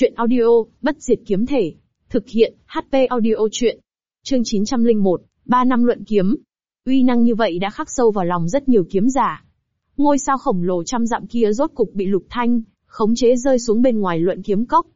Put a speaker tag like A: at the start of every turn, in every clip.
A: Chuyện audio, bất diệt kiếm thể. Thực hiện, HP audio chuyện. Chương 901, 3 năm luận kiếm. Uy năng như vậy đã khắc sâu vào lòng rất nhiều kiếm giả. Ngôi sao khổng lồ trăm dặm kia rốt cục bị lục thanh, khống chế rơi xuống bên ngoài luận kiếm cốc.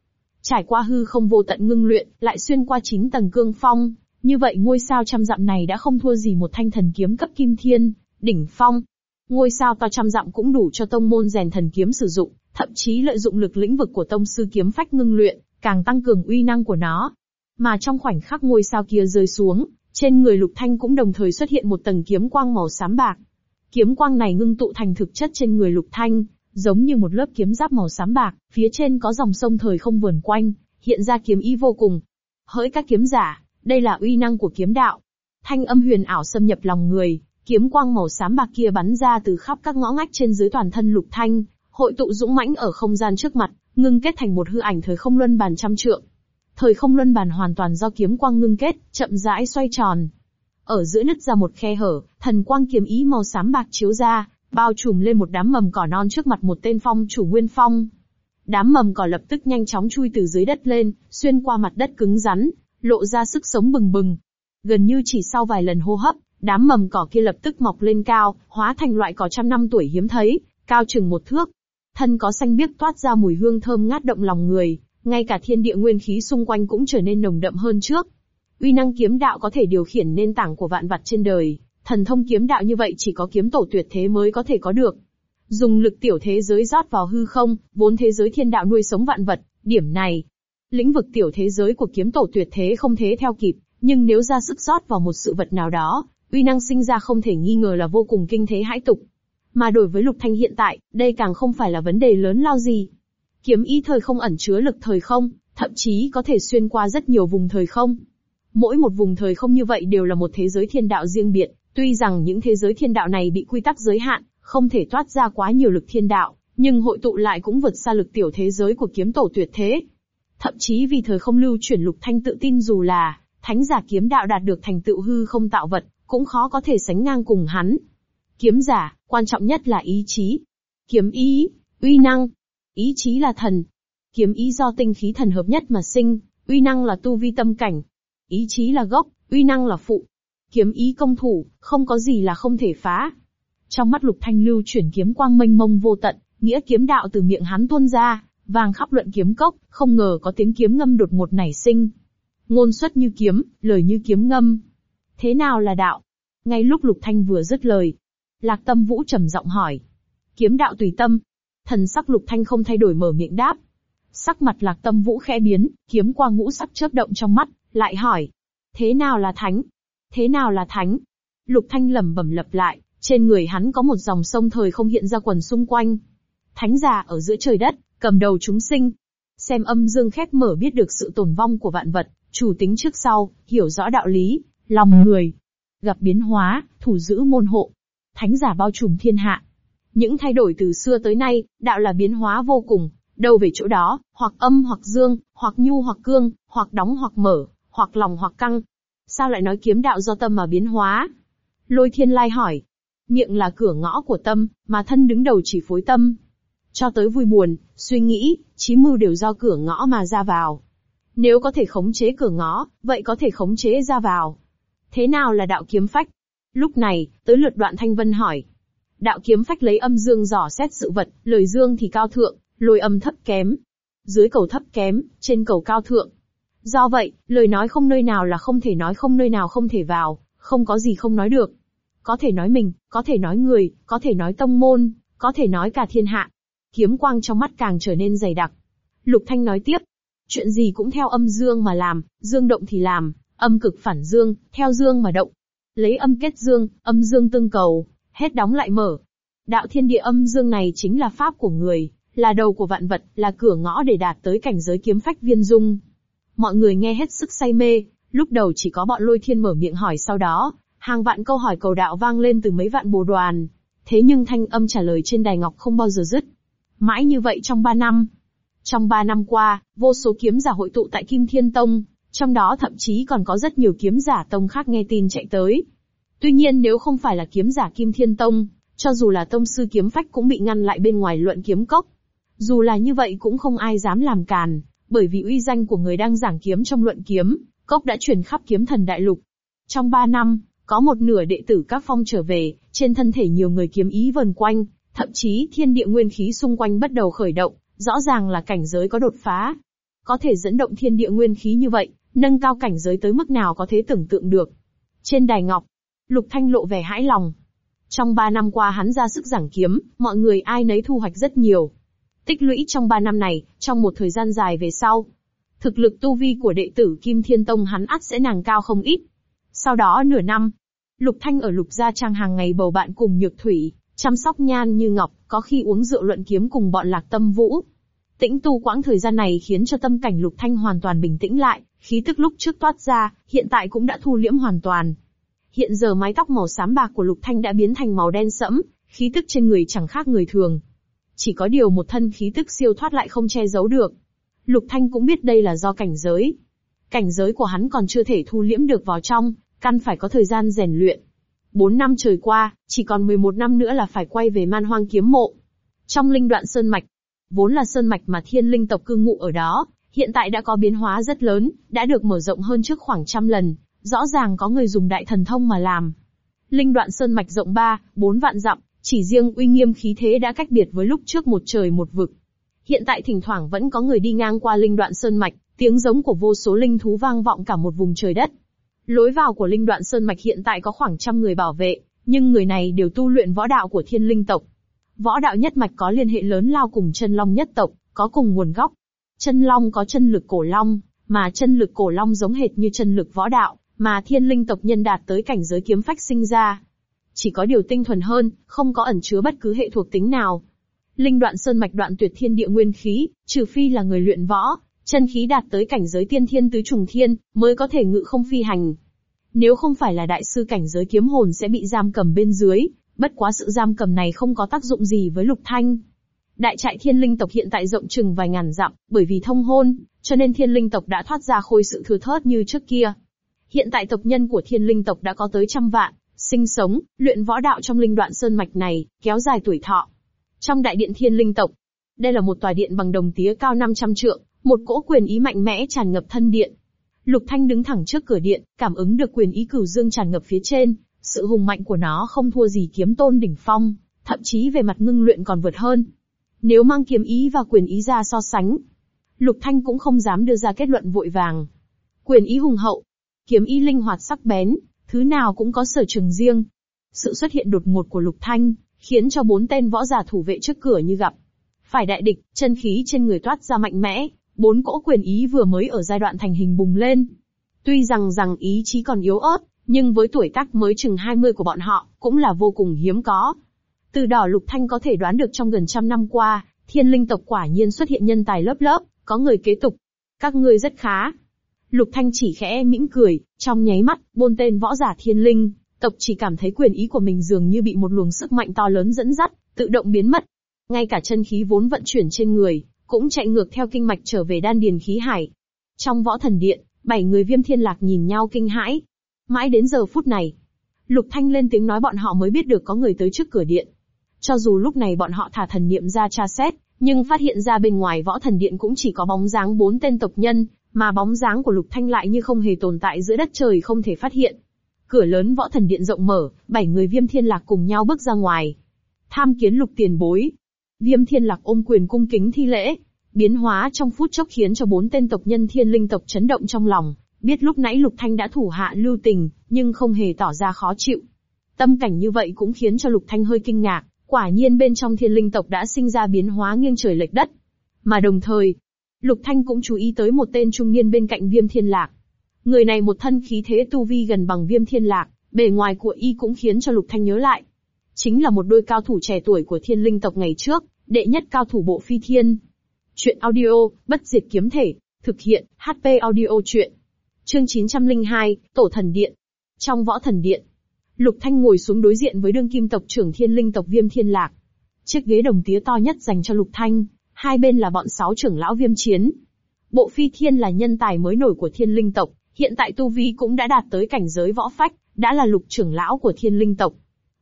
A: Trải qua hư không vô tận ngưng luyện, lại xuyên qua chín tầng cương phong. Như vậy ngôi sao trăm dặm này đã không thua gì một thanh thần kiếm cấp kim thiên, đỉnh phong. Ngôi sao to trăm dặm cũng đủ cho tông môn rèn thần kiếm sử dụng, thậm chí lợi dụng lực lĩnh vực của tông sư kiếm phách ngưng luyện, càng tăng cường uy năng của nó. Mà trong khoảnh khắc ngôi sao kia rơi xuống, trên người Lục Thanh cũng đồng thời xuất hiện một tầng kiếm quang màu xám bạc. Kiếm quang này ngưng tụ thành thực chất trên người Lục Thanh, giống như một lớp kiếm giáp màu xám bạc, phía trên có dòng sông thời không vườn quanh, hiện ra kiếm ý vô cùng. Hỡi các kiếm giả, đây là uy năng của kiếm đạo. Thanh âm huyền ảo xâm nhập lòng người, kiếm quang màu xám bạc kia bắn ra từ khắp các ngõ ngách trên dưới toàn thân Lục Thanh, hội tụ dũng mãnh ở không gian trước mặt, ngưng kết thành một hư ảnh thời không luân bàn trăm trượng. Thời không luân bàn hoàn toàn do kiếm quang ngưng kết, chậm rãi xoay tròn. Ở giữa nứt ra một khe hở, thần quang kiếm ý màu xám bạc chiếu ra, bao trùm lên một đám mầm cỏ non trước mặt một tên phong chủ Nguyên Phong. Đám mầm cỏ lập tức nhanh chóng chui từ dưới đất lên, xuyên qua mặt đất cứng rắn, lộ ra sức sống bừng bừng. Gần như chỉ sau vài lần hô hấp, đám mầm cỏ kia lập tức mọc lên cao, hóa thành loại cỏ trăm năm tuổi hiếm thấy, cao chừng một thước, thân có xanh biếc toát ra mùi hương thơm ngát động lòng người, ngay cả thiên địa nguyên khí xung quanh cũng trở nên nồng đậm hơn trước. Uy năng kiếm đạo có thể điều khiển nền tảng của vạn vật trên đời, thần thông kiếm đạo như vậy chỉ có kiếm tổ tuyệt thế mới có thể có được. Dùng lực tiểu thế giới rót vào hư không, vốn thế giới thiên đạo nuôi sống vạn vật, điểm này. Lĩnh vực tiểu thế giới của kiếm tổ tuyệt thế không thế theo kịp, nhưng nếu ra sức rót vào một sự vật nào đó, uy năng sinh ra không thể nghi ngờ là vô cùng kinh thế hãi tục. Mà đổi với Lục Thanh hiện tại, đây càng không phải là vấn đề lớn lao gì. Kiếm y thời không ẩn chứa lực thời không, thậm chí có thể xuyên qua rất nhiều vùng thời không. Mỗi một vùng thời không như vậy đều là một thế giới thiên đạo riêng biệt, tuy rằng những thế giới thiên đạo này bị quy tắc giới hạn, không thể toát ra quá nhiều lực thiên đạo, nhưng hội tụ lại cũng vượt xa lực tiểu thế giới của kiếm tổ tuyệt thế. Thậm chí vì thời không lưu chuyển lục thanh tự tin dù là, thánh giả kiếm đạo đạt được thành tựu hư không tạo vật, cũng khó có thể sánh ngang cùng hắn, Kiếm giả, quan trọng nhất là ý chí. Kiếm ý, uy năng. Ý chí là thần. Kiếm ý do tinh khí thần hợp nhất mà sinh, uy năng là tu vi tâm cảnh. Ý chí là gốc, uy năng là phụ. Kiếm ý công thủ, không có gì là không thể phá. Trong mắt lục thanh lưu chuyển kiếm quang mênh mông vô tận, nghĩa kiếm đạo từ miệng hắn tuôn ra, vàng khắp luận kiếm cốc, không ngờ có tiếng kiếm ngâm đột ngột nảy sinh. Ngôn xuất như kiếm, lời như kiếm ngâm. Thế nào là đạo? Ngay lúc Lục Thanh vừa dứt lời, Lạc Tâm Vũ trầm giọng hỏi. Kiếm đạo tùy tâm. Thần sắc Lục Thanh không thay đổi mở miệng đáp. Sắc mặt Lạc Tâm Vũ khẽ biến, kiếm quang ngũ sắc chớp động trong mắt, lại hỏi. Thế nào là thánh? Thế nào là thánh? Lục Thanh lẩm bẩm lặp lại, trên người hắn có một dòng sông thời không hiện ra quần xung quanh. Thánh già ở giữa trời đất, cầm đầu chúng sinh. Xem âm dương khép mở biết được sự tồn vong của vạn vật, chủ tính trước sau, hiểu rõ đạo lý, lòng người. Gặp biến hóa, thủ giữ môn hộ, thánh giả bao trùm thiên hạ. Những thay đổi từ xưa tới nay, đạo là biến hóa vô cùng, đâu về chỗ đó, hoặc âm hoặc dương, hoặc nhu hoặc cương, hoặc đóng hoặc mở, hoặc lòng hoặc căng. Sao lại nói kiếm đạo do tâm mà biến hóa? Lôi thiên lai hỏi. Miệng là cửa ngõ của tâm, mà thân đứng đầu chỉ phối tâm. Cho tới vui buồn, suy nghĩ, trí mưu đều do cửa ngõ mà ra vào. Nếu có thể khống chế cửa ngõ, vậy có thể khống chế ra vào. Thế nào là đạo kiếm phách? Lúc này, tới lượt đoạn thanh vân hỏi. Đạo kiếm phách lấy âm dương dò xét sự vật, lời dương thì cao thượng, lôi âm thấp kém. Dưới cầu thấp kém, trên cầu cao thượng. Do vậy, lời nói không nơi nào là không thể nói không nơi nào không thể vào, không có gì không nói được. Có thể nói mình, có thể nói người, có thể nói tông môn, có thể nói cả thiên hạ. Kiếm quang trong mắt càng trở nên dày đặc. Lục Thanh nói tiếp, chuyện gì cũng theo âm dương mà làm, dương động thì làm, âm cực phản dương, theo dương mà động, Lấy âm kết dương, âm dương tương cầu, hết đóng lại mở. Đạo thiên địa âm dương này chính là pháp của người, là đầu của vạn vật, là cửa ngõ để đạt tới cảnh giới kiếm phách viên dung. Mọi người nghe hết sức say mê, lúc đầu chỉ có bọn lôi thiên mở miệng hỏi sau đó, hàng vạn câu hỏi cầu đạo vang lên từ mấy vạn bồ đoàn, thế nhưng thanh âm trả lời trên đài ngọc không bao giờ dứt. Mãi như vậy trong ba năm. Trong ba năm qua, vô số kiếm giả hội tụ tại Kim Thiên Tông, trong đó thậm chí còn có rất nhiều kiếm giả tông khác nghe tin chạy tới. Tuy nhiên nếu không phải là kiếm giả Kim Thiên Tông, cho dù là tông sư kiếm phách cũng bị ngăn lại bên ngoài luận kiếm cốc. Dù là như vậy cũng không ai dám làm càn, bởi vì uy danh của người đang giảng kiếm trong luận kiếm, cốc đã truyền khắp kiếm thần đại lục. Trong ba năm, có một nửa đệ tử các phong trở về, trên thân thể nhiều người kiếm ý vần quanh, thậm chí thiên địa nguyên khí xung quanh bắt đầu khởi động, rõ ràng là cảnh giới có đột phá. Có thể dẫn động thiên địa nguyên khí như vậy, Nâng cao cảnh giới tới mức nào có thể tưởng tượng được. Trên đài ngọc, Lục Thanh lộ vẻ hãi lòng. Trong 3 năm qua hắn ra sức giảng kiếm, mọi người ai nấy thu hoạch rất nhiều. Tích lũy trong 3 năm này, trong một thời gian dài về sau, thực lực tu vi của đệ tử Kim Thiên Tông hắn ắt sẽ nàng cao không ít. Sau đó nửa năm, Lục Thanh ở Lục Gia Trang hàng ngày bầu bạn cùng Nhược Thủy, chăm sóc nhan như ngọc, có khi uống rượu luận kiếm cùng bọn Lạc Tâm Vũ, Tĩnh tu quãng thời gian này khiến cho tâm cảnh Lục Thanh hoàn toàn bình tĩnh lại, khí tức lúc trước toát ra, hiện tại cũng đã thu liễm hoàn toàn. Hiện giờ mái tóc màu xám bạc của Lục Thanh đã biến thành màu đen sẫm, khí tức trên người chẳng khác người thường. Chỉ có điều một thân khí tức siêu thoát lại không che giấu được. Lục Thanh cũng biết đây là do cảnh giới. Cảnh giới của hắn còn chưa thể thu liễm được vào trong, căn phải có thời gian rèn luyện. Bốn năm trời qua, chỉ còn 11 năm nữa là phải quay về man hoang kiếm mộ. Trong linh đoạn sơn mạch, vốn là sơn mạch mà thiên linh tộc cư ngụ ở đó, hiện tại đã có biến hóa rất lớn, đã được mở rộng hơn trước khoảng trăm lần, rõ ràng có người dùng đại thần thông mà làm. Linh đoạn sơn mạch rộng 3, 4 vạn dặm, chỉ riêng uy nghiêm khí thế đã cách biệt với lúc trước một trời một vực. Hiện tại thỉnh thoảng vẫn có người đi ngang qua linh đoạn sơn mạch, tiếng giống của vô số linh thú vang vọng cả một vùng trời đất. Lối vào của linh đoạn sơn mạch hiện tại có khoảng trăm người bảo vệ, nhưng người này đều tu luyện võ đạo của thiên linh tộc, Võ đạo nhất mạch có liên hệ lớn lao cùng chân long nhất tộc, có cùng nguồn gốc. Chân long có chân lực cổ long, mà chân lực cổ long giống hệt như chân lực võ đạo, mà thiên linh tộc nhân đạt tới cảnh giới kiếm phách sinh ra. Chỉ có điều tinh thuần hơn, không có ẩn chứa bất cứ hệ thuộc tính nào. Linh đoạn sơn mạch đoạn tuyệt thiên địa nguyên khí, trừ phi là người luyện võ, chân khí đạt tới cảnh giới tiên thiên tứ trùng thiên, mới có thể ngự không phi hành. Nếu không phải là đại sư cảnh giới kiếm hồn sẽ bị giam cầm bên dưới, Bất quá sự giam cầm này không có tác dụng gì với Lục Thanh. Đại trại thiên linh tộc hiện tại rộng chừng vài ngàn dặm, bởi vì thông hôn, cho nên thiên linh tộc đã thoát ra khôi sự thừa thớt như trước kia. Hiện tại tộc nhân của thiên linh tộc đã có tới trăm vạn, sinh sống, luyện võ đạo trong linh đoạn sơn mạch này, kéo dài tuổi thọ. Trong đại điện thiên linh tộc, đây là một tòa điện bằng đồng tía cao 500 trượng, một cỗ quyền ý mạnh mẽ tràn ngập thân điện. Lục Thanh đứng thẳng trước cửa điện, cảm ứng được quyền ý cửu dương tràn ngập phía trên, sự hùng mạnh của nó không thua gì kiếm tôn đỉnh phong, thậm chí về mặt ngưng luyện còn vượt hơn. Nếu mang kiếm ý và quyền ý ra so sánh, Lục Thanh cũng không dám đưa ra kết luận vội vàng. Quyền ý hùng hậu, kiếm ý linh hoạt sắc bén, thứ nào cũng có sở trường riêng. Sự xuất hiện đột ngột của Lục Thanh, khiến cho bốn tên võ giả thủ vệ trước cửa như gặp. Phải đại địch, chân khí trên người toát ra mạnh mẽ, bốn cỗ quyền ý vừa mới ở giai đoạn thành hình bùng lên. Tuy rằng rằng ý chí còn yếu ớt, nhưng với tuổi tác mới chừng 20 của bọn họ, cũng là vô cùng hiếm có. Từ đỏ lục thanh có thể đoán được trong gần trăm năm qua, thiên linh tộc quả nhiên xuất hiện nhân tài lớp lớp, có người kế tục. Các ngươi rất khá. Lục thanh chỉ khẽ mỉm cười, trong nháy mắt, bôn tên võ giả thiên linh, tộc chỉ cảm thấy quyền ý của mình dường như bị một luồng sức mạnh to lớn dẫn dắt, tự động biến mất. Ngay cả chân khí vốn vận chuyển trên người, cũng chạy ngược theo kinh mạch trở về đan điền khí hải. Trong võ thần điện, bảy người viêm thiên lạc nhìn nhau kinh hãi, Mãi đến giờ phút này, Lục Thanh lên tiếng nói bọn họ mới biết được có người tới trước cửa điện. Cho dù lúc này bọn họ thả thần niệm ra tra xét, nhưng phát hiện ra bên ngoài võ thần điện cũng chỉ có bóng dáng bốn tên tộc nhân, mà bóng dáng của Lục Thanh lại như không hề tồn tại giữa đất trời không thể phát hiện. Cửa lớn võ thần điện rộng mở, bảy người viêm thiên lạc cùng nhau bước ra ngoài. Tham kiến lục tiền bối. Viêm thiên lạc ôm quyền cung kính thi lễ. Biến hóa trong phút chốc khiến cho bốn tên tộc nhân thiên linh tộc chấn động trong lòng. Biết lúc nãy Lục Thanh đã thủ hạ lưu tình, nhưng không hề tỏ ra khó chịu. Tâm cảnh như vậy cũng khiến cho Lục Thanh hơi kinh ngạc, quả nhiên bên trong thiên linh tộc đã sinh ra biến hóa nghiêng trời lệch đất. Mà đồng thời, Lục Thanh cũng chú ý tới một tên trung niên bên cạnh viêm thiên lạc. Người này một thân khí thế tu vi gần bằng viêm thiên lạc, bề ngoài của y cũng khiến cho Lục Thanh nhớ lại. Chính là một đôi cao thủ trẻ tuổi của thiên linh tộc ngày trước, đệ nhất cao thủ bộ phi thiên. Chuyện audio, bất diệt kiếm thể, thực hiện, HP audio chuyện. Chương 902, Tổ Thần Điện. Trong Võ Thần Điện, Lục Thanh ngồi xuống đối diện với đương kim tộc trưởng Thiên Linh tộc Viêm Thiên Lạc. Chiếc ghế đồng tía to nhất dành cho Lục Thanh, hai bên là bọn sáu trưởng lão Viêm Chiến. Bộ Phi Thiên là nhân tài mới nổi của Thiên Linh tộc, hiện tại tu vi cũng đã đạt tới cảnh giới võ phách, đã là Lục trưởng lão của Thiên Linh tộc.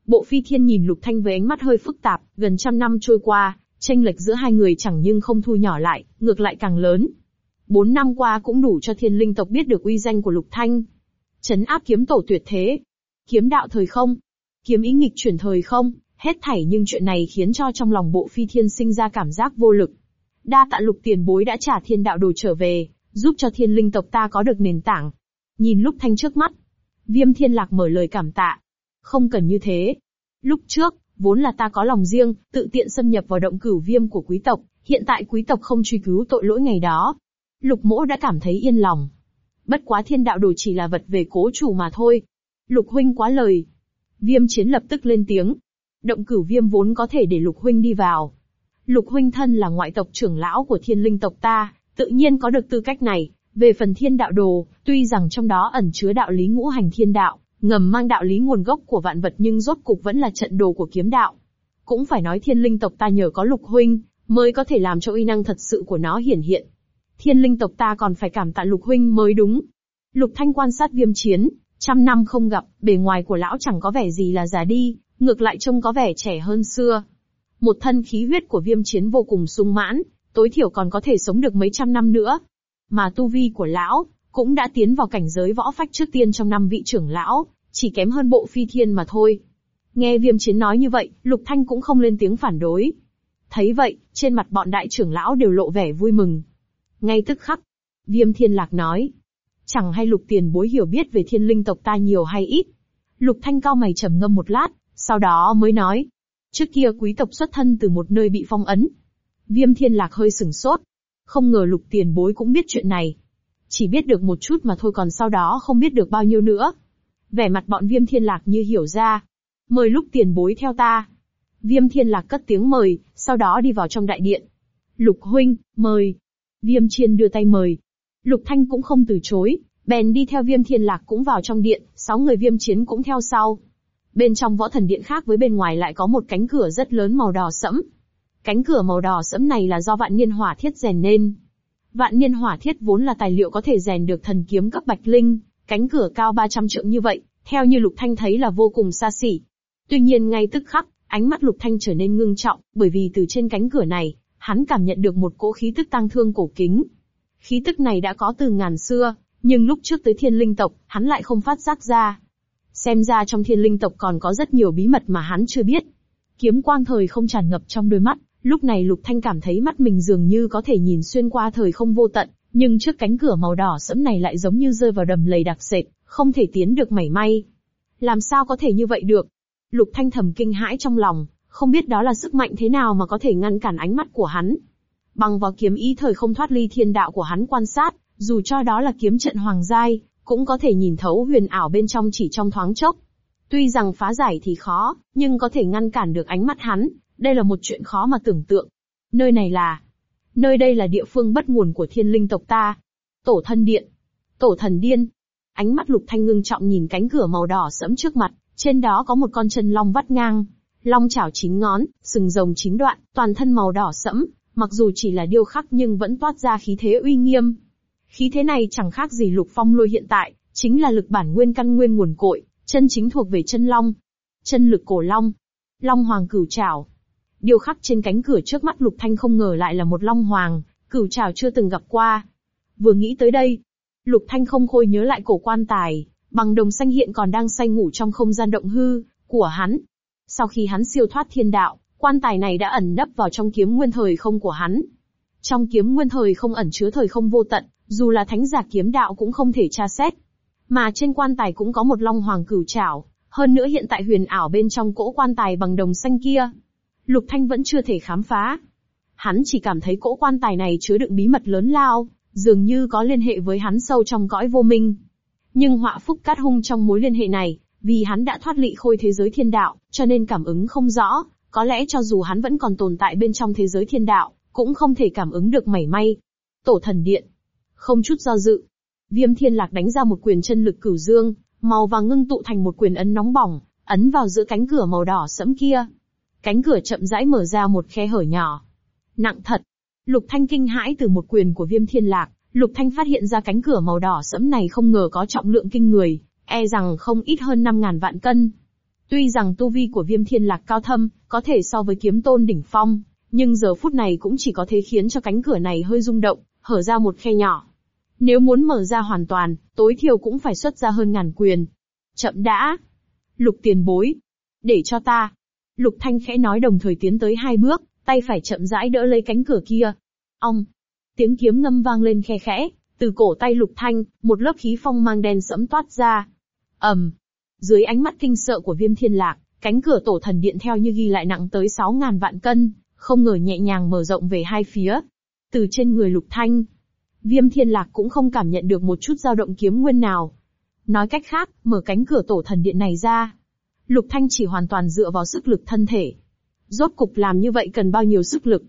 A: Bộ Phi Thiên nhìn Lục Thanh với ánh mắt hơi phức tạp, gần trăm năm trôi qua, tranh lệch giữa hai người chẳng nhưng không thu nhỏ lại, ngược lại càng lớn. Bốn năm qua cũng đủ cho thiên linh tộc biết được uy danh của Lục Thanh. Chấn áp kiếm tổ tuyệt thế. Kiếm đạo thời không. Kiếm ý nghịch chuyển thời không. Hết thảy nhưng chuyện này khiến cho trong lòng bộ phi thiên sinh ra cảm giác vô lực. Đa tạ lục tiền bối đã trả thiên đạo đồ trở về, giúp cho thiên linh tộc ta có được nền tảng. Nhìn lục thanh trước mắt. Viêm thiên lạc mở lời cảm tạ. Không cần như thế. Lúc trước, vốn là ta có lòng riêng, tự tiện xâm nhập vào động cửu viêm của quý tộc, hiện tại quý tộc không truy cứu tội lỗi ngày đó, Lục mỗ đã cảm thấy yên lòng. Bất quá thiên đạo đồ chỉ là vật về cố chủ mà thôi. Lục huynh quá lời. Viêm chiến lập tức lên tiếng. Động cử viêm vốn có thể để lục huynh đi vào. Lục huynh thân là ngoại tộc trưởng lão của thiên linh tộc ta, tự nhiên có được tư cách này. Về phần thiên đạo đồ, tuy rằng trong đó ẩn chứa đạo lý ngũ hành thiên đạo, ngầm mang đạo lý nguồn gốc của vạn vật nhưng rốt cục vẫn là trận đồ của kiếm đạo. Cũng phải nói thiên linh tộc ta nhờ có lục huynh, mới có thể làm cho uy năng thật sự của nó hiển hiện. hiện thiên linh tộc ta còn phải cảm tạ lục huynh mới đúng. Lục Thanh quan sát viêm chiến, trăm năm không gặp, bề ngoài của lão chẳng có vẻ gì là già đi, ngược lại trông có vẻ trẻ hơn xưa. Một thân khí huyết của viêm chiến vô cùng sung mãn, tối thiểu còn có thể sống được mấy trăm năm nữa. Mà tu vi của lão, cũng đã tiến vào cảnh giới võ phách trước tiên trong năm vị trưởng lão, chỉ kém hơn bộ phi thiên mà thôi. Nghe viêm chiến nói như vậy, Lục Thanh cũng không lên tiếng phản đối. Thấy vậy, trên mặt bọn đại trưởng lão đều lộ vẻ vui mừng, ngay tức khắc, viêm thiên lạc nói. Chẳng hay lục tiền bối hiểu biết về thiên linh tộc ta nhiều hay ít. Lục thanh cao mày trầm ngâm một lát, sau đó mới nói. Trước kia quý tộc xuất thân từ một nơi bị phong ấn. Viêm thiên lạc hơi sừng sốt. Không ngờ lục tiền bối cũng biết chuyện này. Chỉ biết được một chút mà thôi còn sau đó không biết được bao nhiêu nữa. Vẻ mặt bọn viêm thiên lạc như hiểu ra. Mời Lục tiền bối theo ta. Viêm thiên lạc cất tiếng mời, sau đó đi vào trong đại điện. Lục huynh, mời, Viêm Chiên đưa tay mời. Lục Thanh cũng không từ chối, bèn đi theo Viêm Thiên Lạc cũng vào trong điện, sáu người Viêm Chiến cũng theo sau. Bên trong võ thần điện khác với bên ngoài lại có một cánh cửa rất lớn màu đỏ sẫm. Cánh cửa màu đỏ sẫm này là do vạn niên hỏa thiết rèn nên. Vạn niên hỏa thiết vốn là tài liệu có thể rèn được thần kiếm cấp bạch linh, cánh cửa cao 300 trượng như vậy, theo như Lục Thanh thấy là vô cùng xa xỉ. Tuy nhiên ngay tức khắc, ánh mắt Lục Thanh trở nên ngưng trọng, bởi vì từ trên cánh cửa này, hắn cảm nhận được một cỗ khí tức tăng thương cổ kính. Khí tức này đã có từ ngàn xưa, nhưng lúc trước tới thiên linh tộc, hắn lại không phát giác ra. Xem ra trong thiên linh tộc còn có rất nhiều bí mật mà hắn chưa biết. Kiếm quang thời không tràn ngập trong đôi mắt, lúc này Lục Thanh cảm thấy mắt mình dường như có thể nhìn xuyên qua thời không vô tận, nhưng trước cánh cửa màu đỏ sẫm này lại giống như rơi vào đầm lầy đặc sệt, không thể tiến được mảy may. Làm sao có thể như vậy được? Lục Thanh thầm kinh hãi trong lòng, không biết đó là sức mạnh thế nào mà có thể ngăn cản ánh mắt của hắn. Bằng vào kiếm ý thời không thoát ly thiên đạo của hắn quan sát, dù cho đó là kiếm trận hoàng giai, cũng có thể nhìn thấu huyền ảo bên trong chỉ trong thoáng chốc. Tuy rằng phá giải thì khó, nhưng có thể ngăn cản được ánh mắt hắn, đây là một chuyện khó mà tưởng tượng. Nơi này là... Nơi đây là địa phương bất nguồn của thiên linh tộc ta. Tổ thân điện. Tổ thần điên. Ánh mắt lục thanh ngưng trọng nhìn cánh cửa màu đỏ sẫm trước mặt, trên đó có một con chân long vắt ngang, long chảo chín ngón, sừng rồng chín đoạn, toàn thân màu đỏ sẫm, mặc dù chỉ là điêu khắc nhưng vẫn toát ra khí thế uy nghiêm. Khí thế này chẳng khác gì lục phong lôi hiện tại, chính là lực bản nguyên căn nguyên nguồn cội, chân chính thuộc về chân long. Chân lực cổ long. Long hoàng cửu trảo. Điêu khắc trên cánh cửa trước mắt lục thanh không ngờ lại là một long hoàng, cửu trảo chưa từng gặp qua. Vừa nghĩ tới đây, lục thanh không khôi nhớ lại cổ quan tài, bằng đồng xanh hiện còn đang say ngủ trong không gian động hư, của hắn, sau khi hắn siêu thoát thiên đạo, quan tài này đã ẩn nấp vào trong kiếm nguyên thời không của hắn. Trong kiếm nguyên thời không ẩn chứa thời không vô tận, dù là thánh giả kiếm đạo cũng không thể tra xét. Mà trên quan tài cũng có một long hoàng cửu trảo, hơn nữa hiện tại huyền ảo bên trong cỗ quan tài bằng đồng xanh kia. Lục Thanh vẫn chưa thể khám phá. Hắn chỉ cảm thấy cỗ quan tài này chứa đựng bí mật lớn lao, dường như có liên hệ với hắn sâu trong cõi vô minh. Nhưng họa phúc cát hung trong mối liên hệ này, vì hắn đã thoát lị khôi thế giới thiên đạo, cho nên cảm ứng không rõ, có lẽ cho dù hắn vẫn còn tồn tại bên trong thế giới thiên đạo, cũng không thể cảm ứng được mảy may. Tổ thần điện. Không chút do dự. Viêm thiên lạc đánh ra một quyền chân lực cửu dương, màu vàng ngưng tụ thành một quyền ấn nóng bỏng, ấn vào giữa cánh cửa màu đỏ sẫm kia. Cánh cửa chậm rãi mở ra một khe hở nhỏ. Nặng thật. Lục Thanh kinh hãi từ một quyền của Viêm Thiên Lạc, Lục Thanh phát hiện ra cánh cửa màu đỏ sẫm này không ngờ có trọng lượng kinh người, e rằng không ít hơn 5.000 vạn cân. Tuy rằng tu vi của viêm thiên lạc cao thâm, có thể so với kiếm tôn đỉnh phong, nhưng giờ phút này cũng chỉ có thể khiến cho cánh cửa này hơi rung động, hở ra một khe nhỏ. Nếu muốn mở ra hoàn toàn, tối thiểu cũng phải xuất ra hơn ngàn quyền. Chậm đã. Lục tiền bối. Để cho ta. Lục thanh khẽ nói đồng thời tiến tới hai bước, tay phải chậm rãi đỡ lấy cánh cửa kia. Ông. Tiếng kiếm ngâm vang lên khe khẽ, từ cổ tay lục thanh, một lớp khí phong mang đen sẫm toát ra, ầm, dưới ánh mắt kinh sợ của Viêm Thiên Lạc, cánh cửa tổ thần điện theo như ghi lại nặng tới 6.000 vạn cân, không ngờ nhẹ nhàng mở rộng về hai phía. Từ trên người Lục Thanh, Viêm Thiên Lạc cũng không cảm nhận được một chút dao động kiếm nguyên nào. Nói cách khác, mở cánh cửa tổ thần điện này ra, Lục Thanh chỉ hoàn toàn dựa vào sức lực thân thể. Rốt cục làm như vậy cần bao nhiêu sức lực?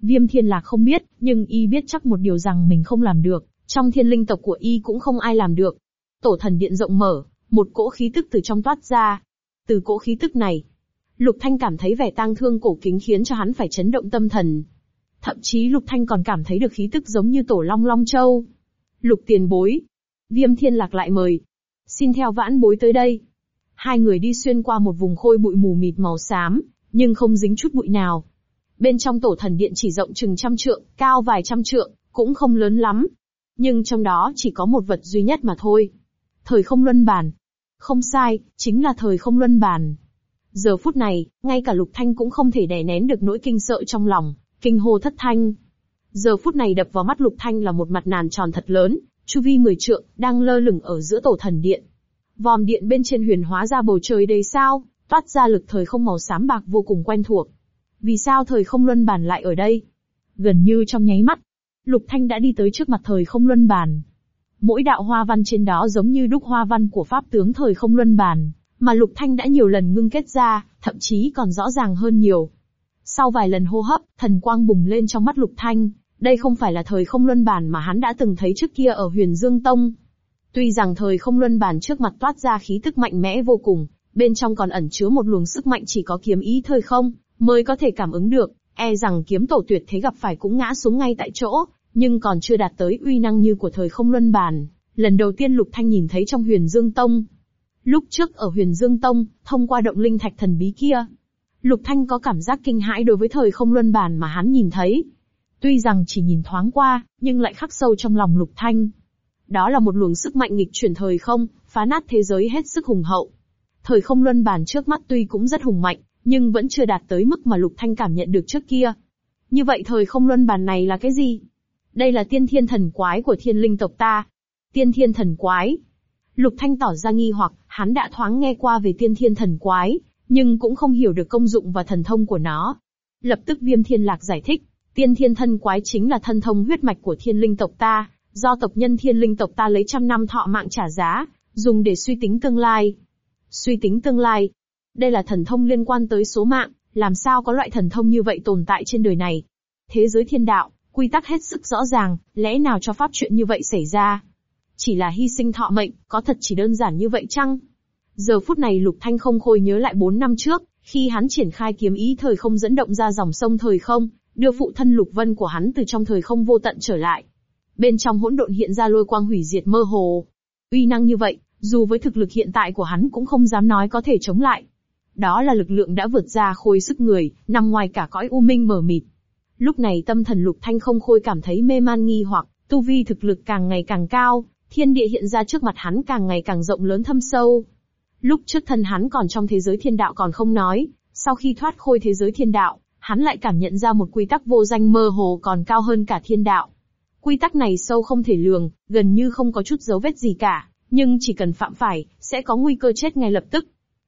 A: Viêm Thiên Lạc không biết, nhưng y biết chắc một điều rằng mình không làm được, trong thiên linh tộc của y cũng không ai làm được. Tổ thần điện rộng mở, một cỗ khí tức từ trong toát ra. Từ cỗ khí tức này, Lục Thanh cảm thấy vẻ tang thương cổ kính khiến cho hắn phải chấn động tâm thần. Thậm chí Lục Thanh còn cảm thấy được khí tức giống như tổ long long châu. Lục tiền bối. Viêm thiên lạc lại mời. Xin theo vãn bối tới đây. Hai người đi xuyên qua một vùng khôi bụi mù mịt màu xám, nhưng không dính chút bụi nào. Bên trong tổ thần điện chỉ rộng chừng trăm trượng, cao vài trăm trượng, cũng không lớn lắm. Nhưng trong đó chỉ có một vật duy nhất mà thôi. Thời không luân bàn, không sai, chính là thời không luân bàn. Giờ phút này, ngay cả Lục Thanh cũng không thể đè nén được nỗi kinh sợ trong lòng, kinh hô thất thanh. Giờ phút này đập vào mắt Lục Thanh là một mặt nàn tròn thật lớn, chu vi mười trượng, đang lơ lửng ở giữa tổ thần điện. Vòm điện bên trên huyền hóa ra bầu trời đầy sao, toát ra lực thời không màu xám bạc vô cùng quen thuộc. Vì sao thời không luân bàn lại ở đây? Gần như trong nháy mắt, Lục Thanh đã đi tới trước mặt thời không luân bàn, mỗi đạo hoa văn trên đó giống như đúc hoa văn của pháp tướng thời không luân bàn, mà Lục Thanh đã nhiều lần ngưng kết ra, thậm chí còn rõ ràng hơn nhiều. Sau vài lần hô hấp, thần quang bùng lên trong mắt Lục Thanh, đây không phải là thời không luân bàn mà hắn đã từng thấy trước kia ở huyền Dương Tông. Tuy rằng thời không luân bàn trước mặt toát ra khí tức mạnh mẽ vô cùng, bên trong còn ẩn chứa một luồng sức mạnh chỉ có kiếm ý thời không, mới có thể cảm ứng được, e rằng kiếm tổ tuyệt thế gặp phải cũng ngã xuống ngay tại chỗ, nhưng còn chưa đạt tới uy năng như của thời không luân bàn, lần đầu tiên Lục Thanh nhìn thấy trong huyền Dương Tông. Lúc trước ở huyền Dương Tông, thông qua động linh thạch thần bí kia, Lục Thanh có cảm giác kinh hãi đối với thời không luân bàn mà hắn nhìn thấy. Tuy rằng chỉ nhìn thoáng qua, nhưng lại khắc sâu trong lòng Lục Thanh. Đó là một luồng sức mạnh nghịch chuyển thời không, phá nát thế giới hết sức hùng hậu. Thời không luân bàn trước mắt tuy cũng rất hùng mạnh, nhưng vẫn chưa đạt tới mức mà Lục Thanh cảm nhận được trước kia. Như vậy thời không luân bàn này là cái gì? Đây là tiên thiên thần quái của thiên linh tộc ta. Tiên thiên thần quái. Lục Thanh tỏ ra nghi hoặc, hắn đã thoáng nghe qua về tiên thiên thần quái, nhưng cũng không hiểu được công dụng và thần thông của nó. Lập tức viêm thiên lạc giải thích, tiên thiên thần quái chính là thân thông huyết mạch của thiên linh tộc ta, do tộc nhân thiên linh tộc ta lấy trăm năm thọ mạng trả giá, dùng để suy tính tương lai. Suy tính tương lai. Đây là thần thông liên quan tới số mạng, làm sao có loại thần thông như vậy tồn tại trên đời này? Thế giới thiên đạo, quy tắc hết sức rõ ràng, lẽ nào cho pháp chuyện như vậy xảy ra? Chỉ là hy sinh thọ mệnh, có thật chỉ đơn giản như vậy chăng? Giờ phút này Lục Thanh không khôi nhớ lại 4 năm trước, khi hắn triển khai kiếm ý thời không dẫn động ra dòng sông thời không, đưa phụ thân Lục Vân của hắn từ trong thời không vô tận trở lại. Bên trong hỗn độn hiện ra lôi quang hủy diệt mơ hồ. Uy năng như vậy, dù với thực lực hiện tại của hắn cũng không dám nói có thể chống lại. Đó là lực lượng đã vượt ra khôi sức người, nằm ngoài cả cõi u minh mở mịt. Lúc này tâm thần lục thanh không khôi cảm thấy mê man nghi hoặc, tu vi thực lực càng ngày càng cao, thiên địa hiện ra trước mặt hắn càng ngày càng rộng lớn thâm sâu. Lúc trước thân hắn còn trong thế giới thiên đạo còn không nói, sau khi thoát khôi thế giới thiên đạo, hắn lại cảm nhận ra một quy tắc vô danh mơ hồ còn cao hơn cả thiên đạo. Quy tắc này sâu không thể lường, gần như không có chút dấu vết gì cả, nhưng chỉ cần phạm phải, sẽ có nguy cơ chết ngay lập tức.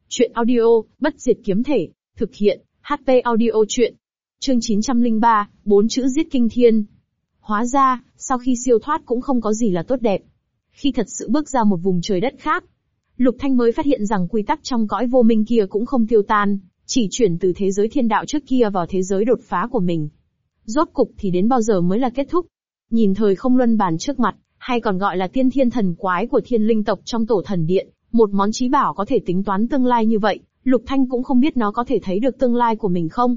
A: Chuyện audio, bất diệt kiếm thể, thực hiện, HP audio chuyện. Chương 903, bốn chữ giết kinh thiên. Hóa ra, sau khi siêu thoát cũng không có gì là tốt đẹp. Khi thật sự bước ra một vùng trời đất khác, Lục Thanh mới phát hiện rằng quy tắc trong cõi vô minh kia cũng không tiêu tan, chỉ chuyển từ thế giới thiên đạo trước kia vào thế giới đột phá của mình. Rốt cục thì đến bao giờ mới là kết thúc? Nhìn thời không luân bàn trước mặt, hay còn gọi là tiên thiên thần quái của thiên linh tộc trong tổ thần điện, một món trí bảo có thể tính toán tương lai như vậy, Lục Thanh cũng không biết nó có thể thấy được tương lai của mình không.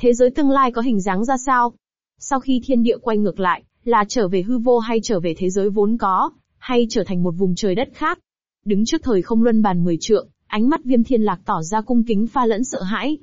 A: Thế giới tương lai có hình dáng ra sao? Sau khi thiên địa quay ngược lại, là trở về hư vô hay trở về thế giới vốn có, hay trở thành một vùng trời đất khác? Đứng trước thời không luân bàn mười trượng, ánh mắt viêm thiên lạc tỏ ra cung kính pha lẫn sợ hãi.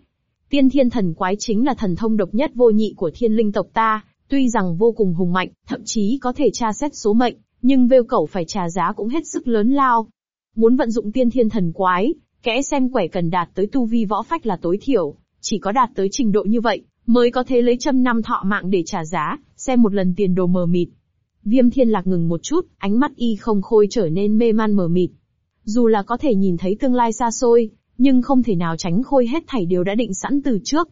A: Tiên thiên thần quái chính là thần thông độc nhất vô nhị của thiên linh tộc ta, tuy rằng vô cùng hùng mạnh, thậm chí có thể tra xét số mệnh, nhưng vêu cẩu phải trả giá cũng hết sức lớn lao. Muốn vận dụng tiên thiên thần quái, kẽ xem quẻ cần đạt tới tu vi võ phách là tối thiểu, chỉ có đạt tới trình độ như vậy, mới có thể lấy trăm năm thọ mạng để trả giá, xem một lần tiền đồ mờ mịt. Viêm thiên lạc ngừng một chút, ánh mắt y không khôi trở nên mê man mờ mịt. Dù là có thể nhìn thấy tương lai xa xôi, nhưng không thể nào tránh khôi hết thảy đều đã định sẵn từ trước.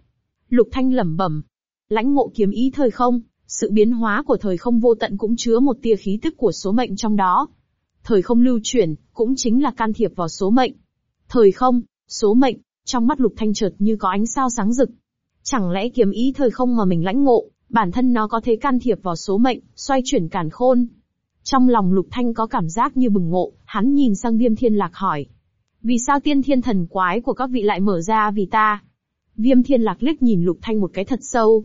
A: Lục Thanh lẩm bẩm, lãnh ngộ kiếm ý thời không, sự biến hóa của thời không vô tận cũng chứa một tia khí tức của số mệnh trong đó. Thời không lưu chuyển, cũng chính là can thiệp vào số mệnh. Thời không, số mệnh, trong mắt lục thanh chợt như có ánh sao sáng rực. Chẳng lẽ kiếm ý thời không mà mình lãnh ngộ, bản thân nó có thể can thiệp vào số mệnh, xoay chuyển cản khôn. Trong lòng lục thanh có cảm giác như bừng ngộ, hắn nhìn sang viêm thiên lạc hỏi. Vì sao tiên thiên thần quái của các vị lại mở ra vì ta? Viêm thiên lạc liếc nhìn lục thanh một cái thật sâu.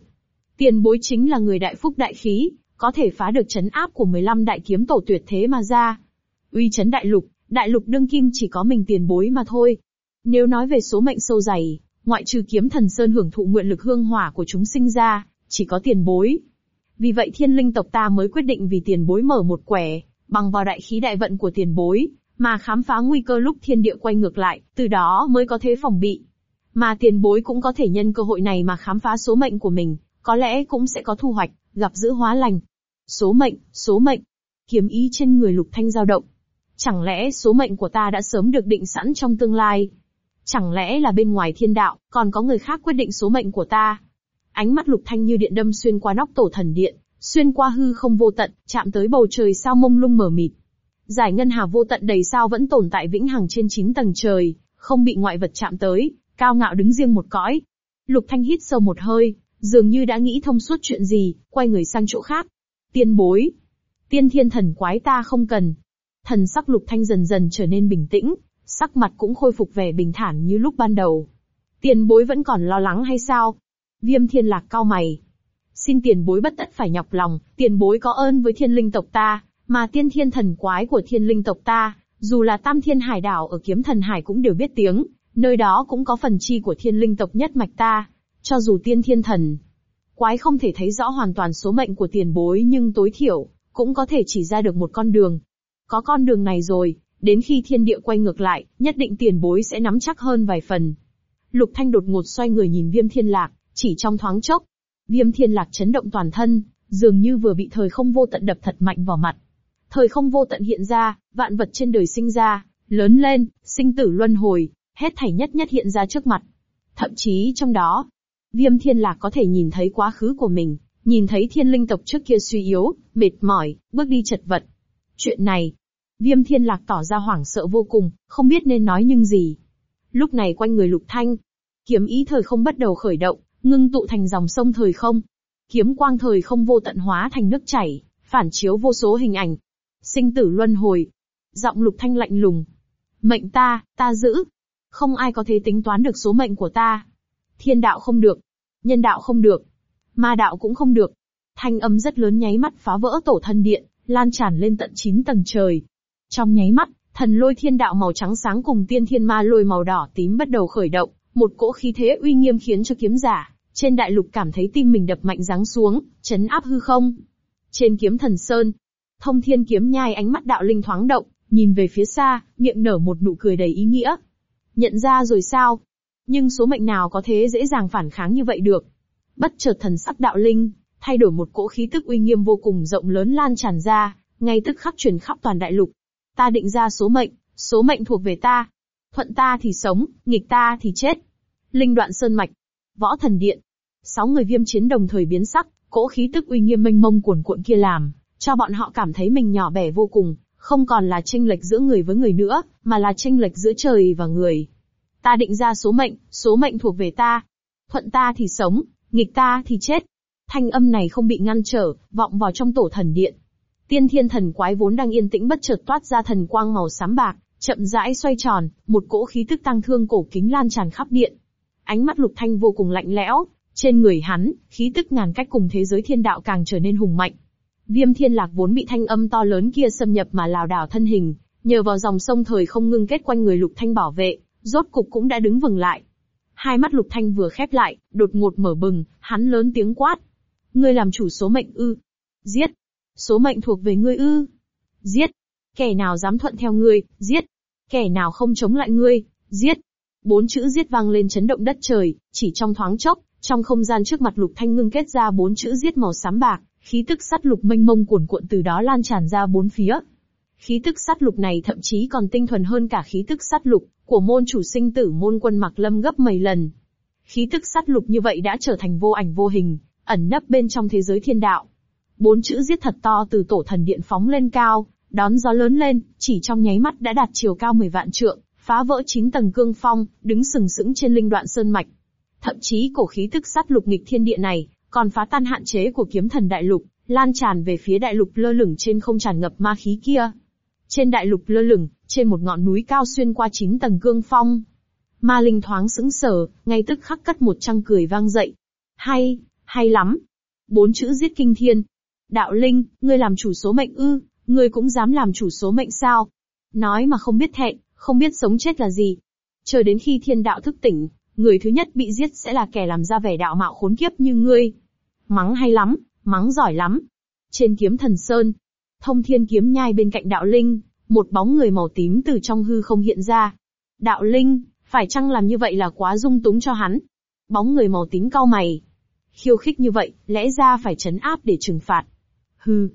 A: Tiền bối chính là người đại phúc đại khí, có thể phá được chấn áp của 15 đại kiếm tổ tuyệt thế mà ra. Uy chấn đại lục, đại lục đương kim chỉ có mình tiền bối mà thôi, nếu nói về số mệnh sâu dày, ngoại trừ kiếm thần sơn hưởng thụ nguyện lực hương hỏa của chúng sinh ra, chỉ có tiền bối. Vì vậy thiên linh tộc ta mới quyết định vì tiền bối mở một quẻ, bằng vào đại khí đại vận của tiền bối, mà khám phá nguy cơ lúc thiên địa quay ngược lại, từ đó mới có thế phòng bị. Mà tiền bối cũng có thể nhân cơ hội này mà khám phá số mệnh của mình, có lẽ cũng sẽ có thu hoạch, gặp giữ hóa lành. Số mệnh, số mệnh. Kiếm ý trên người lục thanh dao động. Chẳng lẽ số mệnh của ta đã sớm được định sẵn trong tương lai, Chẳng lẽ là bên ngoài thiên đạo, còn có người khác quyết định số mệnh của ta? Ánh mắt lục thanh như điện đâm xuyên qua nóc tổ thần điện, xuyên qua hư không vô tận, chạm tới bầu trời sao mông lung mờ mịt. Giải ngân hà vô tận đầy sao vẫn tồn tại vĩnh hằng trên chín tầng trời, không bị ngoại vật chạm tới, cao ngạo đứng riêng một cõi. Lục Thanh hít sâu một hơi, dường như đã nghĩ thông suốt chuyện gì, quay người sang chỗ khác. Tiên bối. Tiên thiên thần quái ta không cần. Thần sắc Lục Thanh dần dần trở nên bình tĩnh, sắc mặt cũng khôi phục vẻ bình thản như lúc ban đầu. Tiền bối vẫn còn lo lắng hay sao? Viêm thiên lạc cao mày. Xin tiền bối bất tất phải nhọc lòng, tiền bối có ơn với thiên linh tộc ta, mà tiên thiên thần quái của thiên linh tộc ta, dù là tam thiên hải đảo ở kiếm thần hải cũng đều biết tiếng, nơi đó cũng có phần chi của thiên linh tộc nhất mạch ta, cho dù tiên thiên thần. Quái không thể thấy rõ hoàn toàn số mệnh của tiền bối nhưng tối thiểu, cũng có thể chỉ ra được một con đường. Có con đường này rồi, Đến khi thiên địa quay ngược lại, nhất định tiền bối sẽ nắm chắc hơn vài phần. Lục Thanh đột ngột xoay người nhìn Viêm Thiên Lạc, chỉ trong thoáng chốc. Viêm Thiên Lạc chấn động toàn thân, dường như vừa bị thời không vô tận đập thật mạnh vào mặt. Thời không vô tận hiện ra, vạn vật trên đời sinh ra, lớn lên, sinh tử luân hồi, hết thảy nhất nhất hiện ra trước mặt. Thậm chí trong đó, Viêm Thiên Lạc có thể nhìn thấy quá khứ của mình, nhìn thấy thiên linh tộc trước kia suy yếu, mệt mỏi, bước đi chật vật. Chuyện này, Viêm thiên lạc tỏ ra hoảng sợ vô cùng, không biết nên nói nhưng gì. Lúc này quanh người lục thanh, kiếm ý thời không bắt đầu khởi động, ngưng tụ thành dòng sông thời không. Kiếm quang thời không vô tận hóa thành nước chảy, phản chiếu vô số hình ảnh. Sinh tử luân hồi. Giọng lục thanh lạnh lùng. Mệnh ta, ta giữ. Không ai có thể tính toán được số mệnh của ta. Thiên đạo không được. Nhân đạo không được. Ma đạo cũng không được. Thanh âm rất lớn nháy mắt phá vỡ tổ thân điện, lan tràn lên tận 9 tầng trời. Trong nháy mắt, thần lôi thiên đạo màu trắng sáng cùng tiên thiên ma lôi màu đỏ tím bắt đầu khởi động, một cỗ khí thế uy nghiêm khiến cho kiếm giả trên đại lục cảm thấy tim mình đập mạnh giáng xuống, chấn áp hư không. Trên kiếm thần sơn, thông thiên kiếm nhai ánh mắt đạo linh thoáng động, nhìn về phía xa, miệng nở một nụ cười đầy ý nghĩa. Nhận ra rồi sao? Nhưng số mệnh nào có thế dễ dàng phản kháng như vậy được? Bất chợt thần sắc đạo linh, thay đổi một cỗ khí tức uy nghiêm vô cùng rộng lớn lan tràn ra, ngay tức khắc truyền khắp toàn đại lục ta định ra số mệnh, số mệnh thuộc về ta. Thuận ta thì sống, nghịch ta thì chết. Linh đoạn sơn mạch, võ thần điện. Sáu người viêm chiến đồng thời biến sắc, cỗ khí tức uy nghiêm mênh mông cuồn cuộn kia làm, cho bọn họ cảm thấy mình nhỏ bé vô cùng, không còn là tranh lệch giữa người với người nữa, mà là tranh lệch giữa trời và người. Ta định ra số mệnh, số mệnh thuộc về ta. Thuận ta thì sống, nghịch ta thì chết. Thanh âm này không bị ngăn trở, vọng vào trong tổ thần điện, Tiên thiên thần quái vốn đang yên tĩnh bất chợt toát ra thần quang màu xám bạc, chậm rãi xoay tròn, một cỗ khí tức tăng thương cổ kính lan tràn khắp điện. Ánh mắt Lục Thanh vô cùng lạnh lẽo, trên người hắn, khí tức ngàn cách cùng thế giới thiên đạo càng trở nên hùng mạnh. Viêm Thiên Lạc vốn bị thanh âm to lớn kia xâm nhập mà lảo đảo thân hình, nhờ vào dòng sông thời không ngưng kết quanh người Lục Thanh bảo vệ, rốt cục cũng đã đứng vững lại. Hai mắt Lục Thanh vừa khép lại, đột ngột mở bừng, hắn lớn tiếng quát: "Ngươi làm chủ số mệnh ư?" Giết! số mệnh thuộc về ngươi ư. Giết! Kẻ nào dám thuận theo ngươi, giết! Kẻ nào không chống lại ngươi, giết! Bốn chữ giết vang lên chấn động đất trời, chỉ trong thoáng chốc, trong không gian trước mặt lục thanh ngưng kết ra bốn chữ giết màu xám bạc, khí tức sắt lục mênh mông cuộn cuộn từ đó lan tràn ra bốn phía. Khí tức sắt lục này thậm chí còn tinh thuần hơn cả khí tức sắt lục của môn chủ sinh tử môn quân mặc lâm gấp mấy lần. Khí tức sắt lục như vậy đã trở thành vô ảnh vô hình, ẩn nấp bên trong thế giới thiên đạo, Bốn chữ giết thật to từ tổ thần điện phóng lên cao, đón gió lớn lên, chỉ trong nháy mắt đã đạt chiều cao 10 vạn trượng, phá vỡ chín tầng cương phong, đứng sừng sững trên linh đoạn sơn mạch. Thậm chí cổ khí tức sát lục nghịch thiên địa này, còn phá tan hạn chế của kiếm thần đại lục, lan tràn về phía đại lục lơ lửng trên không tràn ngập ma khí kia. Trên đại lục lơ lửng, trên một ngọn núi cao xuyên qua chín tầng cương phong. Ma linh thoáng sững sờ, ngay tức khắc cất một trăng cười vang dậy. Hay, hay lắm. Bốn chữ giết kinh thiên, Đạo Linh, ngươi làm chủ số mệnh ư, ngươi cũng dám làm chủ số mệnh sao? Nói mà không biết thẹn, không biết sống chết là gì. Chờ đến khi thiên đạo thức tỉnh, người thứ nhất bị giết sẽ là kẻ làm ra vẻ đạo mạo khốn kiếp như ngươi. Mắng hay lắm, mắng giỏi lắm. Trên kiếm thần sơn, thông thiên kiếm nhai bên cạnh đạo linh, một bóng người màu tím từ trong hư không hiện ra. Đạo linh, phải chăng làm như vậy là quá dung túng cho hắn? Bóng người màu tím cau mày. Khiêu khích như vậy, lẽ ra phải chấn áp để trừng phạt. Hừ.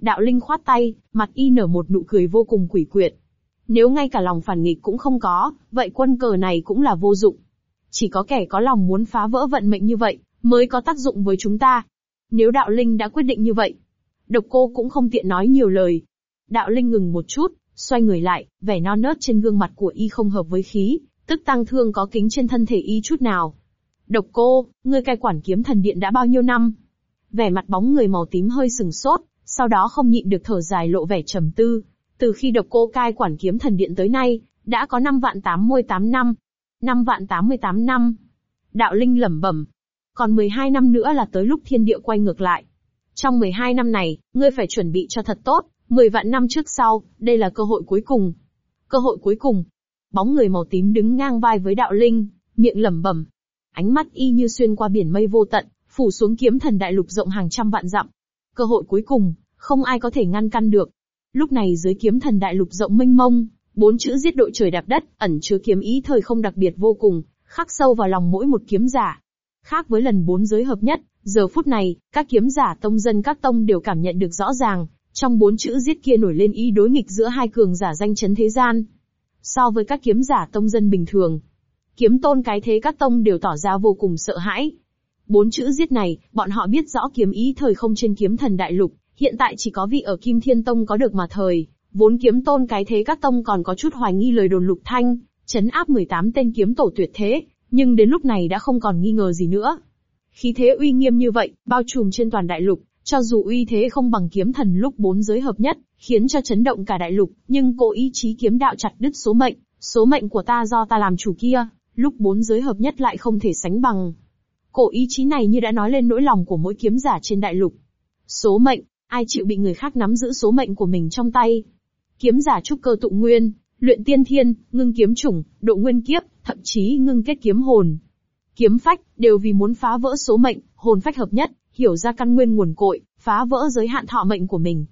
A: Đạo Linh khoát tay, mặt y nở một nụ cười vô cùng quỷ quyệt. Nếu ngay cả lòng phản nghịch cũng không có, vậy quân cờ này cũng là vô dụng. Chỉ có kẻ có lòng muốn phá vỡ vận mệnh như vậy, mới có tác dụng với chúng ta. Nếu đạo Linh đã quyết định như vậy, độc cô cũng không tiện nói nhiều lời. Đạo Linh ngừng một chút, xoay người lại, vẻ non nớt trên gương mặt của y không hợp với khí, tức tăng thương có kính trên thân thể y chút nào. Độc cô, ngươi cai quản kiếm thần điện đã bao nhiêu năm? vẻ mặt bóng người màu tím hơi sừng sốt, sau đó không nhịn được thở dài lộ vẻ trầm tư. Từ khi độc cô cai quản kiếm thần điện tới nay, đã có 5 vạn 88 năm, 5 vạn 88 năm. Đạo Linh lẩm bẩm, còn 12 năm nữa là tới lúc thiên địa quay ngược lại. Trong 12 năm này, ngươi phải chuẩn bị cho thật tốt, 10 vạn năm trước sau, đây là cơ hội cuối cùng. Cơ hội cuối cùng. Bóng người màu tím đứng ngang vai với đạo linh, miệng lẩm bẩm. Ánh mắt y như xuyên qua biển mây vô tận, phủ xuống kiếm thần đại lục rộng hàng trăm vạn dặm. Cơ hội cuối cùng, không ai có thể ngăn cản được. Lúc này dưới kiếm thần đại lục rộng mênh mông, bốn chữ giết đội trời đạp đất, ẩn chứa kiếm ý thời không đặc biệt vô cùng, khắc sâu vào lòng mỗi một kiếm giả. Khác với lần bốn giới hợp nhất, giờ phút này, các kiếm giả tông dân các tông đều cảm nhận được rõ ràng, trong bốn chữ giết kia nổi lên ý đối nghịch giữa hai cường giả danh chấn thế gian. So với các kiếm giả tông dân bình thường, kiếm tôn cái thế các tông đều tỏ ra vô cùng sợ hãi, Bốn chữ giết này, bọn họ biết rõ kiếm ý thời không trên kiếm thần đại lục, hiện tại chỉ có vị ở Kim Thiên Tông có được mà thời, vốn kiếm tôn cái thế các tông còn có chút hoài nghi lời đồn lục thanh, chấn áp 18 tên kiếm tổ tuyệt thế, nhưng đến lúc này đã không còn nghi ngờ gì nữa. Khí thế uy nghiêm như vậy, bao trùm trên toàn đại lục, cho dù uy thế không bằng kiếm thần lúc bốn giới hợp nhất, khiến cho chấn động cả đại lục, nhưng cố ý chí kiếm đạo chặt đứt số mệnh, số mệnh của ta do ta làm chủ kia, lúc bốn giới hợp nhất lại không thể sánh bằng. Cổ ý chí này như đã nói lên nỗi lòng của mỗi kiếm giả trên đại lục. Số mệnh, ai chịu bị người khác nắm giữ số mệnh của mình trong tay. Kiếm giả trúc cơ tụ nguyên, luyện tiên thiên, ngưng kiếm chủng, độ nguyên kiếp, thậm chí ngưng kết kiếm hồn. Kiếm phách, đều vì muốn phá vỡ số mệnh, hồn phách hợp nhất, hiểu ra căn nguyên nguồn cội, phá vỡ giới hạn thọ mệnh của mình.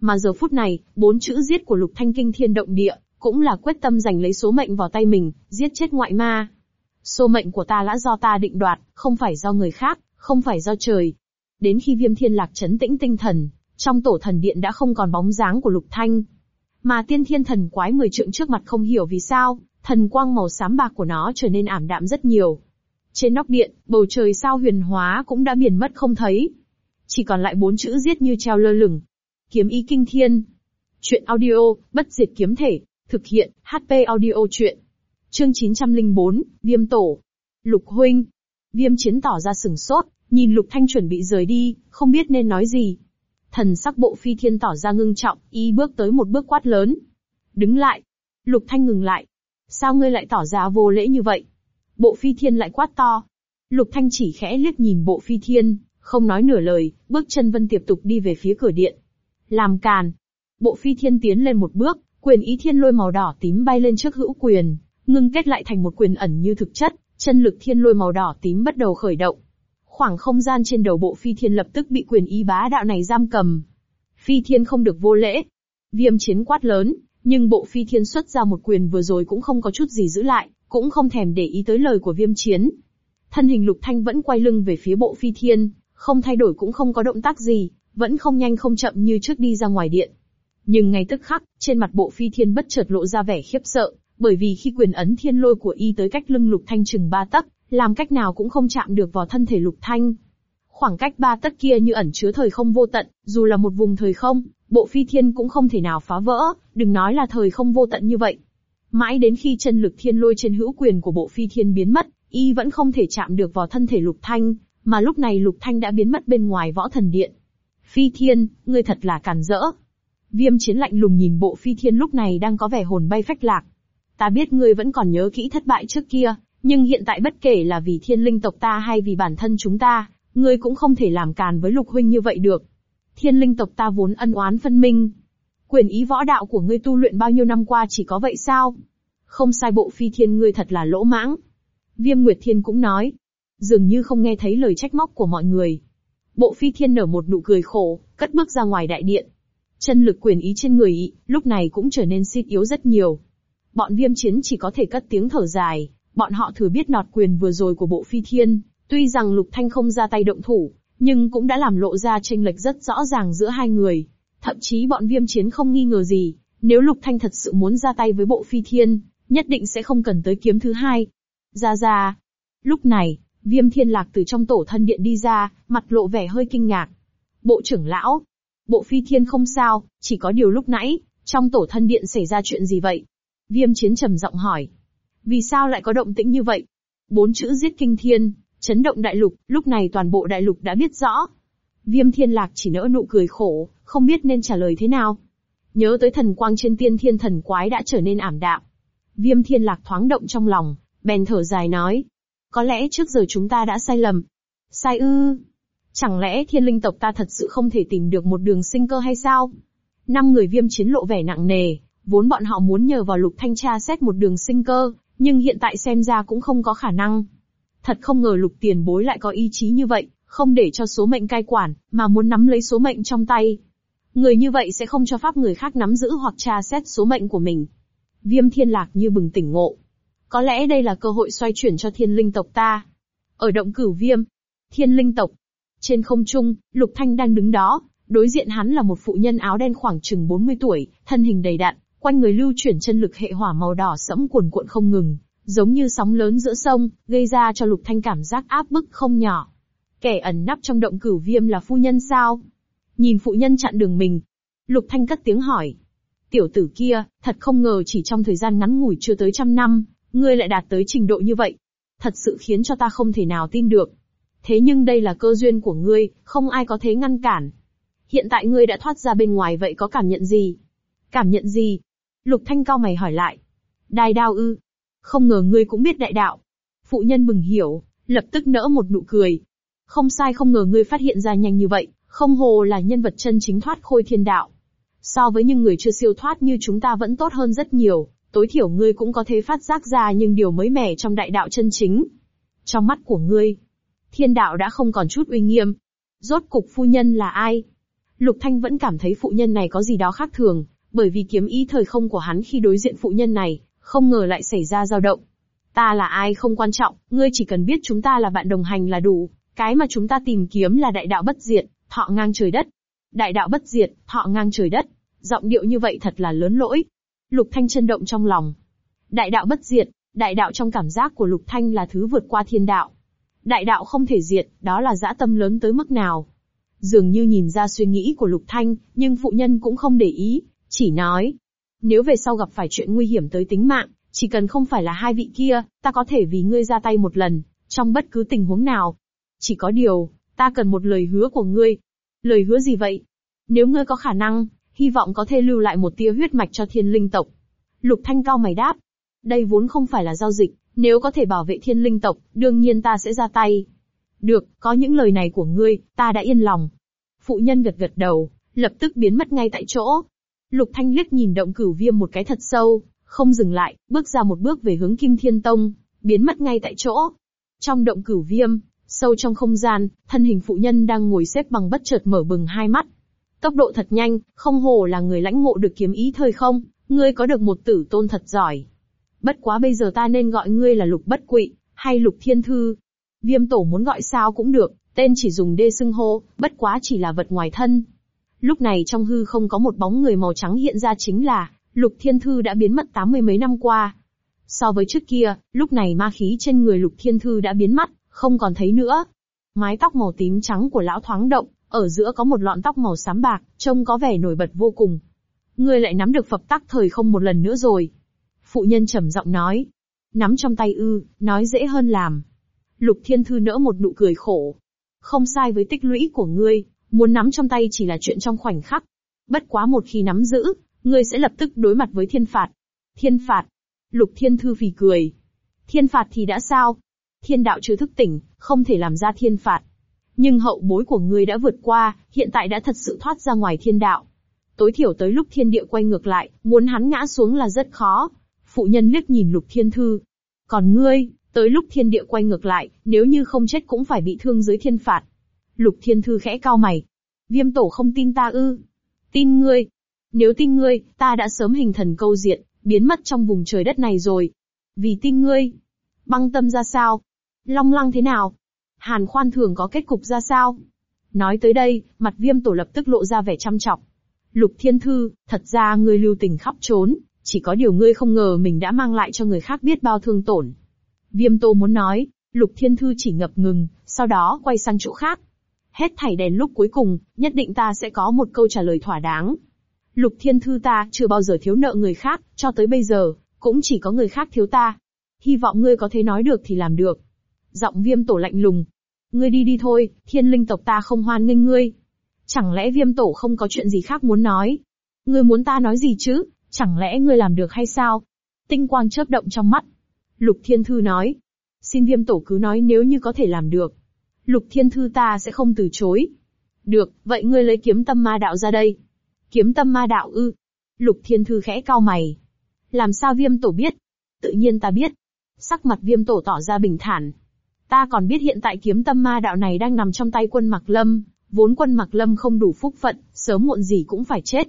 A: Mà giờ phút này, bốn chữ giết của lục thanh kinh thiên động địa, cũng là quyết tâm giành lấy số mệnh vào tay mình, giết chết ngoại ma số mệnh của ta đã do ta định đoạt, không phải do người khác, không phải do trời. Đến khi viêm thiên lạc chấn tĩnh tinh thần, trong tổ thần điện đã không còn bóng dáng của lục thanh. Mà tiên thiên thần quái mười trượng trước mặt không hiểu vì sao, thần quang màu xám bạc của nó trở nên ảm đạm rất nhiều. Trên nóc điện, bầu trời sao huyền hóa cũng đã biển mất không thấy. Chỉ còn lại bốn chữ giết như treo lơ lửng. Kiếm ý kinh thiên. Chuyện audio, bất diệt kiếm thể, thực hiện, HP audio chuyện. Chương 904, Viêm Tổ. Lục Huynh. Viêm chiến tỏ ra sừng sốt, nhìn Lục Thanh chuẩn bị rời đi, không biết nên nói gì. Thần sắc bộ phi thiên tỏ ra ngưng trọng, y bước tới một bước quát lớn. Đứng lại. Lục Thanh ngừng lại. Sao ngươi lại tỏ ra vô lễ như vậy? Bộ phi thiên lại quát to. Lục Thanh chỉ khẽ liếc nhìn bộ phi thiên, không nói nửa lời, bước chân vân tiếp tục đi về phía cửa điện. Làm càn. Bộ phi thiên tiến lên một bước, quyền ý thiên lôi màu đỏ tím bay lên trước hữu quyền, ngưng kết lại thành một quyền ẩn như thực chất, chân lực thiên lôi màu đỏ tím bắt đầu khởi động. Khoảng không gian trên đầu bộ phi thiên lập tức bị quyền ý bá đạo này giam cầm. Phi thiên không được vô lễ. Viêm chiến quát lớn, nhưng bộ phi thiên xuất ra một quyền vừa rồi cũng không có chút gì giữ lại, cũng không thèm để ý tới lời của viêm chiến. Thân hình lục thanh vẫn quay lưng về phía bộ phi thiên, không thay đổi cũng không có động tác gì, vẫn không nhanh không chậm như trước đi ra ngoài điện. Nhưng ngay tức khắc, trên mặt bộ phi thiên bất chợt lộ ra vẻ khiếp sợ, bởi vì khi quyền ấn thiên lôi của y tới cách lưng lục thanh chừng ba tấc, làm cách nào cũng không chạm được vào thân thể lục thanh. Khoảng cách ba tấc kia như ẩn chứa thời không vô tận, dù là một vùng thời không, bộ phi thiên cũng không thể nào phá vỡ, đừng nói là thời không vô tận như vậy. Mãi đến khi chân lực thiên lôi trên hữu quyền của bộ phi thiên biến mất, y vẫn không thể chạm được vào thân thể lục thanh, mà lúc này lục thanh đã biến mất bên ngoài võ thần điện. Phi thiên, ngươi thật là càn rỡ. Viêm chiến lạnh lùng nhìn bộ phi thiên lúc này đang có vẻ hồn bay phách lạc. Ta biết ngươi vẫn còn nhớ kỹ thất bại trước kia, nhưng hiện tại bất kể là vì thiên linh tộc ta hay vì bản thân chúng ta, ngươi cũng không thể làm càn với lục huynh như vậy được. Thiên linh tộc ta vốn ân oán phân minh. Quyền ý võ đạo của ngươi tu luyện bao nhiêu năm qua chỉ có vậy sao? Không sai bộ phi thiên ngươi thật là lỗ mãng. Viêm Nguyệt Thiên cũng nói. Dường như không nghe thấy lời trách móc của mọi người. Bộ phi thiên nở một nụ cười khổ, cất bước ra ngoài đại điện. Chân lực quyền ý trên người ý, lúc này cũng trở nên suy yếu rất nhiều, Bọn viêm chiến chỉ có thể cất tiếng thở dài, bọn họ thừa biết nọt quyền vừa rồi của bộ phi thiên, tuy rằng Lục Thanh không ra tay động thủ, nhưng cũng đã làm lộ ra tranh lệch rất rõ ràng giữa hai người. Thậm chí bọn viêm chiến không nghi ngờ gì, nếu Lục Thanh thật sự muốn ra tay với bộ phi thiên, nhất định sẽ không cần tới kiếm thứ hai. Ra ra. Lúc này, viêm thiên lạc từ trong tổ thân điện đi ra, mặt lộ vẻ hơi kinh ngạc. Bộ trưởng lão. Bộ phi thiên không sao, chỉ có điều lúc nãy, trong tổ thân điện xảy ra chuyện gì vậy? Viêm chiến trầm giọng hỏi. Vì sao lại có động tĩnh như vậy? Bốn chữ giết kinh thiên, chấn động đại lục, lúc này toàn bộ đại lục đã biết rõ. Viêm thiên lạc chỉ nỡ nụ cười khổ, không biết nên trả lời thế nào. Nhớ tới thần quang trên tiên thiên thần quái đã trở nên ảm đạm. Viêm thiên lạc thoáng động trong lòng, bèn thở dài nói. Có lẽ trước giờ chúng ta đã sai lầm. Sai ư. Chẳng lẽ thiên linh tộc ta thật sự không thể tìm được một đường sinh cơ hay sao? Năm người viêm chiến lộ vẻ nặng nề, Vốn bọn họ muốn nhờ vào lục thanh tra xét một đường sinh cơ, nhưng hiện tại xem ra cũng không có khả năng. Thật không ngờ lục tiền bối lại có ý chí như vậy, không để cho số mệnh cai quản, mà muốn nắm lấy số mệnh trong tay. Người như vậy sẽ không cho pháp người khác nắm giữ hoặc tra xét số mệnh của mình. Viêm thiên lạc như bừng tỉnh ngộ. Có lẽ đây là cơ hội xoay chuyển cho thiên linh tộc ta. Ở động cửu viêm, thiên linh tộc. Trên không trung, Lục Thanh đang đứng đó, đối diện hắn là một phụ nhân áo đen khoảng chừng 40 tuổi, thân hình đầy đặn, Quanh người lưu chuyển chân lực hệ hỏa màu đỏ sẫm cuồn cuộn không ngừng, giống như sóng lớn giữa sông, gây ra cho Lục Thanh cảm giác áp bức không nhỏ. Kẻ ẩn nấp trong động cửu viêm là phu nhân sao? Nhìn phụ nhân chặn đường mình, Lục Thanh cất tiếng hỏi. Tiểu tử kia, thật không ngờ chỉ trong thời gian ngắn ngủi chưa tới trăm năm, ngươi lại đạt tới trình độ như vậy. Thật sự khiến cho ta không thể nào tin được. Thế nhưng đây là cơ duyên của ngươi, không ai có thế ngăn cản. Hiện tại ngươi đã thoát ra bên ngoài vậy có cảm nhận gì? Cảm nhận gì? Lục Thanh cao mày hỏi lại. Đài đao ư. Không ngờ ngươi cũng biết đại đạo. Phụ nhân bừng hiểu, lập tức nở một nụ cười. Không sai không ngờ ngươi phát hiện ra nhanh như vậy, không hồ là nhân vật chân chính thoát khôi thiên đạo. So với những người chưa siêu thoát như chúng ta vẫn tốt hơn rất nhiều, tối thiểu ngươi cũng có thể phát giác ra những điều mới mẻ trong đại đạo chân chính. Trong mắt của ngươi, thiên đạo đã không còn chút uy nghiêm. Rốt cục phu nhân là ai? Lục Thanh vẫn cảm thấy phụ nhân này có gì đó khác thường, bởi vì kiếm ý thời không của hắn khi đối diện phụ nhân này, không ngờ lại xảy ra dao động. Ta là ai không quan trọng, ngươi chỉ cần biết chúng ta là bạn đồng hành là đủ, cái mà chúng ta tìm kiếm là đại đạo bất diệt, thọ ngang trời đất. Đại đạo bất diệt, thọ ngang trời đất, giọng điệu như vậy thật là lớn lỗi. Lục Thanh chân động trong lòng. Đại đạo bất diệt, đại đạo trong cảm giác của Lục Thanh là thứ vượt qua thiên đạo. Đại đạo không thể diệt, đó là dã tâm lớn tới mức nào. Dường như nhìn ra suy nghĩ của Lục Thanh, nhưng phụ nhân cũng không để ý, chỉ nói, nếu về sau gặp phải chuyện nguy hiểm tới tính mạng, chỉ cần không phải là hai vị kia, ta có thể vì ngươi ra tay một lần, trong bất cứ tình huống nào. Chỉ có điều, ta cần một lời hứa của ngươi. Lời hứa gì vậy? Nếu ngươi có khả năng, hy vọng có thể lưu lại một tia huyết mạch cho thiên linh tộc. Lục Thanh cao mày đáp. Đây vốn không phải là giao dịch, nếu có thể bảo vệ thiên linh tộc, đương nhiên ta sẽ ra tay. Được, có những lời này của ngươi, ta đã yên lòng. Phụ nhân gật gật đầu, lập tức biến mất ngay tại chỗ. Lục Thanh liếc nhìn động cửu viêm một cái thật sâu, không dừng lại, bước ra một bước về hướng Kim Thiên Tông, biến mất ngay tại chỗ. Trong động cửu viêm, sâu trong không gian, thân hình phụ nhân đang ngồi xếp bằng bất chợt mở bừng hai mắt. Tốc độ thật nhanh, không hồ là người lãnh ngộ được kiếm ý thời không, ngươi có được một tử tôn thật giỏi. Bất quá bây giờ ta nên gọi ngươi là lục bất quỵ, hay lục thiên thư. Viêm tổ muốn gọi sao cũng được, tên chỉ dùng đê xưng hô, bất quá chỉ là vật ngoài thân, Lúc này trong hư không có một bóng người màu trắng hiện ra chính là, Lục Thiên Thư đã biến mất tám mươi mấy năm qua. So với trước kia, lúc này ma khí trên người Lục Thiên Thư đã biến mất, không còn thấy nữa. Mái tóc màu tím trắng của lão thoáng động, ở giữa có một lọn tóc màu xám bạc, trông có vẻ nổi bật vô cùng. Ngươi lại nắm được phập tắc thời không một lần nữa rồi. Phụ nhân trầm giọng nói. Nắm trong tay ư, nói dễ hơn làm. Lục Thiên Thư nỡ một nụ cười khổ. Không sai với tích lũy của ngươi, Muốn nắm trong tay chỉ là chuyện trong khoảnh khắc. Bất quá một khi nắm giữ, ngươi sẽ lập tức đối mặt với thiên phạt. Thiên phạt. Lục thiên thư phì cười. Thiên phạt thì đã sao? Thiên đạo chưa thức tỉnh, không thể làm ra thiên phạt. Nhưng hậu bối của ngươi đã vượt qua, hiện tại đã thật sự thoát ra ngoài thiên đạo. Tối thiểu tới lúc thiên địa quay ngược lại, muốn hắn ngã xuống là rất khó. Phụ nhân liếc nhìn lục thiên thư. Còn ngươi, tới lúc thiên địa quay ngược lại, nếu như không chết cũng phải bị thương dưới thiên phạt. Lục Thiên Thư khẽ cao mày. Viêm tổ không tin ta ư. Tin ngươi. Nếu tin ngươi, ta đã sớm hình thần câu diện, biến mất trong vùng trời đất này rồi. Vì tin ngươi. Băng tâm ra sao? Long lăng thế nào? Hàn khoan thường có kết cục ra sao? Nói tới đây, mặt viêm tổ lập tức lộ ra vẻ chăm trọng. Lục Thiên Thư, thật ra ngươi lưu tình khắp trốn, chỉ có điều ngươi không ngờ mình đã mang lại cho người khác biết bao thương tổn. Viêm Tô muốn nói, Lục Thiên Thư chỉ ngập ngừng, sau đó quay sang chỗ khác. Hết thảy đèn lúc cuối cùng, nhất định ta sẽ có một câu trả lời thỏa đáng. Lục thiên thư ta chưa bao giờ thiếu nợ người khác, cho tới bây giờ, cũng chỉ có người khác thiếu ta. Hy vọng ngươi có thể nói được thì làm được. Giọng viêm tổ lạnh lùng. Ngươi đi đi thôi, thiên linh tộc ta không hoan nghênh ngươi. Chẳng lẽ viêm tổ không có chuyện gì khác muốn nói? Ngươi muốn ta nói gì chứ? Chẳng lẽ ngươi làm được hay sao? Tinh quang chớp động trong mắt. Lục thiên thư nói. Xin viêm tổ cứ nói nếu như có thể làm được. Lục Thiên Thư ta sẽ không từ chối. Được, vậy ngươi lấy kiếm tâm ma đạo ra đây. Kiếm tâm ma đạo ư. Lục Thiên Thư khẽ cao mày. Làm sao viêm tổ biết? Tự nhiên ta biết. Sắc mặt viêm tổ tỏ ra bình thản. Ta còn biết hiện tại kiếm tâm ma đạo này đang nằm trong tay quân Mạc Lâm. Vốn quân Mạc Lâm không đủ phúc phận, sớm muộn gì cũng phải chết.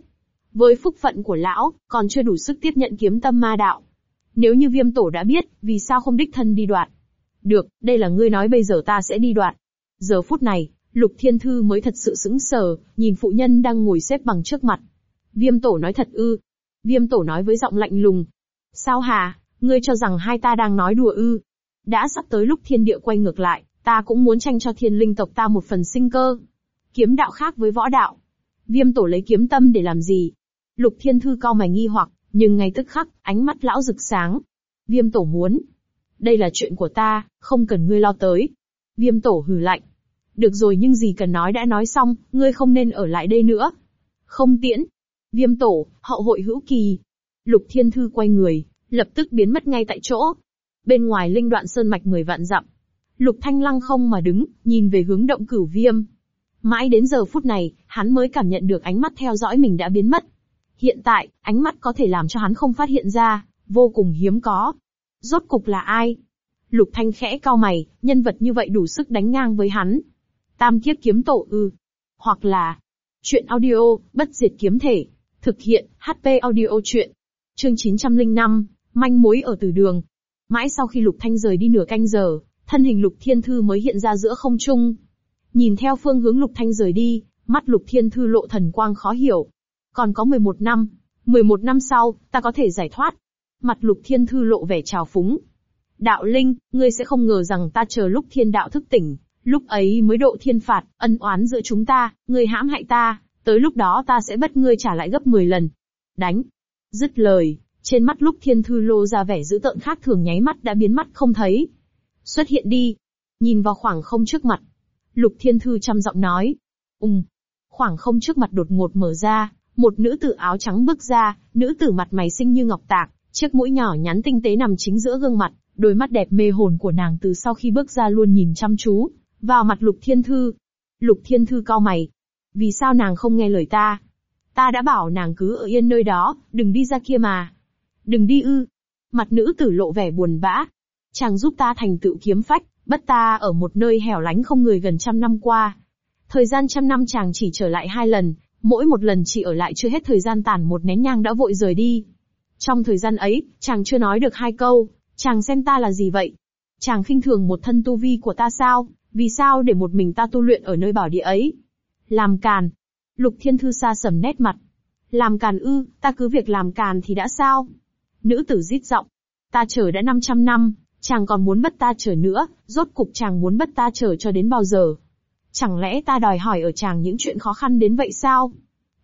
A: Với phúc phận của lão, còn chưa đủ sức tiếp nhận kiếm tâm ma đạo. Nếu như viêm tổ đã biết, vì sao không đích thân đi đoạt? Được, đây là ngươi nói bây giờ ta sẽ đi đoạt. Giờ phút này, Lục Thiên Thư mới thật sự sững sờ, nhìn phụ nhân đang ngồi xếp bằng trước mặt. Viêm tổ nói thật ư. Viêm tổ nói với giọng lạnh lùng. Sao hà, ngươi cho rằng hai ta đang nói đùa ư. Đã sắp tới lúc thiên địa quay ngược lại, ta cũng muốn tranh cho thiên linh tộc ta một phần sinh cơ. Kiếm đạo khác với võ đạo. Viêm tổ lấy kiếm tâm để làm gì? Lục thiên thư cao mày nghi hoặc, nhưng ngay tức khắc, ánh mắt lão rực sáng. Viêm tổ muốn. Đây là chuyện của ta, không cần ngươi lo tới. Viêm tổ hừ lạnh, được rồi nhưng gì cần nói đã nói xong, ngươi không nên ở lại đây nữa. Không tiễn. Viêm tổ, hậu hội hữu kỳ. Lục thiên thư quay người, lập tức biến mất ngay tại chỗ. Bên ngoài linh đoạn sơn mạch mười vạn dặm. Lục thanh lăng không mà đứng, nhìn về hướng động cửu viêm. Mãi đến giờ phút này, hắn mới cảm nhận được ánh mắt theo dõi mình đã biến mất. Hiện tại, ánh mắt có thể làm cho hắn không phát hiện ra, vô cùng hiếm có. Rốt cục là ai? Lục Thanh khẽ cao mày, nhân vật như vậy đủ sức đánh ngang với hắn, Tam kiếp kiếm tổ ư. Hoặc là, chuyện audio, bất diệt kiếm thể. Thực hiện, HP audio chuyện. Chương 905, manh mối ở từ đường. Mãi sau khi Lục Thanh rời đi nửa canh giờ, thân hình Lục Thiên Thư mới hiện ra giữa không trung. Nhìn theo phương hướng Lục Thanh rời đi, mắt Lục Thiên Thư lộ thần quang khó hiểu. Còn có 11 năm, 11 năm sau, ta có thể giải thoát. Mặt Lục Thiên Thư lộ vẻ trào phúng. Đạo Linh, ngươi sẽ không ngờ rằng ta chờ lúc thiên đạo thức tỉnh, Lúc ấy mới độ thiên phạt, ân oán giữa chúng ta, ngươi hãm hại ta, tới lúc đó ta sẽ bắt ngươi trả lại gấp 10 lần. Đánh. Dứt lời, trên mắt lúc thiên thư lô ra vẻ dữ tợn khác thường nháy mắt đã biến mắt không thấy. Xuất hiện đi. Nhìn vào khoảng không trước mặt. Lục thiên thư chăm giọng nói. Úng. Khoảng không trước mặt đột ngột mở ra, một nữ tử áo trắng bước ra, nữ tử mặt mày xinh như ngọc tạc, chiếc mũi nhỏ nhắn tinh tế nằm chính giữa gương mặt, đôi mắt đẹp mê hồn của nàng từ sau khi bước ra luôn nhìn chăm chú, vào mặt Lục Thiên Thư. Lục Thiên Thư cau mày. Vì sao nàng không nghe lời ta? Ta đã bảo nàng cứ ở yên nơi đó, đừng đi ra kia mà. Đừng đi ư. Mặt nữ tử lộ vẻ buồn bã. Chàng giúp ta thành tựu kiếm phách, bắt ta ở một nơi hẻo lánh không người gần trăm năm qua. Thời gian trăm năm chàng chỉ trở lại hai lần, mỗi một lần chỉ ở lại chưa hết thời gian tàn một nén nhang đã vội rời đi. Trong thời gian ấy, chàng chưa nói được hai câu, chàng xem ta là gì vậy? Chàng khinh thường một thân tu vi của ta sao? Vì sao để một mình ta tu luyện ở nơi bảo địa ấy? Làm càn. Lục thiên thư xa sầm nét mặt. Làm càn ư, ta cứ việc làm càn thì đã sao? Nữ tử rít giọng. Ta chờ đã 500 năm, chàng còn muốn bắt ta chờ nữa, rốt cục chàng muốn bắt ta chờ cho đến bao giờ? Chẳng lẽ ta đòi hỏi ở chàng những chuyện khó khăn đến vậy sao?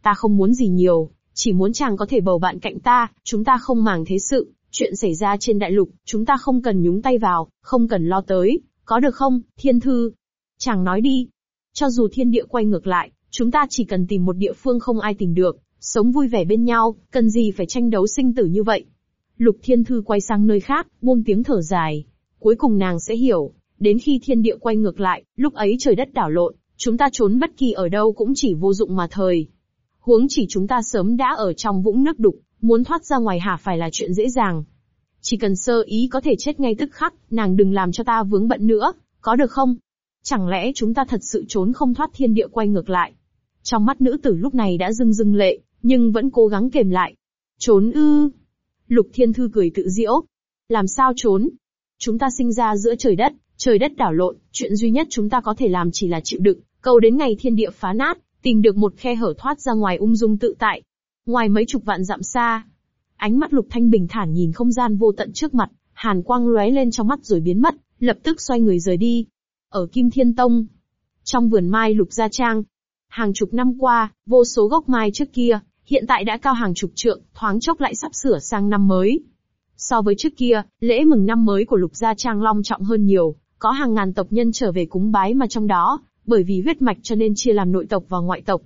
A: Ta không muốn gì nhiều, chỉ muốn chàng có thể bầu bạn cạnh ta, chúng ta không màng thế sự, chuyện xảy ra trên đại lục, chúng ta không cần nhúng tay vào, không cần lo tới. Có được không, thiên thư? Chàng nói đi. Cho dù thiên địa quay ngược lại, chúng ta chỉ cần tìm một địa phương không ai tìm được, sống vui vẻ bên nhau, cần gì phải tranh đấu sinh tử như vậy. Lục thiên thư quay sang nơi khác, buông tiếng thở dài. Cuối cùng nàng sẽ hiểu, đến khi thiên địa quay ngược lại, lúc ấy trời đất đảo lộn, chúng ta trốn bất kỳ ở đâu cũng chỉ vô dụng mà thời. Huống chỉ chúng ta sớm đã ở trong vũng nước đục, muốn thoát ra ngoài hả phải là chuyện dễ dàng. Chỉ cần sơ ý có thể chết ngay tức khắc, nàng đừng làm cho ta vướng bận nữa, có được không? Chẳng lẽ chúng ta thật sự trốn không thoát thiên địa quay ngược lại? Trong mắt nữ tử lúc này đã rưng rưng lệ, nhưng vẫn cố gắng kềm lại. Trốn ư? Lục Thiên Thư cười tự diễu. Làm sao trốn? Chúng ta sinh ra giữa trời đất, trời đất đảo lộn, chuyện duy nhất chúng ta có thể làm chỉ là chịu đựng, cầu đến ngày thiên địa phá nát, tìm được một khe hở thoát ra ngoài ung dung tự tại. Ngoài mấy chục vạn dặm xa, Ánh mắt Lục Thanh bình thản nhìn không gian vô tận trước mặt, hàn quang lóe lên trong mắt rồi biến mất, lập tức xoay người rời đi. Ở Kim Thiên Tông, trong vườn mai Lục Gia Trang, hàng chục năm qua, vô số gốc mai trước kia, hiện tại đã cao hàng chục trượng, thoáng chốc lại sắp sửa sang năm mới. So với trước kia, lễ mừng năm mới của Lục Gia Trang long trọng hơn nhiều, có hàng ngàn tộc nhân trở về cúng bái mà trong đó, bởi vì huyết mạch cho nên chia làm nội tộc và ngoại tộc.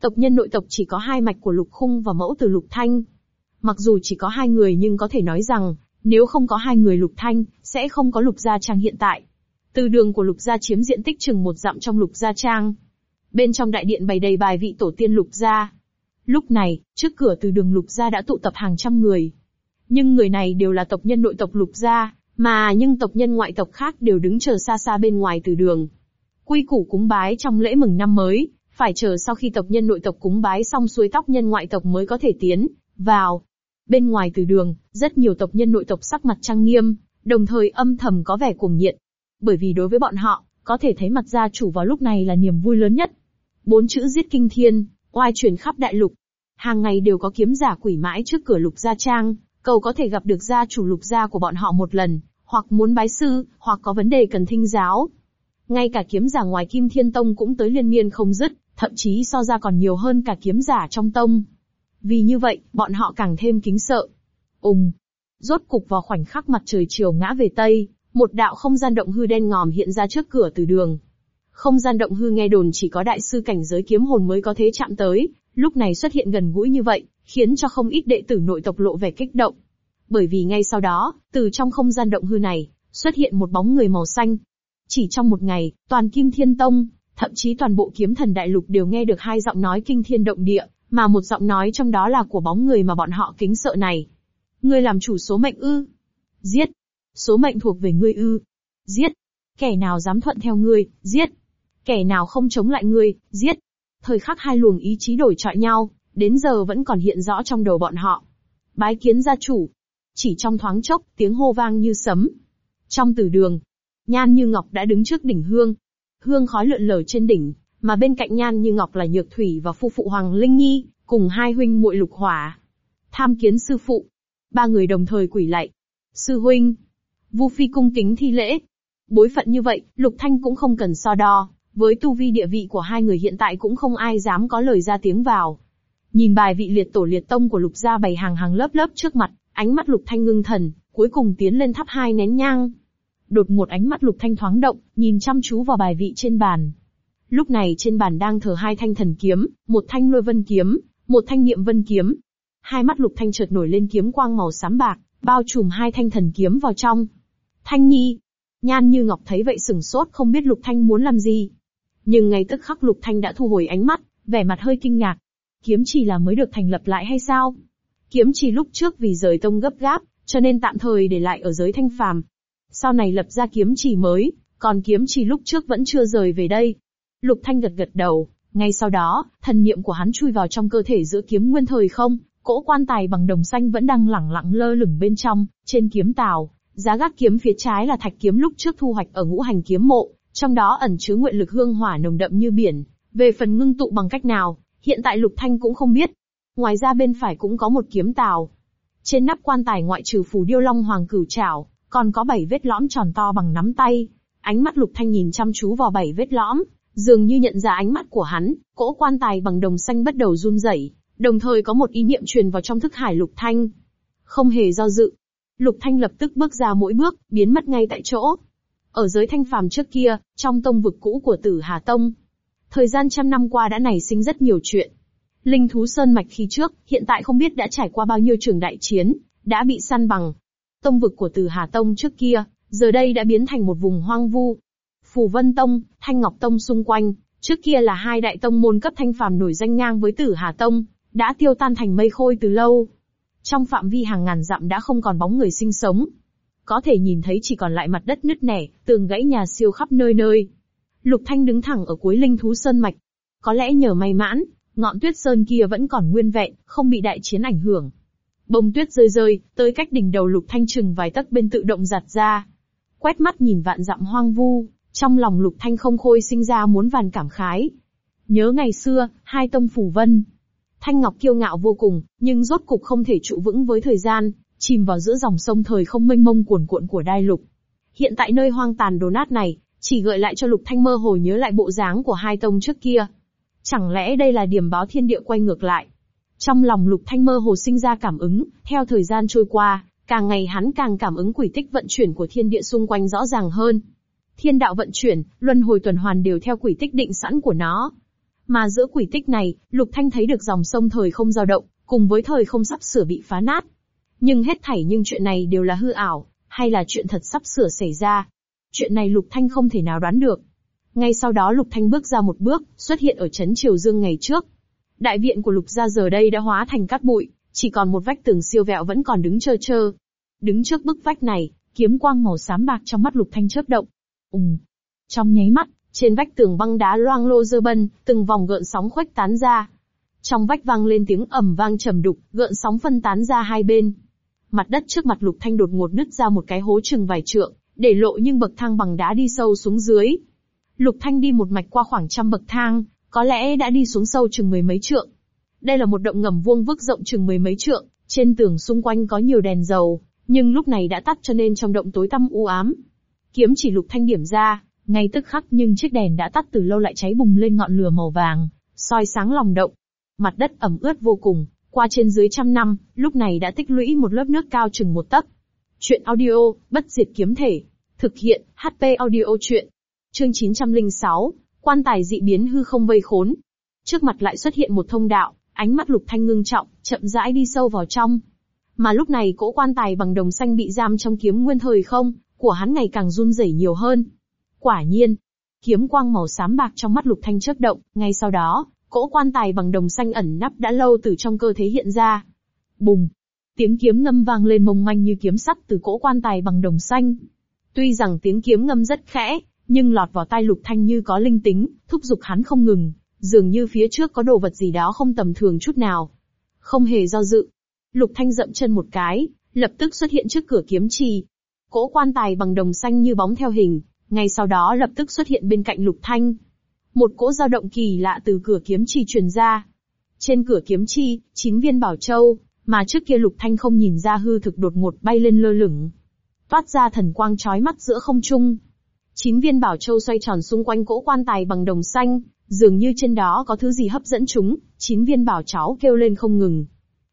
A: Tộc nhân nội tộc chỉ có hai mạch của Lục Khung và mẫu từ Lục Thanh, Mặc dù chỉ có hai người nhưng có thể nói rằng, nếu không có hai người lục thanh, sẽ không có lục gia trang hiện tại. Từ đường của lục gia chiếm diện tích chừng một dặm trong lục gia trang. Bên trong đại điện bày đầy bài vị tổ tiên lục gia. Lúc này, trước cửa từ đường lục gia đã tụ tập hàng trăm người. Nhưng người này đều là tộc nhân nội tộc lục gia, mà nhưng tộc nhân ngoại tộc khác đều đứng chờ xa xa bên ngoài từ đường. Quy củ cúng bái trong lễ mừng năm mới, phải chờ sau khi tộc nhân nội tộc cúng bái xong xuôi tóc nhân ngoại tộc mới có thể tiến vào, Bên ngoài từ đường, rất nhiều tộc nhân nội tộc sắc mặt trang nghiêm, đồng thời âm thầm có vẻ cuồng nhiệt. Bởi vì đối với bọn họ, có thể thấy mặt gia chủ vào lúc này là niềm vui lớn nhất. Bốn chữ giết kinh thiên, oai truyền khắp đại lục. Hàng ngày đều có kiếm giả quỷ mãi trước cửa lục gia trang, cầu có thể gặp được gia chủ lục gia của bọn họ một lần, hoặc muốn bái sư, hoặc có vấn đề cần thinh giáo. Ngay cả kiếm giả ngoài Kim Thiên Tông cũng tới liên miên không dứt, thậm chí so ra còn nhiều hơn cả kiếm giả trong tông. Vì như vậy, bọn họ càng thêm kính sợ. Úng, Rốt cục vào khoảnh khắc mặt trời chiều ngã về Tây, một đạo không gian động hư đen ngòm hiện ra trước cửa từ đường. Không gian động hư nghe đồn chỉ có đại sư cảnh giới kiếm hồn mới có thế chạm tới, lúc này xuất hiện gần gũi như vậy, khiến cho không ít đệ tử nội tộc lộ vẻ kích động. Bởi vì ngay sau đó, từ trong không gian động hư này, xuất hiện một bóng người màu xanh. Chỉ trong một ngày, toàn Kim Thiên Tông, thậm chí toàn bộ kiếm thần đại lục đều nghe được hai giọng nói kinh thiên động địa mà một giọng nói trong đó là của bóng người mà bọn họ kính sợ này. Ngươi làm chủ số mệnh ư? Giết! Số mệnh thuộc về ngươi ư? Giết! Kẻ nào dám thuận theo ngươi, giết! Kẻ nào không chống lại ngươi, giết! Thời khắc hai luồng ý chí đổi trọi nhau, đến giờ vẫn còn hiện rõ trong đầu bọn họ. Bái kiến gia chủ. Chỉ trong thoáng chốc, tiếng hô vang như sấm. Trong tử đường, Nhan Như Ngọc đã đứng trước đỉnh hương. Hương khói lượn lờ trên đỉnh, mà bên cạnh Nhan Như Ngọc là Nhược Thủy và phu phụ Hoàng Linh Nhi, cùng hai huynh muội Lục Hỏa. Tham kiến sư phụ. Ba người đồng thời quỳ lạy. Sư huynh. Vu Phi cung kính thi lễ. Bối phận như vậy, Lục Thanh cũng không cần so đo, với tu vi địa vị của hai người hiện tại cũng không ai dám có lời ra tiếng vào. Nhìn bài vị liệt tổ liệt tông của Lục gia bày hàng hàng lớp lớp trước mặt, ánh mắt Lục Thanh ngưng thần, cuối cùng tiến lên thắp hai nén nhang. Đột một ánh mắt Lục Thanh thoáng động, nhìn chăm chú vào bài vị trên bàn, Lúc này trên bàn đang thờ hai thanh thần kiếm, một thanh lôi vân kiếm, một thanh niệm vân kiếm. Hai mắt lục thanh chợt nổi lên kiếm quang màu xám bạc, bao trùm hai thanh thần kiếm vào trong. Thanh nhi. Nhan như ngọc thấy vậy sừng sốt không biết lục thanh muốn làm gì. Nhưng ngay tức khắc lục thanh đã thu hồi ánh mắt, vẻ mặt hơi kinh ngạc. Kiếm chỉ là mới được thành lập lại hay sao? Kiếm chỉ lúc trước vì rời tông gấp gáp, cho nên tạm thời để lại ở giới thanh phàm. Sau này lập ra kiếm chỉ mới, còn kiếm chỉ lúc trước vẫn chưa rời về đây, Lục Thanh gật gật đầu, ngay sau đó, thần niệm của hắn chui vào trong cơ thể giữa kiếm nguyên thời không, cỗ quan tài bằng đồng xanh vẫn đang lẳng lặng lơ lửng bên trong, trên kiếm tàu, giá gác kiếm phía trái là thạch kiếm lúc trước thu hoạch ở ngũ hành kiếm mộ, trong đó ẩn chứa nguyện lực hương hỏa nồng đậm như biển, về phần ngưng tụ bằng cách nào, hiện tại Lục Thanh cũng không biết. Ngoài ra bên phải cũng có một kiếm tàu. Trên nắp quan tài ngoại trừ phù điêu long hoàng cửu trảo, còn có bảy vết lõm tròn to bằng nắm tay. Ánh mắt Lục Thanh nhìn chăm chú vào bảy vết lõm, Dường như nhận ra ánh mắt của hắn, cỗ quan tài bằng đồng xanh bắt đầu run rẩy, đồng thời có một ý niệm truyền vào trong thức hải Lục Thanh. Không hề do dự, Lục Thanh lập tức bước ra mỗi bước, biến mất ngay tại chỗ. Ở giới thanh phàm trước kia, trong tông vực cũ của Tử Hà Tông, thời gian trăm năm qua đã nảy sinh rất nhiều chuyện. Linh thú sơn mạch khi trước, hiện tại không biết đã trải qua bao nhiêu trường đại chiến, đã bị săn bằng. Tông vực của tử Hà Tông trước kia, giờ đây đã biến thành một vùng hoang vu, Phù Vân Tông, Thanh Ngọc Tông xung quanh, trước kia là hai đại tông môn cấp thanh phàm nổi danh ngang với Tử Hà Tông, đã tiêu tan thành mây khôi từ lâu. Trong phạm vi hàng ngàn dặm đã không còn bóng người sinh sống. Có thể nhìn thấy chỉ còn lại mặt đất nứt nẻ, tường gãy nhà siêu khắp nơi nơi. Lục Thanh đứng thẳng ở cuối linh thú sơn mạch. Có lẽ nhờ may mãn, ngọn tuyết sơn kia vẫn còn nguyên vẹn, không bị đại chiến ảnh hưởng. Bông tuyết rơi rơi, tới cách đỉnh đầu Lục Thanh chừng vài tấc bên tự động giặt ra. Quét mắt nhìn vạn dặm hoang vu, trong lòng Lục Thanh không khôi sinh ra muốn vàn cảm khái. Nhớ ngày xưa, hai tâm phủ vân. Thanh Ngọc kiêu ngạo vô cùng, nhưng rốt cục không thể trụ vững với thời gian, chìm vào giữa dòng sông thời không mênh mông cuồn cuộn của đai lục. Hiện tại nơi hoang tàn đồ nát này, chỉ gợi lại cho Lục Thanh mơ hồ nhớ lại bộ dáng của hai tông trước kia. Chẳng lẽ đây là điểm báo thiên địa quay ngược lại? Trong lòng Lục Thanh mơ hồ sinh ra cảm ứng, theo thời gian trôi qua, càng ngày hắn càng cảm ứng quỷ tích vận chuyển của thiên địa xung quanh rõ ràng hơn thiên đạo vận chuyển, luân hồi tuần hoàn đều theo quỷ tích định sẵn của nó. Mà giữa quỷ tích này, Lục Thanh thấy được dòng sông thời không dao động, cùng với thời không sắp sửa bị phá nát. Nhưng hết thảy những chuyện này đều là hư ảo, hay là chuyện thật sắp sửa xảy ra. Chuyện này Lục Thanh không thể nào đoán được. Ngay sau đó Lục Thanh bước ra một bước, xuất hiện ở chấn Triều Dương ngày trước. Đại viện của Lục gia giờ đây đã hóa thành cát bụi, chỉ còn một vách tường siêu vẹo vẫn còn đứng trơ trơ. Đứng trước bức vách này, kiếm quang màu xám bạc trong mắt Lục Thanh chớp động, Ùng. Trong nháy mắt, trên vách tường băng đá loang lô dơ bân, từng vòng gợn sóng khuếch tán ra. Trong vách vang lên tiếng ầm vang trầm đục, gợn sóng phân tán ra hai bên. Mặt đất trước mặt Lục Thanh đột ngột nứt ra một cái hố chừng vài trượng, để lộ những bậc thang bằng đá đi sâu xuống dưới. Lục Thanh đi một mạch qua khoảng trăm bậc thang, có lẽ đã đi xuống sâu chừng mười mấy trượng. Đây là một động ngầm vuông vức rộng chừng mười mấy trượng, trên tường xung quanh có nhiều đèn dầu, nhưng lúc này đã tắt cho nên trong động tối tăm u ám. Kiếm chỉ lục thanh điểm ra, ngay tức khắc nhưng chiếc đèn đã tắt từ lâu lại cháy bùng lên ngọn lửa màu vàng, soi sáng lòng động. Mặt đất ẩm ướt vô cùng, qua trên dưới trăm năm, lúc này đã tích lũy một lớp nước cao chừng một tấc. Chuyện audio, bất diệt kiếm thể. Thực hiện, HP audio chuyện. Chương 906, quan tài dị biến hư không vây khốn. Trước mặt lại xuất hiện một thông đạo, ánh mắt lục thanh ngưng trọng, chậm rãi đi sâu vào trong. Mà lúc này cỗ quan tài bằng đồng xanh bị giam trong kiếm nguyên thời không, của hắn ngày càng run rẩy nhiều hơn. Quả nhiên, kiếm quang màu xám bạc trong mắt Lục Thanh chớp động, ngay sau đó, cỗ quan tài bằng đồng xanh ẩn nấp đã lâu từ trong cơ thể hiện ra. Bùng! Tiếng kiếm ngâm vang lên mông manh như kiếm sắt từ cỗ quan tài bằng đồng xanh. Tuy rằng tiếng kiếm ngâm rất khẽ, nhưng lọt vào tai Lục Thanh như có linh tính, thúc giục hắn không ngừng, dường như phía trước có đồ vật gì đó không tầm thường chút nào. Không hề do dự, Lục Thanh dậm chân một cái, lập tức xuất hiện trước cửa kiếm trì, Cỗ quan tài bằng đồng xanh như bóng theo hình, ngay sau đó lập tức xuất hiện bên cạnh Lục Thanh. Một cỗ dao động kỳ lạ từ cửa kiếm chi truyền ra. Trên cửa kiếm chi, chín viên bảo châu, mà trước kia Lục Thanh không nhìn ra hư thực đột ngột bay lên lơ lửng. Toát ra thần quang chói mắt giữa không trung. Chín viên bảo châu xoay tròn xung quanh cỗ quan tài bằng đồng xanh, dường như trên đó có thứ gì hấp dẫn chúng, chín viên bảo cháu kêu lên không ngừng.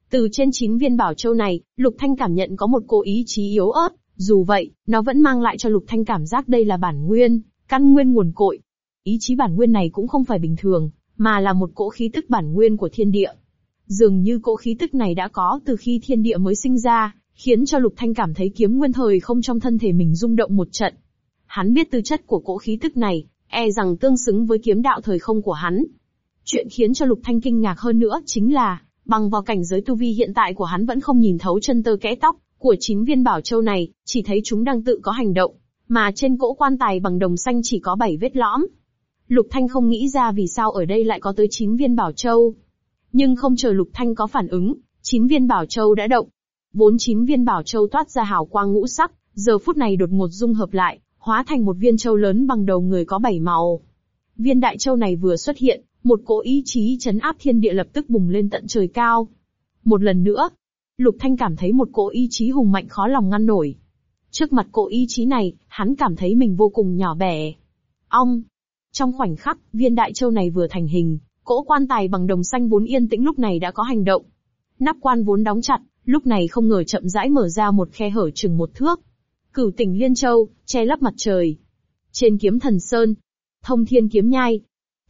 A: Từ trên chín viên bảo châu này, Lục Thanh cảm nhận có một cô ý chí yếu ớt, dù vậy, nó vẫn mang lại cho Lục Thanh cảm giác đây là bản nguyên, căn nguyên nguồn cội. Ý chí bản nguyên này cũng không phải bình thường, mà là một cỗ khí tức bản nguyên của thiên địa. Dường như cỗ khí tức này đã có từ khi thiên địa mới sinh ra, khiến cho Lục Thanh cảm thấy kiếm nguyên thời không trong thân thể mình rung động một trận. Hắn biết tư chất của cỗ khí tức này, e rằng tương xứng với kiếm đạo thời không của hắn. Chuyện khiến cho Lục Thanh kinh ngạc hơn nữa chính là, bằng vào cảnh giới tu vi hiện tại của hắn vẫn không nhìn thấu chân tơ kẽ tóc, của chín viên bảo châu này, chỉ thấy chúng đang tự có hành động, mà trên cỗ quan tài bằng đồng xanh chỉ có bảy vết lõm. Lục Thanh không nghĩ ra vì sao ở đây lại có tới chín viên bảo châu. Nhưng không chờ Lục Thanh có phản ứng, chín viên bảo châu đã động. Bốn chín viên bảo châu toát ra hào quang ngũ sắc, giờ phút này đột ngột dung hợp lại, hóa thành một viên châu lớn bằng đầu người có bảy màu. Viên đại châu này vừa xuất hiện, một cỗ ý chí chấn áp thiên địa lập tức bùng lên tận trời cao. Một lần nữa, Lục Thanh cảm thấy một cỗ ý chí hùng mạnh khó lòng ngăn nổi. Trước mặt cỗ ý chí này, hắn cảm thấy mình vô cùng nhỏ bé. Ong! Trong khoảnh khắc, viên đại châu này vừa thành hình, cỗ quan tài bằng đồng xanh vốn yên tĩnh lúc này đã có hành động. Nắp quan vốn đóng chặt, lúc này không ngờ chậm rãi mở ra một khe hở chừng một thước. Cửu tỉnh Liên Châu, che lấp mặt trời. Trên kiếm thần Sơn, thông thiên kiếm nhai.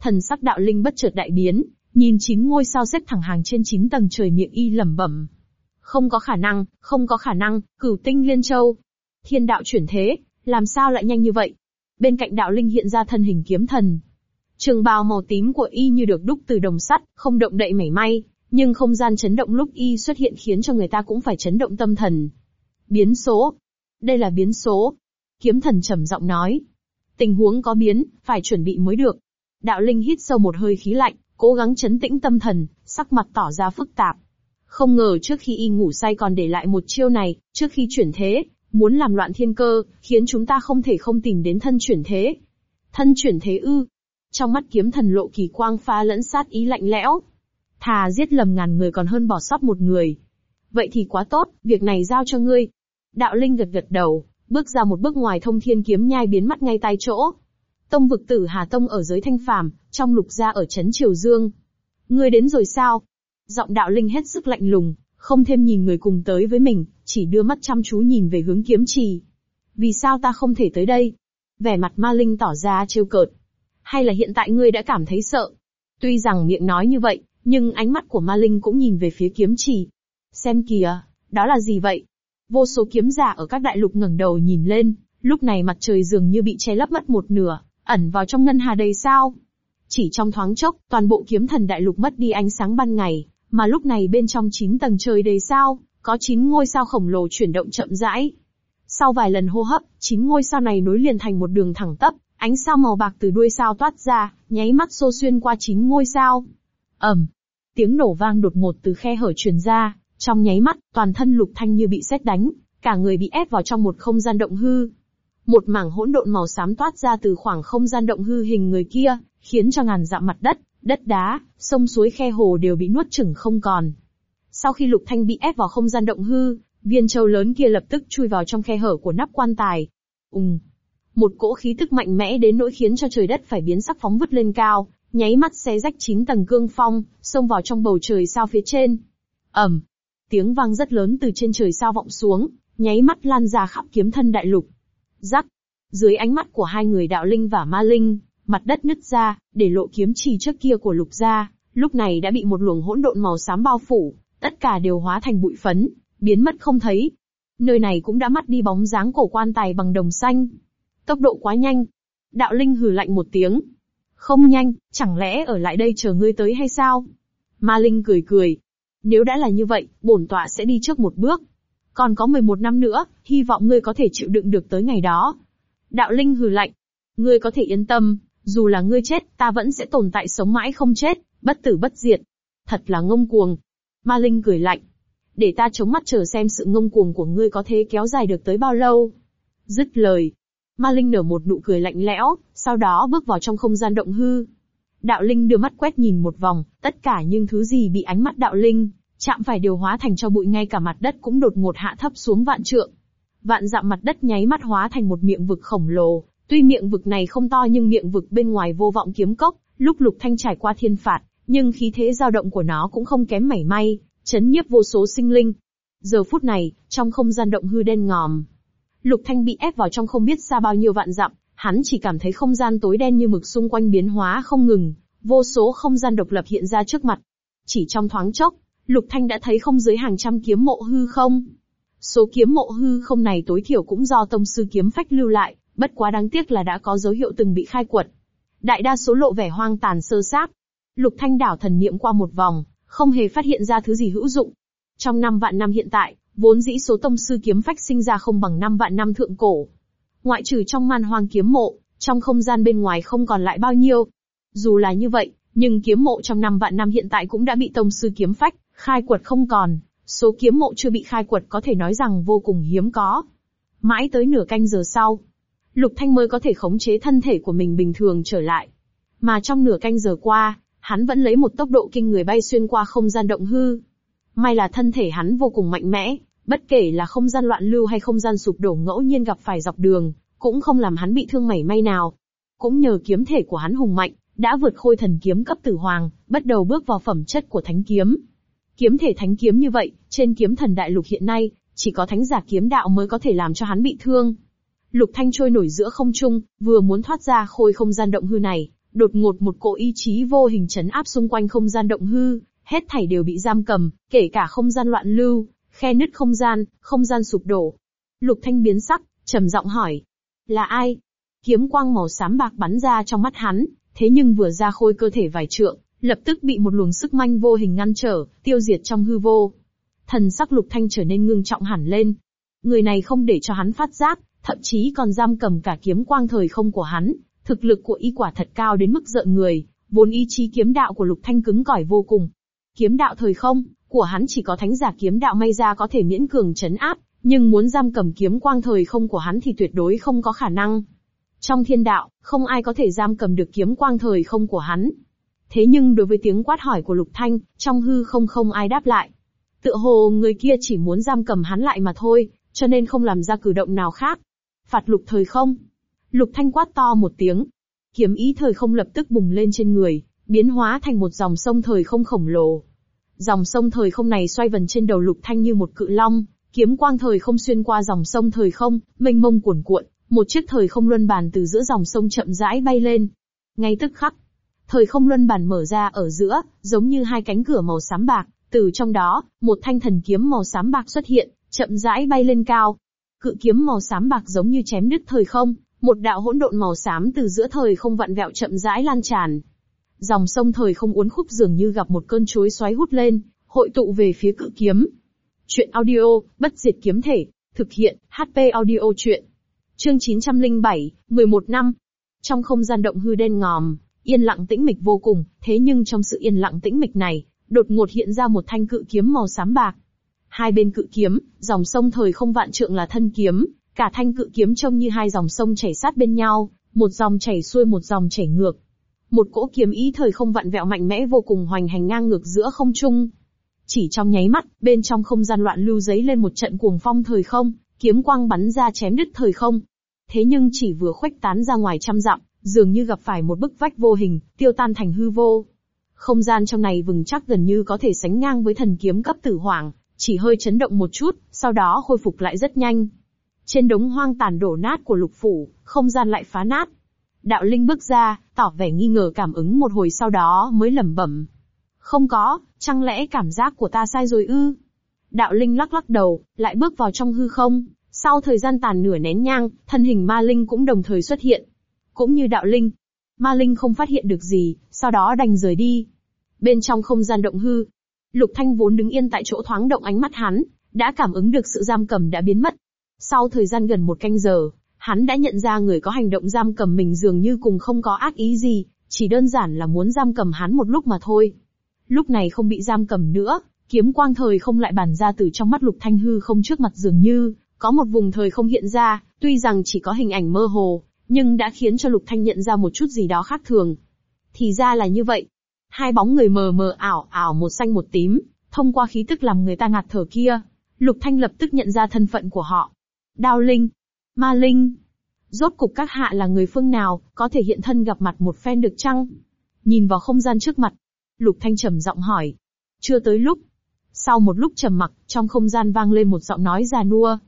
A: Thần sắc đạo linh bất chợt đại biến, nhìn chín ngôi sao xếp thẳng hàng trên chín tầng trời miệng y lẩm bẩm, không có khả năng, không có khả năng, cửu tinh liên châu. Thiên đạo chuyển thế, làm sao lại nhanh như vậy? Bên cạnh đạo linh hiện ra thân hình kiếm thần. Trường bào màu tím của y như được đúc từ đồng sắt, không động đậy mảy may, nhưng không gian chấn động lúc y xuất hiện khiến cho người ta cũng phải chấn động tâm thần. Biến số. Đây là biến số. Kiếm thần trầm giọng nói. Tình huống có biến, phải chuẩn bị mới được. Đạo Linh hít sâu một hơi khí lạnh, cố gắng chấn tĩnh tâm thần, sắc mặt tỏ ra phức tạp. Không ngờ trước khi y ngủ say còn để lại một chiêu này, trước khi chuyển thế, muốn làm loạn thiên cơ, khiến chúng ta không thể không tìm đến thân chuyển thế. Thân chuyển thế ư. Trong mắt kiếm thần lộ kỳ quang pha lẫn sát ý lạnh lẽo. Thà giết lầm ngàn người còn hơn bỏ sót một người. Vậy thì quá tốt, việc này giao cho ngươi. Đạo Linh gật gật đầu, bước ra một bước ngoài thông thiên kiếm nhai biến mất ngay tại chỗ. Tông vực tử Hà Tông ở dưới thanh phàm, trong lục gia ở Trấn Triều Dương. Ngươi đến rồi sao? Giọng đạo linh hết sức lạnh lùng, không thêm nhìn người cùng tới với mình, chỉ đưa mắt chăm chú nhìn về hướng kiếm trì. Vì sao ta không thể tới đây? Vẻ mặt ma linh tỏ ra trêu cợt. Hay là hiện tại ngươi đã cảm thấy sợ? Tuy rằng miệng nói như vậy, nhưng ánh mắt của ma linh cũng nhìn về phía kiếm trì. Xem kìa, đó là gì vậy? Vô số kiếm giả ở các đại lục ngẩng đầu nhìn lên, lúc này mặt trời dường như bị che lấp mất một nửa, ẩn vào trong ngân hà đầy sao. Chỉ trong thoáng chốc, toàn bộ kiếm thần đại lục mất đi ánh sáng ban ngày, mà lúc này bên trong 9 tầng trời đầy sao, có 9 ngôi sao khổng lồ chuyển động chậm rãi. Sau vài lần hô hấp, 9 ngôi sao này nối liền thành một đường thẳng tắp, ánh sao màu bạc từ đuôi sao toát ra, nháy mắt xô xuyên qua 9 ngôi sao. Ầm. Tiếng nổ vang đột ngột từ khe hở truyền ra, trong nháy mắt, toàn thân Lục Thanh như bị sét đánh, cả người bị ép vào trong một không gian động hư. Một mảng hỗn độn màu xám toát ra từ khoảng không gian động hư hình người kia, khiến cho ngàn dặm mặt đất Đất đá, sông suối khe hồ đều bị nuốt chửng không còn. Sau khi Lục Thanh bị ép vào không gian động hư, viên châu lớn kia lập tức chui vào trong khe hở của nắp quan tài. Ùng. Một cỗ khí tức mạnh mẽ đến nỗi khiến cho trời đất phải biến sắc phóng vứt lên cao, nháy mắt xé rách chín tầng cương phong, xông vào trong bầu trời sao phía trên. Ầm. Tiếng vang rất lớn từ trên trời sao vọng xuống, nháy mắt lan ra khắp kiếm thân đại lục. Rắc. Dưới ánh mắt của hai người đạo linh và ma linh, mặt đất nứt ra, để lộ kiếm trì trước kia của lục gia, lúc này đã bị một luồng hỗn độn màu xám bao phủ, tất cả đều hóa thành bụi phấn, biến mất không thấy. Nơi này cũng đã mất đi bóng dáng cổ quan tài bằng đồng xanh. Tốc độ quá nhanh. Đạo Linh hừ lạnh một tiếng. Không nhanh, chẳng lẽ ở lại đây chờ ngươi tới hay sao? Ma Linh cười cười. Nếu đã là như vậy, bổn tọa sẽ đi trước một bước. Còn có 11 năm nữa, hy vọng ngươi có thể chịu đựng được tới ngày đó. Đạo Linh hừ lạnh. Ngươi có thể yên tâm, dù là ngươi chết, ta vẫn sẽ tồn tại sống mãi không chết, bất tử bất diệt. Thật là ngông cuồng. Ma Linh cười lạnh. Để ta chống mắt chờ xem sự ngông cuồng của ngươi có thể kéo dài được tới bao lâu. Dứt lời. Ma Linh nở một nụ cười lạnh lẽo, sau đó bước vào trong không gian động hư. Đạo Linh đưa mắt quét nhìn một vòng, tất cả những thứ gì bị ánh mắt Đạo Linh, chạm phải điều hóa thành cho bụi ngay cả mặt đất cũng đột ngột hạ thấp xuống vạn trượng. Vạn dặm mặt đất nháy mắt hóa thành một miệng vực khổng lồ, Tuy miệng vực này không to nhưng miệng vực bên ngoài vô vọng kiếm cốc, lúc lục thanh trải qua thiên phạt, nhưng khí thế dao động của nó cũng không kém mảy may, chấn nhiếp vô số sinh linh. Giờ phút này, trong không gian động hư đen ngòm, lục thanh bị ép vào trong không biết xa bao nhiêu vạn dặm, hắn chỉ cảm thấy không gian tối đen như mực xung quanh biến hóa không ngừng, vô số không gian độc lập hiện ra trước mặt. Chỉ trong thoáng chốc, lục thanh đã thấy không dưới hàng trăm kiếm mộ hư không. Số kiếm mộ hư không này tối thiểu cũng do tông sư kiếm phách lưu lại, Bất quá đáng tiếc là đã có dấu hiệu từng bị khai quật. Đại đa số lộ vẻ hoang tàn sơ sát. Lục Thanh đảo thần niệm qua một vòng, không hề phát hiện ra thứ gì hữu dụng. Trong năm vạn năm hiện tại, vốn dĩ số tông sư kiếm phách sinh ra không bằng năm vạn năm thượng cổ. Ngoại trừ trong man hoang kiếm mộ, trong không gian bên ngoài không còn lại bao nhiêu. Dù là như vậy, nhưng kiếm mộ trong năm vạn năm hiện tại cũng đã bị tông sư kiếm phách, khai quật không còn, số kiếm mộ chưa bị khai quật có thể nói rằng vô cùng hiếm có. Mãi tới nửa canh giờ sau, Lục Thanh mới có thể khống chế thân thể của mình bình thường trở lại. Mà trong nửa canh giờ qua, hắn vẫn lấy một tốc độ kinh người bay xuyên qua không gian động hư. May là thân thể hắn vô cùng mạnh mẽ, bất kể là không gian loạn lưu hay không gian sụp đổ ngẫu nhiên gặp phải dọc đường, cũng không làm hắn bị thương mảy may nào. Cũng nhờ kiếm thể của hắn hùng mạnh, đã vượt khôi thần kiếm cấp tử hoàng, bắt đầu bước vào phẩm chất của thánh kiếm. Kiếm thể thánh kiếm như vậy, trên kiếm thần đại lục hiện nay, chỉ có thánh giả kiếm đạo mới có thể làm cho hắn bị thương. Lục Thanh trôi nổi giữa không trung, vừa muốn thoát ra khôi không gian động hư này, đột ngột một cỗ ý chí vô hình chấn áp xung quanh không gian động hư, hết thảy đều bị giam cầm, kể cả không gian loạn lưu, khe nứt không gian, không gian sụp đổ. Lục Thanh biến sắc, trầm giọng hỏi, là ai? Kiếm quang màu xám bạc bắn ra trong mắt hắn, thế nhưng vừa ra khôi cơ thể vài trượng, lập tức bị một luồng sức manh vô hình ngăn trở, tiêu diệt trong hư vô. Thần sắc Lục Thanh trở nên ngưng trọng hẳn lên. Người này không để cho hắn phát giác, thậm chí còn giam cầm cả kiếm quang thời không của hắn, thực lực của y quả thật cao đến mức giận người, vốn ý chí kiếm đạo của Lục Thanh cứng cỏi vô cùng. Kiếm đạo thời không của hắn chỉ có thánh giả kiếm đạo may ra có thể miễn cường chấn áp, nhưng muốn giam cầm kiếm quang thời không của hắn thì tuyệt đối không có khả năng. Trong thiên đạo, không ai có thể giam cầm được kiếm quang thời không của hắn. Thế nhưng đối với tiếng quát hỏi của Lục Thanh, trong hư không không ai đáp lại. Tựa hồ người kia chỉ muốn giam cầm hắn lại mà thôi, cho nên không làm ra cử động nào khác, phạt lục thời không. Lục thanh quát to một tiếng. Kiếm ý thời không lập tức bùng lên trên người, biến hóa thành một dòng sông thời không khổng lồ. Dòng sông thời không này xoay vần trên đầu lục thanh như một cự long, kiếm quang thời không xuyên qua dòng sông thời không, mênh mông cuồn cuộn, một chiếc thời không luân bàn từ giữa dòng sông chậm rãi bay lên. Ngay tức khắc, thời không luân bàn mở ra ở giữa, giống như hai cánh cửa màu xám bạc, từ trong đó, một thanh thần kiếm màu xám bạc xuất hiện, chậm rãi bay lên cao, Cự kiếm màu xám bạc giống như chém đứt thời không, một đạo hỗn độn màu xám từ giữa thời không vặn vẹo chậm rãi lan tràn. Dòng sông thời không uốn khúc dường như gặp một cơn chuối xoáy hút lên, hội tụ về phía cự kiếm. Chuyện audio, bất diệt kiếm thể, thực hiện, HP audio chuyện. Chương 907, 11 năm. Trong không gian động hư đen ngòm, yên lặng tĩnh mịch vô cùng, thế nhưng trong sự yên lặng tĩnh mịch này, đột ngột hiện ra một thanh cự kiếm màu xám bạc. Hai bên cự kiếm, dòng sông thời không vạn trượng là thân kiếm, cả thanh cự kiếm trông như hai dòng sông chảy sát bên nhau, một dòng chảy xuôi một dòng chảy ngược. Một cỗ kiếm ý thời không vặn vẹo mạnh mẽ vô cùng hoành hành ngang ngược giữa không trung. Chỉ trong nháy mắt, bên trong không gian loạn lưu giấy lên một trận cuồng phong thời không, kiếm quang bắn ra chém đứt thời không. Thế nhưng chỉ vừa khuếch tán ra ngoài trăm dặm, dường như gặp phải một bức vách vô hình, tiêu tan thành hư vô. Không gian trong này vừng chắc gần như có thể sánh ngang với thần kiếm cấp tử hoàng, chỉ hơi chấn động một chút, sau đó khôi phục lại rất nhanh. Trên đống hoang tàn đổ nát của lục phủ, không gian lại phá nát. Đạo Linh bước ra, tỏ vẻ nghi ngờ cảm ứng một hồi sau đó mới lẩm bẩm. Không có, chẳng lẽ cảm giác của ta sai rồi ư? Đạo Linh lắc lắc đầu, lại bước vào trong hư không. Sau thời gian tàn nửa nén nhang, thân hình ma Linh cũng đồng thời xuất hiện. Cũng như đạo Linh, ma Linh không phát hiện được gì, sau đó đành rời đi. Bên trong không gian động hư, Lục Thanh vốn đứng yên tại chỗ thoáng động ánh mắt hắn, đã cảm ứng được sự giam cầm đã biến mất. Sau thời gian gần một canh giờ, hắn đã nhận ra người có hành động giam cầm mình dường như cùng không có ác ý gì, chỉ đơn giản là muốn giam cầm hắn một lúc mà thôi. Lúc này không bị giam cầm nữa, kiếm quang thời không lại bản ra từ trong mắt lục thanh hư không trước mặt dường như, có một vùng thời không hiện ra, tuy rằng chỉ có hình ảnh mơ hồ, nhưng đã khiến cho lục thanh nhận ra một chút gì đó khác thường. Thì ra là như vậy, Hai bóng người mờ mờ ảo ảo một xanh một tím, thông qua khí tức làm người ta ngạt thở kia. Lục Thanh lập tức nhận ra thân phận của họ. Đao Linh, Ma Linh. Rốt cục các hạ là người phương nào, có thể hiện thân gặp mặt một phen được chăng? Nhìn vào không gian trước mặt, Lục Thanh trầm giọng hỏi. Chưa tới lúc. Sau một lúc trầm mặc, trong không gian vang lên một giọng nói già nua.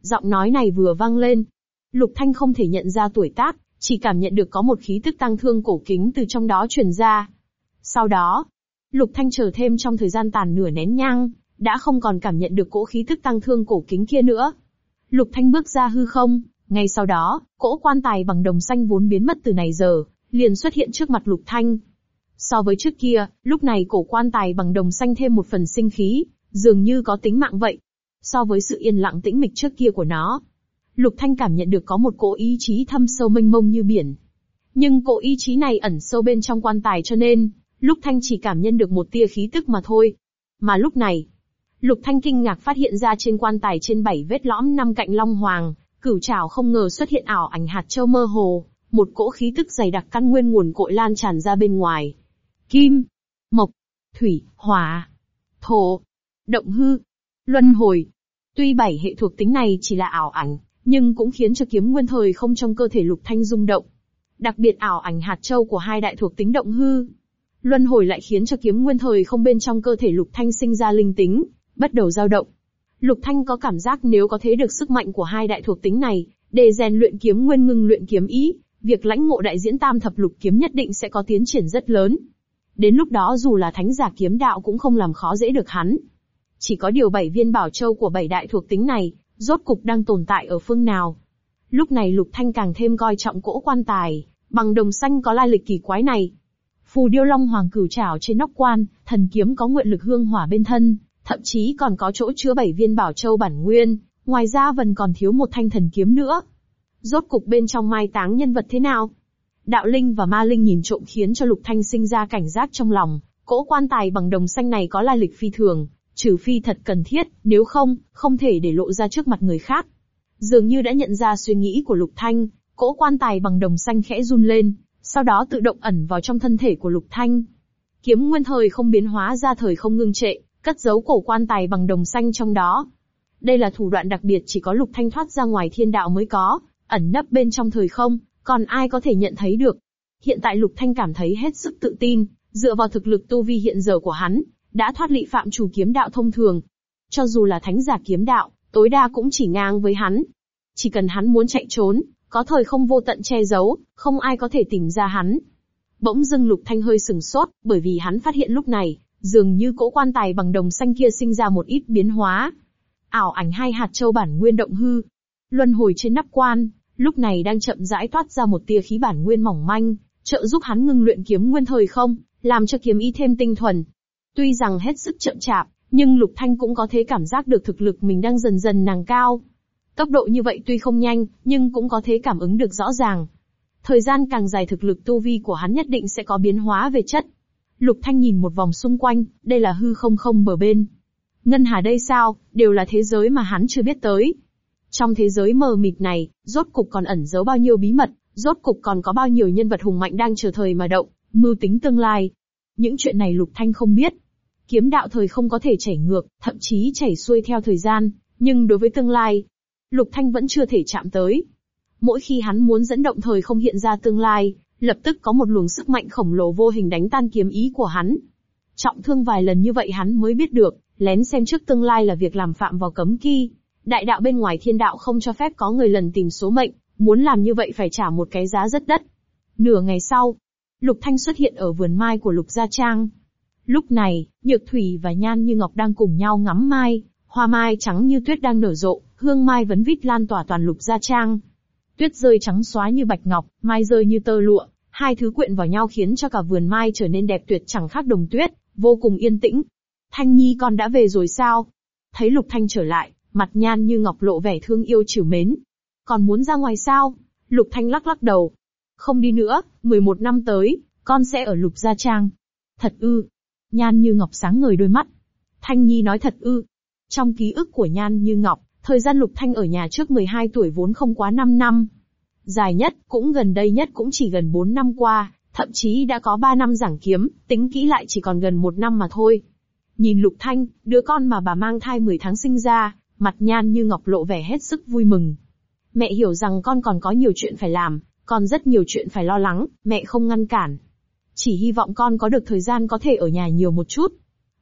A: Giọng nói này vừa vang lên. Lục Thanh không thể nhận ra tuổi tác, chỉ cảm nhận được có một khí tức tăng thương cổ kính từ trong đó truyền ra. Sau đó, Lục Thanh chờ thêm trong thời gian tàn nửa nén nhang, đã không còn cảm nhận được cỗ khí tức tăng thương cổ kính kia nữa. Lục Thanh bước ra hư không, ngay sau đó, cỗ quan tài bằng đồng xanh vốn biến mất từ này giờ, liền xuất hiện trước mặt Lục Thanh. So với trước kia, lúc này cổ quan tài bằng đồng xanh thêm một phần sinh khí, dường như có tính mạng vậy. So với sự yên lặng tĩnh mịch trước kia của nó, Lục Thanh cảm nhận được có một cỗ ý chí thâm sâu mênh mông như biển. Nhưng cỗ ý chí này ẩn sâu bên trong quan tài cho nên, Lúc Thanh chỉ cảm nhận được một tia khí tức mà thôi. Mà lúc này, Lục Thanh kinh ngạc phát hiện ra trên quan tài trên bảy vết lõm năm cạnh Long Hoàng, cửu trảo không ngờ xuất hiện ảo ảnh hạt châu mơ hồ, một cỗ khí tức dày đặc căn nguyên nguồn cội lan tràn ra bên ngoài. Kim, mộc, thủy, hỏa, thổ, động hư, luân hồi. Tuy bảy hệ thuộc tính này chỉ là ảo ảnh, nhưng cũng khiến cho kiếm nguyên thời không trong cơ thể lục thanh rung động. Đặc biệt ảo ảnh hạt châu của hai đại thuộc tính động hư, Luân hồi lại khiến cho kiếm nguyên thời không bên trong cơ thể Lục Thanh sinh ra linh tính, bắt đầu dao động. Lục Thanh có cảm giác nếu có thế được sức mạnh của hai đại thuộc tính này, để rèn luyện kiếm nguyên ngưng luyện kiếm ý, việc lãnh ngộ đại diễn tam thập lục kiếm nhất định sẽ có tiến triển rất lớn. Đến lúc đó dù là thánh giả kiếm đạo cũng không làm khó dễ được hắn. Chỉ có điều bảy viên bảo châu của bảy đại thuộc tính này, rốt cục đang tồn tại ở phương nào. Lúc này Lục Thanh càng thêm coi trọng cỗ quan tài, bằng đồng xanh có lai lịch kỳ quái này. Phù điêu long hoàng cửu trảo trên nóc quan, thần kiếm có nguyện lực hương hỏa bên thân, thậm chí còn có chỗ chứa bảy viên bảo châu bản nguyên, ngoài ra vẫn còn thiếu một thanh thần kiếm nữa. Rốt cục bên trong mai táng nhân vật thế nào? Đạo linh và ma linh nhìn trộm khiến cho Lục Thanh sinh ra cảnh giác trong lòng, cỗ quan tài bằng đồng xanh này có lai lịch phi thường, trừ phi thật cần thiết, nếu không, không thể để lộ ra trước mặt người khác. Dường như đã nhận ra suy nghĩ của Lục Thanh, cỗ quan tài bằng đồng xanh khẽ run lên, sau đó tự động ẩn vào trong thân thể của Lục Thanh. Kiếm nguyên thời không biến hóa ra thời không ngưng trệ, cất giấu cổ quan tài bằng đồng xanh trong đó. Đây là thủ đoạn đặc biệt chỉ có Lục Thanh thoát ra ngoài thiên đạo mới có, ẩn nấp bên trong thời không, còn ai có thể nhận thấy được. Hiện tại Lục Thanh cảm thấy hết sức tự tin, dựa vào thực lực tu vi hiện giờ của hắn, đã thoát lị phạm chủ kiếm đạo thông thường. Cho dù là thánh giả kiếm đạo, tối đa cũng chỉ ngang với hắn. Chỉ cần hắn muốn chạy trốn, có thời không vô tận che giấu, không ai có thể tìm ra hắn. Bỗng dưng Lục Thanh hơi sừng sốt, bởi vì hắn phát hiện lúc này, dường như cỗ quan tài bằng đồng xanh kia sinh ra một ít biến hóa. Ảo ảnh hai hạt châu bản nguyên động hư. Luân hồi trên nắp quan, lúc này đang chậm rãi toát ra một tia khí bản nguyên mỏng manh, trợ giúp hắn ngưng luyện kiếm nguyên thời không, làm cho kiếm y thêm tinh thuần. Tuy rằng hết sức chậm chạp, nhưng Lục Thanh cũng có thể cảm giác được thực lực mình đang dần dần nàng cao. Tốc độ như vậy tuy không nhanh, nhưng cũng có thể cảm ứng được rõ ràng. Thời gian càng dài thực lực tu vi của hắn nhất định sẽ có biến hóa về chất. Lục Thanh nhìn một vòng xung quanh, đây là hư không không bờ bên. Ngân hà đây sao, đều là thế giới mà hắn chưa biết tới. Trong thế giới mờ mịt này, rốt cục còn ẩn giấu bao nhiêu bí mật, rốt cục còn có bao nhiêu nhân vật hùng mạnh đang chờ thời mà động, mưu tính tương lai. Những chuyện này Lục Thanh không biết. Kiếm đạo thời không có thể chảy ngược, thậm chí chảy xuôi theo thời gian, nhưng đối với tương lai, Lục Thanh vẫn chưa thể chạm tới. Mỗi khi hắn muốn dẫn động thời không hiện ra tương lai, lập tức có một luồng sức mạnh khổng lồ vô hình đánh tan kiếm ý của hắn. Trọng thương vài lần như vậy hắn mới biết được, lén xem trước tương lai là việc làm phạm vào cấm kỵ. Đại đạo bên ngoài thiên đạo không cho phép có người lần tìm số mệnh, muốn làm như vậy phải trả một cái giá rất đắt. Nửa ngày sau, Lục Thanh xuất hiện ở vườn mai của Lục Gia Trang. Lúc này, Nhược Thủy và Nhan Như Ngọc đang cùng nhau ngắm mai, hoa mai trắng như tuyết đang nở rộ, hương mai vấn vít lan tỏa toàn lục gia trang. Tuyết rơi trắng xóa như bạch ngọc, mai rơi như tơ lụa, hai thứ quyện vào nhau khiến cho cả vườn mai trở nên đẹp tuyệt chẳng khác đồng tuyết, vô cùng yên tĩnh. Thanh Nhi con đã về rồi sao? Thấy Lục Thanh trở lại, mặt nhan như ngọc lộ vẻ thương yêu chiều mến. Còn muốn ra ngoài sao? Lục Thanh lắc lắc đầu. Không đi nữa, 11 năm tới, con sẽ ở Lục Gia Trang. Thật ư. Nhan như ngọc sáng ngời đôi mắt. Thanh Nhi nói thật ư. Trong ký ức của Nhan như ngọc, Thời gian Lục Thanh ở nhà trước 12 tuổi vốn không quá 5 năm. Dài nhất, cũng gần đây nhất cũng chỉ gần 4 năm qua, thậm chí đã có 3 năm giảng kiếm, tính kỹ lại chỉ còn gần 1 năm mà thôi. Nhìn Lục Thanh, đứa con mà bà mang thai 10 tháng sinh ra, mặt nhan như ngọc lộ vẻ hết sức vui mừng. Mẹ hiểu rằng con còn có nhiều chuyện phải làm, còn rất nhiều chuyện phải lo lắng, mẹ không ngăn cản. Chỉ hy vọng con có được thời gian có thể ở nhà nhiều một chút.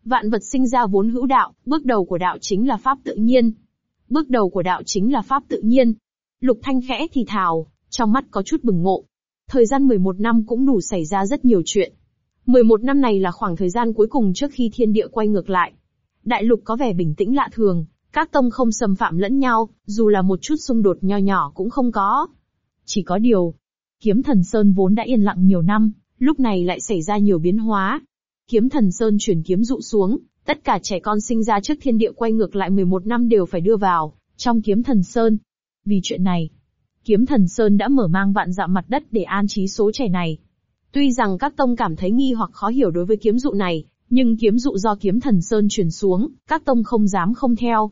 A: Vạn vật sinh ra vốn hữu đạo, bước đầu của đạo chính là pháp tự nhiên, Bước đầu của đạo chính là pháp tự nhiên. Lục Thanh khẽ thì thào, trong mắt có chút bừng ngộ. Thời gian 11 năm cũng đủ xảy ra rất nhiều chuyện. 11 năm này là khoảng thời gian cuối cùng trước khi thiên địa quay ngược lại. Đại lục có vẻ bình tĩnh lạ thường, các tông không xâm phạm lẫn nhau, dù là một chút xung đột nho nhỏ cũng không có. Chỉ có điều, kiếm thần Sơn vốn đã yên lặng nhiều năm, lúc này lại xảy ra nhiều biến hóa. Kiếm thần Sơn chuyển kiếm dụ xuống, Tất cả trẻ con sinh ra trước thiên địa quay ngược lại 11 năm đều phải đưa vào, trong kiếm thần Sơn. Vì chuyện này, kiếm thần Sơn đã mở mang vạn dạ mặt đất để an trí số trẻ này. Tuy rằng các tông cảm thấy nghi hoặc khó hiểu đối với kiếm dụ này, nhưng kiếm dụ do kiếm thần Sơn truyền xuống, các tông không dám không theo.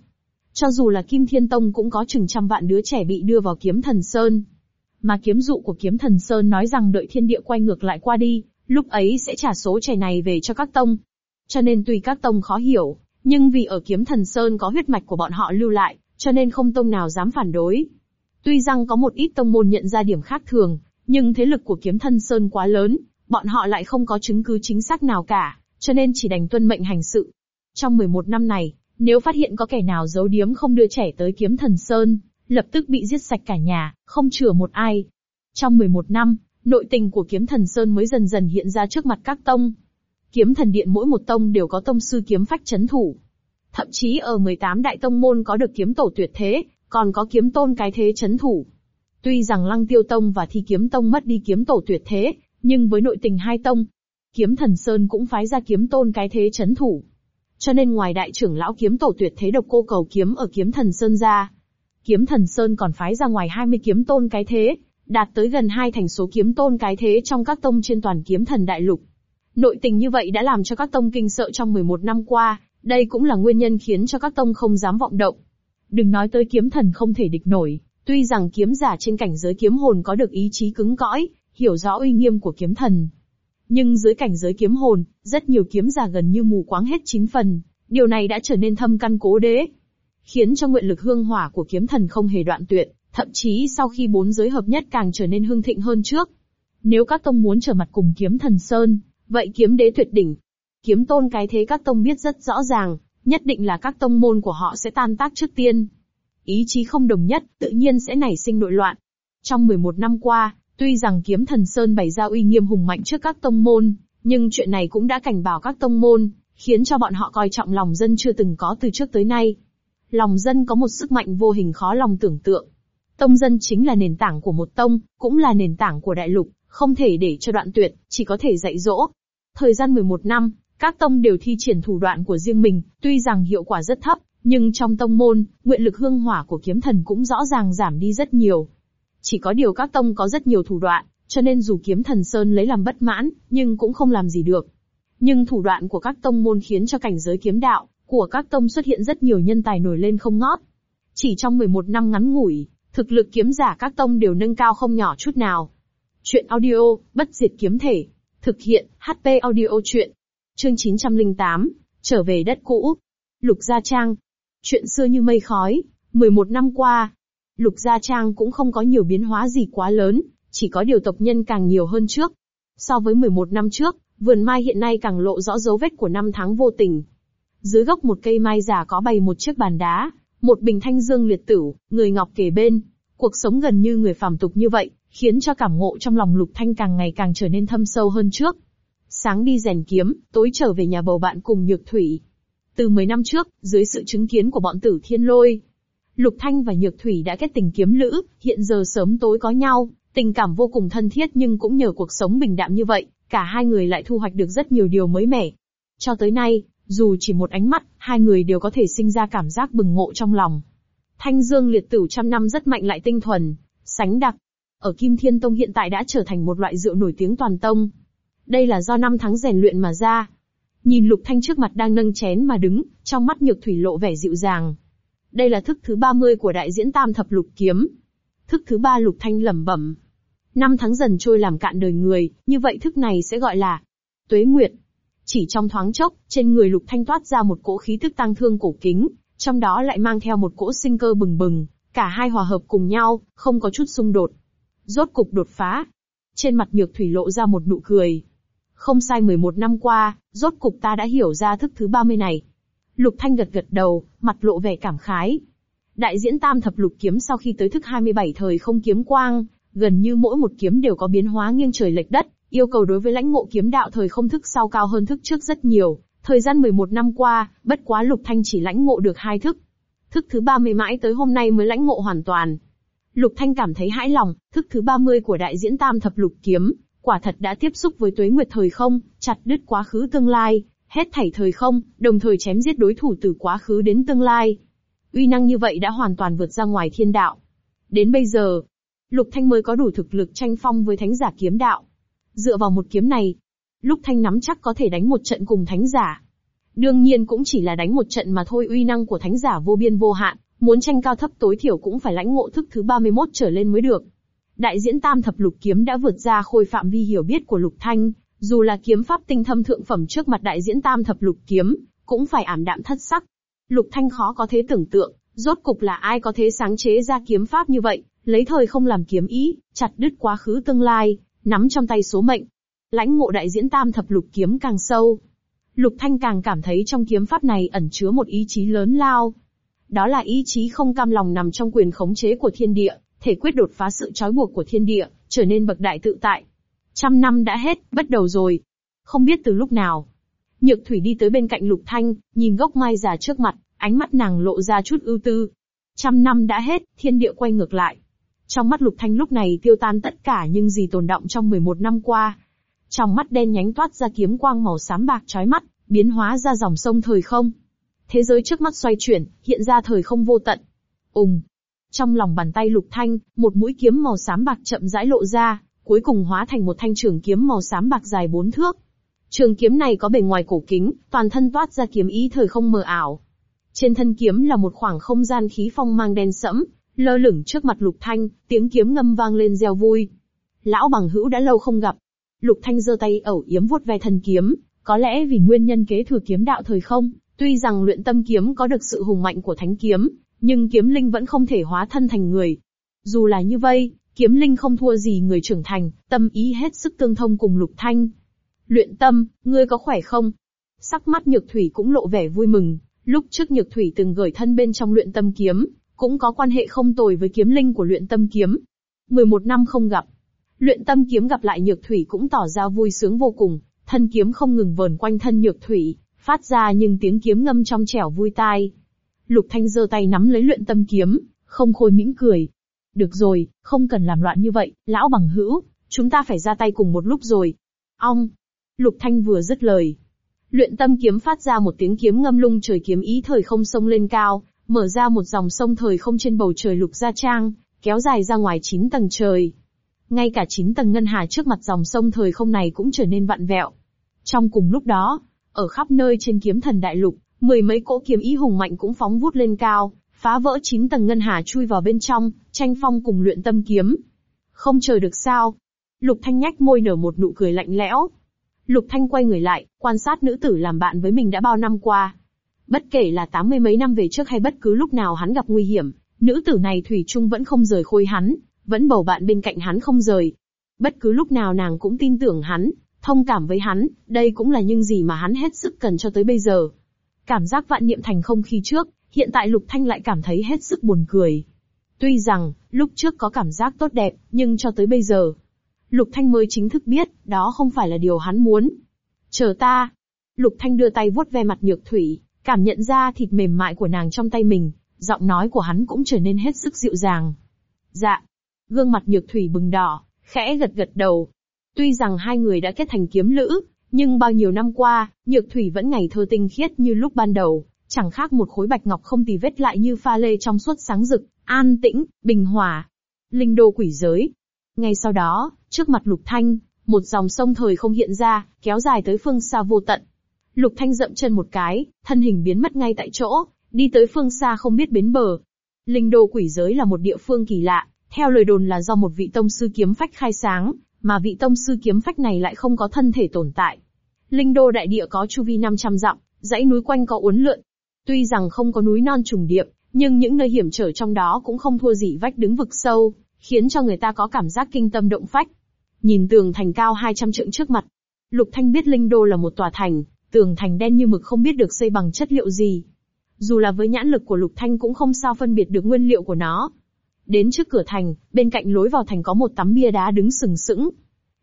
A: Cho dù là Kim Thiên Tông cũng có chừng trăm vạn đứa trẻ bị đưa vào kiếm thần Sơn. Mà kiếm dụ của kiếm thần Sơn nói rằng đợi thiên địa quay ngược lại qua đi, lúc ấy sẽ trả số trẻ này về cho các tông, cho nên tuy các tông khó hiểu, nhưng vì ở kiếm thần sơn có huyết mạch của bọn họ lưu lại, cho nên không tông nào dám phản đối. Tuy rằng có một ít tông môn nhận ra điểm khác thường, nhưng thế lực của kiếm thần sơn quá lớn, bọn họ lại không có chứng cứ chính xác nào cả, cho nên chỉ đành tuân mệnh hành sự. Trong 11 năm này, nếu phát hiện có kẻ nào giấu điếm không đưa trẻ tới kiếm thần sơn, lập tức bị giết sạch cả nhà, không chừa một ai. Trong 11 năm, nội tình của kiếm thần sơn mới dần dần hiện ra trước mặt các tông, Kiếm thần điện mỗi một tông đều có tông sư kiếm phách chấn thủ. Thậm chí ở 18 đại tông môn có được kiếm tổ tuyệt thế, còn có kiếm tôn cái thế chấn thủ. Tuy rằng Lăng Tiêu Tông và Thi Kiếm Tông mất đi kiếm tổ tuyệt thế, nhưng với nội tình hai tông, Kiếm Thần Sơn cũng phái ra kiếm tôn cái thế chấn thủ. Cho nên ngoài đại trưởng lão kiếm tổ tuyệt thế độc cô cầu kiếm ở Kiếm Thần Sơn ra, Kiếm Thần Sơn còn phái ra ngoài 20 kiếm tôn cái thế, đạt tới gần hai thành số kiếm tôn cái thế trong các tông trên toàn kiếm thần đại lục. Nội tình như vậy đã làm cho các tông kinh sợ trong 11 năm qua, đây cũng là nguyên nhân khiến cho các tông không dám vọng động. Đừng nói tới kiếm thần không thể địch nổi, tuy rằng kiếm giả trên cảnh giới kiếm hồn có được ý chí cứng cõi, hiểu rõ uy nghiêm của kiếm thần. Nhưng dưới cảnh giới kiếm hồn, rất nhiều kiếm giả gần như mù quáng hết chính phần, điều này đã trở nên thâm căn cố đế. Khiến cho nguyện lực hương hỏa của kiếm thần không hề đoạn tuyệt, thậm chí sau khi bốn giới hợp nhất càng trở nên hương thịnh hơn trước. Nếu các tông muốn trở mặt cùng kiếm thần Sơn, Vậy kiếm đế tuyệt đỉnh, kiếm tôn cái thế các tông biết rất rõ ràng, nhất định là các tông môn của họ sẽ tan tác trước tiên. Ý chí không đồng nhất, tự nhiên sẽ nảy sinh nội loạn. Trong 11 năm qua, tuy rằng kiếm thần Sơn bày ra uy nghiêm hùng mạnh trước các tông môn, nhưng chuyện này cũng đã cảnh báo các tông môn, khiến cho bọn họ coi trọng lòng dân chưa từng có từ trước tới nay. Lòng dân có một sức mạnh vô hình khó lòng tưởng tượng. Tông dân chính là nền tảng của một tông, cũng là nền tảng của đại lục, không thể để cho đoạn tuyệt, chỉ có thể dạy dỗ, Thời gian 11 năm, các tông đều thi triển thủ đoạn của riêng mình, tuy rằng hiệu quả rất thấp, nhưng trong tông môn, nguyện lực hương hỏa của kiếm thần cũng rõ ràng giảm đi rất nhiều. Chỉ có điều các tông có rất nhiều thủ đoạn, cho nên dù kiếm thần Sơn lấy làm bất mãn, nhưng cũng không làm gì được. Nhưng thủ đoạn của các tông môn khiến cho cảnh giới kiếm đạo, của các tông xuất hiện rất nhiều nhân tài nổi lên không ngót. Chỉ trong 11 năm ngắn ngủi, thực lực kiếm giả các tông đều nâng cao không nhỏ chút nào. Chuyện audio, bất diệt kiếm thể. Thực hiện, HP audio chuyện. Chương 908, trở về đất cũ. Lục Gia Trang. Chuyện xưa như mây khói, 11 năm qua. Lục Gia Trang cũng không có nhiều biến hóa gì quá lớn, chỉ có điều tộc nhân càng nhiều hơn trước. So với 11 năm trước, vườn mai hiện nay càng lộ rõ dấu vết của năm tháng vô tình. Dưới gốc một cây mai già có bày một chiếc bàn đá, một bình thanh dương liệt tử, người ngọc kề bên. Cuộc sống gần như người phàm tục như vậy, khiến cho cảm ngộ trong lòng Lục Thanh càng ngày càng trở nên thâm sâu hơn trước. Sáng đi rèn kiếm, tối trở về nhà bầu bạn cùng Nhược Thủy. Từ mấy năm trước, dưới sự chứng kiến của bọn tử thiên lôi, Lục Thanh và Nhược Thủy đã kết tình kiếm lữ, hiện giờ sớm tối có nhau, tình cảm vô cùng thân thiết nhưng cũng nhờ cuộc sống bình đạm như vậy, cả hai người lại thu hoạch được rất nhiều điều mới mẻ. Cho tới nay, dù chỉ một ánh mắt, hai người đều có thể sinh ra cảm giác bừng ngộ trong lòng. Thanh dương liệt tử trăm năm rất mạnh lại tinh thuần, sánh đặc, ở Kim Thiên Tông hiện tại đã trở thành một loại rượu nổi tiếng toàn tông. Đây là do năm tháng rèn luyện mà ra. Nhìn Lục Thanh trước mặt đang nâng chén mà đứng, trong mắt nhược thủy lộ vẻ dịu dàng. Đây là thức thứ 30 của đại diễn tam thập lục kiếm. Thức thứ ba Lục Thanh lẩm bẩm. Năm tháng dần trôi làm cạn đời người, như vậy thức này sẽ gọi là tuế nguyệt. Chỉ trong thoáng chốc, trên người Lục Thanh toát ra một cỗ khí thức tăng thương cổ kính, trong đó lại mang theo một cỗ sinh cơ bừng bừng, cả hai hòa hợp cùng nhau, không có chút xung đột. Rốt cục đột phá. Trên mặt nhược thủy lộ ra một nụ cười. Không sai 11 năm qua, rốt cục ta đã hiểu ra thức thứ 30 này. Lục Thanh gật gật đầu, mặt lộ vẻ cảm khái. Đại diễn tam thập lục kiếm sau khi tới thức 27 thời không kiếm quang, gần như mỗi một kiếm đều có biến hóa nghiêng trời lệch đất, yêu cầu đối với lãnh ngộ kiếm đạo thời không thức sau cao hơn thức trước rất nhiều. Thời gian 11 năm qua, bất quá Lục Thanh chỉ lãnh ngộ được hai thức. Thức thứ 30 mãi tới hôm nay mới lãnh ngộ hoàn toàn, Lục Thanh cảm thấy hãi lòng, thức thứ 30 của đại diễn tam thập lục kiếm, quả thật đã tiếp xúc với tuế nguyệt thời không, chặt đứt quá khứ tương lai, hết thảy thời không, đồng thời chém giết đối thủ từ quá khứ đến tương lai. Uy năng như vậy đã hoàn toàn vượt ra ngoài thiên đạo. Đến bây giờ, Lục Thanh mới có đủ thực lực tranh phong với thánh giả kiếm đạo. Dựa vào một kiếm này, Lục Thanh nắm chắc có thể đánh một trận cùng thánh giả. Đương nhiên cũng chỉ là đánh một trận mà thôi uy năng của thánh giả vô biên vô hạn, Muốn tranh cao thấp tối thiểu cũng phải lãnh ngộ thức thứ 31 trở lên mới được. Đại diễn tam thập lục kiếm đã vượt ra khôi phạm vi hiểu biết của Lục Thanh, dù là kiếm pháp tinh thâm thượng phẩm trước mặt đại diễn tam thập lục kiếm, cũng phải ảm đạm thất sắc. Lục Thanh khó có thể tưởng tượng, rốt cục là ai có thể sáng chế ra kiếm pháp như vậy, lấy thời không làm kiếm ý, chặt đứt quá khứ tương lai, nắm trong tay số mệnh. Lãnh ngộ đại diễn tam thập lục kiếm càng sâu, Lục Thanh càng cảm thấy trong kiếm pháp này ẩn chứa một ý chí lớn lao, đó là ý chí không cam lòng nằm trong quyền khống chế của thiên địa, thể quyết đột phá sự trói buộc của thiên địa, trở nên bậc đại tự tại. Trăm năm đã hết, bắt đầu rồi. Không biết từ lúc nào. Nhược Thủy đi tới bên cạnh Lục Thanh, nhìn gốc mai già trước mặt, ánh mắt nàng lộ ra chút ưu tư. Trăm năm đã hết, thiên địa quay ngược lại. Trong mắt Lục Thanh lúc này tiêu tan tất cả những gì tồn động trong 11 năm qua. Trong mắt đen nhánh toát ra kiếm quang màu xám bạc trói mắt, biến hóa ra dòng sông thời không thế giới trước mắt xoay chuyển, hiện ra thời không vô tận. Úng, Trong lòng bàn tay lục thanh, một mũi kiếm màu xám bạc chậm rãi lộ ra, cuối cùng hóa thành một thanh trường kiếm màu xám bạc dài bốn thước. Trường kiếm này có bề ngoài cổ kính, toàn thân toát ra kiếm ý thời không mờ ảo. Trên thân kiếm là một khoảng không gian khí phong mang đen sẫm, lơ lửng trước mặt Lục Thanh, tiếng kiếm ngâm vang lên reo vui. Lão bằng hữu đã lâu không gặp. Lục Thanh giơ tay ẩu yếm vuốt ve thân kiếm, có lẽ vì nguyên nhân kế thừa kiếm đạo thời không, Tuy rằng luyện tâm kiếm có được sự hùng mạnh của thánh kiếm, nhưng kiếm linh vẫn không thể hóa thân thành người. Dù là như vậy, kiếm linh không thua gì người trưởng thành, tâm ý hết sức tương thông cùng lục thanh. Luyện tâm, ngươi có khỏe không? Sắc mắt nhược thủy cũng lộ vẻ vui mừng, lúc trước nhược thủy từng gửi thân bên trong luyện tâm kiếm, cũng có quan hệ không tồi với kiếm linh của luyện tâm kiếm. 11 năm không gặp, luyện tâm kiếm gặp lại nhược thủy cũng tỏ ra vui sướng vô cùng, thân kiếm không ngừng vờn quanh thân nhược thủy, phát ra nhưng tiếng kiếm ngâm trong trẻo vui tai. Lục Thanh giơ tay nắm lấy luyện tâm kiếm, không khôi mỉm cười. Được rồi, không cần làm loạn như vậy, lão bằng hữu, chúng ta phải ra tay cùng một lúc rồi. Ông. Lục Thanh vừa dứt lời. Luyện tâm kiếm phát ra một tiếng kiếm ngâm lung trời kiếm ý thời không sông lên cao, mở ra một dòng sông thời không trên bầu trời lục gia trang, kéo dài ra ngoài 9 tầng trời. Ngay cả 9 tầng ngân hà trước mặt dòng sông thời không này cũng trở nên vặn vẹo. Trong cùng lúc đó, ở khắp nơi trên kiếm thần đại lục, mười mấy cỗ kiếm ý hùng mạnh cũng phóng vút lên cao, phá vỡ chín tầng ngân hà chui vào bên trong, tranh phong cùng luyện tâm kiếm. Không chờ được sao? Lục Thanh nhếch môi nở một nụ cười lạnh lẽo. Lục Thanh quay người lại, quan sát nữ tử làm bạn với mình đã bao năm qua. Bất kể là tám mươi mấy năm về trước hay bất cứ lúc nào hắn gặp nguy hiểm, nữ tử này thủy chung vẫn không rời khôi hắn, vẫn bầu bạn bên cạnh hắn không rời. Bất cứ lúc nào nàng cũng tin tưởng hắn, Thông cảm với hắn, đây cũng là những gì mà hắn hết sức cần cho tới bây giờ. Cảm giác vạn niệm thành không khi trước, hiện tại Lục Thanh lại cảm thấy hết sức buồn cười. Tuy rằng, lúc trước có cảm giác tốt đẹp, nhưng cho tới bây giờ, Lục Thanh mới chính thức biết, đó không phải là điều hắn muốn. Chờ ta. Lục Thanh đưa tay vuốt ve mặt nhược thủy, cảm nhận ra thịt mềm mại của nàng trong tay mình, giọng nói của hắn cũng trở nên hết sức dịu dàng. Dạ. Gương mặt nhược thủy bừng đỏ, khẽ gật gật đầu, Tuy rằng hai người đã kết thành kiếm lữ, nhưng bao nhiêu năm qua, Nhược Thủy vẫn ngày thơ tinh khiết như lúc ban đầu, chẳng khác một khối bạch ngọc không tì vết lại như pha lê trong suốt sáng rực, an tĩnh, bình hòa. Linh đô quỷ giới. Ngay sau đó, trước mặt Lục Thanh, một dòng sông thời không hiện ra, kéo dài tới phương xa vô tận. Lục Thanh dậm chân một cái, thân hình biến mất ngay tại chỗ, đi tới phương xa không biết bến bờ. Linh đô quỷ giới là một địa phương kỳ lạ, theo lời đồn là do một vị tông sư kiếm phách khai sáng, mà vị tông sư kiếm phách này lại không có thân thể tồn tại. Linh đô đại địa có chu vi 500 dặm, dãy núi quanh có uốn lượn. Tuy rằng không có núi non trùng điệp, nhưng những nơi hiểm trở trong đó cũng không thua gì vách đứng vực sâu, khiến cho người ta có cảm giác kinh tâm động phách. Nhìn tường thành cao 200 trượng trước mặt, Lục Thanh biết Linh Đô là một tòa thành, tường thành đen như mực không biết được xây bằng chất liệu gì. Dù là với nhãn lực của Lục Thanh cũng không sao phân biệt được nguyên liệu của nó, Đến trước cửa thành, bên cạnh lối vào thành có một tấm bia đá đứng sừng sững.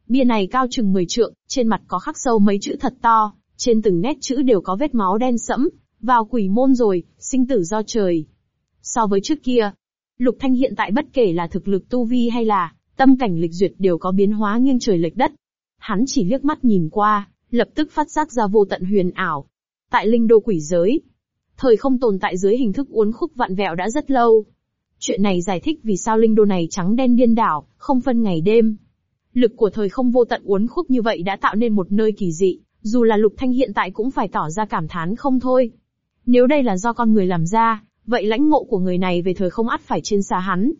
A: Bia này cao chừng 10 trượng, trên mặt có khắc sâu mấy chữ thật to, trên từng nét chữ đều có vết máu đen sẫm, vào quỷ môn rồi, sinh tử do trời. So với trước kia, Lục Thanh hiện tại bất kể là thực lực tu vi hay là tâm cảnh lịch duyệt đều có biến hóa nghiêng trời lệch đất. Hắn chỉ liếc mắt nhìn qua, lập tức phát giác ra vô tận huyền ảo. Tại linh đô quỷ giới, thời không tồn tại dưới hình thức uốn khúc vạn vẹo đã rất lâu, Chuyện này giải thích vì sao linh đô này trắng đen điên đảo, không phân ngày đêm. Lực của thời không vô tận uốn khúc như vậy đã tạo nên một nơi kỳ dị, dù là Lục Thanh hiện tại cũng phải tỏ ra cảm thán không thôi. Nếu đây là do con người làm ra, vậy lãnh ngộ của người này về thời không ắt phải trên xa hắn.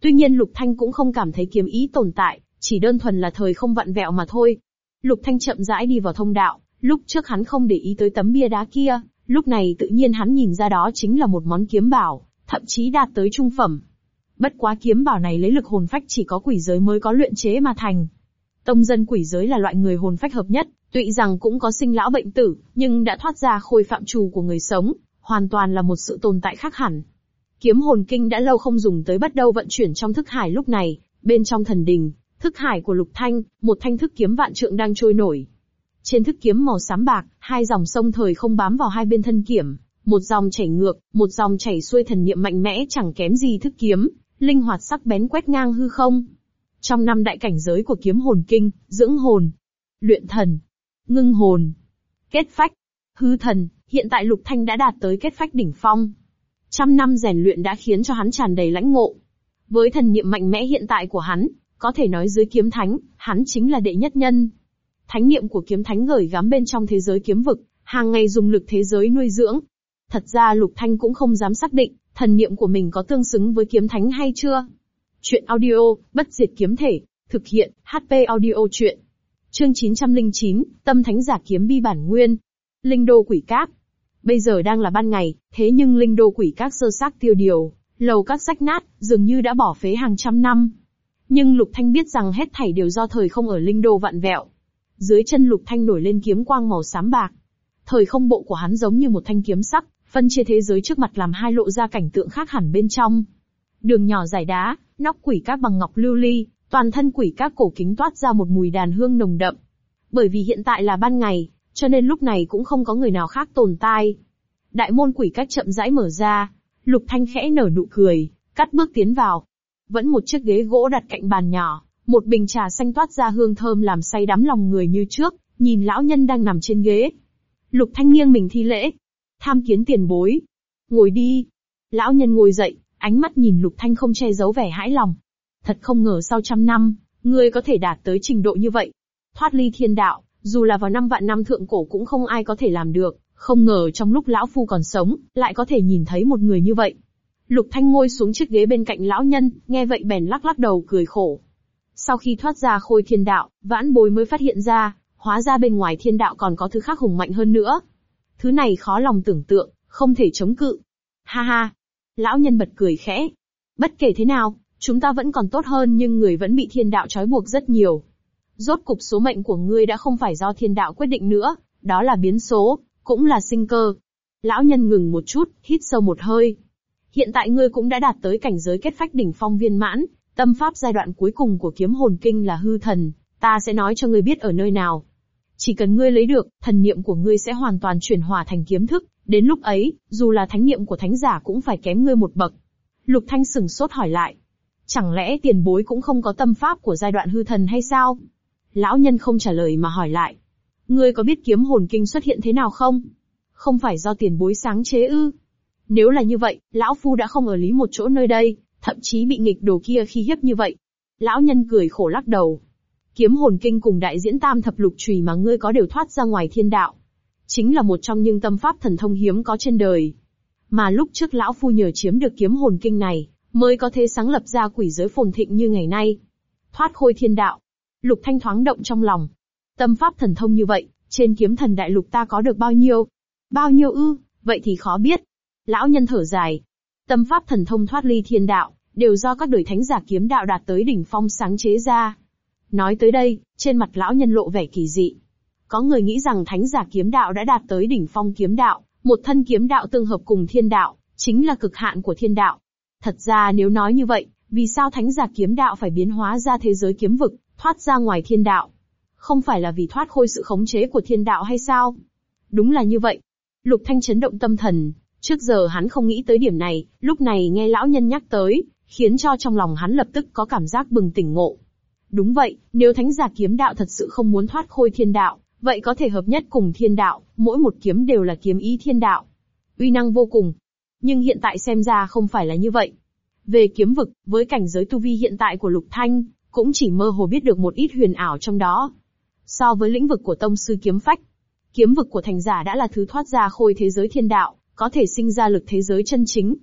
A: Tuy nhiên Lục Thanh cũng không cảm thấy kiếm ý tồn tại, chỉ đơn thuần là thời không vặn vẹo mà thôi. Lục Thanh chậm rãi đi vào thông đạo, lúc trước hắn không để ý tới tấm bia đá kia, lúc này tự nhiên hắn nhìn ra đó chính là một món kiếm bảo, thậm chí đạt tới trung phẩm. Bất quá kiếm bảo này lấy lực hồn phách chỉ có quỷ giới mới có luyện chế mà thành. Tông dân quỷ giới là loại người hồn phách hợp nhất, tuy rằng cũng có sinh lão bệnh tử, nhưng đã thoát ra khôi phạm trù của người sống, hoàn toàn là một sự tồn tại khác hẳn. Kiếm hồn kinh đã lâu không dùng tới bắt đầu vận chuyển trong thức hải lúc này, bên trong thần đình, thức hải của Lục Thanh, một thanh thức kiếm vạn trượng đang trôi nổi. Trên thức kiếm màu xám bạc, hai dòng sông thời không bám vào hai bên thân kiếm, một dòng chảy ngược, một dòng chảy xuôi thần niệm mạnh mẽ chẳng kém gì thức kiếm, linh hoạt sắc bén quét ngang hư không. Trong năm đại cảnh giới của kiếm hồn kinh, dưỡng hồn, luyện thần, ngưng hồn, kết phách, hư thần, hiện tại Lục Thanh đã đạt tới kết phách đỉnh phong. Trăm năm rèn luyện đã khiến cho hắn tràn đầy lãnh ngộ. Với thần niệm mạnh mẽ hiện tại của hắn, có thể nói dưới kiếm thánh, hắn chính là đệ nhất nhân. Thánh niệm của kiếm thánh gởi gắm bên trong thế giới kiếm vực, hàng ngày dùng lực thế giới nuôi dưỡng, Thật ra Lục Thanh cũng không dám xác định, thần niệm của mình có tương xứng với kiếm thánh hay chưa. Chuyện audio, bất diệt kiếm thể, thực hiện, HP audio chuyện. Chương 909, Tâm Thánh Giả Kiếm Bi Bản Nguyên. Linh Đô Quỷ cát Bây giờ đang là ban ngày, thế nhưng Linh Đô Quỷ cát sơ xác tiêu điều, lầu các sách nát, dường như đã bỏ phế hàng trăm năm. Nhưng Lục Thanh biết rằng hết thảy đều do thời không ở Linh Đô vặn vẹo. Dưới chân Lục Thanh nổi lên kiếm quang màu xám bạc. Thời không bộ của hắn giống như một thanh kiếm sắc, phân chia thế giới trước mặt làm hai lộ ra cảnh tượng khác hẳn bên trong. Đường nhỏ dài đá, nóc quỷ cát bằng ngọc lưu ly, toàn thân quỷ cát cổ kính toát ra một mùi đàn hương nồng đậm. Bởi vì hiện tại là ban ngày, cho nên lúc này cũng không có người nào khác tồn tại. Đại môn quỷ cát chậm rãi mở ra, Lục Thanh khẽ nở nụ cười, cắt bước tiến vào. Vẫn một chiếc ghế gỗ đặt cạnh bàn nhỏ, một bình trà xanh toát ra hương thơm làm say đắm lòng người như trước, nhìn lão nhân đang nằm trên ghế. Lục Thanh nghiêng mình thi lễ, tham kiến tiền bối. Ngồi đi. Lão nhân ngồi dậy, ánh mắt nhìn Lục Thanh không che giấu vẻ hãi lòng. Thật không ngờ sau trăm năm, ngươi có thể đạt tới trình độ như vậy. Thoát ly thiên đạo, dù là vào năm vạn năm thượng cổ cũng không ai có thể làm được, không ngờ trong lúc lão phu còn sống, lại có thể nhìn thấy một người như vậy. Lục Thanh ngồi xuống chiếc ghế bên cạnh lão nhân, nghe vậy bèn lắc lắc đầu cười khổ. Sau khi thoát ra khôi thiên đạo, vãn bối mới phát hiện ra, hóa ra bên ngoài thiên đạo còn có thứ khác hùng mạnh hơn nữa. Thứ này khó lòng tưởng tượng, không thể chống cự. Ha ha! Lão nhân bật cười khẽ. Bất kể thế nào, chúng ta vẫn còn tốt hơn nhưng người vẫn bị thiên đạo trói buộc rất nhiều. Rốt cục số mệnh của ngươi đã không phải do thiên đạo quyết định nữa, đó là biến số, cũng là sinh cơ. Lão nhân ngừng một chút, hít sâu một hơi. Hiện tại ngươi cũng đã đạt tới cảnh giới kết phách đỉnh phong viên mãn, tâm pháp giai đoạn cuối cùng của kiếm hồn kinh là hư thần, ta sẽ nói cho ngươi biết ở nơi nào. Chỉ cần ngươi lấy được, thần niệm của ngươi sẽ hoàn toàn chuyển hóa thành kiếm thức, đến lúc ấy, dù là thánh niệm của thánh giả cũng phải kém ngươi một bậc. Lục Thanh sừng sốt hỏi lại. Chẳng lẽ tiền bối cũng không có tâm pháp của giai đoạn hư thần hay sao? Lão nhân không trả lời mà hỏi lại. Ngươi có biết kiếm hồn kinh xuất hiện thế nào không? Không phải do tiền bối sáng chế ư? Nếu là như vậy, lão phu đã không ở lý một chỗ nơi đây, thậm chí bị nghịch đồ kia khi hiếp như vậy. Lão nhân cười khổ lắc đầu, Kiếm hồn kinh cùng đại diễn tam thập lục chùy mà ngươi có đều thoát ra ngoài thiên đạo. Chính là một trong những tâm pháp thần thông hiếm có trên đời. Mà lúc trước lão phu nhờ chiếm được kiếm hồn kinh này, mới có thể sáng lập ra quỷ giới phồn thịnh như ngày nay. Thoát khôi thiên đạo. Lục Thanh thoáng động trong lòng. Tâm pháp thần thông như vậy, trên kiếm thần đại lục ta có được bao nhiêu? Bao nhiêu ư, vậy thì khó biết. Lão nhân thở dài. Tâm pháp thần thông thoát ly thiên đạo, đều do các đời thánh giả kiếm đạo đạt tới đỉnh phong sáng chế ra. Nói tới đây, trên mặt lão nhân lộ vẻ kỳ dị. Có người nghĩ rằng thánh giả kiếm đạo đã đạt tới đỉnh phong kiếm đạo, một thân kiếm đạo tương hợp cùng thiên đạo, chính là cực hạn của thiên đạo. Thật ra nếu nói như vậy, vì sao thánh giả kiếm đạo phải biến hóa ra thế giới kiếm vực, thoát ra ngoài thiên đạo? Không phải là vì thoát khôi sự khống chế của thiên đạo hay sao? Đúng là như vậy. Lục Thanh chấn động tâm thần, trước giờ hắn không nghĩ tới điểm này, lúc này nghe lão nhân nhắc tới, khiến cho trong lòng hắn lập tức có cảm giác bừng tỉnh ngộ. Đúng vậy, nếu thánh giả kiếm đạo thật sự không muốn thoát khôi thiên đạo, vậy có thể hợp nhất cùng thiên đạo, mỗi một kiếm đều là kiếm ý thiên đạo. Uy năng vô cùng. Nhưng hiện tại xem ra không phải là như vậy. Về kiếm vực, với cảnh giới tu vi hiện tại của Lục Thanh, cũng chỉ mơ hồ biết được một ít huyền ảo trong đó. So với lĩnh vực của tông sư kiếm phách, kiếm vực của thành giả đã là thứ thoát ra khôi thế giới thiên đạo, có thể sinh ra lực thế giới chân chính.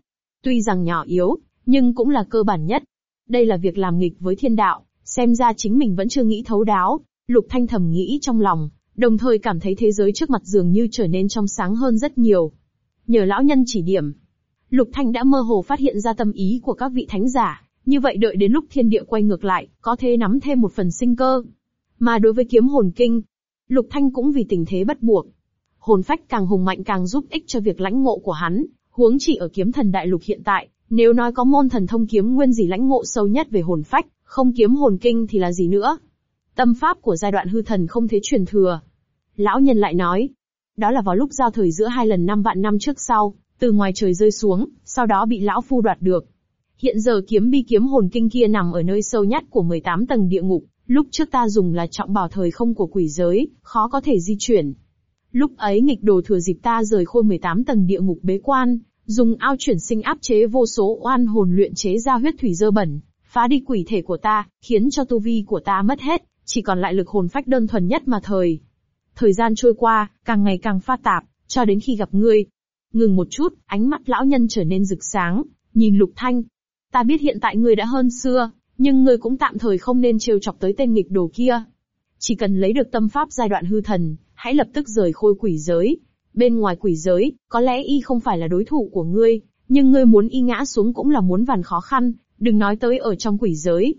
A: Tuy rằng nhỏ yếu, nhưng cũng là cơ bản nhất. Đây là việc làm nghịch với thiên đạo, Xem ra chính mình vẫn chưa nghĩ thấu đáo, Lục Thanh thầm nghĩ trong lòng, đồng thời cảm thấy thế giới trước mặt dường như trở nên trong sáng hơn rất nhiều. Nhờ lão nhân chỉ điểm, Lục Thanh đã mơ hồ phát hiện ra tâm ý của các vị thánh giả, như vậy đợi đến lúc thiên địa quay ngược lại, có thể nắm thêm một phần sinh cơ. Mà đối với kiếm hồn kinh, Lục Thanh cũng vì tình thế bắt buộc. Hồn phách càng hùng mạnh càng giúp ích cho việc lãnh ngộ của hắn, huống chỉ ở kiếm thần đại lục hiện tại, nếu nói có môn thần thông kiếm nguyên gì lãnh ngộ sâu nhất về hồn phách, không kiếm hồn kinh thì là gì nữa. Tâm pháp của giai đoạn hư thần không thể truyền thừa. Lão nhân lại nói, đó là vào lúc giao thời giữa hai lần năm vạn năm trước sau, từ ngoài trời rơi xuống, sau đó bị lão phu đoạt được. Hiện giờ kiếm bi kiếm hồn kinh kia nằm ở nơi sâu nhất của 18 tầng địa ngục, lúc trước ta dùng là trọng bảo thời không của quỷ giới, khó có thể di chuyển. Lúc ấy nghịch đồ thừa dịp ta rời khôi 18 tầng địa ngục bế quan, dùng ao chuyển sinh áp chế vô số oan hồn luyện chế ra huyết thủy dơ bẩn, phá đi quỷ thể của ta, khiến cho tu vi của ta mất hết, chỉ còn lại lực hồn phách đơn thuần nhất mà thời. Thời gian trôi qua, càng ngày càng pha tạp, cho đến khi gặp ngươi. Ngừng một chút, ánh mắt lão nhân trở nên rực sáng, nhìn lục thanh. Ta biết hiện tại ngươi đã hơn xưa, nhưng ngươi cũng tạm thời không nên trêu chọc tới tên nghịch đồ kia. Chỉ cần lấy được tâm pháp giai đoạn hư thần, hãy lập tức rời khôi quỷ giới. Bên ngoài quỷ giới, có lẽ y không phải là đối thủ của ngươi, nhưng ngươi muốn y ngã xuống cũng là muốn vàn khó khăn, Đừng nói tới ở trong quỷ giới.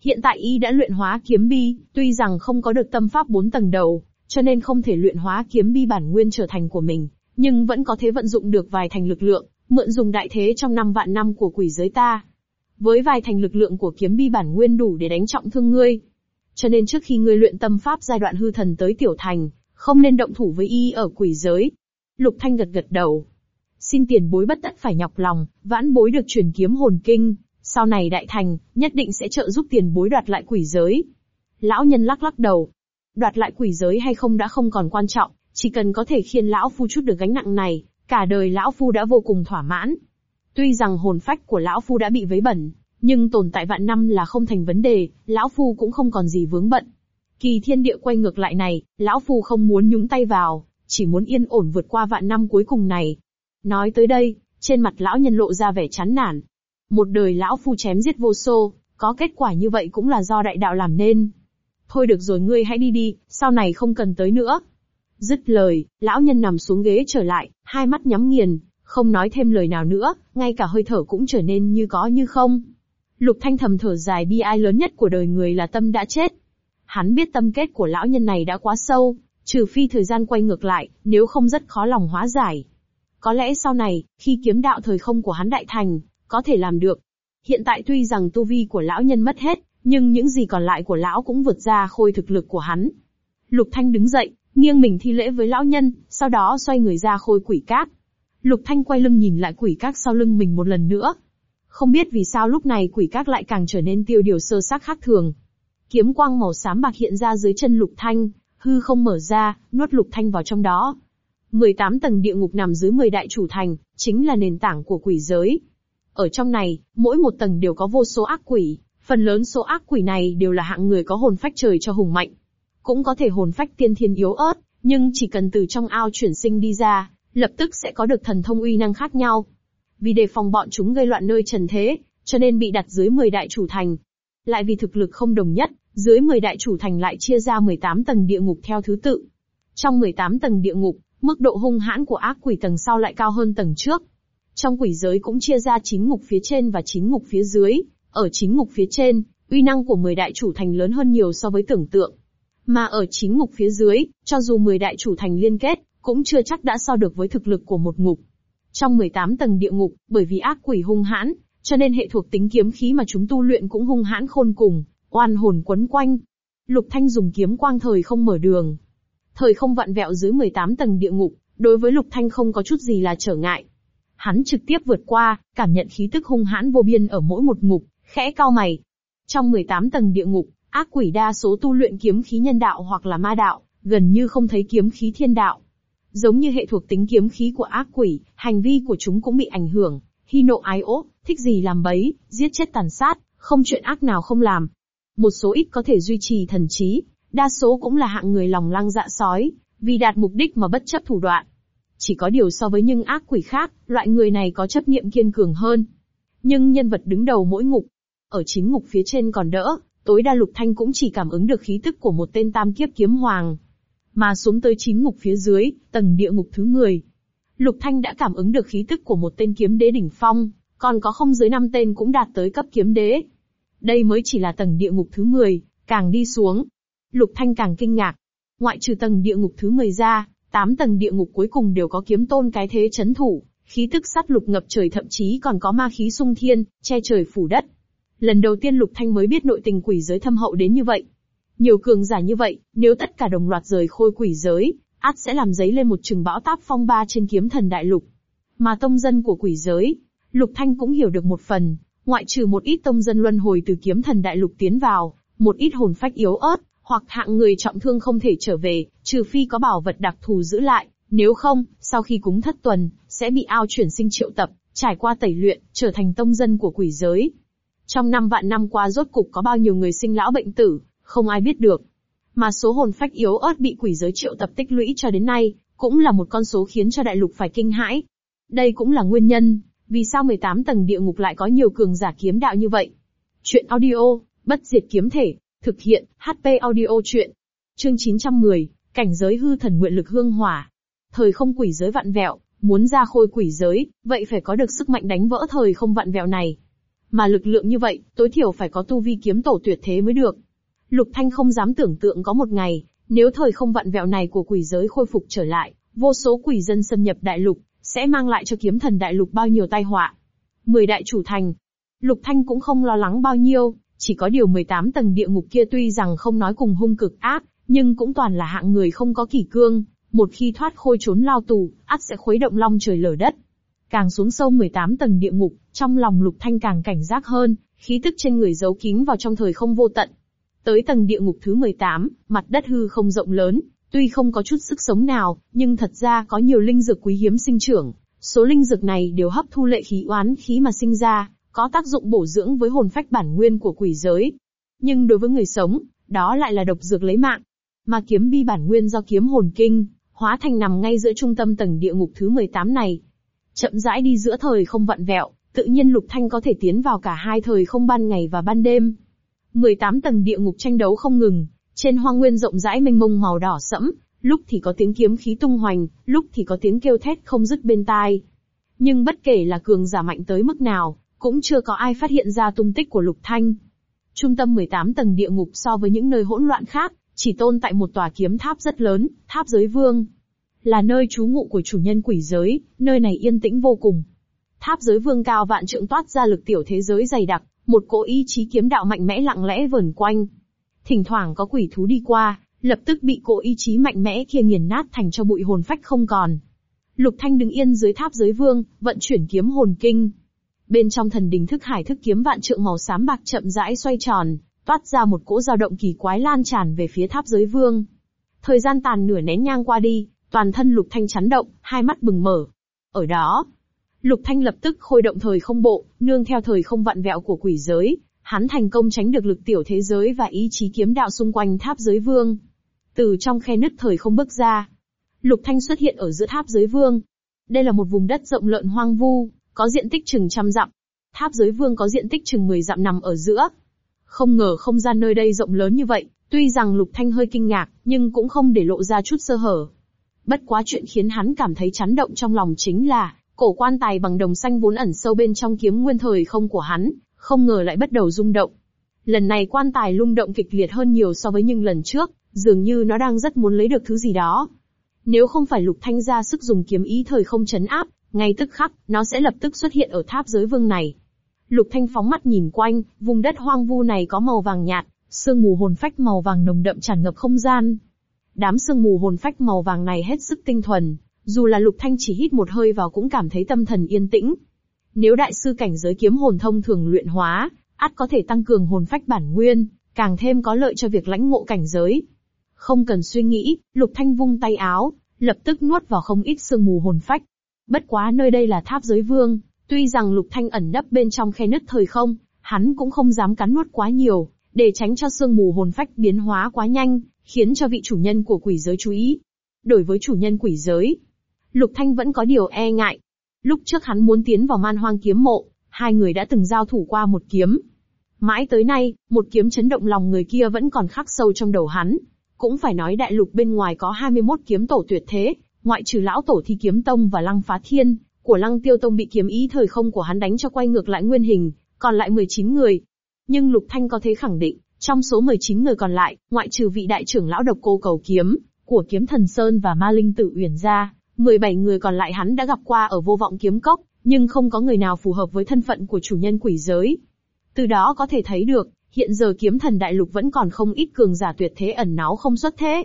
A: Hiện tại y đã luyện hóa kiếm bi, tuy rằng không có được tâm pháp bốn tầng đầu, cho nên không thể luyện hóa kiếm bi bản nguyên trở thành của mình, nhưng vẫn có thể vận dụng được vài thành lực lượng, mượn dùng đại thế trong năm vạn năm của quỷ giới ta. Với vài thành lực lượng của kiếm bi bản nguyên đủ để đánh trọng thương ngươi. Cho nên trước khi ngươi luyện tâm pháp giai đoạn hư thần tới tiểu thành, không nên động thủ với y ở quỷ giới. Lục Thanh gật gật đầu. Xin tiền bối bất tất phải nhọc lòng, vãn bối được truyền kiếm hồn kinh, sau này đại thành, nhất định sẽ trợ giúp tiền bối đoạt lại quỷ giới. Lão nhân lắc lắc đầu. Đoạt lại quỷ giới hay không đã không còn quan trọng, chỉ cần có thể khiến lão phu chút được gánh nặng này, cả đời lão phu đã vô cùng thỏa mãn. Tuy rằng hồn phách của lão phu đã bị vấy bẩn, nhưng tồn tại vạn năm là không thành vấn đề, lão phu cũng không còn gì vướng bận. Kỳ thiên địa quay ngược lại này, lão phu không muốn nhúng tay vào, chỉ muốn yên ổn vượt qua vạn năm cuối cùng này. Nói tới đây, trên mặt lão nhân lộ ra vẻ chán nản, một đời lão phu chém giết vô số, có kết quả như vậy cũng là do đại đạo làm nên. Thôi được rồi ngươi hãy đi đi, sau này không cần tới nữa. Dứt lời, lão nhân nằm xuống ghế trở lại, hai mắt nhắm nghiền, không nói thêm lời nào nữa, ngay cả hơi thở cũng trở nên như có như không. Lục Thanh thầm thở dài bi ai lớn nhất của đời người là tâm đã chết. Hắn biết tâm kết của lão nhân này đã quá sâu, trừ phi thời gian quay ngược lại, nếu không rất khó lòng hóa giải. Có lẽ sau này, khi kiếm đạo thời không của hắn đại thành, có thể làm được. Hiện tại tuy rằng tu vi của lão nhân mất hết, nhưng những gì còn lại của lão cũng vượt ra khôi thực lực của hắn. Lục Thanh đứng dậy, nghiêng mình thi lễ với lão nhân, sau đó xoay người ra khôi quỷ cát. Lục Thanh quay lưng nhìn lại quỷ cát sau lưng mình một lần nữa. Không biết vì sao lúc này quỷ cát lại càng trở nên tiêu điều sơ xác khác thường. Kiếm quang màu xám bạc hiện ra dưới chân Lục Thanh, hư không mở ra, nuốt Lục Thanh vào trong đó. 18 tầng địa ngục nằm dưới 10 đại chủ thành, chính là nền tảng của quỷ giới. Ở trong này, mỗi một tầng đều có vô số ác quỷ, phần lớn số ác quỷ này đều là hạng người có hồn phách trời cho hùng mạnh. Cũng có thể hồn phách tiên thiên yếu ớt, nhưng chỉ cần từ trong ao chuyển sinh đi ra, lập tức sẽ có được thần thông uy năng khác nhau. Vì đề phòng bọn chúng gây loạn nơi trần thế, cho nên bị đặt dưới 10 đại chủ thành. Lại vì thực lực không đồng nhất, dưới 10 đại chủ thành lại chia ra 18 tầng địa ngục theo thứ tự. Trong 18 tầng địa ngục, mức độ hung hãn của ác quỷ tầng sau lại cao hơn tầng trước, trong quỷ giới cũng chia ra chín ngục phía trên và chín ngục phía dưới, ở chín ngục phía trên, uy năng của 10 đại chủ thành lớn hơn nhiều so với tưởng tượng. Mà ở chín ngục phía dưới, cho dù 10 đại chủ thành liên kết, cũng chưa chắc đã so được với thực lực của một ngục. Trong 18 tầng địa ngục, bởi vì ác quỷ hung hãn, cho nên hệ thuộc tính kiếm khí mà chúng tu luyện cũng hung hãn khôn cùng, oan hồn quấn quanh. Lục Thanh dùng kiếm quang thời không mở đường. Thời không vặn vẹo dưới 18 tầng địa ngục, đối với Lục Thanh không có chút gì là trở ngại. Hắn trực tiếp vượt qua, cảm nhận khí tức hung hãn vô biên ở mỗi một ngục, khẽ cao mày. Trong 18 tầng địa ngục, ác quỷ đa số tu luyện kiếm khí nhân đạo hoặc là ma đạo, gần như không thấy kiếm khí thiên đạo. Giống như hệ thuộc tính kiếm khí của ác quỷ, hành vi của chúng cũng bị ảnh hưởng, hi nộ ái ố, thích gì làm bấy, giết chết tàn sát, không chuyện ác nào không làm. Một số ít có thể duy trì thần trí, đa số cũng là hạng người lòng lăng dạ sói, vì đạt mục đích mà bất chấp thủ đoạn chỉ có điều so với những ác quỷ khác, loại người này có chấp niệm kiên cường hơn. Nhưng nhân vật đứng đầu mỗi ngục, ở chính ngục phía trên còn đỡ, tối đa Lục Thanh cũng chỉ cảm ứng được khí tức của một tên tam kiếp kiếm hoàng. Mà xuống tới chính ngục phía dưới, tầng địa ngục thứ 10. Lục Thanh đã cảm ứng được khí tức của một tên kiếm đế đỉnh phong, còn có không dưới năm tên cũng đạt tới cấp kiếm đế. Đây mới chỉ là tầng địa ngục thứ 10, càng đi xuống. Lục Thanh càng kinh ngạc. Ngoại trừ tầng địa ngục thứ 10 ra, Tám tầng địa ngục cuối cùng đều có kiếm tôn cái thế chấn thủ, khí tức sát lục ngập trời thậm chí còn có ma khí sung thiên, che trời phủ đất. Lần đầu tiên Lục Thanh mới biết nội tình quỷ giới thâm hậu đến như vậy. Nhiều cường giả như vậy, nếu tất cả đồng loạt rời khôi quỷ giới, át sẽ làm giấy lên một trường bão táp phong ba trên kiếm thần đại lục. Mà tông dân của quỷ giới, Lục Thanh cũng hiểu được một phần, ngoại trừ một ít tông dân luân hồi từ kiếm thần đại lục tiến vào, một ít hồn phách yếu ớt, hoặc hạng người trọng thương không thể trở về, trừ phi có bảo vật đặc thù giữ lại, nếu không, sau khi cúng thất tuần, sẽ bị ao chuyển sinh triệu tập, trải qua tẩy luyện, trở thành tông dân của quỷ giới. Trong năm vạn năm qua rốt cục có bao nhiêu người sinh lão bệnh tử, không ai biết được. Mà số hồn phách yếu ớt bị quỷ giới triệu tập tích lũy cho đến nay, cũng là một con số khiến cho đại lục phải kinh hãi. Đây cũng là nguyên nhân, vì sao 18 tầng địa ngục lại có nhiều cường giả kiếm đạo như vậy. Chuyện audio, bất diệt kiếm thể, Thực hiện, HP audio truyện Chương 910, cảnh giới hư thần nguyện lực hương hỏa. Thời không quỷ giới vạn vẹo, muốn ra khôi quỷ giới, vậy phải có được sức mạnh đánh vỡ thời không vạn vẹo này. Mà lực lượng như vậy, tối thiểu phải có tu vi kiếm tổ tuyệt thế mới được. Lục Thanh không dám tưởng tượng có một ngày, nếu thời không vạn vẹo này của quỷ giới khôi phục trở lại, vô số quỷ dân xâm nhập đại lục, sẽ mang lại cho kiếm thần đại lục bao nhiêu tai họa. Mười đại chủ thành, Lục Thanh cũng không lo lắng bao nhiêu. Chỉ có điều 18 tầng địa ngục kia tuy rằng không nói cùng hung cực ác, nhưng cũng toàn là hạng người không có kỷ cương, một khi thoát khôi trốn lao tù, ác sẽ khuấy động long trời lở đất. Càng xuống sâu 18 tầng địa ngục, trong lòng Lục Thanh càng cảnh giác hơn, khí tức trên người giấu kín vào trong thời không vô tận. Tới tầng địa ngục thứ 18, mặt đất hư không rộng lớn, tuy không có chút sức sống nào, nhưng thật ra có nhiều linh dược quý hiếm sinh trưởng. Số linh dược này đều hấp thu lệ khí oán khí mà sinh ra, có tác dụng bổ dưỡng với hồn phách bản nguyên của quỷ giới. Nhưng đối với người sống, đó lại là độc dược lấy mạng. Mà kiếm bi bản nguyên do kiếm hồn kinh, hóa thành nằm ngay giữa trung tâm tầng địa ngục thứ 18 này. Chậm rãi đi giữa thời không vặn vẹo, tự nhiên Lục Thanh có thể tiến vào cả hai thời không ban ngày và ban đêm. 18 tầng địa ngục tranh đấu không ngừng, trên hoang nguyên rộng rãi mênh mông màu đỏ sẫm, lúc thì có tiếng kiếm khí tung hoành, lúc thì có tiếng kêu thét không dứt bên tai. Nhưng bất kể là cường giả mạnh tới mức nào, cũng chưa có ai phát hiện ra tung tích của Lục Thanh. Trung tâm 18 tầng địa ngục so với những nơi hỗn loạn khác, chỉ tồn tại một tòa kiếm tháp rất lớn, tháp giới vương. Là nơi trú ngụ của chủ nhân quỷ giới, nơi này yên tĩnh vô cùng. Tháp giới vương cao vạn trượng toát ra lực tiểu thế giới dày đặc, một cỗ ý chí kiếm đạo mạnh mẽ lặng lẽ vờn quanh. Thỉnh thoảng có quỷ thú đi qua, lập tức bị cỗ ý chí mạnh mẽ kia nghiền nát thành cho bụi hồn phách không còn. Lục Thanh đứng yên dưới tháp giới vương, vận chuyển kiếm hồn kinh. Bên trong thần đình thức hải thức kiếm vạn trượng màu xám bạc chậm rãi xoay tròn, toát ra một cỗ dao động kỳ quái lan tràn về phía tháp giới vương. Thời gian tàn nửa nén nhang qua đi, toàn thân lục thanh chấn động, hai mắt bừng mở. Ở đó, lục thanh lập tức khôi động thời không bộ, nương theo thời không vặn vẹo của quỷ giới, hắn thành công tránh được lực tiểu thế giới và ý chí kiếm đạo xung quanh tháp giới vương. Từ trong khe nứt thời không bước ra, lục thanh xuất hiện ở giữa tháp giới vương. Đây là một vùng đất rộng lợn hoang vu, có diện tích chừng trăm dặm. Tháp giới vương có diện tích chừng 10 dặm nằm ở giữa. Không ngờ không gian nơi đây rộng lớn như vậy, tuy rằng Lục Thanh hơi kinh ngạc, nhưng cũng không để lộ ra chút sơ hở. Bất quá chuyện khiến hắn cảm thấy chấn động trong lòng chính là, cổ quan tài bằng đồng xanh vốn ẩn sâu bên trong kiếm nguyên thời không của hắn, không ngờ lại bắt đầu rung động. Lần này quan tài lung động kịch liệt hơn nhiều so với những lần trước, dường như nó đang rất muốn lấy được thứ gì đó. Nếu không phải Lục Thanh ra sức dùng kiếm ý thời không chấn áp, ngay tức khắc, nó sẽ lập tức xuất hiện ở tháp giới vương này. Lục Thanh phóng mắt nhìn quanh, vùng đất hoang vu này có màu vàng nhạt, sương mù hồn phách màu vàng nồng đậm tràn ngập không gian. Đám sương mù hồn phách màu vàng này hết sức tinh thuần, dù là Lục Thanh chỉ hít một hơi vào cũng cảm thấy tâm thần yên tĩnh. Nếu đại sư cảnh giới kiếm hồn thông thường luyện hóa, ắt có thể tăng cường hồn phách bản nguyên, càng thêm có lợi cho việc lãnh ngộ cảnh giới. Không cần suy nghĩ, Lục Thanh vung tay áo, lập tức nuốt vào không ít sương mù hồn phách, Bất quá nơi đây là tháp giới vương, tuy rằng lục thanh ẩn nấp bên trong khe nứt thời không, hắn cũng không dám cắn nuốt quá nhiều, để tránh cho sương mù hồn phách biến hóa quá nhanh, khiến cho vị chủ nhân của quỷ giới chú ý. đối với chủ nhân quỷ giới, lục thanh vẫn có điều e ngại. Lúc trước hắn muốn tiến vào man hoang kiếm mộ, hai người đã từng giao thủ qua một kiếm. Mãi tới nay, một kiếm chấn động lòng người kia vẫn còn khắc sâu trong đầu hắn. Cũng phải nói đại lục bên ngoài có 21 kiếm tổ tuyệt thế, Ngoại trừ lão tổ thi kiếm tông và lăng phá thiên, của lăng tiêu tông bị kiếm ý thời không của hắn đánh cho quay ngược lại nguyên hình, còn lại 19 người. Nhưng Lục Thanh có thể khẳng định, trong số 19 người còn lại, ngoại trừ vị đại trưởng lão độc cô cầu kiếm, của kiếm thần Sơn và ma linh tử uyển ra, 17 người còn lại hắn đã gặp qua ở vô vọng kiếm cốc, nhưng không có người nào phù hợp với thân phận của chủ nhân quỷ giới. Từ đó có thể thấy được, hiện giờ kiếm thần đại lục vẫn còn không ít cường giả tuyệt thế ẩn náu không xuất thế.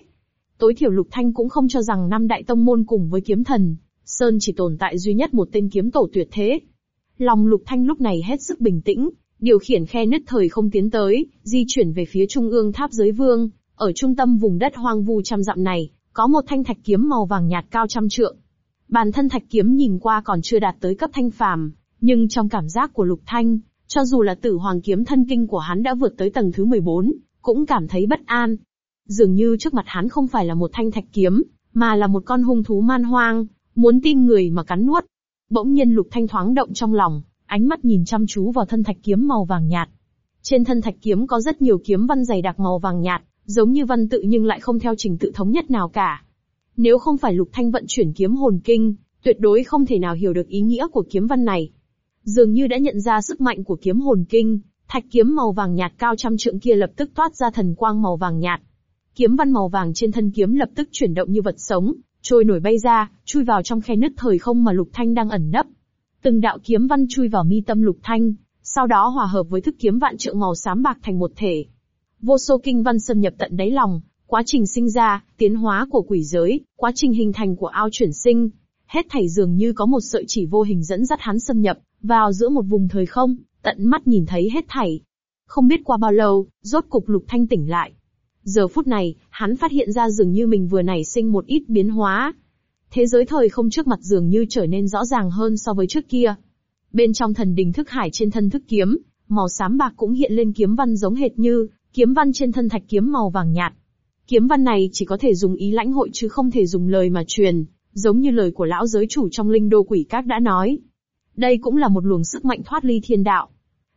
A: Tối thiểu Lục Thanh cũng không cho rằng năm đại tông môn cùng với kiếm thần, Sơn chỉ tồn tại duy nhất một tên kiếm tổ tuyệt thế. Lòng Lục Thanh lúc này hết sức bình tĩnh, điều khiển khe nứt thời không tiến tới, di chuyển về phía trung ương tháp giới vương, ở trung tâm vùng đất hoang vu trăm dặm này, có một thanh thạch kiếm màu vàng nhạt cao trăm trượng. Bản thân thạch kiếm nhìn qua còn chưa đạt tới cấp thanh phàm, nhưng trong cảm giác của Lục Thanh, cho dù là tử hoàng kiếm thân kinh của hắn đã vượt tới tầng thứ 14, cũng cảm thấy bất an, Dường như trước mặt hắn không phải là một thanh thạch kiếm, mà là một con hung thú man hoang, muốn tin người mà cắn nuốt. Bỗng nhiên lục thanh thoáng động trong lòng, ánh mắt nhìn chăm chú vào thân thạch kiếm màu vàng nhạt. Trên thân thạch kiếm có rất nhiều kiếm văn dày đặc màu vàng nhạt, giống như văn tự nhưng lại không theo trình tự thống nhất nào cả. Nếu không phải lục thanh vận chuyển kiếm hồn kinh, tuyệt đối không thể nào hiểu được ý nghĩa của kiếm văn này. Dường như đã nhận ra sức mạnh của kiếm hồn kinh, thạch kiếm màu vàng nhạt cao trăm trượng kia lập tức toát ra thần quang màu vàng nhạt, Kiếm văn màu vàng trên thân kiếm lập tức chuyển động như vật sống, trôi nổi bay ra, chui vào trong khe nứt thời không mà Lục Thanh đang ẩn nấp. Từng đạo kiếm văn chui vào mi tâm Lục Thanh, sau đó hòa hợp với thức kiếm vạn trượng màu xám bạc thành một thể. Vô số kinh văn xâm nhập tận đáy lòng, quá trình sinh ra, tiến hóa của quỷ giới, quá trình hình thành của ao chuyển sinh, hết thảy dường như có một sợi chỉ vô hình dẫn dắt hắn xâm nhập vào giữa một vùng thời không, tận mắt nhìn thấy hết thảy. Không biết qua bao lâu, rốt cục Lục Thanh tỉnh lại, Giờ phút này, hắn phát hiện ra dường như mình vừa nảy sinh một ít biến hóa. Thế giới thời không trước mặt dường như trở nên rõ ràng hơn so với trước kia. Bên trong thần đình thức hải trên thân thức kiếm, màu xám bạc cũng hiện lên kiếm văn giống hệt như kiếm văn trên thân thạch kiếm màu vàng nhạt. Kiếm văn này chỉ có thể dùng ý lãnh hội chứ không thể dùng lời mà truyền, giống như lời của lão giới chủ trong linh đô quỷ các đã nói. Đây cũng là một luồng sức mạnh thoát ly thiên đạo.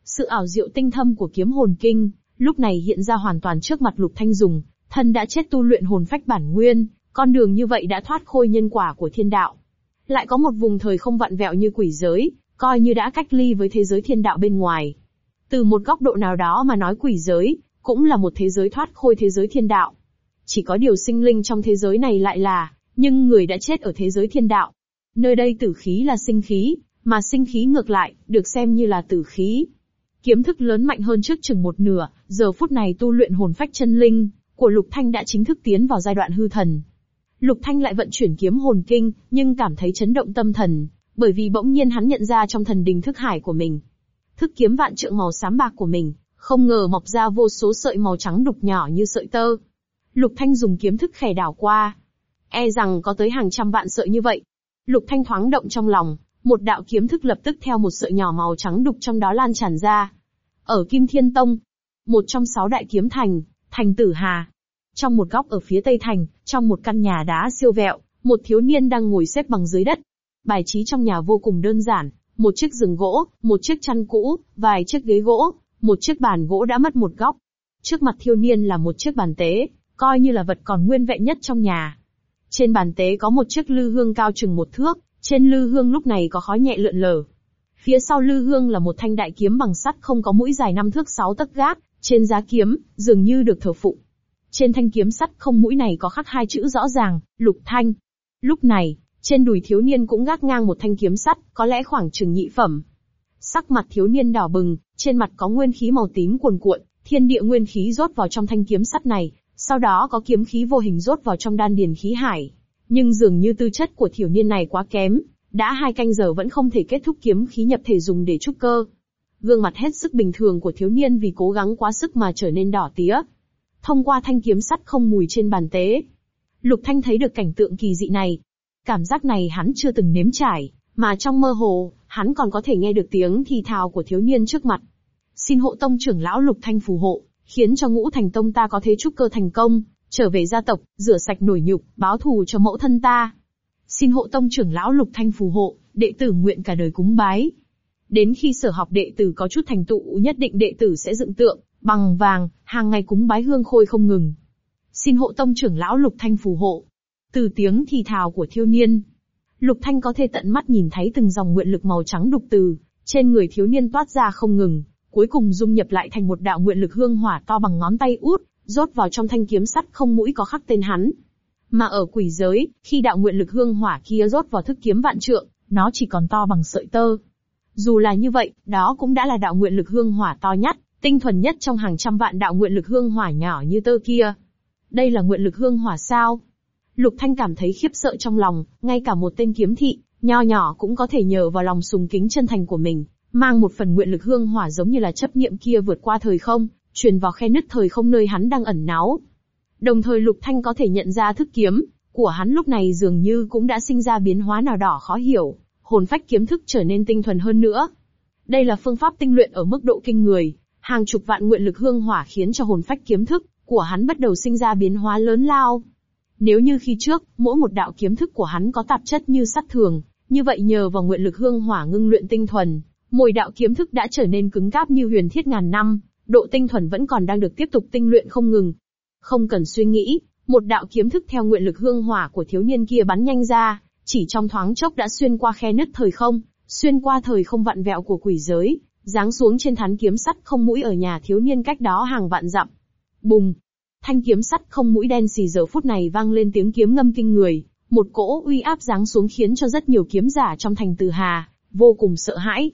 A: Sự ảo diệu tinh thâm của kiếm hồn kinh, lúc này hiện ra hoàn toàn trước mặt Lục Thanh Dùng, thân đã chết tu luyện hồn phách bản nguyên, con đường như vậy đã thoát khôi nhân quả của thiên đạo. Lại có một vùng thời không vặn vẹo như quỷ giới, coi như đã cách ly với thế giới thiên đạo bên ngoài. Từ một góc độ nào đó mà nói quỷ giới, cũng là một thế giới thoát khôi thế giới thiên đạo. Chỉ có điều sinh linh trong thế giới này lại là, nhưng người đã chết ở thế giới thiên đạo. Nơi đây tử khí là sinh khí, mà sinh khí ngược lại, được xem như là tử khí, Kiếm thức lớn mạnh hơn trước chừng một nửa, giờ phút này tu luyện hồn phách chân linh của Lục Thanh đã chính thức tiến vào giai đoạn hư thần. Lục Thanh lại vận chuyển kiếm hồn kinh, nhưng cảm thấy chấn động tâm thần, bởi vì bỗng nhiên hắn nhận ra trong thần đình thức hải của mình, thức kiếm vạn trượng màu xám bạc của mình, không ngờ mọc ra vô số sợi màu trắng đục nhỏ như sợi tơ. Lục Thanh dùng kiếm thức khẻ đảo qua, e rằng có tới hàng trăm vạn sợi như vậy. Lục Thanh thoáng động trong lòng, một đạo kiếm thức lập tức theo một sợi nhỏ màu trắng đục trong đó lan tràn ra. Ở Kim Thiên Tông, một trong sáu đại kiếm thành, thành Tử Hà. Trong một góc ở phía tây thành, trong một căn nhà đá siêu vẹo, một thiếu niên đang ngồi xếp bằng dưới đất. Bài trí trong nhà vô cùng đơn giản, một chiếc giường gỗ, một chiếc chăn cũ, vài chiếc ghế gỗ, một chiếc bàn gỗ đã mất một góc. Trước mặt thiếu niên là một chiếc bàn tế, coi như là vật còn nguyên vẹn nhất trong nhà. Trên bàn tế có một chiếc lư hương cao chừng một thước, trên lư hương lúc này có khói nhẹ lượn lờ. Phía sau lư hương là một thanh đại kiếm bằng sắt không có mũi dài năm thước sáu tấc gác, trên giá kiếm, dường như được thờ phụng. Trên thanh kiếm sắt không mũi này có khắc hai chữ rõ ràng, lục thanh. Lúc này, trên đùi thiếu niên cũng gác ngang một thanh kiếm sắt, có lẽ khoảng chừng nhị phẩm. Sắc mặt thiếu niên đỏ bừng, trên mặt có nguyên khí màu tím cuồn cuộn, thiên địa nguyên khí rót vào trong thanh kiếm sắt này, sau đó có kiếm khí vô hình rót vào trong đan điền khí hải. Nhưng dường như tư chất của thiểu niên này quá kém, đã hai canh giờ vẫn không thể kết thúc kiếm khí nhập thể dùng để trúc cơ. Gương mặt hết sức bình thường của thiếu niên vì cố gắng quá sức mà trở nên đỏ tía. Thông qua thanh kiếm sắt không mùi trên bàn tế, Lục Thanh thấy được cảnh tượng kỳ dị này. Cảm giác này hắn chưa từng nếm trải, mà trong mơ hồ, hắn còn có thể nghe được tiếng thì thào của thiếu niên trước mặt. Xin hộ tông trưởng lão Lục Thanh phù hộ, khiến cho ngũ thành tông ta có thế trúc cơ thành công trở về gia tộc, rửa sạch nổi nhục, báo thù cho mẫu thân ta. Xin hộ tông trưởng lão Lục Thanh phù hộ, đệ tử nguyện cả đời cúng bái. Đến khi sở học đệ tử có chút thành tựu nhất định đệ tử sẽ dựng tượng, bằng vàng, hàng ngày cúng bái hương khôi không ngừng. Xin hộ tông trưởng lão Lục Thanh phù hộ. Từ tiếng thì thào của thiếu niên, Lục Thanh có thể tận mắt nhìn thấy từng dòng nguyện lực màu trắng đục từ, trên người thiếu niên toát ra không ngừng, cuối cùng dung nhập lại thành một đạo nguyện lực hương hỏa to bằng ngón tay út, rốt vào trong thanh kiếm sắt không mũi có khắc tên hắn. Mà ở quỷ giới, khi đạo nguyện lực hương hỏa kia rốt vào thức kiếm vạn trượng, nó chỉ còn to bằng sợi tơ. Dù là như vậy, đó cũng đã là đạo nguyện lực hương hỏa to nhất, tinh thuần nhất trong hàng trăm vạn đạo nguyện lực hương hỏa nhỏ như tơ kia. Đây là nguyện lực hương hỏa sao? Lục Thanh cảm thấy khiếp sợ trong lòng, ngay cả một tên kiếm thị, nho nhỏ cũng có thể nhờ vào lòng sùng kính chân thành của mình, mang một phần nguyện lực hương hỏa giống như là chấp niệm kia vượt qua thời không, truyền vào khe nứt thời không nơi hắn đang ẩn náu. Đồng thời Lục Thanh có thể nhận ra thức kiếm của hắn lúc này dường như cũng đã sinh ra biến hóa nào đỏ khó hiểu, hồn phách kiếm thức trở nên tinh thuần hơn nữa. Đây là phương pháp tinh luyện ở mức độ kinh người, hàng chục vạn nguyện lực hương hỏa khiến cho hồn phách kiếm thức của hắn bắt đầu sinh ra biến hóa lớn lao. Nếu như khi trước, mỗi một đạo kiếm thức của hắn có tạp chất như sắt thường, như vậy nhờ vào nguyện lực hương hỏa ngưng luyện tinh thuần, mỗi đạo kiếm thức đã trở nên cứng cáp như huyền thiết ngàn năm, độ tinh thuần vẫn còn đang được tiếp tục tinh luyện không ngừng. Không cần suy nghĩ, một đạo kiếm thức theo nguyện lực hương hỏa của thiếu niên kia bắn nhanh ra, chỉ trong thoáng chốc đã xuyên qua khe nứt thời không, xuyên qua thời không vặn vẹo của quỷ giới, giáng xuống trên thán kiếm sắt không mũi ở nhà thiếu niên cách đó hàng vạn dặm. Bùng! Thanh kiếm sắt không mũi đen xì giờ phút này vang lên tiếng kiếm ngâm kinh người, một cỗ uy áp giáng xuống khiến cho rất nhiều kiếm giả trong thành Từ Hà vô cùng sợ hãi.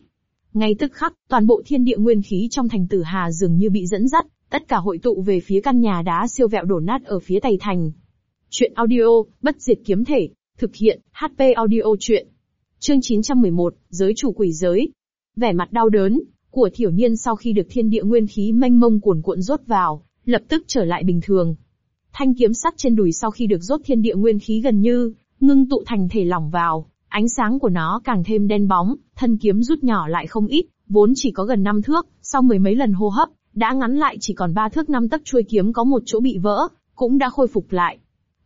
A: Ngay tức khắc, toàn bộ thiên địa nguyên khí trong thành tử hà dường như bị dẫn dắt, tất cả hội tụ về phía căn nhà đá siêu vẹo đổ nát ở phía tây thành. Chuyện audio, bất diệt kiếm thể, thực hiện, HP audio chuyện. Chương 911, giới chủ quỷ giới. Vẻ mặt đau đớn, của thiểu niên sau khi được thiên địa nguyên khí mênh mông cuồn cuộn rốt vào, lập tức trở lại bình thường. Thanh kiếm sắt trên đùi sau khi được rốt thiên địa nguyên khí gần như, ngưng tụ thành thể lỏng vào, Ánh sáng của nó càng thêm đen bóng, thân kiếm rút nhỏ lại không ít, vốn chỉ có gần 5 thước, sau mười mấy lần hô hấp, đã ngắn lại chỉ còn 3 thước 5 tấc chuôi kiếm có một chỗ bị vỡ, cũng đã khôi phục lại.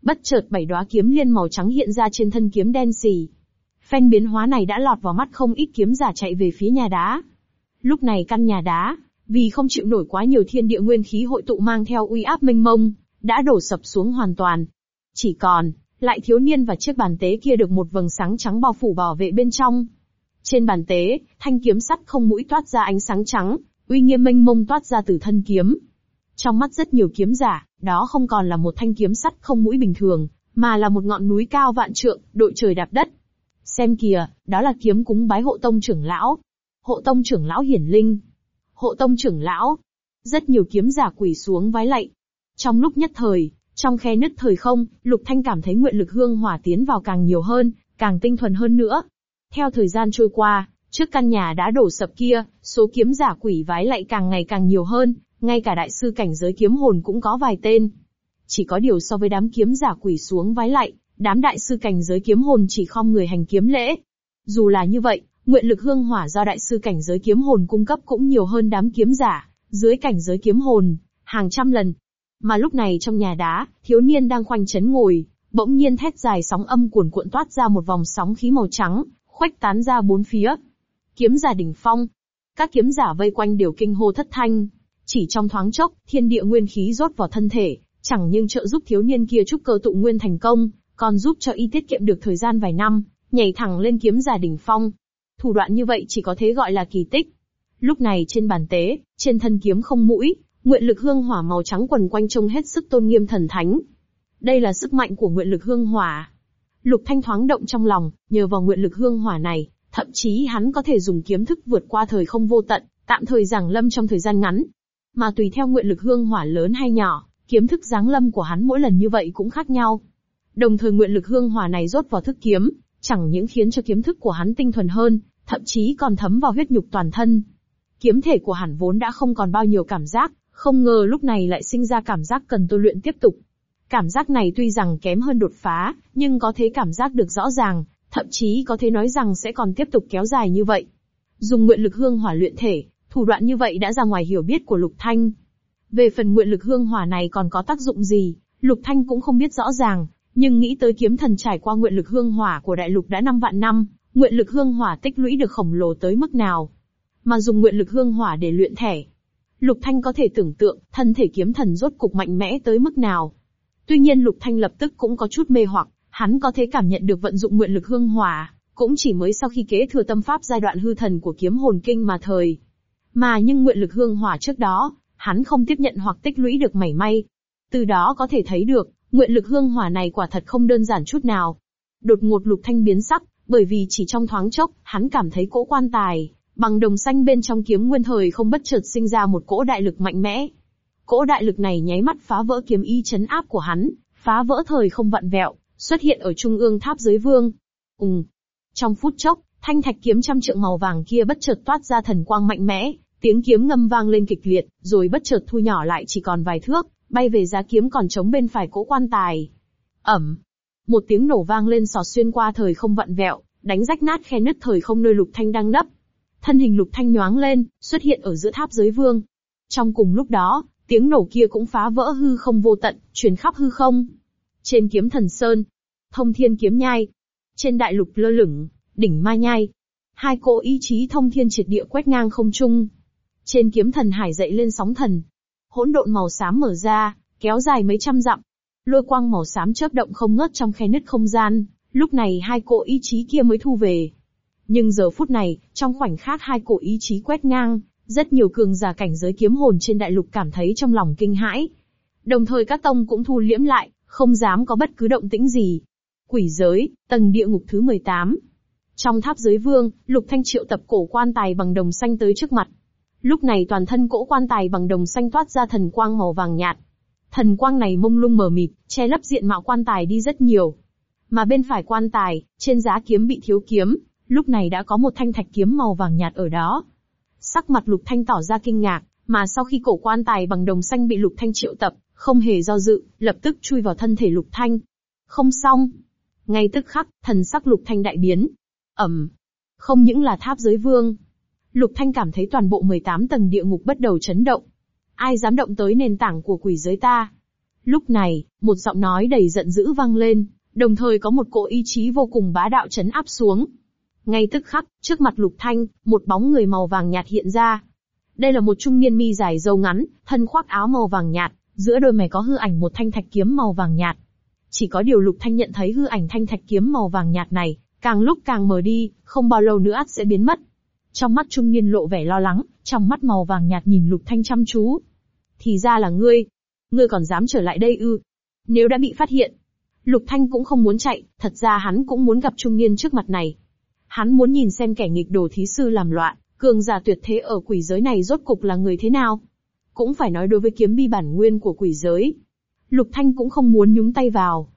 A: Bất chợt bảy đóa kiếm liên màu trắng hiện ra trên thân kiếm đen xì. Phen biến hóa này đã lọt vào mắt không ít kiếm giả chạy về phía nhà đá. Lúc này căn nhà đá, vì không chịu nổi quá nhiều thiên địa nguyên khí hội tụ mang theo uy áp mênh mông, đã đổ sập xuống hoàn toàn. Chỉ còn lại thiếu niên và chiếc bàn tế kia được một vầng sáng trắng bao phủ bảo vệ bên trong. Trên bàn tế, thanh kiếm sắt không mũi toát ra ánh sáng trắng, uy nghiêm mênh mông toát ra từ thân kiếm. Trong mắt rất nhiều kiếm giả, đó không còn là một thanh kiếm sắt không mũi bình thường, mà là một ngọn núi cao vạn trượng, đội trời đạp đất. Xem kìa, đó là kiếm cúng bái hộ tông trưởng lão. Hộ tông trưởng lão hiển linh. Hộ tông trưởng lão. Rất nhiều kiếm giả quỳ xuống vái lạy. Trong lúc nhất thời, trong khe nứt thời không, Lục Thanh cảm thấy nguyện lực hương hỏa tiến vào càng nhiều hơn, càng tinh thuần hơn nữa. Theo thời gian trôi qua, trước căn nhà đã đổ sập kia, số kiếm giả quỷ vái lại càng ngày càng nhiều hơn, ngay cả đại sư cảnh giới kiếm hồn cũng có vài tên. Chỉ có điều so với đám kiếm giả quỷ xuống vái lại, đám đại sư cảnh giới kiếm hồn chỉ khom người hành kiếm lễ. Dù là như vậy, nguyện lực hương hỏa do đại sư cảnh giới kiếm hồn cung cấp cũng nhiều hơn đám kiếm giả, dưới cảnh giới kiếm hồn, hàng trăm lần, mà lúc này trong nhà đá, thiếu niên đang khoanh chấn ngồi, bỗng nhiên thét dài sóng âm cuồn cuộn toát ra một vòng sóng khí màu trắng, khuếch tán ra bốn phía. Kiếm giả đỉnh phong. Các kiếm giả vây quanh đều kinh hô thất thanh. Chỉ trong thoáng chốc, thiên địa nguyên khí rót vào thân thể, chẳng nhưng trợ giúp thiếu niên kia trúc cơ tụ nguyên thành công, còn giúp cho y tiết kiệm được thời gian vài năm, nhảy thẳng lên kiếm giả đỉnh phong. Thủ đoạn như vậy chỉ có thế gọi là kỳ tích. Lúc này trên bàn tế, trên thân kiếm không mũi, Nguyện lực hương hỏa màu trắng quần quanh trông hết sức tôn nghiêm thần thánh. Đây là sức mạnh của nguyện lực hương hỏa. Lục Thanh thoáng động trong lòng, nhờ vào nguyện lực hương hỏa này, thậm chí hắn có thể dùng kiếm thức vượt qua thời không vô tận, tạm thời giảng lâm trong thời gian ngắn. Mà tùy theo nguyện lực hương hỏa lớn hay nhỏ, kiếm thức giáng lâm của hắn mỗi lần như vậy cũng khác nhau. Đồng thời nguyện lực hương hỏa này rốt vào thức kiếm, chẳng những khiến cho kiếm thức của hắn tinh thuần hơn, thậm chí còn thấm vào huyết nhục toàn thân. Kiếm thể của hắn vốn đã không còn bao nhiêu cảm giác, không ngờ lúc này lại sinh ra cảm giác cần tu luyện tiếp tục. Cảm giác này tuy rằng kém hơn đột phá, nhưng có thể cảm giác được rõ ràng, thậm chí có thể nói rằng sẽ còn tiếp tục kéo dài như vậy. Dùng nguyện lực hương hỏa luyện thể, thủ đoạn như vậy đã ra ngoài hiểu biết của Lục Thanh. Về phần nguyện lực hương hỏa này còn có tác dụng gì, Lục Thanh cũng không biết rõ ràng, nhưng nghĩ tới kiếm thần trải qua nguyện lực hương hỏa của đại lục đã năm vạn năm, nguyện lực hương hỏa tích lũy được khổng lồ tới mức nào. Mà dùng nguyện lực hương hỏa để luyện thể, Lục Thanh có thể tưởng tượng, thân thể kiếm thần rốt cục mạnh mẽ tới mức nào. Tuy nhiên Lục Thanh lập tức cũng có chút mê hoặc, hắn có thể cảm nhận được vận dụng nguyện lực hương hòa, cũng chỉ mới sau khi kế thừa tâm pháp giai đoạn hư thần của kiếm hồn kinh mà thời. Mà nhưng nguyện lực hương hòa trước đó, hắn không tiếp nhận hoặc tích lũy được mảy may. Từ đó có thể thấy được, nguyện lực hương hòa này quả thật không đơn giản chút nào. Đột ngột Lục Thanh biến sắc, bởi vì chỉ trong thoáng chốc, hắn cảm thấy cỗ quan tài, Bằng đồng xanh bên trong kiếm nguyên thời không bất chợt sinh ra một cỗ đại lực mạnh mẽ. Cỗ đại lực này nháy mắt phá vỡ kiếm y chấn áp của hắn, phá vỡ thời không vặn vẹo, xuất hiện ở trung ương tháp dưới vương. Ùng. Trong phút chốc, thanh thạch kiếm trăm trượng màu vàng kia bất chợt toát ra thần quang mạnh mẽ, tiếng kiếm ngâm vang lên kịch liệt, rồi bất chợt thu nhỏ lại chỉ còn vài thước, bay về giá kiếm còn trống bên phải cỗ quan tài. Ẩm. Một tiếng nổ vang lên sọt xuyên qua thời không vặn vẹo, đánh rách nát khe nứt thời không nơi lục thanh đang nấp thân hình lục thanh nhoáng lên, xuất hiện ở giữa tháp giới vương. Trong cùng lúc đó, tiếng nổ kia cũng phá vỡ hư không vô tận, truyền khắp hư không. Trên kiếm thần sơn, thông thiên kiếm nhai. Trên đại lục lơ lửng, đỉnh ma nhai. Hai cỗ ý chí thông thiên triệt địa quét ngang không trung. Trên kiếm thần hải dậy lên sóng thần. Hỗn độn màu xám mở ra, kéo dài mấy trăm dặm. Lôi quang màu xám chớp động không ngớt trong khe nứt không gian. Lúc này hai cỗ ý chí kia mới thu về, nhưng giờ phút này, trong khoảnh khắc hai cổ ý chí quét ngang, rất nhiều cường giả cảnh giới kiếm hồn trên đại lục cảm thấy trong lòng kinh hãi. Đồng thời các tông cũng thu liễm lại, không dám có bất cứ động tĩnh gì. Quỷ giới, tầng địa ngục thứ 18. Trong tháp giới vương, Lục Thanh triệu tập cổ quan tài bằng đồng xanh tới trước mặt. Lúc này toàn thân cổ quan tài bằng đồng xanh toát ra thần quang màu vàng nhạt. Thần quang này mông lung mờ mịt, che lấp diện mạo quan tài đi rất nhiều. Mà bên phải quan tài, trên giá kiếm bị thiếu kiếm, Lúc này đã có một thanh thạch kiếm màu vàng nhạt ở đó. Sắc mặt Lục Thanh tỏ ra kinh ngạc, mà sau khi cổ quan tài bằng đồng xanh bị Lục Thanh triệu tập, không hề do dự, lập tức chui vào thân thể Lục Thanh. Không xong. Ngay tức khắc, thần sắc Lục Thanh đại biến. Ẩm. Không những là tháp giới vương. Lục Thanh cảm thấy toàn bộ 18 tầng địa ngục bắt đầu chấn động. Ai dám động tới nền tảng của quỷ giới ta? Lúc này, một giọng nói đầy giận dữ vang lên, đồng thời có một cỗ ý chí vô cùng bá đạo chấn áp xuống, ngay tức khắc, trước mặt Lục Thanh, một bóng người màu vàng nhạt hiện ra. Đây là một trung niên mi dài râu ngắn, thân khoác áo màu vàng nhạt, giữa đôi mày có hư ảnh một thanh thạch kiếm màu vàng nhạt. Chỉ có điều Lục Thanh nhận thấy hư ảnh thanh thạch kiếm màu vàng nhạt này, càng lúc càng mờ đi, không bao lâu nữa sẽ biến mất. Trong mắt trung niên lộ vẻ lo lắng, trong mắt màu vàng nhạt nhìn Lục Thanh chăm chú. Thì ra là ngươi. Ngươi còn dám trở lại đây ư? Nếu đã bị phát hiện, Lục Thanh cũng không muốn chạy, thật ra hắn cũng muốn gặp trung niên trước mặt này, Hắn muốn nhìn xem kẻ nghịch đồ thí sư làm loạn, cường giả tuyệt thế ở quỷ giới này rốt cục là người thế nào. Cũng phải nói đối với kiếm bi bản nguyên của quỷ giới. Lục Thanh cũng không muốn nhúng tay vào.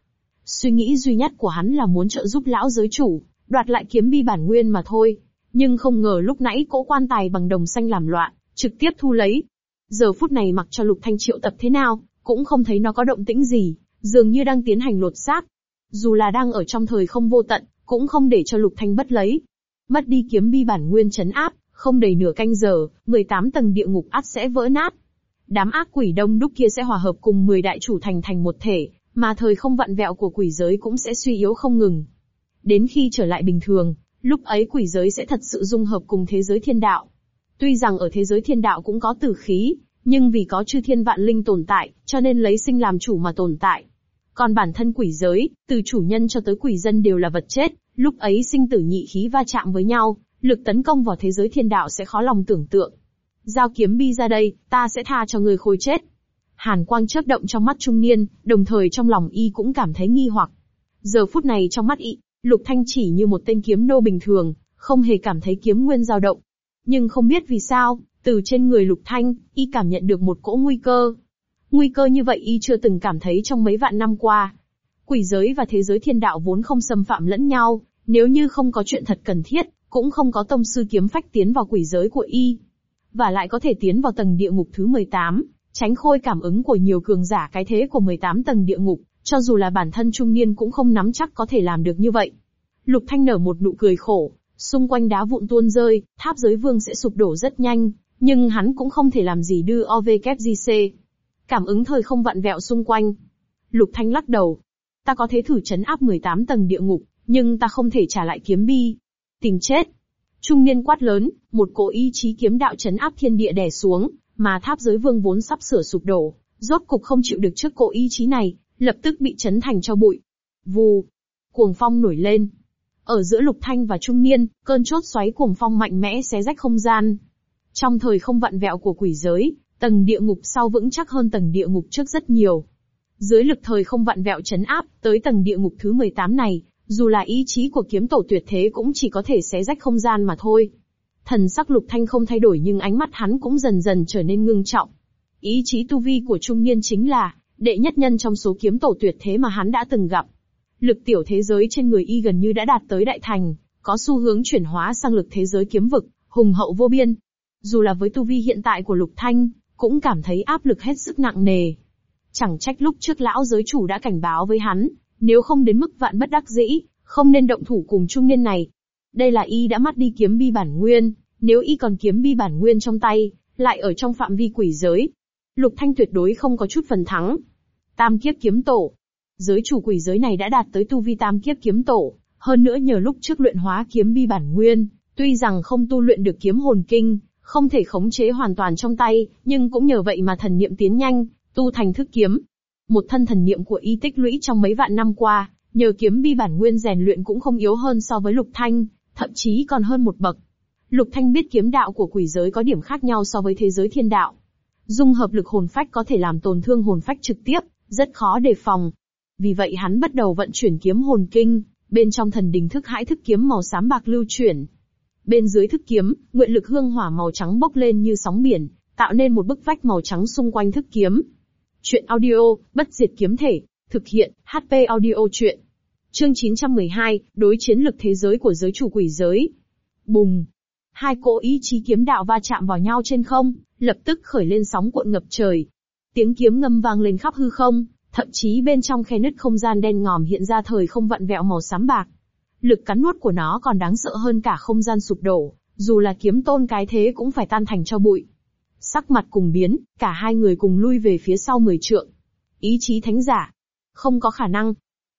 A: Suy nghĩ duy nhất của hắn là muốn trợ giúp lão giới chủ, đoạt lại kiếm bi bản nguyên mà thôi. Nhưng không ngờ lúc nãy cỗ quan tài bằng đồng xanh làm loạn, trực tiếp thu lấy. Giờ phút này mặc cho Lục Thanh triệu tập thế nào, cũng không thấy nó có động tĩnh gì, dường như đang tiến hành lột xác. Dù là đang ở trong thời không vô tận, cũng không để cho Lục Thanh bất lấy. Mất đi kiếm bi bản nguyên chấn áp, không đầy nửa canh giờ, 18 tầng địa ngục ắt sẽ vỡ nát. Đám ác quỷ đông đúc kia sẽ hòa hợp cùng 10 đại chủ thành thành một thể, mà thời không vặn vẹo của quỷ giới cũng sẽ suy yếu không ngừng. Đến khi trở lại bình thường, lúc ấy quỷ giới sẽ thật sự dung hợp cùng thế giới thiên đạo. Tuy rằng ở thế giới thiên đạo cũng có tử khí, nhưng vì có chư thiên vạn linh tồn tại, cho nên lấy sinh làm chủ mà tồn tại. Còn bản thân quỷ giới, từ chủ nhân cho tới quỷ dân đều là vật chết, lúc ấy sinh tử nhị khí va chạm với nhau, lực tấn công vào thế giới thiên đạo sẽ khó lòng tưởng tượng. Giao kiếm bi ra đây, ta sẽ tha cho người khôi chết. Hàn quang chớp động trong mắt trung niên, đồng thời trong lòng y cũng cảm thấy nghi hoặc. Giờ phút này trong mắt y, lục thanh chỉ như một tên kiếm nô bình thường, không hề cảm thấy kiếm nguyên dao động. Nhưng không biết vì sao, từ trên người lục thanh, y cảm nhận được một cỗ nguy cơ, Nguy cơ như vậy y chưa từng cảm thấy trong mấy vạn năm qua. Quỷ giới và thế giới thiên đạo vốn không xâm phạm lẫn nhau, nếu như không có chuyện thật cần thiết, cũng không có tông sư kiếm phách tiến vào quỷ giới của y. Và lại có thể tiến vào tầng địa ngục thứ 18, tránh khôi cảm ứng của nhiều cường giả cái thế của 18 tầng địa ngục, cho dù là bản thân trung niên cũng không nắm chắc có thể làm được như vậy. Lục Thanh nở một nụ cười khổ, xung quanh đá vụn tuôn rơi, tháp giới vương sẽ sụp đổ rất nhanh, nhưng hắn cũng không thể làm gì đưa OVKGC cảm ứng thời không vặn vẹo xung quanh. Lục Thanh lắc đầu. Ta có thể thử chấn áp 18 tầng địa ngục, nhưng ta không thể trả lại kiếm bi. Tìm chết. Trung niên quát lớn, một cỗ ý chí kiếm đạo chấn áp thiên địa đè xuống, mà tháp giới vương vốn sắp sửa sụp đổ, rốt cục không chịu được trước cỗ ý chí này, lập tức bị chấn thành cho bụi. Vù. Cuồng phong nổi lên. Ở giữa lục thanh và trung niên, cơn chốt xoáy cuồng phong mạnh mẽ xé rách không gian. Trong thời không vặn vẹo của quỷ giới, Tầng địa ngục sau vững chắc hơn tầng địa ngục trước rất nhiều. Dưới lực thời không vặn vẹo chấn áp, tới tầng địa ngục thứ 18 này, dù là ý chí của kiếm tổ tuyệt thế cũng chỉ có thể xé rách không gian mà thôi. Thần sắc lục thanh không thay đổi nhưng ánh mắt hắn cũng dần dần trở nên ngưng trọng. Ý chí tu vi của trung niên chính là, đệ nhất nhân trong số kiếm tổ tuyệt thế mà hắn đã từng gặp. Lực tiểu thế giới trên người y gần như đã đạt tới đại thành, có xu hướng chuyển hóa sang lực thế giới kiếm vực, hùng hậu vô biên. Dù là với tu vi hiện tại của Lục Thanh, cũng cảm thấy áp lực hết sức nặng nề. Chẳng trách lúc trước lão giới chủ đã cảnh báo với hắn, nếu không đến mức vạn bất đắc dĩ, không nên động thủ cùng trung niên này. Đây là y đã mất đi kiếm bi bản nguyên, nếu y còn kiếm bi bản nguyên trong tay, lại ở trong phạm vi quỷ giới. Lục Thanh tuyệt đối không có chút phần thắng. Tam kiếp kiếm tổ. Giới chủ quỷ giới này đã đạt tới tu vi tam kiếp kiếm tổ, hơn nữa nhờ lúc trước luyện hóa kiếm bi bản nguyên, tuy rằng không tu luyện được kiếm hồn kinh, không thể khống chế hoàn toàn trong tay, nhưng cũng nhờ vậy mà thần niệm tiến nhanh, tu thành thức kiếm. Một thân thần niệm của y tích lũy trong mấy vạn năm qua, nhờ kiếm bi bản nguyên rèn luyện cũng không yếu hơn so với Lục Thanh, thậm chí còn hơn một bậc. Lục Thanh biết kiếm đạo của quỷ giới có điểm khác nhau so với thế giới thiên đạo. Dung hợp lực hồn phách có thể làm tổn thương hồn phách trực tiếp, rất khó đề phòng. Vì vậy hắn bắt đầu vận chuyển kiếm hồn kinh, bên trong thần đình thức hãi thức kiếm màu xám bạc lưu chuyển, Bên dưới thức kiếm, nguyện lực hương hỏa màu trắng bốc lên như sóng biển, tạo nên một bức vách màu trắng xung quanh thức kiếm. Chuyện audio, bất diệt kiếm thể, thực hiện, HP audio chuyện. Chương 912, đối chiến lực thế giới của giới chủ quỷ giới. Bùng! Hai cỗ ý chí kiếm đạo va chạm vào nhau trên không, lập tức khởi lên sóng cuộn ngập trời. Tiếng kiếm ngâm vang lên khắp hư không, thậm chí bên trong khe nứt không gian đen ngòm hiện ra thời không vặn vẹo màu xám bạc. Lực cắn nuốt của nó còn đáng sợ hơn cả không gian sụp đổ, dù là kiếm tôn cái thế cũng phải tan thành cho bụi. Sắc mặt cùng biến, cả hai người cùng lui về phía sau mười trượng. Ý chí thánh giả. Không có khả năng.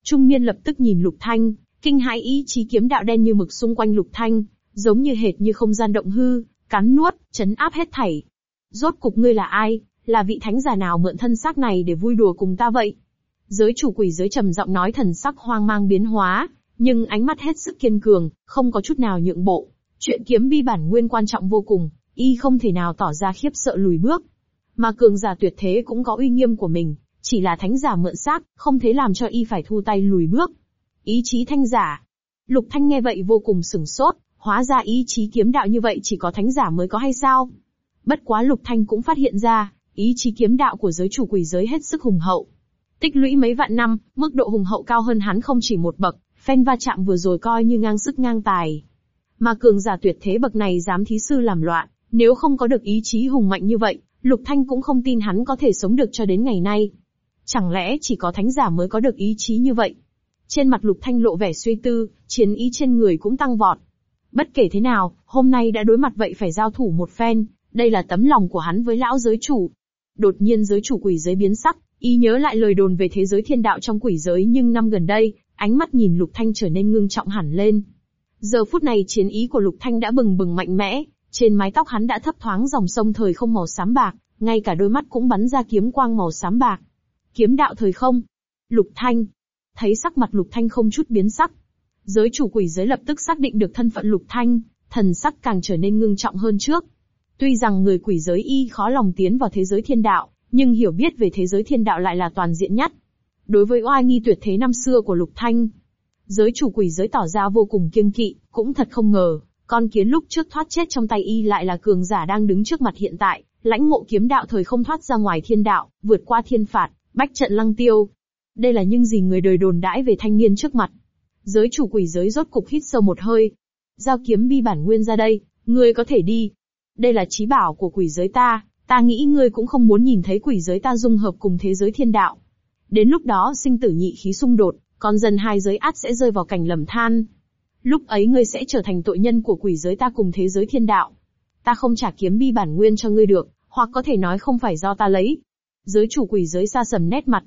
A: Trung niên lập tức nhìn lục thanh, kinh hãi ý chí kiếm đạo đen như mực xung quanh lục thanh, giống như hệt như không gian động hư, cắn nuốt, chấn áp hết thảy. Rốt cục ngươi là ai, là vị thánh giả nào mượn thân xác này để vui đùa cùng ta vậy? Giới chủ quỷ giới trầm giọng nói thần sắc hoang mang biến hóa, nhưng ánh mắt hết sức kiên cường, không có chút nào nhượng bộ. Chuyện kiếm bi bản nguyên quan trọng vô cùng, y không thể nào tỏ ra khiếp sợ lùi bước. Mà cường giả tuyệt thế cũng có uy nghiêm của mình, chỉ là thánh giả mượn xác, không thể làm cho y phải thu tay lùi bước. Ý chí thanh giả. Lục Thanh nghe vậy vô cùng sửng sốt, hóa ra ý chí kiếm đạo như vậy chỉ có thánh giả mới có hay sao? Bất quá Lục Thanh cũng phát hiện ra, ý chí kiếm đạo của giới chủ quỷ giới hết sức hùng hậu. Tích lũy mấy vạn năm, mức độ hùng hậu cao hơn hắn không chỉ một bậc, Phen va chạm vừa rồi coi như ngang sức ngang tài. Mà cường giả tuyệt thế bậc này dám thí sư làm loạn, nếu không có được ý chí hùng mạnh như vậy, Lục Thanh cũng không tin hắn có thể sống được cho đến ngày nay. Chẳng lẽ chỉ có thánh giả mới có được ý chí như vậy? Trên mặt Lục Thanh lộ vẻ suy tư, chiến ý trên người cũng tăng vọt. Bất kể thế nào, hôm nay đã đối mặt vậy phải giao thủ một phen, đây là tấm lòng của hắn với lão giới chủ. Đột nhiên giới chủ quỷ giới biến sắc, y nhớ lại lời đồn về thế giới thiên đạo trong quỷ giới nhưng năm gần đây, Ánh mắt nhìn Lục Thanh trở nên ngưng trọng hẳn lên. Giờ phút này chiến ý của Lục Thanh đã bừng bừng mạnh mẽ, trên mái tóc hắn đã thấp thoáng dòng sông thời không màu xám bạc, ngay cả đôi mắt cũng bắn ra kiếm quang màu xám bạc. Kiếm đạo thời không. Lục Thanh. Thấy sắc mặt Lục Thanh không chút biến sắc. Giới chủ quỷ giới lập tức xác định được thân phận Lục Thanh, thần sắc càng trở nên ngưng trọng hơn trước. Tuy rằng người quỷ giới y khó lòng tiến vào thế giới thiên đạo, nhưng hiểu biết về thế giới thiên đạo lại là toàn diện nhất đối với oai nghi tuyệt thế năm xưa của Lục Thanh. Giới chủ quỷ giới tỏ ra vô cùng kiêng kỵ, cũng thật không ngờ, con kiến lúc trước thoát chết trong tay y lại là cường giả đang đứng trước mặt hiện tại, lãnh ngộ kiếm đạo thời không thoát ra ngoài thiên đạo, vượt qua thiên phạt, bách trận lăng tiêu. Đây là những gì người đời đồn đãi về thanh niên trước mặt. Giới chủ quỷ giới rốt cục hít sâu một hơi. Giao kiếm bi bản nguyên ra đây, ngươi có thể đi. Đây là trí bảo của quỷ giới ta, ta nghĩ ngươi cũng không muốn nhìn thấy quỷ giới ta dung hợp cùng thế giới thiên đạo. Đến lúc đó sinh tử nhị khí xung đột, con dân hai giới át sẽ rơi vào cảnh lầm than. Lúc ấy ngươi sẽ trở thành tội nhân của quỷ giới ta cùng thế giới thiên đạo. Ta không trả kiếm bi bản nguyên cho ngươi được, hoặc có thể nói không phải do ta lấy. Giới chủ quỷ giới xa sầm nét mặt.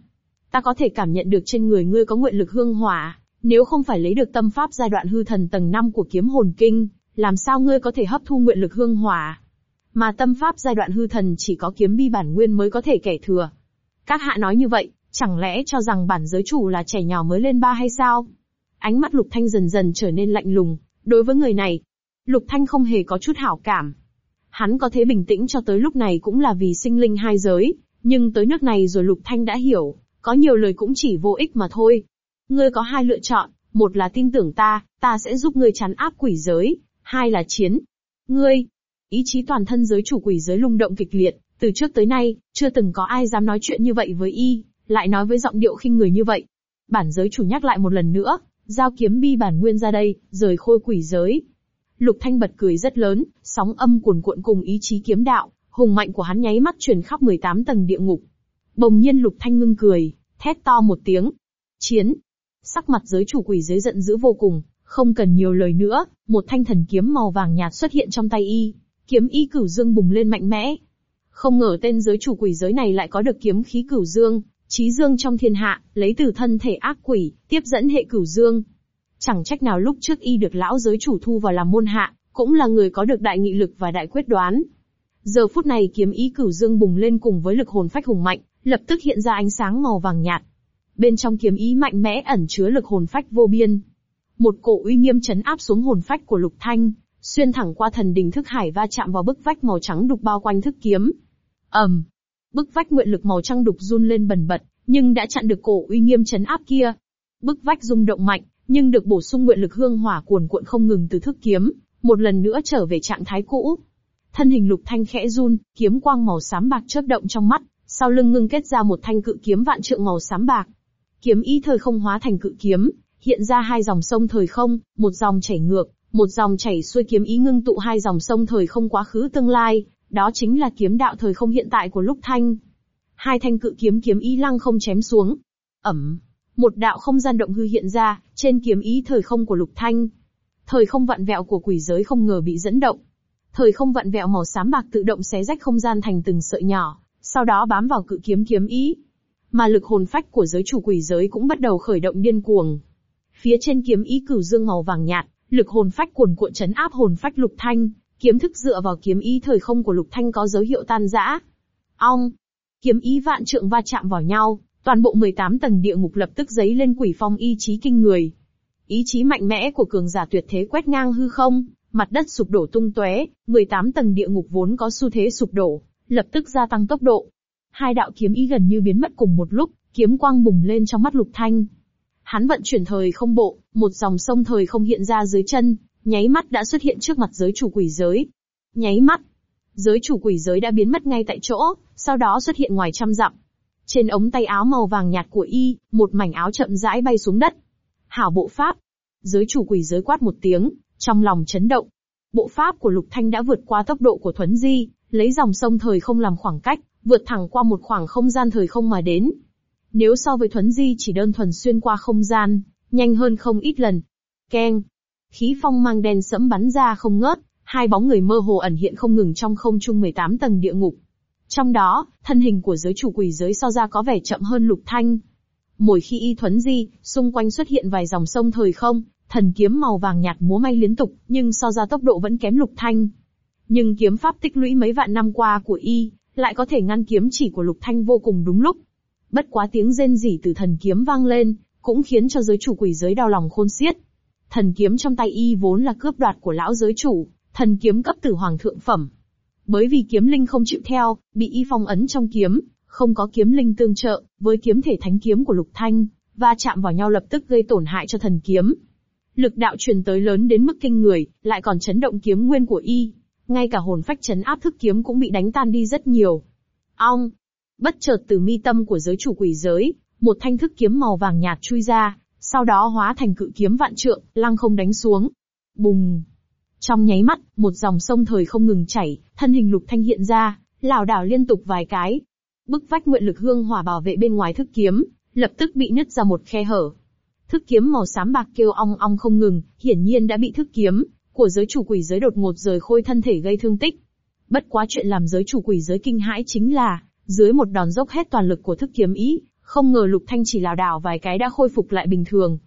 A: Ta có thể cảm nhận được trên người ngươi có nguyện lực hương hỏa, nếu không phải lấy được tâm pháp giai đoạn hư thần tầng 5 của kiếm hồn kinh, làm sao ngươi có thể hấp thu nguyện lực hương hỏa? Mà tâm pháp giai đoạn hư thần chỉ có kiếm bi bản nguyên mới có thể kẻ thừa. Các hạ nói như vậy, Chẳng lẽ cho rằng bản giới chủ là trẻ nhỏ mới lên ba hay sao? Ánh mắt Lục Thanh dần dần trở nên lạnh lùng, đối với người này, Lục Thanh không hề có chút hảo cảm. Hắn có thế bình tĩnh cho tới lúc này cũng là vì sinh linh hai giới, nhưng tới nước này rồi Lục Thanh đã hiểu, có nhiều lời cũng chỉ vô ích mà thôi. Ngươi có hai lựa chọn, một là tin tưởng ta, ta sẽ giúp ngươi chắn áp quỷ giới, hai là chiến. Ngươi, ý chí toàn thân giới chủ quỷ giới lung động kịch liệt, từ trước tới nay, chưa từng có ai dám nói chuyện như vậy với y, lại nói với giọng điệu khinh người như vậy. Bản giới chủ nhắc lại một lần nữa, giao kiếm bi bản nguyên ra đây, rời khôi quỷ giới. Lục Thanh bật cười rất lớn, sóng âm cuồn cuộn cùng ý chí kiếm đạo, hùng mạnh của hắn nháy mắt truyền khắp 18 tầng địa ngục. Bỗng nhiên Lục Thanh ngưng cười, thét to một tiếng. Chiến! Sắc mặt giới chủ quỷ giới giận dữ vô cùng, không cần nhiều lời nữa, một thanh thần kiếm màu vàng nhạt xuất hiện trong tay y, kiếm y cửu dương bùng lên mạnh mẽ. Không ngờ tên giới chủ quỷ giới này lại có được kiếm khí cửu dương, Chí dương trong thiên hạ, lấy từ thân thể ác quỷ, tiếp dẫn hệ cửu dương. Chẳng trách nào lúc trước y được lão giới chủ thu vào làm môn hạ, cũng là người có được đại nghị lực và đại quyết đoán. Giờ phút này kiếm ý cửu dương bùng lên cùng với lực hồn phách hùng mạnh, lập tức hiện ra ánh sáng màu vàng nhạt. Bên trong kiếm ý mạnh mẽ ẩn chứa lực hồn phách vô biên. Một cổ uy nghiêm chấn áp xuống hồn phách của Lục Thanh, xuyên thẳng qua thần đình thức hải va chạm vào bức vách màu trắng đục bao quanh thức kiếm. ầm, bức vách nguyện lực màu trắng đục run lên bần bật, nhưng đã chặn được cổ uy nghiêm chấn áp kia. Bức vách rung động mạnh, nhưng được bổ sung nguyện lực hương hỏa cuồn cuộn không ngừng từ thức kiếm, một lần nữa trở về trạng thái cũ. Thân hình Lục Thanh khẽ run, kiếm quang màu xám bạc chớp động trong mắt, sau lưng ngưng kết ra một thanh cự kiếm vạn trượng màu xám bạc. Kiếm ý thời không hóa thành cự kiếm, hiện ra hai dòng sông thời không, một dòng chảy ngược, một dòng chảy xuôi kiếm ý ngưng tụ hai dòng sông thời không quá khứ tương lai, đó chính là kiếm đạo thời không hiện tại của lúc thanh. Hai thanh cự kiếm kiếm ý lăng không chém xuống. Ẩm, một đạo không gian động hư hiện ra, trên kiếm ý thời không của lục thanh. Thời không vặn vẹo của quỷ giới không ngờ bị dẫn động. Thời không vặn vẹo màu xám bạc tự động xé rách không gian thành từng sợi nhỏ, sau đó bám vào cự kiếm kiếm ý. Mà lực hồn phách của giới chủ quỷ giới cũng bắt đầu khởi động điên cuồng. Phía trên kiếm ý cửu dương màu vàng nhạt, lực hồn phách cuồn cuộn chấn áp hồn phách lục thanh, Kiếm thức dựa vào kiếm ý thời không của Lục Thanh có dấu hiệu tan rã. Ong! Kiếm ý vạn trượng va chạm vào nhau, toàn bộ 18 tầng địa ngục lập tức giấy lên quỷ phong ý chí kinh người. Ý chí mạnh mẽ của cường giả tuyệt thế quét ngang hư không, mặt đất sụp đổ tung tóe, 18 tầng địa ngục vốn có xu thế sụp đổ, lập tức gia tăng tốc độ. Hai đạo kiếm ý gần như biến mất cùng một lúc, kiếm quang bùng lên trong mắt Lục Thanh. Hắn vận chuyển thời không bộ, một dòng sông thời không hiện ra dưới chân, nháy mắt đã xuất hiện trước mặt giới chủ quỷ giới. Nháy mắt, giới chủ quỷ giới đã biến mất ngay tại chỗ, sau đó xuất hiện ngoài trăm dặm. Trên ống tay áo màu vàng nhạt của y, một mảnh áo chậm rãi bay xuống đất. Hảo bộ pháp. Giới chủ quỷ giới quát một tiếng, trong lòng chấn động. Bộ pháp của Lục Thanh đã vượt qua tốc độ của Thuấn Di, lấy dòng sông thời không làm khoảng cách, vượt thẳng qua một khoảng không gian thời không mà đến. Nếu so với Thuấn Di chỉ đơn thuần xuyên qua không gian, nhanh hơn không ít lần. Keng, khí phong mang đen sẫm bắn ra không ngớt, hai bóng người mơ hồ ẩn hiện không ngừng trong không trung 18 tầng địa ngục. Trong đó, thân hình của giới chủ quỷ giới so ra có vẻ chậm hơn lục thanh. Mỗi khi y thuấn di, xung quanh xuất hiện vài dòng sông thời không, thần kiếm màu vàng nhạt múa may liên tục, nhưng so ra tốc độ vẫn kém lục thanh. Nhưng kiếm pháp tích lũy mấy vạn năm qua của y, lại có thể ngăn kiếm chỉ của lục thanh vô cùng đúng lúc. Bất quá tiếng rên rỉ từ thần kiếm vang lên, cũng khiến cho giới chủ quỷ giới đau lòng khôn xiết. Thần kiếm trong tay y vốn là cướp đoạt của lão giới chủ, thần kiếm cấp tử hoàng thượng phẩm. Bởi vì kiếm linh không chịu theo, bị y phong ấn trong kiếm, không có kiếm linh tương trợ, với kiếm thể thánh kiếm của Lục Thanh, va và chạm vào nhau lập tức gây tổn hại cho thần kiếm. Lực đạo truyền tới lớn đến mức kinh người, lại còn chấn động kiếm nguyên của y. Ngay cả hồn phách chấn áp thức kiếm cũng bị đánh tan đi rất nhiều. Ong! Bất chợt từ mi tâm của giới chủ quỷ giới, một thanh thức kiếm màu vàng nhạt chui ra, sau đó hóa thành cự kiếm vạn trượng, lăng không đánh xuống. Bùng! Trong nháy mắt, một dòng sông thời không ngừng chảy, thân hình lục thanh hiện ra, lảo đảo liên tục vài cái. Bức vách nguyện lực hương hỏa bảo vệ bên ngoài thức kiếm, lập tức bị nứt ra một khe hở. Thức kiếm màu xám bạc kêu ong ong không ngừng, hiển nhiên đã bị thức kiếm của giới chủ quỷ giới đột ngột rời khôi thân thể gây thương tích. Bất quá chuyện làm giới chủ quỷ giới kinh hãi chính là, dưới một đòn dốc hết toàn lực của thức kiếm ý, không ngờ Lục Thanh chỉ lảo đảo vài cái đã khôi phục lại bình thường.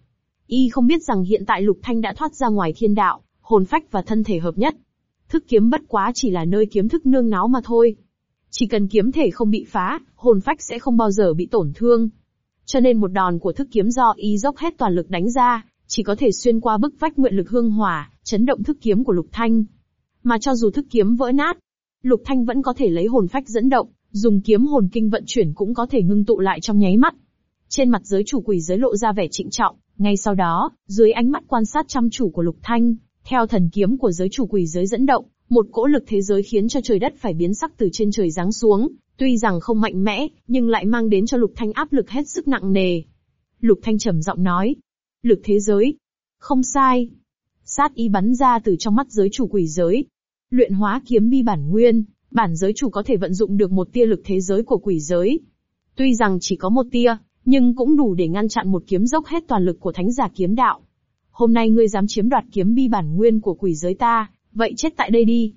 A: Y không biết rằng hiện tại Lục Thanh đã thoát ra ngoài thiên đạo, hồn phách và thân thể hợp nhất. Thức kiếm bất quá chỉ là nơi kiếm thức nương náo mà thôi. Chỉ cần kiếm thể không bị phá, hồn phách sẽ không bao giờ bị tổn thương. Cho nên một đòn của thức kiếm do Y dốc hết toàn lực đánh ra, chỉ có thể xuyên qua bức vách nguyện lực hương hỏa, chấn động thức kiếm của Lục Thanh. Mà cho dù thức kiếm vỡ nát, Lục Thanh vẫn có thể lấy hồn phách dẫn động, dùng kiếm hồn kinh vận chuyển cũng có thể ngưng tụ lại trong nháy mắt. Trên mặt giới chủ quỷ giới lộ ra vẻ trịnh trọng, ngay sau đó, dưới ánh mắt quan sát chăm chủ của Lục Thanh, theo thần kiếm của giới chủ quỷ giới dẫn động, một cỗ lực thế giới khiến cho trời đất phải biến sắc từ trên trời giáng xuống, tuy rằng không mạnh mẽ, nhưng lại mang đến cho Lục Thanh áp lực hết sức nặng nề. Lục Thanh trầm giọng nói, lực thế giới, không sai. Sát ý bắn ra từ trong mắt giới chủ quỷ giới. Luyện hóa kiếm bi bản nguyên, bản giới chủ có thể vận dụng được một tia lực thế giới của quỷ giới. Tuy rằng chỉ có một tia, nhưng cũng đủ để ngăn chặn một kiếm dốc hết toàn lực của thánh giả kiếm đạo. Hôm nay ngươi dám chiếm đoạt kiếm bi bản nguyên của quỷ giới ta, vậy chết tại đây đi.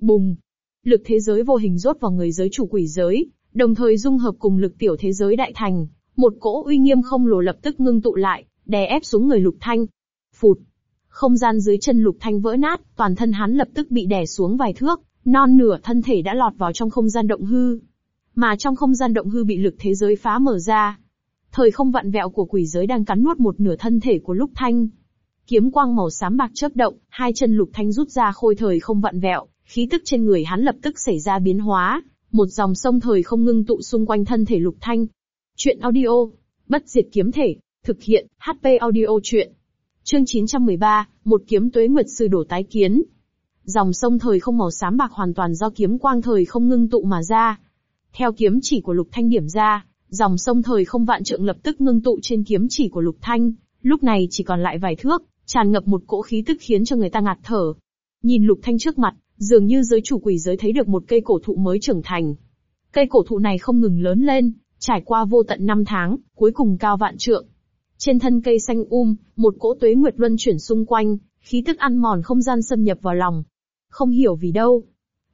A: Bùng! Lực thế giới vô hình rốt vào người giới chủ quỷ giới, đồng thời dung hợp cùng lực tiểu thế giới đại thành, một cỗ uy nghiêm không lồ lập tức ngưng tụ lại, đè ép xuống người lục thanh. Phụt! Không gian dưới chân lục thanh vỡ nát, toàn thân hắn lập tức bị đè xuống vài thước, non nửa thân thể đã lọt vào trong không gian động hư. Mà trong không gian động hư bị lực thế giới phá mở ra. Thời không vặn vẹo của quỷ giới đang cắn nuốt một nửa thân thể của Lục Thanh. Kiếm quang màu xám bạc chớp động, hai chân Lục Thanh rút ra khôi thời không vặn vẹo, khí tức trên người hắn lập tức xảy ra biến hóa, một dòng sông thời không ngưng tụ xung quanh thân thể Lục Thanh. Chuyện audio, bất diệt kiếm thể, thực hiện, HP audio chuyện. Chương 913, một kiếm tuế nguyệt sư đổ tái kiến, Dòng sông thời không màu xám bạc hoàn toàn do kiếm quang thời không ngưng tụ mà ra. Theo kiếm chỉ của Lục Thanh điểm ra, dòng sông thời không vạn trượng lập tức ngưng tụ trên kiếm chỉ của Lục Thanh, lúc này chỉ còn lại vài thước, tràn ngập một cỗ khí tức khiến cho người ta ngạt thở. Nhìn Lục Thanh trước mặt, dường như giới chủ quỷ giới thấy được một cây cổ thụ mới trưởng thành. Cây cổ thụ này không ngừng lớn lên, trải qua vô tận năm tháng, cuối cùng cao vạn trượng. Trên thân cây xanh um, một cỗ tuế nguyệt luân chuyển xung quanh, khí tức ăn mòn không gian xâm nhập vào lòng, không hiểu vì đâu.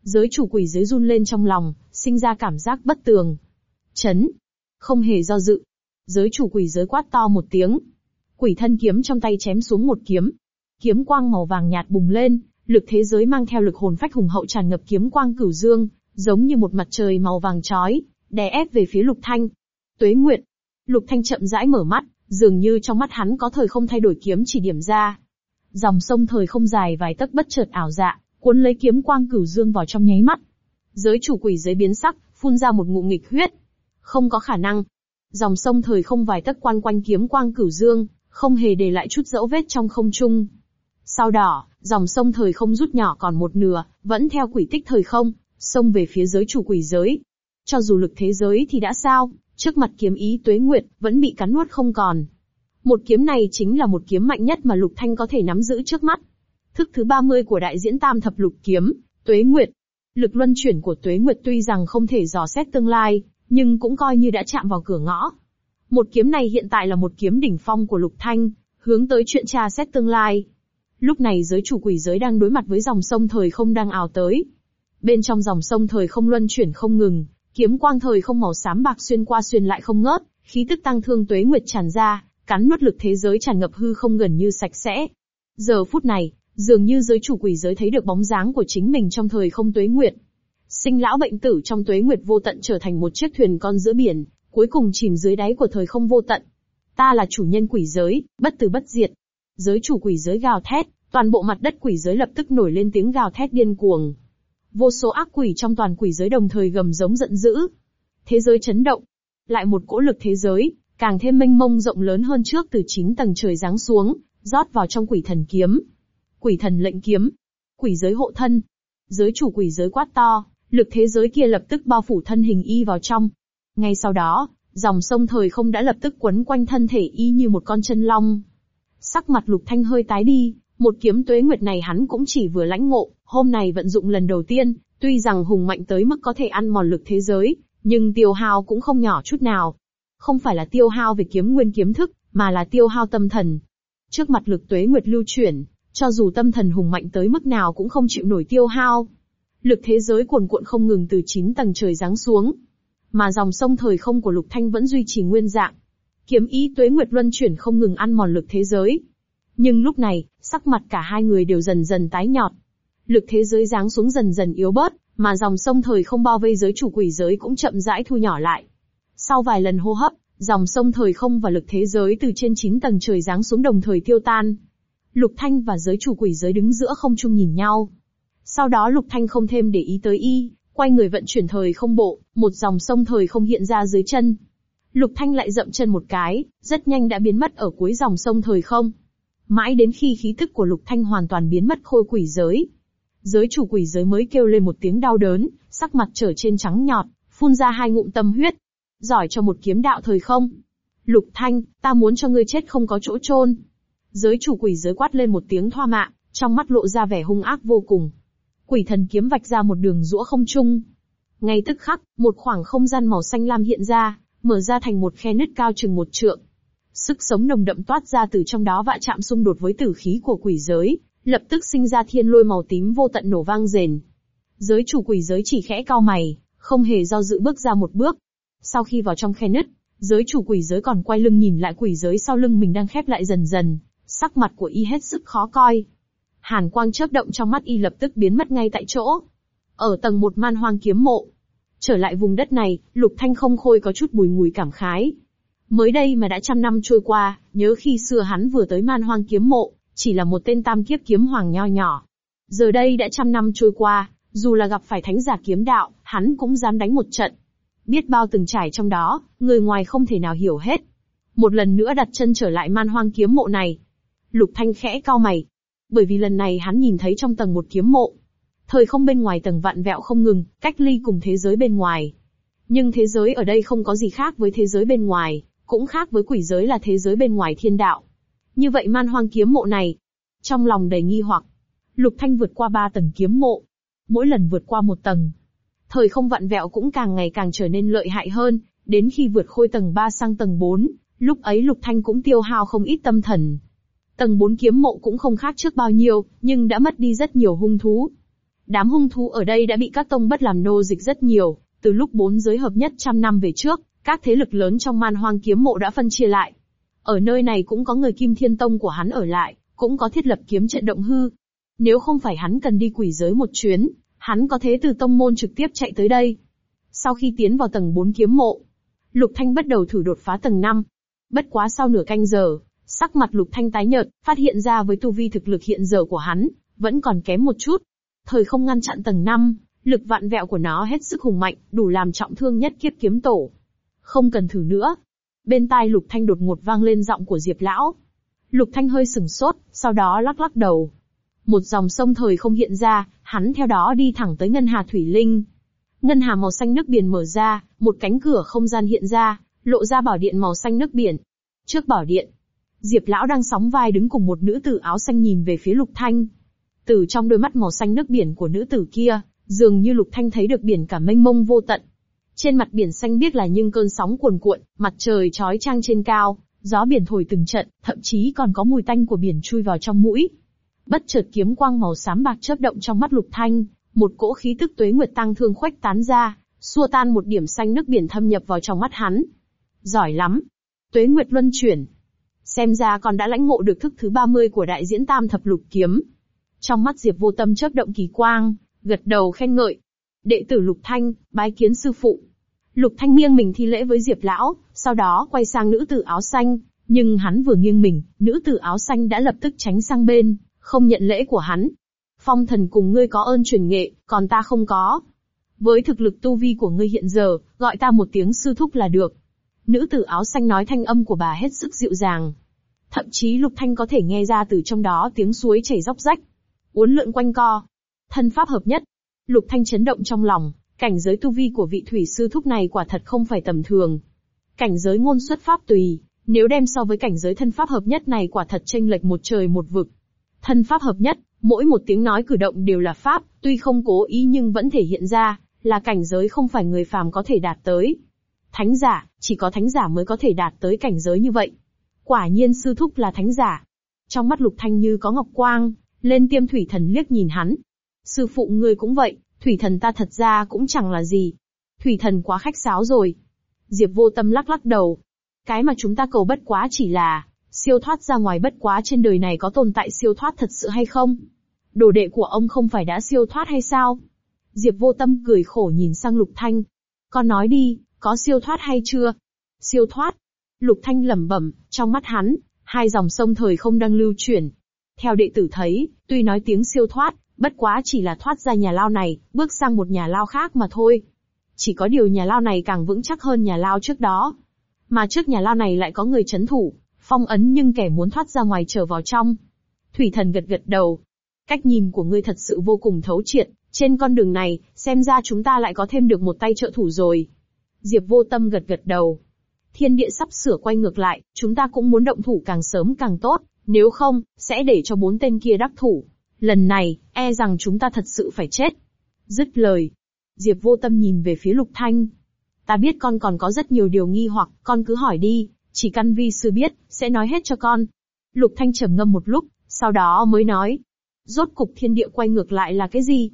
A: Giới chủ quỷ dưới run lên trong lòng, sinh ra cảm giác bất tường. Chấn. Không hề do dự. Giới chủ quỷ giới quát to một tiếng. Quỷ thân kiếm trong tay chém xuống một kiếm. Kiếm quang màu vàng nhạt bùng lên, lực thế giới mang theo lực hồn phách hùng hậu tràn ngập kiếm quang cửu dương, giống như một mặt trời màu vàng chói, đè ép về phía Lục Thanh. Tuế nguyện Lục Thanh chậm rãi mở mắt, dường như trong mắt hắn có thời không thay đổi kiếm chỉ điểm ra. Dòng sông thời không dài vài tấc bất chợt ảo dạ, cuốn lấy kiếm quang cửu dương vào trong nháy mắt. Giới chủ quỷ giới biến sắc, phun ra một ngụm nghịch huyết. Không có khả năng. Dòng sông thời không vài tấc quan quanh kiếm quang cửu dương, không hề để lại chút dấu vết trong không trung. Sau đỏ, dòng sông thời không rút nhỏ còn một nửa, vẫn theo quỷ tích thời không, xông về phía giới chủ quỷ giới. Cho dù lực thế giới thì đã sao, trước mặt kiếm ý tuế nguyệt, vẫn bị cắn nuốt không còn. Một kiếm này chính là một kiếm mạnh nhất mà Lục Thanh có thể nắm giữ trước mắt thức thứ 30 của đại diễn tam thập lục kiếm, tuế nguyệt. Lực luân chuyển của tuế nguyệt tuy rằng không thể dò xét tương lai, nhưng cũng coi như đã chạm vào cửa ngõ. Một kiếm này hiện tại là một kiếm đỉnh phong của lục thanh, hướng tới chuyện tra xét tương lai. Lúc này giới chủ quỷ giới đang đối mặt với dòng sông thời không đang ảo tới. Bên trong dòng sông thời không luân chuyển không ngừng, kiếm quang thời không màu xám bạc xuyên qua xuyên lại không ngớt, khí tức tăng thương tuế nguyệt tràn ra, cắn nuốt lực thế giới tràn ngập hư không gần như sạch sẽ. Giờ phút này, Dường như giới chủ quỷ giới thấy được bóng dáng của chính mình trong thời không tuế nguyệt. Sinh lão bệnh tử trong tuế nguyệt vô tận trở thành một chiếc thuyền con giữa biển, cuối cùng chìm dưới đáy của thời không vô tận. Ta là chủ nhân quỷ giới, bất tử bất diệt. Giới chủ quỷ giới gào thét, toàn bộ mặt đất quỷ giới lập tức nổi lên tiếng gào thét điên cuồng. Vô số ác quỷ trong toàn quỷ giới đồng thời gầm giống giận dữ. Thế giới chấn động. Lại một cỗ lực thế giới, càng thêm mênh mông rộng lớn hơn trước từ chín tầng trời giáng xuống, rót vào trong quỷ thần kiếm. Quỷ thần lệnh kiếm, quỷ giới hộ thân. Giới chủ quỷ giới quát to, lực thế giới kia lập tức bao phủ thân hình y vào trong. Ngay sau đó, dòng sông thời không đã lập tức quấn quanh thân thể y như một con chân long. Sắc mặt lục thanh hơi tái đi, một kiếm tuế nguyệt này hắn cũng chỉ vừa lãnh ngộ, hôm nay vận dụng lần đầu tiên, tuy rằng hùng mạnh tới mức có thể ăn mòn lực thế giới, nhưng tiêu hao cũng không nhỏ chút nào. Không phải là tiêu hao về kiếm nguyên kiếm thức, mà là tiêu hao tâm thần. Trước mặt lực tuế nguyệt lưu chuyển, cho dù tâm thần hùng mạnh tới mức nào cũng không chịu nổi tiêu hao. Lực thế giới cuồn cuộn không ngừng từ 9 tầng trời giáng xuống. Mà dòng sông thời không của Lục Thanh vẫn duy trì nguyên dạng. Kiếm ý tuế nguyệt luân chuyển không ngừng ăn mòn lực thế giới. Nhưng lúc này, sắc mặt cả hai người đều dần dần tái nhọt. Lực thế giới giáng xuống dần dần yếu bớt, mà dòng sông thời không bao vây giới chủ quỷ giới cũng chậm rãi thu nhỏ lại. Sau vài lần hô hấp, dòng sông thời không và lực thế giới từ trên 9 tầng trời giáng xuống đồng thời tiêu tan. Lục Thanh và giới chủ quỷ giới đứng giữa không trung nhìn nhau. Sau đó Lục Thanh không thêm để ý tới y, quay người vận chuyển thời không bộ, một dòng sông thời không hiện ra dưới chân. Lục Thanh lại dậm chân một cái, rất nhanh đã biến mất ở cuối dòng sông thời không. Mãi đến khi khí thức của Lục Thanh hoàn toàn biến mất khôi quỷ giới. Giới chủ quỷ giới mới kêu lên một tiếng đau đớn, sắc mặt trở trên trắng nhọt, phun ra hai ngụm tâm huyết. Giỏi cho một kiếm đạo thời không. Lục Thanh, ta muốn cho ngươi chết không có chỗ trôn. Giới chủ quỷ giới quát lên một tiếng thoa mạ, trong mắt lộ ra vẻ hung ác vô cùng. Quỷ thần kiếm vạch ra một đường rũa không trung. Ngay tức khắc, một khoảng không gian màu xanh lam hiện ra, mở ra thành một khe nứt cao chừng một trượng. Sức sống nồng đậm toát ra từ trong đó vạ chạm xung đột với tử khí của quỷ giới, lập tức sinh ra thiên lôi màu tím vô tận nổ vang rền. Giới chủ quỷ giới chỉ khẽ cao mày, không hề do dự bước ra một bước. Sau khi vào trong khe nứt, giới chủ quỷ giới còn quay lưng nhìn lại quỷ giới sau lưng mình đang khép lại dần dần, Sắc mặt của y hết sức khó coi. Hàn quang chớp động trong mắt y lập tức biến mất ngay tại chỗ. Ở tầng một man hoang kiếm mộ. Trở lại vùng đất này, lục thanh không khôi có chút bùi ngùi cảm khái. Mới đây mà đã trăm năm trôi qua, nhớ khi xưa hắn vừa tới man hoang kiếm mộ, chỉ là một tên tam kiếp kiếm hoàng nho nhỏ. Giờ đây đã trăm năm trôi qua, dù là gặp phải thánh giả kiếm đạo, hắn cũng dám đánh một trận. Biết bao từng trải trong đó, người ngoài không thể nào hiểu hết. Một lần nữa đặt chân trở lại man hoang kiếm mộ này, Lục Thanh khẽ cao mày, bởi vì lần này hắn nhìn thấy trong tầng một kiếm mộ. Thời không bên ngoài tầng vạn vẹo không ngừng, cách ly cùng thế giới bên ngoài. Nhưng thế giới ở đây không có gì khác với thế giới bên ngoài, cũng khác với quỷ giới là thế giới bên ngoài thiên đạo. Như vậy man hoang kiếm mộ này, trong lòng đầy nghi hoặc, Lục Thanh vượt qua ba tầng kiếm mộ, mỗi lần vượt qua một tầng, thời không vạn vẹo cũng càng ngày càng trở nên lợi hại hơn, đến khi vượt khôi tầng 3 sang tầng 4, lúc ấy Lục Thanh cũng tiêu hao không ít tâm thần, Tầng 4 kiếm mộ cũng không khác trước bao nhiêu, nhưng đã mất đi rất nhiều hung thú. Đám hung thú ở đây đã bị các tông bất làm nô dịch rất nhiều, từ lúc bốn giới hợp nhất trăm năm về trước, các thế lực lớn trong man hoang kiếm mộ đã phân chia lại. Ở nơi này cũng có người kim thiên tông của hắn ở lại, cũng có thiết lập kiếm trận động hư. Nếu không phải hắn cần đi quỷ giới một chuyến, hắn có thế từ tông môn trực tiếp chạy tới đây. Sau khi tiến vào tầng 4 kiếm mộ, Lục Thanh bắt đầu thử đột phá tầng 5. Bất quá sau nửa canh giờ, Sắc mặt lục thanh tái nhợt, phát hiện ra với tu vi thực lực hiện giờ của hắn, vẫn còn kém một chút. Thời không ngăn chặn tầng 5, lực vạn vẹo của nó hết sức hùng mạnh, đủ làm trọng thương nhất kiếp kiếm tổ. Không cần thử nữa. Bên tai lục thanh đột ngột vang lên giọng của Diệp Lão. Lục thanh hơi sừng sốt, sau đó lắc lắc đầu. Một dòng sông thời không hiện ra, hắn theo đó đi thẳng tới ngân hà Thủy Linh. Ngân hà màu xanh nước biển mở ra, một cánh cửa không gian hiện ra, lộ ra bảo điện màu xanh nước biển. Trước bảo điện, Diệp lão đang sóng vai đứng cùng một nữ tử áo xanh nhìn về phía Lục Thanh. Từ trong đôi mắt màu xanh nước biển của nữ tử kia, dường như Lục Thanh thấy được biển cả mênh mông vô tận. Trên mặt biển xanh biếc là những cơn sóng cuồn cuộn, mặt trời chói chang trên cao, gió biển thổi từng trận, thậm chí còn có mùi tanh của biển chui vào trong mũi. Bất chợt kiếm quang màu xám bạc chớp động trong mắt Lục Thanh, một cỗ khí tức tuế nguyệt tăng thương khuếch tán ra, xua tan một điểm xanh nước biển thâm nhập vào trong mắt hắn. Giỏi lắm. Tuế nguyệt luân chuyển, xem ra còn đã lãnh ngộ được thức thứ 30 của đại diễn tam thập lục kiếm. Trong mắt Diệp vô tâm chớp động kỳ quang, gật đầu khen ngợi. Đệ tử Lục Thanh, bái kiến sư phụ. Lục Thanh nghiêng mình thi lễ với Diệp lão, sau đó quay sang nữ tử áo xanh, nhưng hắn vừa nghiêng mình, nữ tử áo xanh đã lập tức tránh sang bên, không nhận lễ của hắn. Phong thần cùng ngươi có ơn truyền nghệ, còn ta không có. Với thực lực tu vi của ngươi hiện giờ, gọi ta một tiếng sư thúc là được. Nữ tử áo xanh nói thanh âm của bà hết sức dịu dàng, Thậm chí Lục Thanh có thể nghe ra từ trong đó tiếng suối chảy róc rách, uốn lượn quanh co. Thân pháp hợp nhất. Lục Thanh chấn động trong lòng, cảnh giới tu vi của vị thủy sư thúc này quả thật không phải tầm thường. Cảnh giới ngôn xuất pháp tùy, nếu đem so với cảnh giới thân pháp hợp nhất này quả thật chênh lệch một trời một vực. Thân pháp hợp nhất, mỗi một tiếng nói cử động đều là pháp, tuy không cố ý nhưng vẫn thể hiện ra, là cảnh giới không phải người phàm có thể đạt tới. Thánh giả, chỉ có thánh giả mới có thể đạt tới cảnh giới như vậy. Quả nhiên sư thúc là thánh giả. Trong mắt Lục Thanh như có ngọc quang, lên tiêm thủy thần liếc nhìn hắn. Sư phụ ngươi cũng vậy, thủy thần ta thật ra cũng chẳng là gì. Thủy thần quá khách sáo rồi. Diệp vô tâm lắc lắc đầu. Cái mà chúng ta cầu bất quá chỉ là, siêu thoát ra ngoài bất quá trên đời này có tồn tại siêu thoát thật sự hay không? Đồ đệ của ông không phải đã siêu thoát hay sao? Diệp vô tâm cười khổ nhìn sang lục thanh. Con nói đi, có siêu thoát hay chưa? Siêu thoát, Lục Thanh lẩm bẩm, trong mắt hắn, hai dòng sông thời không đang lưu chuyển. Theo đệ tử thấy, tuy nói tiếng siêu thoát, bất quá chỉ là thoát ra nhà lao này, bước sang một nhà lao khác mà thôi. Chỉ có điều nhà lao này càng vững chắc hơn nhà lao trước đó. Mà trước nhà lao này lại có người chấn thủ, phong ấn nhưng kẻ muốn thoát ra ngoài trở vào trong. Thủy thần gật gật đầu. Cách nhìn của ngươi thật sự vô cùng thấu triệt, trên con đường này, xem ra chúng ta lại có thêm được một tay trợ thủ rồi. Diệp vô tâm gật gật đầu, thiên địa sắp sửa quay ngược lại, chúng ta cũng muốn động thủ càng sớm càng tốt, nếu không, sẽ để cho bốn tên kia đắc thủ. Lần này, e rằng chúng ta thật sự phải chết. Dứt lời. Diệp vô tâm nhìn về phía lục thanh. Ta biết con còn có rất nhiều điều nghi hoặc, con cứ hỏi đi, chỉ căn vi sư biết, sẽ nói hết cho con. Lục thanh trầm ngâm một lúc, sau đó mới nói. Rốt cục thiên địa quay ngược lại là cái gì?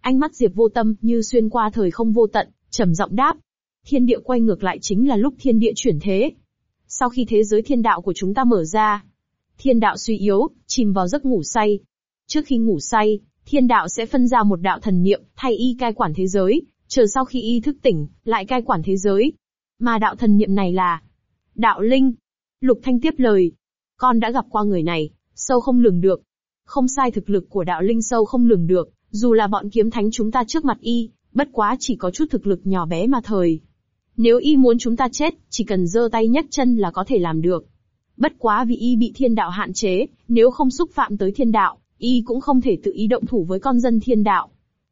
A: Ánh mắt Diệp vô tâm như xuyên qua thời không vô tận, trầm giọng đáp, thiên địa quay ngược lại chính là lúc thiên địa chuyển thế. Sau khi thế giới thiên đạo của chúng ta mở ra, thiên đạo suy yếu, chìm vào giấc ngủ say. Trước khi ngủ say, thiên đạo sẽ phân ra một đạo thần niệm, thay y cai quản thế giới, chờ sau khi y thức tỉnh, lại cai quản thế giới. Mà đạo thần niệm này là Đạo Linh. Lục Thanh tiếp lời. Con đã gặp qua người này, sâu không lường được. Không sai thực lực của đạo Linh sâu không lường được, dù là bọn kiếm thánh chúng ta trước mặt y, bất quá chỉ có chút thực lực nhỏ bé mà thời. Nếu y muốn chúng ta chết, chỉ cần giơ tay nhấc chân là có thể làm được. Bất quá vì y bị thiên đạo hạn chế, nếu không xúc phạm tới thiên đạo, y cũng không thể tự ý động thủ với con dân thiên đạo.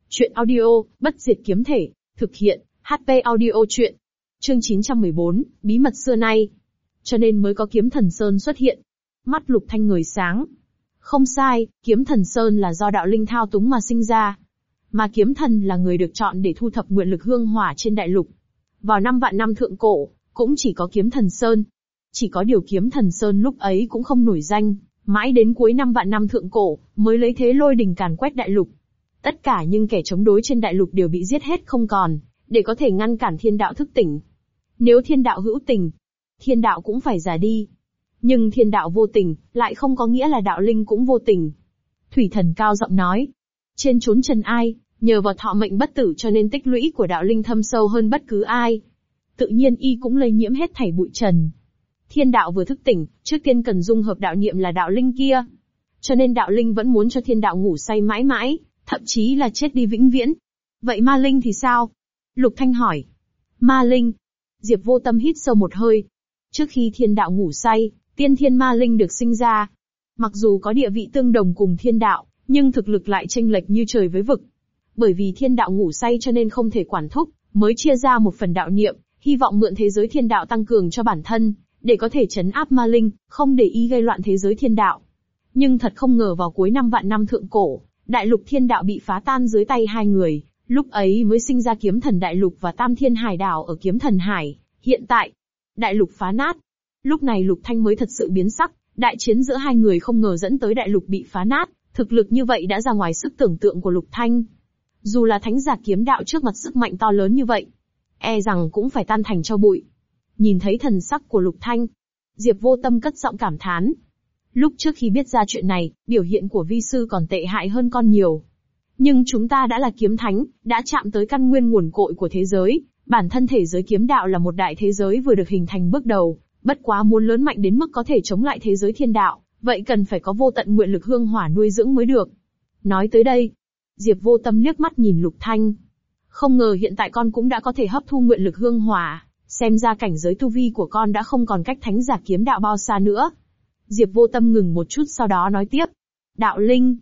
A: Chuyện audio, bất diệt kiếm thể, thực hiện, HP audio chuyện. Chương 914, bí mật xưa nay. Cho nên mới có kiếm thần Sơn xuất hiện. Mắt lục thanh người sáng. Không sai, kiếm thần Sơn là do đạo linh thao túng mà sinh ra. Mà kiếm thần là người được chọn để thu thập nguyện lực hương hỏa trên đại lục. Vào năm vạn năm thượng cổ, cũng chỉ có kiếm thần Sơn. Chỉ có điều kiếm thần Sơn lúc ấy cũng không nổi danh, mãi đến cuối năm vạn năm thượng cổ, mới lấy thế lôi đình càn quét đại lục. Tất cả những kẻ chống đối trên đại lục đều bị giết hết không còn, để có thể ngăn cản thiên đạo thức tỉnh. Nếu thiên đạo hữu tình, thiên đạo cũng phải già đi. Nhưng thiên đạo vô tình, lại không có nghĩa là đạo linh cũng vô tình. Thủy thần cao giọng nói. Trên trốn trần ai, Nhờ vào thọ mệnh bất tử cho nên tích lũy của đạo linh thâm sâu hơn bất cứ ai. Tự nhiên y cũng lây nhiễm hết thảy bụi trần. Thiên đạo vừa thức tỉnh, trước tiên cần dung hợp đạo niệm là đạo linh kia. Cho nên đạo linh vẫn muốn cho thiên đạo ngủ say mãi mãi, thậm chí là chết đi vĩnh viễn. Vậy ma linh thì sao? Lục Thanh hỏi. Ma linh. Diệp vô tâm hít sâu một hơi. Trước khi thiên đạo ngủ say, tiên thiên ma linh được sinh ra. Mặc dù có địa vị tương đồng cùng thiên đạo, nhưng thực lực lại tranh lệch như trời với vực. Bởi vì thiên đạo ngủ say cho nên không thể quản thúc, mới chia ra một phần đạo niệm, hy vọng mượn thế giới thiên đạo tăng cường cho bản thân, để có thể chấn áp ma linh, không để ý gây loạn thế giới thiên đạo. Nhưng thật không ngờ vào cuối năm vạn năm thượng cổ, đại lục thiên đạo bị phá tan dưới tay hai người, lúc ấy mới sinh ra kiếm thần đại lục và tam thiên hải đảo ở kiếm thần hải, hiện tại, đại lục phá nát. Lúc này lục thanh mới thật sự biến sắc, đại chiến giữa hai người không ngờ dẫn tới đại lục bị phá nát, thực lực như vậy đã ra ngoài sức tưởng tượng của lục thanh. Dù là thánh giả kiếm đạo trước mặt sức mạnh to lớn như vậy, e rằng cũng phải tan thành cho bụi. Nhìn thấy thần sắc của Lục Thanh, Diệp vô tâm cất giọng cảm thán. Lúc trước khi biết ra chuyện này, biểu hiện của vi sư còn tệ hại hơn con nhiều. Nhưng chúng ta đã là kiếm thánh, đã chạm tới căn nguyên nguồn cội của thế giới, bản thân thể giới kiếm đạo là một đại thế giới vừa được hình thành bước đầu, bất quá muốn lớn mạnh đến mức có thể chống lại thế giới thiên đạo, vậy cần phải có vô tận nguyện lực hương hỏa nuôi dưỡng mới được. Nói tới đây, Diệp vô tâm liếc mắt nhìn Lục Thanh. Không ngờ hiện tại con cũng đã có thể hấp thu nguyện lực hương hòa, xem ra cảnh giới tu vi của con đã không còn cách thánh giả kiếm đạo bao xa nữa. Diệp vô tâm ngừng một chút sau đó nói tiếp. Đạo Linh,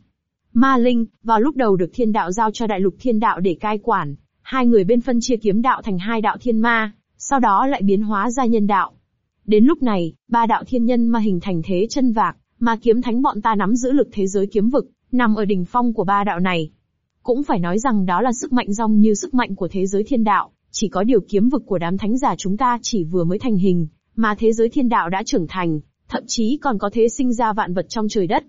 A: Ma Linh, vào lúc đầu được thiên đạo giao cho đại lục thiên đạo để cai quản, hai người bên phân chia kiếm đạo thành hai đạo thiên ma, sau đó lại biến hóa ra nhân đạo. Đến lúc này, ba đạo thiên nhân ma hình thành thế chân vạc, mà kiếm thánh bọn ta nắm giữ lực thế giới kiếm vực, nằm ở đỉnh phong của ba đạo này. Cũng phải nói rằng đó là sức mạnh rong như sức mạnh của thế giới thiên đạo, chỉ có điều kiếm vực của đám thánh giả chúng ta chỉ vừa mới thành hình, mà thế giới thiên đạo đã trưởng thành, thậm chí còn có thế sinh ra vạn vật trong trời đất.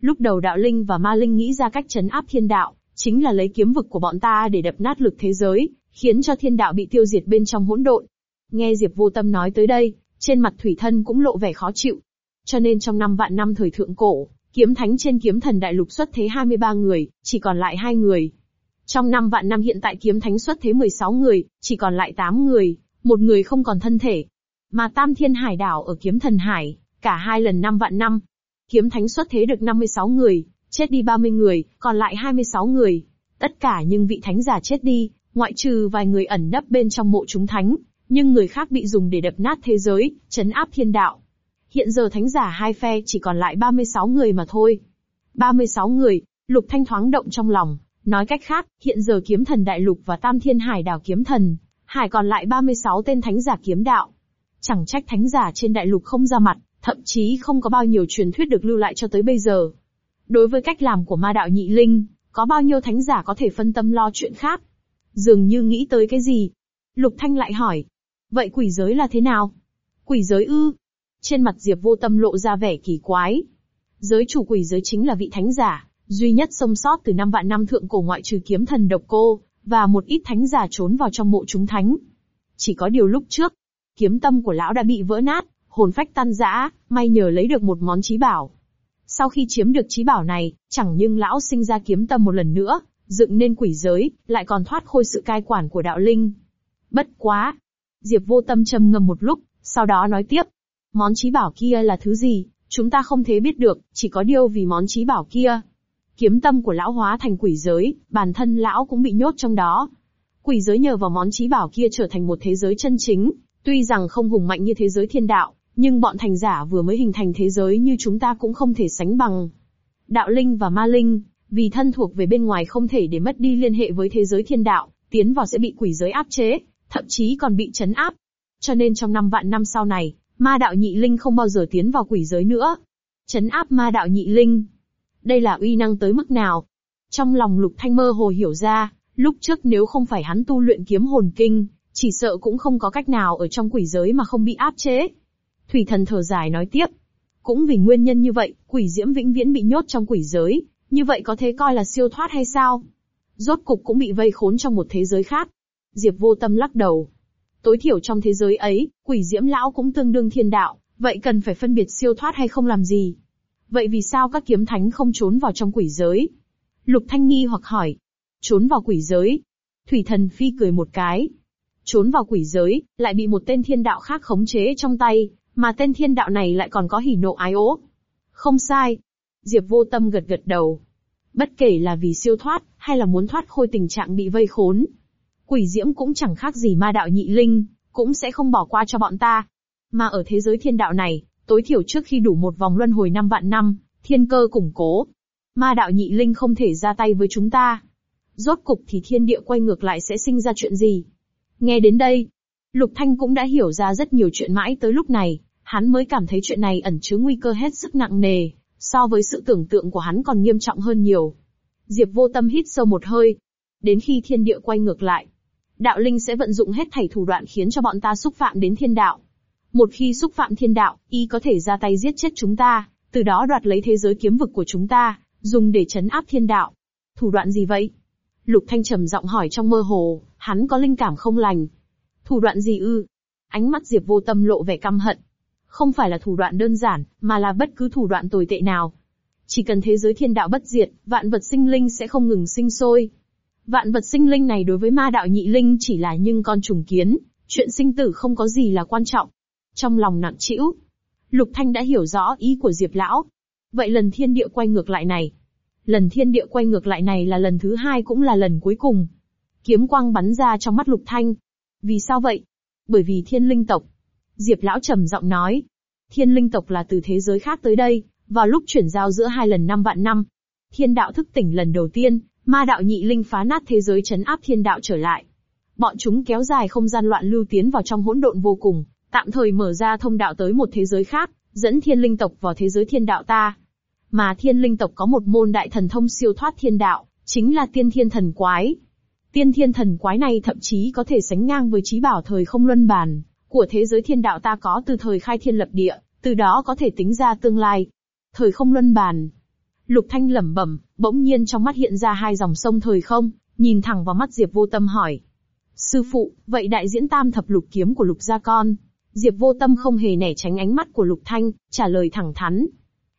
A: Lúc đầu đạo linh và ma linh nghĩ ra cách chấn áp thiên đạo, chính là lấy kiếm vực của bọn ta để đập nát lực thế giới, khiến cho thiên đạo bị tiêu diệt bên trong hỗn độn. Nghe Diệp Vô Tâm nói tới đây, trên mặt thủy thân cũng lộ vẻ khó chịu. Cho nên trong năm vạn năm thời thượng cổ, Kiếm thánh trên kiếm thần đại lục xuất thế 23 người, chỉ còn lại 2 người. Trong năm vạn năm hiện tại kiếm thánh xuất thế 16 người, chỉ còn lại 8 người, một người không còn thân thể. Mà Tam Thiên Hải đảo ở kiếm thần hải, cả hai lần năm vạn năm. Kiếm thánh xuất thế được 56 người, chết đi 30 người, còn lại 26 người. Tất cả những vị thánh giả chết đi, ngoại trừ vài người ẩn nấp bên trong mộ chúng thánh, nhưng người khác bị dùng để đập nát thế giới, chấn áp thiên đạo. Hiện giờ thánh giả hai phe chỉ còn lại 36 người mà thôi. 36 người, Lục Thanh thoáng động trong lòng, nói cách khác, hiện giờ kiếm thần đại lục và tam thiên hải đảo kiếm thần, hải còn lại 36 tên thánh giả kiếm đạo. Chẳng trách thánh giả trên đại lục không ra mặt, thậm chí không có bao nhiêu truyền thuyết được lưu lại cho tới bây giờ. Đối với cách làm của ma đạo nhị linh, có bao nhiêu thánh giả có thể phân tâm lo chuyện khác? Dường như nghĩ tới cái gì? Lục Thanh lại hỏi. Vậy quỷ giới là thế nào? Quỷ giới ư, trên mặt Diệp vô tâm lộ ra vẻ kỳ quái. Giới chủ quỷ giới chính là vị thánh giả, duy nhất sống sót từ năm vạn năm thượng cổ ngoại trừ kiếm thần độc cô, và một ít thánh giả trốn vào trong mộ chúng thánh. Chỉ có điều lúc trước, kiếm tâm của lão đã bị vỡ nát, hồn phách tan rã, may nhờ lấy được một món trí bảo. Sau khi chiếm được trí bảo này, chẳng nhưng lão sinh ra kiếm tâm một lần nữa, dựng nên quỷ giới, lại còn thoát khôi sự cai quản của đạo linh. Bất quá! Diệp vô tâm trầm ngâm một lúc, sau đó nói tiếp. Món trí bảo kia là thứ gì, chúng ta không thể biết được, chỉ có điều vì món trí bảo kia. Kiếm tâm của lão hóa thành quỷ giới, bản thân lão cũng bị nhốt trong đó. Quỷ giới nhờ vào món trí bảo kia trở thành một thế giới chân chính, tuy rằng không hùng mạnh như thế giới thiên đạo, nhưng bọn thành giả vừa mới hình thành thế giới như chúng ta cũng không thể sánh bằng. Đạo linh và ma linh, vì thân thuộc về bên ngoài không thể để mất đi liên hệ với thế giới thiên đạo, tiến vào sẽ bị quỷ giới áp chế, thậm chí còn bị chấn áp. Cho nên trong năm vạn năm sau này, Ma đạo nhị linh không bao giờ tiến vào quỷ giới nữa. Chấn áp ma đạo nhị linh. Đây là uy năng tới mức nào? Trong lòng lục thanh mơ hồ hiểu ra, lúc trước nếu không phải hắn tu luyện kiếm hồn kinh, chỉ sợ cũng không có cách nào ở trong quỷ giới mà không bị áp chế. Thủy thần thở dài nói tiếp. Cũng vì nguyên nhân như vậy, quỷ diễm vĩnh viễn bị nhốt trong quỷ giới, như vậy có thể coi là siêu thoát hay sao? Rốt cục cũng bị vây khốn trong một thế giới khác. Diệp vô tâm lắc đầu, Tối thiểu trong thế giới ấy, quỷ diễm lão cũng tương đương thiên đạo, vậy cần phải phân biệt siêu thoát hay không làm gì? Vậy vì sao các kiếm thánh không trốn vào trong quỷ giới? Lục Thanh nghi hoặc hỏi. Trốn vào quỷ giới? Thủy thần phi cười một cái. Trốn vào quỷ giới, lại bị một tên thiên đạo khác khống chế trong tay, mà tên thiên đạo này lại còn có hỉ nộ ái ố. Không sai. Diệp vô tâm gật gật đầu. Bất kể là vì siêu thoát, hay là muốn thoát khôi tình trạng bị vây khốn, Quỷ diễm cũng chẳng khác gì ma đạo nhị linh, cũng sẽ không bỏ qua cho bọn ta. Mà ở thế giới thiên đạo này, tối thiểu trước khi đủ một vòng luân hồi năm vạn năm, thiên cơ củng cố. Ma đạo nhị linh không thể ra tay với chúng ta. Rốt cục thì thiên địa quay ngược lại sẽ sinh ra chuyện gì? Nghe đến đây, Lục Thanh cũng đã hiểu ra rất nhiều chuyện mãi tới lúc này, hắn mới cảm thấy chuyện này ẩn chứa nguy cơ hết sức nặng nề, so với sự tưởng tượng của hắn còn nghiêm trọng hơn nhiều. Diệp vô tâm hít sâu một hơi. Đến khi thiên địa quay ngược lại, đạo linh sẽ vận dụng hết thảy thủ đoạn khiến cho bọn ta xúc phạm đến thiên đạo. Một khi xúc phạm thiên đạo, y có thể ra tay giết chết chúng ta, từ đó đoạt lấy thế giới kiếm vực của chúng ta, dùng để chấn áp thiên đạo. Thủ đoạn gì vậy? Lục Thanh trầm giọng hỏi trong mơ hồ, hắn có linh cảm không lành. Thủ đoạn gì ư? Ánh mắt Diệp vô tâm lộ vẻ căm hận. Không phải là thủ đoạn đơn giản, mà là bất cứ thủ đoạn tồi tệ nào. Chỉ cần thế giới thiên đạo bất diệt, vạn vật sinh linh sẽ không ngừng sinh sôi, Vạn vật sinh linh này đối với ma đạo nhị linh chỉ là những con trùng kiến, chuyện sinh tử không có gì là quan trọng. Trong lòng nặng trĩu, Lục Thanh đã hiểu rõ ý của Diệp Lão. Vậy lần thiên địa quay ngược lại này, lần thiên địa quay ngược lại này là lần thứ hai cũng là lần cuối cùng. Kiếm quang bắn ra trong mắt Lục Thanh. Vì sao vậy? Bởi vì thiên linh tộc. Diệp Lão trầm giọng nói. Thiên linh tộc là từ thế giới khác tới đây, vào lúc chuyển giao giữa hai lần năm vạn năm. Thiên đạo thức tỉnh lần đầu tiên, Ma đạo nhị linh phá nát thế giới chấn áp thiên đạo trở lại. Bọn chúng kéo dài không gian loạn lưu tiến vào trong hỗn độn vô cùng, tạm thời mở ra thông đạo tới một thế giới khác, dẫn thiên linh tộc vào thế giới thiên đạo ta. Mà thiên linh tộc có một môn đại thần thông siêu thoát thiên đạo, chính là tiên thiên thần quái. Tiên thiên thần quái này thậm chí có thể sánh ngang với trí bảo thời không luân bàn, của thế giới thiên đạo ta có từ thời khai thiên lập địa, từ đó có thể tính ra tương lai. Thời không luân bàn, Lục Thanh lẩm bẩm, bỗng nhiên trong mắt hiện ra hai dòng sông thời không, nhìn thẳng vào mắt Diệp Vô Tâm hỏi. Sư phụ, vậy đại diễn tam thập lục kiếm của lục gia con. Diệp Vô Tâm không hề nể tránh ánh mắt của lục thanh, trả lời thẳng thắn.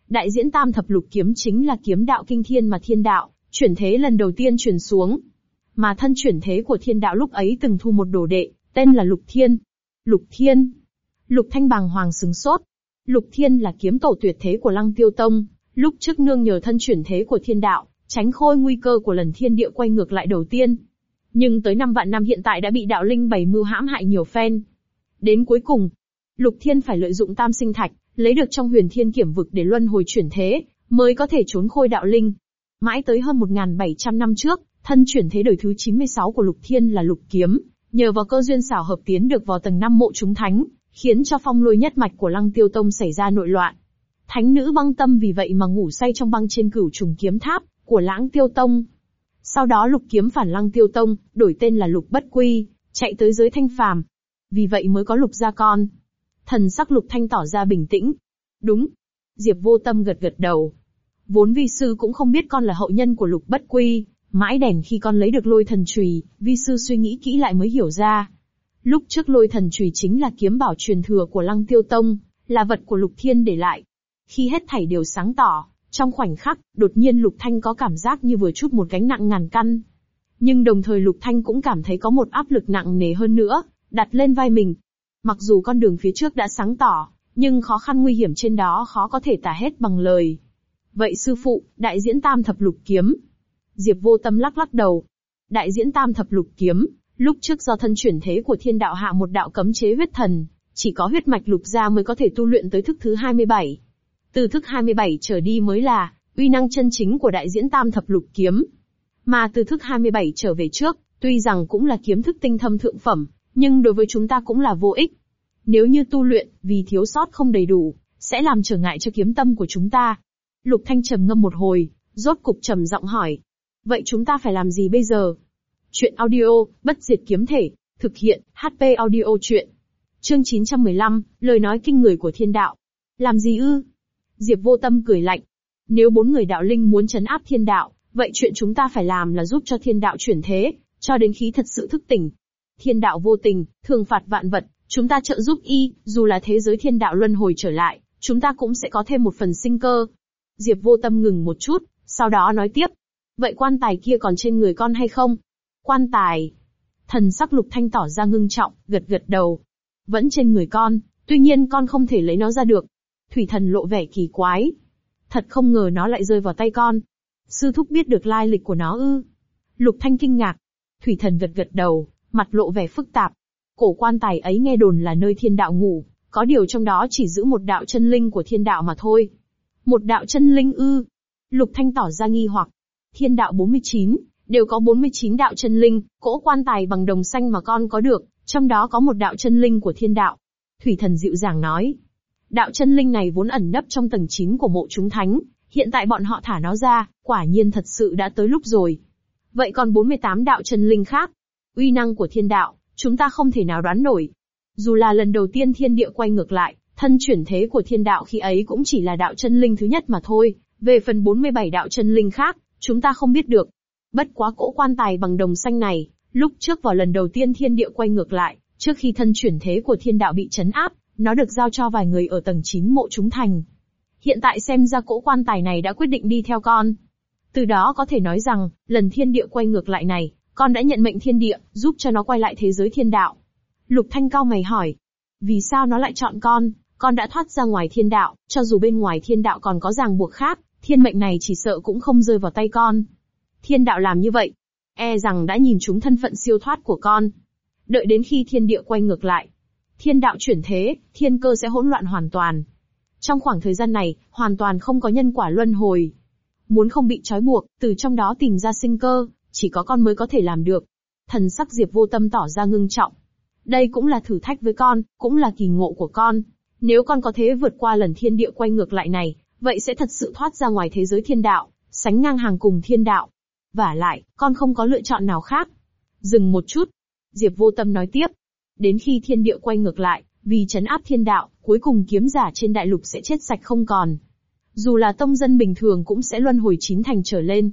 A: Đại diễn tam thập lục kiếm chính là kiếm đạo kinh thiên mà thiên đạo, chuyển thế lần đầu tiên truyền xuống. Mà thân chuyển thế của thiên đạo lúc ấy từng thu một đồ đệ, tên là Lục Thiên. Lục Thiên. Lục Thanh bàng hoàng sừng sốt. Lục Thiên là kiếm tổ tuyệt thế của Lăng Tiêu Tông, Lúc trước nương nhờ thân chuyển thế của thiên đạo, tránh khôi nguy cơ của lần thiên địa quay ngược lại đầu tiên. Nhưng tới năm vạn năm hiện tại đã bị đạo linh bảy mưu hãm hại nhiều phen. Đến cuối cùng, Lục Thiên phải lợi dụng tam sinh thạch, lấy được trong huyền thiên kiểm vực để luân hồi chuyển thế, mới có thể trốn khôi đạo linh. Mãi tới hơn 1.700 năm trước, thân chuyển thế đời thứ 96 của Lục Thiên là Lục Kiếm, nhờ vào cơ duyên xảo hợp tiến được vào tầng năm mộ chúng thánh, khiến cho phong lôi nhất mạch của Lăng Tiêu Tông xảy ra nội loạn. Thánh nữ băng tâm vì vậy mà ngủ say trong băng trên cửu trùng kiếm tháp của lãng tiêu tông. Sau đó lục kiếm phản lăng tiêu tông, đổi tên là lục bất quy, chạy tới giới thanh phàm. Vì vậy mới có lục gia con. Thần sắc lục thanh tỏ ra bình tĩnh. Đúng. Diệp vô tâm gật gật đầu. Vốn vi sư cũng không biết con là hậu nhân của lục bất quy, mãi đèn khi con lấy được lôi thần chùy, vi sư suy nghĩ kỹ lại mới hiểu ra. Lúc trước lôi thần chùy chính là kiếm bảo truyền thừa của lăng tiêu tông, là vật của lục thiên để lại. Khi hết thảy đều sáng tỏ, trong khoảnh khắc, đột nhiên Lục Thanh có cảm giác như vừa chút một gánh nặng ngàn cân, Nhưng đồng thời Lục Thanh cũng cảm thấy có một áp lực nặng nề hơn nữa, đặt lên vai mình. Mặc dù con đường phía trước đã sáng tỏ, nhưng khó khăn nguy hiểm trên đó khó có thể tả hết bằng lời. Vậy sư phụ, đại diễn tam thập lục kiếm. Diệp vô tâm lắc lắc đầu. Đại diễn tam thập lục kiếm, lúc trước do thân chuyển thế của thiên đạo hạ một đạo cấm chế huyết thần, chỉ có huyết mạch lục gia mới có thể tu luyện tới thức thứ 27. Từ thức 27 trở đi mới là uy năng chân chính của đại diễn tam thập lục kiếm. Mà từ thức 27 trở về trước, tuy rằng cũng là kiếm thức tinh thâm thượng phẩm, nhưng đối với chúng ta cũng là vô ích. Nếu như tu luyện, vì thiếu sót không đầy đủ, sẽ làm trở ngại cho kiếm tâm của chúng ta. Lục Thanh trầm ngâm một hồi, rốt cục trầm giọng hỏi. Vậy chúng ta phải làm gì bây giờ? Chuyện audio, bất diệt kiếm thể, thực hiện, HP audio chuyện. Chương 915, lời nói kinh người của thiên đạo. Làm gì ư? Diệp vô tâm cười lạnh. Nếu bốn người đạo linh muốn chấn áp thiên đạo, vậy chuyện chúng ta phải làm là giúp cho thiên đạo chuyển thế, cho đến khi thật sự thức tỉnh. Thiên đạo vô tình, thường phạt vạn vật, chúng ta trợ giúp y, dù là thế giới thiên đạo luân hồi trở lại, chúng ta cũng sẽ có thêm một phần sinh cơ. Diệp vô tâm ngừng một chút, sau đó nói tiếp. Vậy quan tài kia còn trên người con hay không? Quan tài. Thần sắc lục thanh tỏ ra ngưng trọng, gật gật đầu. Vẫn trên người con, tuy nhiên con không thể lấy nó ra được, Thủy thần lộ vẻ kỳ quái. Thật không ngờ nó lại rơi vào tay con. Sư thúc biết được lai lịch của nó ư. Lục thanh kinh ngạc. Thủy thần gật gật đầu, mặt lộ vẻ phức tạp. Cổ quan tài ấy nghe đồn là nơi thiên đạo ngủ, có điều trong đó chỉ giữ một đạo chân linh của thiên đạo mà thôi. Một đạo chân linh ư. Lục thanh tỏ ra nghi hoặc. Thiên đạo 49, đều có 49 đạo chân linh, cỗ quan tài bằng đồng xanh mà con có được, trong đó có một đạo chân linh của thiên đạo. Thủy thần dịu dàng nói, Đạo chân linh này vốn ẩn nấp trong tầng 9 của mộ chúng thánh, hiện tại bọn họ thả nó ra, quả nhiên thật sự đã tới lúc rồi. Vậy còn 48 đạo chân linh khác, uy năng của thiên đạo, chúng ta không thể nào đoán nổi. Dù là lần đầu tiên thiên địa quay ngược lại, thân chuyển thế của thiên đạo khi ấy cũng chỉ là đạo chân linh thứ nhất mà thôi, về phần 47 đạo chân linh khác, chúng ta không biết được. Bất quá cỗ quan tài bằng đồng xanh này, lúc trước vào lần đầu tiên thiên địa quay ngược lại, trước khi thân chuyển thế của thiên đạo bị chấn áp, nó được giao cho vài người ở tầng 9 mộ chúng thành. Hiện tại xem ra cỗ quan tài này đã quyết định đi theo con. Từ đó có thể nói rằng, lần thiên địa quay ngược lại này, con đã nhận mệnh thiên địa, giúp cho nó quay lại thế giới thiên đạo. Lục Thanh cao mày hỏi, vì sao nó lại chọn con, con đã thoát ra ngoài thiên đạo, cho dù bên ngoài thiên đạo còn có ràng buộc khác, thiên mệnh này chỉ sợ cũng không rơi vào tay con. Thiên đạo làm như vậy, e rằng đã nhìn chúng thân phận siêu thoát của con. Đợi đến khi thiên địa quay ngược lại, Thiên đạo chuyển thế, thiên cơ sẽ hỗn loạn hoàn toàn. Trong khoảng thời gian này, hoàn toàn không có nhân quả luân hồi. Muốn không bị trói buộc, từ trong đó tìm ra sinh cơ, chỉ có con mới có thể làm được. Thần sắc Diệp vô tâm tỏ ra ngưng trọng. Đây cũng là thử thách với con, cũng là kỳ ngộ của con. Nếu con có thế vượt qua lần thiên địa quay ngược lại này, vậy sẽ thật sự thoát ra ngoài thế giới thiên đạo, sánh ngang hàng cùng thiên đạo. Và lại, con không có lựa chọn nào khác. Dừng một chút. Diệp vô tâm nói tiếp, Đến khi thiên địa quay ngược lại, vì chấn áp thiên đạo, cuối cùng kiếm giả trên đại lục sẽ chết sạch không còn. Dù là tông dân bình thường cũng sẽ luân hồi chín thành trở lên.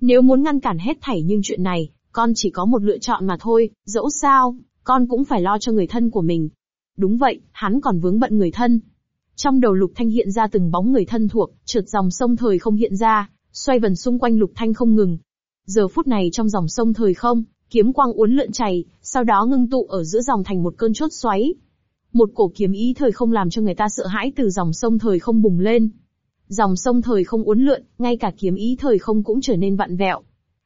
A: Nếu muốn ngăn cản hết thảy nhưng chuyện này, con chỉ có một lựa chọn mà thôi, dẫu sao, con cũng phải lo cho người thân của mình. Đúng vậy, hắn còn vướng bận người thân. Trong đầu Lục Thanh hiện ra từng bóng người thân thuộc, trượt dòng sông thời không hiện ra, xoay vần xung quanh Lục Thanh không ngừng. Giờ phút này trong dòng sông thời không, kiếm quang uốn lượn chảy, sau đó ngưng tụ ở giữa dòng thành một cơn chốt xoáy. Một cổ kiếm ý thời không làm cho người ta sợ hãi từ dòng sông thời không bùng lên. Dòng sông thời không uốn lượn, ngay cả kiếm ý thời không cũng trở nên vặn vẹo.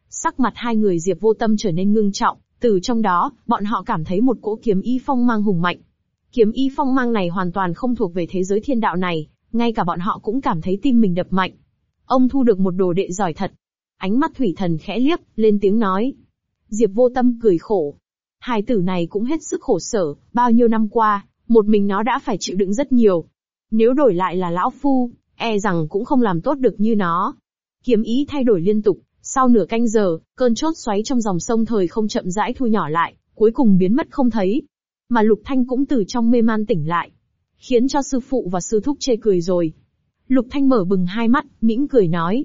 A: Sắc mặt hai người Diệp Vô Tâm trở nên ngưng trọng, từ trong đó, bọn họ cảm thấy một cỗ kiếm ý phong mang hùng mạnh. Kiếm ý phong mang này hoàn toàn không thuộc về thế giới thiên đạo này, ngay cả bọn họ cũng cảm thấy tim mình đập mạnh. Ông thu được một đồ đệ giỏi thật. Ánh mắt thủy thần khẽ liếc, lên tiếng nói. Diệp vô tâm cười khổ, Hài tử này cũng hết sức khổ sở, bao nhiêu năm qua, một mình nó đã phải chịu đựng rất nhiều. Nếu đổi lại là lão phu, e rằng cũng không làm tốt được như nó. Kiếm ý thay đổi liên tục, sau nửa canh giờ, cơn chốt xoáy trong dòng sông thời không chậm rãi thu nhỏ lại, cuối cùng biến mất không thấy. Mà Lục Thanh cũng từ trong mê man tỉnh lại, khiến cho sư phụ và sư thúc chê cười rồi. Lục Thanh mở bừng hai mắt, mỉm cười nói.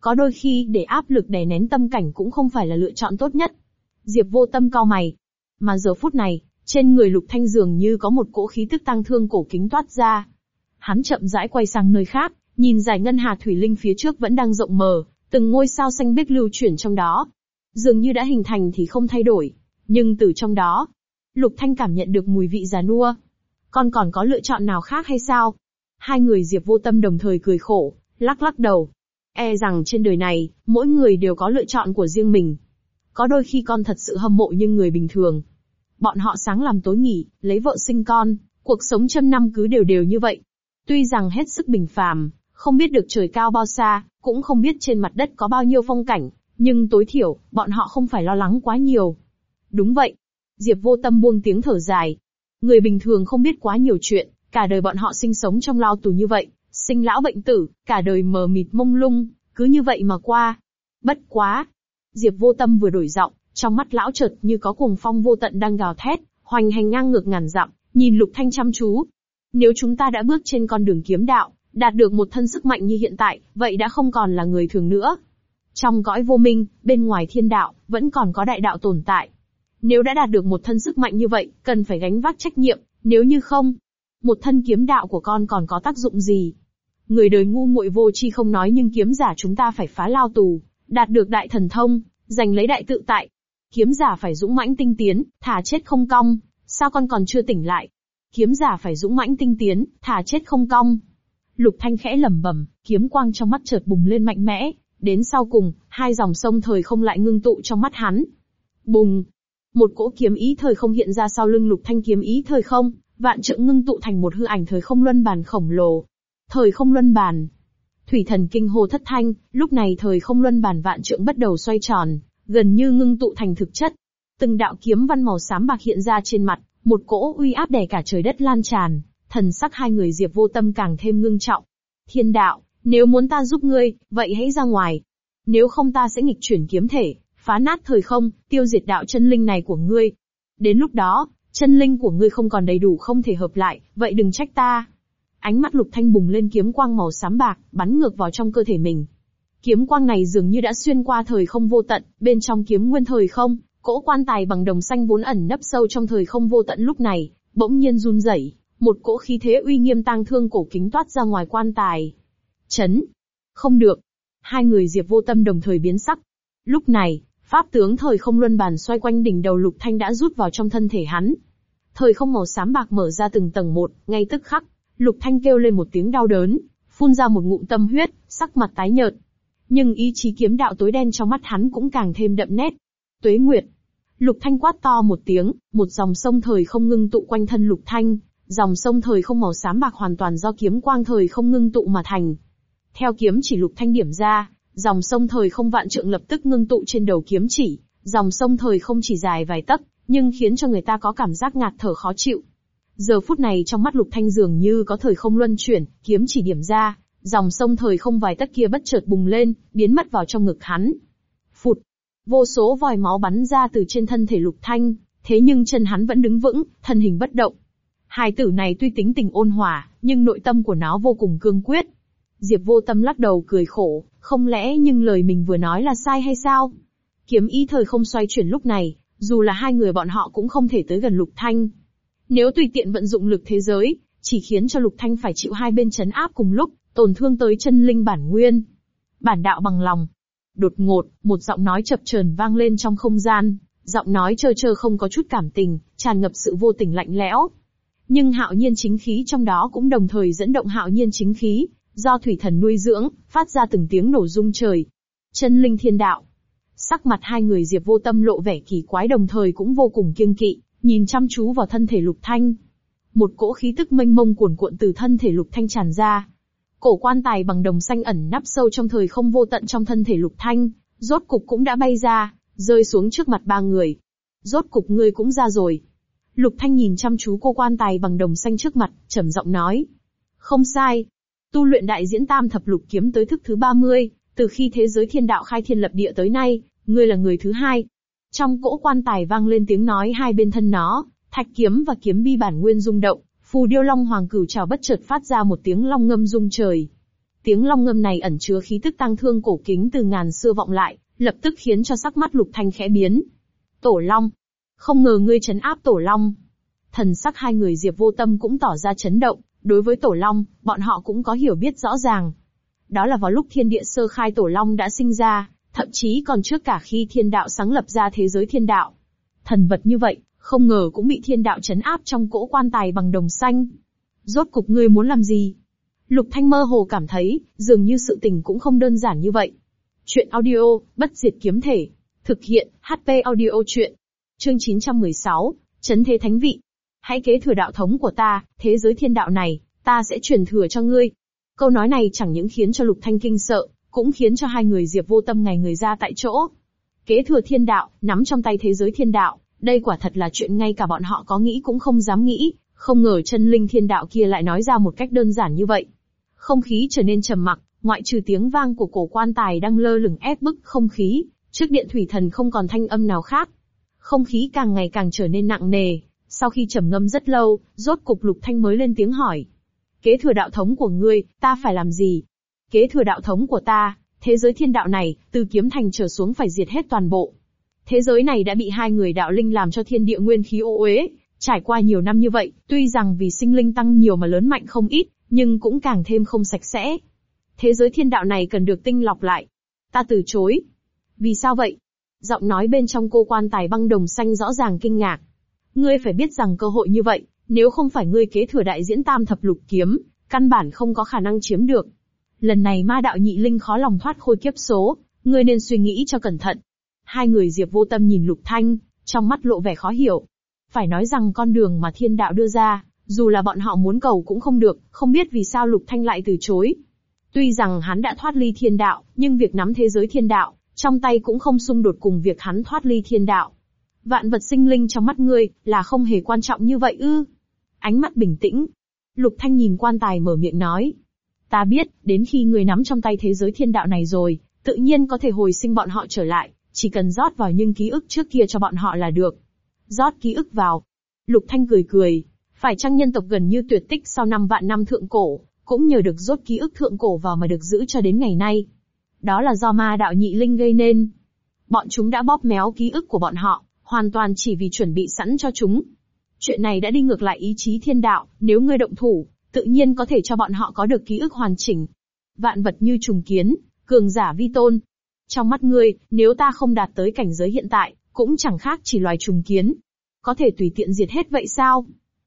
A: Có đôi khi để áp lực đè nén tâm cảnh cũng không phải là lựa chọn tốt nhất. Diệp vô tâm cao mày, mà giờ phút này, trên người Lục Thanh dường như có một cỗ khí tức tăng thương cổ kính toát ra. Hắn chậm rãi quay sang nơi khác, nhìn dải ngân hà thủy linh phía trước vẫn đang rộng mờ, từng ngôi sao xanh biếc lưu chuyển trong đó. Dường như đã hình thành thì không thay đổi, nhưng từ trong đó, Lục Thanh cảm nhận được mùi vị già nua. Còn còn có lựa chọn nào khác hay sao? Hai người Diệp vô tâm đồng thời cười khổ, lắc lắc đầu. E rằng trên đời này, mỗi người đều có lựa chọn của riêng mình, có đôi khi con thật sự hâm mộ như người bình thường. Bọn họ sáng làm tối nghỉ, lấy vợ sinh con, cuộc sống trăm năm cứ đều đều như vậy. Tuy rằng hết sức bình phàm, không biết được trời cao bao xa, cũng không biết trên mặt đất có bao nhiêu phong cảnh, nhưng tối thiểu, bọn họ không phải lo lắng quá nhiều. Đúng vậy. Diệp vô tâm buông tiếng thở dài. Người bình thường không biết quá nhiều chuyện, cả đời bọn họ sinh sống trong lao tù như vậy, sinh lão bệnh tử, cả đời mờ mịt mông lung, cứ như vậy mà qua. Bất quá, Diệp vô tâm vừa đổi giọng, trong mắt lão chợt như có cuồng phong vô tận đang gào thét, hoành hành ngang ngược ngàn dặm, nhìn lục thanh chăm chú. Nếu chúng ta đã bước trên con đường kiếm đạo, đạt được một thân sức mạnh như hiện tại, vậy đã không còn là người thường nữa. Trong cõi vô minh, bên ngoài thiên đạo, vẫn còn có đại đạo tồn tại. Nếu đã đạt được một thân sức mạnh như vậy, cần phải gánh vác trách nhiệm, nếu như không, một thân kiếm đạo của con còn có tác dụng gì? Người đời ngu muội vô tri không nói nhưng kiếm giả chúng ta phải phá lao tù, đạt được đại thần thông, giành lấy đại tự tại. Kiếm giả phải dũng mãnh tinh tiến, thả chết không cong, sao con còn chưa tỉnh lại? Kiếm giả phải dũng mãnh tinh tiến, thả chết không cong. Lục Thanh khẽ lẩm bẩm, kiếm quang trong mắt chợt bùng lên mạnh mẽ, đến sau cùng, hai dòng sông thời không lại ngưng tụ trong mắt hắn. Bùng! Một cỗ kiếm ý thời không hiện ra sau lưng Lục Thanh kiếm ý thời không, vạn trượng ngưng tụ thành một hư ảnh thời không luân bàn khổng lồ. Thời không luân bàn, Thủy thần kinh hô thất thanh, lúc này thời không luân bàn vạn trượng bắt đầu xoay tròn, gần như ngưng tụ thành thực chất. Từng đạo kiếm văn màu xám bạc hiện ra trên mặt, một cỗ uy áp đè cả trời đất lan tràn, thần sắc hai người Diệp Vô Tâm càng thêm ngưng trọng. Thiên đạo, nếu muốn ta giúp ngươi, vậy hãy ra ngoài. Nếu không ta sẽ nghịch chuyển kiếm thể, phá nát thời không, tiêu diệt đạo chân linh này của ngươi. Đến lúc đó, chân linh của ngươi không còn đầy đủ không thể hợp lại, vậy đừng trách ta, Ánh mắt Lục Thanh bùng lên kiếm quang màu xám bạc, bắn ngược vào trong cơ thể mình. Kiếm quang này dường như đã xuyên qua thời không vô tận, bên trong kiếm nguyên thời không, cỗ quan tài bằng đồng xanh vốn ẩn nấp sâu trong thời không vô tận lúc này, bỗng nhiên run rẩy, một cỗ khí thế uy nghiêm tang thương cổ kính toát ra ngoài quan tài. Chấn! Không được! Hai người Diệp vô tâm đồng thời biến sắc. Lúc này, pháp tướng thời không luân bàn xoay quanh đỉnh đầu lục thanh đã rút vào trong thân thể hắn. Thời không màu xám bạc mở ra từng tầng một, ngay tức khắc, Lục Thanh kêu lên một tiếng đau đớn, phun ra một ngụm tâm huyết, sắc mặt tái nhợt. Nhưng ý chí kiếm đạo tối đen trong mắt hắn cũng càng thêm đậm nét. Tuế Nguyệt. Lục Thanh quát to một tiếng, một dòng sông thời không ngưng tụ quanh thân Lục Thanh, dòng sông thời không màu xám bạc hoàn toàn do kiếm quang thời không ngưng tụ mà thành. Theo kiếm chỉ Lục Thanh điểm ra, dòng sông thời không vạn trượng lập tức ngưng tụ trên đầu kiếm chỉ, dòng sông thời không chỉ dài vài tấc, nhưng khiến cho người ta có cảm giác ngạt thở khó chịu, Giờ phút này trong mắt Lục Thanh dường như có thời không luân chuyển, kiếm chỉ điểm ra, dòng sông thời không vài tất kia bất chợt bùng lên, biến mất vào trong ngực hắn. Phụt! Vô số vòi máu bắn ra từ trên thân thể Lục Thanh, thế nhưng chân hắn vẫn đứng vững, thân hình bất động. Hai tử này tuy tính tình ôn hòa, nhưng nội tâm của nó vô cùng cương quyết. Diệp vô tâm lắc đầu cười khổ, không lẽ nhưng lời mình vừa nói là sai hay sao? Kiếm y thời không xoay chuyển lúc này, dù là hai người bọn họ cũng không thể tới gần Lục Thanh, nếu tùy tiện vận dụng lực thế giới, chỉ khiến cho Lục Thanh phải chịu hai bên chấn áp cùng lúc, tổn thương tới chân linh bản nguyên. Bản đạo bằng lòng. Đột ngột, một giọng nói chập chờn vang lên trong không gian, giọng nói trơ trơ không có chút cảm tình, tràn ngập sự vô tình lạnh lẽo. Nhưng hạo nhiên chính khí trong đó cũng đồng thời dẫn động hạo nhiên chính khí, do thủy thần nuôi dưỡng, phát ra từng tiếng nổ rung trời. Chân linh thiên đạo. Sắc mặt hai người Diệp vô tâm lộ vẻ kỳ quái đồng thời cũng vô cùng kiêng kỵ, nhìn chăm chú vào thân thể Lục Thanh. Một cỗ khí tức mênh mông cuồn cuộn từ thân thể Lục Thanh tràn ra. Cổ quan tài bằng đồng xanh ẩn nắp sâu trong thời không vô tận trong thân thể Lục Thanh, rốt cục cũng đã bay ra, rơi xuống trước mặt ba người. Rốt cục ngươi cũng ra rồi. Lục Thanh nhìn chăm chú cô quan tài bằng đồng xanh trước mặt, trầm giọng nói. Không sai. Tu luyện đại diễn tam thập lục kiếm tới thức thứ 30, từ khi thế giới thiên đạo khai thiên lập địa tới nay, ngươi là người thứ hai, trong cỗ quan tài vang lên tiếng nói hai bên thân nó, thạch kiếm và kiếm bi bản nguyên rung động, phù điêu long hoàng cửu trào bất chợt phát ra một tiếng long ngâm rung trời. Tiếng long ngâm này ẩn chứa khí tức tăng thương cổ kính từ ngàn xưa vọng lại, lập tức khiến cho sắc mắt lục thanh khẽ biến. Tổ long, không ngờ ngươi chấn áp tổ long. Thần sắc hai người Diệp vô tâm cũng tỏ ra chấn động, đối với tổ long, bọn họ cũng có hiểu biết rõ ràng. Đó là vào lúc thiên địa sơ khai tổ long đã sinh ra, thậm chí còn trước cả khi thiên đạo sáng lập ra thế giới thiên đạo. Thần vật như vậy, không ngờ cũng bị thiên đạo chấn áp trong cỗ quan tài bằng đồng xanh. Rốt cục ngươi muốn làm gì? Lục Thanh mơ hồ cảm thấy, dường như sự tình cũng không đơn giản như vậy. Chuyện audio, bất diệt kiếm thể. Thực hiện, HP audio chuyện. Chương 916, Chấn Thế Thánh Vị. Hãy kế thừa đạo thống của ta, thế giới thiên đạo này, ta sẽ truyền thừa cho ngươi. Câu nói này chẳng những khiến cho Lục Thanh kinh sợ, cũng khiến cho hai người Diệp Vô Tâm ngày người ra tại chỗ. Kế thừa thiên đạo, nắm trong tay thế giới thiên đạo, đây quả thật là chuyện ngay cả bọn họ có nghĩ cũng không dám nghĩ, không ngờ chân linh thiên đạo kia lại nói ra một cách đơn giản như vậy. Không khí trở nên trầm mặc, ngoại trừ tiếng vang của cổ quan tài đang lơ lửng ép bức không khí, trước điện thủy thần không còn thanh âm nào khác. Không khí càng ngày càng trở nên nặng nề, sau khi trầm ngâm rất lâu, rốt cục Lục Thanh mới lên tiếng hỏi. Kế thừa đạo thống của ngươi, ta phải làm gì? Kế thừa đạo thống của ta, thế giới thiên đạo này, từ kiếm thành trở xuống phải diệt hết toàn bộ. Thế giới này đã bị hai người đạo linh làm cho thiên địa nguyên khí ô uế, trải qua nhiều năm như vậy, tuy rằng vì sinh linh tăng nhiều mà lớn mạnh không ít, nhưng cũng càng thêm không sạch sẽ. Thế giới thiên đạo này cần được tinh lọc lại. Ta từ chối. Vì sao vậy? Giọng nói bên trong cô quan tài băng đồng xanh rõ ràng kinh ngạc. Ngươi phải biết rằng cơ hội như vậy, nếu không phải ngươi kế thừa đại diễn tam thập lục kiếm, căn bản không có khả năng chiếm được lần này ma đạo nhị linh khó lòng thoát khôi kiếp số, ngươi nên suy nghĩ cho cẩn thận. Hai người Diệp vô tâm nhìn Lục Thanh, trong mắt lộ vẻ khó hiểu. Phải nói rằng con đường mà thiên đạo đưa ra, dù là bọn họ muốn cầu cũng không được, không biết vì sao Lục Thanh lại từ chối. Tuy rằng hắn đã thoát ly thiên đạo, nhưng việc nắm thế giới thiên đạo, trong tay cũng không xung đột cùng việc hắn thoát ly thiên đạo. Vạn vật sinh linh trong mắt ngươi, là không hề quan trọng như vậy ư. Ánh mắt bình tĩnh. Lục Thanh nhìn quan tài mở miệng nói, Ta biết, đến khi người nắm trong tay thế giới thiên đạo này rồi, tự nhiên có thể hồi sinh bọn họ trở lại, chỉ cần rót vào những ký ức trước kia cho bọn họ là được. Rót ký ức vào. Lục Thanh cười cười, phải chăng nhân tộc gần như tuyệt tích sau năm vạn năm thượng cổ, cũng nhờ được rót ký ức thượng cổ vào mà được giữ cho đến ngày nay. Đó là do ma đạo nhị linh gây nên. Bọn chúng đã bóp méo ký ức của bọn họ, hoàn toàn chỉ vì chuẩn bị sẵn cho chúng. Chuyện này đã đi ngược lại ý chí thiên đạo, nếu ngươi động thủ, tự nhiên có thể cho bọn họ có được ký ức hoàn chỉnh. Vạn vật như trùng kiến, cường giả vi tôn. Trong mắt ngươi, nếu ta không đạt tới cảnh giới hiện tại, cũng chẳng khác chỉ loài trùng kiến. Có thể tùy tiện diệt hết vậy sao?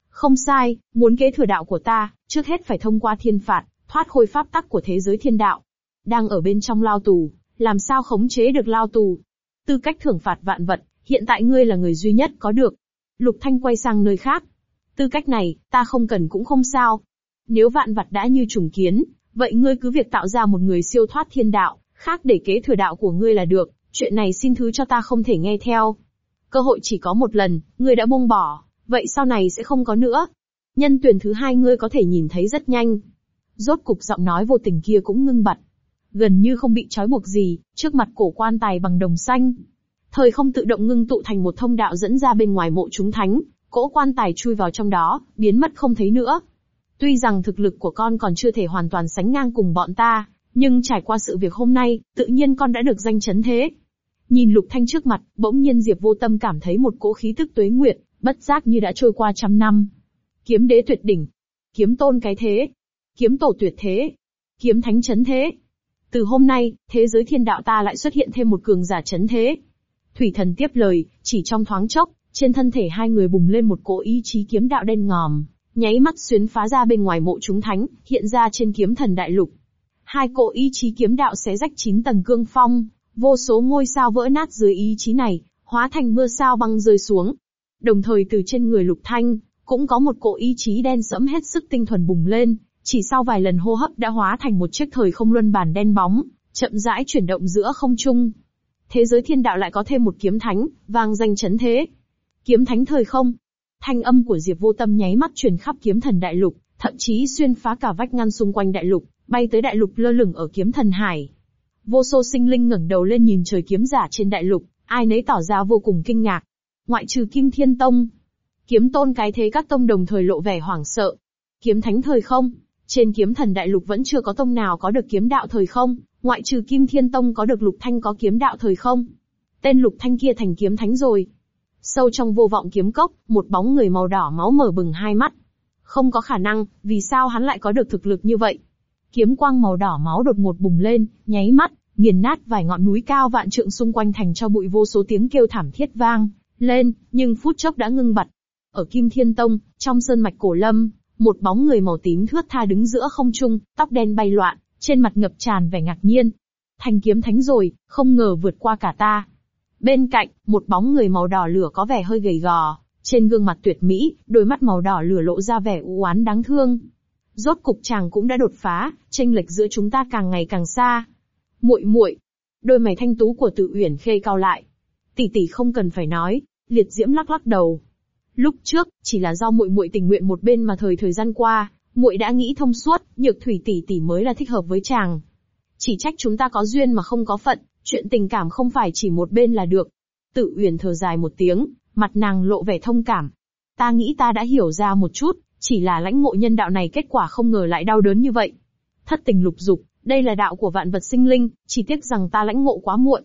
A: Không sai, muốn kế thừa đạo của ta, trước hết phải thông qua thiên phạt, thoát khôi pháp tắc của thế giới thiên đạo. Đang ở bên trong lao tù, làm sao khống chế được lao tù? Tư cách thưởng phạt vạn vật, hiện tại ngươi là người duy nhất có được. Lục Thanh quay sang nơi khác. Tư cách này, ta không cần cũng không sao, nếu vạn vật đã như trùng kiến, vậy ngươi cứ việc tạo ra một người siêu thoát thiên đạo, khác để kế thừa đạo của ngươi là được, chuyện này xin thứ cho ta không thể nghe theo. Cơ hội chỉ có một lần, ngươi đã buông bỏ, vậy sau này sẽ không có nữa. Nhân tuyển thứ hai ngươi có thể nhìn thấy rất nhanh. Rốt cục giọng nói vô tình kia cũng ngưng bặt. Gần như không bị trói buộc gì, trước mặt cổ quan tài bằng đồng xanh. Thời không tự động ngưng tụ thành một thông đạo dẫn ra bên ngoài mộ chúng thánh, cỗ quan tài chui vào trong đó, biến mất không thấy nữa. Tuy rằng thực lực của con còn chưa thể hoàn toàn sánh ngang cùng bọn ta, nhưng trải qua sự việc hôm nay, tự nhiên con đã được danh chấn thế. Nhìn Lục Thanh trước mặt, bỗng nhiên Diệp Vô Tâm cảm thấy một cỗ khí tức tuế nguyệt, bất giác như đã trôi qua trăm năm. Kiếm đế tuyệt đỉnh, kiếm tôn cái thế, kiếm tổ tuyệt thế, kiếm thánh chấn thế. Từ hôm nay, thế giới thiên đạo ta lại xuất hiện thêm một cường giả chấn thế. Thủy thần tiếp lời, chỉ trong thoáng chốc, trên thân thể hai người bùng lên một cỗ ý chí kiếm đạo đen ngòm nháy mắt xuyến phá ra bên ngoài mộ chúng thánh, hiện ra trên kiếm thần đại lục. Hai cỗ ý chí kiếm đạo xé rách chín tầng cương phong, vô số ngôi sao vỡ nát dưới ý chí này, hóa thành mưa sao băng rơi xuống. Đồng thời từ trên người lục thanh, cũng có một cỗ ý chí đen sẫm hết sức tinh thuần bùng lên, chỉ sau vài lần hô hấp đã hóa thành một chiếc thời không luân bản đen bóng, chậm rãi chuyển động giữa không trung. Thế giới thiên đạo lại có thêm một kiếm thánh, vang danh chấn thế. Kiếm thánh thời không, Thanh âm của Diệp Vô Tâm nháy mắt truyền khắp kiếm thần đại lục, thậm chí xuyên phá cả vách ngăn xung quanh đại lục, bay tới đại lục lơ lửng ở kiếm thần hải. Vô số sinh linh ngẩng đầu lên nhìn trời kiếm giả trên đại lục, ai nấy tỏ ra vô cùng kinh ngạc. Ngoại trừ Kim Thiên Tông, kiếm tôn cái thế các tông đồng thời lộ vẻ hoảng sợ. Kiếm thánh thời không, trên kiếm thần đại lục vẫn chưa có tông nào có được kiếm đạo thời không, ngoại trừ Kim Thiên Tông có được lục thanh có kiếm đạo thời không. Tên lục thanh kia thành kiếm thánh rồi, Sâu trong vô vọng kiếm cốc, một bóng người màu đỏ máu mở bừng hai mắt. Không có khả năng, vì sao hắn lại có được thực lực như vậy? Kiếm quang màu đỏ máu đột ngột bùng lên, nháy mắt, nghiền nát vài ngọn núi cao vạn trượng xung quanh thành cho bụi vô số tiếng kêu thảm thiết vang lên, nhưng phút chốc đã ngưng bặt. Ở Kim Thiên Tông, trong sơn mạch cổ lâm, một bóng người màu tím thướt tha đứng giữa không trung, tóc đen bay loạn, trên mặt ngập tràn vẻ ngạc nhiên. Thành kiếm thánh rồi, không ngờ vượt qua cả ta. Bên cạnh, một bóng người màu đỏ lửa có vẻ hơi gầy gò, trên gương mặt tuyệt mỹ, đôi mắt màu đỏ lửa lộ ra vẻ u oán đáng thương. Rốt cục chàng cũng đã đột phá, tranh lệch giữa chúng ta càng ngày càng xa. Muội muội, đôi mày thanh tú của Tự Uyển khê cao lại. Tỷ tỷ không cần phải nói, Liệt Diễm lắc lắc đầu. Lúc trước, chỉ là do muội muội tình nguyện một bên mà thời thời gian qua, muội đã nghĩ thông suốt, Nhược Thủy tỷ tỷ mới là thích hợp với chàng. Chỉ trách chúng ta có duyên mà không có phận, Chuyện tình cảm không phải chỉ một bên là được. Tự Uyển thở dài một tiếng, mặt nàng lộ vẻ thông cảm. Ta nghĩ ta đã hiểu ra một chút, chỉ là lãnh ngộ nhân đạo này kết quả không ngờ lại đau đớn như vậy. Thất tình lục dục, đây là đạo của vạn vật sinh linh, chỉ tiếc rằng ta lãnh ngộ quá muộn.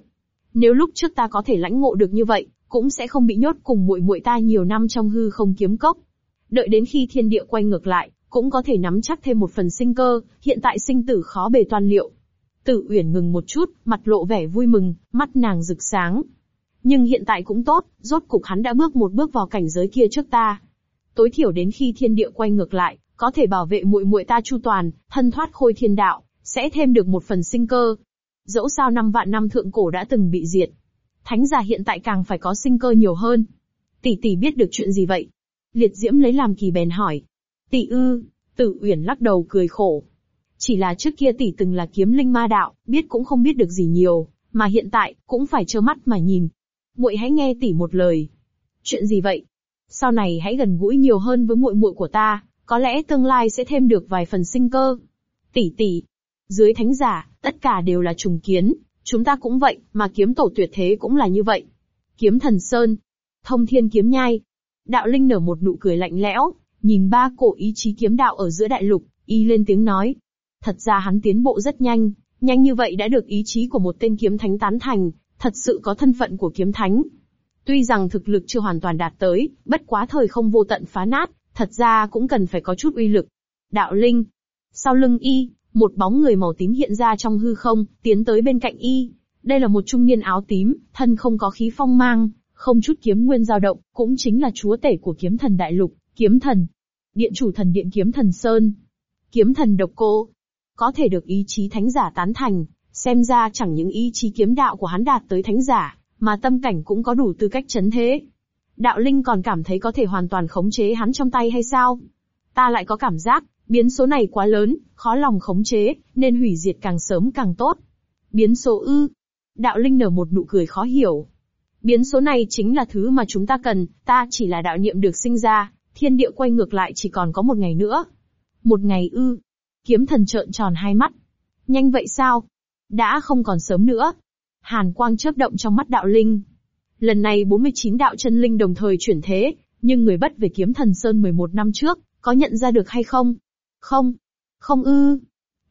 A: Nếu lúc trước ta có thể lãnh ngộ được như vậy, cũng sẽ không bị nhốt cùng muội muội ta nhiều năm trong hư không kiếm cốc. Đợi đến khi thiên địa quay ngược lại, cũng có thể nắm chắc thêm một phần sinh cơ, hiện tại sinh tử khó bề toàn liệu, Tử Uyển ngừng một chút, mặt lộ vẻ vui mừng, mắt nàng rực sáng. Nhưng hiện tại cũng tốt, rốt cục hắn đã bước một bước vào cảnh giới kia trước ta. Tối thiểu đến khi thiên địa quay ngược lại, có thể bảo vệ muội muội ta chu toàn, thân thoát khôi thiên đạo, sẽ thêm được một phần sinh cơ. Dẫu sao năm vạn năm thượng cổ đã từng bị diệt, thánh giả hiện tại càng phải có sinh cơ nhiều hơn. Tỷ tỷ biết được chuyện gì vậy? Liệt Diễm lấy làm kỳ bèn hỏi. Tỷ ư, Tử Uyển lắc đầu cười khổ, chỉ là trước kia tỷ từng là kiếm linh ma đạo, biết cũng không biết được gì nhiều, mà hiện tại, cũng phải trơ mắt mà nhìn. Muội hãy nghe tỷ một lời. Chuyện gì vậy? Sau này hãy gần gũi nhiều hơn với muội muội của ta, có lẽ tương lai sẽ thêm được vài phần sinh cơ. Tỷ tỷ, dưới thánh giả, tất cả đều là trùng kiến, chúng ta cũng vậy, mà kiếm tổ tuyệt thế cũng là như vậy. Kiếm thần sơn, thông thiên kiếm nhai. Đạo Linh nở một nụ cười lạnh lẽo, nhìn ba cổ ý chí kiếm đạo ở giữa đại lục, y lên tiếng nói, Thật ra hắn tiến bộ rất nhanh, nhanh như vậy đã được ý chí của một tên kiếm thánh tán thành, thật sự có thân phận của kiếm thánh. Tuy rằng thực lực chưa hoàn toàn đạt tới, bất quá thời không vô tận phá nát, thật ra cũng cần phải có chút uy lực. Đạo Linh. Sau lưng y, một bóng người màu tím hiện ra trong hư không, tiến tới bên cạnh y. Đây là một trung niên áo tím, thân không có khí phong mang, không chút kiếm nguyên dao động, cũng chính là chúa tể của kiếm thần đại lục, kiếm thần. Điện chủ thần điện kiếm thần Sơn. Kiếm thần độc cô, có thể được ý chí thánh giả tán thành, xem ra chẳng những ý chí kiếm đạo của hắn đạt tới thánh giả, mà tâm cảnh cũng có đủ tư cách chấn thế. Đạo linh còn cảm thấy có thể hoàn toàn khống chế hắn trong tay hay sao? Ta lại có cảm giác, biến số này quá lớn, khó lòng khống chế, nên hủy diệt càng sớm càng tốt. Biến số ư. Đạo linh nở một nụ cười khó hiểu. Biến số này chính là thứ mà chúng ta cần, ta chỉ là đạo niệm được sinh ra, thiên địa quay ngược lại chỉ còn có một ngày nữa. Một ngày ư, Kiếm thần trợn tròn hai mắt. Nhanh vậy sao? Đã không còn sớm nữa. Hàn quang chớp động trong mắt đạo linh. Lần này 49 đạo chân linh đồng thời chuyển thế, nhưng người bất về kiếm thần Sơn 11 năm trước, có nhận ra được hay không? Không. Không ư.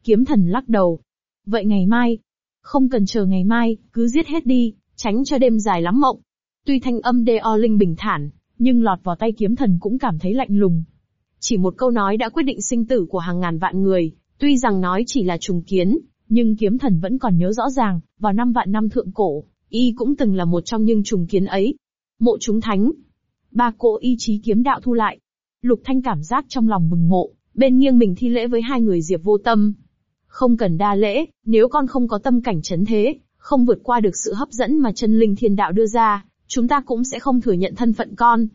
A: Kiếm thần lắc đầu. Vậy ngày mai? Không cần chờ ngày mai, cứ giết hết đi, tránh cho đêm dài lắm mộng. Tuy thanh âm đê linh bình thản, nhưng lọt vào tay kiếm thần cũng cảm thấy lạnh lùng, chỉ một câu nói đã quyết định sinh tử của hàng ngàn vạn người, tuy rằng nói chỉ là trùng kiến, nhưng kiếm thần vẫn còn nhớ rõ ràng, vào năm vạn năm thượng cổ, y cũng từng là một trong những trùng kiến ấy. Mộ chúng thánh, ba cỗ ý chí kiếm đạo thu lại. Lục Thanh cảm giác trong lòng mừng mộ. bên nghiêng mình thi lễ với hai người Diệp vô tâm. Không cần đa lễ, nếu con không có tâm cảnh chấn thế, không vượt qua được sự hấp dẫn mà chân linh thiên đạo đưa ra, chúng ta cũng sẽ không thừa nhận thân phận con.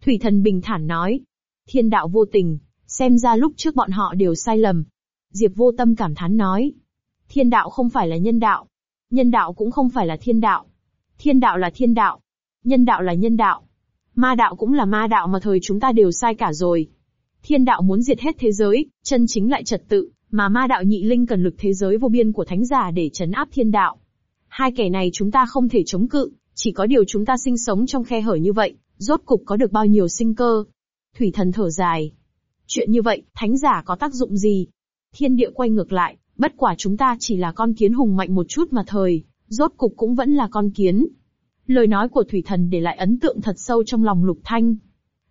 A: Thủy thần bình thản nói, thiên đạo vô tình, xem ra lúc trước bọn họ đều sai lầm. Diệp vô tâm cảm thán nói, thiên đạo không phải là nhân đạo, nhân đạo cũng không phải là thiên đạo, thiên đạo là thiên đạo, nhân đạo là nhân đạo, ma đạo cũng là ma đạo mà thời chúng ta đều sai cả rồi. Thiên đạo muốn diệt hết thế giới, chân chính lại trật tự, mà ma đạo nhị linh cần lực thế giới vô biên của thánh giả để chấn áp thiên đạo. Hai kẻ này chúng ta không thể chống cự, chỉ có điều chúng ta sinh sống trong khe hở như vậy, rốt cục có được bao nhiêu sinh cơ. Thủy thần thở dài. Chuyện như vậy, thánh giả có tác dụng gì? Thiên địa quay ngược lại, bất quả chúng ta chỉ là con kiến hùng mạnh một chút mà thời, rốt cục cũng vẫn là con kiến. Lời nói của thủy thần để lại ấn tượng thật sâu trong lòng lục thanh.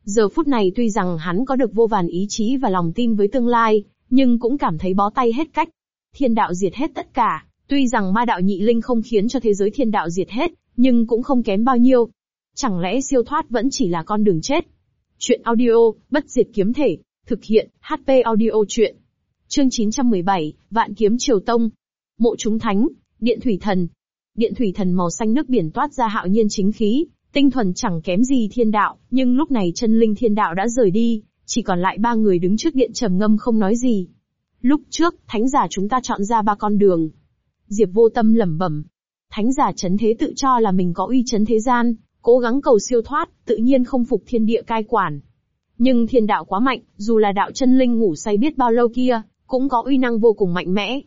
A: Giờ phút này tuy rằng hắn có được vô vàn ý chí và lòng tin với tương lai, nhưng cũng cảm thấy bó tay hết cách. Thiên đạo diệt hết tất cả, tuy rằng ma đạo nhị linh không khiến cho thế giới thiên đạo diệt hết, nhưng cũng không kém bao nhiêu. Chẳng lẽ siêu thoát vẫn chỉ là con đường chết? Chuyện audio, bất diệt kiếm thể, thực hiện, HP audio truyện Chương 917, Vạn Kiếm Triều Tông. Mộ chúng thánh, Điện Thủy Thần. Điện Thủy Thần màu xanh nước biển toát ra hạo nhiên chính khí, tinh thuần chẳng kém gì thiên đạo, nhưng lúc này chân linh thiên đạo đã rời đi, chỉ còn lại ba người đứng trước điện trầm ngâm không nói gì. Lúc trước, thánh giả chúng ta chọn ra ba con đường. Diệp vô tâm lẩm bẩm. Thánh giả chấn thế tự cho là mình có uy chấn thế gian, Cố gắng cầu siêu thoát, tự nhiên không phục thiên địa cai quản. Nhưng thiên đạo quá mạnh, dù là đạo chân linh ngủ say biết bao lâu kia, cũng có uy năng vô cùng mạnh mẽ.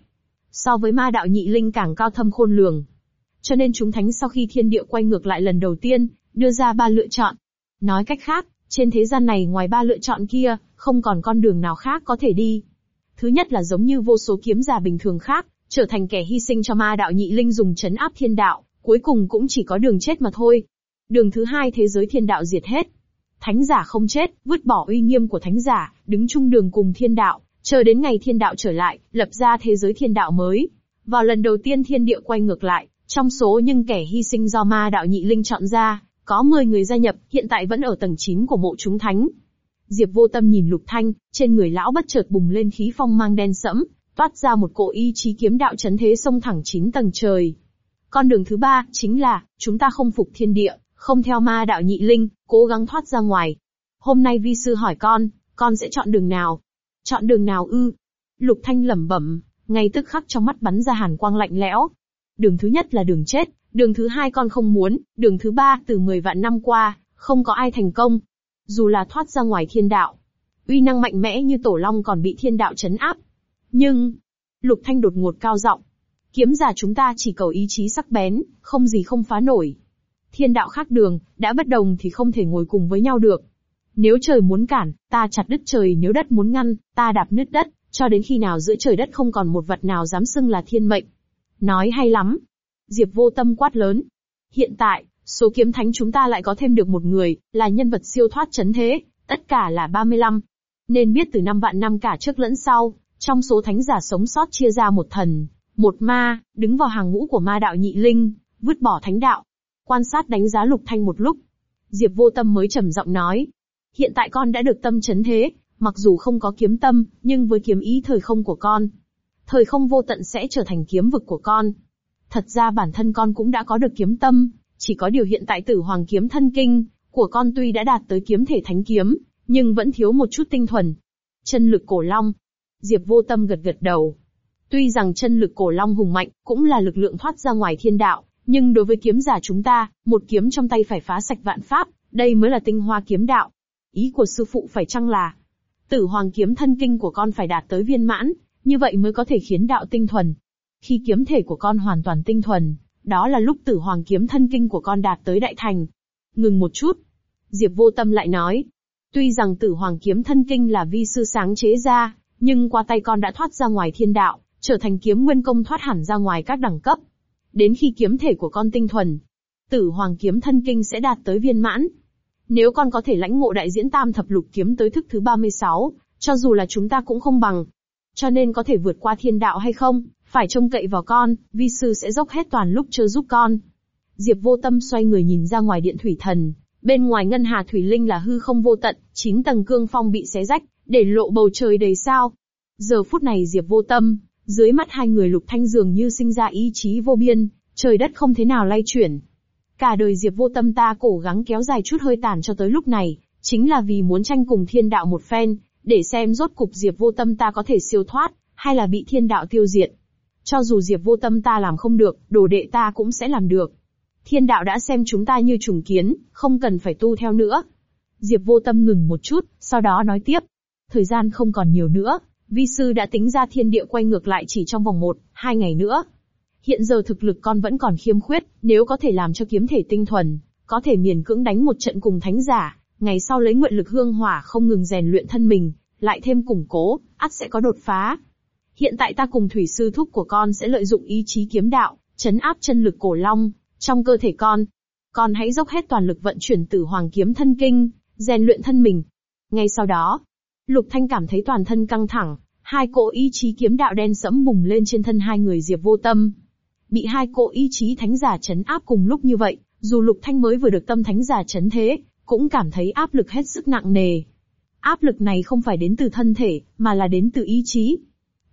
A: So với ma đạo nhị linh càng cao thâm khôn lường. Cho nên chúng thánh sau khi thiên địa quay ngược lại lần đầu tiên, đưa ra ba lựa chọn. Nói cách khác, trên thế gian này ngoài ba lựa chọn kia, không còn con đường nào khác có thể đi. Thứ nhất là giống như vô số kiếm giả bình thường khác, trở thành kẻ hy sinh cho ma đạo nhị linh dùng chấn áp thiên đạo, cuối cùng cũng chỉ có đường chết mà thôi đường thứ hai thế giới thiên đạo diệt hết. Thánh giả không chết, vứt bỏ uy nghiêm của thánh giả, đứng chung đường cùng thiên đạo, chờ đến ngày thiên đạo trở lại, lập ra thế giới thiên đạo mới. Vào lần đầu tiên thiên địa quay ngược lại, trong số những kẻ hy sinh do ma đạo nhị linh chọn ra, có 10 người gia nhập, hiện tại vẫn ở tầng 9 của mộ chúng thánh. Diệp vô tâm nhìn lục thanh, trên người lão bất chợt bùng lên khí phong mang đen sẫm, toát ra một cỗ ý chí kiếm đạo chấn thế sông thẳng chín tầng trời. Con đường thứ ba, chính là, chúng ta không phục thiên địa, không theo ma đạo nhị linh, cố gắng thoát ra ngoài. Hôm nay vi sư hỏi con, con sẽ chọn đường nào? Chọn đường nào ư? Lục Thanh lẩm bẩm, ngay tức khắc trong mắt bắn ra hàn quang lạnh lẽo. Đường thứ nhất là đường chết, đường thứ hai con không muốn, đường thứ ba từ 10 vạn năm qua, không có ai thành công. Dù là thoát ra ngoài thiên đạo, uy năng mạnh mẽ như tổ long còn bị thiên đạo chấn áp. Nhưng, Lục Thanh đột ngột cao giọng, kiếm giả chúng ta chỉ cầu ý chí sắc bén, không gì không phá nổi thiên đạo khác đường, đã bất đồng thì không thể ngồi cùng với nhau được. Nếu trời muốn cản, ta chặt đứt trời, nếu đất muốn ngăn, ta đạp nứt đất, cho đến khi nào giữa trời đất không còn một vật nào dám xưng là thiên mệnh. Nói hay lắm. Diệp vô tâm quát lớn. Hiện tại, số kiếm thánh chúng ta lại có thêm được một người, là nhân vật siêu thoát chấn thế, tất cả là 35. Nên biết từ năm vạn năm cả trước lẫn sau, trong số thánh giả sống sót chia ra một thần, một ma, đứng vào hàng ngũ của ma đạo nhị linh, vứt bỏ thánh đạo, Quan sát đánh giá Lục Thanh một lúc, Diệp Vô Tâm mới trầm giọng nói, hiện tại con đã được tâm chấn thế, mặc dù không có kiếm tâm, nhưng với kiếm ý thời không của con, thời không vô tận sẽ trở thành kiếm vực của con. Thật ra bản thân con cũng đã có được kiếm tâm, chỉ có điều hiện tại tử hoàng kiếm thân kinh, của con tuy đã đạt tới kiếm thể thánh kiếm, nhưng vẫn thiếu một chút tinh thuần. Chân lực cổ long. Diệp vô tâm gật gật đầu. Tuy rằng chân lực cổ long hùng mạnh, cũng là lực lượng thoát ra ngoài thiên đạo, nhưng đối với kiếm giả chúng ta, một kiếm trong tay phải phá sạch vạn pháp, đây mới là tinh hoa kiếm đạo. Ý của sư phụ phải chăng là, tử hoàng kiếm thân kinh của con phải đạt tới viên mãn, như vậy mới có thể khiến đạo tinh thuần. Khi kiếm thể của con hoàn toàn tinh thuần, đó là lúc tử hoàng kiếm thân kinh của con đạt tới đại thành. Ngừng một chút. Diệp vô tâm lại nói. Tuy rằng tử hoàng kiếm thân kinh là vi sư sáng chế ra, nhưng qua tay con đã thoát ra ngoài thiên đạo, trở thành kiếm nguyên công thoát hẳn ra ngoài các đẳng cấp, đến khi kiếm thể của con tinh thuần, tử hoàng kiếm thân kinh sẽ đạt tới viên mãn. Nếu con có thể lãnh ngộ đại diễn tam thập lục kiếm tới thức thứ 36, cho dù là chúng ta cũng không bằng. Cho nên có thể vượt qua thiên đạo hay không, phải trông cậy vào con, vi sư sẽ dốc hết toàn lúc chưa giúp con. Diệp vô tâm xoay người nhìn ra ngoài điện thủy thần, bên ngoài ngân hà thủy linh là hư không vô tận, chín tầng cương phong bị xé rách, để lộ bầu trời đầy sao. Giờ phút này Diệp vô tâm, dưới mắt hai người Lục Thanh dường như sinh ra ý chí vô biên, trời đất không thế nào lay chuyển. Cả đời Diệp vô tâm ta cố gắng kéo dài chút hơi tàn cho tới lúc này, chính là vì muốn tranh cùng thiên đạo một phen, để xem rốt cục Diệp vô tâm ta có thể siêu thoát, hay là bị thiên đạo tiêu diệt. Cho dù Diệp vô tâm ta làm không được, đồ đệ ta cũng sẽ làm được. Thiên đạo đã xem chúng ta như trùng kiến, không cần phải tu theo nữa. Diệp vô tâm ngừng một chút, sau đó nói tiếp. Thời gian không còn nhiều nữa, Vi sư đã tính ra thiên địa quay ngược lại chỉ trong vòng một, hai ngày nữa. Hiện giờ thực lực con vẫn còn khiêm khuyết, nếu có thể làm cho kiếm thể tinh thuần, có thể miền cưỡng đánh một trận cùng thánh giả, ngày sau lấy nguyện lực hương hỏa không ngừng rèn luyện thân mình, lại thêm củng cố, ắt sẽ có đột phá. Hiện tại ta cùng thủy sư thúc của con sẽ lợi dụng ý chí kiếm đạo, chấn áp chân lực cổ long, trong cơ thể con. Con hãy dốc hết toàn lực vận chuyển tử hoàng kiếm thân kinh, rèn luyện thân mình. Ngay sau đó, Lục Thanh cảm thấy toàn thân căng thẳng, hai cỗ ý chí kiếm đạo đen sẫm bùng lên trên thân hai người Diệp Vô Tâm. Bị hai cỗ ý chí thánh giả chấn áp cùng lúc như vậy, dù Lục Thanh mới vừa được tâm thánh giả chấn thế, cũng cảm thấy áp lực hết sức nặng nề. Áp lực này không phải đến từ thân thể, mà là đến từ ý chí.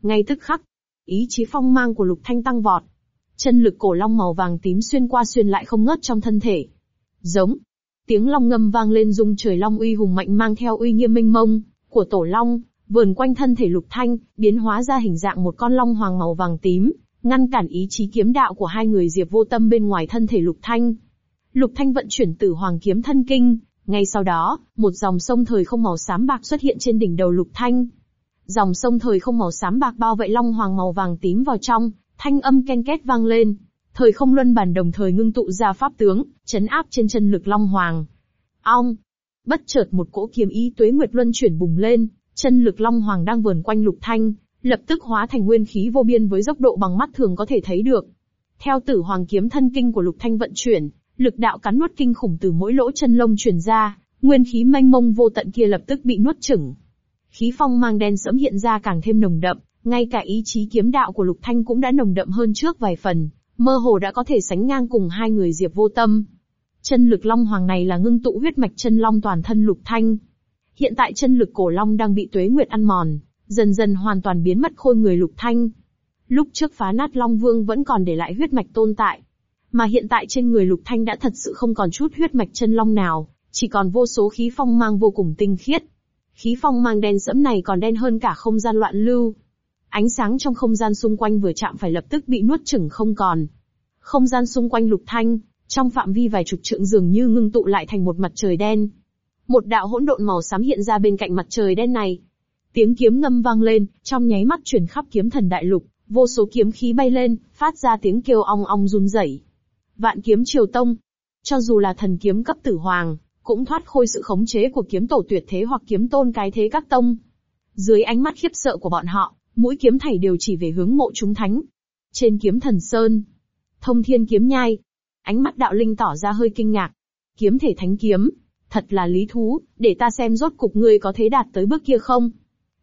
A: Ngay tức khắc, ý chí phong mang của Lục Thanh tăng vọt. Chân lực cổ long màu vàng tím xuyên qua xuyên lại không ngớt trong thân thể. Giống. Tiếng long ngâm vang lên dung trời long uy hùng mạnh mang theo uy nghiêm minh mông, của tổ long, vườn quanh thân thể lục thanh, biến hóa ra hình dạng một con long hoàng màu vàng tím, ngăn cản ý chí kiếm đạo của hai người Diệp Vô Tâm bên ngoài thân thể lục thanh. Lục thanh vận chuyển tử hoàng kiếm thân kinh, ngay sau đó, một dòng sông thời không màu xám bạc xuất hiện trên đỉnh đầu lục thanh. Dòng sông thời không màu xám bạc bao vây long hoàng màu vàng tím vào trong, thanh âm ken két vang lên. Thời không luân bàn đồng thời ngưng tụ ra pháp tướng, chấn áp trên chân lực long hoàng. Ong, Bất chợt một cỗ kiếm ý tuế nguyệt luân chuyển bùng lên, chân lực long hoàng đang vờn quanh lục thanh, lập tức hóa thành nguyên khí vô biên với tốc độ bằng mắt thường có thể thấy được. Theo tử hoàng kiếm thân kinh của lục thanh vận chuyển, lực đạo cắn nuốt kinh khủng từ mỗi lỗ chân lông truyền ra, nguyên khí mênh mông vô tận kia lập tức bị nuốt chửng. Khí phong mang đen sẫm hiện ra càng thêm nồng đậm, ngay cả ý chí kiếm đạo của Lục Thanh cũng đã nồng đậm hơn trước vài phần, mơ hồ đã có thể sánh ngang cùng hai người Diệp Vô Tâm. Chân lực long hoàng này là ngưng tụ huyết mạch chân long toàn thân lục thanh. Hiện tại chân lực cổ long đang bị tuế nguyệt ăn mòn, dần dần hoàn toàn biến mất khôi người lục thanh. Lúc trước phá nát long vương vẫn còn để lại huyết mạch tồn tại. Mà hiện tại trên người lục thanh đã thật sự không còn chút huyết mạch chân long nào, chỉ còn vô số khí phong mang vô cùng tinh khiết. Khí phong mang đen sẫm này còn đen hơn cả không gian loạn lưu. Ánh sáng trong không gian xung quanh vừa chạm phải lập tức bị nuốt chửng không còn. Không gian xung quanh lục thanh, trong phạm vi vài chục trượng dường như ngưng tụ lại thành một mặt trời đen. Một đạo hỗn độn màu xám hiện ra bên cạnh mặt trời đen này. Tiếng kiếm ngâm vang lên, trong nháy mắt chuyển khắp kiếm thần đại lục, vô số kiếm khí bay lên, phát ra tiếng kêu ong ong run rẩy. Vạn kiếm triều tông, cho dù là thần kiếm cấp tử hoàng, cũng thoát khôi sự khống chế của kiếm tổ tuyệt thế hoặc kiếm tôn cái thế các tông. Dưới ánh mắt khiếp sợ của bọn họ, mũi kiếm thảy đều chỉ về hướng mộ chúng thánh. Trên kiếm thần sơn, thông thiên kiếm nhai, Ánh mắt đạo linh tỏ ra hơi kinh ngạc. Kiếm thể thánh kiếm, thật là lý thú, để ta xem rốt cục ngươi có thế đạt tới bước kia không.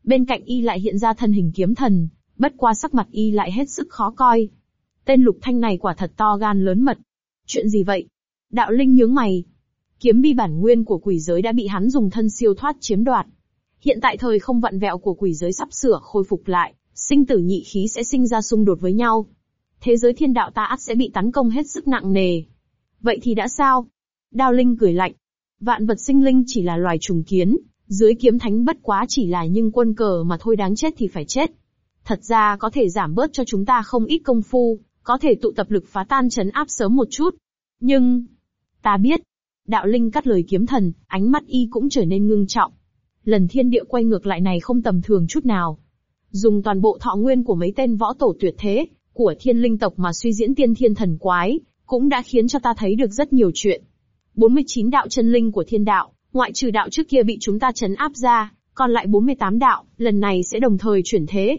A: Bên cạnh y lại hiện ra thân hình kiếm thần, bất qua sắc mặt y lại hết sức khó coi. Tên lục thanh này quả thật to gan lớn mật. Chuyện gì vậy? Đạo linh nhướng mày. Kiếm bi bản nguyên của quỷ giới đã bị hắn dùng thân siêu thoát chiếm đoạt. Hiện tại thời không vặn vẹo của quỷ giới sắp sửa khôi phục lại, sinh tử nhị khí sẽ sinh ra xung đột với nhau thế giới thiên đạo ta ắt sẽ bị tấn công hết sức nặng nề. Vậy thì đã sao? Đao Linh cười lạnh. Vạn vật sinh linh chỉ là loài trùng kiến, dưới kiếm thánh bất quá chỉ là nhưng quân cờ mà thôi đáng chết thì phải chết. Thật ra có thể giảm bớt cho chúng ta không ít công phu, có thể tụ tập lực phá tan chấn áp sớm một chút. Nhưng, ta biết. Đạo Linh cắt lời kiếm thần, ánh mắt y cũng trở nên ngưng trọng. Lần thiên địa quay ngược lại này không tầm thường chút nào. Dùng toàn bộ thọ nguyên của mấy tên võ tổ tuyệt thế, của thiên linh tộc mà suy diễn tiên thiên thần quái, cũng đã khiến cho ta thấy được rất nhiều chuyện. 49 đạo chân linh của thiên đạo, ngoại trừ đạo trước kia bị chúng ta chấn áp ra, còn lại 48 đạo, lần này sẽ đồng thời chuyển thế.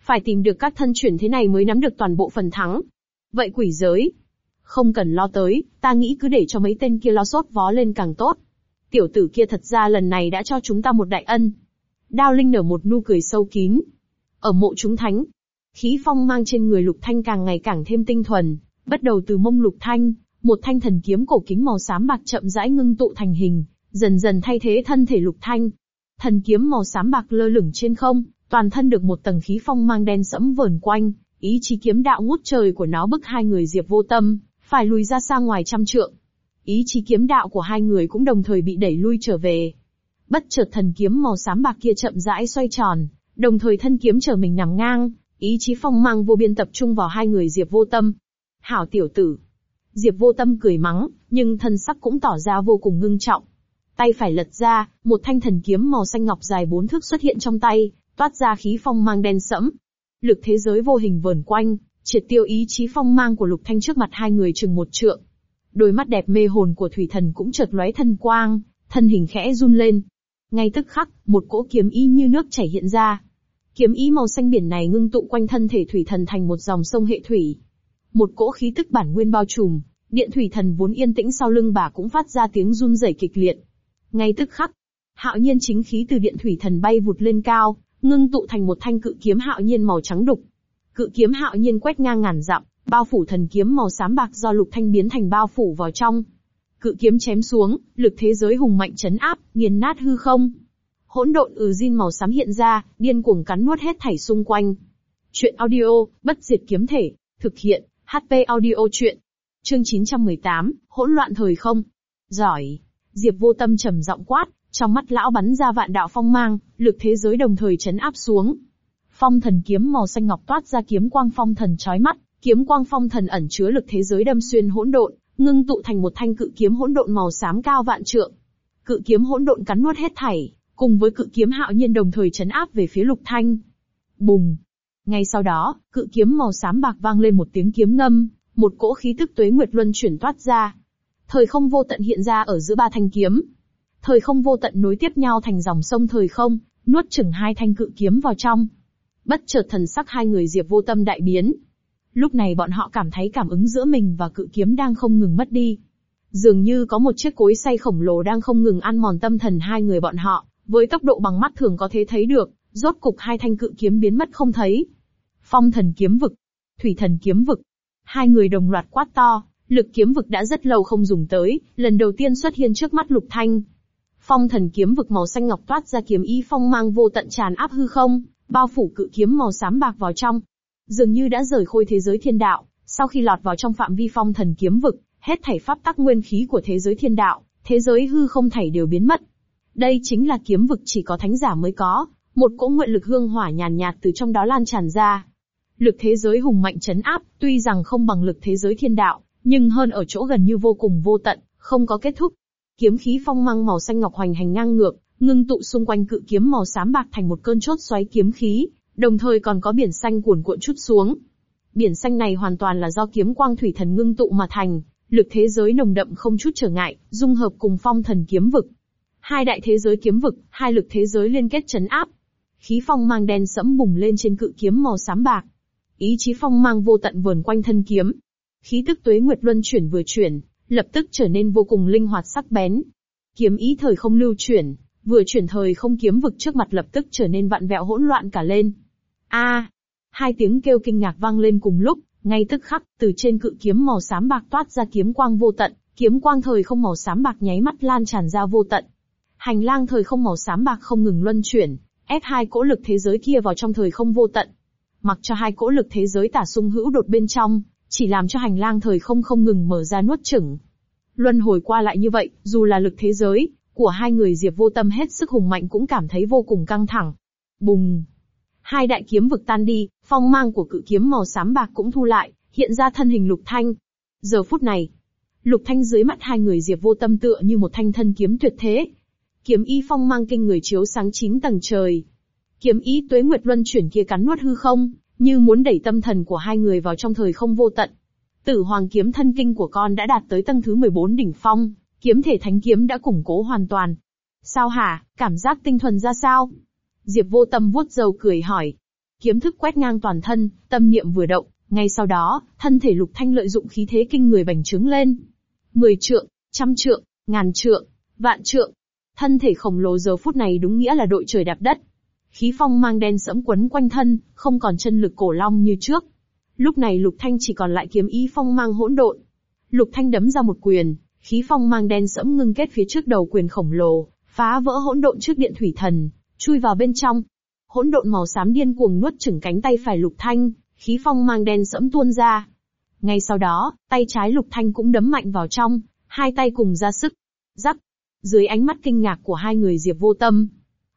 A: Phải tìm được các thân chuyển thế này mới nắm được toàn bộ phần thắng. Vậy quỷ giới, không cần lo tới, ta nghĩ cứ để cho mấy tên kia lo sốt vó lên càng tốt. Tiểu tử kia thật ra lần này đã cho chúng ta một đại ân. Đao Linh nở một nụ cười sâu kín. Ở mộ chúng thánh, khí phong mang trên người Lục Thanh càng ngày càng thêm tinh thuần, bắt đầu từ mông Lục Thanh, một thanh thần kiếm cổ kính màu xám bạc chậm rãi ngưng tụ thành hình, dần dần thay thế thân thể Lục Thanh. Thần kiếm màu xám bạc lơ lửng trên không, toàn thân được một tầng khí phong mang đen sẫm vờn quanh, ý chí kiếm đạo ngút trời của nó bức hai người Diệp Vô Tâm phải lùi ra xa ngoài trăm trượng. Ý chí kiếm đạo của hai người cũng đồng thời bị đẩy lui trở về. Bất chợt thần kiếm màu xám bạc kia chậm rãi xoay tròn, đồng thời thân kiếm trở mình nằm ngang, Ý chí phong mang vô biên tập trung vào hai người Diệp Vô Tâm. Hảo tiểu tử. Diệp Vô Tâm cười mắng, nhưng thân sắc cũng tỏ ra vô cùng ngưng trọng. Tay phải lật ra, một thanh thần kiếm màu xanh ngọc dài bốn thước xuất hiện trong tay, toát ra khí phong mang đen sẫm. Lực thế giới vô hình vờn quanh, triệt tiêu ý chí phong mang của Lục Thanh trước mặt hai người chừng một trượng. Đôi mắt đẹp mê hồn của thủy thần cũng chợt lóe thân quang, thân hình khẽ run lên. Ngay tức khắc, một cỗ kiếm y như nước chảy hiện ra, Kiếm ý màu xanh biển này ngưng tụ quanh thân thể thủy thần thành một dòng sông hệ thủy. Một cỗ khí tức bản nguyên bao trùm, điện thủy thần vốn yên tĩnh sau lưng bà cũng phát ra tiếng run rẩy kịch liệt. Ngay tức khắc, hạo nhiên chính khí từ điện thủy thần bay vụt lên cao, ngưng tụ thành một thanh cự kiếm hạo nhiên màu trắng đục. Cự kiếm hạo nhiên quét ngang ngàn dặm, bao phủ thần kiếm màu xám bạc do lục thanh biến thành bao phủ vào trong. Cự kiếm chém xuống, lực thế giới hùng mạnh chấn áp, nghiền nát hư không hỗn độn ừ zin màu xám hiện ra, điên cuồng cắn nuốt hết thảy xung quanh. Chuyện audio, bất diệt kiếm thể, thực hiện, HP audio chuyện. Chương 918, hỗn loạn thời không. Giỏi. Diệp vô tâm trầm giọng quát, trong mắt lão bắn ra vạn đạo phong mang, lực thế giới đồng thời chấn áp xuống. Phong thần kiếm màu xanh ngọc toát ra kiếm quang phong thần chói mắt, kiếm quang phong thần ẩn chứa lực thế giới đâm xuyên hỗn độn, ngưng tụ thành một thanh cự kiếm hỗn độn màu xám cao vạn trượng. Cự kiếm hỗn độn cắn nuốt hết thảy, cùng với cự kiếm hạo nhiên đồng thời chấn áp về phía lục thanh. Bùng! Ngay sau đó, cự kiếm màu xám bạc vang lên một tiếng kiếm ngâm, một cỗ khí tức tuế nguyệt luân chuyển toát ra. Thời không vô tận hiện ra ở giữa ba thanh kiếm. Thời không vô tận nối tiếp nhau thành dòng sông thời không, nuốt chửng hai thanh cự kiếm vào trong. Bất chợt thần sắc hai người Diệp Vô Tâm đại biến. Lúc này bọn họ cảm thấy cảm ứng giữa mình và cự kiếm đang không ngừng mất đi. Dường như có một chiếc cối xay khổng lồ đang không ngừng ăn mòn tâm thần hai người bọn họ, với tốc độ bằng mắt thường có thể thấy được, rốt cục hai thanh cự kiếm biến mất không thấy. Phong thần kiếm vực, thủy thần kiếm vực. Hai người đồng loạt quát to, lực kiếm vực đã rất lâu không dùng tới, lần đầu tiên xuất hiện trước mắt Lục Thanh. Phong thần kiếm vực màu xanh ngọc toát ra kiếm y phong mang vô tận tràn áp hư không, bao phủ cự kiếm màu xám bạc vào trong. Dường như đã rời khôi thế giới thiên đạo, sau khi lọt vào trong phạm vi phong thần kiếm vực, hết thảy pháp tắc nguyên khí của thế giới thiên đạo, thế giới hư không thảy đều biến mất, đây chính là kiếm vực chỉ có thánh giả mới có, một cỗ nguyện lực hương hỏa nhàn nhạt từ trong đó lan tràn ra. Lực thế giới hùng mạnh chấn áp, tuy rằng không bằng lực thế giới thiên đạo, nhưng hơn ở chỗ gần như vô cùng vô tận, không có kết thúc. Kiếm khí phong mang màu xanh ngọc hoành hành ngang ngược, ngưng tụ xung quanh cự kiếm màu xám bạc thành một cơn chốt xoáy kiếm khí, đồng thời còn có biển xanh cuồn cuộn chút xuống. Biển xanh này hoàn toàn là do kiếm quang thủy thần ngưng tụ mà thành, lực thế giới nồng đậm không chút trở ngại, dung hợp cùng phong thần kiếm vực, hai đại thế giới kiếm vực, hai lực thế giới liên kết chấn áp. Khí phong mang đen sẫm bùng lên trên cự kiếm màu xám bạc. Ý chí phong mang vô tận vờn quanh thân kiếm. Khí tức tuế nguyệt luân chuyển vừa chuyển, lập tức trở nên vô cùng linh hoạt sắc bén. Kiếm ý thời không lưu chuyển, vừa chuyển thời không kiếm vực trước mặt lập tức trở nên vặn vẹo hỗn loạn cả lên. A! hai tiếng kêu kinh ngạc vang lên cùng lúc, ngay tức khắc, từ trên cự kiếm màu xám bạc toát ra kiếm quang vô tận, kiếm quang thời không màu xám bạc nháy mắt lan tràn ra vô tận, Hành lang thời không màu xám bạc không ngừng luân chuyển, ép hai cỗ lực thế giới kia vào trong thời không vô tận. Mặc cho hai cỗ lực thế giới tả xung hữu đột bên trong, chỉ làm cho hành lang thời không không ngừng mở ra nuốt chửng. Luân hồi qua lại như vậy, dù là lực thế giới của hai người Diệp Vô Tâm hết sức hùng mạnh cũng cảm thấy vô cùng căng thẳng. Bùng! Hai đại kiếm vực tan đi, phong mang của cự kiếm màu xám bạc cũng thu lại, hiện ra thân hình Lục Thanh. Giờ phút này, Lục Thanh dưới mắt hai người Diệp Vô Tâm tựa như một thanh thân kiếm tuyệt thế, kiếm y phong mang kinh người chiếu sáng chín tầng trời. Kiếm ý tuế nguyệt luân chuyển kia cắn nuốt hư không, như muốn đẩy tâm thần của hai người vào trong thời không vô tận. Tử hoàng kiếm thân kinh của con đã đạt tới tầng thứ 14 đỉnh phong, kiếm thể thánh kiếm đã củng cố hoàn toàn. Sao hả, cảm giác tinh thuần ra sao? Diệp vô tâm vuốt dầu cười hỏi. Kiếm thức quét ngang toàn thân, tâm niệm vừa động, ngay sau đó, thân thể lục thanh lợi dụng khí thế kinh người bành trướng lên. Mười trượng, trăm trượng, ngàn trượng, vạn trượng, Thân thể khổng lồ giờ phút này đúng nghĩa là đội trời đạp đất. Khí phong mang đen sẫm quấn quanh thân, không còn chân lực cổ long như trước. Lúc này Lục Thanh chỉ còn lại kiếm ý phong mang hỗn độn. Lục Thanh đấm ra một quyền, khí phong mang đen sẫm ngưng kết phía trước đầu quyền khổng lồ, phá vỡ hỗn độn trước điện thủy thần, chui vào bên trong. Hỗn độn màu xám điên cuồng nuốt chửng cánh tay phải Lục Thanh, khí phong mang đen sẫm tuôn ra. Ngay sau đó, tay trái Lục Thanh cũng đấm mạnh vào trong, hai tay cùng ra sức. Rắc, dưới ánh mắt kinh ngạc của hai người Diệp Vô Tâm,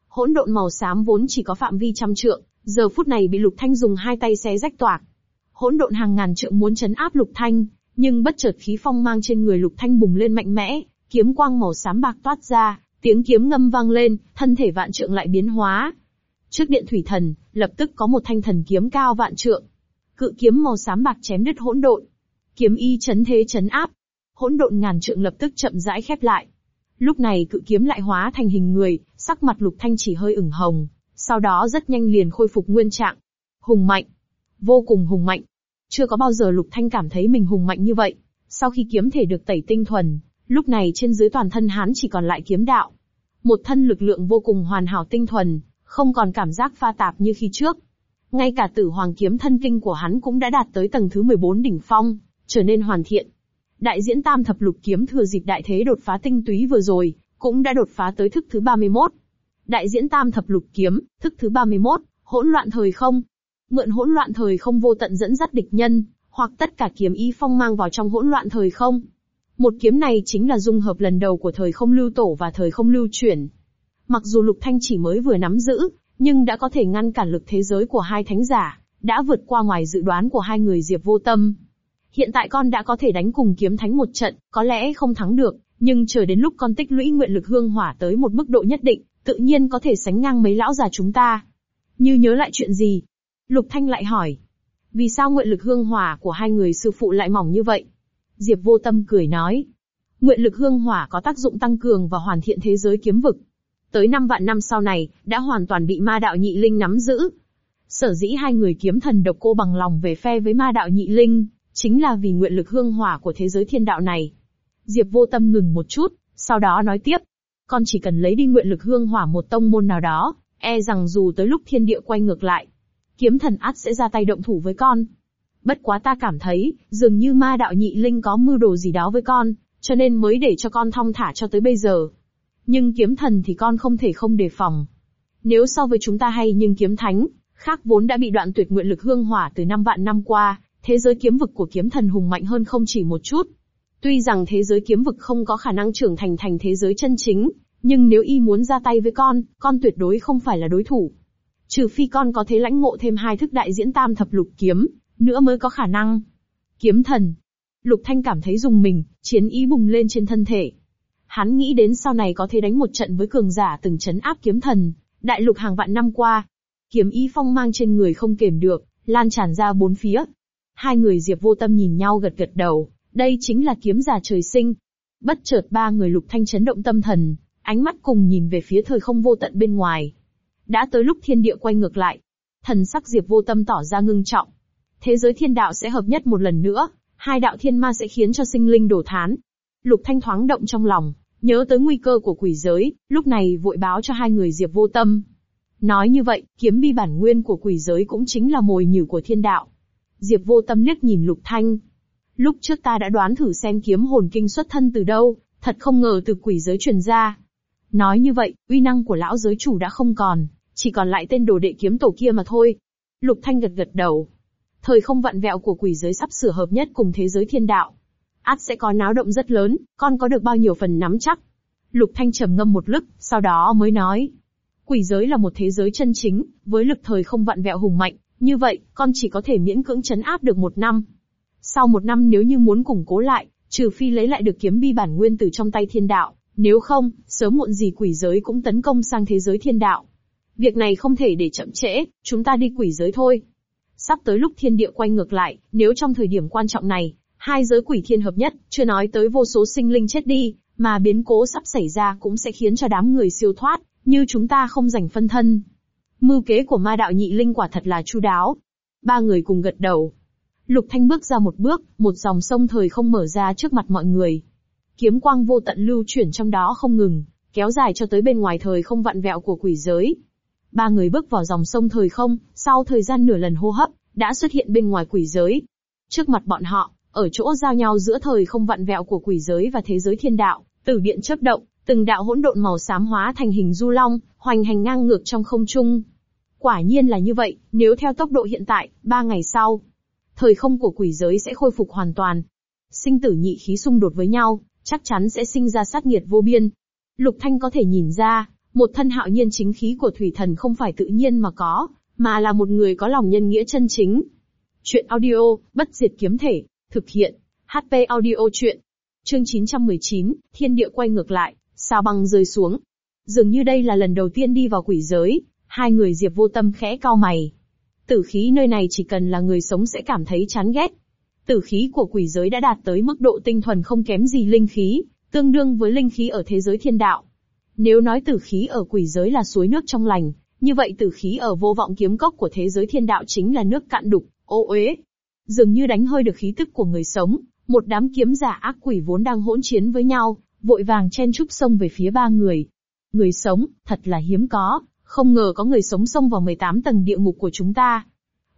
A: hỗn độn màu xám vốn chỉ có phạm vi trăm trượng, giờ phút này bị Lục Thanh dùng hai tay xé rách toạc. Hỗn độn hàng ngàn trượng muốn chấn áp Lục Thanh, nhưng bất chợt khí phong mang trên người Lục Thanh bùng lên mạnh mẽ, kiếm quang màu xám bạc toát ra, tiếng kiếm ngâm vang lên, thân thể vạn trượng lại biến hóa. Trước điện thủy thần, lập tức có một thanh thần kiếm cao vạn trượng. Cự kiếm màu xám bạc chém đứt hỗn độn. Kiếm y chấn thế chấn áp. Hỗn độn ngàn trượng lập tức chậm rãi khép lại. Lúc này cự kiếm lại hóa thành hình người, sắc mặt lục thanh chỉ hơi ửng hồng, sau đó rất nhanh liền khôi phục nguyên trạng. Hùng mạnh. Vô cùng hùng mạnh. Chưa có bao giờ lục thanh cảm thấy mình hùng mạnh như vậy. Sau khi kiếm thể được tẩy tinh thuần, lúc này trên dưới toàn thân hắn chỉ còn lại kiếm đạo. Một thân lực lượng vô cùng hoàn hảo tinh thuần, không còn cảm giác pha tạp như khi trước. Ngay cả tử hoàng kiếm thân kinh của hắn cũng đã đạt tới tầng thứ 14 đỉnh phong, trở nên hoàn thiện. Đại diễn tam thập lục kiếm thừa dịp đại thế đột phá tinh túy vừa rồi, cũng đã đột phá tới thức thứ 31. Đại diễn tam thập lục kiếm, thức thứ 31, hỗn loạn thời không. Mượn hỗn loạn thời không vô tận dẫn dắt địch nhân, hoặc tất cả kiếm ý phong mang vào trong hỗn loạn thời không. Một kiếm này chính là dung hợp lần đầu của thời không lưu tổ và thời không lưu chuyển. Mặc dù Lục Thanh chỉ mới vừa nắm giữ, nhưng đã có thể ngăn cản lực thế giới của hai thánh giả, đã vượt qua ngoài dự đoán của hai người Diệp Vô Tâm hiện tại con đã có thể đánh cùng kiếm thánh một trận, có lẽ không thắng được, nhưng chờ đến lúc con tích lũy nguyện lực hương hỏa tới một mức độ nhất định, tự nhiên có thể sánh ngang mấy lão già chúng ta. Như nhớ lại chuyện gì? Lục Thanh lại hỏi. Vì sao nguyện lực hương hỏa của hai người sư phụ lại mỏng như vậy? Diệp vô tâm cười nói. Nguyện lực hương hỏa có tác dụng tăng cường và hoàn thiện thế giới kiếm vực. Tới năm vạn năm sau này, đã hoàn toàn bị ma đạo nhị linh nắm giữ. Sở dĩ hai người kiếm thần độc cô bằng lòng về phe với ma đạo nhị linh, chính là vì nguyện lực hương hỏa của thế giới thiên đạo này. Diệp vô tâm ngừng một chút, sau đó nói tiếp. Con chỉ cần lấy đi nguyện lực hương hỏa một tông môn nào đó, e rằng dù tới lúc thiên địa quay ngược lại, kiếm thần át sẽ ra tay động thủ với con. Bất quá ta cảm thấy, dường như ma đạo nhị linh có mưu đồ gì đó với con, cho nên mới để cho con thong thả cho tới bây giờ. Nhưng kiếm thần thì con không thể không đề phòng. Nếu so với chúng ta hay nhưng kiếm thánh, khác vốn đã bị đoạn tuyệt nguyện lực hương hỏa từ năm vạn năm qua, thế giới kiếm vực của kiếm thần hùng mạnh hơn không chỉ một chút. Tuy rằng thế giới kiếm vực không có khả năng trưởng thành thành thế giới chân chính, nhưng nếu y muốn ra tay với con, con tuyệt đối không phải là đối thủ. Trừ phi con có thế lãnh ngộ thêm hai thức đại diễn tam thập lục kiếm, nữa mới có khả năng. Kiếm thần. Lục Thanh cảm thấy dùng mình, chiến ý bùng lên trên thân thể. Hắn nghĩ đến sau này có thể đánh một trận với cường giả từng chấn áp kiếm thần, đại lục hàng vạn năm qua. Kiếm ý phong mang trên người không kềm được, lan tràn ra bốn phía, Hai người Diệp vô tâm nhìn nhau gật gật đầu, đây chính là kiếm giả trời sinh. Bất chợt ba người lục thanh chấn động tâm thần, ánh mắt cùng nhìn về phía thời không vô tận bên ngoài. Đã tới lúc thiên địa quay ngược lại, thần sắc Diệp vô tâm tỏ ra ngưng trọng. Thế giới thiên đạo sẽ hợp nhất một lần nữa, hai đạo thiên ma sẽ khiến cho sinh linh đổ thán. Lục thanh thoáng động trong lòng, nhớ tới nguy cơ của quỷ giới, lúc này vội báo cho hai người Diệp vô tâm. Nói như vậy, kiếm bi bản nguyên của quỷ giới cũng chính là mồi nhử của thiên đạo. Diệp vô tâm liếc nhìn Lục Thanh. Lúc trước ta đã đoán thử xem kiếm hồn kinh xuất thân từ đâu, thật không ngờ từ quỷ giới truyền ra. Nói như vậy, uy năng của lão giới chủ đã không còn, chỉ còn lại tên đồ đệ kiếm tổ kia mà thôi. Lục Thanh gật gật đầu. Thời không vặn vẹo của quỷ giới sắp sửa hợp nhất cùng thế giới thiên đạo. Át sẽ có náo động rất lớn, con có được bao nhiêu phần nắm chắc. Lục Thanh trầm ngâm một lúc, sau đó mới nói. Quỷ giới là một thế giới chân chính, với lực thời không vặn vẹo hùng mạnh, như vậy, con chỉ có thể miễn cưỡng chấn áp được một năm. Sau một năm nếu như muốn củng cố lại, trừ phi lấy lại được kiếm bi bản nguyên từ trong tay thiên đạo, nếu không, sớm muộn gì quỷ giới cũng tấn công sang thế giới thiên đạo. Việc này không thể để chậm trễ, chúng ta đi quỷ giới thôi. Sắp tới lúc thiên địa quay ngược lại, nếu trong thời điểm quan trọng này, hai giới quỷ thiên hợp nhất, chưa nói tới vô số sinh linh chết đi, mà biến cố sắp xảy ra cũng sẽ khiến cho đám người siêu thoát, như chúng ta không rảnh phân thân, Mưu kế của ma đạo nhị linh quả thật là chu đáo. Ba người cùng gật đầu. Lục Thanh bước ra một bước, một dòng sông thời không mở ra trước mặt mọi người. Kiếm quang vô tận lưu chuyển trong đó không ngừng, kéo dài cho tới bên ngoài thời không vặn vẹo của quỷ giới. Ba người bước vào dòng sông thời không, sau thời gian nửa lần hô hấp, đã xuất hiện bên ngoài quỷ giới. Trước mặt bọn họ, ở chỗ giao nhau giữa thời không vặn vẹo của quỷ giới và thế giới thiên đạo, tử điện chớp động, từng đạo hỗn độn màu xám hóa thành hình du long, hoành hành ngang ngược trong không trung. Quả nhiên là như vậy, nếu theo tốc độ hiện tại, ba ngày sau, thời không của quỷ giới sẽ khôi phục hoàn toàn. Sinh tử nhị khí xung đột với nhau, chắc chắn sẽ sinh ra sát nghiệt vô biên. Lục Thanh có thể nhìn ra, một thân hạo nhiên chính khí của thủy thần không phải tự nhiên mà có, mà là một người có lòng nhân nghĩa chân chính. Chuyện audio, bất diệt kiếm thể, thực hiện, HP audio chuyện. Chương 919, thiên địa quay ngược lại sao băng rơi xuống. Dường như đây là lần đầu tiên đi vào quỷ giới, hai người Diệp vô tâm khẽ cau mày. Tử khí nơi này chỉ cần là người sống sẽ cảm thấy chán ghét. Tử khí của quỷ giới đã đạt tới mức độ tinh thuần không kém gì linh khí, tương đương với linh khí ở thế giới thiên đạo. Nếu nói tử khí ở quỷ giới là suối nước trong lành, như vậy tử khí ở vô vọng kiếm cốc của thế giới thiên đạo chính là nước cạn đục, ô uế. Dường như đánh hơi được khí tức của người sống, một đám kiếm giả ác quỷ vốn đang hỗn chiến với nhau, vội vàng chen trúc xông về phía ba người. Người sống, thật là hiếm có, không ngờ có người sống xông vào 18 tầng địa ngục của chúng ta.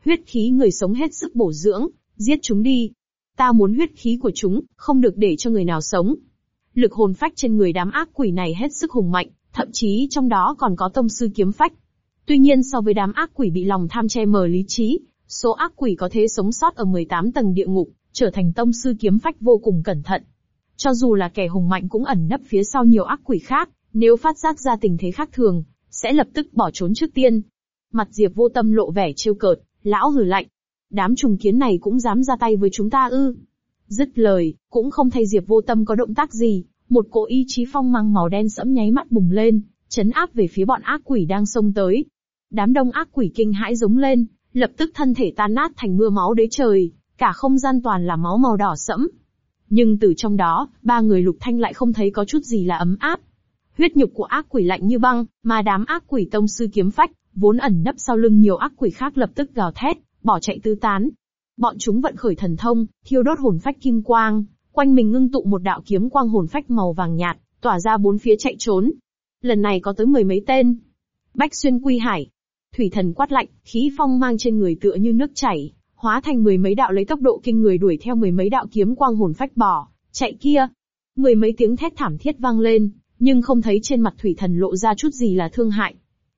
A: Huyết khí người sống hết sức bổ dưỡng, giết chúng đi. Ta muốn huyết khí của chúng, không được để cho người nào sống. Lực hồn phách trên người đám ác quỷ này hết sức hùng mạnh, thậm chí trong đó còn có tông sư kiếm phách. Tuy nhiên so với đám ác quỷ bị lòng tham che mờ lý trí, số ác quỷ có thế sống sót ở 18 tầng địa ngục, trở thành tông sư kiếm phách vô cùng cẩn thận, cho dù là kẻ hùng mạnh cũng ẩn nấp phía sau nhiều ác quỷ khác, nếu phát giác ra tình thế khác thường, sẽ lập tức bỏ trốn trước tiên. Mặt Diệp vô tâm lộ vẻ trêu cợt, lão hử lạnh. Đám trùng kiến này cũng dám ra tay với chúng ta ư. Dứt lời, cũng không thấy Diệp vô tâm có động tác gì, một cỗ y chí phong mang màu đen sẫm nháy mắt bùng lên, chấn áp về phía bọn ác quỷ đang xông tới. Đám đông ác quỷ kinh hãi giống lên, lập tức thân thể tan nát thành mưa máu đế trời, cả không gian toàn là máu màu đỏ sẫm, nhưng từ trong đó, ba người lục thanh lại không thấy có chút gì là ấm áp. Huyết nhục của ác quỷ lạnh như băng, mà đám ác quỷ tông sư kiếm phách, vốn ẩn nấp sau lưng nhiều ác quỷ khác lập tức gào thét, bỏ chạy tứ tán. Bọn chúng vận khởi thần thông, thiêu đốt hồn phách kim quang, quanh mình ngưng tụ một đạo kiếm quang hồn phách màu vàng nhạt, tỏa ra bốn phía chạy trốn. Lần này có tới mười mấy tên. Bách xuyên quy hải. Thủy thần quát lạnh, khí phong mang trên người tựa như nước chảy, hóa thành mười mấy đạo lấy tốc độ kinh người đuổi theo mười mấy đạo kiếm quang hồn phách bỏ, chạy kia. Mười mấy tiếng thét thảm thiết vang lên, nhưng không thấy trên mặt thủy thần lộ ra chút gì là thương hại.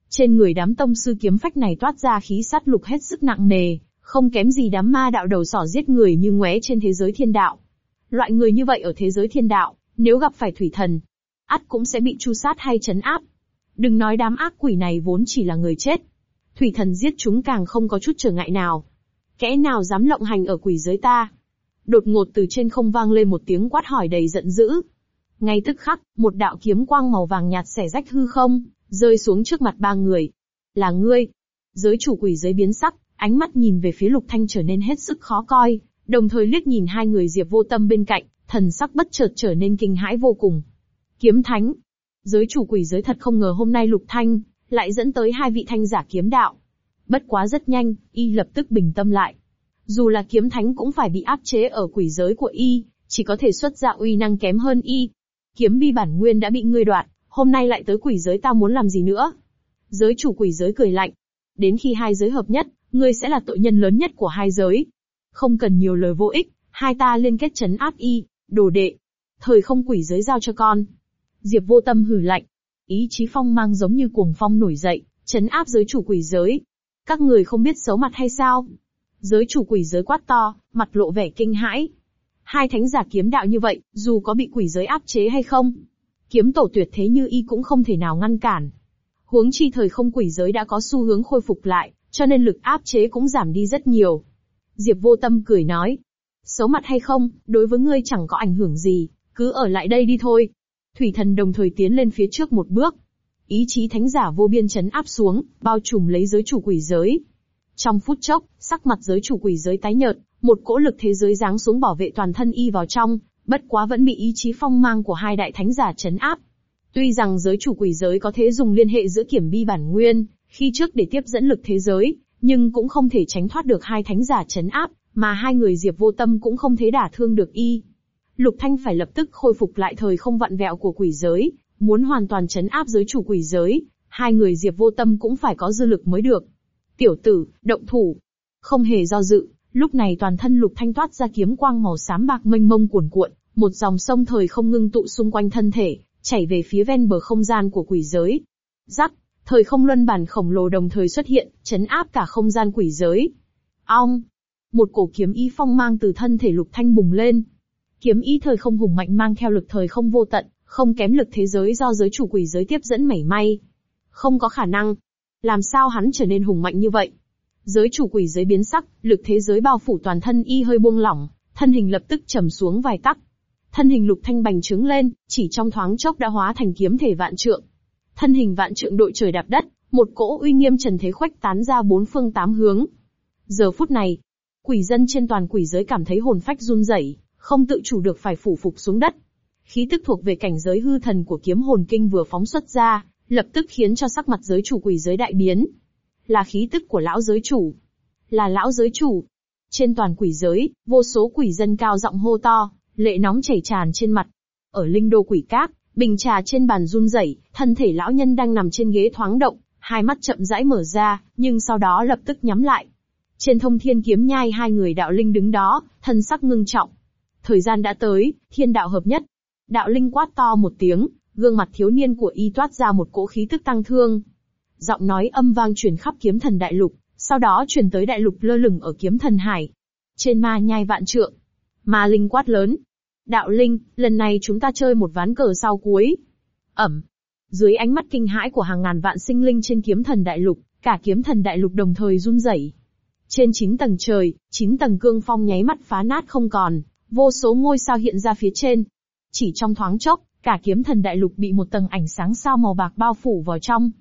A: Trên người đám tông sư kiếm phách này toát ra khí sát lục hết sức nặng nề, không kém gì đám ma đạo đầu sỏ giết người như ngoé trên thế giới thiên đạo. Loại người như vậy ở thế giới thiên đạo, nếu gặp phải thủy thần, ắt cũng sẽ bị chu sát hay chấn áp. Đừng nói đám ác quỷ này vốn chỉ là người chết. Thủy thần giết chúng càng không có chút trở ngại nào, Kẻ nào dám lộng hành ở quỷ giới ta? Đột ngột từ trên không vang lên một tiếng quát hỏi đầy giận dữ. Ngay tức khắc, một đạo kiếm quang màu vàng nhạt xẻ rách hư không, rơi xuống trước mặt ba người. Là ngươi. Giới chủ quỷ giới biến sắc, ánh mắt nhìn về phía lục thanh trở nên hết sức khó coi, đồng thời liếc nhìn hai người diệp vô tâm bên cạnh, thần sắc bất chợt trở nên kinh hãi vô cùng. Kiếm thánh. Giới chủ quỷ giới thật không ngờ hôm nay lục thanh, lại dẫn tới hai vị thanh giả kiếm đạo. Bất quá rất nhanh, y lập tức bình tâm lại. Dù là kiếm thánh cũng phải bị áp chế ở quỷ giới của y, chỉ có thể xuất ra uy năng kém hơn y. Kiếm bi bản nguyên đã bị ngươi đoạt, hôm nay lại tới quỷ giới tao muốn làm gì nữa? Giới chủ quỷ giới cười lạnh. Đến khi hai giới hợp nhất, ngươi sẽ là tội nhân lớn nhất của hai giới. Không cần nhiều lời vô ích, hai ta liên kết chấn áp y, đồ đệ. Thời không quỷ giới giao cho con. Diệp vô tâm hử lạnh. Ý chí phong mang giống như cuồng phong nổi dậy, chấn áp giới chủ quỷ giới, các người không biết xấu mặt hay sao? Giới chủ quỷ giới quát to, mặt lộ vẻ kinh hãi. Hai thánh giả kiếm đạo như vậy, dù có bị quỷ giới áp chế hay không, kiếm tổ tuyệt thế như y cũng không thể nào ngăn cản. Huống chi thời không quỷ giới đã có xu hướng khôi phục lại, cho nên lực áp chế cũng giảm đi rất nhiều. Diệp vô tâm cười nói, xấu mặt hay không, đối với ngươi chẳng có ảnh hưởng gì, cứ ở lại đây đi thôi. Thủy thần đồng thời tiến lên phía trước một bước, ý chí thánh giả vô biên chấn áp xuống, bao trùm lấy giới chủ quỷ giới. Trong phút chốc, sắc mặt giới chủ quỷ giới tái nhợt, một cỗ lực thế giới giáng xuống bảo vệ toàn thân y vào trong, bất quá vẫn bị ý chí phong mang của hai đại thánh giả chấn áp. Tuy rằng giới chủ quỷ giới có thể dùng liên hệ giữa kiểm bi bản nguyên, khi trước để tiếp dẫn lực thế giới, nhưng cũng không thể tránh thoát được hai thánh giả chấn áp, mà hai người Diệp Vô Tâm cũng không thể đả thương được y. Lục Thanh phải lập tức khôi phục lại thời không vặn vẹo của quỷ giới, Muốn hoàn toàn chấn áp giới chủ quỷ giới, hai người Diệp Vô Tâm cũng phải có dư lực mới được. Tiểu tử, động thủ. Không hề do dự, lúc này toàn thân Lục Thanh toát ra kiếm quang màu xám bạc mênh mông cuồn cuộn, một dòng sông thời không ngưng tụ xung quanh thân thể, chảy về phía ven bờ không gian của quỷ giới. Rắc, thời không luân bản khổng lồ đồng thời xuất hiện, chấn áp cả không gian quỷ giới. Ong, một cổ kiếm y phong mang từ thân thể Lục Thanh bùng lên. Kiếm y thời không hùng mạnh mang theo lực thời không vô tận, không kém lực thế giới do giới chủ quỷ giới tiếp dẫn mảy may. Không có khả năng. Làm sao hắn trở nên hùng mạnh như vậy? Giới chủ quỷ giới biến sắc, lực thế giới bao phủ toàn thân y hơi buông lỏng, thân hình lập tức trầm xuống vài tắc. Thân hình lục thanh bành trướng lên, chỉ trong thoáng chốc đã hóa thành kiếm thể vạn trượng. Thân hình vạn trượng đội trời đạp đất, một cỗ uy nghiêm trần thế khoách tán ra bốn phương tám hướng. Giờ phút này, quỷ dân trên toàn quỷ giới cảm thấy hồn phách run rẩy, không tự chủ được phải phủ phục xuống đất. Khí tức thuộc về cảnh giới hư thần của kiếm hồn kinh vừa phóng xuất ra, lập tức khiến cho sắc mặt giới chủ quỷ giới đại biến. Là khí tức của lão giới chủ. Là lão giới chủ. Trên toàn quỷ giới, vô số quỷ dân cao giọng hô to, lệ nóng chảy tràn trên mặt. Ở linh đô quỷ cát, bình trà trên bàn run rẩy, thân thể lão nhân đang nằm trên ghế thoáng động, hai mắt chậm rãi mở ra, nhưng sau đó lập tức nhắm lại. Trên thông thiên kiếm nhai hai người đạo linh đứng đó, thân sắc ngưng trọng. Thời gian đã tới, thiên đạo hợp nhất, Đạo linh quát to một tiếng, gương mặt thiếu niên của y toát ra một cỗ khí tức tăng thương. Giọng nói âm vang truyền khắp kiếm thần đại lục, sau đó truyền tới đại lục lơ lửng ở kiếm thần hải. Trên ma nhai vạn trượng, ma linh quát lớn. Đạo linh, lần này chúng ta chơi một ván cờ sau cuối. Ẩm. Dưới ánh mắt kinh hãi của hàng ngàn vạn sinh linh trên kiếm thần đại lục, cả kiếm thần đại lục đồng thời run rẩy. Trên 9 tầng trời, 9 tầng cương phong nháy mắt phá nát không còn, vô số ngôi sao hiện ra phía trên, chỉ trong thoáng chốc, cả kiếm thần đại lục bị một tầng ảnh sáng sao màu bạc bao phủ vào trong.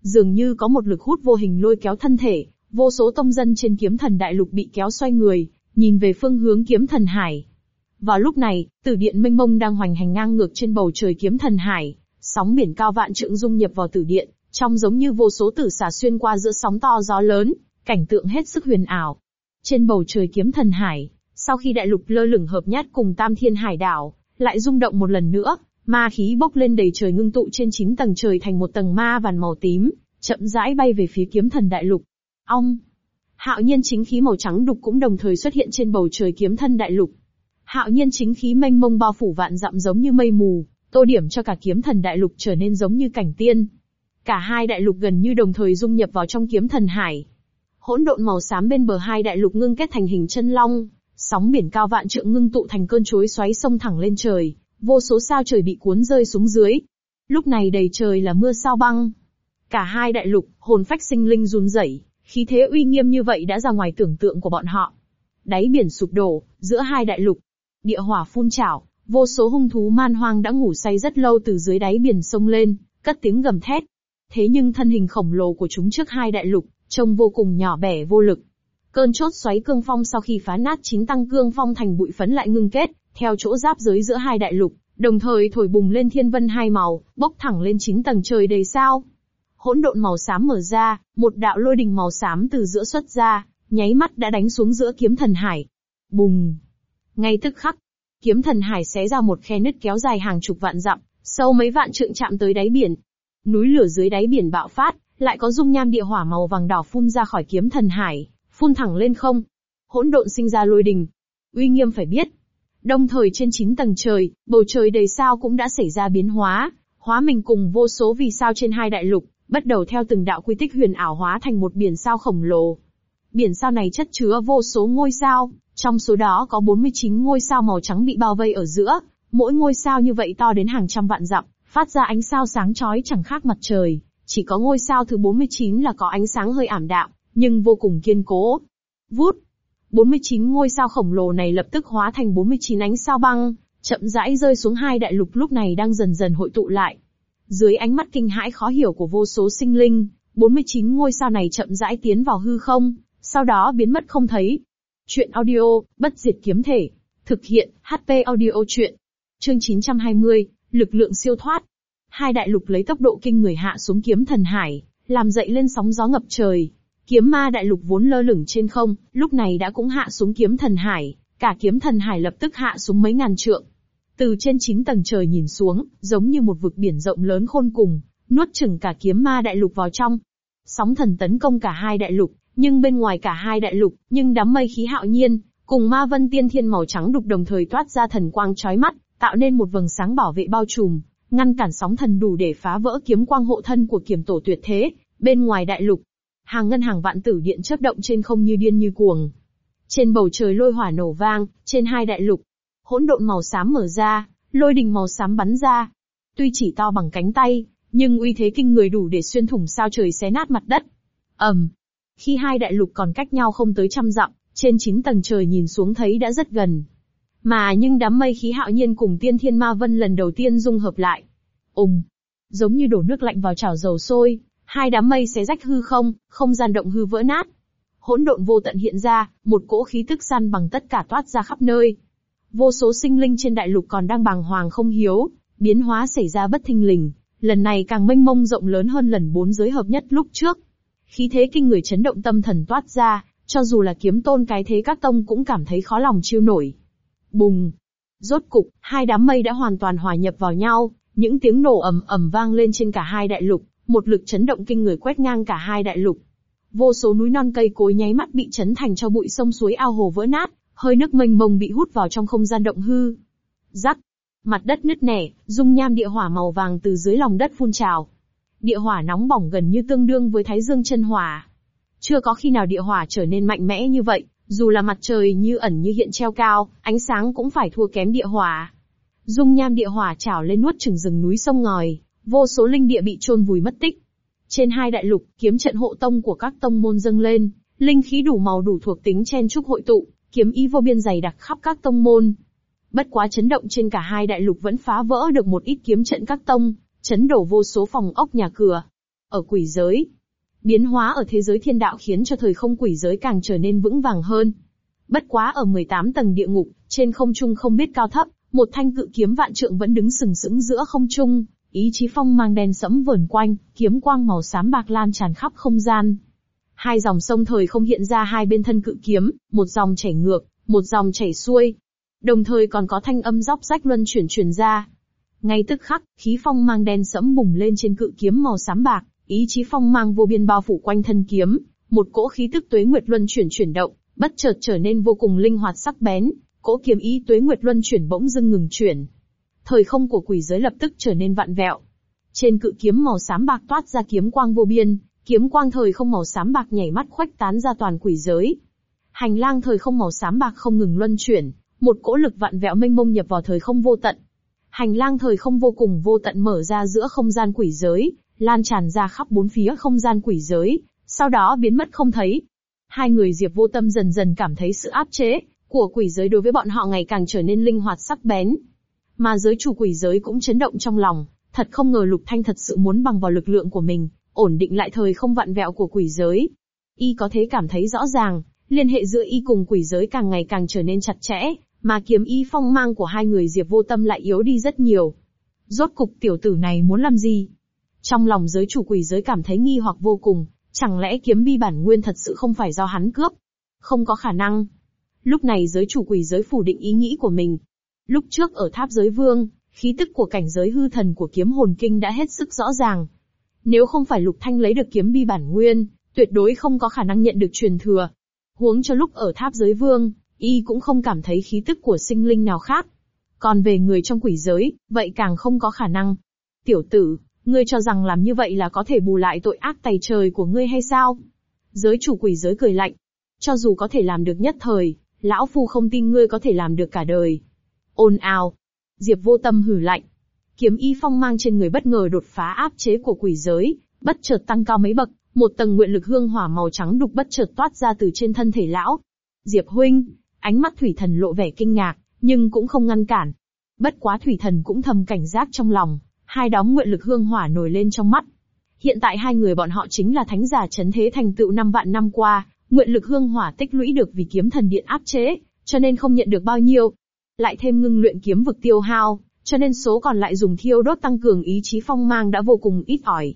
A: Dường như có một lực hút vô hình lôi kéo thân thể, vô số tông dân trên kiếm thần đại lục bị kéo xoay người, nhìn về phương hướng kiếm thần hải. Vào lúc này, tử điện minh mông đang hoành hành ngang ngược trên bầu trời kiếm thần hải, sóng biển cao vạn trượng dung nhập vào tử điện, trông giống như vô số tử xà xuyên qua giữa sóng to gió lớn, cảnh tượng hết sức huyền ảo. Trên bầu trời kiếm thần hải, sau khi đại lục lơ lửng hợp nhất cùng Tam Thiên Hải đảo, lại rung động một lần nữa, ma khí bốc lên đầy trời ngưng tụ trên chín tầng trời thành một tầng ma vằn màu tím, chậm rãi bay về phía kiếm thần đại lục. Ong! Hạo nhiên chính khí màu trắng đục cũng đồng thời xuất hiện trên bầu trời kiếm thân đại lục. Hạo nhiên chính khí mênh mông bao phủ vạn dặm giống như mây mù, tô điểm cho cả kiếm thần đại lục trở nên giống như cảnh tiên. Cả hai đại lục gần như đồng thời dung nhập vào trong kiếm thần hải. Hỗn độn màu xám bên bờ hai đại lục ngưng kết thành hình chân long, sóng biển cao vạn trượng ngưng tụ thành cơn chối xoáy sông thẳng lên trời, vô số sao trời bị cuốn rơi xuống dưới. Lúc này đầy trời là mưa sao băng. Cả hai đại lục, hồn phách sinh linh run rẩy, khí thế uy nghiêm như vậy đã ra ngoài tưởng tượng của bọn họ. Đáy biển sụp đổ, giữa hai đại lục, địa hỏa phun trào, vô số hung thú man hoang đã ngủ say rất lâu từ dưới đáy biển sông lên, cất tiếng gầm thét. Thế nhưng thân hình khổng lồ của chúng trước hai đại lục, trông vô cùng nhỏ bé vô lực. Cơn chốt xoáy cương phong sau khi phá nát chín tăng cương phong thành bụi phấn lại ngưng kết, theo chỗ giáp giới giữa hai đại lục, đồng thời thổi bùng lên thiên vân hai màu, bốc thẳng lên chín tầng trời đầy sao. Hỗn độn màu xám mở ra, một đạo lôi đình màu xám từ giữa xuất ra, nháy mắt đã đánh xuống giữa kiếm thần hải. Bùng! Ngay tức khắc, kiếm thần hải xé ra một khe nứt kéo dài hàng chục vạn dặm, sâu mấy vạn trượng chạm tới đáy biển. Núi lửa dưới đáy biển bạo phát, lại có dung nham địa hỏa màu vàng đỏ phun ra khỏi kiếm thần hải phun thẳng lên không. Hỗn độn sinh ra lôi đình. Uy nghiêm phải biết. Đồng thời trên 9 tầng trời, bầu trời đầy sao cũng đã xảy ra biến hóa, hóa mình cùng vô số vì sao trên hai đại lục, bắt đầu theo từng đạo quy tích huyền ảo hóa thành một biển sao khổng lồ. Biển sao này chất chứa vô số ngôi sao, trong số đó có 49 ngôi sao màu trắng bị bao vây ở giữa, mỗi ngôi sao như vậy to đến hàng trăm vạn dặm, phát ra ánh sao sáng chói chẳng khác mặt trời, chỉ có ngôi sao thứ 49 là có ánh sáng hơi ảm đạm, nhưng vô cùng kiên cố. Vút! 49 ngôi sao khổng lồ này lập tức hóa thành 49 ánh sao băng, chậm rãi rơi xuống hai đại lục lúc này đang dần dần hội tụ lại. Dưới ánh mắt kinh hãi khó hiểu của vô số sinh linh, 49 ngôi sao này chậm rãi tiến vào hư không, sau đó biến mất không thấy. Chuyện audio, bất diệt kiếm thể. Thực hiện, HP audio chuyện. Chương 920, lực lượng siêu thoát. Hai đại lục lấy tốc độ kinh người hạ xuống kiếm thần hải, làm dậy lên sóng gió ngập trời, Kiếm ma đại lục vốn lơ lửng trên không, lúc này đã cũng hạ xuống kiếm thần hải, cả kiếm thần hải lập tức hạ xuống mấy ngàn trượng. Từ trên chín tầng trời nhìn xuống, giống như một vực biển rộng lớn khôn cùng, nuốt chửng cả kiếm ma đại lục vào trong. Sóng thần tấn công cả hai đại lục, nhưng bên ngoài cả hai đại lục, nhưng đám mây khí hạo nhiên, cùng ma vân tiên thiên màu trắng đục đồng thời toát ra thần quang chói mắt, tạo nên một vầng sáng bảo vệ bao trùm, ngăn cản sóng thần đủ để phá vỡ kiếm quang hộ thân của kiểm tổ tuyệt thế, bên ngoài đại lục, hàng ngân hàng vạn tử điện chớp động trên không như điên như cuồng. Trên bầu trời lôi hỏa nổ vang, trên hai đại lục, hỗn độn màu xám mở ra, lôi đình màu xám bắn ra. Tuy chỉ to bằng cánh tay, nhưng uy thế kinh người đủ để xuyên thủng sao trời xé nát mặt đất. ầm, khi hai đại lục còn cách nhau không tới trăm dặm, trên chín tầng trời nhìn xuống thấy đã rất gần. Mà nhưng đám mây khí hạo nhiên cùng tiên thiên ma vân lần đầu tiên dung hợp lại. Ùng, giống như đổ nước lạnh vào chảo dầu sôi, hai đám mây xé rách hư không, không gian động hư vỡ nát. Hỗn độn vô tận hiện ra, một cỗ khí tức săn bằng tất cả toát ra khắp nơi. Vô số sinh linh trên đại lục còn đang bàng hoàng không hiếu, biến hóa xảy ra bất thình lình, lần này càng mênh mông rộng lớn hơn lần bốn giới hợp nhất lúc trước. Khí thế kinh người chấn động tâm thần toát ra, cho dù là kiếm tôn cái thế các tông cũng cảm thấy khó lòng chiêu nổi. Bùng! Rốt cục, hai đám mây đã hoàn toàn hòa nhập vào nhau, những tiếng nổ ầm ầm vang lên trên cả hai đại lục một lực chấn động kinh người quét ngang cả hai đại lục. Vô số núi non cây cối nháy mắt bị chấn thành cho bụi sông suối ao hồ vỡ nát, hơi nước mênh mông bị hút vào trong không gian động hư. Rắc, mặt đất nứt nẻ, dung nham địa hỏa màu vàng từ dưới lòng đất phun trào. Địa hỏa nóng bỏng gần như tương đương với thái dương chân hỏa. Chưa có khi nào địa hỏa trở nên mạnh mẽ như vậy, dù là mặt trời như ẩn như hiện treo cao, ánh sáng cũng phải thua kém địa hỏa. Dung nham địa hỏa trào lên nuốt chừng rừng núi sông ngòi, vô số linh địa bị trôn vùi mất tích. Trên hai đại lục, kiếm trận hộ tông của các tông môn dâng lên, linh khí đủ màu đủ thuộc tính chen chúc hội tụ, kiếm ý vô biên dày đặc khắp các tông môn. Bất quá chấn động trên cả hai đại lục vẫn phá vỡ được một ít kiếm trận các tông, chấn đổ vô số phòng ốc nhà cửa. Ở quỷ giới, biến hóa ở thế giới thiên đạo khiến cho thời không quỷ giới càng trở nên vững vàng hơn. Bất quá ở 18 tầng địa ngục, trên không trung không biết cao thấp, một thanh cự kiếm vạn trượng vẫn đứng sừng sững giữa không trung, ý chí phong mang đen sẫm vờn quanh, kiếm quang màu xám bạc lan tràn khắp không gian. Hai dòng sông thời không hiện ra hai bên thân cự kiếm, một dòng chảy ngược, một dòng chảy xuôi. Đồng thời còn có thanh âm róc rách luân chuyển truyền ra. Ngay tức khắc, khí phong mang đen sẫm bùng lên trên cự kiếm màu xám bạc, ý chí phong mang vô biên bao phủ quanh thân kiếm, một cỗ khí tức tuế nguyệt luân chuyển chuyển động, bất chợt trở nên vô cùng linh hoạt sắc bén, cỗ kiếm ý tuế nguyệt luân chuyển bỗng dưng ngừng chuyển, thời không của quỷ giới lập tức trở nên vặn vẹo. Trên cự kiếm màu xám bạc toát ra kiếm quang vô biên, kiếm quang thời không màu xám bạc nhảy mắt khoách tán ra toàn quỷ giới. Hành lang thời không màu xám bạc không ngừng luân chuyển, một cỗ lực vặn vẹo mênh mông nhập vào thời không vô tận. Hành lang thời không vô cùng vô tận mở ra giữa không gian quỷ giới, lan tràn ra khắp bốn phía không gian quỷ giới, sau đó biến mất không thấy. Hai người Diệp Vô Tâm dần dần cảm thấy sự áp chế của quỷ giới đối với bọn họ ngày càng trở nên linh hoạt sắc bén, mà giới chủ quỷ giới cũng chấn động trong lòng, thật không ngờ Lục Thanh thật sự muốn bằng vào lực lượng của mình, ổn định lại thời không vặn vẹo của quỷ giới. Y có thế cảm thấy rõ ràng, liên hệ giữa y cùng quỷ giới càng ngày càng trở nên chặt chẽ, mà kiếm y phong mang của hai người Diệp Vô Tâm lại yếu đi rất nhiều. Rốt cục tiểu tử này muốn làm gì? Trong lòng giới chủ quỷ giới cảm thấy nghi hoặc vô cùng, chẳng lẽ kiếm bi bản nguyên thật sự không phải do hắn cướp? Không có khả năng. Lúc này giới chủ quỷ giới phủ định ý nghĩ của mình, Lúc trước ở tháp giới vương, khí tức của cảnh giới hư thần của kiếm hồn kinh đã hết sức rõ ràng. Nếu không phải Lục Thanh lấy được kiếm bi bản nguyên, tuyệt đối không có khả năng nhận được truyền thừa. Huống cho lúc ở tháp giới vương, y cũng không cảm thấy khí tức của sinh linh nào khác. Còn về người trong quỷ giới, vậy càng không có khả năng. Tiểu tử, ngươi cho rằng làm như vậy là có thể bù lại tội ác tày trời của ngươi hay sao? Giới chủ quỷ giới cười lạnh. Cho dù có thể làm được nhất thời, lão phu không tin ngươi có thể làm được cả đời ồn ào. Diệp vô tâm hử lạnh. Kiếm y phong mang trên người bất ngờ đột phá áp chế của quỷ giới, bất chợt tăng cao mấy bậc, một tầng nguyện lực hương hỏa màu trắng đục bất chợt toát ra từ trên thân thể lão. Diệp huynh, ánh mắt thủy thần lộ vẻ kinh ngạc, nhưng cũng không ngăn cản. Bất quá thủy thần cũng thầm cảnh giác trong lòng, hai đóm nguyện lực hương hỏa nổi lên trong mắt. Hiện tại hai người bọn họ chính là thánh giả chấn thế thành tựu năm vạn năm qua, nguyện lực hương hỏa tích lũy được vì kiếm thần điện áp chế, cho nên không nhận được bao nhiêu, lại thêm ngưng luyện kiếm vực tiêu hao, cho nên số còn lại dùng thiêu đốt tăng cường ý chí phong mang đã vô cùng ít ỏi.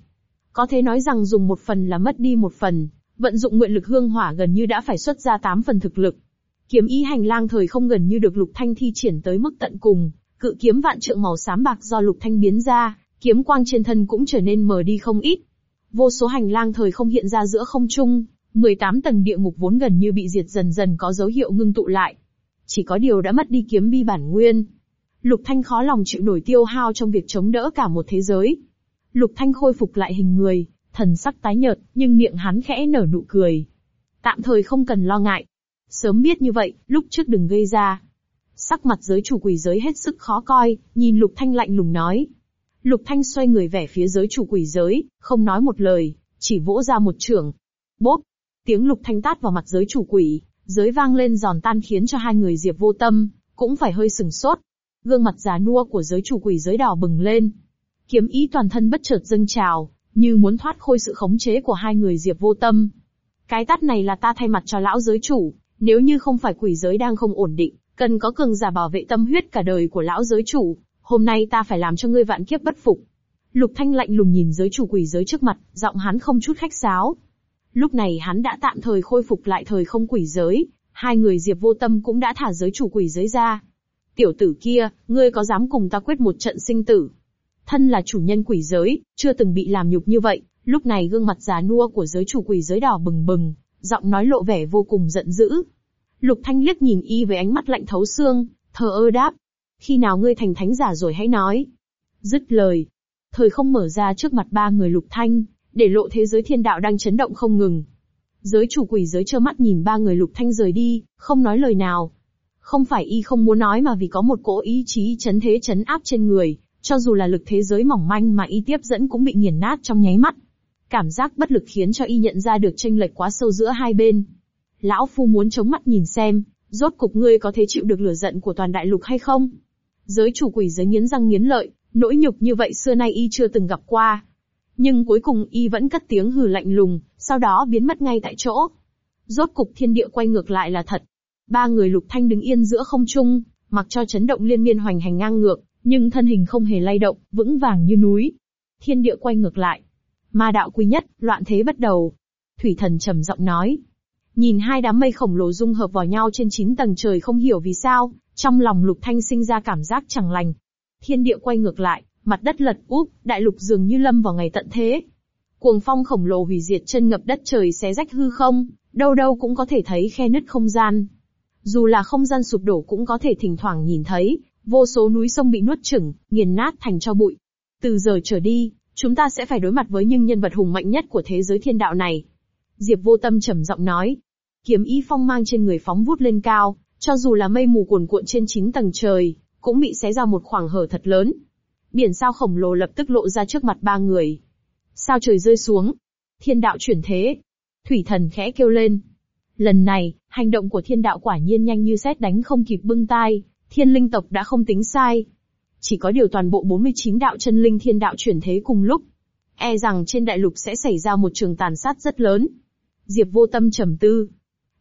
A: Có thể nói rằng dùng một phần là mất đi một phần, vận dụng nguyện lực hương hỏa gần như đã phải xuất ra tám phần thực lực. Kiếm ý hành lang thời không gần như được Lục Thanh thi triển tới mức tận cùng, cự kiếm vạn trượng màu xám bạc do Lục Thanh biến ra, kiếm quang trên thân cũng trở nên mờ đi không ít. Vô số hành lang thời không hiện ra giữa không trung, 18 tầng địa ngục vốn gần như bị diệt dần dần có dấu hiệu ngưng tụ lại. Chỉ có điều đã mất đi kiếm bi bản nguyên. Lục Thanh khó lòng chịu nổi tiêu hao trong việc chống đỡ cả một thế giới. Lục Thanh khôi phục lại hình người, thần sắc tái nhợt, nhưng miệng hắn khẽ nở nụ cười. Tạm thời không cần lo ngại. Sớm biết như vậy, lúc trước đừng gây ra. Sắc mặt giới chủ quỷ giới hết sức khó coi, nhìn Lục Thanh lạnh lùng nói. Lục Thanh xoay người về phía giới chủ quỷ giới, không nói một lời, chỉ vỗ ra một trường. Bốp! Tiếng Lục Thanh tát vào mặt giới chủ quỷ, Giới vang lên giòn tan khiến cho hai người Diệp vô tâm, cũng phải hơi sừng sốt. Gương mặt già nua của giới chủ quỷ giới đỏ bừng lên. Kiếm ý toàn thân bất chợt dâng trào, như muốn thoát khôi sự khống chế của hai người Diệp vô tâm. Cái tát này là ta thay mặt cho lão giới chủ, nếu như không phải quỷ giới đang không ổn định, cần có cường giả bảo vệ tâm huyết cả đời của lão giới chủ, hôm nay ta phải làm cho ngươi vạn kiếp bất phục. Lục Thanh lạnh lùng nhìn giới chủ quỷ giới trước mặt, giọng hắn không chút khách sáo, Lúc này hắn đã tạm thời khôi phục lại thời không quỷ giới, hai người Diệp Vô Tâm cũng đã thả giới chủ quỷ giới ra. Tiểu tử kia, ngươi có dám cùng ta quyết một trận sinh tử? Thân là chủ nhân quỷ giới, chưa từng bị làm nhục như vậy, lúc này gương mặt già nua của giới chủ quỷ giới đỏ bừng bừng, giọng nói lộ vẻ vô cùng giận dữ. Lục Thanh liếc nhìn y với ánh mắt lạnh thấu xương, thờ ơ đáp. Khi nào ngươi thành thánh giả rồi hãy nói. Dứt lời. Thời không mở ra trước mặt ba người Lục Thanh, để lộ thế giới thiên đạo đang chấn động không ngừng. Giới chủ quỷ giới trơ mắt nhìn ba người lục thanh rời đi, không nói lời nào. Không phải y không muốn nói mà vì có một cỗ ý chí chấn thế chấn áp trên người, cho dù là lực thế giới mỏng manh mà y tiếp dẫn cũng bị nghiền nát trong nháy mắt. Cảm giác bất lực khiến cho y nhận ra được tranh lệch quá sâu giữa hai bên. Lão Phu muốn chống mắt nhìn xem, rốt cục ngươi có thể chịu được lửa giận của toàn đại lục hay không? Giới chủ quỷ giới nghiến răng nghiến lợi, nỗi nhục như vậy xưa nay y chưa từng gặp qua, nhưng cuối cùng y vẫn cất tiếng hừ lạnh lùng, sau đó biến mất ngay tại chỗ. Rốt cục thiên địa quay ngược lại là thật. Ba người lục thanh đứng yên giữa không trung, mặc cho chấn động liên miên hoành hành ngang ngược, nhưng thân hình không hề lay động, vững vàng như núi. Thiên địa quay ngược lại. Ma đạo quy nhất, loạn thế bắt đầu. Thủy thần trầm giọng nói. Nhìn hai đám mây khổng lồ dung hợp vào nhau trên chín tầng trời không hiểu vì sao, trong lòng lục thanh sinh ra cảm giác chẳng lành. Thiên địa quay ngược lại, mặt đất lật úp, đại lục dường như lâm vào ngày tận thế. Cuồng phong khổng lồ hủy diệt chân ngập đất trời xé rách hư không, đâu đâu cũng có thể thấy khe nứt không gian. Dù là không gian sụp đổ cũng có thể thỉnh thoảng nhìn thấy, vô số núi sông bị nuốt chửng, nghiền nát thành cho bụi. Từ giờ trở đi, chúng ta sẽ phải đối mặt với những nhân vật hùng mạnh nhất của thế giới thiên đạo này. Diệp vô tâm trầm giọng nói. Kiếm Y phong mang trên người phóng vút lên cao, cho dù là mây mù cuồn cuộn trên chín tầng trời, cũng bị xé ra một khoảng hở thật lớn. Biển sao khổng lồ lập tức lộ ra trước mặt ba người. Sao trời rơi xuống. Thiên đạo chuyển thế. Thủy thần khẽ kêu lên. Lần này, hành động của thiên đạo quả nhiên nhanh như xét đánh không kịp bưng tai, thiên linh tộc đã không tính sai. Chỉ có điều toàn bộ 49 đạo chân linh thiên đạo chuyển thế cùng lúc. E rằng trên đại lục sẽ xảy ra một trường tàn sát rất lớn. Diệp vô tâm trầm tư.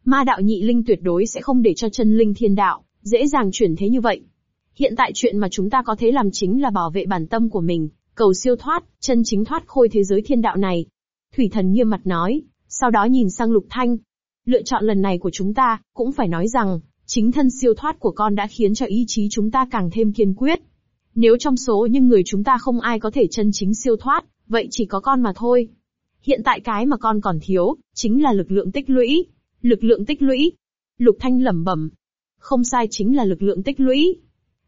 A: Ma đạo nhị linh tuyệt đối sẽ không để cho chân linh thiên đạo, dễ dàng chuyển thế như vậy. Hiện tại chuyện mà chúng ta có thể làm chính là bảo vệ bản tâm của mình, cầu siêu thoát, chân chính thoát khôi thế giới thiên đạo này. Thủy thần nghiêm mặt nói, sau đó nhìn sang lục thanh. Lựa chọn lần này của chúng ta, cũng phải nói rằng, chính thân siêu thoát của con đã khiến cho ý chí chúng ta càng thêm kiên quyết. Nếu trong số những người chúng ta không ai có thể chân chính siêu thoát, vậy chỉ có con mà thôi. Hiện tại cái mà con còn thiếu, chính là lực lượng tích lũy. Lực lượng tích lũy. Lục Thanh lẩm bẩm. Không sai chính là lực lượng tích lũy.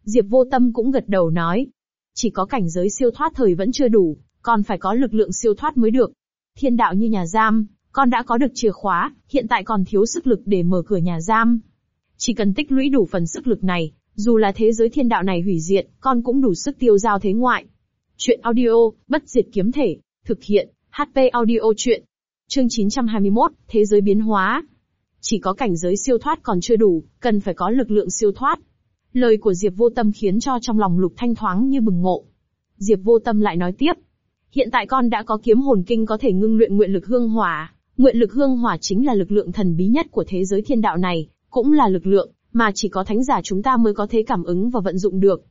A: Diệp vô tâm cũng gật đầu nói. Chỉ có cảnh giới siêu thoát thời vẫn chưa đủ, còn phải có lực lượng siêu thoát mới được. Thiên đạo như nhà giam, con đã có được chìa khóa, hiện tại còn thiếu sức lực để mở cửa nhà giam. Chỉ cần tích lũy đủ phần sức lực này, dù là thế giới thiên đạo này hủy diệt, con cũng đủ sức tiêu giao thế ngoại. Chuyện audio, bất diệt kiếm thể, thực hiện, HP audio chuyện. Chương 921, Thế giới biến hóa. Chỉ có cảnh giới siêu thoát còn chưa đủ, cần phải có lực lượng siêu thoát. Lời của Diệp Vô Tâm khiến cho trong lòng Lục Thanh thoáng như bừng ngộ. Diệp Vô Tâm lại nói tiếp. Hiện tại con đã có kiếm hồn kinh có thể ngưng luyện nguyện lực hương hỏa. Nguyện lực hương hỏa chính là lực lượng thần bí nhất của thế giới thiên đạo này, cũng là lực lượng mà chỉ có thánh giả chúng ta mới có thể cảm ứng và vận dụng được.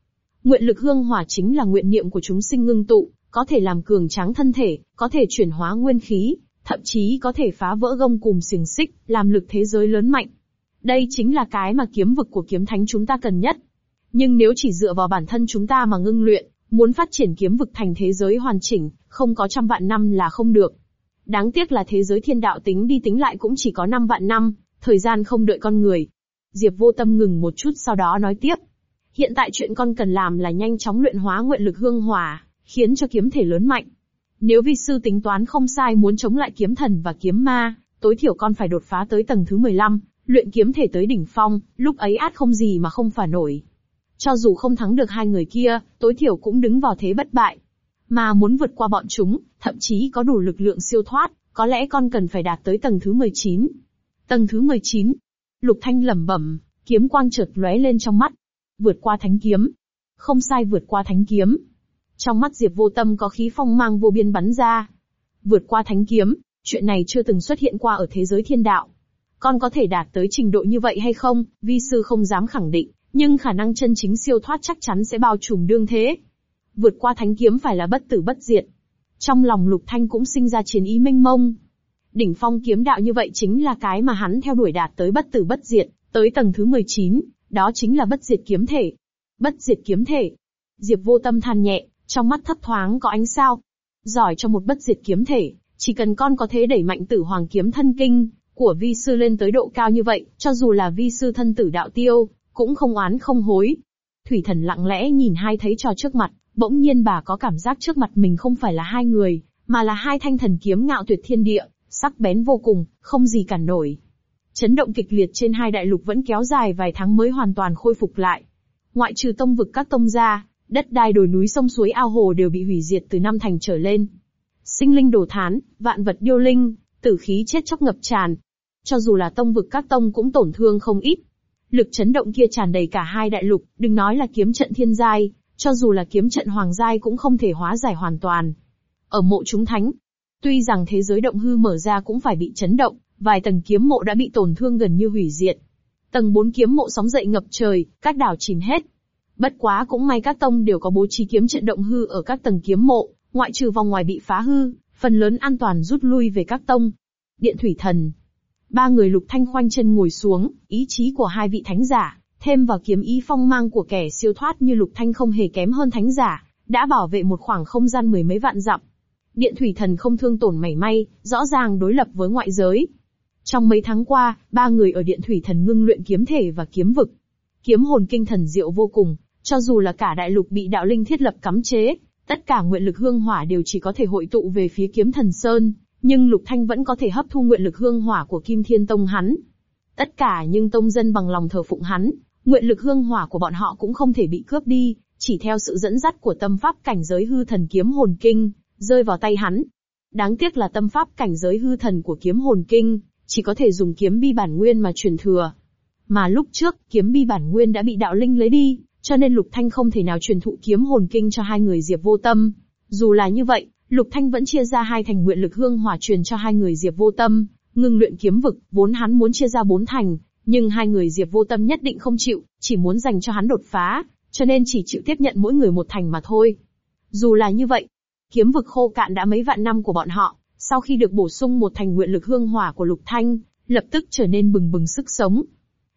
A: Nguyện lực hương hỏa chính là nguyện niệm của chúng sinh ngưng tụ, có thể làm cường tráng thân thể, có thể chuyển hóa nguyên khí, thậm chí có thể phá vỡ gông cùm xiềng xích, làm lực thế giới lớn mạnh. Đây chính là cái mà kiếm vực của kiếm thánh chúng ta cần nhất. Nhưng nếu chỉ dựa vào bản thân chúng ta mà ngưng luyện, muốn phát triển kiếm vực thành thế giới hoàn chỉnh, không có trăm vạn năm là không được. Đáng tiếc là thế giới thiên đạo tính đi tính lại cũng chỉ có năm vạn năm, thời gian không đợi con người. Diệp vô tâm ngừng một chút sau đó nói tiếp. Hiện tại chuyện con cần làm là nhanh chóng luyện hóa nguyện lực hương hòa, khiến cho kiếm thể lớn mạnh. Nếu vi sư tính toán không sai muốn chống lại kiếm thần và kiếm ma, tối thiểu con phải đột phá tới tầng thứ 15, Luyện kiếm thể tới đỉnh phong, lúc ấy át không gì mà không phả nổi. Cho dù không thắng được hai người kia, tối thiểu cũng đứng vào thế bất bại. Mà muốn vượt qua bọn chúng, thậm chí có đủ lực lượng siêu thoát, có lẽ con cần phải đạt tới tầng thứ 19. Tầng thứ 19. Lục Thanh lẩm bẩm, kiếm quang chợt lóe lên trong mắt. Vượt qua thánh kiếm. Không sai vượt qua thánh kiếm. Trong mắt Diệp Vô Tâm có khí phong mang vô biên bắn ra. Vượt qua thánh kiếm, chuyện này chưa từng xuất hiện qua ở thế giới thiên đạo con có thể đạt tới trình độ như vậy hay không, vi sư không dám khẳng định, nhưng khả năng chân chính siêu thoát chắc chắn sẽ bao trùm đương thế. Vượt qua thánh kiếm phải là bất tử bất diệt. Trong lòng Lục Thanh cũng sinh ra chiến ý mênh mông. Đỉnh phong kiếm đạo như vậy chính là cái mà hắn theo đuổi đạt tới bất tử bất diệt, tới tầng thứ 19, đó chính là bất diệt kiếm thể. Bất diệt kiếm thể. Diệp vô tâm than nhẹ, trong mắt thấp thoáng có ánh sao. Giỏi cho một bất diệt kiếm thể, chỉ cần con có thế đẩy mạnh tử hoàng kiếm thân kinh, của vi sư lên tới độ cao như vậy, cho dù là vi sư thân tử đạo tiêu, cũng không oán không hối. Thủy thần lặng lẽ nhìn hai thấy trò trước mặt, bỗng nhiên bà có cảm giác trước mặt mình không phải là hai người, mà là hai thanh thần kiếm ngạo tuyệt thiên địa, sắc bén vô cùng, không gì cản nổi. Chấn động kịch liệt trên hai đại lục vẫn kéo dài vài tháng mới hoàn toàn khôi phục lại. Ngoại trừ tông vực các tông gia, đất đai đồi núi sông suối ao hồ đều bị hủy diệt từ năm thành trở lên. Sinh linh đổ thán, vạn vật điêu linh, tử khí chết chóc ngập tràn, cho dù là tông vực các tông cũng tổn thương không ít. Lực chấn động kia tràn đầy cả hai đại lục, đừng nói là kiếm trận thiên giai, cho dù là kiếm trận hoàng giai cũng không thể hóa giải hoàn toàn. Ở mộ chúng thánh, tuy rằng thế giới động hư mở ra cũng phải bị chấn động, vài tầng kiếm mộ đã bị tổn thương gần như hủy diệt. Tầng 4 kiếm mộ sóng dậy ngập trời, các đảo chìm hết. Bất quá cũng may các tông đều có bố trí kiếm trận động hư ở các tầng kiếm mộ, ngoại trừ vòng ngoài bị phá hư, phần lớn an toàn rút lui về các tông. Điện thủy thần, Ba người lục thanh khoanh chân ngồi xuống, ý chí của hai vị thánh giả, thêm vào kiếm ý phong mang của kẻ siêu thoát như lục thanh không hề kém hơn thánh giả, đã bảo vệ một khoảng không gian mười mấy vạn dặm. Điện thủy thần không thương tổn mảy may, rõ ràng đối lập với ngoại giới. Trong mấy tháng qua, ba người ở điện thủy thần ngưng luyện kiếm thể và kiếm vực. Kiếm hồn kinh thần diệu vô cùng, cho dù là cả đại lục bị đạo linh thiết lập cấm chế, tất cả nguyện lực hương hỏa đều chỉ có thể hội tụ về phía kiếm thần sơn, nhưng Lục Thanh vẫn có thể hấp thu nguyện lực hương hỏa của Kim Thiên Tông hắn. Tất cả nhưng tông dân bằng lòng thờ phụng hắn, nguyện lực hương hỏa của bọn họ cũng không thể bị cướp đi, chỉ theo sự dẫn dắt của tâm pháp cảnh giới hư thần kiếm hồn kinh, rơi vào tay hắn. Đáng tiếc là tâm pháp cảnh giới hư thần của kiếm hồn kinh, chỉ có thể dùng kiếm bi bản nguyên mà truyền thừa. Mà lúc trước, kiếm bi bản nguyên đã bị đạo linh lấy đi, cho nên Lục Thanh không thể nào truyền thụ kiếm hồn kinh cho hai người Diệp vô tâm. Dù là như vậy, Lục Thanh vẫn chia ra hai thành nguyện lực hương hỏa truyền cho hai người Diệp Vô Tâm, ngừng luyện kiếm vực, vốn hắn muốn chia ra bốn thành, nhưng hai người Diệp Vô Tâm nhất định không chịu, chỉ muốn dành cho hắn đột phá, cho nên chỉ chịu tiếp nhận mỗi người một thành mà thôi. Dù là như vậy, kiếm vực khô cạn đã mấy vạn năm của bọn họ, sau khi được bổ sung một thành nguyện lực hương hỏa của Lục Thanh, lập tức trở nên bừng bừng sức sống.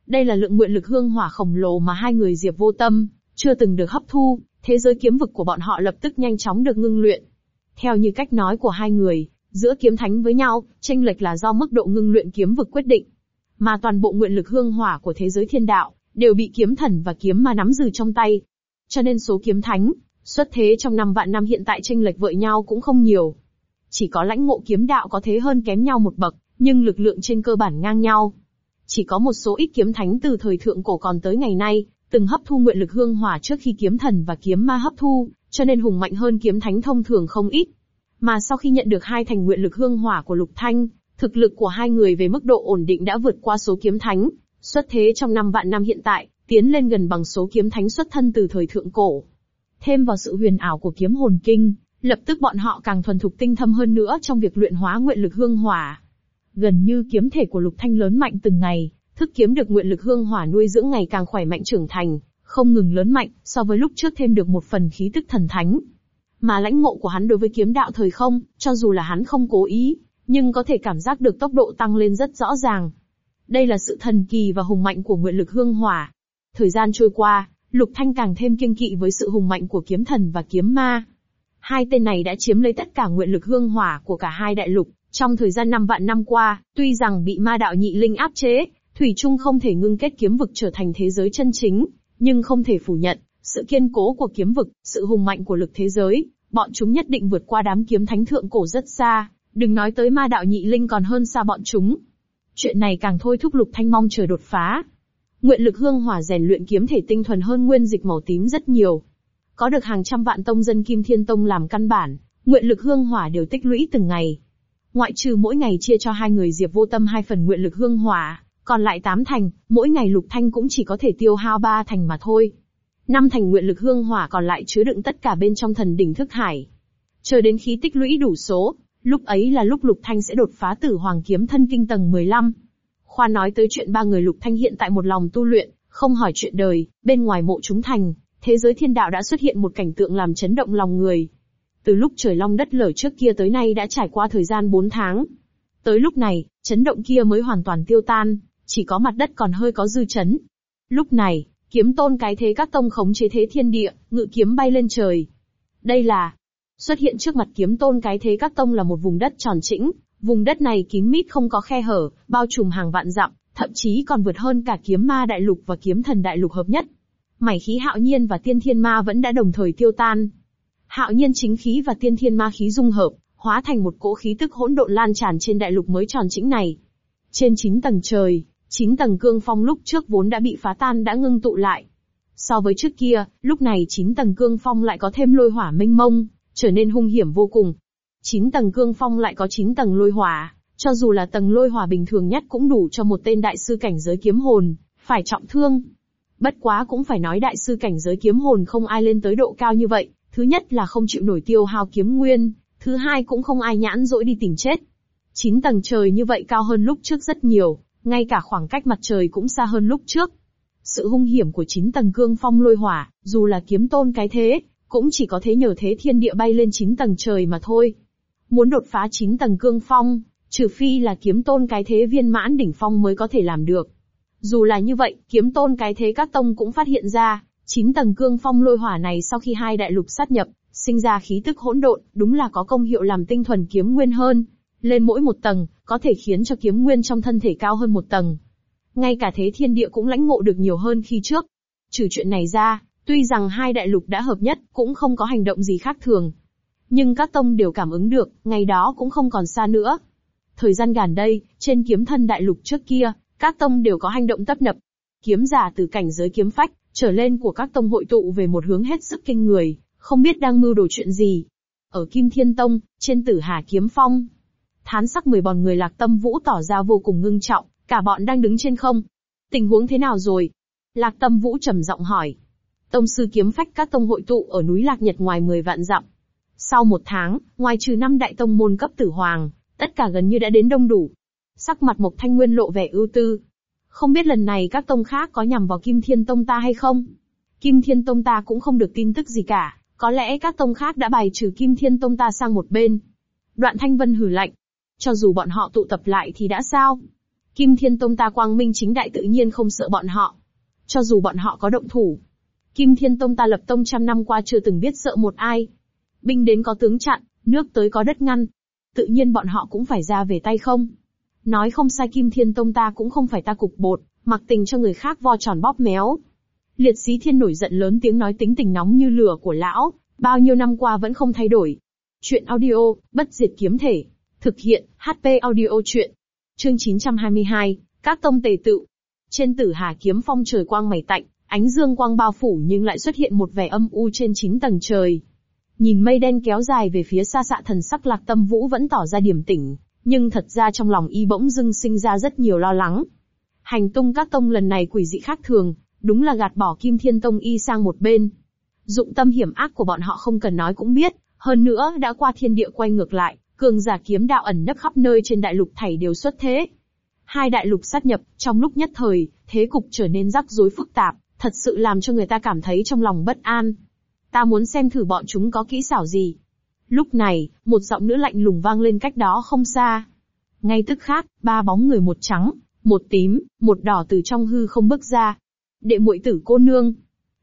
A: Đây là lượng nguyện lực hương hỏa khổng lồ mà hai người Diệp Vô Tâm chưa từng được hấp thu, thế giới kiếm vực của bọn họ lập tức nhanh chóng được ngưng luyện. Theo như cách nói của hai người, giữa kiếm thánh với nhau, tranh lệch là do mức độ ngưng luyện kiếm vực quyết định. Mà toàn bộ nguyện lực hương hỏa của thế giới thiên đạo, đều bị kiếm thần và kiếm ma nắm giữ trong tay. Cho nên số kiếm thánh, xuất thế trong năm vạn năm hiện tại tranh lệch vợ nhau cũng không nhiều. Chỉ có lãnh ngộ kiếm đạo có thế hơn kém nhau một bậc, nhưng lực lượng trên cơ bản ngang nhau. Chỉ có một số ít kiếm thánh từ thời thượng cổ còn tới ngày nay, từng hấp thu nguyện lực hương hỏa trước khi kiếm thần và kiếm ma hấp thu, cho nên hùng mạnh hơn kiếm thánh thông thường không ít. Mà sau khi nhận được hai thành nguyện lực hương hỏa của Lục Thanh, thực lực của hai người về mức độ ổn định đã vượt qua số kiếm thánh, xuất thế trong năm vạn năm hiện tại, tiến lên gần bằng số kiếm thánh xuất thân từ thời thượng cổ. Thêm vào sự huyền ảo của kiếm hồn kinh, lập tức bọn họ càng thuần thục tinh thâm hơn nữa trong việc luyện hóa nguyện lực hương hỏa. Gần như kiếm thể của Lục Thanh lớn mạnh từng ngày, thức kiếm được nguyện lực hương hỏa nuôi dưỡng ngày càng khỏe mạnh trưởng thành, không ngừng lớn mạnh, so với lúc trước thêm được một phần khí tức thần thánh. Mà lãnh ngộ của hắn đối với kiếm đạo thời không, cho dù là hắn không cố ý, nhưng có thể cảm giác được tốc độ tăng lên rất rõ ràng. Đây là sự thần kỳ và hùng mạnh của nguyện lực hương hỏa. Thời gian trôi qua, Lục Thanh càng thêm kiên kỵ với sự hùng mạnh của kiếm thần và kiếm ma. Hai tên này đã chiếm lấy tất cả nguyện lực hương hỏa của cả hai đại lục, trong thời gian năm vạn năm qua, tuy rằng bị ma đạo nhị linh áp chế, Thủy Trung không thể ngưng kết kiếm vực trở thành thế giới chân chính, nhưng không thể phủ nhận, sự kiên cố của kiếm vực, sự hùng mạnh của lực thế giới, bọn chúng nhất định vượt qua đám kiếm thánh thượng cổ rất xa, đừng nói tới ma đạo nhị linh còn hơn xa bọn chúng. Chuyện này càng thôi thúc Lục Thanh mong chờ đột phá. Nguyện lực hương hỏa rèn luyện kiếm thể tinh thuần hơn nguyên dịch màu tím rất nhiều. Có được hàng trăm vạn tông dân Kim Thiên Tông làm căn bản, nguyện lực hương hỏa đều tích lũy từng ngày. Ngoại trừ mỗi ngày chia cho hai người Diệp Vô Tâm hai phần nguyện lực hương hỏa, còn lại tám thành, mỗi ngày lục thanh cũng chỉ có thể tiêu hao ba thành mà thôi. Năm thành nguyện lực hương hỏa còn lại chứa đựng tất cả bên trong thần đỉnh thức hải. Chờ đến khí tích lũy đủ số, lúc ấy là lúc lục thanh sẽ đột phá tử hoàng kiếm thân kinh tầng 15. Khoa nói tới chuyện ba người lục thanh hiện tại một lòng tu luyện, không hỏi chuyện đời, bên ngoài mộ chúng thành, thế giới thiên đạo đã xuất hiện một cảnh tượng làm chấn động lòng người. Từ lúc trời long đất lở trước kia tới nay đã trải qua thời gian 4 tháng. Tới lúc này, chấn động kia mới hoàn toàn tiêu tan chỉ có mặt đất còn hơi có dư chấn. Lúc này, kiếm tôn cái thế các tông khống chế thế thiên địa, ngự kiếm bay lên trời. Đây là xuất hiện trước mặt kiếm tôn cái thế các tông là một vùng đất tròn trĩnh, vùng đất này kín mít không có khe hở, bao trùm hàng vạn dặm, thậm chí còn vượt hơn cả kiếm ma đại lục và kiếm thần đại lục hợp nhất. Mảy khí hạo nhiên và tiên thiên ma vẫn đã đồng thời tiêu tan. Hạo nhiên chính khí và tiên thiên ma khí dung hợp, hóa thành một cỗ khí tức hỗn độn lan tràn trên đại lục mới tròn trĩnh này. Trên chín tầng trời, Chín tầng cương phong lúc trước vốn đã bị phá tan đã ngưng tụ lại. So với trước kia, lúc này chín tầng cương phong lại có thêm lôi hỏa mênh mông, trở nên hung hiểm vô cùng. Chín tầng cương phong lại có chín tầng lôi hỏa, cho dù là tầng lôi hỏa bình thường nhất cũng đủ cho một tên đại sư cảnh giới kiếm hồn, phải trọng thương. Bất quá cũng phải nói đại sư cảnh giới kiếm hồn không ai lên tới độ cao như vậy, thứ nhất là không chịu nổi tiêu hao kiếm nguyên, thứ hai cũng không ai nhãn dỗi đi tìm chết. Chín tầng trời như vậy cao hơn lúc trước rất nhiều, ngay cả khoảng cách mặt trời cũng xa hơn lúc trước. Sự hung hiểm của chín tầng cương phong lôi hỏa, dù là kiếm tôn cái thế, cũng chỉ có thể nhờ thế thiên địa bay lên chín tầng trời mà thôi. Muốn đột phá chín tầng cương phong, trừ phi là kiếm tôn cái thế viên mãn đỉnh phong mới có thể làm được. Dù là như vậy, kiếm tôn cái thế các tông cũng phát hiện ra, chín tầng cương phong lôi hỏa này sau khi hai đại lục sát nhập, sinh ra khí tức hỗn độn, đúng là có công hiệu làm tinh thuần kiếm nguyên hơn, lên mỗi một tầng, có thể khiến cho kiếm nguyên trong thân thể cao hơn một tầng. Ngay cả thế thiên địa cũng lãnh ngộ được nhiều hơn khi trước. Trừ chuyện này ra, tuy rằng hai đại lục đã hợp nhất, cũng không có hành động gì khác thường. Nhưng các tông đều cảm ứng được, ngày đó cũng không còn xa nữa. Thời gian gần đây, trên kiếm thân đại lục trước kia, các tông đều có hành động tấp nập. Kiếm giả từ cảnh giới kiếm phách, trở lên của các tông hội tụ về một hướng hết sức kinh người, không biết đang mưu đồ chuyện gì. Ở Kim Thiên Tông, trên tử Hà Kiếm Phong, thán sắc mười bọn người lạc tâm vũ tỏ ra vô cùng ngưng trọng, cả bọn đang đứng trên không. Tình huống thế nào rồi? Lạc tâm vũ trầm giọng hỏi. Tông sư kiếm phách các tông hội tụ ở núi Lạc Nhật ngoài 10 vạn dặm. Sau một tháng, ngoài trừ năm đại tông môn cấp tử hoàng, tất cả gần như đã đến đông đủ. Sắc mặt Mộc Thanh Nguyên lộ vẻ ưu tư. Không biết lần này các tông khác có nhằm vào Kim Thiên Tông ta hay không? Kim Thiên Tông ta cũng không được tin tức gì cả, có lẽ các tông khác đã bài trừ Kim Thiên Tông ta sang một bên. Đoạn Thanh Vân hử lạnh, cho dù bọn họ tụ tập lại thì đã sao? Kim Thiên Tông ta quang minh chính đại tự nhiên không sợ bọn họ. Cho dù bọn họ có động thủ. Kim Thiên Tông ta lập tông trăm năm qua chưa từng biết sợ một ai. Binh đến có tướng chặn, nước tới có đất ngăn. Tự nhiên bọn họ cũng phải ra về tay không? Nói không sai Kim Thiên Tông ta cũng không phải ta cục bột, mặc tình cho người khác vo tròn bóp méo. Liệt sĩ thiên nổi giận lớn tiếng nói tính tình nóng như lửa của lão, bao nhiêu năm qua vẫn không thay đổi. Chuyện audio, bất diệt kiếm thể. Thực hiện, HP audio chuyện. Chương 922, các tông tề tự. Trên tử hà kiếm phong trời quang mày tạnh, ánh dương quang bao phủ nhưng lại xuất hiện một vẻ âm u trên chín tầng trời. Nhìn mây đen kéo dài về phía xa xạ thần sắc lạc tâm vũ vẫn tỏ ra điềm tĩnh, nhưng thật ra trong lòng y bỗng dưng sinh ra rất nhiều lo lắng. Hành tung các tông lần này quỷ dị khác thường, đúng là gạt bỏ kim thiên tông y sang một bên. Dụng tâm hiểm ác của bọn họ không cần nói cũng biết, hơn nữa đã qua thiên địa quay ngược lại, cường giả kiếm đạo ẩn nấp khắp nơi trên đại lục thảy đều xuất thế. Hai đại lục sát nhập, trong lúc nhất thời, thế cục trở nên rắc rối phức tạp, thật sự làm cho người ta cảm thấy trong lòng bất an. Ta muốn xem thử bọn chúng có kỹ xảo gì. Lúc này, một giọng nữ lạnh lùng vang lên cách đó không xa. Ngay tức khác, ba bóng người một trắng, một tím, một đỏ từ trong hư không bước ra. Đệ muội tử cô nương.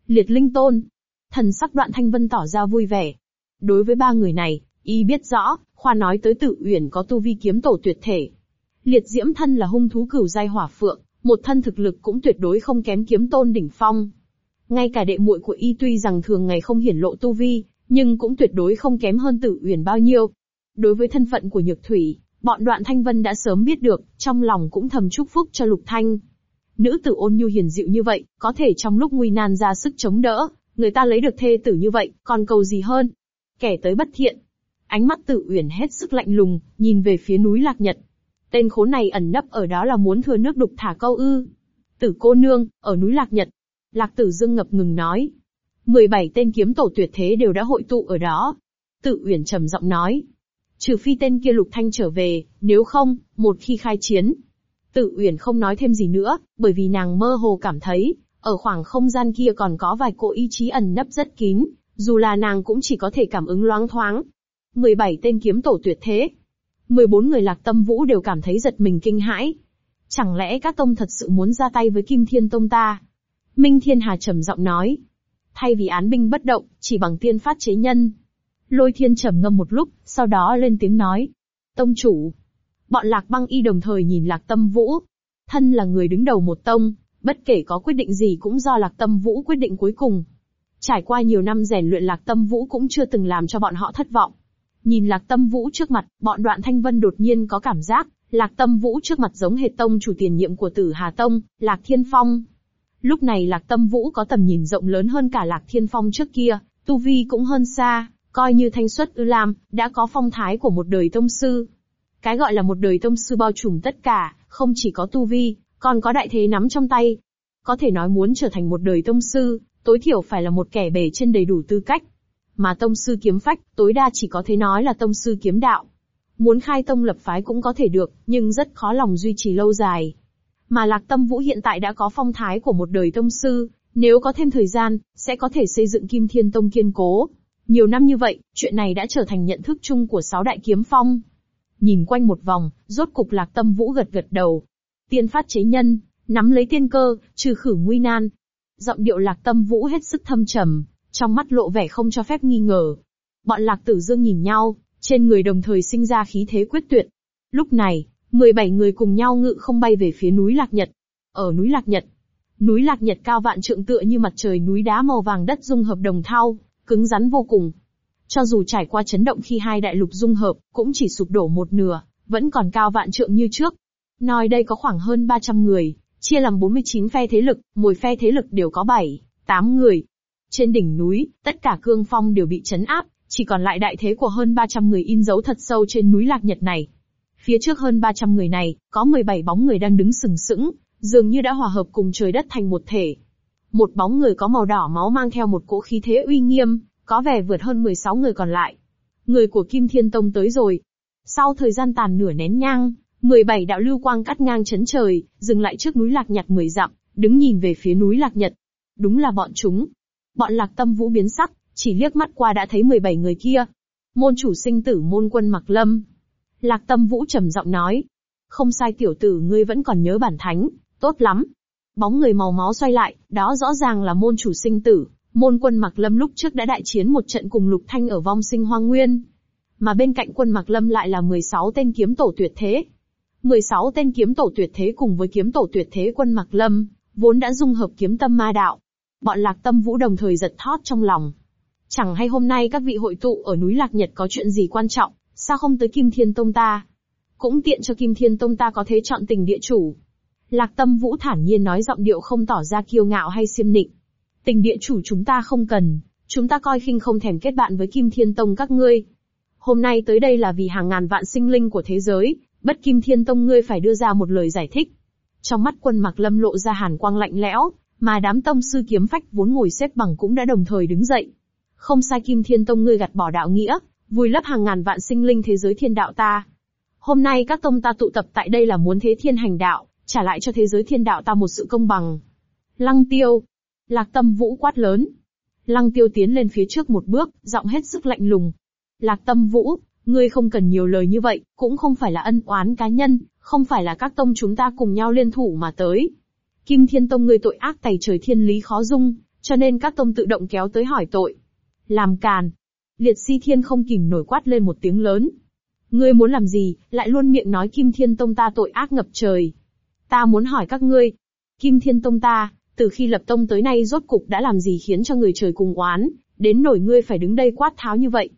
A: Liệt linh tôn. Thần sắc đoạn thanh vân tỏ ra vui vẻ. Đối với ba người này, Y biết rõ, khoa nói tới tự uyển có tu vi kiếm tổ tuyệt thể. Liệt diễm thân là hung thú cửu giai hỏa phượng, một thân thực lực cũng tuyệt đối không kém kiếm tôn đỉnh phong. Ngay cả đệ muội của y tuy rằng thường ngày không hiển lộ tu vi, nhưng cũng tuyệt đối không kém hơn tự uyển bao nhiêu. Đối với thân phận của nhược thủy, bọn đoạn thanh vân đã sớm biết được, trong lòng cũng thầm chúc phúc cho lục thanh. Nữ tử ôn nhu hiền dịu như vậy, có thể trong lúc nguy nan ra sức chống đỡ, người ta lấy được thê tử như vậy, còn cầu gì hơn. Kẻ tới bất thiện, Ánh mắt tự uyển hết sức lạnh lùng, nhìn về phía núi Lạc Nhật. Tên khốn này ẩn nấp ở đó là muốn thừa nước đục thả câu ư. Tử cô nương, ở núi Lạc Nhật. Lạc tử dương ngập ngừng nói. 17 tên kiếm tổ tuyệt thế đều đã hội tụ ở đó. Tự uyển trầm giọng nói. Trừ phi tên kia lục thanh trở về, nếu không, một khi khai chiến. Tự uyển không nói thêm gì nữa, bởi vì nàng mơ hồ cảm thấy, ở khoảng không gian kia còn có vài cỗ ý chí ẩn nấp rất kín, dù là nàng cũng chỉ có thể cảm ứng loáng thoáng, 17 tên kiếm tổ tuyệt thế. 14 người lạc tâm vũ đều cảm thấy giật mình kinh hãi. Chẳng lẽ các tông thật sự muốn ra tay với Kim Thiên Tông ta? Minh Thiên Hà trầm giọng nói. Thay vì án binh bất động, chỉ bằng tiên phát chế nhân. Lôi Thiên trầm ngâm một lúc, sau đó lên tiếng nói. Tông chủ. Bọn lạc băng y đồng thời nhìn lạc tâm vũ. Thân là người đứng đầu một tông, bất kể có quyết định gì cũng do lạc tâm vũ quyết định cuối cùng. Trải qua nhiều năm rèn luyện lạc tâm vũ cũng chưa từng làm cho bọn họ thất vọng. Nhìn Lạc Tâm Vũ trước mặt, bọn đoạn thanh vân đột nhiên có cảm giác, Lạc Tâm Vũ trước mặt giống hệt tông chủ tiền nhiệm của Tử Hà Tông, Lạc Thiên Phong. Lúc này Lạc Tâm Vũ có tầm nhìn rộng lớn hơn cả Lạc Thiên Phong trước kia, tu vi cũng hơn xa, coi như thanh xuất ư lam, đã có phong thái của một đời tông sư. Cái gọi là một đời tông sư bao trùm tất cả, không chỉ có tu vi, còn có đại thế nắm trong tay. Có thể nói muốn trở thành một đời tông sư, tối thiểu phải là một kẻ bề trên đầy đủ tư cách, mà tông sư kiếm phách tối đa chỉ có thể nói là tông sư kiếm đạo. Muốn khai tông lập phái cũng có thể được, nhưng rất khó lòng duy trì lâu dài. Mà Lạc Tâm Vũ hiện tại đã có phong thái của một đời tông sư, nếu có thêm thời gian, sẽ có thể xây dựng Kim Thiên Tông kiên cố. Nhiều năm như vậy, chuyện này đã trở thành nhận thức chung của sáu đại kiếm phong. Nhìn quanh một vòng, rốt cục Lạc Tâm Vũ gật gật đầu. Tiên phát chế nhân, nắm lấy tiên cơ, trừ khử nguy nan. Giọng điệu Lạc Tâm Vũ hết sức thâm trầm, trong mắt lộ vẻ không cho phép nghi ngờ. Bọn lạc tử dương nhìn nhau, trên người đồng thời sinh ra khí thế quyết tuyệt. Lúc này, 17 người cùng nhau ngự không bay về phía núi Lạc Nhật. Ở núi Lạc Nhật, núi Lạc Nhật cao vạn trượng tựa như mặt trời núi đá màu vàng đất dung hợp đồng thau, cứng rắn vô cùng. Cho dù trải qua chấn động khi hai đại lục dung hợp, cũng chỉ sụp đổ một nửa, vẫn còn cao vạn trượng như trước. Nói đây có khoảng hơn 300 người, chia làm 49 phe thế lực, mỗi phe thế lực đều có 7, 8 người, trên đỉnh núi, tất cả cương phong đều bị chấn áp, chỉ còn lại đại thế của hơn 300 người in dấu thật sâu trên núi Lạc Nhật này. Phía trước hơn 300 người này, có 17 bóng người đang đứng sừng sững, dường như đã hòa hợp cùng trời đất thành một thể. Một bóng người có màu đỏ máu mang theo một cỗ khí thế uy nghiêm, có vẻ vượt hơn 16 người còn lại. Người của Kim Thiên Tông tới rồi. Sau thời gian tàn nửa nén nhang, 17 đạo lưu quang cắt ngang chấn trời, dừng lại trước núi Lạc Nhật 10 dặm, đứng nhìn về phía núi Lạc Nhật. Đúng là bọn chúng, Bọn lạc tâm vũ biến sắc, chỉ liếc mắt qua đã thấy 17 người kia. Môn chủ sinh tử môn quân mặc lâm. Lạc tâm vũ trầm giọng nói. Không sai tiểu tử ngươi vẫn còn nhớ bản thánh, tốt lắm. Bóng người màu máu xoay lại, đó rõ ràng là môn chủ sinh tử. Môn quân mặc lâm lúc trước đã đại chiến một trận cùng lục thanh ở vong sinh hoang nguyên. Mà bên cạnh quân mặc lâm lại là 16 tên kiếm tổ tuyệt thế. 16 tên kiếm tổ tuyệt thế cùng với kiếm tổ tuyệt thế quân mặc lâm, vốn đã dung hợp kiếm tâm ma đạo, bọn lạc tâm vũ đồng thời giật thót trong lòng. Chẳng hay hôm nay các vị hội tụ ở núi Lạc Nhật có chuyện gì quan trọng, sao không tới Kim Thiên Tông ta? Cũng tiện cho Kim Thiên Tông ta có thế chọn tình địa chủ. Lạc tâm vũ thản nhiên nói giọng điệu không tỏ ra kiêu ngạo hay siêm nịnh. Tình địa chủ chúng ta không cần, chúng ta coi khinh không thèm kết bạn với Kim Thiên Tông các ngươi. Hôm nay tới đây là vì hàng ngàn vạn sinh linh của thế giới, bất Kim Thiên Tông ngươi phải đưa ra một lời giải thích. Trong mắt quân mặc lâm lộ ra hàn quang lạnh lẽo, mà đám tông sư kiếm phách vốn ngồi xếp bằng cũng đã đồng thời đứng dậy. Không sai Kim Thiên Tông ngươi gạt bỏ đạo nghĩa, vùi lấp hàng ngàn vạn sinh linh thế giới thiên đạo ta. Hôm nay các tông ta tụ tập tại đây là muốn thế thiên hành đạo, trả lại cho thế giới thiên đạo ta một sự công bằng. Lăng tiêu. Lạc tâm vũ quát lớn. Lăng tiêu tiến lên phía trước một bước, giọng hết sức lạnh lùng. Lạc tâm vũ, ngươi không cần nhiều lời như vậy, cũng không phải là ân oán cá nhân, không phải là các tông chúng ta cùng nhau liên thủ mà tới, Kim Thiên Tông người tội ác tày trời thiên lý khó dung, cho nên các tông tự động kéo tới hỏi tội. Làm càn. Liệt si thiên không kìm nổi quát lên một tiếng lớn. Ngươi muốn làm gì, lại luôn miệng nói Kim Thiên Tông ta tội ác ngập trời. Ta muốn hỏi các ngươi. Kim Thiên Tông ta, từ khi lập tông tới nay rốt cục đã làm gì khiến cho người trời cùng oán, đến nổi ngươi phải đứng đây quát tháo như vậy.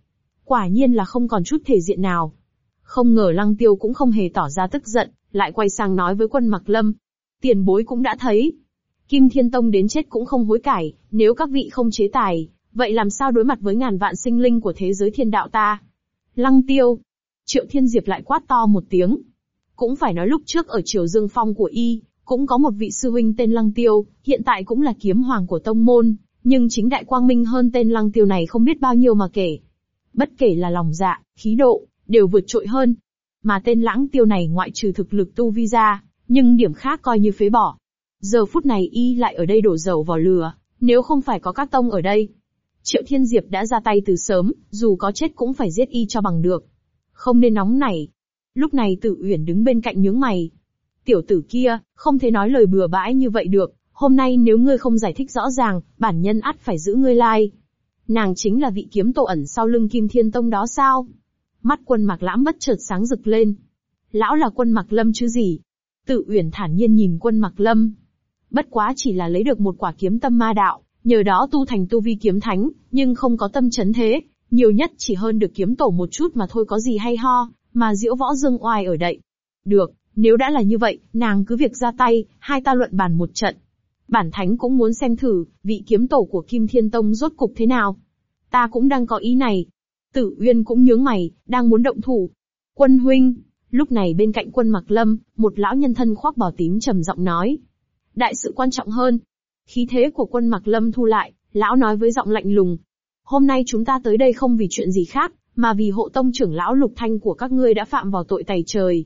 A: Quả nhiên là không còn chút thể diện nào. Không ngờ Lăng Tiêu cũng không hề tỏ ra tức giận, lại quay sang nói với quân Mặc Lâm, tiền bối cũng đã thấy. Kim Thiên Tông đến chết cũng không hối cải, nếu các vị không chế tài, vậy làm sao đối mặt với ngàn vạn sinh linh của thế giới thiên đạo ta? Lăng tiêu. Triệu Thiên Diệp lại quát to một tiếng. Cũng phải nói lúc trước ở triều dương phong của y, cũng có một vị sư huynh tên Lăng Tiêu, hiện tại cũng là kiếm hoàng của tông môn, nhưng chính đại quang minh hơn tên Lăng Tiêu này không biết bao nhiêu mà kể. Bất kể là lòng dạ, khí độ, đều vượt trội hơn. Mà tên Lãng Tiêu này ngoại trừ thực lực tu vi ra, nhưng điểm khác coi như phế bỏ. Giờ phút này y lại ở đây đổ dầu vào lửa, nếu không phải có các tông ở đây. Triệu Thiên Diệp đã ra tay từ sớm, dù có chết cũng phải giết y cho bằng được. Không nên nóng này. Lúc này Tử Uyển đứng bên cạnh nhướng mày. Tiểu tử kia, không thể nói lời bừa bãi như vậy được, hôm nay nếu ngươi không giải thích rõ ràng, bản nhân ắt phải giữ ngươi lai. Nàng chính là vị kiếm tổ ẩn sau lưng Kim Thiên Tông đó sao? Mắt quân mặc lãm bất chợt sáng rực lên. Lão là quân mặc lâm chứ gì? Tự Uyển thản nhiên nhìn Quân Mặc Lâm. Bất quá chỉ là lấy được một quả kiếm tâm ma đạo, nhờ đó tu thành tu vi kiếm thánh, nhưng không có tâm chấn thế, nhiều nhất chỉ hơn được kiếm tổ một chút mà thôi có gì hay ho, mà diễu võ dương oai ở đậy. Được, nếu đã là như vậy, nàng cứ việc ra tay, hai ta luận bàn một trận. Bản thánh cũng muốn xem thử, vị kiếm tổ của Kim Thiên Tông rốt cục thế nào. Ta cũng đang có ý này. Tử Uyên cũng nhướng mày, đang muốn động thủ. Quân huynh, Lúc này bên cạnh quân Mạc Lâm, một lão nhân thân khoác bào tím trầm giọng nói. Đại sự quan trọng hơn. Khí thế của quân Mạc Lâm thu lại, lão nói với giọng lạnh lùng. Hôm nay chúng ta tới đây không vì chuyện gì khác, mà vì hộ tông trưởng lão Lục Thanh của các ngươi đã phạm vào tội tày trời.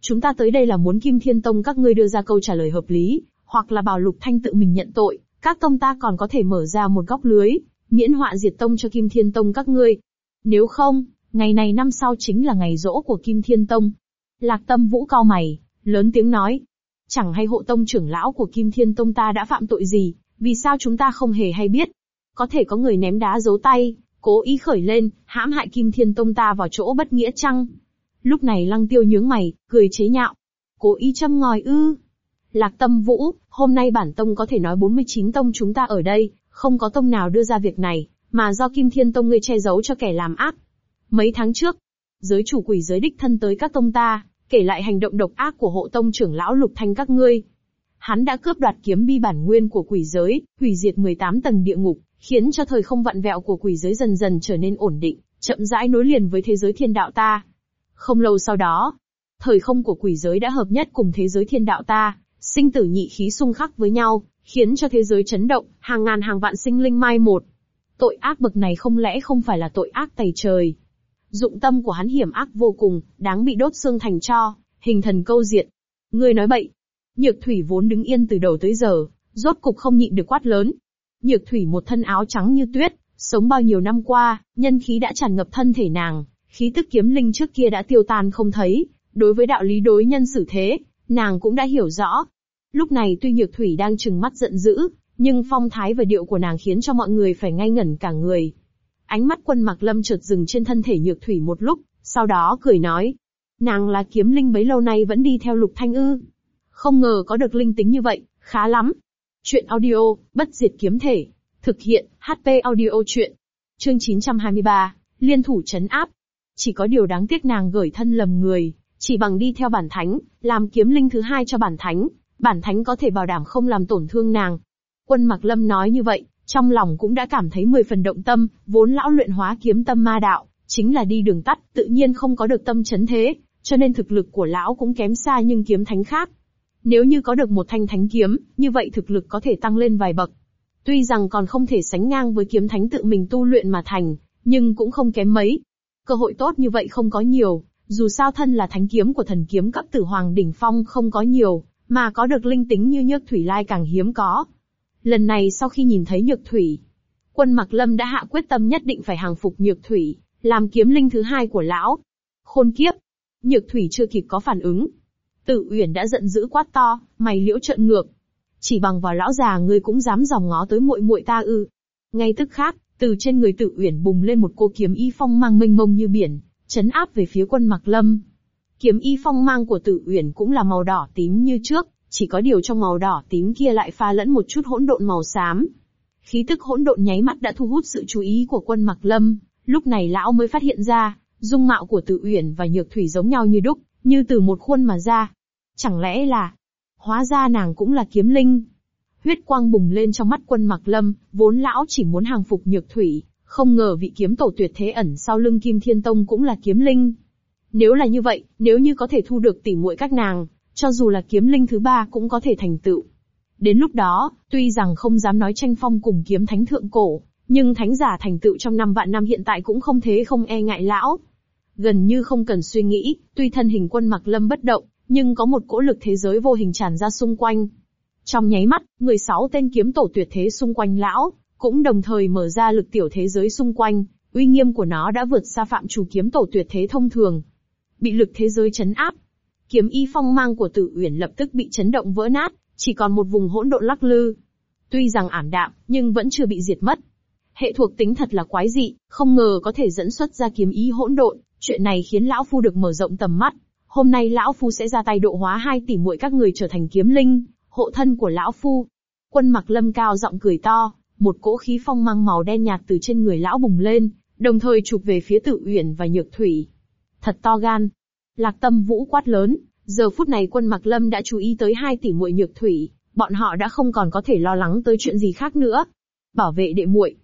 A: Chúng ta tới đây là muốn Kim Thiên Tông các ngươi đưa ra câu trả lời hợp lý, hoặc là bảo Lục Thanh tự mình nhận tội, các tông ta còn có thể mở ra một góc lưới, miễn họa diệt tông cho Kim Thiên Tông các ngươi. Nếu không, Ngày này năm sau chính là ngày rỗ của Kim Thiên Tông. Lạc Tâm Vũ cao mày, lớn tiếng nói. Chẳng hay hộ tông trưởng lão của Kim Thiên Tông ta đã phạm tội gì, vì sao chúng ta không hề hay biết? Có thể có người ném đá giấu tay, cố ý khởi lên, hãm hại Kim Thiên Tông ta vào chỗ bất nghĩa chăng? Lúc này Lăng Tiêu nhướng mày, cười chế nhạo. Cố ý châm ngòi ư? Lạc Tâm Vũ, hôm nay bản tông có thể nói 49 tông chúng ta ở đây, không có tông nào đưa ra việc này, mà do Kim Thiên Tông ngươi che giấu cho kẻ làm ác, Mấy tháng trước, giới chủ quỷ giới đích thân tới các tông ta, kể lại hành động độc ác của hộ tông trưởng lão Lục Thanh các ngươi. Hắn đã cướp đoạt kiếm bi bản nguyên của quỷ giới, hủy diệt 18 tầng địa ngục, khiến cho thời không vặn vẹo của quỷ giới dần dần trở nên ổn định, chậm rãi nối liền với thế giới thiên đạo ta. Không lâu sau đó, thời không của quỷ giới đã hợp nhất cùng thế giới thiên đạo ta, sinh tử nhị khí xung khắc với nhau, khiến cho thế giới chấn động, hàng ngàn hàng vạn sinh linh mai một. Tội ác bậc này không lẽ không phải là tội ác tày trời, Dụng tâm của hắn hiểm ác vô cùng, đáng bị đốt xương thành cho, hình thần câu diện. Ngươi nói bậy. Nhược thủy vốn đứng yên từ đầu tới giờ, rốt cục không nhịn được quát lớn. Nhược thủy một thân áo trắng như tuyết, sống bao nhiêu năm qua, nhân khí đã tràn ngập thân thể nàng, khí tức kiếm linh trước kia đã tiêu tan không thấy, đối với đạo lý đối nhân xử thế, nàng cũng đã hiểu rõ. Lúc này tuy Nhược Thủy đang trừng mắt giận dữ, nhưng phong thái và điệu của nàng khiến cho mọi người phải ngay ngẩn cả người. Ánh mắt quân mặc lâm chợt dừng trên thân thể nhược thủy một lúc, sau đó cười nói. Nàng là kiếm linh bấy lâu nay vẫn đi theo lục thanh ư. Không ngờ có được linh tính như vậy, khá lắm. Chuyện audio, bất diệt kiếm thể. Thực hiện, HP audio chuyện. Chương 923, liên thủ chấn áp. Chỉ có điều đáng tiếc nàng gửi thân lầm người, chỉ bằng đi theo bản thánh, làm kiếm linh thứ hai cho bản thánh, bản thánh có thể bảo đảm không làm tổn thương nàng. Quân Mặc Lâm nói như vậy, trong lòng cũng đã cảm thấy mười phần động tâm, vốn lão luyện hóa kiếm tâm ma đạo, chính là đi đường tắt, tự nhiên không có được tâm chấn thế, cho nên thực lực của lão cũng kém xa nhưng kiếm thánh khác. Nếu như có được một thanh thánh kiếm, như vậy thực lực có thể tăng lên vài bậc. Tuy rằng còn không thể sánh ngang với kiếm thánh tự mình tu luyện mà thành, nhưng cũng không kém mấy. Cơ hội tốt như vậy không có nhiều, dù sao thân là thánh kiếm của thần kiếm cấp tử hoàng đỉnh phong không có nhiều, mà có được linh tính như nhược thủy lai càng hiếm có, Lần này sau khi nhìn thấy Nhược Thủy, quân Mạc Lâm đã hạ quyết tâm nhất định phải hàng phục Nhược Thủy, làm kiếm linh thứ hai của lão. Khôn kiếp! Nhược Thủy chưa kịp có phản ứng. Tự Uyển đã giận dữ quát to, mày liễu trợn ngược. Chỉ bằng vào lão già ngươi cũng dám dòng ngó tới muội muội ta ư. Ngay tức khắc từ trên người Tự Uyển bùng lên một cô kiếm y phong mang mênh mông như biển, chấn áp về phía quân Mạc Lâm. Kiếm y phong mang của Tự Uyển cũng là màu đỏ tím như trước, chỉ có điều trong màu đỏ tím kia lại pha lẫn một chút hỗn độn màu xám. Khí tức hỗn độn nháy mắt đã thu hút sự chú ý của quân Mặc Lâm, lúc này lão mới phát hiện ra, dung mạo của Tử Uyển và Nhược Thủy giống nhau như đúc, như từ một khuôn mà ra. Chẳng lẽ là, hóa ra nàng cũng là kiếm linh. Huyết quang bùng lên trong mắt quân Mặc Lâm, vốn lão chỉ muốn hàng phục Nhược Thủy, không ngờ vị kiếm tổ tuyệt thế ẩn sau lưng Kim Thiên Tông cũng là kiếm linh. Nếu là như vậy, nếu như có thể thu được tỷ muội các nàng, cho dù là kiếm linh thứ ba cũng có thể thành tựu. Đến lúc đó, tuy rằng không dám nói tranh phong cùng kiếm thánh thượng cổ, nhưng thánh giả thành tựu trong năm vạn năm hiện tại cũng không thế không e ngại lão. Gần như không cần suy nghĩ, tuy thân hình quân mặc lâm bất động, nhưng có một cỗ lực thế giới vô hình tràn ra xung quanh. Trong nháy mắt, 16 tên kiếm tổ tuyệt thế xung quanh lão, cũng đồng thời mở ra lực tiểu thế giới xung quanh, uy nghiêm của nó đã vượt xa phạm chủ kiếm tổ tuyệt thế thông thường. Bị lực thế giới chấn áp, kiếm y phong mang của Tử Uyển lập tức bị chấn động vỡ nát, chỉ còn một vùng hỗn độn lắc lư. Tuy rằng ảm đạm, nhưng vẫn chưa bị diệt mất. Hệ thuộc tính thật là quái dị, không ngờ có thể dẫn xuất ra kiếm ý hỗn độn, chuyện này khiến lão phu được mở rộng tầm mắt. Hôm nay lão phu sẽ ra tay độ hóa hai tỷ muội các người trở thành kiếm linh, hộ thân của lão phu. Quân Mặc Lâm cao giọng cười to, một cỗ khí phong mang màu đen nhạt từ trên người lão bùng lên, đồng thời chụp về phía Tử Uyển và Nhược Thủy. Thật to gan, Lạc Tâm Vũ quát lớn, giờ phút này quân Mạc Lâm đã chú ý tới hai tỷ muội Nhược Thủy, bọn họ đã không còn có thể lo lắng tới chuyện gì khác nữa. Bảo vệ đệ muội.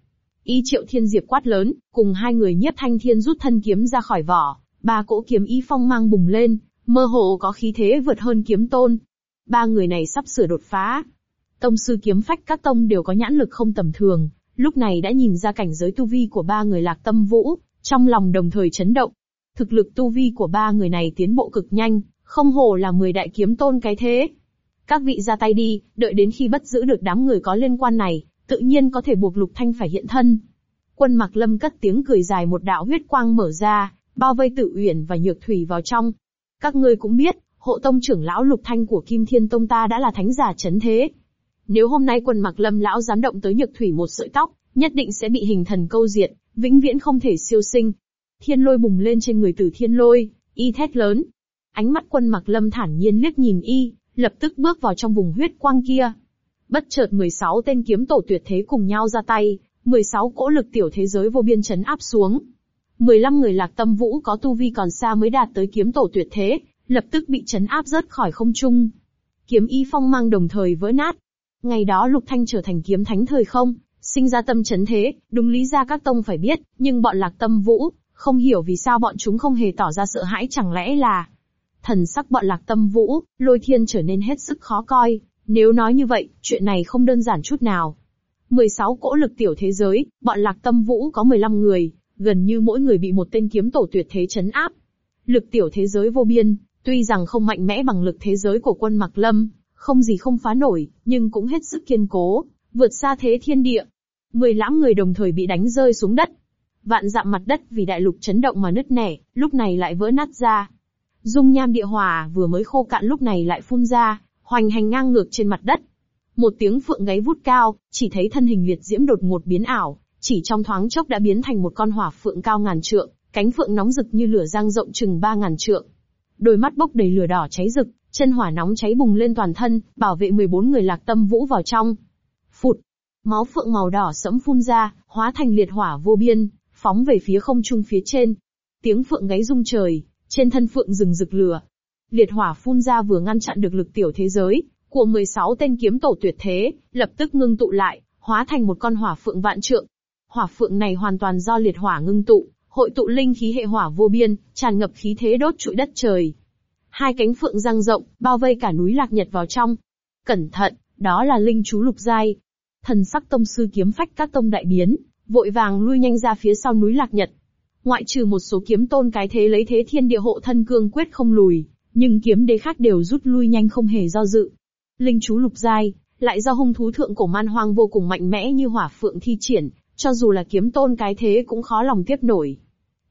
A: Y Triệu Thiên Diệp quát lớn, cùng hai người Nhiếp Thanh Thiên rút thân kiếm ra khỏi vỏ, ba cỗ kiếm y phong mang bùng lên, mơ hồ có khí thế vượt hơn kiếm tôn. Ba người này sắp sửa đột phá. Tông sư kiếm phách các tông đều có nhãn lực không tầm thường, lúc này đã nhìn ra cảnh giới tu vi của ba người Lạc Tâm Vũ, trong lòng đồng thời chấn động, Thực lực tu vi của ba người này tiến bộ cực nhanh, không hổ là mười đại kiếm tôn cái thế. Các vị ra tay đi, đợi đến khi bắt giữ được đám người có liên quan này, tự nhiên có thể buộc Lục Thanh phải hiện thân. Quân Mặc Lâm cất tiếng cười dài một đạo huyết quang mở ra, bao vây Tự Uyển và Nhược Thủy vào trong. Các ngươi cũng biết, hộ tông trưởng lão Lục Thanh của Kim Thiên Tông ta đã là thánh giả chấn thế. Nếu hôm nay Quân Mặc Lâm lão dám động tới Nhược Thủy một sợi tóc, nhất định sẽ bị hình thần câu diệt, vĩnh viễn không thể siêu sinh, Thiên lôi bùng lên trên người tử thiên lôi, y thét lớn. Ánh mắt quân mặc lâm thản nhiên liếc nhìn y, lập tức bước vào trong vùng huyết quang kia. Bất chợt 16 tên kiếm tổ tuyệt thế cùng nhau ra tay, 16 cỗ lực tiểu thế giới vô biên chấn áp xuống. 15 người lạc tâm vũ có tu vi còn xa mới đạt tới kiếm tổ tuyệt thế, lập tức bị chấn áp rớt khỏi không trung. Kiếm y phong mang đồng thời vỡ nát. Ngày đó Lục Thanh trở thành kiếm thánh thời không, sinh ra tâm chấn thế, đúng lý ra các tông phải biết, nhưng bọn lạc tâm vũ, không hiểu vì sao bọn chúng không hề tỏ ra sợ hãi chẳng lẽ là... Thần sắc bọn lạc tâm vũ, lôi thiên trở nên hết sức khó coi, nếu nói như vậy, chuyện này không đơn giản chút nào. 16 cỗ lực tiểu thế giới, bọn lạc tâm vũ có 15 người, gần như mỗi người bị một tên kiếm tổ tuyệt thế chấn áp. Lực tiểu thế giới vô biên, tuy rằng không mạnh mẽ bằng lực thế giới của quân Mạc Lâm, không gì không phá nổi, nhưng cũng hết sức kiên cố, vượt xa thế thiên địa. Mười lãm người đồng thời bị đánh rơi xuống đất, Vạn dặm mặt đất vì đại lục chấn động mà nứt nẻ, lúc này lại vỡ nát ra. Dung nham địa hỏa vừa mới khô cạn lúc này lại phun ra, hoành hành ngang ngược trên mặt đất. Một tiếng phượng gáy vút cao, chỉ thấy thân hình liệt diễm đột ngột biến ảo, chỉ trong thoáng chốc đã biến thành một con hỏa phượng cao ngàn trượng, cánh phượng nóng rực như lửa giang rộng chừng ba ngàn trượng. Đôi mắt bốc đầy lửa đỏ cháy rực, chân hỏa nóng cháy bùng lên toàn thân, bảo vệ 14 người lạc tâm vũ vào trong. Phụt! Máu phượng màu đỏ sẫm phun ra, hóa thành liệt hỏa vô biên, phóng về phía không trung phía trên. Tiếng phượng gáy rung trời, trên thân phượng rừng rực lửa. Liệt hỏa phun ra vừa ngăn chặn được lực tiểu thế giới, của 16 tên kiếm tổ tuyệt thế, lập tức ngưng tụ lại, hóa thành một con hỏa phượng vạn trượng. Hỏa phượng này hoàn toàn do liệt hỏa ngưng tụ, hội tụ linh khí hệ hỏa vô biên, tràn ngập khí thế đốt trụi đất trời. Hai cánh phượng răng rộng, bao vây cả núi lạc nhật vào trong. Cẩn thận, đó là linh chú lục giai. Thần sắc tông sư kiếm phách các tông đại biến, vội vàng lui nhanh ra phía sau núi Lạc Nhật. Ngoại trừ một số kiếm tôn cái thế lấy thế thiên địa hộ thân cương quyết không lùi, nhưng kiếm đế khác đều rút lui nhanh không hề do dự. Linh chú lục giai, lại do hung thú thượng cổ man hoang vô cùng mạnh mẽ như hỏa phượng thi triển, cho dù là kiếm tôn cái thế cũng khó lòng tiếp nổi.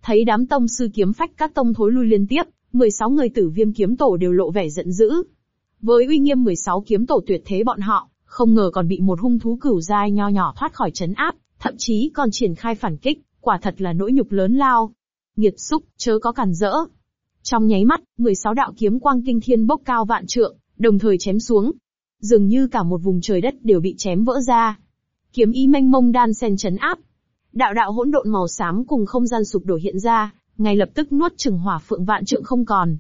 A: Thấy đám tông sư kiếm phách các tông thối lui liên tiếp, 16 người tử viêm kiếm tổ đều lộ vẻ giận dữ. Với uy nghiêm 16 kiếm tổ tuyệt thế bọn họ, không ngờ còn bị một hung thú cửu giai nho nhỏ thoát khỏi chấn áp thậm chí còn triển khai phản kích, quả thật là nỗi nhục lớn lao. Nghiệt xúc, chớ có cản rỡ. Trong nháy mắt, 16 đạo kiếm quang kinh thiên bốc cao vạn trượng, đồng thời chém xuống. Dường như cả một vùng trời đất đều bị chém vỡ ra. Kiếm y mênh mông đan sen chấn áp. Đạo đạo hỗn độn màu xám cùng không gian sụp đổ hiện ra, ngay lập tức nuốt chửng hỏa phượng vạn trượng không còn.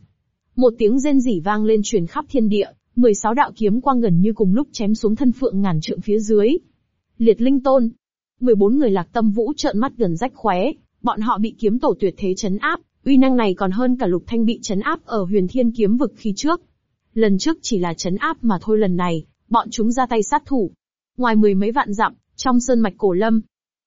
A: Một tiếng rên rỉ vang lên truyền khắp thiên địa, 16 đạo kiếm quang gần như cùng lúc chém xuống thân phượng ngàn trượng phía dưới. Liệt Linh Tôn, 14 người lạc tâm vũ trợn mắt gần rách khóe, bọn họ bị kiếm tổ tuyệt thế chấn áp, uy năng này còn hơn cả lục thanh bị chấn áp ở huyền thiên kiếm vực khi trước. Lần trước chỉ là chấn áp mà thôi lần này, bọn chúng ra tay sát thủ. Ngoài mười mấy vạn dặm, trong sơn mạch cổ lâm,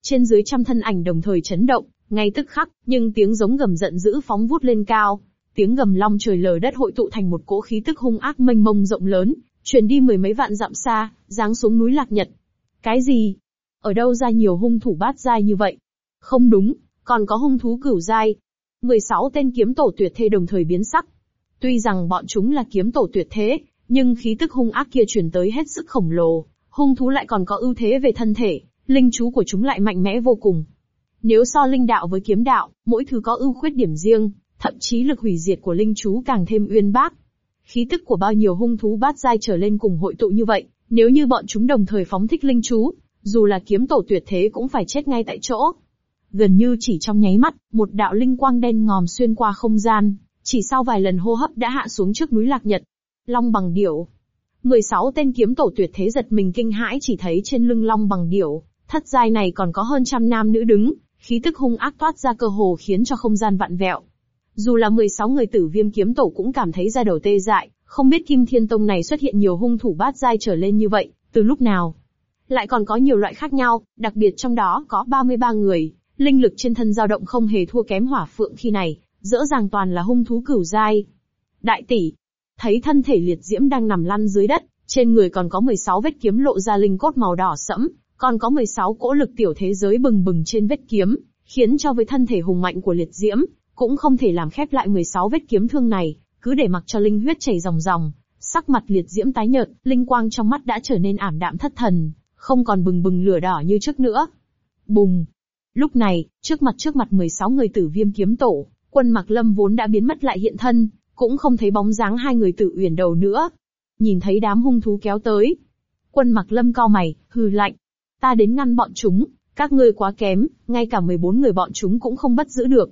A: trên dưới trăm thân ảnh đồng thời chấn động, ngay tức khắc, nhưng tiếng giống gầm giận dữ phóng vút lên cao, tiếng gầm long trời lở đất hội tụ thành một cỗ khí tức hung ác mênh mông rộng lớn, truyền đi mười mấy vạn dặm xa, giáng xuống núi Lạc Nhật. Cái gì? Ở đâu ra nhiều hung thủ bát giai như vậy? Không đúng, còn có hung thú cửu giai. 16 tên kiếm tổ tuyệt thế đồng thời biến sắc. Tuy rằng bọn chúng là kiếm tổ tuyệt thế, nhưng khí tức hung ác kia truyền tới hết sức khổng lồ, hung thú lại còn có ưu thế về thân thể, linh chú của chúng lại mạnh mẽ vô cùng. Nếu so linh đạo với kiếm đạo, mỗi thứ có ưu khuyết điểm riêng, thậm chí lực hủy diệt của linh chú càng thêm uyên bác. Khí tức của bao nhiêu hung thú bát giai trở lên cùng hội tụ như vậy, nếu như bọn chúng đồng thời phóng thích linh chú, dù là kiếm tổ tuyệt thế cũng phải chết ngay tại chỗ. Gần như chỉ trong nháy mắt, một đạo linh quang đen ngòm xuyên qua không gian, chỉ sau vài lần hô hấp đã hạ xuống trước núi Lạc Nhật. Long bằng điểu. 16 tên kiếm tổ tuyệt thế giật mình kinh hãi chỉ thấy trên lưng long bằng điểu, thất giai này còn có hơn trăm nam nữ đứng, khí tức hung ác toát ra cơ hồ khiến cho không gian vặn vẹo. Dù là 16 người tử viêm kiếm tổ cũng cảm thấy ra đầu tê dại, không biết Kim Thiên Tông này xuất hiện nhiều hung thủ bát giai trở lên như vậy, từ lúc nào lại còn có nhiều loại khác nhau, đặc biệt trong đó có 33 người, linh lực trên thân dao động không hề thua kém hỏa phượng khi này, rõ ràng toàn là hung thú cửu giai. Đại tỷ, thấy thân thể liệt diễm đang nằm lăn dưới đất, trên người còn có 16 vết kiếm lộ ra linh cốt màu đỏ sẫm, còn có 16 cỗ lực tiểu thế giới bừng bừng trên vết kiếm, khiến cho với thân thể hùng mạnh của liệt diễm, cũng không thể làm khép lại 16 vết kiếm thương này, cứ để mặc cho linh huyết chảy ròng ròng. Sắc mặt liệt diễm tái nhợt, linh quang trong mắt đã trở nên ảm đạm thất thần, không còn bừng bừng lửa đỏ như trước nữa. Bùng! Lúc này, trước mặt trước mặt 16 người tử viêm kiếm tổ, quân mặc lâm vốn đã biến mất lại hiện thân, cũng không thấy bóng dáng hai người tử uyển đầu nữa. Nhìn thấy đám hung thú kéo tới. Quân mặc lâm cao mày, hừ lạnh. Ta đến ngăn bọn chúng, các ngươi quá kém, ngay cả 14 người bọn chúng cũng không bắt giữ được.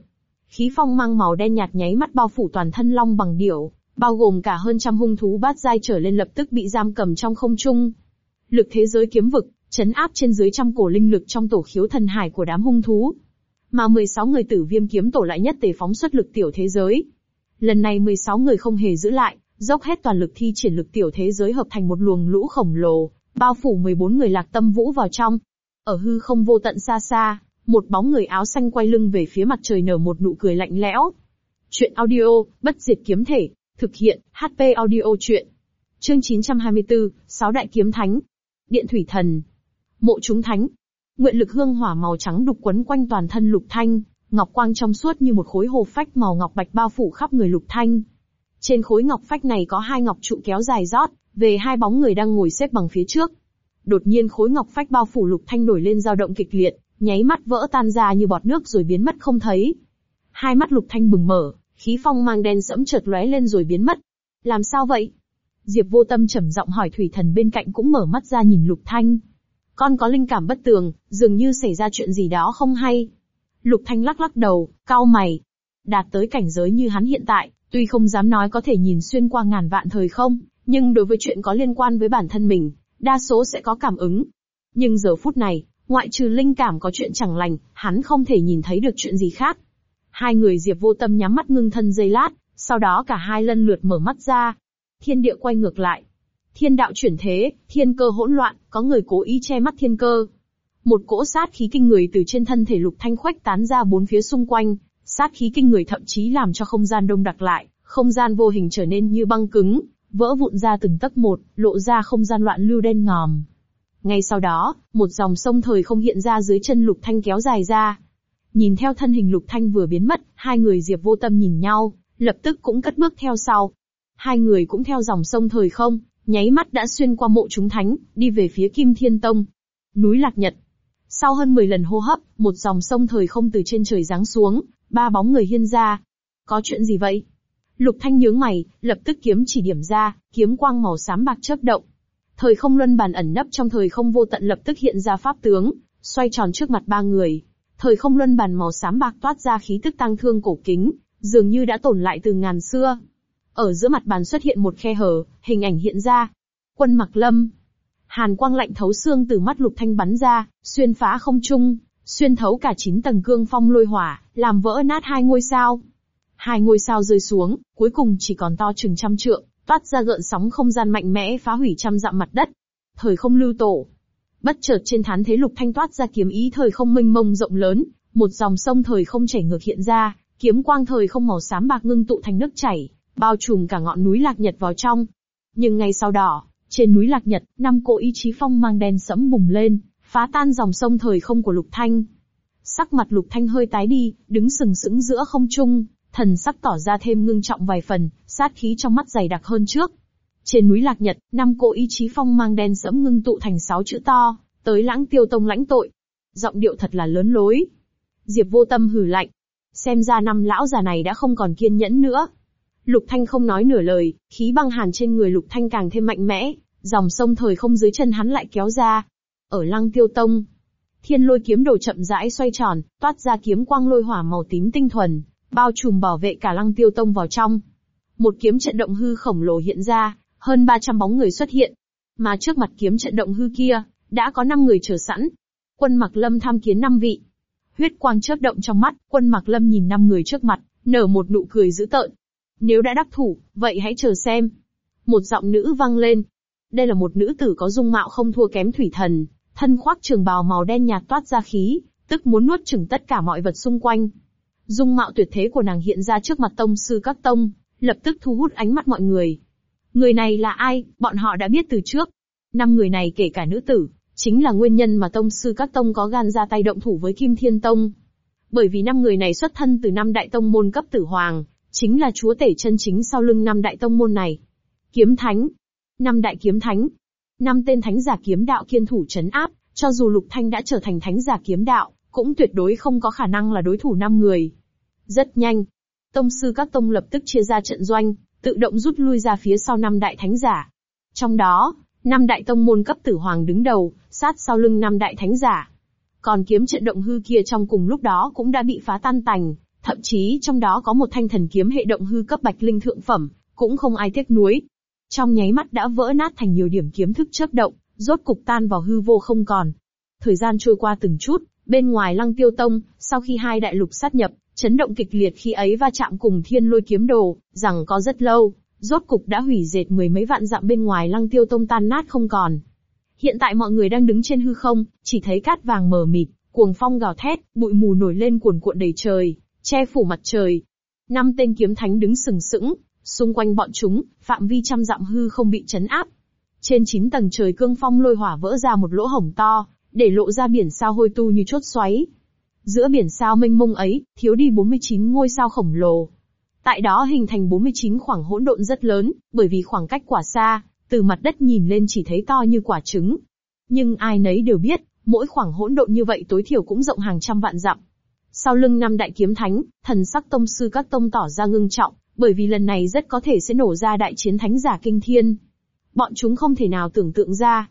A: Khí phong mang màu đen nhạt nháy mắt bao phủ toàn thân long bằng điểu, bao gồm cả hơn trăm hung thú bát giai trở lên lập tức bị giam cầm trong không trung, lực thế giới kiếm vực, chấn áp trên dưới trăm cổ linh lực trong tổ khiếu thần hải của đám hung thú. Mà 16 người tử viêm kiếm tổ lại nhất tề phóng xuất lực tiểu thế giới. Lần này 16 người không hề giữ lại, dốc hết toàn lực thi triển lực tiểu thế giới hợp thành một luồng lũ khổng lồ, bao phủ 14 người lạc tâm vũ vào trong. Ở hư không vô tận xa xa, một bóng người áo xanh quay lưng về phía mặt trời nở một nụ cười lạnh lẽo. Chuyện audio, bất diệt kiếm thể, thực hiện, HP audio chuyện. Chương 924, 6 đại kiếm thánh, điện thủy thần, mộ chúng thánh. Nguyện lực hương hỏa màu trắng đục quấn quanh toàn thân Lục Thanh, ngọc quang trong suốt như một khối hồ phách màu ngọc bạch bao phủ khắp người Lục Thanh. Trên khối ngọc phách này có hai ngọc trụ kéo dài rót, về hai bóng người đang ngồi xếp bằng phía trước. Đột nhiên khối ngọc phách bao phủ Lục Thanh nổi lên dao động kịch liệt, nháy mắt vỡ tan ra như bọt nước rồi biến mất không thấy. Hai mắt Lục Thanh bừng mở, khí phong mang đen sẫm chợt lóe lên rồi biến mất. Làm sao vậy? Diệp vô tâm trầm giọng hỏi thủy thần bên cạnh cũng mở mắt ra nhìn lục thanh. Con có linh cảm bất tường, dường như xảy ra chuyện gì đó không hay. Lục thanh lắc lắc đầu, cao mày. Đạt tới cảnh giới như hắn hiện tại, tuy không dám nói có thể nhìn xuyên qua ngàn vạn thời không, nhưng đối với chuyện có liên quan với bản thân mình, đa số sẽ có cảm ứng. Nhưng giờ phút này, ngoại trừ linh cảm có chuyện chẳng lành, hắn không thể nhìn thấy được chuyện gì khác. Hai người Diệp vô tâm nhắm mắt ngưng thân giây lát, sau đó cả hai lần lượt mở mắt ra, thiên địa quay ngược lại. Thiên đạo chuyển thế, thiên cơ hỗn loạn, có người cố ý che mắt thiên cơ. Một cỗ sát khí kinh người từ trên thân thể lục thanh khoách tán ra bốn phía xung quanh, sát khí kinh người thậm chí làm cho không gian đông đặc lại, không gian vô hình trở nên như băng cứng, vỡ vụn ra từng tấc một, lộ ra không gian loạn lưu đen ngòm. Ngay sau đó, một dòng sông thời không hiện ra dưới chân lục thanh kéo dài ra. Nhìn theo thân hình lục thanh vừa biến mất, hai người Diệp vô tâm nhìn nhau, lập tức cũng cất bước theo sau, Hai người cũng theo dòng sông thời không, nháy mắt đã xuyên qua mộ chúng thánh, đi về phía Kim Thiên Tông. Núi Lạc Nhật. Sau hơn 10 lần hô hấp, một dòng sông thời không từ trên trời giáng xuống, ba bóng người hiên ra. Có chuyện gì vậy? Lục Thanh nhướng mày, lập tức kiếm chỉ điểm ra, kiếm quang màu xám bạc chớp động. Thời không luân bàn ẩn nấp trong thời không vô tận lập tức hiện ra pháp tướng, xoay tròn trước mặt ba người. Thời không luân bàn màu xám bạc toát ra khí tức tăng thương cổ kính, dường như đã tồn lại từ ngàn xưa. Ở giữa mặt bàn xuất hiện một khe hở, hình ảnh hiện ra. Quân Mặc Lâm. Hàn quang lạnh thấu xương từ mắt Lục Thanh bắn ra, xuyên phá không trung, xuyên thấu cả chín tầng cương phong lôi hỏa, làm vỡ nát hai ngôi sao. Hai ngôi sao rơi xuống, cuối cùng chỉ còn to chừng trăm trượng, toát ra gợn sóng không gian mạnh mẽ phá hủy trăm dặm mặt đất. Thời không lưu tổ. Bất chợt trên thán thế lục thanh toát ra kiếm ý thời không mênh mông rộng lớn, một dòng sông thời không chảy ngược hiện ra, kiếm quang thời không màu xám bạc ngưng tụ thành nước chảy, bao trùm cả ngọn núi Lạc Nhật vào trong. Nhưng ngay sau đó, trên núi Lạc Nhật, năm cỗ ý chí phong mang đen sẫm bùng lên, phá tan dòng sông thời không của Lục Thanh. Sắc mặt Lục Thanh hơi tái đi, đứng sừng sững giữa không trung, thần sắc tỏ ra thêm ngưng trọng vài phần, sát khí trong mắt dày đặc hơn trước. Trên núi Lạc Nhật, năm cỗ ý chí phong mang đen sẫm ngưng tụ thành sáu chữ to, tới lãng tiêu tông lãnh tội. Giọng điệu thật là lớn lối. Diệp vô tâm hừ lạnh. Xem ra năm lão già này đã không còn kiên nhẫn nữa. Lục Thanh không nói nửa lời, khí băng hàn trên người Lục Thanh càng thêm mạnh mẽ, dòng sông thời không dưới chân hắn lại kéo ra. Ở lăng tiêu tông, thiên lôi kiếm đồ chậm rãi xoay tròn, toát ra kiếm quang lôi hỏa màu tím tinh thuần, bao trùm bảo vệ cả lăng tiêu tông vào trong. Một kiếm trận động hư khổng lồ hiện ra, hơn 300 bóng người xuất hiện. Mà trước mặt kiếm trận động hư kia, đã có 5 người chờ sẵn. Quân Mặc Lâm tham kiến 5 vị. Huyết quang chớp động trong mắt, quân Mặc Lâm nhìn 5 người trước mặt, nở một nụ cười dữ tợn, nếu đã đắc thủ, vậy hãy chờ xem. Một giọng nữ vang lên. Đây là một nữ tử có dung mạo không thua kém thủy thần, thân khoác trường bào màu đen nhạt toát ra khí, tức muốn nuốt chửng tất cả mọi vật xung quanh. Dung mạo tuyệt thế của nàng hiện ra trước mặt tông sư các tông, lập tức thu hút ánh mắt mọi người. Người này là ai, bọn họ đã biết từ trước. Năm người này kể cả nữ tử, chính là nguyên nhân mà tông sư các tông có gan ra tay động thủ với Kim Thiên Tông. Bởi vì năm người này xuất thân từ năm đại tông môn cấp tử hoàng, chính là chúa tể chân chính sau lưng năm đại tông môn này. Kiếm thánh, năm đại kiếm thánh, năm tên thánh giả kiếm đạo kiên thủ chấn áp, cho dù Lục Thanh đã trở thành thánh giả kiếm đạo, cũng tuyệt đối không có khả năng là đối thủ năm người. Rất nhanh, tông sư các tông lập tức chia ra trận doanh, tự động rút lui ra phía sau năm đại thánh giả. Trong đó, năm đại tông môn cấp tử hoàng đứng đầu, sát sau lưng năm đại thánh giả. Còn kiếm trận động hư kia trong cùng lúc đó cũng đã bị phá tan tành thậm chí trong đó có một thanh thần kiếm hệ động hư cấp bạch linh thượng phẩm, cũng không ai tiếc nuối. Trong nháy mắt đã vỡ nát thành nhiều điểm kiếm thức chớp động, rốt cục tan vào hư vô không còn. Thời gian trôi qua từng chút, bên ngoài Lăng Tiêu Tông, sau khi hai đại lục sát nhập, chấn động kịch liệt khi ấy va chạm cùng Thiên Lôi kiếm đồ, rằng có rất lâu, rốt cục đã hủy diệt mười mấy vạn dặm bên ngoài Lăng Tiêu Tông tan nát không còn. Hiện tại mọi người đang đứng trên hư không, chỉ thấy cát vàng mờ mịt, cuồng phong gào thét, bụi mù nổi lên cuồn cuộn đầy trời, che phủ mặt trời. Năm tên kiếm thánh đứng sừng sững, xung quanh bọn chúng, phạm vi trăm dặm hư không bị chấn áp. Trên chín tầng trời cương phong lôi hỏa vỡ ra một lỗ hổng to, để lộ ra biển sao hôi tu như chốt xoáy. Giữa biển sao mênh mông ấy, thiếu đi 49 ngôi sao khổng lồ. Tại đó hình thành 49 khoảng hỗn độn rất lớn, bởi vì khoảng cách quả xa, từ mặt đất nhìn lên chỉ thấy to như quả trứng. Nhưng ai nấy đều biết, mỗi khoảng hỗn độn như vậy tối thiểu cũng rộng hàng trăm vạn dặm, sau lưng năm đại kiếm thánh, thần sắc tông sư các tông tỏ ra ngưng trọng, bởi vì lần này rất có thể sẽ nổ ra đại chiến thánh giả kinh thiên. Bọn chúng không thể nào tưởng tượng ra.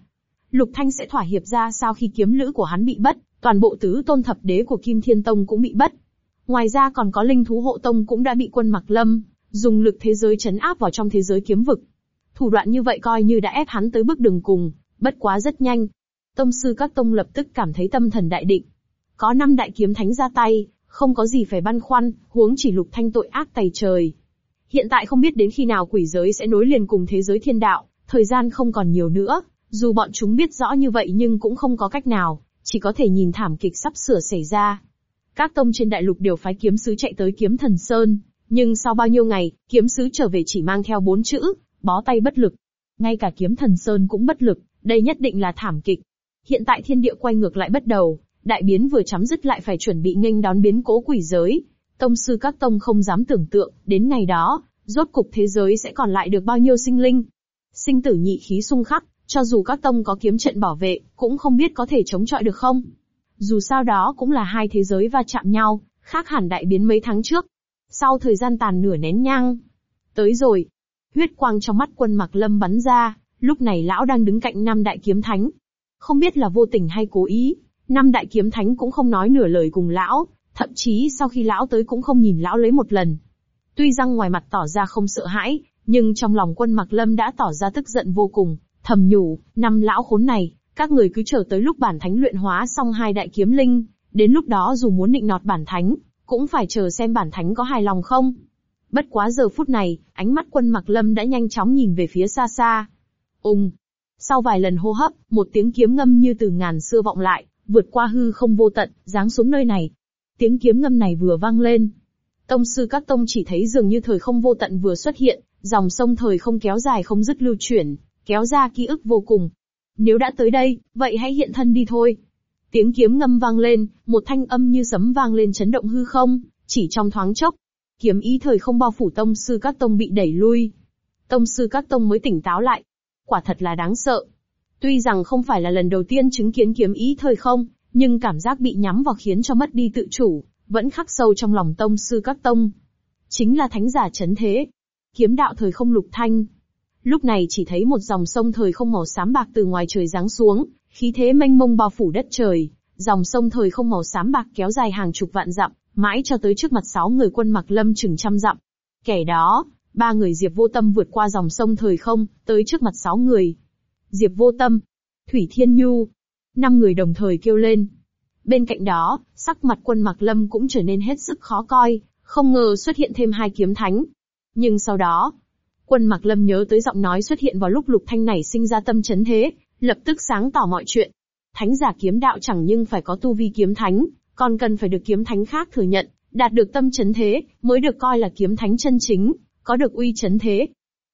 A: Lục Thanh sẽ thỏa hiệp ra sau khi kiếm lữ của hắn bị bắt, toàn bộ tứ tôn thập đế của Kim Thiên Tông cũng bị bắt. Ngoài ra còn có linh thú hộ tông cũng đã bị quân Mặc Lâm, dùng lực thế giới chấn áp vào trong thế giới kiếm vực. Thủ đoạn như vậy coi như đã ép hắn tới bước đường cùng, bất quá rất nhanh. Tông sư các tông lập tức cảm thấy tâm thần đại định, có năm đại kiếm thánh ra tay, không có gì phải băn khoăn, huống chỉ lục thanh tội ác tày trời. Hiện tại không biết đến khi nào quỷ giới sẽ nối liền cùng thế giới thiên đạo, thời gian không còn nhiều nữa, dù bọn chúng biết rõ như vậy nhưng cũng không có cách nào, chỉ có thể nhìn thảm kịch sắp sửa xảy ra. Các tông trên đại lục đều phái kiếm sứ chạy tới kiếm thần Sơn, nhưng sau bao nhiêu ngày, kiếm sứ trở về chỉ mang theo bốn chữ, bó tay bất lực. Ngay cả kiếm thần Sơn cũng bất lực, đây nhất định là thảm kịch. Hiện tại thiên địa quay ngược lại bắt đầu, Đại biến vừa chấm dứt lại phải chuẩn bị nghênh đón biến cố quỷ giới. Tông sư các tông không dám tưởng tượng, đến ngày đó, rốt cục thế giới sẽ còn lại được bao nhiêu sinh linh. Sinh tử nhị khí sung khắc, cho dù các tông có kiếm trận bảo vệ, cũng không biết có thể chống chọi được không. Dù sao đó cũng là hai thế giới va chạm nhau, khác hẳn đại biến mấy tháng trước. Sau thời gian tàn nửa nén nhang, tới rồi. Huyết quang trong mắt quân mặc lâm bắn ra, lúc này lão đang đứng cạnh năm đại kiếm thánh. Không biết là vô tình hay cố ý, Năm đại kiếm thánh cũng không nói nửa lời cùng lão, thậm chí sau khi lão tới cũng không nhìn lão lấy một lần. Tuy rằng ngoài mặt tỏ ra không sợ hãi, nhưng trong lòng quân Mạc Lâm đã tỏ ra tức giận vô cùng, thầm nhủ, năm lão khốn này, các người cứ chờ tới lúc bản thánh luyện hóa xong hai đại kiếm linh, đến lúc đó dù muốn nịnh nọt bản thánh, cũng phải chờ xem bản thánh có hài lòng không. Bất quá giờ phút này, ánh mắt quân Mạc Lâm đã nhanh chóng nhìn về phía xa xa. Ùng! Sau vài lần hô hấp, một tiếng kiếm ngâm như từ ngàn xưa vọng lại, vượt qua hư không vô tận, giáng xuống nơi này. Tiếng kiếm ngâm này vừa vang lên. Tông sư các tông chỉ thấy dường như thời không vô tận vừa xuất hiện, dòng sông thời không kéo dài không dứt lưu chuyển, kéo ra ký ức vô cùng. Nếu đã tới đây, vậy hãy hiện thân đi thôi. Tiếng kiếm ngâm vang lên, một thanh âm như sấm vang lên chấn động hư không, chỉ trong thoáng chốc. Kiếm ý thời không bao phủ tông sư các tông bị đẩy lui. Tông sư các tông mới tỉnh táo lại. Quả thật là đáng sợ, Tuy rằng không phải là lần đầu tiên chứng kiến kiếm ý thời không, nhưng cảm giác bị nhắm vào khiến cho mất đi tự chủ, vẫn khắc sâu trong lòng tông sư các tông. Chính là thánh giả chấn thế. Kiếm đạo thời không lục thanh. Lúc này chỉ thấy một dòng sông thời không màu xám bạc từ ngoài trời giáng xuống, khí thế mênh mông bao phủ đất trời, dòng sông thời không màu xám bạc kéo dài hàng chục vạn dặm, mãi cho tới trước mặt sáu người quân mặc lâm chừng trăm dặm. Kẻ đó, ba người Diệp vô tâm vượt qua dòng sông thời không, tới trước mặt sáu người, Diệp Vô Tâm, Thủy Thiên Nhu. Năm người đồng thời kêu lên. Bên cạnh đó, sắc mặt quân Mạc Lâm cũng trở nên hết sức khó coi, không ngờ xuất hiện thêm hai kiếm thánh. Nhưng sau đó, quân Mạc Lâm nhớ tới giọng nói xuất hiện vào lúc Lục Thanh này sinh ra tâm chấn thế, lập tức sáng tỏ mọi chuyện. Thánh giả kiếm đạo chẳng nhưng phải có tu vi kiếm thánh, còn cần phải được kiếm thánh khác thừa nhận, đạt được tâm chấn thế, mới được coi là kiếm thánh chân chính, có được uy chấn thế.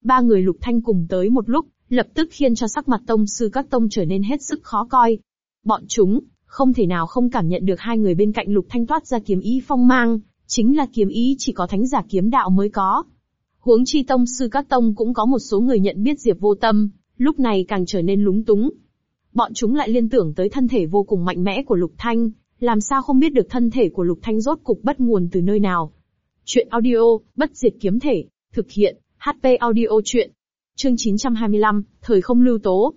A: Ba người Lục Thanh cùng tới một lúc, lập tức khiến cho sắc mặt tông sư các tông trở nên hết sức khó coi. Bọn chúng, không thể nào không cảm nhận được hai người bên cạnh lục thanh toát ra kiếm ý phong mang, chính là kiếm ý chỉ có thánh giả kiếm đạo mới có. Huống chi tông sư các tông cũng có một số người nhận biết Diệp vô tâm, lúc này càng trở nên lúng túng. Bọn chúng lại liên tưởng tới thân thể vô cùng mạnh mẽ của lục thanh, làm sao không biết được thân thể của lục thanh rốt cục bất nguồn từ nơi nào. Chuyện audio, bất diệt kiếm thể, thực hiện, HP audio chuyện chương 925, thời không lưu tố.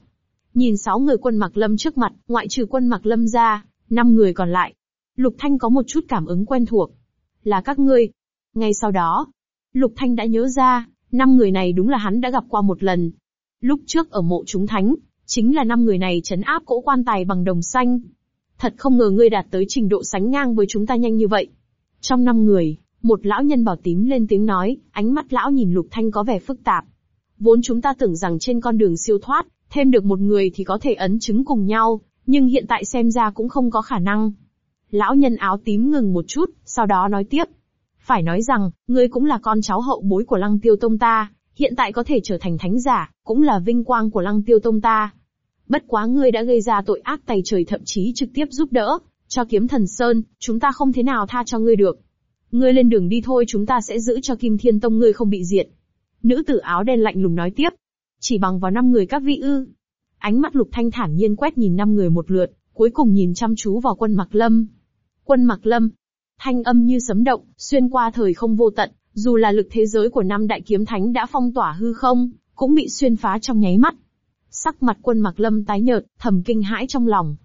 A: Nhìn sáu người quân mặc lâm trước mặt, ngoại trừ quân mặc lâm ra, năm người còn lại. Lục Thanh có một chút cảm ứng quen thuộc. Là các ngươi. Ngay sau đó, Lục Thanh đã nhớ ra, năm người này đúng là hắn đã gặp qua một lần. Lúc trước ở mộ chúng thánh, chính là năm người này chấn áp cỗ quan tài bằng đồng xanh. Thật không ngờ ngươi đạt tới trình độ sánh ngang với chúng ta nhanh như vậy. Trong năm người, một lão nhân bảo tím lên tiếng nói, ánh mắt lão nhìn Lục Thanh có vẻ phức tạp. Vốn chúng ta tưởng rằng trên con đường siêu thoát, thêm được một người thì có thể ấn chứng cùng nhau, nhưng hiện tại xem ra cũng không có khả năng. Lão nhân áo tím ngừng một chút, sau đó nói tiếp. Phải nói rằng, ngươi cũng là con cháu hậu bối của lăng tiêu tông ta, hiện tại có thể trở thành thánh giả, cũng là vinh quang của lăng tiêu tông ta. Bất quá ngươi đã gây ra tội ác tày trời thậm chí trực tiếp giúp đỡ, cho kiếm thần Sơn, chúng ta không thế nào tha cho ngươi được. Ngươi lên đường đi thôi chúng ta sẽ giữ cho Kim Thiên Tông ngươi không bị diệt. Nữ tử áo đen lạnh lùng nói tiếp. Chỉ bằng vào năm người các vị ư. Ánh mắt lục thanh thản nhiên quét nhìn năm người một lượt, cuối cùng nhìn chăm chú vào quân mặc lâm. Quân mặc lâm. Thanh âm như sấm động, xuyên qua thời không vô tận, dù là lực thế giới của năm đại kiếm thánh đã phong tỏa hư không, cũng bị xuyên phá trong nháy mắt. Sắc mặt quân mặc lâm tái nhợt, thầm kinh hãi trong lòng.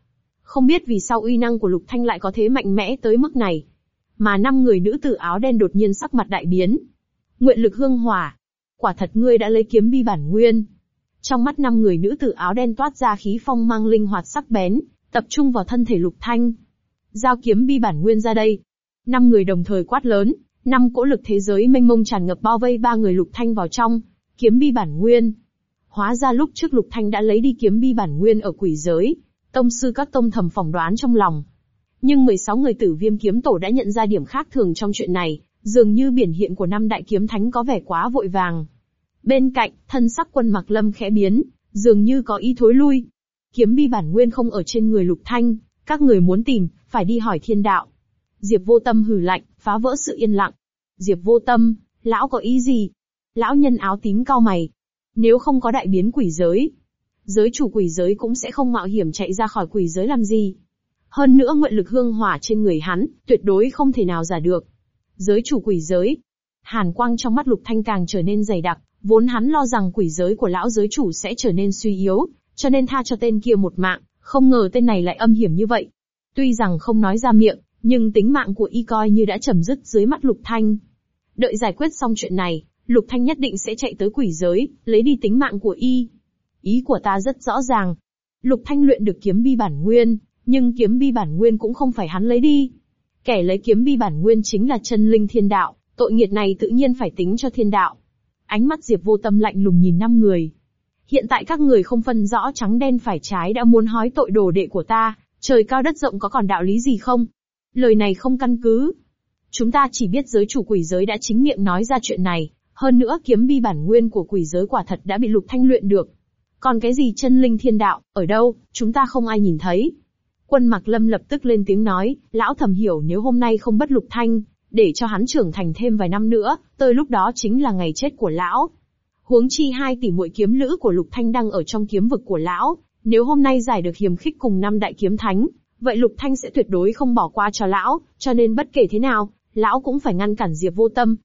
A: Không biết vì sao uy năng của lục thanh lại có thế mạnh mẽ tới mức này. Mà năm người nữ tử áo đen đột nhiên sắc mặt đại biến. Nguyện lực hương hòa quả thật ngươi đã lấy kiếm bi bản nguyên. Trong mắt năm người nữ tử áo đen toát ra khí phong mang linh hoạt sắc bén, tập trung vào thân thể lục thanh. Giao kiếm bi bản nguyên ra đây. Năm người đồng thời quát lớn, năm cỗ lực thế giới mênh mông tràn ngập bao vây ba người lục thanh vào trong, kiếm bi bản nguyên. Hóa ra lúc trước lục thanh đã lấy đi kiếm bi bản nguyên ở quỷ giới, tông sư các tông thầm phỏng đoán trong lòng. Nhưng 16 người tử viêm kiếm tổ đã nhận ra điểm khác thường trong chuyện này, dường như biển hiện của năm đại kiếm thánh có vẻ quá vội vàng. Bên cạnh, thân sắc quân mặc lâm khẽ biến, dường như có ý thối lui. Kiếm bi bản nguyên không ở trên người lục thanh, các người muốn tìm, phải đi hỏi thiên đạo. Diệp vô tâm hử lạnh, phá vỡ sự yên lặng. Diệp vô tâm, lão có ý gì? Lão nhân áo tím cao mày. Nếu không có đại biến quỷ giới, giới chủ quỷ giới cũng sẽ không mạo hiểm chạy ra khỏi quỷ giới làm gì. Hơn nữa nguyện lực hương hỏa trên người hắn, tuyệt đối không thể nào giả được. Giới chủ quỷ giới. Hàn quang trong mắt Lục Thanh càng trở nên dày đặc, vốn hắn lo rằng quỷ giới của lão giới chủ sẽ trở nên suy yếu, cho nên tha cho tên kia một mạng, không ngờ tên này lại âm hiểm như vậy. Tuy rằng không nói ra miệng, nhưng tính mạng của y coi như đã chầm dứt dưới mắt Lục Thanh. Đợi giải quyết xong chuyện này, Lục Thanh nhất định sẽ chạy tới quỷ giới, lấy đi tính mạng của y. Ý của ta rất rõ ràng. Lục Thanh luyện được kiếm bi bản nguyên, nhưng kiếm bi bản nguyên cũng không phải hắn lấy đi, Kẻ lấy kiếm bi bản nguyên chính là chân linh thiên đạo, tội nghiệt này tự nhiên phải tính cho thiên đạo. Ánh mắt Diệp vô tâm lạnh lùng nhìn năm người. Hiện tại các người không phân rõ trắng đen phải trái đã muốn hói tội đồ đệ của ta, trời cao đất rộng có còn đạo lý gì không? Lời này không căn cứ. Chúng ta chỉ biết giới chủ quỷ giới đã chính miệng nói ra chuyện này, hơn nữa kiếm bi bản nguyên của quỷ giới quả thật đã bị lục thanh luyện được. Còn cái gì chân linh thiên đạo, ở đâu, chúng ta không ai nhìn thấy. Quân Mặc Lâm lập tức lên tiếng nói, lão thầm hiểu nếu hôm nay không bắt lục thanh, để cho hắn trưởng thành thêm vài năm nữa, tới lúc đó chính là ngày chết của lão. Huống chi hai tỷ muội kiếm lữ của lục thanh đang ở trong kiếm vực của lão, nếu hôm nay giải được hiểm khích cùng năm đại kiếm thánh, vậy lục thanh sẽ tuyệt đối không bỏ qua cho lão, cho nên bất kể thế nào, lão cũng phải ngăn cản Diệp vô tâm.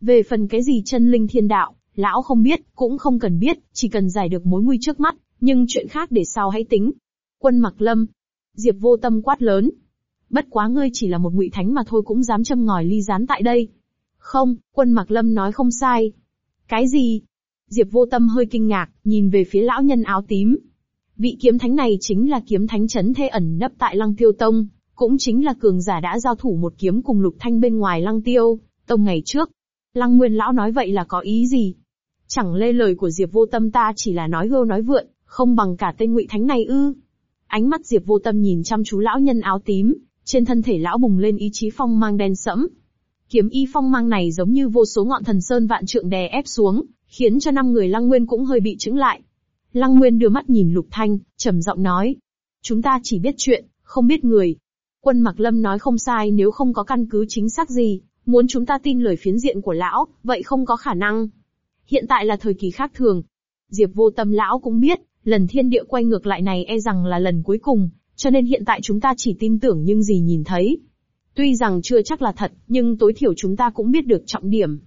A: Về phần cái gì chân linh thiên đạo, lão không biết, cũng không cần biết, chỉ cần giải được mối nguy trước mắt, nhưng chuyện khác để sau hãy tính. Quân Mặc Lâm, Diệp vô tâm quát lớn. Bất quá ngươi chỉ là một ngụy thánh mà thôi cũng dám châm ngòi ly gián tại đây. Không, quân Mạc Lâm nói không sai. Cái gì? Diệp vô tâm hơi kinh ngạc, nhìn về phía lão nhân áo tím. Vị kiếm thánh này chính là kiếm thánh chấn thê ẩn nấp tại lăng tiêu tông, cũng chính là cường giả đã giao thủ một kiếm cùng lục thanh bên ngoài lăng tiêu, tông ngày trước. Lăng nguyên lão nói vậy là có ý gì? Chẳng lê lời của Diệp vô tâm ta chỉ là nói hưu nói vượn, không bằng cả tên ngụy thánh này ư. Ánh mắt Diệp vô tâm nhìn chăm chú lão nhân áo tím, trên thân thể lão bùng lên ý chí phong mang đen sẫm. Kiếm y phong mang này giống như vô số ngọn thần sơn vạn trượng đè ép xuống, khiến cho năm người Lăng Nguyên cũng hơi bị chững lại. Lăng Nguyên đưa mắt nhìn Lục Thanh, trầm giọng nói. Chúng ta chỉ biết chuyện, không biết người. Quân Mạc Lâm nói không sai nếu không có căn cứ chính xác gì, muốn chúng ta tin lời phiến diện của lão, vậy không có khả năng. Hiện tại là thời kỳ khác thường. Diệp vô tâm lão cũng biết, lần thiên địa quay ngược lại này e rằng là lần cuối cùng, cho nên hiện tại chúng ta chỉ tin tưởng nhưng gì nhìn thấy. Tuy rằng chưa chắc là thật, nhưng tối thiểu chúng ta cũng biết được trọng điểm.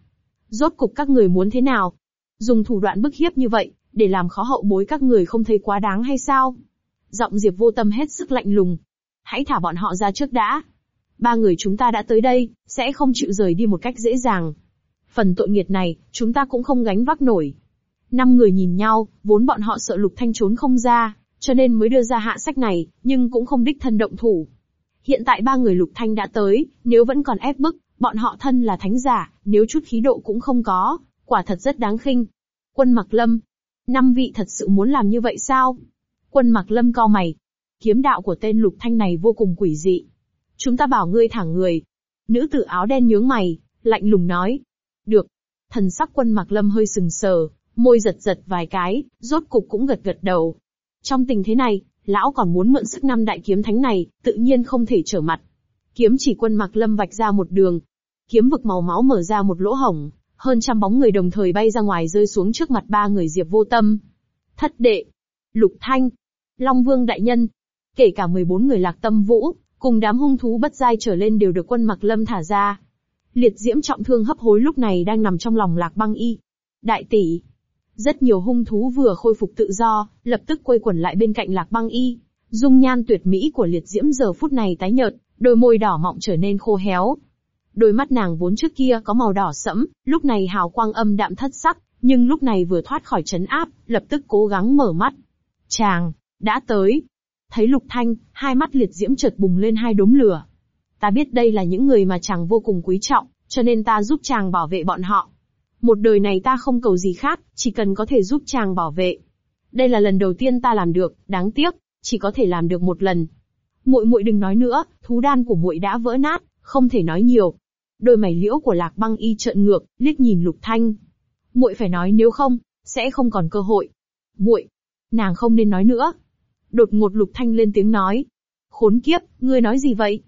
A: Rốt cục các người muốn thế nào? Dùng thủ đoạn bức hiếp như vậy, để làm khó hậu bối các người không thấy quá đáng hay sao? Giọng Diệp vô tâm hết sức lạnh lùng. Hãy thả bọn họ ra trước đã. Ba người chúng ta đã tới đây, sẽ không chịu rời đi một cách dễ dàng. Phần tội nghiệt này, chúng ta cũng không gánh vác nổi. Năm người nhìn nhau, vốn bọn họ sợ Lục Thanh trốn không ra, cho nên mới đưa ra hạ sách này, nhưng cũng không đích thân động thủ. Hiện tại ba người Lục Thanh đã tới, nếu vẫn còn ép bức, bọn họ thân là thánh giả, nếu chút khí độ cũng không có, quả thật rất đáng khinh. Quân Mặc Lâm, năm vị thật sự muốn làm như vậy sao? Quân Mặc Lâm cau mày, kiếm đạo của tên Lục Thanh này vô cùng quỷ dị. Chúng ta bảo ngươi thả người. Nữ tử áo đen nhướng mày, lạnh lùng nói. Được. Thần sắc quân Mặc Lâm hơi sừng sờ, Môi giật giật vài cái, rốt cục cũng gật gật đầu. Trong tình thế này, lão còn muốn mượn sức năm đại kiếm thánh này, tự nhiên không thể trở mặt. Kiếm chỉ quân mặc lâm vạch ra một đường. Kiếm vực màu máu mở ra một lỗ hổng, hơn trăm bóng người đồng thời bay ra ngoài rơi xuống trước mặt ba người Diệp Vô Tâm. Thất đệ, Lục Thanh, Long Vương Đại Nhân, kể cả 14 người lạc tâm vũ, cùng đám hung thú bất giai trở lên đều được quân mặc lâm thả ra. Liệt diễm trọng thương hấp hối lúc này đang nằm trong lòng lạc băng y. Đại tỷ, rất nhiều hung thú vừa khôi phục tự do, lập tức quây quần lại bên cạnh lạc băng y. Dung nhan tuyệt mỹ của liệt diễm giờ phút này tái nhợt, đôi môi đỏ mọng trở nên khô héo. Đôi mắt nàng vốn trước kia có màu đỏ sẫm, lúc này hào quang âm đạm thất sắc, nhưng lúc này vừa thoát khỏi chấn áp, lập tức cố gắng mở mắt. Chàng, đã tới. Thấy lục thanh, hai mắt liệt diễm chợt bùng lên hai đốm lửa. Ta biết đây là những người mà chàng vô cùng quý trọng, cho nên ta giúp chàng bảo vệ bọn họ. Một đời này ta không cầu gì khác, chỉ cần có thể giúp chàng bảo vệ. Đây là lần đầu tiên ta làm được, đáng tiếc, chỉ có thể làm được một lần. Muội muội đừng nói nữa, thú đan của muội đã vỡ nát, không thể nói nhiều. Đôi mày liễu của Lạc Băng Y trợn ngược, liếc nhìn Lục Thanh. Muội phải nói nếu không, sẽ không còn cơ hội. Muội, nàng không nên nói nữa. Đột ngột Lục Thanh lên tiếng nói. Khốn kiếp, ngươi nói gì vậy?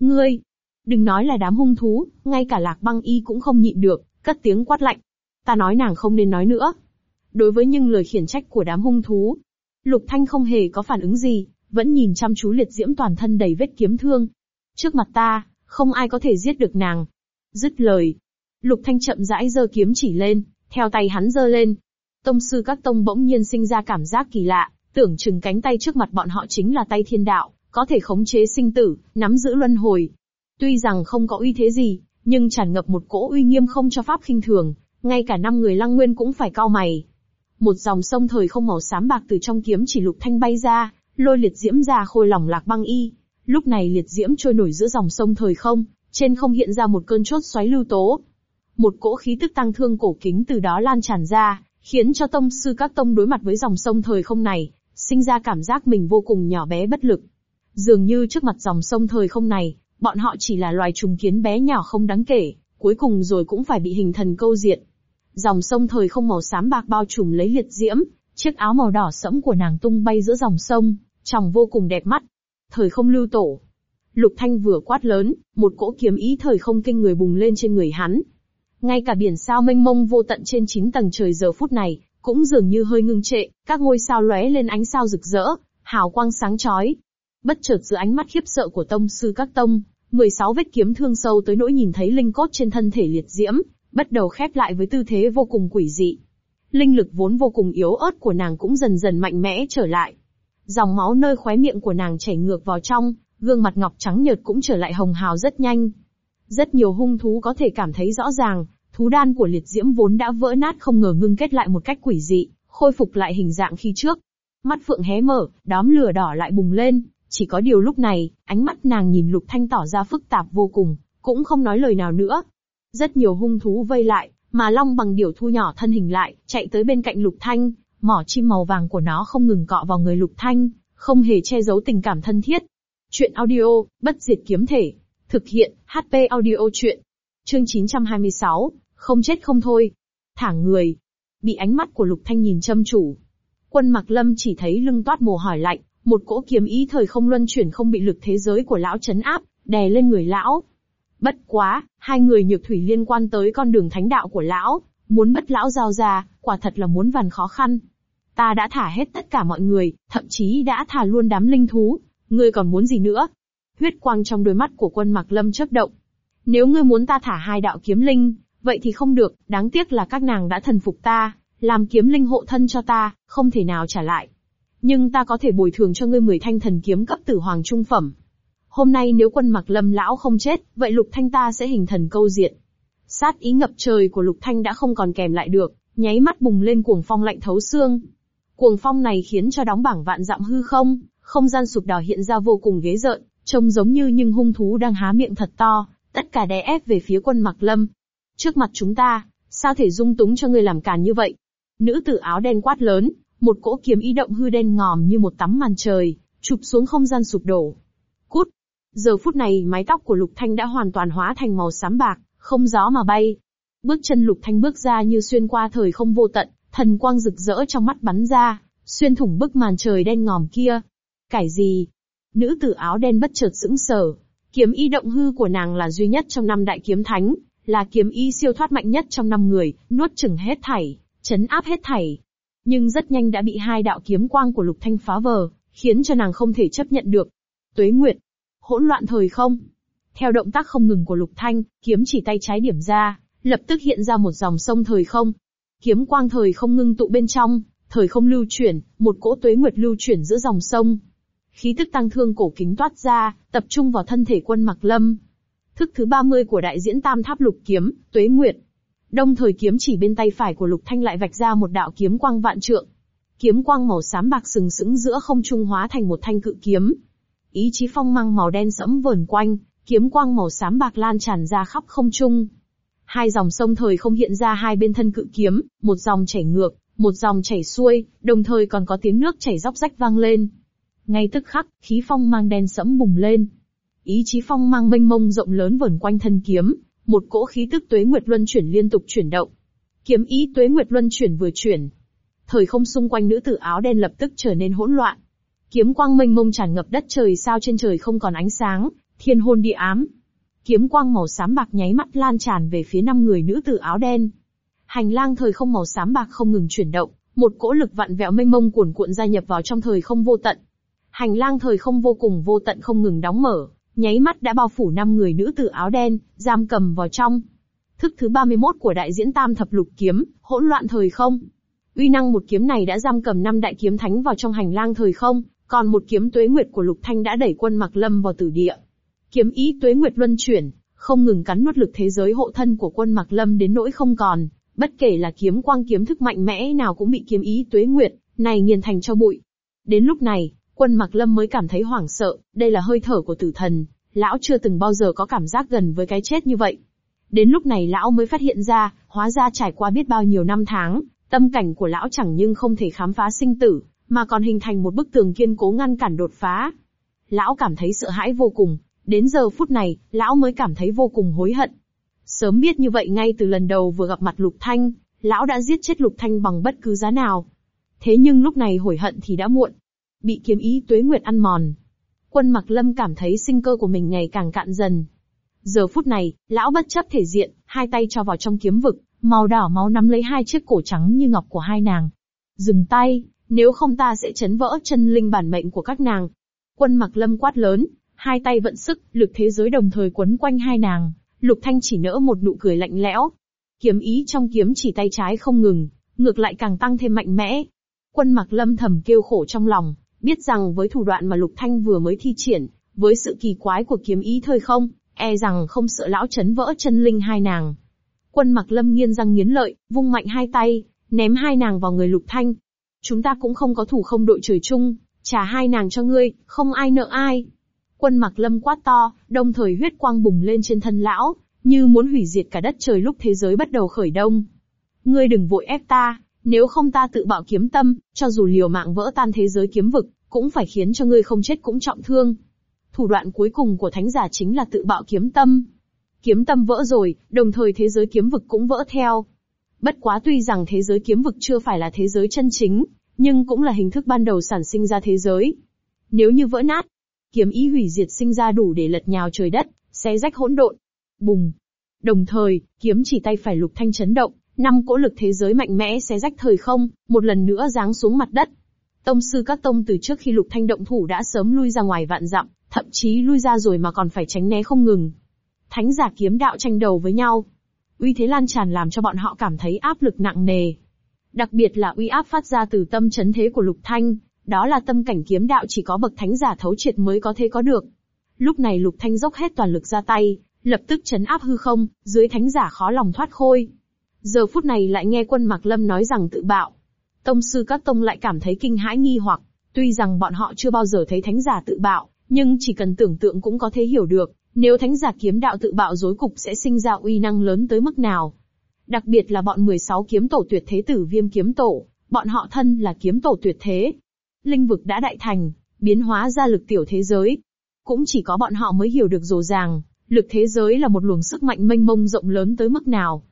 A: Ngươi, đừng nói là đám hung thú, ngay cả lạc băng y cũng không nhịn được, cất tiếng quát lạnh. Ta nói nàng không nên nói nữa. Đối với những lời khiển trách của đám hung thú, Lục Thanh không hề có phản ứng gì, vẫn nhìn chăm chú liệt diễm toàn thân đầy vết kiếm thương. Trước mặt ta, không ai có thể giết được nàng. Dứt lời, Lục Thanh chậm rãi giơ kiếm chỉ lên, theo tay hắn giơ lên. Tông sư các tông bỗng nhiên sinh ra cảm giác kỳ lạ, tưởng chừng cánh tay trước mặt bọn họ chính là tay thiên đạo, có thể khống chế sinh tử, nắm giữ luân hồi. Tuy rằng không có uy thế gì, nhưng tràn ngập một cỗ uy nghiêm không cho pháp khinh thường, ngay cả năm người lăng nguyên cũng phải cao mày. Một dòng sông thời không màu xám bạc từ trong kiếm chỉ lục thanh bay ra, lôi liệt diễm ra khôi lòng lạc băng y. Lúc này liệt diễm trôi nổi giữa dòng sông thời không, trên không hiện ra một cơn chốt xoáy lưu tố. Một cỗ khí tức tăng thương cổ kính từ đó lan tràn ra, khiến cho tông sư các tông đối mặt với dòng sông thời không này, sinh ra cảm giác mình vô cùng nhỏ bé bất lực. Dường như trước mặt dòng sông thời không này, Bọn họ chỉ là loài trùng kiến bé nhỏ không đáng kể, cuối cùng rồi cũng phải bị hình thần câu diện. Dòng sông thời không màu xám bạc bao trùm lấy liệt diễm, chiếc áo màu đỏ sẫm của nàng tung bay giữa dòng sông, trông vô cùng đẹp mắt. Thời không lưu tổ. Lục Thanh vừa quát lớn, một cỗ kiếm ý thời không kinh người bùng lên trên người hắn. Ngay cả biển sao mênh mông vô tận trên chín tầng trời giờ phút này, cũng dường như hơi ngưng trệ, các ngôi sao lóe lên ánh sao rực rỡ, hào quang sáng chói. Bất chợt giữa ánh mắt khiếp sợ của tông sư các tông, 16 vết kiếm thương sâu tới nỗi nhìn thấy linh cốt trên thân thể liệt diễm, bắt đầu khép lại với tư thế vô cùng quỷ dị. Linh lực vốn vô cùng yếu ớt của nàng cũng dần dần mạnh mẽ trở lại. Dòng máu nơi khóe miệng của nàng chảy ngược vào trong, gương mặt ngọc trắng nhợt cũng trở lại hồng hào rất nhanh. Rất nhiều hung thú có thể cảm thấy rõ ràng, thú đan của liệt diễm vốn đã vỡ nát không ngờ ngưng kết lại một cách quỷ dị, khôi phục lại hình dạng khi trước. Mắt phượng hé mở, đám lửa đỏ lại bùng lên, chỉ có điều lúc này, ánh mắt nàng nhìn lục thanh tỏ ra phức tạp vô cùng, cũng không nói lời nào nữa. Rất nhiều hung thú vây lại, mà long bằng điểu thu nhỏ thân hình lại, chạy tới bên cạnh lục thanh, mỏ chim màu vàng của nó không ngừng cọ vào người lục thanh, không hề che giấu tình cảm thân thiết. Chuyện audio, bất diệt kiếm thể. Thực hiện, HP audio chuyện. Chương 926, không chết không thôi. Thẳng người. Bị ánh mắt của lục thanh nhìn châm chủ. Quân mặc lâm chỉ thấy lưng toát mồ hỏi lạnh, một cỗ kiếm ý thời không luân chuyển không bị lực thế giới của lão chấn áp, đè lên người lão. Bất quá, hai người nhược thủy liên quan tới con đường thánh đạo của lão, muốn bất lão giao ra, quả thật là muốn vằn khó khăn. Ta đã thả hết tất cả mọi người, thậm chí đã thả luôn đám linh thú, ngươi còn muốn gì nữa? Huyết quang trong đôi mắt của quân Mạc Lâm chớp động. Nếu ngươi muốn ta thả hai đạo kiếm linh, vậy thì không được, đáng tiếc là các nàng đã thần phục ta, làm kiếm linh hộ thân cho ta, không thể nào trả lại nhưng ta có thể bồi thường cho ngươi 10 thanh thần kiếm cấp tử hoàng trung phẩm. Hôm nay nếu quân mặc lâm lão không chết, vậy lục thanh ta sẽ hình thần câu diện. Sát ý ngập trời của lục thanh đã không còn kèm lại được, nháy mắt bùng lên cuồng phong lạnh thấu xương. Cuồng phong này khiến cho đóng bảng vạn dặm hư không, không gian sụp đỏ hiện ra vô cùng ghế rợn, trông giống như những hung thú đang há miệng thật to, tất cả đè ép về phía quân mặc lâm. Trước mặt chúng ta, sao thể dung túng cho người làm càn như vậy? Nữ tử áo đen quát lớn, một cỗ kiếm ý động hư đen ngòm như một tấm màn trời, chụp xuống không gian sụp đổ. Cút! Giờ phút này mái tóc của Lục Thanh đã hoàn toàn hóa thành màu xám bạc, không gió mà bay. Bước chân Lục Thanh bước ra như xuyên qua thời không vô tận, thần quang rực rỡ trong mắt bắn ra, xuyên thủng bức màn trời đen ngòm kia. Cải gì? Nữ tử áo đen bất chợt sững sờ. Kiếm y động hư của nàng là duy nhất trong năm đại kiếm thánh, là kiếm y siêu thoát mạnh nhất trong năm người, nuốt chửng hết thảy, chấn áp hết thảy, nhưng rất nhanh đã bị hai đạo kiếm quang của Lục Thanh phá vỡ, khiến cho nàng không thể chấp nhận được. Tuế Nguyệt, hỗn loạn thời không. Theo động tác không ngừng của Lục Thanh, kiếm chỉ tay trái điểm ra, lập tức hiện ra một dòng sông thời không. Kiếm quang thời không ngưng tụ bên trong, thời không lưu chuyển, một cỗ tuế nguyệt lưu chuyển giữa dòng sông. Khí tức tăng thương cổ kính toát ra, tập trung vào thân thể quân Mặc Lâm. Thức thứ 30 của đại diễn Tam Tháp Lục Kiếm, Tuế Nguyệt, đồng thời kiếm chỉ bên tay phải của Lục Thanh lại vạch ra một đạo kiếm quang vạn trượng. Kiếm quang màu xám bạc sừng sững giữa không trung hóa thành một thanh cự kiếm. Ý chí phong mang màu đen sẫm vờn quanh, kiếm quang màu xám bạc lan tràn ra khắp không trung. Hai dòng sông thời không hiện ra hai bên thân cự kiếm, một dòng chảy ngược, một dòng chảy xuôi, đồng thời còn có tiếng nước chảy róc rách vang lên. Ngay tức khắc, khí phong mang đen sẫm bùng lên. Ý chí phong mang mênh mông rộng lớn vẩn quanh thân kiếm, một cỗ khí tức tuế nguyệt luân chuyển liên tục chuyển động. Kiếm ý tuế nguyệt luân chuyển vừa chuyển. Thời không xung quanh nữ tử áo đen lập tức trở nên hỗn loạn. Kiếm quang mênh mông tràn ngập đất trời sao trên trời không còn ánh sáng, thiên hôn địa ám. Kiếm quang màu xám bạc nháy mắt lan tràn về phía năm người nữ tử áo đen. Hành lang thời không màu xám bạc không ngừng chuyển động, một cỗ lực vặn vẹo mênh mông cuồn cuộn gia nhập vào trong thời không vô tận. Hành lang thời không vô cùng vô tận không ngừng đóng mở, nháy mắt đã bao phủ năm người nữ tử áo đen, giam cầm vào trong. Thức thứ 31 của đại diễn tam thập lục kiếm, hỗn loạn thời không. Uy năng một kiếm này đã giam cầm năm đại kiếm thánh vào trong hành lang thời không, còn một kiếm tuế nguyệt của lục thanh đã đẩy quân mặc lâm vào tử địa. Kiếm ý tuế nguyệt luân chuyển, không ngừng cắn nuốt lực thế giới hộ thân của quân mặc lâm đến nỗi không còn, bất kể là kiếm quang kiếm thức mạnh mẽ nào cũng bị kiếm ý tuế nguyệt, này nghiền thành cho bụi. Đến lúc này, Quân Mặc Lâm mới cảm thấy hoảng sợ, đây là hơi thở của tử thần, lão chưa từng bao giờ có cảm giác gần với cái chết như vậy. Đến lúc này lão mới phát hiện ra, hóa ra trải qua biết bao nhiêu năm tháng, tâm cảnh của lão chẳng nhưng không thể khám phá sinh tử, mà còn hình thành một bức tường kiên cố ngăn cản đột phá. Lão cảm thấy sợ hãi vô cùng, đến giờ phút này, lão mới cảm thấy vô cùng hối hận. Sớm biết như vậy ngay từ lần đầu vừa gặp mặt Lục Thanh, lão đã giết chết Lục Thanh bằng bất cứ giá nào. Thế nhưng lúc này hối hận thì đã muộn, bị kiếm ý tuế nguyệt ăn mòn. Quân mặc lâm cảm thấy sinh cơ của mình ngày càng cạn dần. Giờ phút này, lão bất chấp thể diện, hai tay cho vào trong kiếm vực, màu đỏ máu nắm lấy hai chiếc cổ trắng như ngọc của hai nàng. Dừng tay, nếu không ta sẽ chấn vỡ chân linh bản mệnh của các nàng. Quân mặc lâm quát lớn, hai tay vận sức, lực thế giới đồng thời quấn quanh hai nàng, lục thanh chỉ nỡ một nụ cười lạnh lẽo. Kiếm ý trong kiếm chỉ tay trái không ngừng, ngược lại càng tăng thêm mạnh mẽ. Quân mặc lâm thầm kêu khổ trong lòng, biết rằng với thủ đoạn mà Lục Thanh vừa mới thi triển, với sự kỳ quái của kiếm ý thời không, e rằng không sợ lão chấn vỡ chân linh hai nàng. Quân mặc lâm nghiến răng nghiến lợi, vung mạnh hai tay, ném hai nàng vào người Lục Thanh. Chúng ta cũng không có thủ không đội trời chung, trả hai nàng cho ngươi, không ai nợ ai. Quân mặc lâm quát to, đồng thời huyết quang bùng lên trên thân lão, như muốn hủy diệt cả đất trời lúc thế giới bắt đầu khởi đông. Ngươi đừng vội ép ta, nếu không ta tự bảo kiếm tâm, cho dù liều mạng vỡ tan thế giới kiếm vực, cũng phải khiến cho ngươi không chết cũng trọng thương. Thủ đoạn cuối cùng của thánh giả chính là tự bạo kiếm tâm. Kiếm tâm vỡ rồi, đồng thời thế giới kiếm vực cũng vỡ theo. Bất quá tuy rằng thế giới kiếm vực chưa phải là thế giới chân chính, nhưng cũng là hình thức ban đầu sản sinh ra thế giới. Nếu như vỡ nát, kiếm ý hủy diệt sinh ra đủ để lật nhào trời đất, xé rách hỗn độn. Bùng. Đồng thời, kiếm chỉ tay phải lục thanh chấn động, năm cỗ lực thế giới mạnh mẽ xé rách thời không, một lần nữa giáng xuống mặt đất. Tông sư các tông từ trước khi Lục Thanh động thủ đã sớm lui ra ngoài vạn dặm, thậm chí lui ra rồi mà còn phải tránh né không ngừng. Thánh giả kiếm đạo tranh đầu với nhau. Uy thế lan tràn làm cho bọn họ cảm thấy áp lực nặng nề. Đặc biệt là uy áp phát ra từ tâm chấn thế của Lục Thanh, đó là tâm cảnh kiếm đạo chỉ có bậc thánh giả thấu triệt mới có thể có được. Lúc này Lục Thanh dốc hết toàn lực ra tay, lập tức chấn áp hư không, dưới thánh giả khó lòng thoát khôi. Giờ phút này lại nghe quân Mạc Lâm nói rằng tự bạo. Tông sư các tông lại cảm thấy kinh hãi nghi hoặc, tuy rằng bọn họ chưa bao giờ thấy thánh giả tự bạo, nhưng chỉ cần tưởng tượng cũng có thể hiểu được, nếu thánh giả kiếm đạo tự bạo rối cục sẽ sinh ra uy năng lớn tới mức nào. Đặc biệt là bọn 16 kiếm tổ tuyệt thế tử viêm kiếm tổ, bọn họ thân là kiếm tổ tuyệt thế. Linh vực đã đại thành, biến hóa ra lực tiểu thế giới. Cũng chỉ có bọn họ mới hiểu được rồ ràng, lực thế giới là một luồng sức mạnh mênh mông rộng lớn tới mức nào.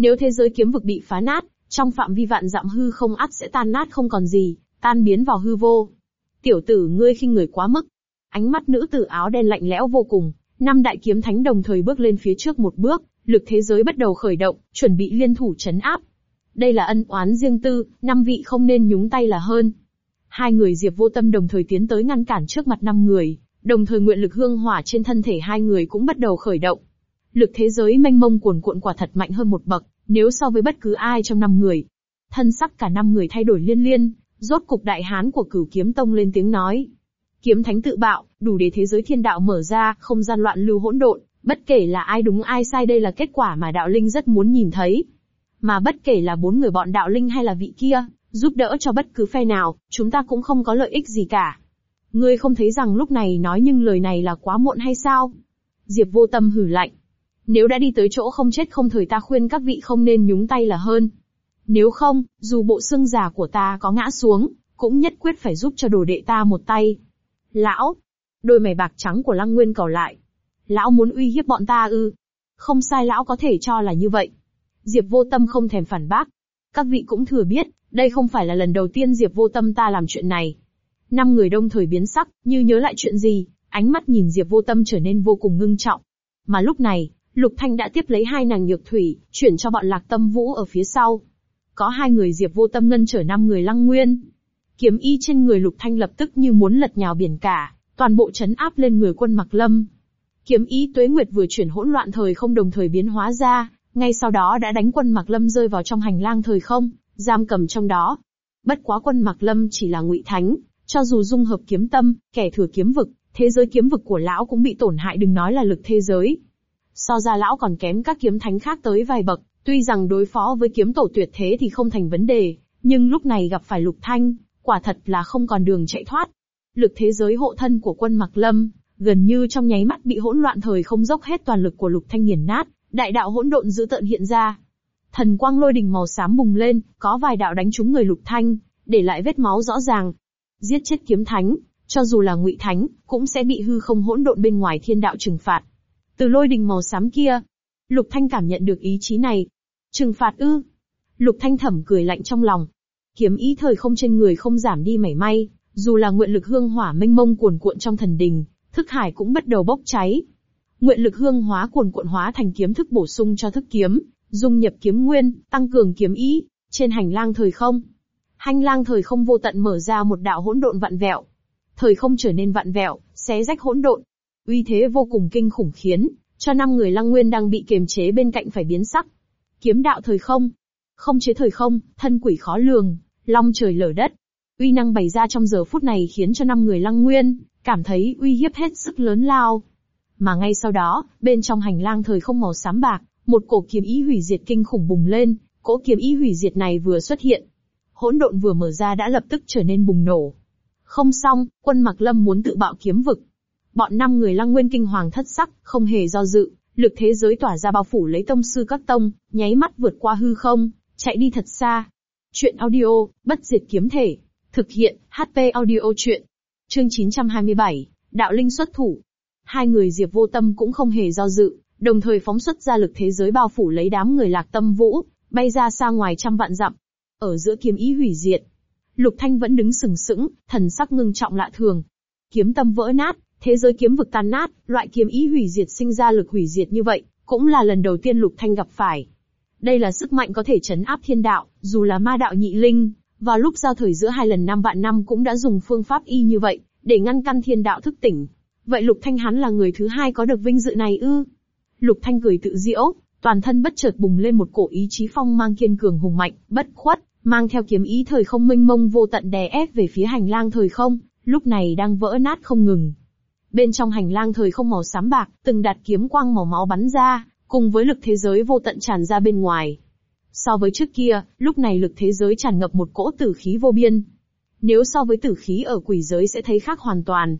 A: Nếu thế giới kiếm vực bị phá nát, trong phạm vi vạn dặm hư không ắt sẽ tan nát không còn gì, tan biến vào hư vô. Tiểu tử ngươi khinh người quá mức. Ánh mắt nữ tử áo đen lạnh lẽo vô cùng, năm đại kiếm thánh đồng thời bước lên phía trước một bước, lực thế giới bắt đầu khởi động, chuẩn bị liên thủ chấn áp. Đây là ân oán riêng tư, năm vị không nên nhúng tay là hơn. Hai người Diệp Vô Tâm đồng thời tiến tới ngăn cản trước mặt năm người, đồng thời nguyện lực hương hỏa trên thân thể hai người cũng bắt đầu khởi động. Lực thế giới mênh mông cuồn cuộn quả thật mạnh hơn một bậc, nếu so với bất cứ ai trong năm người. Thân sắc cả năm người thay đổi liên liên, rốt cục đại hán của cửu kiếm tông lên tiếng nói. Kiếm thánh tự bạo, đủ để thế giới thiên đạo mở ra, không gian loạn lưu hỗn độn, bất kể là ai đúng ai sai đây là kết quả mà đạo linh rất muốn nhìn thấy. Mà bất kể là bốn người bọn đạo linh hay là vị kia, giúp đỡ cho bất cứ phe nào, chúng ta cũng không có lợi ích gì cả. Ngươi không thấy rằng lúc này nói nhưng lời này là quá muộn hay sao? Diệp vô tâm hử lạnh, nếu đã đi tới chỗ không chết không thời ta khuyên các vị không nên nhúng tay là hơn. Nếu không, dù bộ xương già của ta có ngã xuống, cũng nhất quyết phải giúp cho đồ đệ ta một tay. Lão! Đôi mày bạc trắng của lăng nguyên cầu lại. Lão muốn uy hiếp bọn ta ư? Không sai lão có thể cho là như vậy. Diệp vô tâm không thèm phản bác. Các vị cũng thừa biết, đây không phải là lần đầu tiên Diệp vô tâm ta làm chuyện này. Năm người đông thời biến sắc, như nhớ lại chuyện gì, ánh mắt nhìn Diệp vô tâm trở nên vô cùng ngưng trọng. Mà lúc này, Lục Thanh đã tiếp lấy hai nàng nhược thủy, chuyển cho bọn lạc tâm vũ ở phía sau. Có hai người Diệp vô tâm ngân chở năm người lăng nguyên. Kiếm y trên người Lục Thanh lập tức như muốn lật nhào biển cả, toàn bộ chấn áp lên người quân mặc lâm. Kiếm y tuế nguyệt vừa chuyển hỗn loạn thời không đồng thời biến hóa ra, ngay sau đó đã đánh quân mặc lâm rơi vào trong hành lang thời không, giam cầm trong đó. Bất quá quân mặc lâm chỉ là ngụy thánh, cho dù dung hợp kiếm tâm, kẻ thừa kiếm vực, thế giới kiếm vực của lão cũng bị tổn hại đừng nói là lực thế giới, so ra lão còn kém các kiếm thánh khác tới vài bậc, tuy rằng đối phó với kiếm tổ tuyệt thế thì không thành vấn đề, nhưng lúc này gặp phải lục thanh, quả thật là không còn đường chạy thoát. Lực thế giới hộ thân của quân Mạc Lâm, gần như trong nháy mắt bị hỗn loạn thời không dốc hết toàn lực của lục thanh nghiền nát, đại đạo hỗn độn dữ tợn hiện ra. Thần quang lôi đình màu xám bùng lên, có vài đạo đánh trúng người lục thanh, để lại vết máu rõ ràng. Giết chết kiếm thánh, cho dù là ngụy thánh, cũng sẽ bị hư không hỗn độn bên ngoài thiên đạo trừng phạt. Từ lôi đình màu xám kia, Lục Thanh cảm nhận được ý chí này. Trừng phạt ư? Lục Thanh thẩm cười lạnh trong lòng. Kiếm ý thời không trên người không giảm đi mảy may, dù là nguyện lực hương hỏa mênh mông cuồn cuộn trong thần đình, thức hải cũng bắt đầu bốc cháy. Nguyện lực hương hóa cuồn cuộn hóa thành kiếm thức bổ sung cho thức kiếm, dung nhập kiếm nguyên, tăng cường kiếm ý, trên hành lang thời không. Hành lang thời không vô tận mở ra một đạo hỗn độn vặn vẹo. Thời không trở nên vặn vẹo, xé rách hỗn độn, Uy thế vô cùng kinh khủng khiến, cho năm người lăng nguyên đang bị kiềm chế bên cạnh phải biến sắc. Kiếm đạo thời không, không chế thời không, thân quỷ khó lường, long trời lở đất. Uy năng bày ra trong giờ phút này khiến cho năm người lăng nguyên, cảm thấy uy hiếp hết sức lớn lao. Mà ngay sau đó, bên trong hành lang thời không màu xám bạc, một cổ kiếm ý hủy diệt kinh khủng bùng lên, cỗ kiếm ý hủy diệt này vừa xuất hiện. Hỗn độn vừa mở ra đã lập tức trở nên bùng nổ. Không xong, quân Mạc Lâm muốn tự bạo kiếm vực, Bọn năm người lăng nguyên kinh hoàng thất sắc, không hề do dự, lực thế giới tỏa ra bao phủ lấy tông sư các tông, nháy mắt vượt qua hư không, chạy đi thật xa. Chuyện audio, bất diệt kiếm thể. Thực hiện, HP audio chuyện. Chương 927, Đạo Linh xuất thủ. Hai người Diệp vô tâm cũng không hề do dự, đồng thời phóng xuất ra lực thế giới bao phủ lấy đám người lạc tâm vũ, bay ra xa ngoài trăm vạn dặm. Ở giữa kiếm ý hủy diệt. Lục Thanh vẫn đứng sừng sững, thần sắc ngưng trọng lạ thường. Kiếm tâm vỡ nát, Thế giới kiếm vực tan nát, loại kiếm ý hủy diệt sinh ra lực hủy diệt như vậy, cũng là lần đầu tiên Lục Thanh gặp phải. Đây là sức mạnh có thể chấn áp thiên đạo, dù là ma đạo nhị linh, vào lúc giao thời giữa hai lần năm vạn năm cũng đã dùng phương pháp y như vậy, để ngăn căn thiên đạo thức tỉnh. Vậy Lục Thanh hắn là người thứ hai có được vinh dự này ư? Lục Thanh cười tự diễu, toàn thân bất chợt bùng lên một cổ ý chí phong mang kiên cường hùng mạnh, bất khuất, mang theo kiếm ý thời không mênh mông vô tận đè ép về phía hành lang thời không, lúc này đang vỡ nát không ngừng. Bên trong hành lang thời không màu xám bạc, từng đạt kiếm quang màu máu bắn ra, cùng với lực thế giới vô tận tràn ra bên ngoài. So với trước kia, lúc này lực thế giới tràn ngập một cỗ tử khí vô biên. Nếu so với tử khí ở quỷ giới sẽ thấy khác hoàn toàn.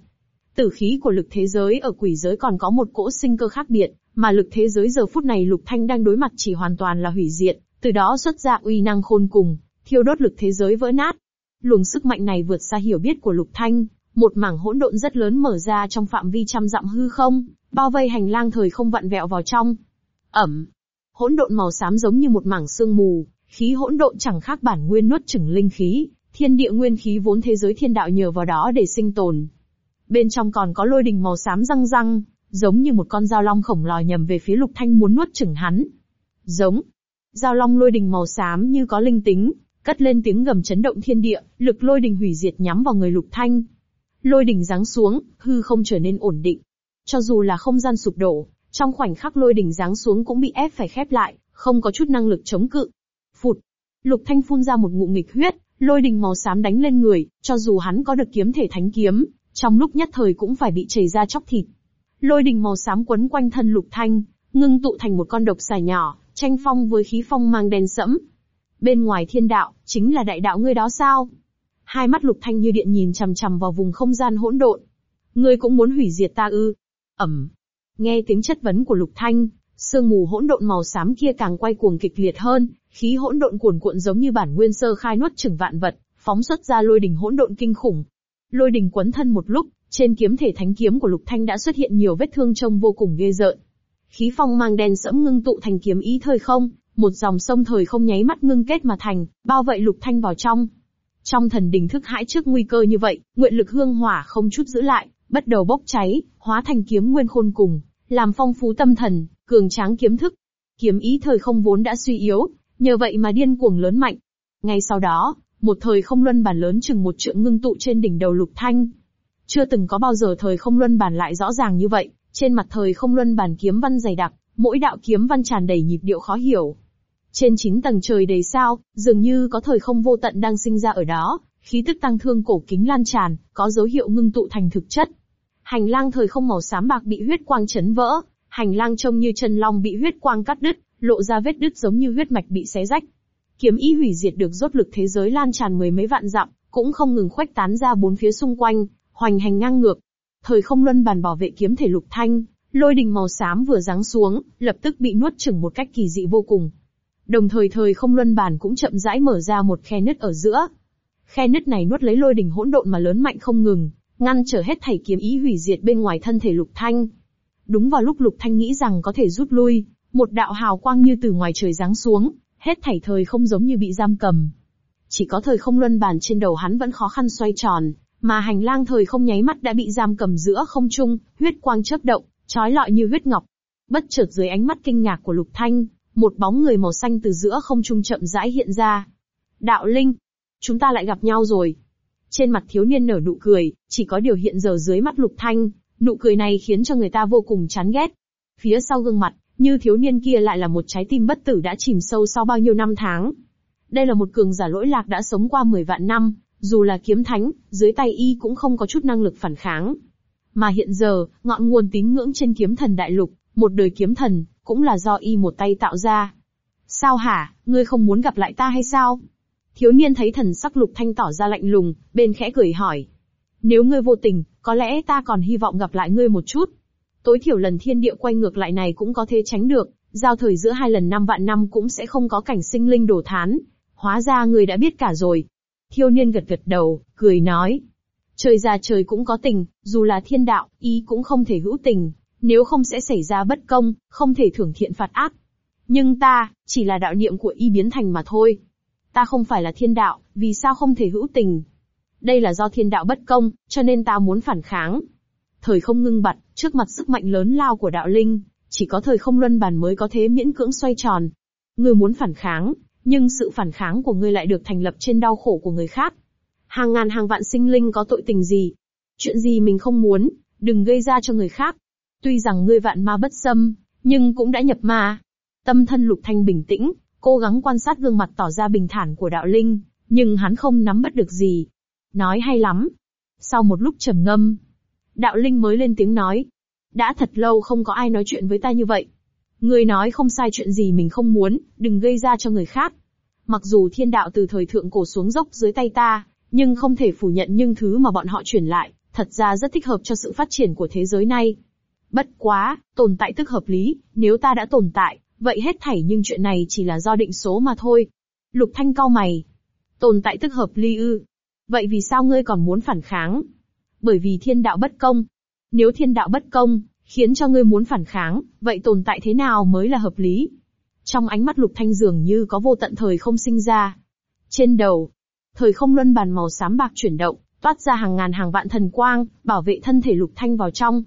A: Tử khí của lực thế giới ở quỷ giới còn có một cỗ sinh cơ khác biệt, mà lực thế giới giờ phút này Lục Thanh đang đối mặt chỉ hoàn toàn là hủy diệt, từ đó xuất ra uy năng khôn cùng, thiêu đốt lực thế giới vỡ nát. Luồng sức mạnh này vượt xa hiểu biết của Lục Thanh, một mảng hỗn độn rất lớn mở ra trong phạm vi trăm dặm hư không, bao vây hành lang thời không vặn vẹo vào trong. Ẩm, hỗn độn màu xám giống như một mảng sương mù, khí hỗn độn chẳng khác bản nguyên nuốt chửng linh khí, thiên địa nguyên khí vốn thế giới thiên đạo nhờ vào đó để sinh tồn. Bên trong còn có lôi đình màu xám răng răng, giống như một con dao long khổng lồ nhầm về phía Lục Thanh muốn nuốt chửng hắn. Giống, dao long lôi đình màu xám như có linh tính, cất lên tiếng gầm chấn động thiên địa, lực lôi đình hủy diệt nhắm vào người Lục Thanh, Lôi đỉnh giáng xuống, hư không trở nên ổn định. Cho dù là không gian sụp đổ, trong khoảnh khắc lôi đỉnh giáng xuống cũng bị ép phải khép lại, không có chút năng lực chống cự. Phụt. Lục Thanh phun ra một ngụm nghịch huyết, lôi đỉnh màu xám đánh lên người, cho dù hắn có được kiếm thể thánh kiếm, trong lúc nhất thời cũng phải bị chảy ra chóc thịt. Lôi đỉnh màu xám quấn quanh thân Lục Thanh, ngưng tụ thành một con độc xà nhỏ, tranh phong với khí phong mang đen sẫm. Bên ngoài thiên đạo, chính là đại đạo ngươi đó sao? hai mắt lục thanh như điện nhìn chằm chằm vào vùng không gian hỗn độn. Ngươi cũng muốn hủy diệt ta ư? Ẩm. Nghe tiếng chất vấn của lục thanh, sương mù hỗn độn màu xám kia càng quay cuồng kịch liệt hơn, khí hỗn độn cuồn cuộn giống như bản nguyên sơ khai nuốt chửng vạn vật, phóng xuất ra lôi đình hỗn độn kinh khủng. Lôi đình quấn thân một lúc, trên kiếm thể thánh kiếm của Lục Thanh đã xuất hiện nhiều vết thương trông vô cùng ghê rợn. Khí phong mang đen sẫm ngưng tụ thành kiếm ý thời không, một dòng sông thời không nháy mắt ngưng kết mà thành, bao vậy Lục Thanh vào trong. Trong thần đình thức hãi trước nguy cơ như vậy, nguyện lực hương hỏa không chút giữ lại, bắt đầu bốc cháy, hóa thành kiếm nguyên khôn cùng, làm phong phú tâm thần, cường tráng kiếm thức. Kiếm ý thời không vốn đã suy yếu, nhờ vậy mà điên cuồng lớn mạnh. Ngay sau đó, một thời không luân bản lớn chừng một trượng ngưng tụ trên đỉnh đầu lục thanh. Chưa từng có bao giờ thời không luân bản lại rõ ràng như vậy, trên mặt thời không luân bản kiếm văn dày đặc, mỗi đạo kiếm văn tràn đầy nhịp điệu khó hiểu, trên 9 tầng trời đầy sao, dường như có thời không vô tận đang sinh ra ở đó, khí tức tăng thương cổ kính lan tràn, có dấu hiệu ngưng tụ thành thực chất. Hành lang thời không màu xám bạc bị huyết quang chấn vỡ, hành lang trông như chân long bị huyết quang cắt đứt, lộ ra vết đứt giống như huyết mạch bị xé rách. Kiếm ý hủy diệt được rốt lực thế giới lan tràn mười mấy vạn dặm, cũng không ngừng khuếch tán ra bốn phía xung quanh, hoành hành ngang ngược. Thời không luân bàn bảo vệ kiếm thể lục thanh, lôi đình màu xám vừa giáng xuống, lập tức bị nuốt chửng một cách kỳ dị vô cùng. Đồng thời thời không luân bàn cũng chậm rãi mở ra một khe nứt ở giữa. Khe nứt này nuốt lấy lôi đỉnh hỗn độn mà lớn mạnh không ngừng, ngăn trở hết thảy kiếm ý hủy diệt bên ngoài thân thể Lục Thanh. Đúng vào lúc Lục Thanh nghĩ rằng có thể rút lui, một đạo hào quang như từ ngoài trời giáng xuống, hết thảy thời không giống như bị giam cầm. Chỉ có thời không luân bàn trên đầu hắn vẫn khó khăn xoay tròn, mà hành lang thời không nháy mắt đã bị giam cầm giữa không trung, huyết quang chớp động, trói lọi như huyết ngọc. Bất chợt dưới ánh mắt kinh ngạc của Lục Thanh, một bóng người màu xanh từ giữa không trung chậm rãi hiện ra. Đạo Linh, chúng ta lại gặp nhau rồi. Trên mặt thiếu niên nở nụ cười, chỉ có điều hiện giờ dưới mắt Lục Thanh, nụ cười này khiến cho người ta vô cùng chán ghét. Phía sau gương mặt, như thiếu niên kia lại là một trái tim bất tử đã chìm sâu sau bao nhiêu năm tháng. Đây là một cường giả lỗi lạc đã sống qua 10 vạn năm, dù là kiếm thánh, dưới tay y cũng không có chút năng lực phản kháng. Mà hiện giờ, ngọn nguồn tín ngưỡng trên kiếm thần đại lục, một đời kiếm thần, cũng là do y một tay tạo ra. Sao hả, ngươi không muốn gặp lại ta hay sao? Thiếu niên thấy thần sắc lục thanh tỏ ra lạnh lùng, bên khẽ cười hỏi. Nếu ngươi vô tình, có lẽ ta còn hy vọng gặp lại ngươi một chút. Tối thiểu lần thiên địa quay ngược lại này cũng có thể tránh được, giao thời giữa hai lần năm vạn năm cũng sẽ không có cảnh sinh linh đổ thán. Hóa ra ngươi đã biết cả rồi. Thiêu niên gật gật đầu, cười nói. Trời ra trời cũng có tình, dù là thiên đạo, ý cũng không thể hữu tình, nếu không sẽ xảy ra bất công, không thể thưởng thiện phạt ác. Nhưng ta, chỉ là đạo niệm của y biến thành mà thôi. Ta không phải là thiên đạo, vì sao không thể hữu tình? Đây là do thiên đạo bất công, cho nên ta muốn phản kháng. Thời không ngưng bặt, trước mặt sức mạnh lớn lao của đạo linh, chỉ có thời không luân bàn mới có thế miễn cưỡng xoay tròn. Ngươi muốn phản kháng, nhưng sự phản kháng của ngươi lại được thành lập trên đau khổ của người khác. Hàng ngàn hàng vạn sinh linh có tội tình gì? Chuyện gì mình không muốn, đừng gây ra cho người khác, Tuy rằng ngươi vạn ma bất xâm, nhưng cũng đã nhập ma. Tâm thân lục thanh bình tĩnh, cố gắng quan sát gương mặt tỏ ra bình thản của đạo linh, nhưng hắn không nắm bắt được gì. Nói hay lắm. Sau một lúc trầm ngâm, đạo linh mới lên tiếng nói. Đã thật lâu không có ai nói chuyện với ta như vậy. Ngươi nói không sai chuyện gì mình không muốn, đừng gây ra cho người khác. Mặc dù thiên đạo từ thời thượng cổ xuống dốc dưới tay ta, nhưng không thể phủ nhận những thứ mà bọn họ truyền lại, thật ra rất thích hợp cho sự phát triển của thế giới này. Bất quá, tồn tại tức hợp lý, nếu ta đã tồn tại, vậy hết thảy nhưng chuyện này chỉ là do định số mà thôi. Lục Thanh cao mày. Tồn tại tức hợp lý ư. Vậy vì sao ngươi còn muốn phản kháng? Bởi vì thiên đạo bất công. Nếu thiên đạo bất công, khiến cho ngươi muốn phản kháng, vậy tồn tại thế nào mới là hợp lý? Trong ánh mắt Lục Thanh dường như có vô tận thời không sinh ra. Trên đầu, thời không luân bàn màu xám bạc chuyển động, toát ra hàng ngàn hàng vạn thần quang, bảo vệ thân thể Lục Thanh vào trong.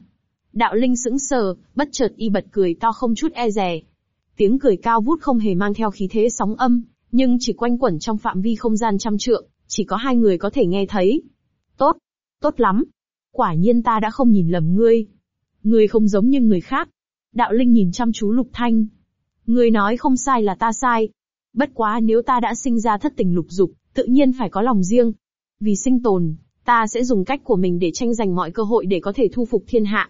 A: Đạo Linh sững sờ, bất chợt y bật cười to không chút e dè. Tiếng cười cao vút không hề mang theo khí thế sóng âm, nhưng chỉ quanh quẩn trong phạm vi không gian trăm trượng, chỉ có hai người có thể nghe thấy. Tốt, tốt lắm. Quả nhiên ta đã không nhìn lầm ngươi. Ngươi không giống như người khác. Đạo Linh nhìn chăm chú Lục Thanh. Ngươi nói không sai là ta sai. Bất quá nếu ta đã sinh ra thất tình lục dục, tự nhiên phải có lòng riêng. Vì sinh tồn, ta sẽ dùng cách của mình để tranh giành mọi cơ hội để có thể thu phục thiên hạ,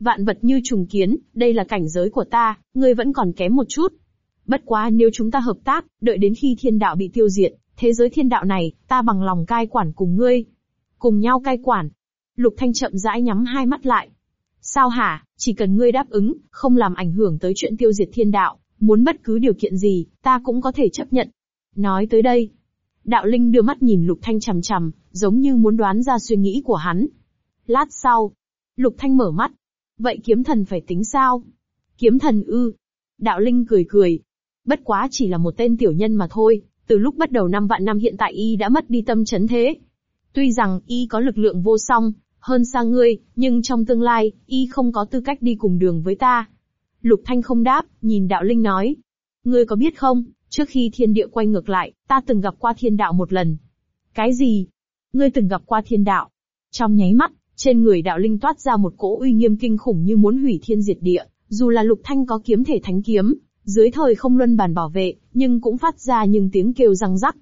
A: Vạn vật như trùng kiến, đây là cảnh giới của ta, ngươi vẫn còn kém một chút. Bất quá nếu chúng ta hợp tác, đợi đến khi thiên đạo bị tiêu diệt, thế giới thiên đạo này, ta bằng lòng cai quản cùng ngươi. Cùng nhau cai quản. Lục Thanh chậm rãi nhắm hai mắt lại. Sao hả, chỉ cần ngươi đáp ứng, không làm ảnh hưởng tới chuyện tiêu diệt thiên đạo, muốn bất cứ điều kiện gì, ta cũng có thể chấp nhận. Nói tới đây, đạo linh đưa mắt nhìn Lục Thanh chằm chằm, giống như muốn đoán ra suy nghĩ của hắn. Lát sau, Lục Thanh mở mắt, Vậy kiếm thần phải tính sao? Kiếm thần ư? Đạo Linh cười cười. Bất quá chỉ là một tên tiểu nhân mà thôi, từ lúc bắt đầu năm vạn năm hiện tại y đã mất đi tâm chấn thế. Tuy rằng y có lực lượng vô song, hơn xa ngươi, nhưng trong tương lai, y không có tư cách đi cùng đường với ta. Lục Thanh không đáp, nhìn đạo linh nói. Ngươi có biết không, trước khi thiên địa quay ngược lại, ta từng gặp qua thiên đạo một lần. Cái gì? Ngươi từng gặp qua thiên đạo? Trong nháy mắt, trên người đạo linh toát ra một cỗ uy nghiêm kinh khủng như muốn hủy thiên diệt địa, dù là lục thanh có kiếm thể thánh kiếm, dưới thời không luân bàn bảo vệ, nhưng cũng phát ra những tiếng kêu răng rắc.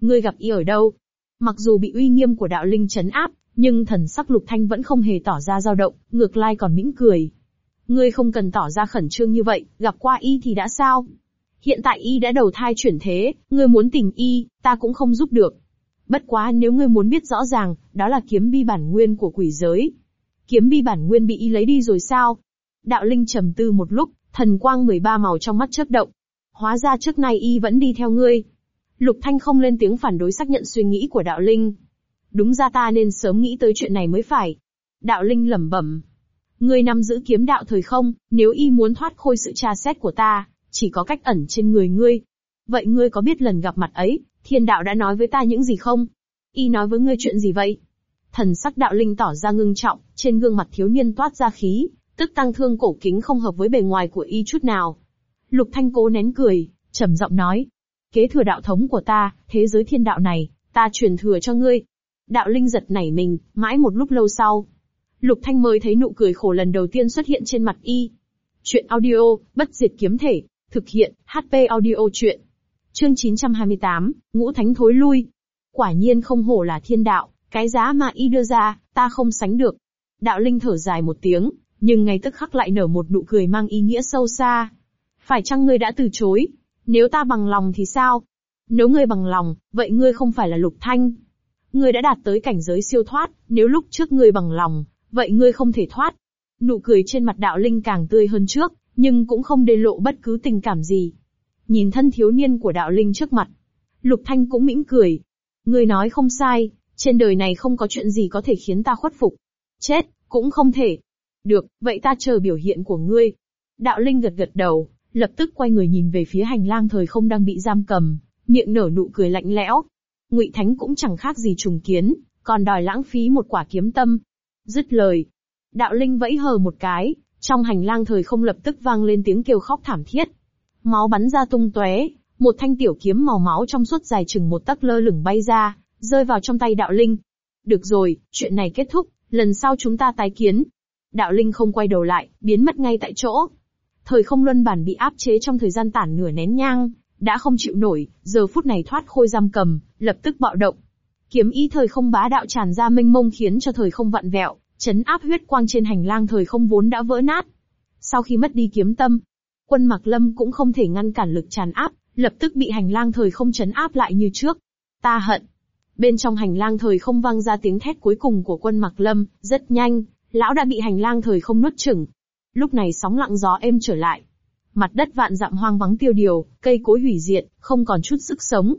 A: Ngươi gặp y ở đâu? Mặc dù bị uy nghiêm của đạo linh chấn áp, nhưng thần sắc lục thanh vẫn không hề tỏ ra dao động, ngược lại còn mỉm cười. Ngươi không cần tỏ ra khẩn trương như vậy, gặp qua y thì đã sao? Hiện tại y đã đầu thai chuyển thế, ngươi muốn tìm y, ta cũng không giúp được. Bất quá nếu ngươi muốn biết rõ ràng, đó là kiếm bi bản nguyên của quỷ giới. Kiếm bi bản nguyên bị y lấy đi rồi sao? Đạo Linh trầm tư một lúc, thần quang 13 màu trong mắt chớp động. Hóa ra trước nay y vẫn đi theo ngươi. Lục Thanh không lên tiếng phản đối xác nhận suy nghĩ của Đạo Linh. Đúng ra ta nên sớm nghĩ tới chuyện này mới phải. Đạo Linh lẩm bẩm. Ngươi nắm giữ kiếm đạo thời không, nếu y muốn thoát khôi sự tra xét của ta, chỉ có cách ẩn trên người ngươi. Vậy ngươi có biết lần gặp mặt ấy, Thiên đạo đã nói với ta những gì không? Y nói với ngươi chuyện gì vậy? Thần sắc đạo linh tỏ ra ngưng trọng, trên gương mặt thiếu niên toát ra khí, tức tăng thương cổ kính không hợp với bề ngoài của y chút nào. Lục Thanh cố nén cười, trầm giọng nói. Kế thừa đạo thống của ta, thế giới thiên đạo này, ta truyền thừa cho ngươi. Đạo linh giật nảy mình, mãi một lúc lâu sau. Lục Thanh mới thấy nụ cười khổ lần đầu tiên xuất hiện trên mặt y. Chuyện audio, bất diệt kiếm thể, thực hiện, HP audio chuyện. Chương 928, Ngũ Thánh thối lui. Quả nhiên không hổ là thiên đạo, cái giá mà y đưa ra, ta không sánh được. Đạo Linh thở dài một tiếng, nhưng ngay tức khắc lại nở một nụ cười mang ý nghĩa sâu xa. Phải chăng ngươi đã từ chối? Nếu ta bằng lòng thì sao? Nếu ngươi bằng lòng, vậy ngươi không phải là Lục Thanh. Ngươi đã đạt tới cảnh giới siêu thoát, nếu lúc trước ngươi bằng lòng, vậy ngươi không thể thoát. Nụ cười trên mặt đạo linh càng tươi hơn trước, nhưng cũng không để lộ bất cứ tình cảm gì nhìn thân thiếu niên của đạo linh trước mặt. Lục Thanh cũng mỉm cười. Người nói không sai, trên đời này không có chuyện gì có thể khiến ta khuất phục. Chết, cũng không thể. Được, vậy ta chờ biểu hiện của ngươi. Đạo linh gật gật đầu, lập tức quay người nhìn về phía hành lang thời không đang bị giam cầm, miệng nở nụ cười lạnh lẽo. Ngụy Thánh cũng chẳng khác gì trùng kiến, còn đòi lãng phí một quả kiếm tâm. Dứt lời, đạo linh vẫy hờ một cái, trong hành lang thời không lập tức vang lên tiếng kêu khóc thảm thiết máu bắn ra tung tóe, một thanh tiểu kiếm màu máu trong suốt dài chừng một tấc lơ lửng bay ra, rơi vào trong tay đạo linh. Được rồi, chuyện này kết thúc, lần sau chúng ta tái kiến. Đạo linh không quay đầu lại, biến mất ngay tại chỗ. Thời không luân bản bị áp chế trong thời gian tản nửa nén nhang, đã không chịu nổi, giờ phút này thoát khôi giam cầm, lập tức bạo động. Kiếm ý thời không bá đạo tràn ra mênh mông khiến cho thời không vặn vẹo, chấn áp huyết quang trên hành lang thời không vốn đã vỡ nát. Sau khi mất đi kiếm tâm, Quân Mạc Lâm cũng không thể ngăn cản lực tràn áp, lập tức bị hành lang thời không chấn áp lại như trước. Ta hận. Bên trong hành lang thời không vang ra tiếng thét cuối cùng của quân Mạc Lâm, rất nhanh, lão đã bị hành lang thời không nuốt chửng. Lúc này sóng lặng gió êm trở lại. Mặt đất vạn dặm hoang vắng tiêu điều, cây cối hủy diệt, không còn chút sức sống.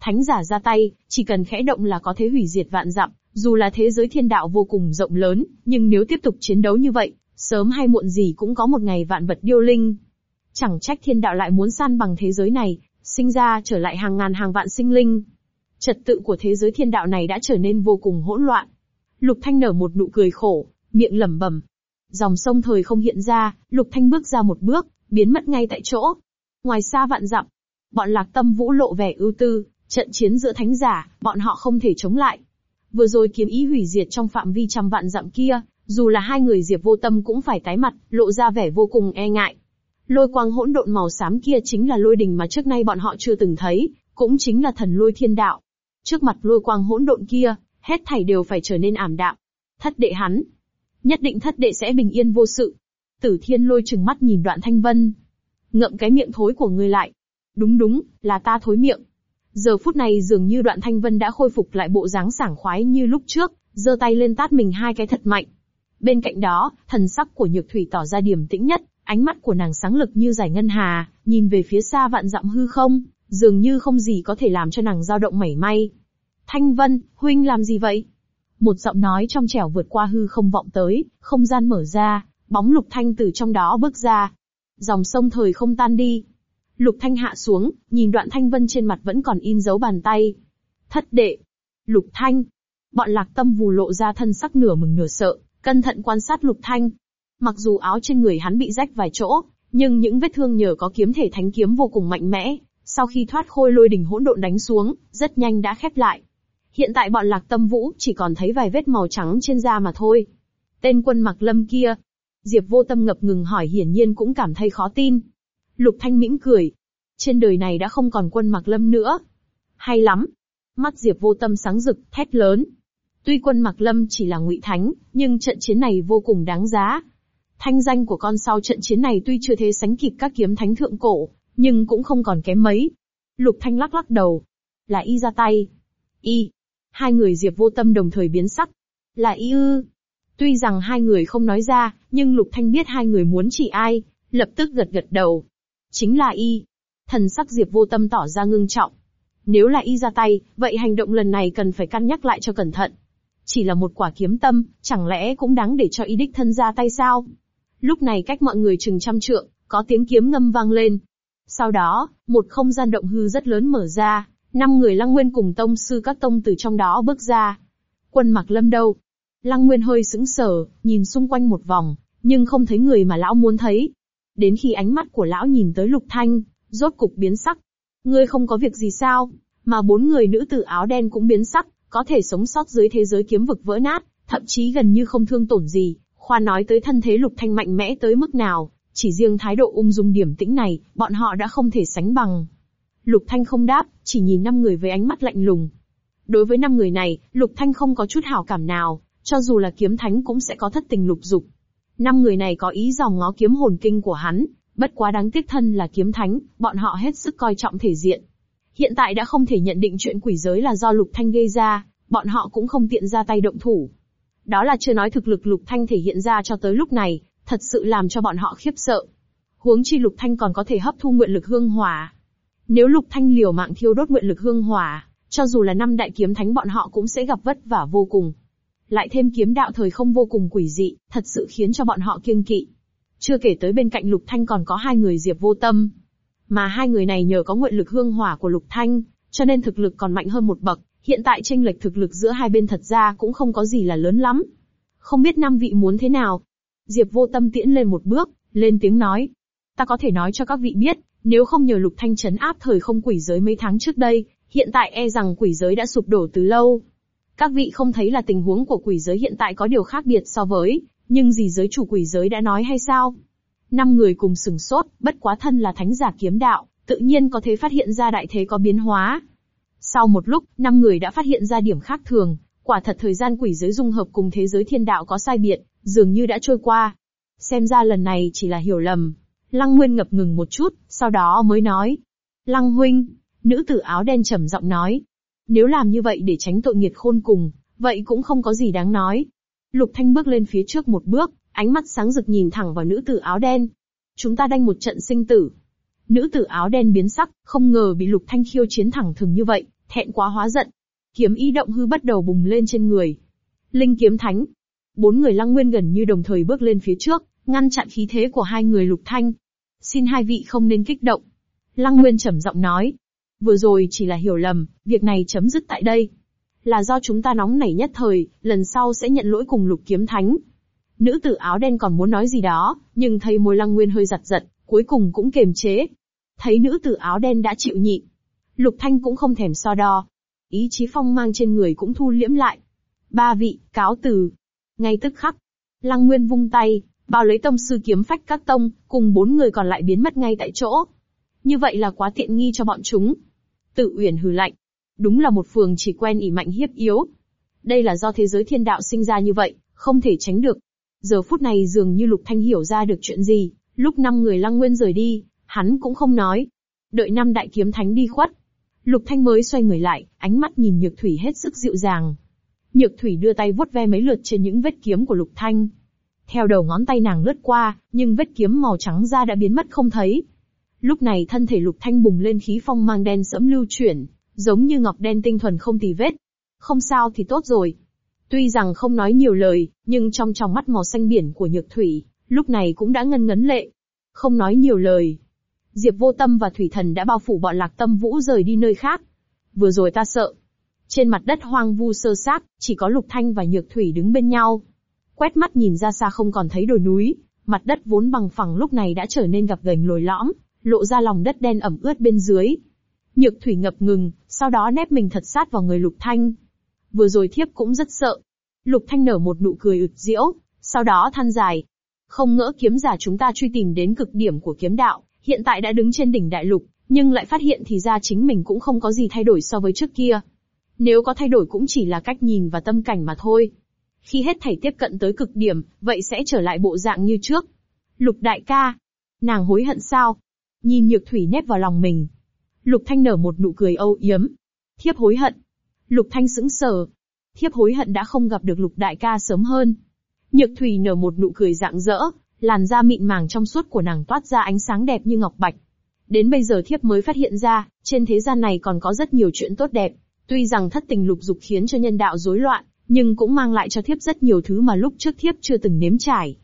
A: Thánh giả ra tay, chỉ cần khẽ động là có thể hủy diệt vạn dặm, dù là thế giới thiên đạo vô cùng rộng lớn, nhưng nếu tiếp tục chiến đấu như vậy, sớm hay muộn gì cũng có một ngày vạn vật điêu linh. Chẳng trách thiên đạo lại muốn san bằng thế giới này, sinh ra trở lại hàng ngàn hàng vạn sinh linh. Trật tự của thế giới thiên đạo này đã trở nên vô cùng hỗn loạn. Lục Thanh nở một nụ cười khổ, miệng lẩm bẩm. Dòng sông thời không hiện ra, Lục Thanh bước ra một bước, biến mất ngay tại chỗ. Ngoài xa vạn dặm, bọn lạc tâm vũ lộ vẻ ưu tư, trận chiến giữa thánh giả, bọn họ không thể chống lại. Vừa rồi kiếm ý hủy diệt trong phạm vi trăm vạn dặm kia, dù là hai người Diệp vô tâm cũng phải tái mặt, lộ ra vẻ vô cùng e ngại. Lôi quang hỗn độn màu xám kia chính là lôi đình mà trước nay bọn họ chưa từng thấy, cũng chính là thần lôi thiên đạo. Trước mặt lôi quang hỗn độn kia, hết thảy đều phải trở nên ảm đạm. Thất đệ hắn, nhất định thất đệ sẽ bình yên vô sự. Tử thiên lôi chừng mắt nhìn đoạn thanh vân. Ngậm cái miệng thối của người lại. Đúng đúng, là ta thối miệng. Giờ phút này dường như đoạn thanh vân đã khôi phục lại bộ dáng sảng khoái như lúc trước, giơ tay lên tát mình hai cái thật mạnh. Bên cạnh đó, thần sắc của nhược thủy tỏ ra điềm tĩnh nhất, Ánh mắt của nàng sáng lực như giải ngân hà, nhìn về phía xa vạn dặm hư không, dường như không gì có thể làm cho nàng dao động mảy may. Thanh Vân, huynh làm gì vậy? Một giọng nói trong trẻo vượt qua hư không vọng tới, không gian mở ra, bóng lục thanh từ trong đó bước ra. Dòng sông thời không tan đi. Lục thanh hạ xuống, nhìn đoạn thanh vân trên mặt vẫn còn in dấu bàn tay. Thất đệ. Lục thanh. Bọn lạc tâm vù lộ ra thân sắc nửa mừng nửa sợ, cẩn thận quan sát lục thanh, Mặc dù áo trên người hắn bị rách vài chỗ, nhưng những vết thương nhờ có kiếm thể thánh kiếm vô cùng mạnh mẽ, sau khi thoát khôi lôi đỉnh hỗn độn đánh xuống, rất nhanh đã khép lại. Hiện tại bọn lạc tâm vũ chỉ còn thấy vài vết màu trắng trên da mà thôi. Tên quân mặc lâm kia. Diệp vô tâm ngập ngừng hỏi hiển nhiên cũng cảm thấy khó tin. Lục thanh mỉm cười. Trên đời này đã không còn quân mặc lâm nữa. Hay lắm. Mắt Diệp vô tâm sáng rực, thét lớn. Tuy quân mặc lâm chỉ là ngụy thánh, nhưng trận chiến này vô cùng đáng giá, Thanh danh của con sau trận chiến này tuy chưa thế sánh kịp các kiếm thánh thượng cổ, nhưng cũng không còn kém mấy. Lục Thanh lắc lắc đầu. Là y ra tay. Y. Hai người Diệp vô tâm đồng thời biến sắc. Là y ư. Tuy rằng hai người không nói ra, nhưng Lục Thanh biết hai người muốn chỉ ai, lập tức gật gật đầu. Chính là y. Thần sắc Diệp vô tâm tỏ ra ngưng trọng. Nếu là y ra tay, vậy hành động lần này cần phải cân nhắc lại cho cẩn thận. Chỉ là một quả kiếm tâm, chẳng lẽ cũng đáng để cho y đích thân ra tay sao? Lúc này cách mọi người chừng trăm trượng, có tiếng kiếm ngâm vang lên. Sau đó, một không gian động hư rất lớn mở ra, năm người Lăng Nguyên cùng tông sư các tông từ trong đó bước ra. Quân mặc lâm đâu? Lăng Nguyên hơi sững sờ, nhìn xung quanh một vòng, nhưng không thấy người mà lão muốn thấy. Đến khi ánh mắt của lão nhìn tới Lục Thanh, rốt cục biến sắc. Ngươi không có việc gì sao? Mà bốn người nữ tử áo đen cũng biến sắc, có thể sống sót dưới thế giới kiếm vực vỡ nát, thậm chí gần như không thương tổn gì, Khoa nói tới thân thế lục thanh mạnh mẽ tới mức nào, chỉ riêng thái độ ung dung điểm tĩnh này, bọn họ đã không thể sánh bằng. Lục Thanh không đáp, chỉ nhìn năm người với ánh mắt lạnh lùng. Đối với năm người này, Lục Thanh không có chút hảo cảm nào, cho dù là kiếm thánh cũng sẽ có thất tình lục dục. Năm người này có ý dò ngó kiếm hồn kinh của hắn, bất quá đáng tiếc thân là kiếm thánh, bọn họ hết sức coi trọng thể diện. Hiện tại đã không thể nhận định chuyện quỷ giới là do Lục Thanh gây ra, bọn họ cũng không tiện ra tay động thủ. Đó là chưa nói thực lực Lục Thanh thể hiện ra cho tới lúc này, thật sự làm cho bọn họ khiếp sợ. Huống chi Lục Thanh còn có thể hấp thu nguyện lực hương hỏa. Nếu Lục Thanh liều mạng thiêu đốt nguyện lực hương hỏa, cho dù là năm đại kiếm thánh bọn họ cũng sẽ gặp vất vả vô cùng. Lại thêm kiếm đạo thời không vô cùng quỷ dị, thật sự khiến cho bọn họ kiêng kỵ. Chưa kể tới bên cạnh Lục Thanh còn có hai người Diệp Vô Tâm. Mà hai người này nhờ có nguyện lực hương hỏa của Lục Thanh, cho nên thực lực còn mạnh hơn một bậc, hiện tại tranh lệch thực lực giữa hai bên thật ra cũng không có gì là lớn lắm. Không biết năm vị muốn thế nào? Diệp vô tâm tiễn lên một bước, lên tiếng nói. Ta có thể nói cho các vị biết, nếu không nhờ lục thanh chấn áp thời không quỷ giới mấy tháng trước đây, hiện tại e rằng quỷ giới đã sụp đổ từ lâu. Các vị không thấy là tình huống của quỷ giới hiện tại có điều khác biệt so với, nhưng gì giới chủ quỷ giới đã nói hay sao? Năm người cùng sừng sốt, bất quá thân là thánh giả kiếm đạo, tự nhiên có thể phát hiện ra đại thế có biến hóa, sau một lúc, năm người đã phát hiện ra điểm khác thường, quả thật thời gian quỷ giới dung hợp cùng thế giới thiên đạo có sai biệt, dường như đã trôi qua. Xem ra lần này chỉ là hiểu lầm. Lăng Nguyên ngập ngừng một chút, sau đó mới nói. Lăng Huynh, nữ tử áo đen trầm giọng nói. Nếu làm như vậy để tránh tội nghiệt khôn cùng, vậy cũng không có gì đáng nói. Lục Thanh bước lên phía trước một bước, ánh mắt sáng rực nhìn thẳng vào nữ tử áo đen. Chúng ta đánh một trận sinh tử. Nữ tử áo đen biến sắc, không ngờ bị Lục Thanh khiêu chiến thẳng thừng như vậy thẹn quá hóa giận. Kiếm ý động hư bắt đầu bùng lên trên người. Linh kiếm thánh. Bốn người lăng nguyên gần như đồng thời bước lên phía trước, ngăn chặn khí thế của hai người lục thanh. Xin hai vị không nên kích động. Lăng nguyên trầm giọng nói. Vừa rồi chỉ là hiểu lầm, việc này chấm dứt tại đây. Là do chúng ta nóng nảy nhất thời, lần sau sẽ nhận lỗi cùng lục kiếm thánh. Nữ tử áo đen còn muốn nói gì đó, nhưng thấy môi lăng nguyên hơi giật giật, cuối cùng cũng kềm chế. Thấy nữ tử áo đen đã chịu nhịn, Lục Thanh cũng không thèm so đo. Ý chí phong mang trên người cũng thu liễm lại. Ba vị, cáo từ. Ngay tức khắc, Lăng Nguyên vung tay, bao lấy tông sư kiếm phách các tông, cùng bốn người còn lại biến mất ngay tại chỗ. Như vậy là quá tiện nghi cho bọn chúng. Tự Uyển hừ lạnh. Đúng là một phường chỉ quen ỉ mạnh hiếp yếu. Đây là do thế giới thiên đạo sinh ra như vậy, không thể tránh được. Giờ phút này dường như Lục Thanh hiểu ra được chuyện gì, lúc năm người Lăng Nguyên rời đi, hắn cũng không nói. Đợi năm đại kiếm thánh đi khuất, Lục Thanh mới xoay người lại, ánh mắt nhìn Nhược Thủy hết sức dịu dàng. Nhược Thủy đưa tay vuốt ve mấy lượt trên những vết kiếm của Lục Thanh. Theo đầu ngón tay nàng lướt qua, nhưng vết kiếm màu trắng da đã biến mất không thấy. Lúc này thân thể Lục Thanh bùng lên khí phong mang đen sẫm lưu chuyển, giống như ngọc đen tinh thuần không tì vết. Không sao thì tốt rồi. Tuy rằng không nói nhiều lời, nhưng trong tròng mắt màu xanh biển của Nhược Thủy, lúc này cũng đã ngân ngấn lệ. Không nói nhiều lời, Diệp Vô Tâm và Thủy Thần đã bao phủ bọn Lạc Tâm Vũ rời đi nơi khác. Vừa rồi ta sợ. Trên mặt đất hoang vu sơ sát, chỉ có Lục Thanh và Nhược Thủy đứng bên nhau. Quét mắt nhìn ra xa không còn thấy đồi núi, mặt đất vốn bằng phẳng lúc này đã trở nên gập ghềnh lồi lõm, lộ ra lòng đất đen ẩm ướt bên dưới. Nhược Thủy ngập ngừng, sau đó nép mình thật sát vào người Lục Thanh. Vừa rồi thiếp cũng rất sợ. Lục Thanh nở một nụ cười ực diễu, sau đó than dài. Không ngỡ kiếm giả chúng ta truy tìm đến cực điểm của kiếm đạo, hiện tại đã đứng trên đỉnh đại lục, nhưng lại phát hiện thì ra chính mình cũng không có gì thay đổi so với trước kia. Nếu có thay đổi cũng chỉ là cách nhìn và tâm cảnh mà thôi. Khi hết thảy tiếp cận tới cực điểm, vậy sẽ trở lại bộ dạng như trước. Lục đại ca. Nàng hối hận sao? Nhìn nhược thủy nét vào lòng mình. Lục thanh nở một nụ cười âu yếm. Thiếp hối hận. Lục thanh sững sờ. Thiếp hối hận đã không gặp được lục đại ca sớm hơn. Nhược thủy nở một nụ cười dạng dỡ làn da mịn màng trong suốt của nàng toát ra ánh sáng đẹp như ngọc bạch. Đến bây giờ thiếp mới phát hiện ra, trên thế gian này còn có rất nhiều chuyện tốt đẹp. Tuy rằng thất tình lục dục khiến cho nhân đạo rối loạn, nhưng cũng mang lại cho thiếp rất nhiều thứ mà lúc trước thiếp chưa từng nếm trải.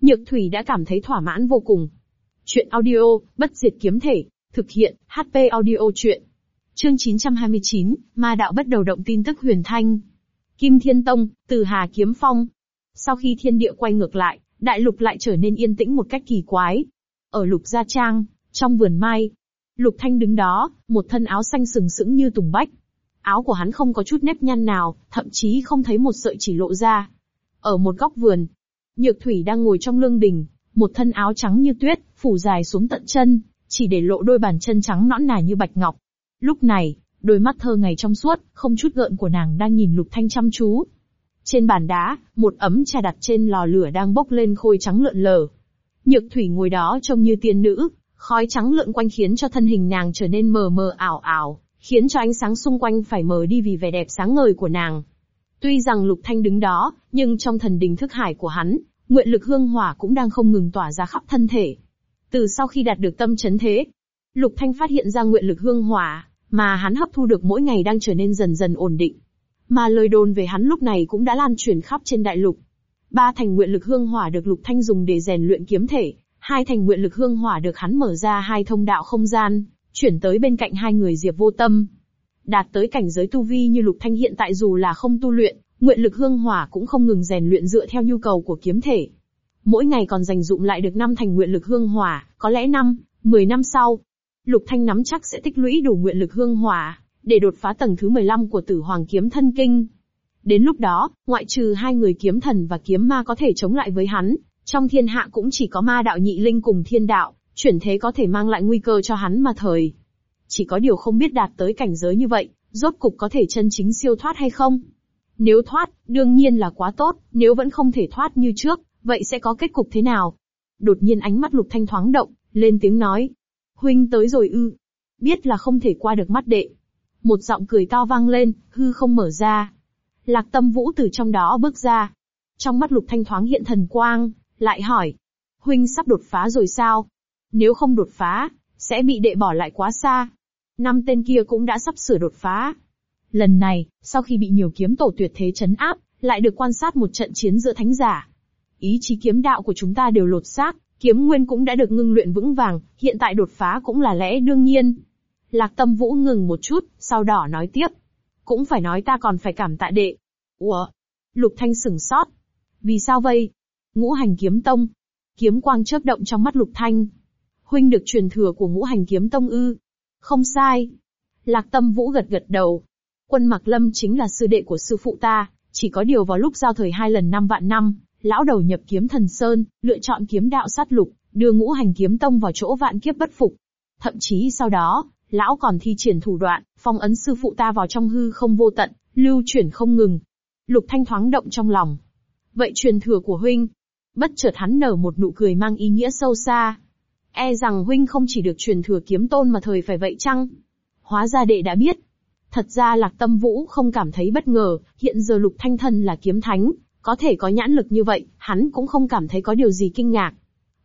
A: Nhược Thủy đã cảm thấy thỏa mãn vô cùng. Chuyện audio, bất diệt kiếm thể, thực hiện, HP audio chuyện. Chương 929, Ma đạo bắt đầu động tin tức huyền thanh. Kim Thiên Tông, từ Hà Kiếm Phong. Sau khi thiên địa quay ngược lại, đại lục lại trở nên yên tĩnh một cách kỳ quái. Ở lục gia trang, trong vườn mai, lục thanh đứng đó, một thân áo xanh sừng sững như tùng bách. Áo của hắn không có chút nếp nhăn nào, thậm chí không thấy một sợi chỉ lộ ra. Ở một góc vườn, nhược thủy đang ngồi trong lương đình, một thân áo trắng như tuyết, phủ dài xuống tận chân, chỉ để lộ đôi bàn chân trắng nõn nà như bạch ngọc. Lúc này, đôi mắt thơ ngày trong suốt, không chút gợn của nàng đang nhìn Lục Thanh chăm chú, trên bàn đá, một ấm trà đặt trên lò lửa đang bốc lên khôi trắng lượn lờ. Nhược thủy ngồi đó trông như tiên nữ, khói trắng lượn quanh khiến cho thân hình nàng trở nên mờ mờ ảo ảo, khiến cho ánh sáng xung quanh phải mờ đi vì vẻ đẹp sáng ngời của nàng. Tuy rằng Lục Thanh đứng đó, nhưng trong thần đình thức hải của hắn, nguyện lực hương hỏa cũng đang không ngừng tỏa ra khắp thân thể. Từ sau khi đạt được tâm chấn thế, Lục Thanh phát hiện ra nguyện lực hương hỏa mà hắn hấp thu được mỗi ngày đang trở nên dần dần ổn định. Mà lời đồn về hắn lúc này cũng đã lan truyền khắp trên đại lục. Ba thành nguyện lực hương hỏa được Lục Thanh dùng để rèn luyện kiếm thể, hai thành nguyện lực hương hỏa được hắn mở ra hai thông đạo không gian, chuyển tới bên cạnh hai người Diệp Vô Tâm. Đạt tới cảnh giới tu vi như Lục Thanh hiện tại dù là không tu luyện, nguyện lực hương hỏa cũng không ngừng rèn luyện dựa theo nhu cầu của kiếm thể. Mỗi ngày còn dành dụng lại được năm thành nguyện lực hương hỏa, có lẽ năm, 10 năm sau, Lục Thanh nắm chắc sẽ tích lũy đủ nguyện lực hương hỏa, để đột phá tầng thứ 15 của tử hoàng kiếm thân kinh. Đến lúc đó, ngoại trừ hai người kiếm thần và kiếm ma có thể chống lại với hắn, trong thiên hạ cũng chỉ có ma đạo nhị linh cùng thiên đạo, chuyển thế có thể mang lại nguy cơ cho hắn mà thời. Chỉ có điều không biết đạt tới cảnh giới như vậy, rốt cục có thể chân chính siêu thoát hay không. Nếu thoát, đương nhiên là quá tốt, nếu vẫn không thể thoát như trước, vậy sẽ có kết cục thế nào? Đột nhiên ánh mắt lục thanh thoáng động, lên tiếng nói. Huynh tới rồi ư. Biết là không thể qua được mắt đệ, một giọng cười to vang lên, hư không mở ra. Lạc tâm vũ từ trong đó bước ra. Trong mắt lục thanh thoáng hiện thần quang, lại hỏi. Huynh sắp đột phá rồi sao? Nếu không đột phá, sẽ bị đệ bỏ lại quá xa. Năm tên kia cũng đã sắp sửa đột phá. Lần này, sau khi bị nhiều kiếm tổ tuyệt thế chấn áp, lại được quan sát một trận chiến giữa thánh giả. Ý chí kiếm đạo của chúng ta đều lột xác, kiếm nguyên cũng đã được ngưng luyện vững vàng, hiện tại đột phá cũng là lẽ đương nhiên. Lạc tâm vũ ngừng một chút, sau đỏ nói tiếp. Cũng phải nói ta còn phải cảm tạ đệ. Ủa? Lục thanh sửng sót. Vì sao vậy? Ngũ hành kiếm tông. Kiếm quang chớp động trong mắt lục thanh. Huynh được truyền thừa của ngũ hành kiếm tông ư. Không sai. Lạc tâm vũ gật gật đầu. Quân mặc lâm chính là sư đệ của sư phụ ta, chỉ có điều vào lúc giao thời hai lần năm vạn năm, lão đầu nhập kiếm thần sơn, lựa chọn kiếm đạo sát lục, đưa ngũ hành kiếm tông vào chỗ vạn kiếp bất phục. Thậm chí sau đó, lão còn thi triển thủ đoạn, phong ấn sư phụ ta vào trong hư không vô tận, lưu chuyển không ngừng. Lục Thanh thoáng động trong lòng. Vậy truyền thừa của huynh? Bất chợt hắn nở một nụ cười mang ý nghĩa sâu xa. E rằng huynh không chỉ được truyền thừa kiếm tôn mà thời phải vậy chăng? Hóa ra đệ đã biết. Thật ra Lạc Tâm Vũ không cảm thấy bất ngờ, hiện giờ Lục Thanh thân là kiếm thánh, có thể có nhãn lực như vậy, hắn cũng không cảm thấy có điều gì kinh ngạc.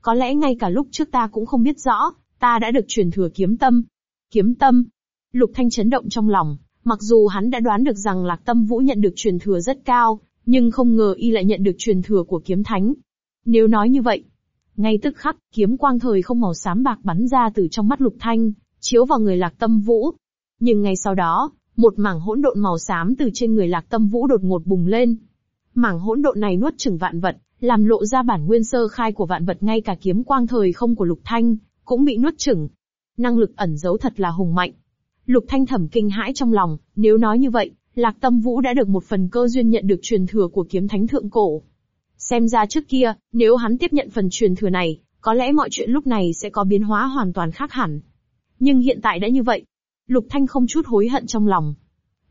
A: Có lẽ ngay cả lúc trước ta cũng không biết rõ, ta đã được truyền thừa kiếm tâm, Kiếm tâm. Lục Thanh chấn động trong lòng, mặc dù hắn đã đoán được rằng Lạc Tâm Vũ nhận được truyền thừa rất cao, nhưng không ngờ y lại nhận được truyền thừa của kiếm thánh. Nếu nói như vậy, ngay tức khắc, kiếm quang thời không màu xám bạc bắn ra từ trong mắt Lục Thanh, chiếu vào người Lạc Tâm Vũ. Nhưng ngay sau đó, một mảng hỗn độn màu xám từ trên người Lạc Tâm Vũ đột ngột bùng lên. Mảng hỗn độn này nuốt chửng vạn vật, làm lộ ra bản nguyên sơ khai của vạn vật ngay cả kiếm quang thời không của Lục Thanh, cũng bị nuốt chửng năng lực ẩn giấu thật là hùng mạnh. Lục Thanh Thẩm kinh hãi trong lòng, nếu nói như vậy, Lạc Tâm Vũ đã được một phần cơ duyên nhận được truyền thừa của kiếm thánh thượng cổ. Xem ra trước kia, nếu hắn tiếp nhận phần truyền thừa này, có lẽ mọi chuyện lúc này sẽ có biến hóa hoàn toàn khác hẳn. Nhưng hiện tại đã như vậy, Lục Thanh không chút hối hận trong lòng.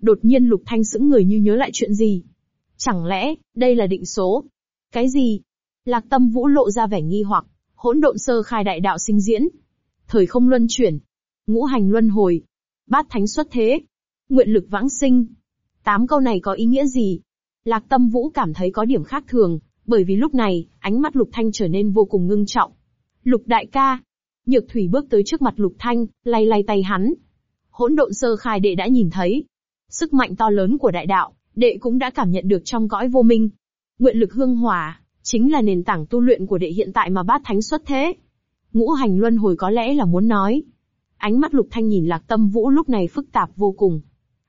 A: Đột nhiên Lục Thanh sững người như nhớ lại chuyện gì. Chẳng lẽ, đây là định số? Cái gì? Lạc Tâm Vũ lộ ra vẻ nghi hoặc, hỗn độn sơ khai đại đạo sinh diễn, thời không luân chuyển, ngũ hành luân hồi, bát thánh xuất thế, nguyện lực vãng sinh. Tám câu này có ý nghĩa gì? Lạc Tâm Vũ cảm thấy có điểm khác thường, bởi vì lúc này, ánh mắt Lục Thanh trở nên vô cùng ngưng trọng. Lục đại ca. Nhược Thủy bước tới trước mặt Lục Thanh, lay lay tay hắn. Hỗn độn sơ khai đệ đã nhìn thấy. Sức mạnh to lớn của đại đạo, đệ cũng đã cảm nhận được trong cõi vô minh. Nguyện lực hương hỏa, chính là nền tảng tu luyện của đệ hiện tại mà bát thánh xuất thế. Ngũ hành luân hồi có lẽ là muốn nói. Ánh mắt lục thanh nhìn lạc tâm vũ lúc này phức tạp vô cùng.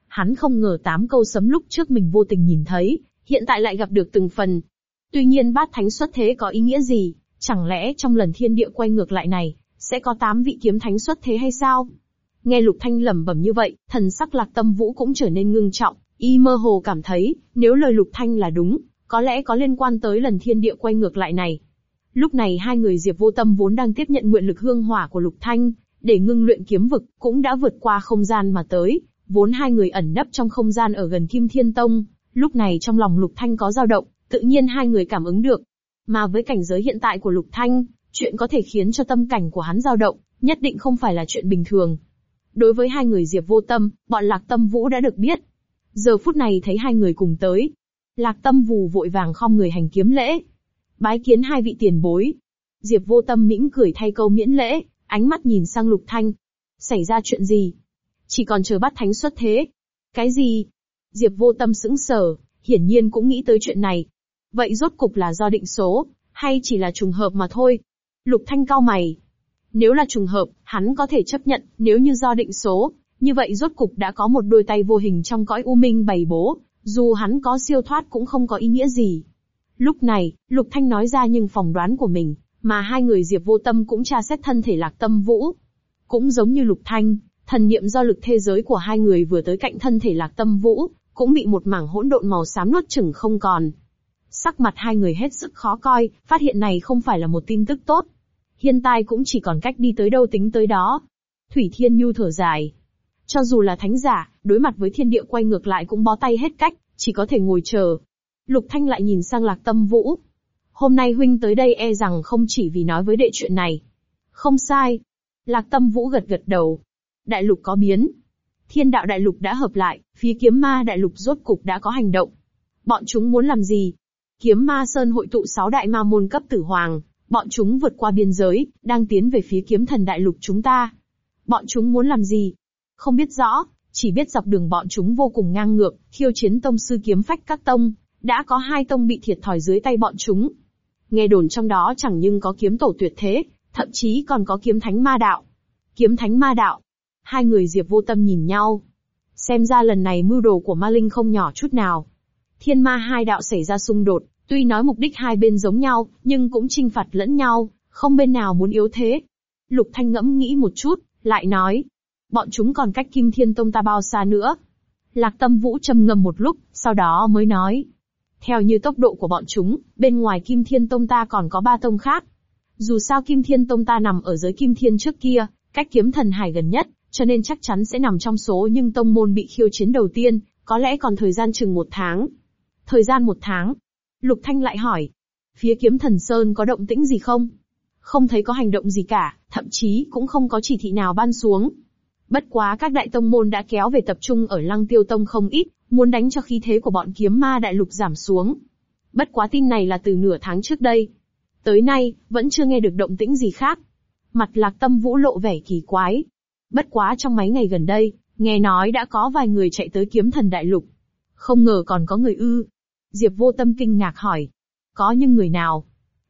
A: Hắn không ngờ tám câu sấm lúc trước mình vô tình nhìn thấy, hiện tại lại gặp được từng phần. Tuy nhiên bát thánh xuất thế có ý nghĩa gì, chẳng lẽ trong lần thiên địa quay ngược lại này, sẽ có tám vị kiếm thánh xuất thế hay sao? Nghe Lục Thanh lẩm bẩm như vậy, thần sắc Lạc Tâm Vũ cũng trở nên ngưng trọng, y mơ hồ cảm thấy, nếu lời Lục Thanh là đúng, có lẽ có liên quan tới lần thiên địa quay ngược lại này, Lúc này hai người Diệp Vô Tâm vốn đang tiếp nhận nguyện lực hương hỏa của Lục Thanh, để ngưng luyện kiếm vực, cũng đã vượt qua không gian mà tới, vốn hai người ẩn nấp trong không gian ở gần Kim Thiên Tông, lúc này trong lòng Lục Thanh có dao động, tự nhiên hai người cảm ứng được. Mà với cảnh giới hiện tại của Lục Thanh, chuyện có thể khiến cho tâm cảnh của hắn dao động, nhất định không phải là chuyện bình thường. Đối với hai người Diệp Vô Tâm, bọn Lạc Tâm Vũ đã được biết. Giờ phút này thấy hai người cùng tới. Lạc Tâm Vũ vội vàng khom người hành kiếm lễ, Bái kiến hai vị tiền bối. Diệp vô tâm mỉm cười thay câu miễn lễ, ánh mắt nhìn sang lục thanh. Xảy ra chuyện gì? Chỉ còn chờ bắt thánh xuất thế. Cái gì? Diệp vô tâm sững sờ, hiển nhiên cũng nghĩ tới chuyện này. Vậy rốt cục là do định số, hay chỉ là trùng hợp mà thôi? Lục thanh cao mày. Nếu là trùng hợp, hắn có thể chấp nhận, nếu như do định số, như vậy rốt cục đã có một đôi tay vô hình trong cõi u minh bày bố, dù hắn có siêu thoát cũng không có ý nghĩa gì. Lúc này, Lục Thanh nói ra những phỏng đoán của mình, mà hai người Diệp Vô Tâm cũng tra xét thân thể Lạc Tâm Vũ. Cũng giống như Lục Thanh, thần niệm do lực thế giới của hai người vừa tới cạnh thân thể Lạc Tâm Vũ, cũng bị một mảng hỗn độn màu xám nuốt chửng không còn. Sắc mặt hai người hết sức khó coi, phát hiện này không phải là một tin tức tốt. Hiện tại cũng chỉ còn cách đi tới đâu tính tới đó. Thủy Thiên Nhu thở dài. Cho dù là thánh giả, đối mặt với thiên địa quay ngược lại cũng bó tay hết cách, chỉ có thể ngồi chờ, Lục Thanh lại nhìn sang Lạc Tâm Vũ. Hôm nay huynh tới đây e rằng không chỉ vì nói với đệ chuyện này. Không sai. Lạc Tâm Vũ gật gật đầu. Đại lục có biến. Thiên đạo đại lục đã hợp lại, phía kiếm ma đại lục rốt cục đã có hành động. Bọn chúng muốn làm gì? Kiếm ma sơn hội tụ sáu đại ma môn cấp tử hoàng, bọn chúng vượt qua biên giới, đang tiến về phía kiếm thần đại lục chúng ta. Bọn chúng muốn làm gì? Không biết rõ, chỉ biết dọc đường bọn chúng vô cùng ngang ngược, khiêu chiến tông sư kiếm phách các tông, đã có hai tông bị thiệt thòi dưới tay bọn chúng. Nghe đồn trong đó chẳng nhưng có kiếm tổ tuyệt thế, thậm chí còn có kiếm thánh ma đạo. Kiếm thánh ma đạo. Hai người Diệp vô tâm nhìn nhau. Xem ra lần này mưu đồ của ma linh không nhỏ chút nào. Thiên ma hai đạo xảy ra xung đột, tuy nói mục đích hai bên giống nhau, nhưng cũng chinh phạt lẫn nhau, không bên nào muốn yếu thế. Lục Thanh ngẫm nghĩ một chút, lại nói. Bọn chúng còn cách Kim Thiên Tông ta bao xa nữa? Lạc Tâm Vũ trầm ngâm một lúc, sau đó mới nói. Theo như tốc độ của bọn chúng, bên ngoài Kim Thiên Tông ta còn có ba tông khác. Dù sao Kim Thiên Tông ta nằm ở giới Kim Thiên trước kia, cách kiếm thần hải gần nhất, cho nên chắc chắn sẽ nằm trong số nhưng tông môn bị khiêu chiến đầu tiên, có lẽ còn thời gian chừng một tháng. Thời gian một tháng. Lục Thanh lại hỏi. Phía kiếm thần Sơn có động tĩnh gì không? Không thấy có hành động gì cả, thậm chí cũng không có chỉ thị nào ban xuống. Bất quá các đại tông môn đã kéo về tập trung ở lăng tiêu tông không ít, muốn đánh cho khí thế của bọn kiếm ma đại lục giảm xuống. Bất quá tin này là từ nửa tháng trước đây. Tới nay, vẫn chưa nghe được động tĩnh gì khác. Mặt lạc tâm vũ lộ vẻ kỳ quái. Bất quá trong mấy ngày gần đây, nghe nói đã có vài người chạy tới kiếm thần đại lục. Không ngờ còn có người ư. Diệp vô tâm kinh ngạc hỏi. Có nhưng người nào?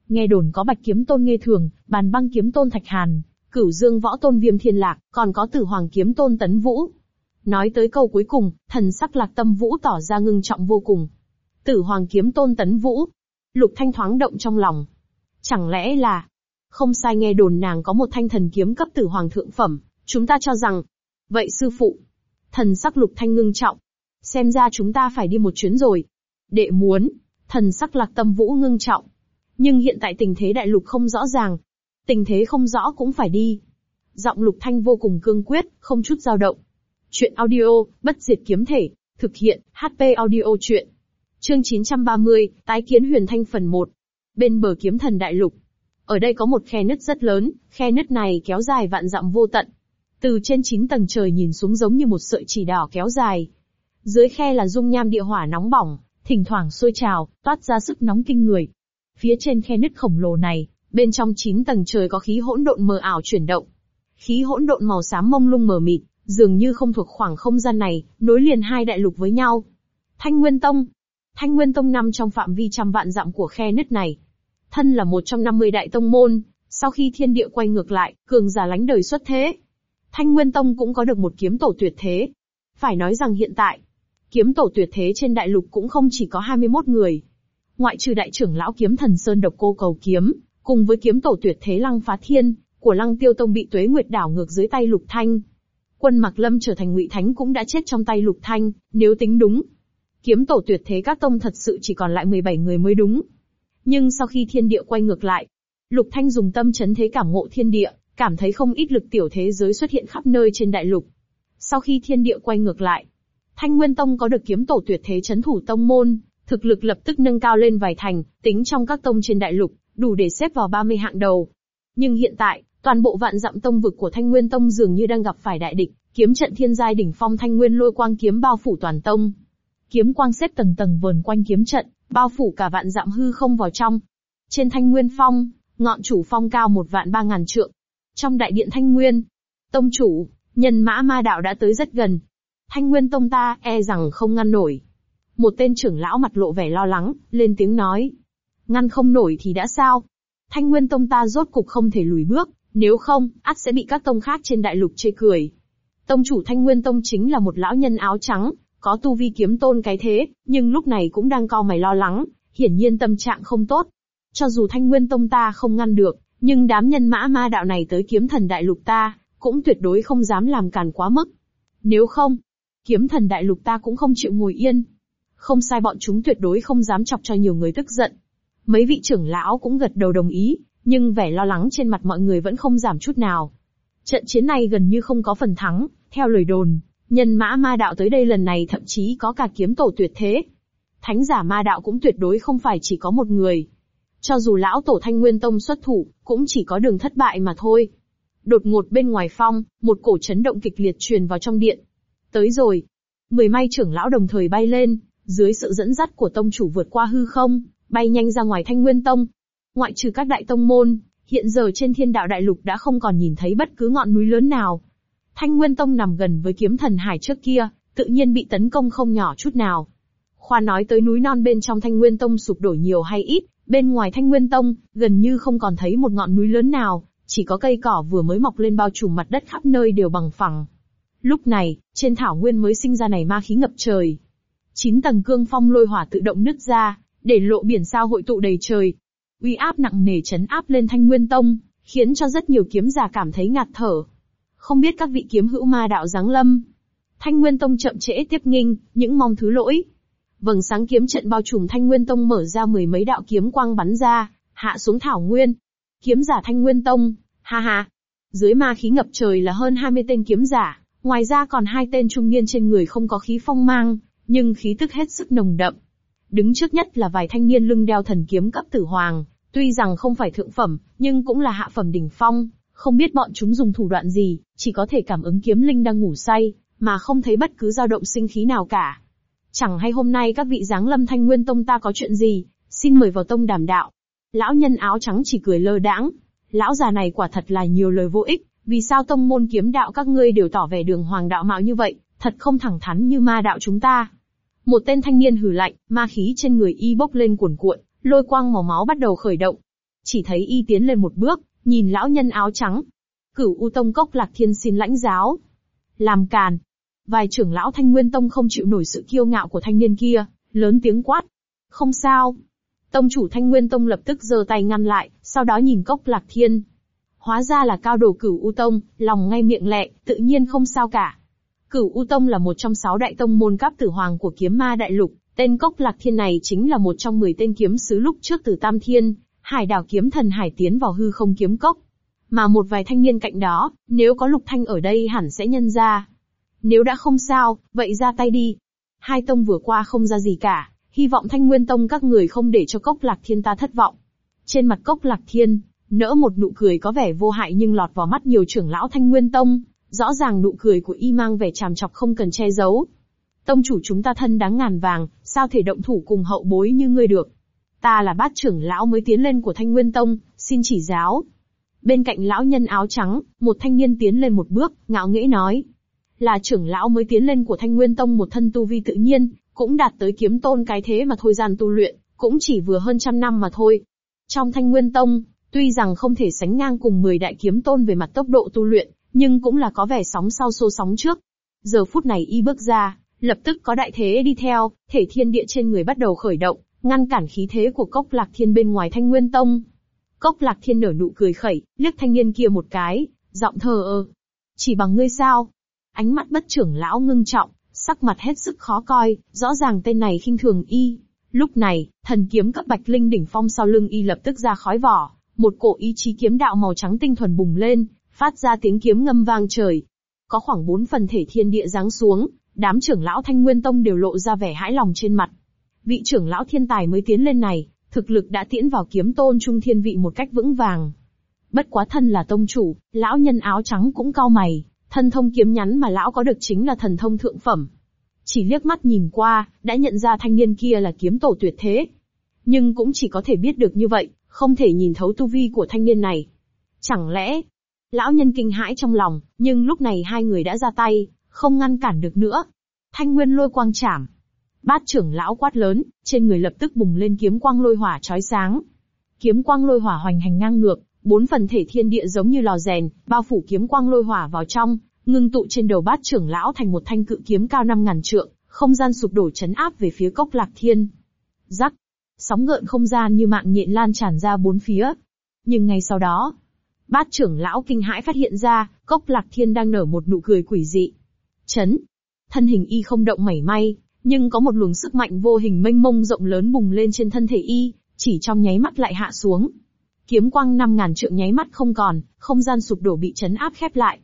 A: Nghe đồn có bạch kiếm tôn nghe thường, bàn băng kiếm tôn thạch hàn, cửu dương võ tôn viêm thiên lạc, còn có tử hoàng kiếm tôn tấn vũ. Nói tới câu cuối cùng, thần sắc lạc tâm vũ tỏ ra ngưng trọng vô cùng. Tử hoàng kiếm tôn tấn vũ. Lục thanh thoáng động trong lòng. Chẳng lẽ là... Không sai nghe đồn nàng có một thanh thần kiếm cấp tử hoàng thượng phẩm, chúng ta cho rằng... Vậy sư phụ. Thần sắc lục thanh ngưng trọng. Xem ra chúng ta phải đi một chuyến rồi. Đệ muốn. Thần sắc lạc tâm vũ ngưng trọng. Nhưng hiện tại tình thế đại lục không rõ ràng, tình thế không rõ cũng phải đi. Giọng lục thanh vô cùng cương quyết, không chút dao động. Chuyện audio, bất diệt kiếm thể, thực hiện, HP audio chuyện. Chương 930, tái kiến huyền thanh phần 1. Bên bờ kiếm thần đại lục. Ở đây có một khe nứt rất lớn, khe nứt này kéo dài vạn dặm vô tận. Từ trên 9 tầng trời nhìn xuống giống như một sợi chỉ đỏ kéo dài. Dưới khe là dung nham địa hỏa nóng bỏng, thỉnh thoảng sôi trào, toát ra sức nóng kinh người. Phía trên khe nứt khổng lồ này, Bên trong chín tầng trời có khí hỗn độn mờ ảo chuyển động. Khí hỗn độn màu xám mông lung mờ mịt, dường như không thuộc khoảng không gian này, nối liền hai đại lục với nhau. Thanh Nguyên Tông. Thanh Nguyên Tông nằm trong phạm vi trăm vạn dặm của khe nứt này. Thân là một trong 50 đại tông môn, sau khi thiên địa quay ngược lại, cường giả lánh đời xuất thế. Thanh Nguyên Tông cũng có được một kiếm tổ tuyệt thế. Phải nói rằng hiện tại, kiếm tổ tuyệt thế trên đại lục cũng không chỉ có 21 người. Ngoại trừ đại trưởng lão kiếm thần Sơn độc cô cầu kiếm, cùng với kiếm tổ tuyệt thế lăng phá thiên của lăng tiêu tông bị tuế nguyệt đảo ngược dưới tay lục thanh. Quân mặc lâm trở thành ngụy thánh cũng đã chết trong tay lục thanh, nếu tính đúng. Kiếm tổ tuyệt thế các tông thật sự chỉ còn lại 17 người mới đúng. Nhưng sau khi thiên địa quay ngược lại, lục thanh dùng tâm chấn thế cảm ngộ thiên địa, cảm thấy không ít lực tiểu thế giới xuất hiện khắp nơi trên đại lục. Sau khi thiên địa quay ngược lại, Thanh Nguyên Tông có được kiếm tổ tuyệt thế chấn thủ tông môn, thực lực lập tức nâng cao lên vài thành, tính trong các tông trên đại lục, đủ để xếp vào 30 hạng đầu. Nhưng hiện tại, toàn bộ vạn dặm tông vực của Thanh Nguyên Tông dường như đang gặp phải đại địch, kiếm trận thiên giai đỉnh phong Thanh Nguyên lôi quang kiếm bao phủ toàn tông. Kiếm quang xếp tầng tầng vờn quanh kiếm trận, bao phủ cả vạn dặm hư không vào trong. Trên Thanh Nguyên Phong, ngọn chủ phong cao một vạn ba ngàn trượng. Trong đại điện Thanh Nguyên, tông chủ, nhân mã ma đạo đã tới rất gần. Thanh Nguyên Tông ta e rằng không ngăn nổi. Một tên trưởng lão mặt lộ vẻ lo lắng, lên tiếng nói, Ngăn không nổi thì đã sao? Thanh Nguyên Tông ta rốt cục không thể lùi bước, nếu không, ắt sẽ bị các tông khác trên đại lục chê cười. Tông chủ Thanh Nguyên Tông chính là một lão nhân áo trắng, có tu vi kiếm tôn cái thế, nhưng lúc này cũng đang cau mày lo lắng, hiển nhiên tâm trạng không tốt. Cho dù Thanh Nguyên Tông ta không ngăn được, nhưng đám nhân mã ma đạo này tới kiếm thần đại lục ta, cũng tuyệt đối không dám làm càn quá mức. Nếu không, kiếm thần đại lục ta cũng không chịu ngồi yên. Không sai bọn chúng tuyệt đối không dám chọc cho nhiều người tức giận, Mấy vị trưởng lão cũng gật đầu đồng ý, nhưng vẻ lo lắng trên mặt mọi người vẫn không giảm chút nào. Trận chiến này gần như không có phần thắng, theo lời đồn, nhân mã ma đạo tới đây lần này thậm chí có cả kiếm tổ tuyệt thế. Thánh giả ma đạo cũng tuyệt đối không phải chỉ có một người. Cho dù lão tổ thanh nguyên tông xuất thủ, cũng chỉ có đường thất bại mà thôi. Đột ngột bên ngoài phong, một cổ chấn động kịch liệt truyền vào trong điện. Tới rồi. Mười may trưởng lão đồng thời bay lên, dưới sự dẫn dắt của tông chủ vượt qua hư không, bay nhanh ra ngoài Thanh Nguyên Tông. Ngoại trừ các đại tông môn, hiện giờ trên thiên đạo đại lục đã không còn nhìn thấy bất cứ ngọn núi lớn nào. Thanh Nguyên Tông nằm gần với kiếm thần hải trước kia, tự nhiên bị tấn công không nhỏ chút nào. Khoa nói tới núi non bên trong Thanh Nguyên Tông sụp đổ nhiều hay ít, bên ngoài Thanh Nguyên Tông, gần như không còn thấy một ngọn núi lớn nào, chỉ có cây cỏ vừa mới mọc lên bao trùm mặt đất khắp nơi đều bằng phẳng. Lúc này, trên thảo nguyên mới sinh ra này ma khí ngập trời. Chín tầng cương phong lôi hỏa tự động nứt ra, để lộ biển sao hội tụ đầy trời. Uy áp nặng nề chấn áp lên Thanh Nguyên Tông, khiến cho rất nhiều kiếm giả cảm thấy ngạt thở. Không biết các vị kiếm hữu ma đạo giáng lâm. Thanh Nguyên Tông chậm trễ tiếp nghinh, những mong thứ lỗi. Vầng sáng kiếm trận bao trùm Thanh Nguyên Tông mở ra mười mấy đạo kiếm quang bắn ra, hạ xuống thảo nguyên. Kiếm giả Thanh Nguyên Tông, ha ha. Dưới ma khí ngập trời là hơn 20 tên kiếm giả, ngoài ra còn hai tên trung niên trên người không có khí phong mang, nhưng khí tức hết sức nồng đậm. Đứng trước nhất là vài thanh niên lưng đeo thần kiếm cấp tử hoàng, tuy rằng không phải thượng phẩm, nhưng cũng là hạ phẩm đỉnh phong, không biết bọn chúng dùng thủ đoạn gì, chỉ có thể cảm ứng kiếm linh đang ngủ say, mà không thấy bất cứ dao động sinh khí nào cả. Chẳng hay hôm nay các vị giáng lâm thanh nguyên tông ta có chuyện gì, xin mời vào tông đàm đạo. Lão nhân áo trắng chỉ cười lơ đãng, lão già này quả thật là nhiều lời vô ích, vì sao tông môn kiếm đạo các ngươi đều tỏ vẻ đường hoàng đạo mạo như vậy, thật không thẳng thắn như ma đạo chúng ta. Một tên thanh niên hừ lạnh, ma khí trên người y bốc lên cuồn cuộn, lôi quang màu máu bắt đầu khởi động. Chỉ thấy y tiến lên một bước, nhìn lão nhân áo trắng. Cửu U Tông Cốc Lạc Thiên xin lãnh giáo. Làm càn. Vài trưởng lão Thanh Nguyên Tông không chịu nổi sự kiêu ngạo của thanh niên kia, lớn tiếng quát. Không sao. Tông chủ Thanh Nguyên Tông lập tức giơ tay ngăn lại, sau đó nhìn Cốc Lạc Thiên. Hóa ra là cao đồ cửu U Tông, lòng ngay miệng lẹ, tự nhiên không sao cả. Cửu U Tông là một trong sáu đại tông môn cấp tử hoàng của kiếm ma đại lục, tên Cốc Lạc Thiên này chính là một trong mười tên kiếm sứ lúc trước từ Tam Thiên, Hải Đảo kiếm thần hải tiến vào hư không kiếm cốc. Mà một vài thanh niên cạnh đó, nếu có Lục Thanh ở đây hẳn sẽ nhân ra. Nếu đã không sao, vậy ra tay đi. Hai tông vừa qua không ra gì cả, hy vọng Thanh Nguyên Tông các người không để cho Cốc Lạc Thiên ta thất vọng. Trên mặt Cốc Lạc Thiên, nỡ một nụ cười có vẻ vô hại nhưng lọt vào mắt nhiều trưởng lão Thanh Nguyên Tông, Rõ ràng nụ cười của y mang vẻ tràm chọc không cần che giấu. Tông chủ chúng ta thân đáng ngàn vàng, sao thể động thủ cùng hậu bối như ngươi được. Ta là bát trưởng lão mới tiến lên của thanh nguyên tông, xin chỉ giáo. Bên cạnh lão nhân áo trắng, một thanh niên tiến lên một bước, ngạo nghễ nói. Là trưởng lão mới tiến lên của thanh nguyên tông một thân tu vi tự nhiên, cũng đạt tới kiếm tôn cái thế mà thôi gian tu luyện, cũng chỉ vừa hơn trăm năm mà thôi. Trong thanh nguyên tông, tuy rằng không thể sánh ngang cùng 10 đại kiếm tôn về mặt tốc độ tu luyện, nhưng cũng là có vẻ sóng sau xô sóng trước. Giờ phút này y bước ra, lập tức có đại thế đi theo, thể thiên địa trên người bắt đầu khởi động, ngăn cản khí thế của cốc lạc thiên bên ngoài thanh nguyên tông. Cốc lạc thiên nở nụ cười khẩy, liếc thanh niên kia một cái, giọng thờ ơ. Chỉ bằng ngươi sao? Ánh mắt bất trưởng lão ngưng trọng, sắc mặt hết sức khó coi, rõ ràng tên này khinh thường y. Lúc này, thần kiếm cấp bạch linh đỉnh phong sau lưng y lập tức ra khói vỏ, một cổ ý chí kiếm đạo màu trắng tinh thuần bùng lên, phát ra tiếng kiếm ngâm vang trời. Có khoảng bốn phần thể thiên địa giáng xuống, đám trưởng lão Thanh Nguyên Tông đều lộ ra vẻ hãi lòng trên mặt. Vị trưởng lão thiên tài mới tiến lên này, thực lực đã tiễn vào kiếm tôn trung thiên vị một cách vững vàng. Bất quá thân là tông chủ, lão nhân áo trắng cũng cao mày, thân thông kiếm nhắn mà lão có được chính là thần thông thượng phẩm. Chỉ liếc mắt nhìn qua, đã nhận ra thanh niên kia là kiếm tổ tuyệt thế. Nhưng cũng chỉ có thể biết được như vậy, không thể nhìn thấu tu vi của thanh niên này. Chẳng lẽ, Lão nhân kinh hãi trong lòng, nhưng lúc này hai người đã ra tay, không ngăn cản được nữa. Thanh nguyên lôi quang chảm. Bát trưởng lão quát lớn, trên người lập tức bùng lên kiếm quang lôi hỏa chói sáng. Kiếm quang lôi hỏa hoành hành ngang ngược, bốn phần thể thiên địa giống như lò rèn, bao phủ kiếm quang lôi hỏa vào trong, ngưng tụ trên đầu bát trưởng lão thành một thanh cự kiếm cao năm ngàn trượng, không gian sụp đổ chấn áp về phía cốc lạc thiên. Rắc! Sóng ngợn không gian như mạng nhện lan tràn ra bốn phía. Nhưng ngay sau đó, Bát trưởng lão kinh hãi phát hiện ra, cốc lạc thiên đang nở một nụ cười quỷ dị. Chấn! Thân hình y không động mảy may, nhưng có một luồng sức mạnh vô hình mênh mông rộng lớn bùng lên trên thân thể y, chỉ trong nháy mắt lại hạ xuống. Kiếm quang năm ngàn trượng nháy mắt không còn, không gian sụp đổ bị chấn áp khép lại.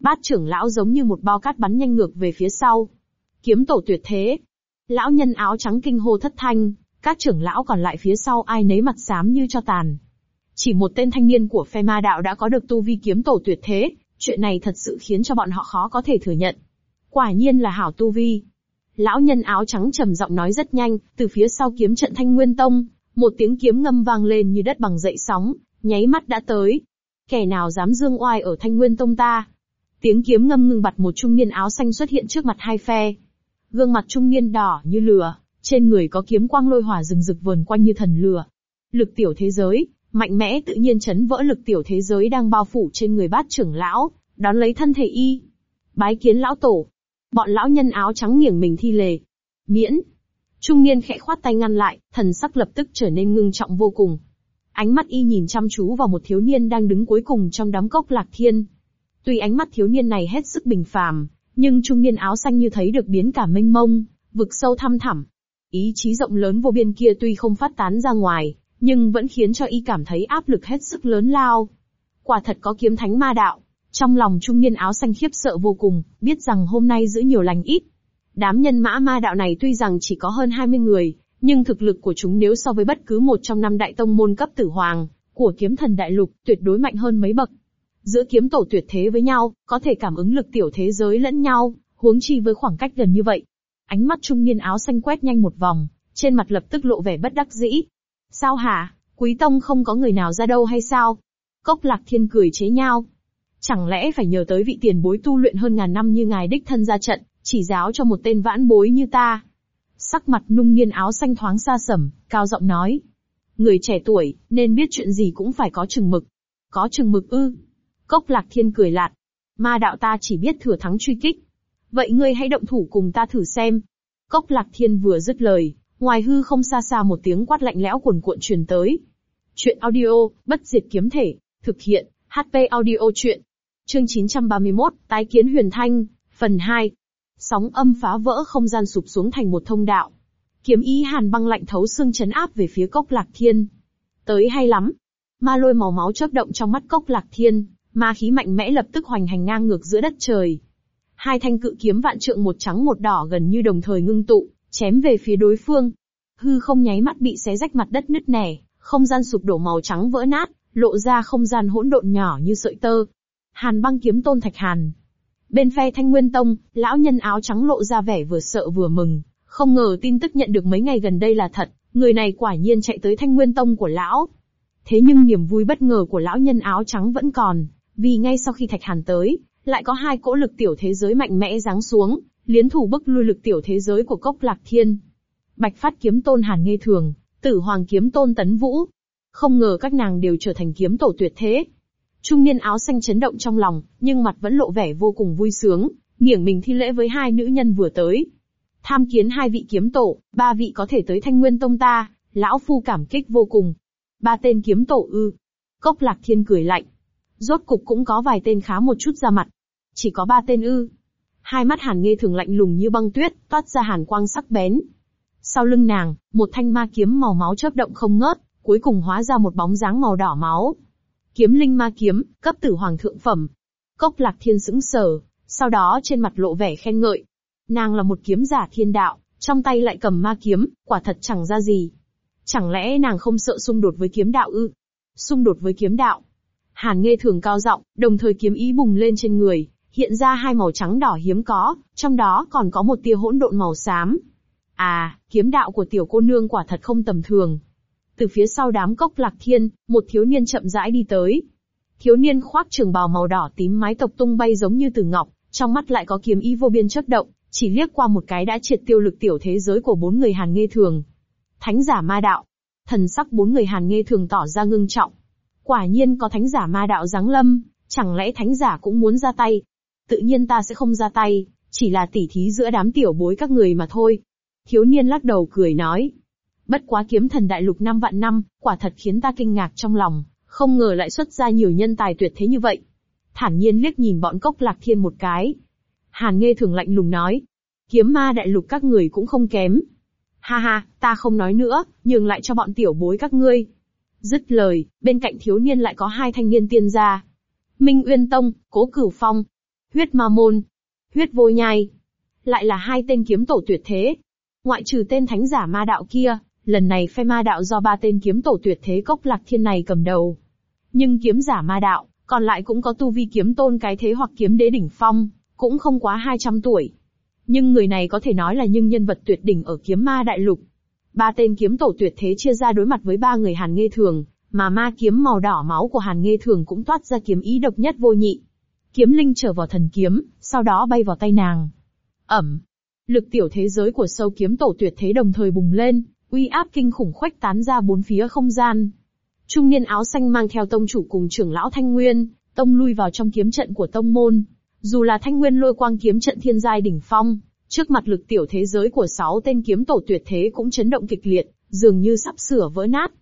A: Bát trưởng lão giống như một bao cát bắn nhanh ngược về phía sau. Kiếm tổ tuyệt thế. Lão nhân áo trắng kinh hô thất thanh, các trưởng lão còn lại phía sau ai nấy mặt xám như cho tàn, chỉ một tên thanh niên của phe ma đạo đã có được tu vi kiếm tổ tuyệt thế, chuyện này thật sự khiến cho bọn họ khó có thể thừa nhận. Quả nhiên là hảo tu vi. Lão nhân áo trắng trầm giọng nói rất nhanh, từ phía sau kiếm trận thanh nguyên tông, một tiếng kiếm ngâm vang lên như đất bằng dậy sóng, nháy mắt đã tới. Kẻ nào dám dương oai ở thanh nguyên tông ta? Tiếng kiếm ngâm ngừng bặt một trung niên áo xanh xuất hiện trước mặt hai phe. Gương mặt trung niên đỏ như lửa, trên người có kiếm quang lôi hỏa rừng rực vờn quanh như thần lửa. Lực tiểu thế giới, mạnh mẽ tự nhiên chấn vỡ lực tiểu thế giới đang bao phủ trên người bát trưởng lão, đón lấy thân thể y. Bái kiến lão tổ. Bọn lão nhân áo trắng nghiêng mình thi lề. Miễn. Trung niên khẽ khoát tay ngăn lại, thần sắc lập tức trở nên ngưng trọng vô cùng. Ánh mắt y nhìn chăm chú vào một thiếu niên đang đứng cuối cùng trong đám cốc lạc thiên. Tuy ánh mắt thiếu niên này hết sức bình phàm, nhưng trung niên áo xanh như thấy được biến cả mênh mông, vực sâu thăm thẳm. Ý chí rộng lớn vô biên kia tuy không phát tán ra ngoài, nhưng vẫn khiến cho y cảm thấy áp lực hết sức lớn lao. Quả thật có kiếm thánh ma đạo, trong lòng trung niên áo xanh khiếp sợ vô cùng, biết rằng hôm nay giữ nhiều lành ít. Đám nhân mã ma đạo này tuy rằng chỉ có hơn 20 người, nhưng thực lực của chúng nếu so với bất cứ một trong năm đại tông môn cấp tử hoàng, của kiếm thần đại lục tuyệt đối mạnh hơn mấy bậc. Giữa kiếm tổ tuyệt thế với nhau, có thể cảm ứng lực tiểu thế giới lẫn nhau, huống chi với khoảng cách gần như vậy. Ánh mắt trung niên áo xanh quét nhanh một vòng, trên mặt lập tức lộ vẻ bất đắc dĩ, Sao hả, quý tông không có người nào ra đâu hay sao? Cốc lạc thiên cười chế nhau. Chẳng lẽ phải nhờ tới vị tiền bối tu luyện hơn ngàn năm như ngài đích thân ra trận, chỉ giáo cho một tên vãn bối như ta? Sắc mặt nung nhiên áo xanh thoáng xa sầm, cao giọng nói. Người trẻ tuổi, nên biết chuyện gì cũng phải có chừng mực. Có chừng mực ư. Cốc lạc thiên cười lạt. Ma đạo ta chỉ biết thừa thắng truy kích. Vậy ngươi hãy động thủ cùng ta thử xem. Cốc lạc thiên vừa dứt lời, Ngoài hư không xa xa một tiếng quát lạnh lẽo cuồn cuộn truyền tới. Chuyện audio, bất diệt kiếm thể, thực hiện, HP audio chuyện. Chương 931, tái kiến huyền thanh, phần 2. Sóng âm phá vỡ không gian sụp xuống thành một thông đạo. Kiếm ý hàn băng lạnh thấu xương chấn áp về phía cốc lạc thiên. Tới hay lắm. Ma lôi màu máu chớp động trong mắt cốc lạc thiên, ma khí mạnh mẽ lập tức hoành hành ngang ngược giữa đất trời. Hai thanh cự kiếm vạn trượng một trắng một đỏ gần như đồng thời ngưng tụ, chém về phía đối phương. Hư không nháy mắt bị xé rách mặt đất nứt nẻ, không gian sụp đổ màu trắng vỡ nát, lộ ra không gian hỗn độn nhỏ như sợi tơ. Hàn băng kiếm tôn thạch hàn. Bên phe thanh nguyên tông, lão nhân áo trắng lộ ra vẻ vừa sợ vừa mừng, không ngờ tin tức nhận được mấy ngày gần đây là thật, người này quả nhiên chạy tới thanh nguyên tông của lão. Thế nhưng niềm vui bất ngờ của lão nhân áo trắng vẫn còn, vì ngay sau khi thạch hàn tới, lại có hai cỗ lực tiểu thế giới mạnh mẽ giáng xuống, Liến thủ bức lui lực tiểu thế giới của cốc lạc thiên. Bạch phát kiếm tôn hàn ngây thường, tử hoàng kiếm tôn tấn vũ. Không ngờ các nàng đều trở thành kiếm tổ tuyệt thế. Trung niên áo xanh chấn động trong lòng, nhưng mặt vẫn lộ vẻ vô cùng vui sướng, nghiễng mình thi lễ với hai nữ nhân vừa tới. Tham kiến hai vị kiếm tổ, ba vị có thể tới thanh nguyên tông ta, lão phu cảm kích vô cùng. Ba tên kiếm tổ ư. Cốc lạc thiên cười lạnh. Rốt cục cũng có vài tên khá một chút ra mặt. Chỉ có ba tên ư. Hai mắt Hàn Nghê Thường lạnh lùng như băng tuyết, toát ra hàn quang sắc bén. Sau lưng nàng, một thanh ma kiếm màu máu chớp động không ngớt, cuối cùng hóa ra một bóng dáng màu đỏ máu. Kiếm linh ma kiếm, cấp tử hoàng thượng phẩm. Cốc Lạc Thiên sững sờ, sau đó trên mặt lộ vẻ khen ngợi. Nàng là một kiếm giả thiên đạo, trong tay lại cầm ma kiếm, quả thật chẳng ra gì. Chẳng lẽ nàng không sợ xung đột với kiếm đạo ư? Xung đột với kiếm đạo. Hàn nghe thường cao giọng, đồng thời kiếm ý bùng lên trên người, hiện ra hai màu trắng đỏ hiếm có, trong đó còn có một tia hỗn độn màu xám. À, kiếm đạo của tiểu cô nương quả thật không tầm thường. Từ phía sau đám cốc lạc thiên, một thiếu niên chậm rãi đi tới. Thiếu niên khoác trường bào màu đỏ tím mái tộc tung bay giống như từ ngọc, trong mắt lại có kiếm ý vô biên chớp động, chỉ liếc qua một cái đã triệt tiêu lực tiểu thế giới của bốn người Hàn Nghê Thường. Thánh giả ma đạo. Thần sắc bốn người Hàn Nghê Thường tỏ ra ngưng trọng. Quả nhiên có thánh giả ma đạo giáng lâm, chẳng lẽ thánh giả cũng muốn ra tay, tự nhiên ta sẽ không ra tay, chỉ là tỉ thí giữa đám tiểu bối các người mà thôi. Thiếu niên lắc đầu cười nói. Bất quá kiếm thần đại lục năm vạn năm, quả thật khiến ta kinh ngạc trong lòng, không ngờ lại xuất ra nhiều nhân tài tuyệt thế như vậy. Thản nhiên liếc nhìn bọn cốc lạc thiên một cái. Hàn nghe thường lạnh lùng nói. Kiếm ma đại lục các người cũng không kém. Ha ha, ta không nói nữa, nhường lại cho bọn tiểu bối các ngươi. Dứt lời, bên cạnh thiếu niên lại có hai thanh niên tiên gia. Minh Uyên Tông, Cố Cửu Phong, Huyết Ma Môn, Huyết Vô Nhai, lại là hai tên kiếm tổ tuyệt thế. Ngoại trừ tên thánh giả ma đạo kia, lần này phe ma đạo do ba tên kiếm tổ tuyệt thế cốc lạc thiên này cầm đầu. Nhưng kiếm giả ma đạo, còn lại cũng có tu vi kiếm tôn cái thế hoặc kiếm đế đỉnh phong, cũng không quá 200 tuổi. Nhưng người này có thể nói là những nhân vật tuyệt đỉnh ở kiếm ma đại lục. Ba tên kiếm tổ tuyệt thế chia ra đối mặt với ba người Hàn Nghê Thường, mà ma kiếm màu đỏ máu của Hàn Nghê Thường cũng toát ra kiếm ý độc nhất vô nhị kiếm linh trở vào thần kiếm, sau đó bay vào tay nàng. Ẩm, lực tiểu thế giới của sâu kiếm tổ tuyệt thế đồng thời bùng lên, uy áp kinh khủng khuếch tán ra bốn phía không gian. Trung niên áo xanh mang theo tông chủ cùng trưởng lão Thanh Nguyên, tông lui vào trong kiếm trận của tông môn. Dù là Thanh Nguyên lôi quang kiếm trận thiên giai đỉnh phong, trước mặt lực tiểu thế giới của sáu tên kiếm tổ tuyệt thế cũng chấn động kịch liệt, dường như sắp sửa vỡ nát.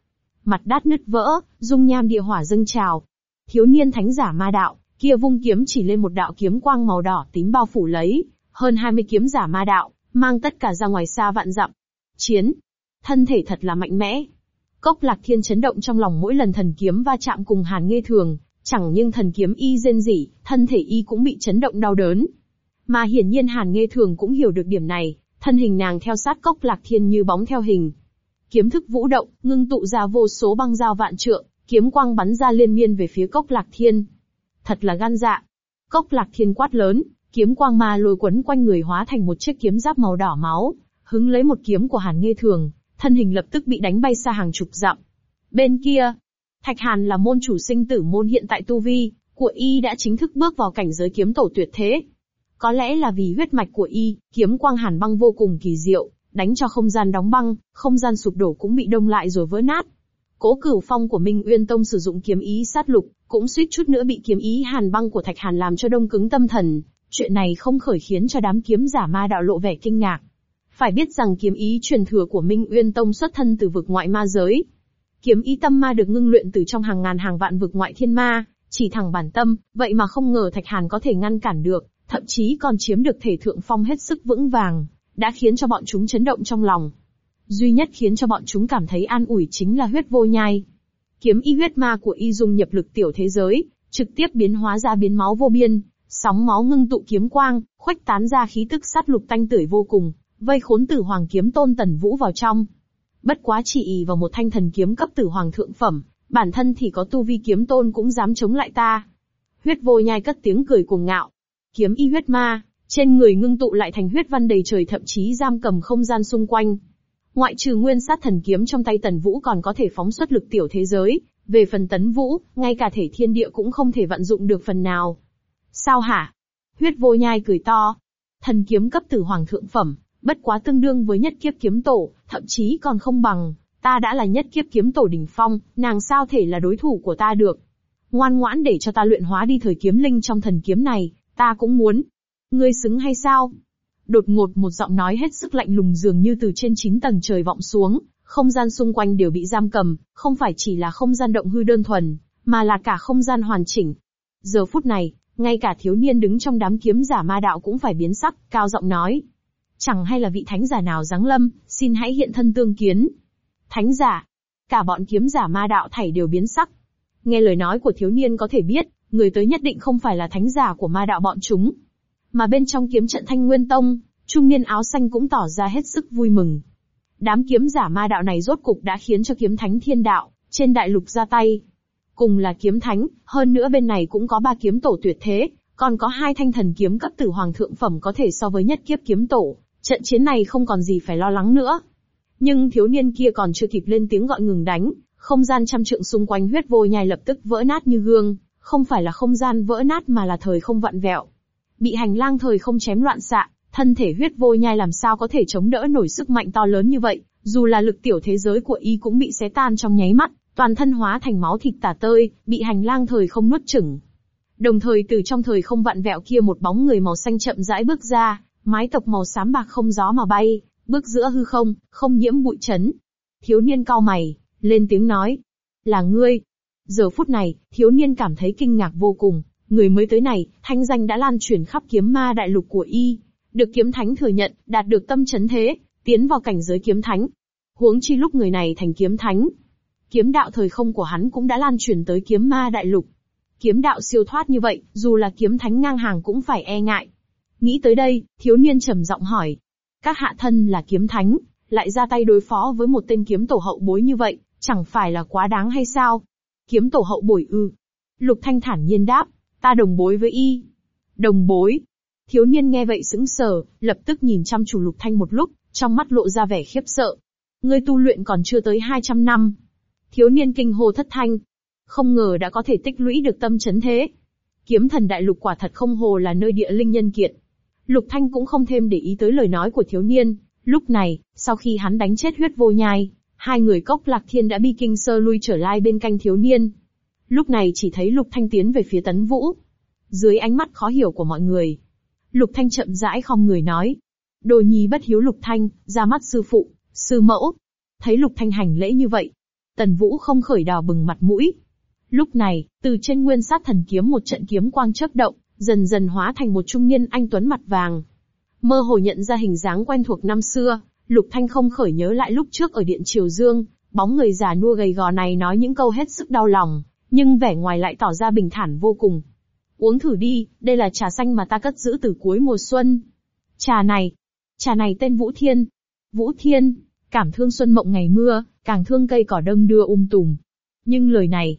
A: Mặt đát nứt vỡ, dung nham địa hỏa dâng trào. Thiếu niên thánh giả ma đạo, Kia vung kiếm chỉ lên một đạo kiếm quang màu đỏ tím bao phủ lấy, hơn 20 kiếm giả ma đạo, mang tất cả ra ngoài xa vạn dặm. Chiến! Thân thể thật là mạnh mẽ. Cốc lạc thiên chấn động trong lòng mỗi lần thần kiếm va chạm cùng hàn nghe thường, chẳng nhưng thần kiếm y rên rỉ, thân thể y cũng bị chấn động đau đớn. Mà hiển nhiên hàn nghe thường cũng hiểu được điểm này, thân hình nàng theo sát cốc lạc thiên như bóng theo hình. Kiếm thức vũ động, ngưng tụ ra vô số băng dao vạn trượng, kiếm quang bắn ra liên miên về phía cốc lạc thiên thật là gan dạ. Cốc lạc thiên quát lớn, kiếm quang ma lôi quấn quanh người hóa thành một chiếc kiếm giáp màu đỏ máu, hứng lấy một kiếm của Hàn Nghê Thường, thân hình lập tức bị đánh bay xa hàng chục dặm. Bên kia, Thạch Hàn là môn chủ sinh tử môn hiện tại tu vi, của y đã chính thức bước vào cảnh giới kiếm tổ tuyệt thế. Có lẽ là vì huyết mạch của y, kiếm quang hàn băng vô cùng kỳ diệu, đánh cho không gian đóng băng, không gian sụp đổ cũng bị đông lại rồi vỡ nát. Cố Cửu Phong của Minh Uyên Tông sử dụng kiếm ý sát lục, cũng suýt chút nữa bị kiếm ý hàn băng của Thạch Hàn làm cho đông cứng tâm thần, chuyện này không khởi khiến cho đám kiếm giả ma đạo lộ vẻ kinh ngạc. Phải biết rằng kiếm ý truyền thừa của Minh Uyên Tông xuất thân từ vực ngoại ma giới. Kiếm ý tâm ma được ngưng luyện từ trong hàng ngàn hàng vạn vực ngoại thiên ma, chỉ thẳng bản tâm, vậy mà không ngờ Thạch Hàn có thể ngăn cản được, thậm chí còn chiếm được thể thượng phong hết sức vững vàng, đã khiến cho bọn chúng chấn động trong lòng. Duy nhất khiến cho bọn chúng cảm thấy an ủi chính là huyết vô nhai. Kiếm y huyết ma của y dùng nhập lực tiểu thế giới, trực tiếp biến hóa ra biến máu vô biên, sóng máu ngưng tụ kiếm quang, khuếch tán ra khí tức sát lục tanh tưởi vô cùng, vây khốn tử hoàng kiếm tôn tần vũ vào trong. Bất quá chỉ ý vào một thanh thần kiếm cấp tử hoàng thượng phẩm, bản thân thì có tu vi kiếm tôn cũng dám chống lại ta. Huyết vô nhai cất tiếng cười cuồng ngạo. Kiếm y huyết ma, trên người ngưng tụ lại thành huyết văn đầy trời thậm chí giam cầm không gian xung quanh. Ngoại trừ nguyên sát thần kiếm trong tay Tần Vũ còn có thể phóng xuất lực tiểu thế giới, về phần Tấn Vũ, ngay cả thể thiên địa cũng không thể vận dụng được phần nào. Sao hả? Huyết vô nhai cười to. Thần kiếm cấp tử hoàng thượng phẩm, bất quá tương đương với nhất kiếp kiếm tổ, thậm chí còn không bằng. Ta đã là nhất kiếp kiếm tổ đỉnh phong, nàng sao thể là đối thủ của ta được. Ngoan ngoãn để cho ta luyện hóa đi thời kiếm linh trong thần kiếm này, ta cũng muốn. Ngươi xứng hay sao? đột ngột một giọng nói hết sức lạnh lùng dường như từ trên chín tầng trời vọng xuống, không gian xung quanh đều bị giam cầm, không phải chỉ là không gian động hư đơn thuần, mà là cả không gian hoàn chỉnh. Giờ phút này, ngay cả thiếu niên đứng trong đám kiếm giả ma đạo cũng phải biến sắc, cao giọng nói. Chẳng hay là vị thánh giả nào giáng lâm, xin hãy hiện thân tương kiến. Thánh giả, cả bọn kiếm giả ma đạo thảy đều biến sắc. Nghe lời nói của thiếu niên có thể biết, người tới nhất định không phải là thánh giả của ma đạo bọn chúng, mà bên trong kiếm trận Thanh Nguyên Tông, trung niên áo xanh cũng tỏ ra hết sức vui mừng. Đám kiếm giả ma đạo này rốt cục đã khiến cho kiếm thánh thiên đạo, trên đại lục ra tay. Cùng là kiếm thánh, hơn nữa bên này cũng có ba kiếm tổ tuyệt thế, còn có hai thanh thần kiếm cấp tử hoàng thượng phẩm có thể so với nhất kiếp kiếm tổ, trận chiến này không còn gì phải lo lắng nữa. Nhưng thiếu niên kia còn chưa kịp lên tiếng gọi ngừng đánh, không gian trăm trượng xung quanh huyết vô nhai lập tức vỡ nát như gương, không phải là không gian vỡ nát mà là thời không vặn vẹo, bị hành lang thời không chém loạn xạ, thân thể huyết vô nhai làm sao có thể chống đỡ nổi sức mạnh to lớn như vậy, dù là lực tiểu thế giới của y cũng bị xé tan trong nháy mắt, toàn thân hóa thành máu thịt tả tơi, bị hành lang thời không nuốt chửng. Đồng thời từ trong thời không vặn vẹo kia một bóng người màu xanh chậm rãi bước ra, mái tộc màu xám bạc không gió mà bay, bước giữa hư không, không nhiễm bụi trấn. Thiếu niên cao mày, lên tiếng nói, là ngươi. Giờ phút này, thiếu niên cảm thấy kinh ngạc vô cùng, Người mới tới này, thanh danh đã lan truyền khắp kiếm ma đại lục của y, được kiếm thánh thừa nhận, đạt được tâm chấn thế, tiến vào cảnh giới kiếm thánh. Huống chi lúc người này thành kiếm thánh, kiếm đạo thời không của hắn cũng đã lan truyền tới kiếm ma đại lục. Kiếm đạo siêu thoát như vậy, dù là kiếm thánh ngang hàng cũng phải e ngại. Nghĩ tới đây, thiếu niên trầm giọng hỏi. Các hạ thân là kiếm thánh, lại ra tay đối phó với một tên kiếm tổ hậu bối như vậy, chẳng phải là quá đáng hay sao? Kiếm tổ hậu bồi ư. Lục Thanh thản nhiên đáp, ta đồng bối với y. Đồng bối. Thiếu niên nghe vậy sững sờ, lập tức nhìn chăm chủ lục thanh một lúc, trong mắt lộ ra vẻ khiếp sợ. Ngươi tu luyện còn chưa tới 200 năm. Thiếu niên kinh hô thất thanh. Không ngờ đã có thể tích lũy được tâm chấn thế. Kiếm thần đại lục quả thật không hồ là nơi địa linh nhân kiệt. Lục Thanh cũng không thêm để ý tới lời nói của thiếu niên. Lúc này, sau khi hắn đánh chết huyết vô nhai, hai người cốc lạc thiên đã bi kinh sơ lui trở lại bên canh thiếu niên, Lúc này chỉ thấy Lục Thanh tiến về phía Tấn Vũ. Dưới ánh mắt khó hiểu của mọi người, Lục Thanh chậm rãi không người nói. Đồ nhi bất hiếu Lục Thanh, ra mắt sư phụ, sư mẫu. Thấy Lục Thanh hành lễ như vậy, Tần Vũ không khởi đò bừng mặt mũi. Lúc này, từ trên nguyên sát thần kiếm một trận kiếm quang chớp động, dần dần hóa thành một trung niên anh tuấn mặt vàng. Mơ hồ nhận ra hình dáng quen thuộc năm xưa, Lục Thanh không khởi nhớ lại lúc trước ở điện Triều Dương, bóng người già nua gầy gò này nói những câu hết sức đau lòng, nhưng vẻ ngoài lại tỏ ra bình thản vô cùng. Uống thử đi, đây là trà xanh mà ta cất giữ từ cuối mùa xuân. Trà này, trà này tên Vũ Thiên. Vũ Thiên, cảm thương xuân mộng ngày mưa, càng thương cây cỏ đông đưa um tùm. Nhưng lời này,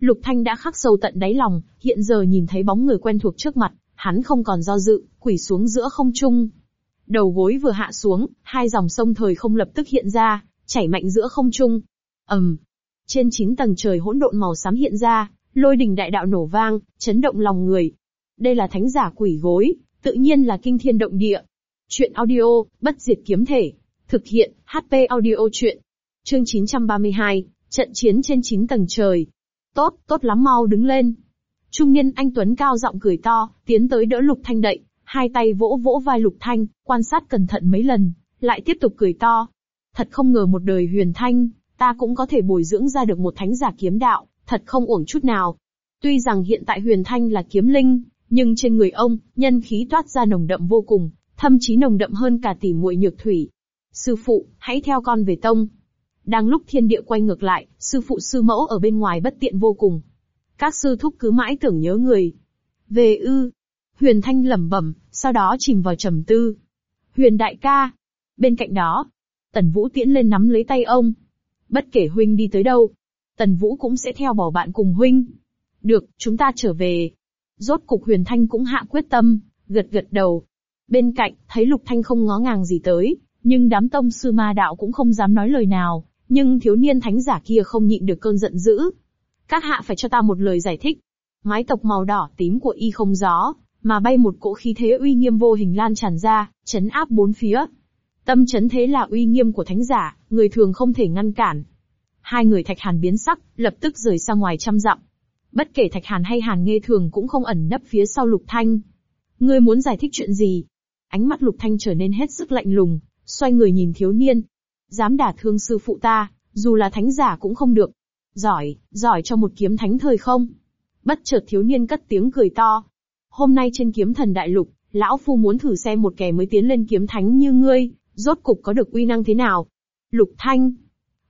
A: Lục Thanh đã khắc sâu tận đáy lòng, hiện giờ nhìn thấy bóng người quen thuộc trước mặt, hắn không còn do dự, quỳ xuống giữa không trung. Đầu gối vừa hạ xuống, hai dòng sông thời không lập tức hiện ra, chảy mạnh giữa không trung. ầm, trên chín tầng trời hỗn độn màu xám hiện ra, lôi đình đại đạo nổ vang, chấn động lòng người. Đây là thánh giả quỷ gối, tự nhiên là kinh thiên động địa. Chuyện audio, bất diệt kiếm thể. Thực hiện, HP audio chuyện. Chương 932, trận chiến trên chín tầng trời. Tốt, tốt lắm mau đứng lên. Trung niên anh Tuấn cao giọng cười to, tiến tới đỡ Lục Thanh đậy, hai tay vỗ vỗ vai Lục Thanh, quan sát cẩn thận mấy lần, lại tiếp tục cười to. Thật không ngờ một đời huyền thanh, ta cũng có thể bồi dưỡng ra được một thánh giả kiếm đạo, thật không uổng chút nào. Tuy rằng hiện tại Huyền Thanh là kiếm linh, nhưng trên người ông, nhân khí toát ra nồng đậm vô cùng, thậm chí nồng đậm hơn cả tỷ muội nhược thủy. Sư phụ, hãy theo con về tông. Đang lúc thiên địa quay ngược lại, sư phụ sư mẫu ở bên ngoài bất tiện vô cùng. Các sư thúc cứ mãi tưởng nhớ người. Về ư. Huyền Thanh lẩm bẩm, sau đó chìm vào trầm tư. Huyền đại ca. Bên cạnh đó, Tần Vũ tiễn lên nắm lấy tay ông, bất kể huynh đi tới đâu, Tần Vũ cũng sẽ theo bỏ bạn cùng huynh. Được, chúng ta trở về. Rốt cục Huyền Thanh cũng hạ quyết tâm, gật gật đầu. Bên cạnh, thấy Lục Thanh không ngó ngàng gì tới, nhưng đám tông sư ma đạo cũng không dám nói lời nào, nhưng thiếu niên thánh giả kia không nhịn được cơn giận dữ. Các hạ phải cho ta một lời giải thích. Mái tộc màu đỏ tím của y không gió, mà bay một cỗ khí thế uy nghiêm vô hình lan tràn ra, chấn áp bốn phía, Tâm chấn thế là uy nghiêm của thánh giả, người thường không thể ngăn cản. Hai người Thạch Hàn biến sắc, lập tức rời ra ngoài trăm dặm. Bất kể Thạch Hàn hay Hàn Nghê Thường cũng không ẩn nấp phía sau Lục Thanh. Ngươi muốn giải thích chuyện gì? Ánh mắt Lục Thanh trở nên hết sức lạnh lùng, xoay người nhìn thiếu niên. Dám đả thương sư phụ ta, dù là thánh giả cũng không được. Giỏi, giỏi cho một kiếm thánh thời không? Bất chợt thiếu niên cất tiếng cười to. Hôm nay trên kiếm thần đại lục, lão phu muốn thử xem một kẻ mới tiến lên kiếm thánh như ngươi, rốt cục có được uy năng thế nào? Lục Thanh.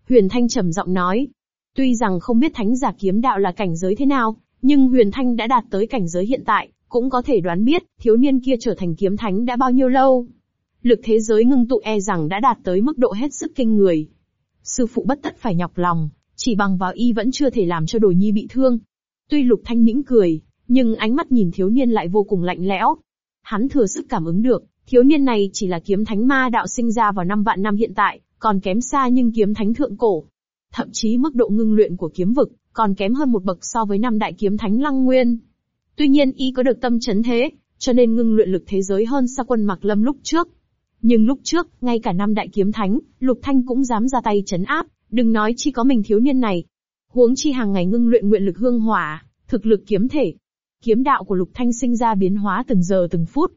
A: Huyền Thanh trầm giọng nói. Tuy rằng không biết thánh giả kiếm đạo là cảnh giới thế nào, nhưng Huyền Thanh đã đạt tới cảnh giới hiện tại, cũng có thể đoán biết thiếu niên kia trở thành kiếm thánh đã bao nhiêu lâu. Lực thế giới ngưng tụ e rằng đã đạt tới mức độ hết sức kinh người. Sư phụ bất tất phải nhọc lòng, chỉ bằng vào y vẫn chưa thể làm cho đồ nhi bị thương. Tuy Lục Thanh mỉm cười, nhưng ánh mắt nhìn thiếu niên lại vô cùng lạnh lẽo. Hắn thừa sức cảm ứng được, Thiếu niên này chỉ là kiếm thánh ma đạo sinh ra vào năm vạn năm hiện tại, còn kém xa nhưng kiếm thánh thượng cổ. Thậm chí mức độ ngưng luyện của kiếm vực, còn kém hơn một bậc so với năm đại kiếm thánh lăng nguyên. Tuy nhiên y có được tâm chấn thế, cho nên ngưng luyện lực thế giới hơn xa quân mặc lâm lúc trước. Nhưng lúc trước, ngay cả năm đại kiếm thánh, Lục Thanh cũng dám ra tay chấn áp, đừng nói chi có mình thiếu niên này. Huống chi hàng ngày ngưng luyện nguyện lực hương hỏa, thực lực kiếm thể. Kiếm đạo của Lục Thanh sinh ra biến hóa từng giờ từng phút,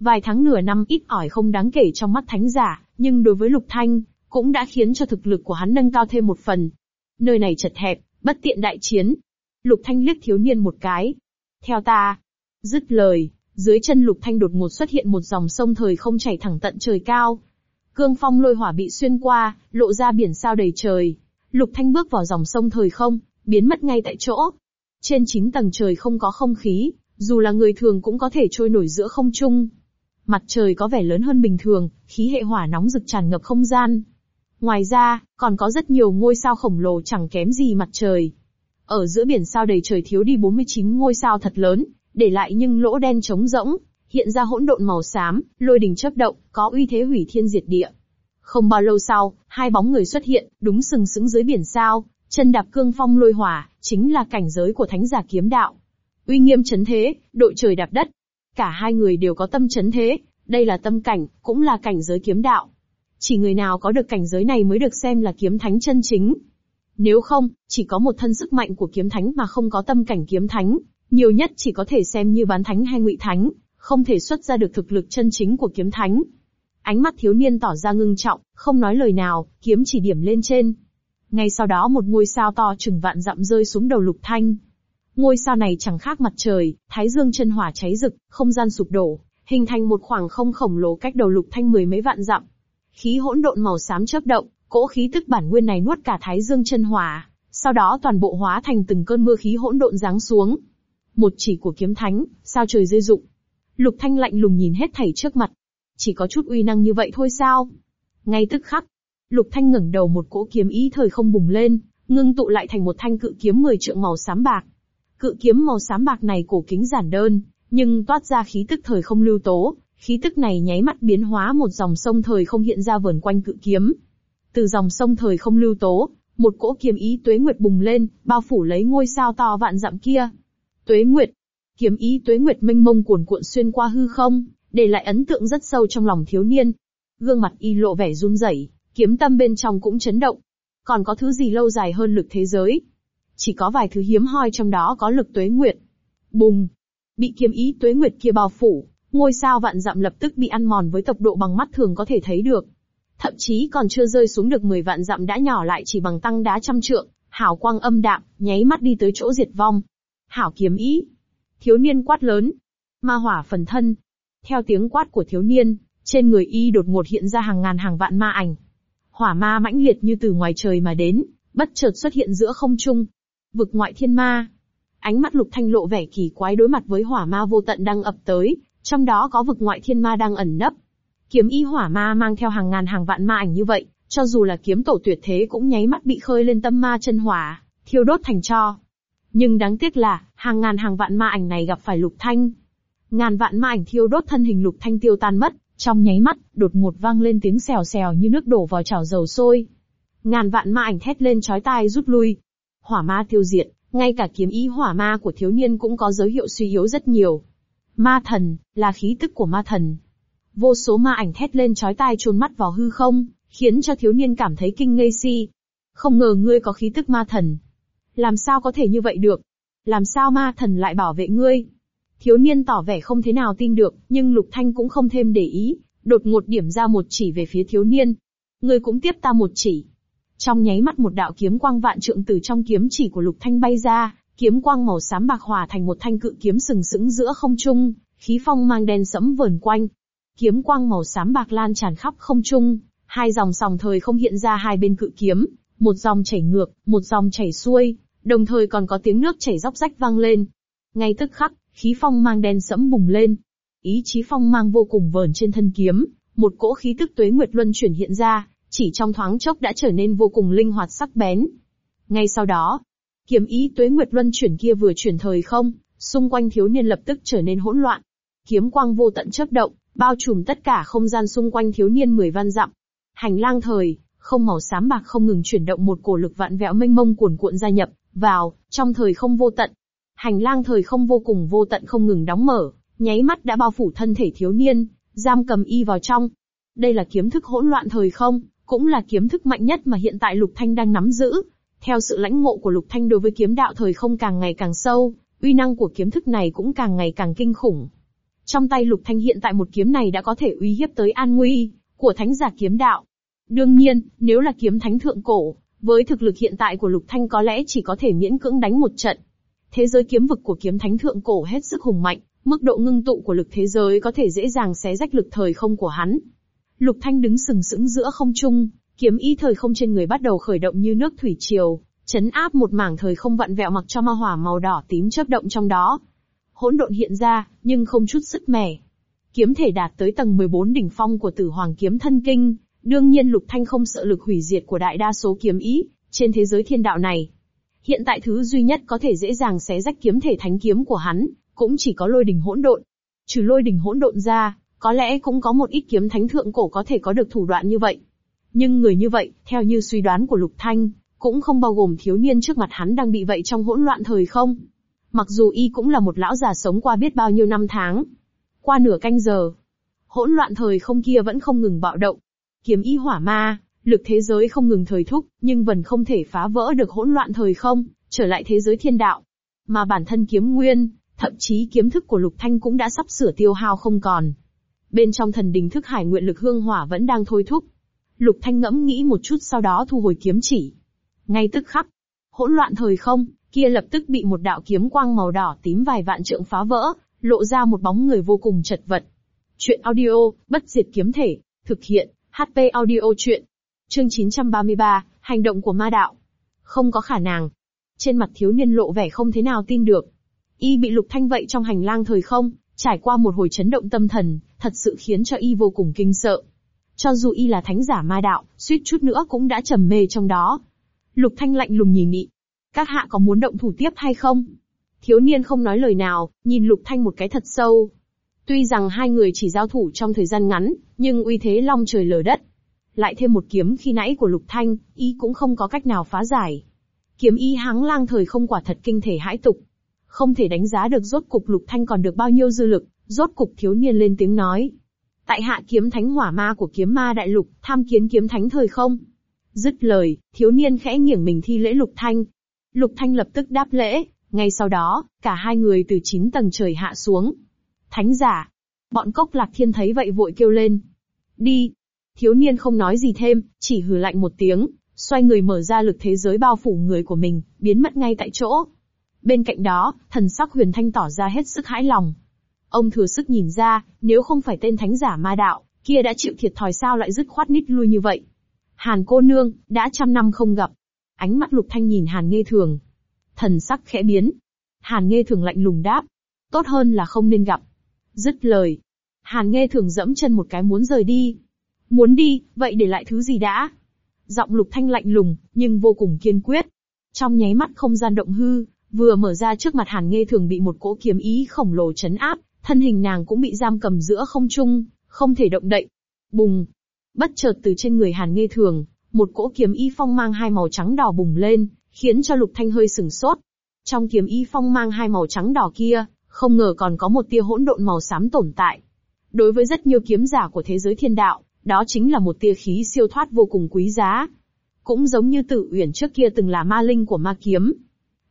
A: Vài tháng nửa năm ít ỏi không đáng kể trong mắt thánh giả, nhưng đối với Lục Thanh, cũng đã khiến cho thực lực của hắn nâng cao thêm một phần. Nơi này chật hẹp, bất tiện đại chiến. Lục Thanh liếc thiếu niên một cái. Theo ta. Dứt lời, dưới chân Lục Thanh đột ngột xuất hiện một dòng sông thời không chảy thẳng tận trời cao. Cương phong lôi hỏa bị xuyên qua, lộ ra biển sao đầy trời. Lục Thanh bước vào dòng sông thời không, biến mất ngay tại chỗ. Trên chín tầng trời không có không khí, dù là người thường cũng có thể trôi nổi giữa không trung. Mặt trời có vẻ lớn hơn bình thường, khí hệ hỏa nóng rực tràn ngập không gian. Ngoài ra, còn có rất nhiều ngôi sao khổng lồ chẳng kém gì mặt trời. Ở giữa biển sao đầy trời thiếu đi 49 ngôi sao thật lớn, để lại những lỗ đen trống rỗng, hiện ra hỗn độn màu xám, lôi đình chớp động, có uy thế hủy thiên diệt địa. Không bao lâu sau, hai bóng người xuất hiện, đúng sừng sững dưới biển sao, chân đạp cương phong lôi hỏa, chính là cảnh giới của thánh giả kiếm đạo. Uy nghiêm chấn thế, đội trời đạp đất, Cả hai người đều có tâm chấn thế, đây là tâm cảnh, cũng là cảnh giới kiếm đạo. Chỉ người nào có được cảnh giới này mới được xem là kiếm thánh chân chính. Nếu không, chỉ có một thân sức mạnh của kiếm thánh mà không có tâm cảnh kiếm thánh, nhiều nhất chỉ có thể xem như bán thánh hay ngụy thánh, không thể xuất ra được thực lực chân chính của kiếm thánh. Ánh mắt thiếu niên tỏ ra ngưng trọng, không nói lời nào, kiếm chỉ điểm lên trên. Ngay sau đó một ngôi sao to chừng vạn dặm rơi xuống đầu lục thanh. Ngôi sao này chẳng khác mặt trời, thái dương chân hỏa cháy rực, không gian sụp đổ, hình thành một khoảng không khổng lồ cách đầu lục thanh mười mấy vạn dặm. Khí hỗn độn màu xám chớp động, cỗ khí tức bản nguyên này nuốt cả thái dương chân hỏa, sau đó toàn bộ hóa thành từng cơn mưa khí hỗn độn giáng xuống. Một chỉ của kiếm thánh, sao trời rơi dụng. Lục Thanh lạnh lùng nhìn hết thảy trước mặt. Chỉ có chút uy năng như vậy thôi sao? Ngay tức khắc, Lục Thanh ngẩng đầu một cỗ kiếm ý thời không bùng lên, ngưng tụ lại thành một thanh cự kiếm mười trượng màu xám bạc. Cự kiếm màu xám bạc này cổ kính giản đơn, nhưng toát ra khí tức thời không lưu tố, khí tức này nháy mắt biến hóa một dòng sông thời không hiện ra vờn quanh cự kiếm. Từ dòng sông thời không lưu tố, một cỗ kiếm ý tuế nguyệt bùng lên, bao phủ lấy ngôi sao to vạn dặm kia. Tuế nguyệt, kiếm ý tuế nguyệt mênh mông cuồn cuộn xuyên qua hư không, để lại ấn tượng rất sâu trong lòng thiếu niên. Gương mặt y lộ vẻ run rẩy, kiếm tâm bên trong cũng chấn động. Còn có thứ gì lâu dài hơn lực thế giới, chỉ có vài thứ hiếm hoi trong đó có lực tuế nguyệt. Bùng! Bị kiếm ý tuế nguyệt kia bao phủ, ngôi sao vạn dặm lập tức bị ăn mòn với tốc độ bằng mắt thường có thể thấy được. Thậm chí còn chưa rơi xuống được 10 vạn dặm đã nhỏ lại chỉ bằng tăng đá trăm trượng, hảo quang âm đạm, nháy mắt đi tới chỗ diệt vong. Hảo kiếm ý! Thiếu niên quát lớn. Ma hỏa phần thân. Theo tiếng quát của thiếu niên, trên người y đột ngột hiện ra hàng ngàn hàng vạn ma ảnh. Hỏa ma mãnh liệt như từ ngoài trời mà đến, bất chợt xuất hiện giữa không trung, Vực ngoại thiên ma. Ánh mắt lục thanh lộ vẻ kỳ quái đối mặt với hỏa ma vô tận đang ập tới, trong đó có vực ngoại thiên ma đang ẩn nấp. Kiếm y hỏa ma mang theo hàng ngàn hàng vạn ma ảnh như vậy, cho dù là kiếm tổ tuyệt thế cũng nháy mắt bị khơi lên tâm ma chân hỏa, thiêu đốt thành cho. Nhưng đáng tiếc là, hàng ngàn hàng vạn ma ảnh này gặp phải lục thanh. Ngàn vạn ma ảnh thiêu đốt thân hình lục thanh tiêu tan mất, trong nháy mắt, đột ngột vang lên tiếng xèo xèo như nước đổ vào chảo dầu sôi. Ngàn vạn ma ảnh thét lên chói tai rút lui, hỏa ma tiêu diệt, ngay cả kiếm ý hỏa ma của thiếu niên cũng có dấu hiệu suy yếu rất nhiều. Ma thần, là khí tức của ma thần. Vô số ma ảnh thét lên chói tai trốn mắt vào hư không, khiến cho thiếu niên cảm thấy kinh ngây si. Không ngờ ngươi có khí tức ma thần. Làm sao có thể như vậy được? Làm sao ma thần lại bảo vệ ngươi? Thiếu niên tỏ vẻ không thế nào tin được, nhưng Lục Thanh cũng không thêm để ý, đột ngột điểm ra một chỉ về phía thiếu niên. Ngươi cũng tiếp ta một chỉ. Trong nháy mắt một đạo kiếm quang vạn trượng từ trong kiếm chỉ của Lục Thanh bay ra, kiếm quang màu xám bạc hòa thành một thanh cự kiếm sừng sững giữa không trung, khí phong mang đen sẫm vờn quanh. Kiếm quang màu xám bạc lan tràn khắp không trung, hai dòng sòng thời không hiện ra hai bên cự kiếm, một dòng chảy ngược, một dòng chảy xuôi, đồng thời còn có tiếng nước chảy róc rách vang lên. Ngay tức khắc, khí phong mang đen sẫm bùng lên. Ý chí phong mang vô cùng vờn trên thân kiếm, một cỗ khí tức tuế nguyệt luân chuyển hiện ra, chỉ trong thoáng chốc đã trở nên vô cùng linh hoạt sắc bén. Ngay sau đó, kiếm ý tuế nguyệt luân chuyển kia vừa chuyển thời không, xung quanh thiếu niên lập tức trở nên hỗn loạn. Kiếm quang vô tận chớp động, bao trùm tất cả không gian xung quanh thiếu niên mười văn dặm. Hành lang thời, không màu xám bạc không ngừng chuyển động một cổ lực vạn vẹo mênh mông cuồn cuộn gia nhập vào trong thời không vô tận. Hành lang thời không vô cùng vô tận không ngừng đóng mở, nháy mắt đã bao phủ thân thể thiếu niên, giam cầm y vào trong. Đây là kiếm thức hỗn loạn thời không, cũng là kiếm thức mạnh nhất mà hiện tại Lục Thanh đang nắm giữ. Theo sự lãnh ngộ của Lục Thanh đối với kiếm đạo thời không càng ngày càng sâu, uy năng của kiếm thức này cũng càng ngày càng kinh khủng. Trong tay Lục Thanh hiện tại một kiếm này đã có thể uy hiếp tới an nguy của thánh giả kiếm đạo. Đương nhiên, nếu là kiếm thánh thượng cổ, với thực lực hiện tại của Lục Thanh có lẽ chỉ có thể miễn cưỡng đánh một trận. Thế giới kiếm vực của kiếm thánh thượng cổ hết sức hùng mạnh, mức độ ngưng tụ của lực thế giới có thể dễ dàng xé rách lực thời không của hắn. Lục Thanh đứng sừng sững giữa không trung, kiếm ý thời không trên người bắt đầu khởi động như nước thủy triều, chấn áp một mảng thời không vặn vẹo mặc cho ma hỏa màu đỏ tím chớp động trong đó. Hỗn độn hiện ra, nhưng không chút sức mẻ. Kiếm thể đạt tới tầng 14 đỉnh phong của Tử Hoàng kiếm thân kinh, đương nhiên Lục Thanh không sợ lực hủy diệt của đại đa số kiếm ý trên thế giới thiên đạo này. Hiện tại thứ duy nhất có thể dễ dàng xé rách kiếm thể thánh kiếm của hắn, cũng chỉ có lôi đỉnh hỗn độn. Trừ lôi đỉnh hỗn độn ra, có lẽ cũng có một ít kiếm thánh thượng cổ có thể có được thủ đoạn như vậy. Nhưng người như vậy, theo như suy đoán của Lục Thanh, cũng không bao gồm thiếu niên trước mặt hắn đang bị vậy trong hỗn loạn thời không. Mặc dù y cũng là một lão già sống qua biết bao nhiêu năm tháng. Qua nửa canh giờ, hỗn loạn thời không kia vẫn không ngừng bạo động. Kiếm y hỏa ma, lực thế giới không ngừng thời thúc, nhưng vẫn không thể phá vỡ được hỗn loạn thời không, trở lại thế giới thiên đạo. Mà bản thân kiếm nguyên, thậm chí kiếm thức của Lục Thanh cũng đã sắp sửa tiêu hao không còn, Bên trong thần đình thức hải nguyện lực hương hỏa vẫn đang thôi thúc. Lục Thanh ngẫm nghĩ một chút sau đó thu hồi kiếm chỉ. Ngay tức khắc, hỗn loạn thời không, kia lập tức bị một đạo kiếm quang màu đỏ tím vài vạn trượng phá vỡ, lộ ra một bóng người vô cùng chật vật. Chuyện audio, bất diệt kiếm thể, thực hiện, HP audio chuyện. Chương 933, hành động của ma đạo. Không có khả năng. Trên mặt thiếu niên lộ vẻ không thế nào tin được. Y bị lục thanh vậy trong hành lang thời không, trải qua một hồi chấn động tâm thần, thật sự khiến cho y vô cùng kinh sợ. Cho dù y là thánh giả ma đạo, suýt chút nữa cũng đã trầm mê trong đó. Lục Thanh lạnh lùng nhìn nị. Các hạ có muốn động thủ tiếp hay không? Thiếu niên không nói lời nào, nhìn Lục Thanh một cái thật sâu. Tuy rằng hai người chỉ giao thủ trong thời gian ngắn, nhưng uy thế long trời lở đất. Lại thêm một kiếm khi nãy của Lục Thanh, y cũng không có cách nào phá giải. Kiếm y háng lang thời không quả thật kinh thể hãi tục. Không thể đánh giá được rốt cục Lục Thanh còn được bao nhiêu dư lực. Rốt cục thiếu niên lên tiếng nói. Tại hạ kiếm thánh hỏa ma của kiếm ma đại lục, tham kiến kiếm thánh thời không? Dứt lời, thiếu niên khẽ nghiêng mình thi lễ lục thanh. Lục thanh lập tức đáp lễ, ngay sau đó, cả hai người từ chín tầng trời hạ xuống. Thánh giả! Bọn cốc lạc thiên thấy vậy vội kêu lên. Đi! Thiếu niên không nói gì thêm, chỉ hừ lạnh một tiếng, xoay người mở ra lực thế giới bao phủ người của mình, biến mất ngay tại chỗ. Bên cạnh đó, thần sắc huyền thanh tỏ ra hết sức hãi lòng, Ông thừa sức nhìn ra, nếu không phải tên thánh giả ma đạo, kia đã chịu thiệt thòi sao lại dứt khoát nít lui như vậy. Hàn cô nương, đã trăm năm không gặp. Ánh mắt lục thanh nhìn Hàn nghe thường. Thần sắc khẽ biến. Hàn nghe thường lạnh lùng đáp. Tốt hơn là không nên gặp. Dứt lời. Hàn nghe thường dẫm chân một cái muốn rời đi. Muốn đi, vậy để lại thứ gì đã? Giọng lục thanh lạnh lùng, nhưng vô cùng kiên quyết. Trong nháy mắt không gian động hư, vừa mở ra trước mặt Hàn Nghê Thường bị một cỗ kiếm ý khổng lồ chấn áp thân hình nàng cũng bị giam cầm giữa không trung, không thể động đậy. Bùng! Bất chợt từ trên người Hàn Nghê Thường, một cỗ kiếm y phong mang hai màu trắng đỏ bùng lên, khiến cho Lục Thanh hơi sừng sốt. Trong kiếm y phong mang hai màu trắng đỏ kia, không ngờ còn có một tia hỗn độn màu xám tồn tại. Đối với rất nhiều kiếm giả của thế giới thiên đạo, đó chính là một tia khí siêu thoát vô cùng quý giá. Cũng giống như tự uyển trước kia từng là ma linh của ma kiếm.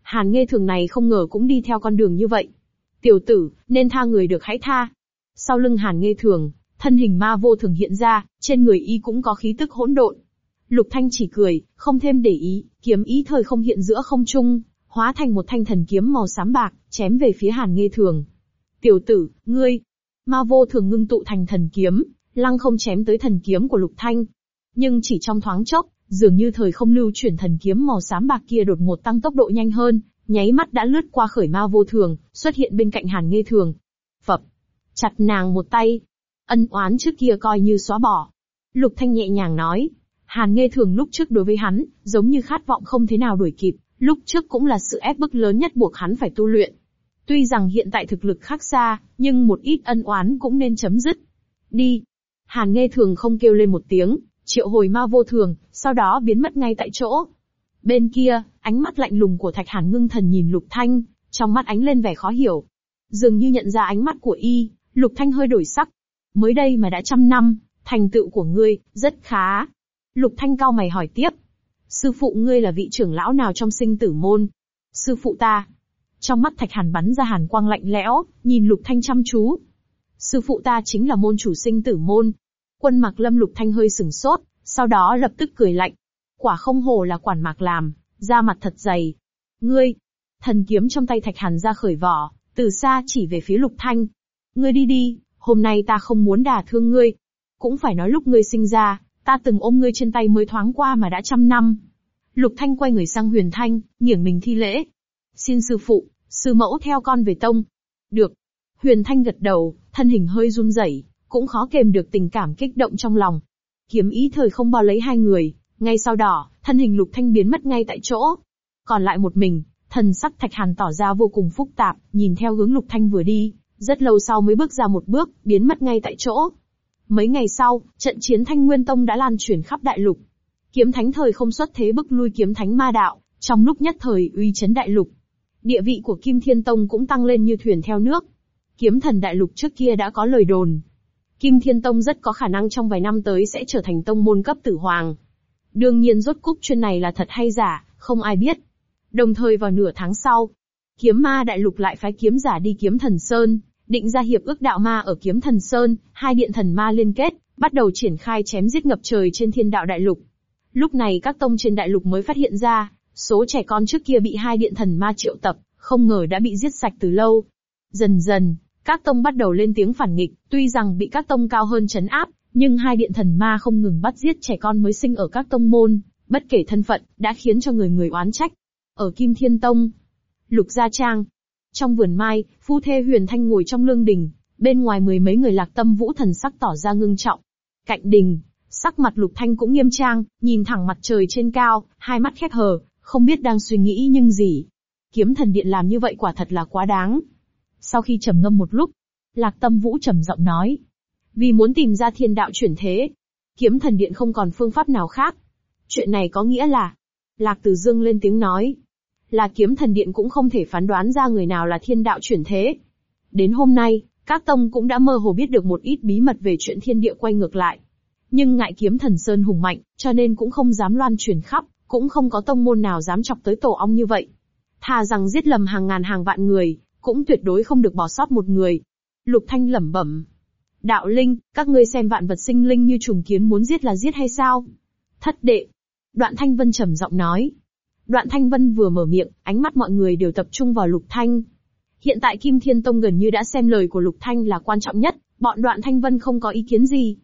A: Hàn nghe thường này không ngờ cũng đi theo con đường như vậy tiểu tử, nên tha người được hãy tha. Sau lưng hàn nghe thường, thân hình ma vô thường hiện ra, trên người y cũng có khí tức hỗn độn. Lục Thanh chỉ cười, không thêm để ý, kiếm ý thời không hiện giữa không trung, hóa thành một thanh thần kiếm màu xám bạc, chém về phía Hàn Nghê Thường. "Tiểu tử, ngươi!" Ma vô thường ngưng tụ thành thần kiếm, lăng không chém tới thần kiếm của Lục Thanh. Nhưng chỉ trong thoáng chốc, dường như thời không lưu chuyển thần kiếm màu xám bạc kia đột ngột tăng tốc độ nhanh hơn, nháy mắt đã lướt qua khởi ma vô thường, xuất hiện bên cạnh hàn nghe thường. Phập, chặt nàng một tay. Ân oán trước kia coi như xóa bỏ. Lục Thanh nhẹ nhàng nói, hàn nghe thường lúc trước đối với hắn, giống như khát vọng không thế nào đuổi kịp, lúc trước cũng là sự ép bức lớn nhất buộc hắn phải tu luyện. Tuy rằng hiện tại thực lực khác xa, nhưng một ít ân oán cũng nên chấm dứt. Đi. Hàn nghe thường không kêu lên một tiếng, triệu hồi ma vô thường, sau đó biến mất ngay tại chỗ, Bên kia, ánh mắt lạnh lùng của Thạch Hàn ngưng thần nhìn Lục Thanh, trong mắt ánh lên vẻ khó hiểu. Dường như nhận ra ánh mắt của y, Lục Thanh hơi đổi sắc. Mới đây mà đã trăm năm, thành tựu của ngươi, rất khá. Lục Thanh cao mày hỏi tiếp. Sư phụ ngươi là vị trưởng lão nào trong sinh tử môn? Sư phụ ta. Trong mắt Thạch Hàn bắn ra hàn quang lạnh lẽo, nhìn Lục Thanh chăm chú. Sư phụ ta chính là môn chủ sinh tử môn. Quân mặc lâm Lục Thanh hơi sừng sốt, sau đó lập tức cười lạnh. Quả không hồ là quản mạc làm, da mặt thật dày. Ngươi, thần kiếm trong tay thạch hàn ra khởi vỏ, từ xa chỉ về phía lục thanh. Ngươi đi đi, hôm nay ta không muốn đả thương ngươi. Cũng phải nói lúc ngươi sinh ra, ta từng ôm ngươi trên tay mới thoáng qua mà đã trăm năm. Lục Thanh quay người sang Huyền Thanh, nghiêng mình thi lễ. Xin sư phụ, sư mẫu theo con về tông. Được. Huyền Thanh gật đầu, thân hình hơi run rẩy, cũng khó kềm được tình cảm kích động trong lòng. Kiếm ý thời không bao lấy hai người, ngay sau đó, thân hình lục thanh biến mất ngay tại chỗ. Còn lại một mình, thần sắc thạch hàn tỏ ra vô cùng phức tạp, nhìn theo hướng lục thanh vừa đi, rất lâu sau mới bước ra một bước, biến mất ngay tại chỗ. Mấy ngày sau, trận chiến thanh nguyên tông đã lan truyền khắp đại lục. Kiếm thánh thời không xuất thế bức lui kiếm thánh ma đạo, trong lúc nhất thời uy chấn đại lục. Địa vị của Kim Thiên Tông cũng tăng lên như thuyền theo nước. Kiếm thần đại lục trước kia đã có lời đồn. Kim Thiên Tông rất có khả năng trong vài năm tới sẽ trở thành tông môn cấp tử hoàng. Đương nhiên rốt cúp chuyện này là thật hay giả, không ai biết. Đồng thời vào nửa tháng sau, kiếm ma đại lục lại phái kiếm giả đi kiếm thần Sơn, định ra hiệp ước đạo ma ở kiếm thần Sơn, hai điện thần ma liên kết, bắt đầu triển khai chém giết ngập trời trên thiên đạo đại lục. Lúc này các tông trên đại lục mới phát hiện ra, số trẻ con trước kia bị hai điện thần ma triệu tập, không ngờ đã bị giết sạch từ lâu. Dần dần, các tông bắt đầu lên tiếng phản nghịch, tuy rằng bị các tông cao hơn chấn áp, nhưng hai điện thần ma không ngừng bắt giết trẻ con mới sinh ở các tông môn, bất kể thân phận, đã khiến cho người người oán trách. Ở Kim Thiên Tông, Lục Gia Trang, trong vườn mai, phu thê Huyền Thanh ngồi trong lương đình, bên ngoài mười mấy người lạc tâm vũ thần sắc tỏ ra ngưng trọng. Cạnh đình, sắc mặt Lục Thanh cũng nghiêm trang, nhìn thẳng mặt trời trên cao, hai mắt khép hờ, không biết đang suy nghĩ nhưng gì. Kiếm thần điện làm như vậy quả thật là quá đáng. Sau khi trầm ngâm một lúc, Lạc Tâm Vũ trầm giọng nói, vì muốn tìm ra thiên đạo chuyển thế. Kiếm thần điện không còn phương pháp nào khác. Chuyện này có nghĩa là, Lạc Tử Dương lên tiếng nói, là kiếm thần điện cũng không thể phán đoán ra người nào là thiên đạo chuyển thế. Đến hôm nay, các tông cũng đã mơ hồ biết được một ít bí mật về chuyện thiên địa quay ngược lại. Nhưng ngại kiếm thần Sơn hùng mạnh, cho nên cũng không dám loan truyền khắp, cũng không có tông môn nào dám chọc tới tổ ong như vậy. Thà rằng giết lầm hàng ngàn hàng vạn người, cũng tuyệt đối không được bỏ sót một người. Lục Thanh lẩm bẩm, Đạo linh, các ngươi xem vạn vật sinh linh như trùng kiến muốn giết là giết hay sao? Thất đệ. Đoạn Thanh Vân trầm giọng nói. Đoạn Thanh Vân vừa mở miệng, ánh mắt mọi người đều tập trung vào Lục Thanh. Hiện tại Kim Thiên Tông gần như đã xem lời của Lục Thanh là quan trọng nhất, bọn Đoạn Thanh Vân không có ý kiến gì.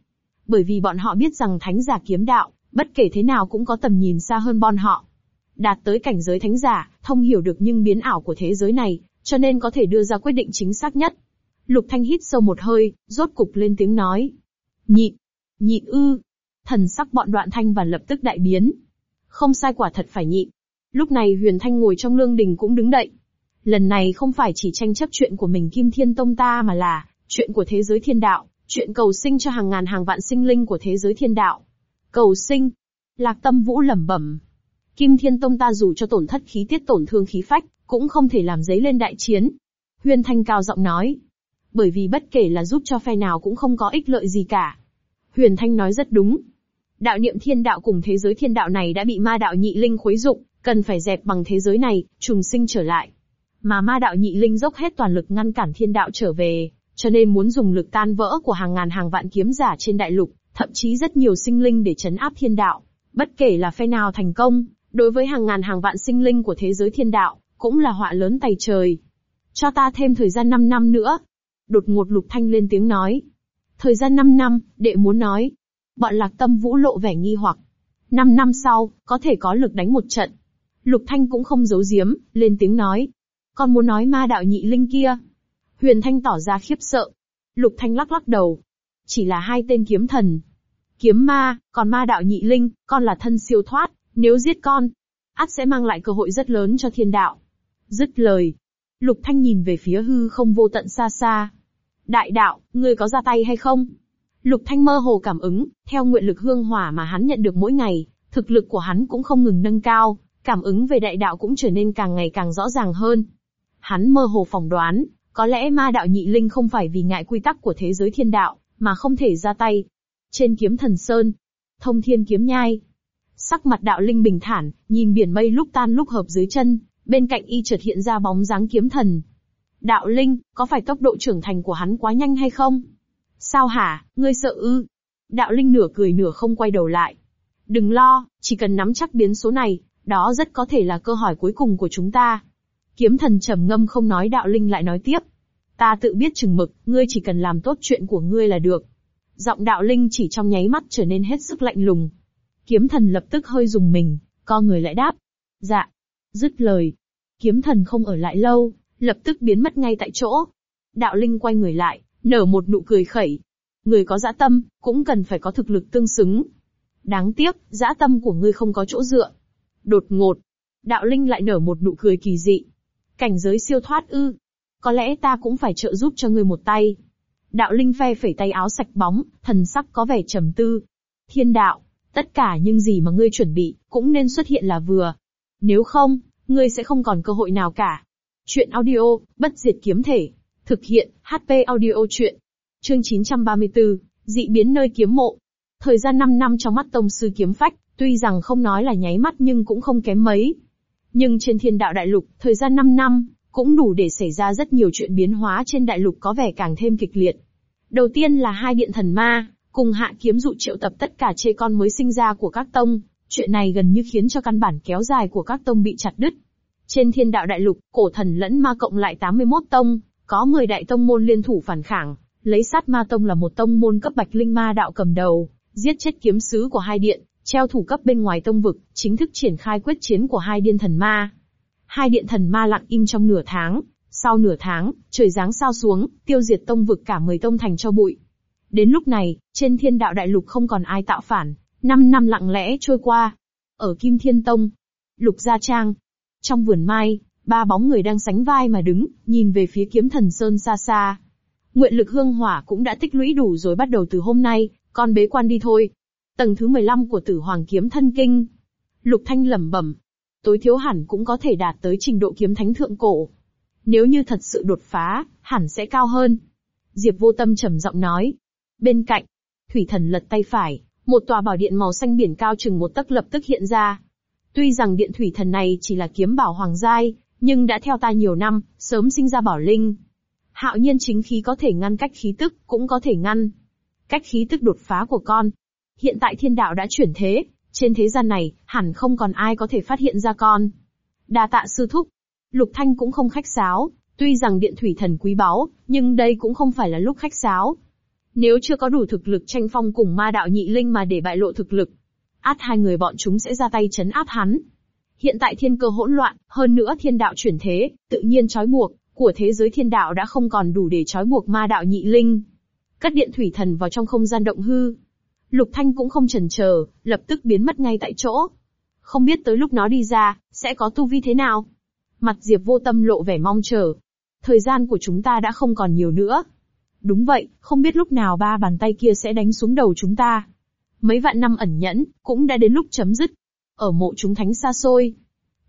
A: Bởi vì bọn họ biết rằng thánh giả kiếm đạo, bất kể thế nào cũng có tầm nhìn xa hơn bọn họ. Đạt tới cảnh giới thánh giả, thông hiểu được những biến ảo của thế giới này, cho nên có thể đưa ra quyết định chính xác nhất. Lục Thanh hít sâu một hơi, rốt cục lên tiếng nói. Nhịn, nhịn ư. Thần sắc bọn đoạn thanh và lập tức đại biến. Không sai quả thật phải nhịn. Lúc này Huyền Thanh ngồi trong lương đình cũng đứng đậy. Lần này không phải chỉ tranh chấp chuyện của mình Kim Thiên Tông ta mà là chuyện của thế giới thiên đạo, chuyện cầu sinh cho hàng ngàn hàng vạn sinh linh của thế giới thiên đạo. Cầu sinh. Lạc Tâm Vũ lẩm bẩm. Kim Thiên Tông ta dù cho tổn thất khí tiết tổn thương khí phách, cũng không thể làm giấy lên đại chiến. Huyền Thanh cao giọng nói, bởi vì bất kể là giúp cho phe nào cũng không có ích lợi gì cả. Huyền Thanh nói rất đúng. Đạo niệm thiên đạo cùng thế giới thiên đạo này đã bị ma đạo nhị linh khuấy dụng, cần phải dẹp bằng thế giới này, trùng sinh trở lại. Mà ma đạo nhị linh dốc hết toàn lực ngăn cản thiên đạo trở về, cho nên muốn dùng lực tan vỡ của hàng ngàn hàng vạn kiếm giả trên đại lục, thậm chí rất nhiều sinh linh để chấn áp thiên đạo. Bất kể là phe nào thành công, đối với hàng ngàn hàng vạn sinh linh của thế giới thiên đạo, cũng là họa lớn tay trời. Cho ta thêm thời gian 5 năm nữa, đột ngột Lục Thanh lên tiếng nói. Thời gian 5 năm, đệ muốn nói. Bọn lạc tâm vũ lộ vẻ nghi hoặc. 5 năm sau, có thể có lực đánh một trận. Lục Thanh cũng không giấu giếm, lên tiếng nói. Con muốn nói ma đạo nhị linh kia. Huyền Thanh tỏ ra khiếp sợ. Lục Thanh lắc lắc đầu. Chỉ là hai tên kiếm thần. Kiếm ma, còn ma đạo nhị linh, con là thân siêu thoát, nếu giết con, ác sẽ mang lại cơ hội rất lớn cho thiên đạo. Dứt lời. Lục Thanh nhìn về phía hư không vô tận xa xa. Đại đạo, ngươi có ra tay hay không? Lục Thanh mơ hồ cảm ứng, theo nguyện lực hương hỏa mà hắn nhận được mỗi ngày, thực lực của hắn cũng không ngừng nâng cao, cảm ứng về đại đạo cũng trở nên càng ngày càng rõ ràng hơn. Hắn mơ hồ phỏng đoán, có lẽ ma đạo nhị linh không phải vì ngại quy tắc của thế giới thiên đạo, mà không thể ra tay. Trên kiếm thần sơn, thông thiên kiếm nhai, sắc mặt đạo linh bình thản, nhìn biển mây lúc tan lúc hợp dưới chân, bên cạnh y chợt hiện ra bóng dáng kiếm thần, Đạo Linh, có phải tốc độ trưởng thành của hắn quá nhanh hay không? Sao hả, ngươi sợ ư? Đạo Linh nửa cười nửa không quay đầu lại. Đừng lo, chỉ cần nắm chắc biến số này, đó rất có thể là cơ hội cuối cùng của chúng ta. Kiếm thần trầm ngâm không nói đạo linh lại nói tiếp. Ta tự biết chừng mực, ngươi chỉ cần làm tốt chuyện của ngươi là được. Giọng đạo linh chỉ trong nháy mắt trở nên hết sức lạnh lùng. Kiếm thần lập tức hơi dùng mình, co người lại đáp. Dạ. Dứt lời. Kiếm thần không ở lại lâu, lập tức biến mất ngay tại chỗ. Đạo Linh quay người lại, nở một nụ cười khẩy. Người có dã tâm, cũng cần phải có thực lực tương xứng. Đáng tiếc, dã tâm của ngươi không có chỗ dựa. Đột ngột, Đạo Linh lại nở một nụ cười kỳ dị. Cảnh giới siêu thoát ư. Có lẽ ta cũng phải trợ giúp cho ngươi một tay. Đạo Linh phe phẩy tay áo sạch bóng, thần sắc có vẻ trầm tư. Thiên đạo, tất cả những gì mà ngươi chuẩn bị, cũng nên xuất hiện là vừa. Nếu không, ngươi sẽ không còn cơ hội nào cả. Chuyện audio, bất diệt kiếm thể. Thực hiện, HP audio chuyện. Chương 934, dị biến nơi kiếm mộ. Thời gian 5 năm trong mắt tông sư kiếm phách, tuy rằng không nói là nháy mắt nhưng cũng không kém mấy. Nhưng trên thiên đạo đại lục, thời gian 5 năm, cũng đủ để xảy ra rất nhiều chuyện biến hóa trên đại lục có vẻ càng thêm kịch liệt. Đầu tiên là hai điện thần ma, cùng hạ kiếm dụ triệu tập tất cả chê con mới sinh ra của các tông, chuyện này gần như khiến cho căn bản kéo dài của các tông bị chặt đứt, trên thiên đạo đại lục, cổ thần lẫn ma cộng lại 81 tông, có 10 đại tông môn liên thủ phản kháng, lấy sát ma tông là một tông môn cấp bạch linh ma đạo cầm đầu, giết chết kiếm sứ của hai điện, treo thủ cấp bên ngoài tông vực, chính thức triển khai quyết chiến của hai điên thần ma. Hai điện thần ma lặng im trong nửa tháng, sau nửa tháng, trời giáng sao xuống, tiêu diệt tông vực cả 10 tông thành cho bụi. Đến lúc này, trên thiên đạo đại lục không còn ai tạo phản, 5 năm lặng lẽ trôi qua. Ở Kim Thiên Tông, Lục Gia Trang, trong vườn mai, ba bóng người đang sánh vai mà đứng, nhìn về phía kiếm thần sơn xa xa. Nguyện lực hương hỏa cũng đã tích lũy đủ rồi bắt đầu từ hôm nay, con bế quan đi thôi. Tầng thứ 15 của tử hoàng kiếm thân kinh. Lục Thanh lẩm bẩm, tối thiếu hẳn cũng có thể đạt tới trình độ kiếm thánh thượng cổ. Nếu như thật sự đột phá, hẳn sẽ cao hơn. Diệp vô tâm trầm giọng nói. Bên cạnh, thủy thần lật tay phải, một tòa bảo điện màu xanh biển cao chừng một tấc lập tức hiện ra, Tuy rằng điện thủy thần này chỉ là kiếm bảo hoàng giai, nhưng đã theo ta nhiều năm, sớm sinh ra bảo linh. Hạo nhiên chính khí có thể ngăn cách khí tức, cũng có thể ngăn cách khí tức đột phá của con. Hiện tại thiên đạo đã chuyển thế, trên thế gian này, hẳn không còn ai có thể phát hiện ra con. Đa tạ sư thúc, Lục Thanh cũng không khách sáo, tuy rằng điện thủy thần quý báu, nhưng đây cũng không phải là lúc khách sáo. Nếu chưa có đủ thực lực tranh phong cùng ma đạo nhị linh mà để bại lộ thực lực, át hai người bọn chúng sẽ ra tay chấn áp hắn. Hiện tại thiên cơ hỗn loạn, hơn nữa thiên đạo chuyển thế, tự nhiên trói buộc, của thế giới thiên đạo đã không còn đủ để trói buộc ma đạo nhị linh. Cắt điện thủy thần vào trong không gian động hư. Lục Thanh cũng không chần chờ, lập tức biến mất ngay tại chỗ. Không biết tới lúc nó đi ra, sẽ có tu vi thế nào? Mặt Diệp vô tâm lộ vẻ mong chờ. Thời gian của chúng ta đã không còn nhiều nữa. Đúng vậy, không biết lúc nào ba bàn tay kia sẽ đánh xuống đầu chúng ta. Mấy vạn năm ẩn nhẫn, cũng đã đến lúc chấm dứt. Ở mộ chúng thánh xa xôi,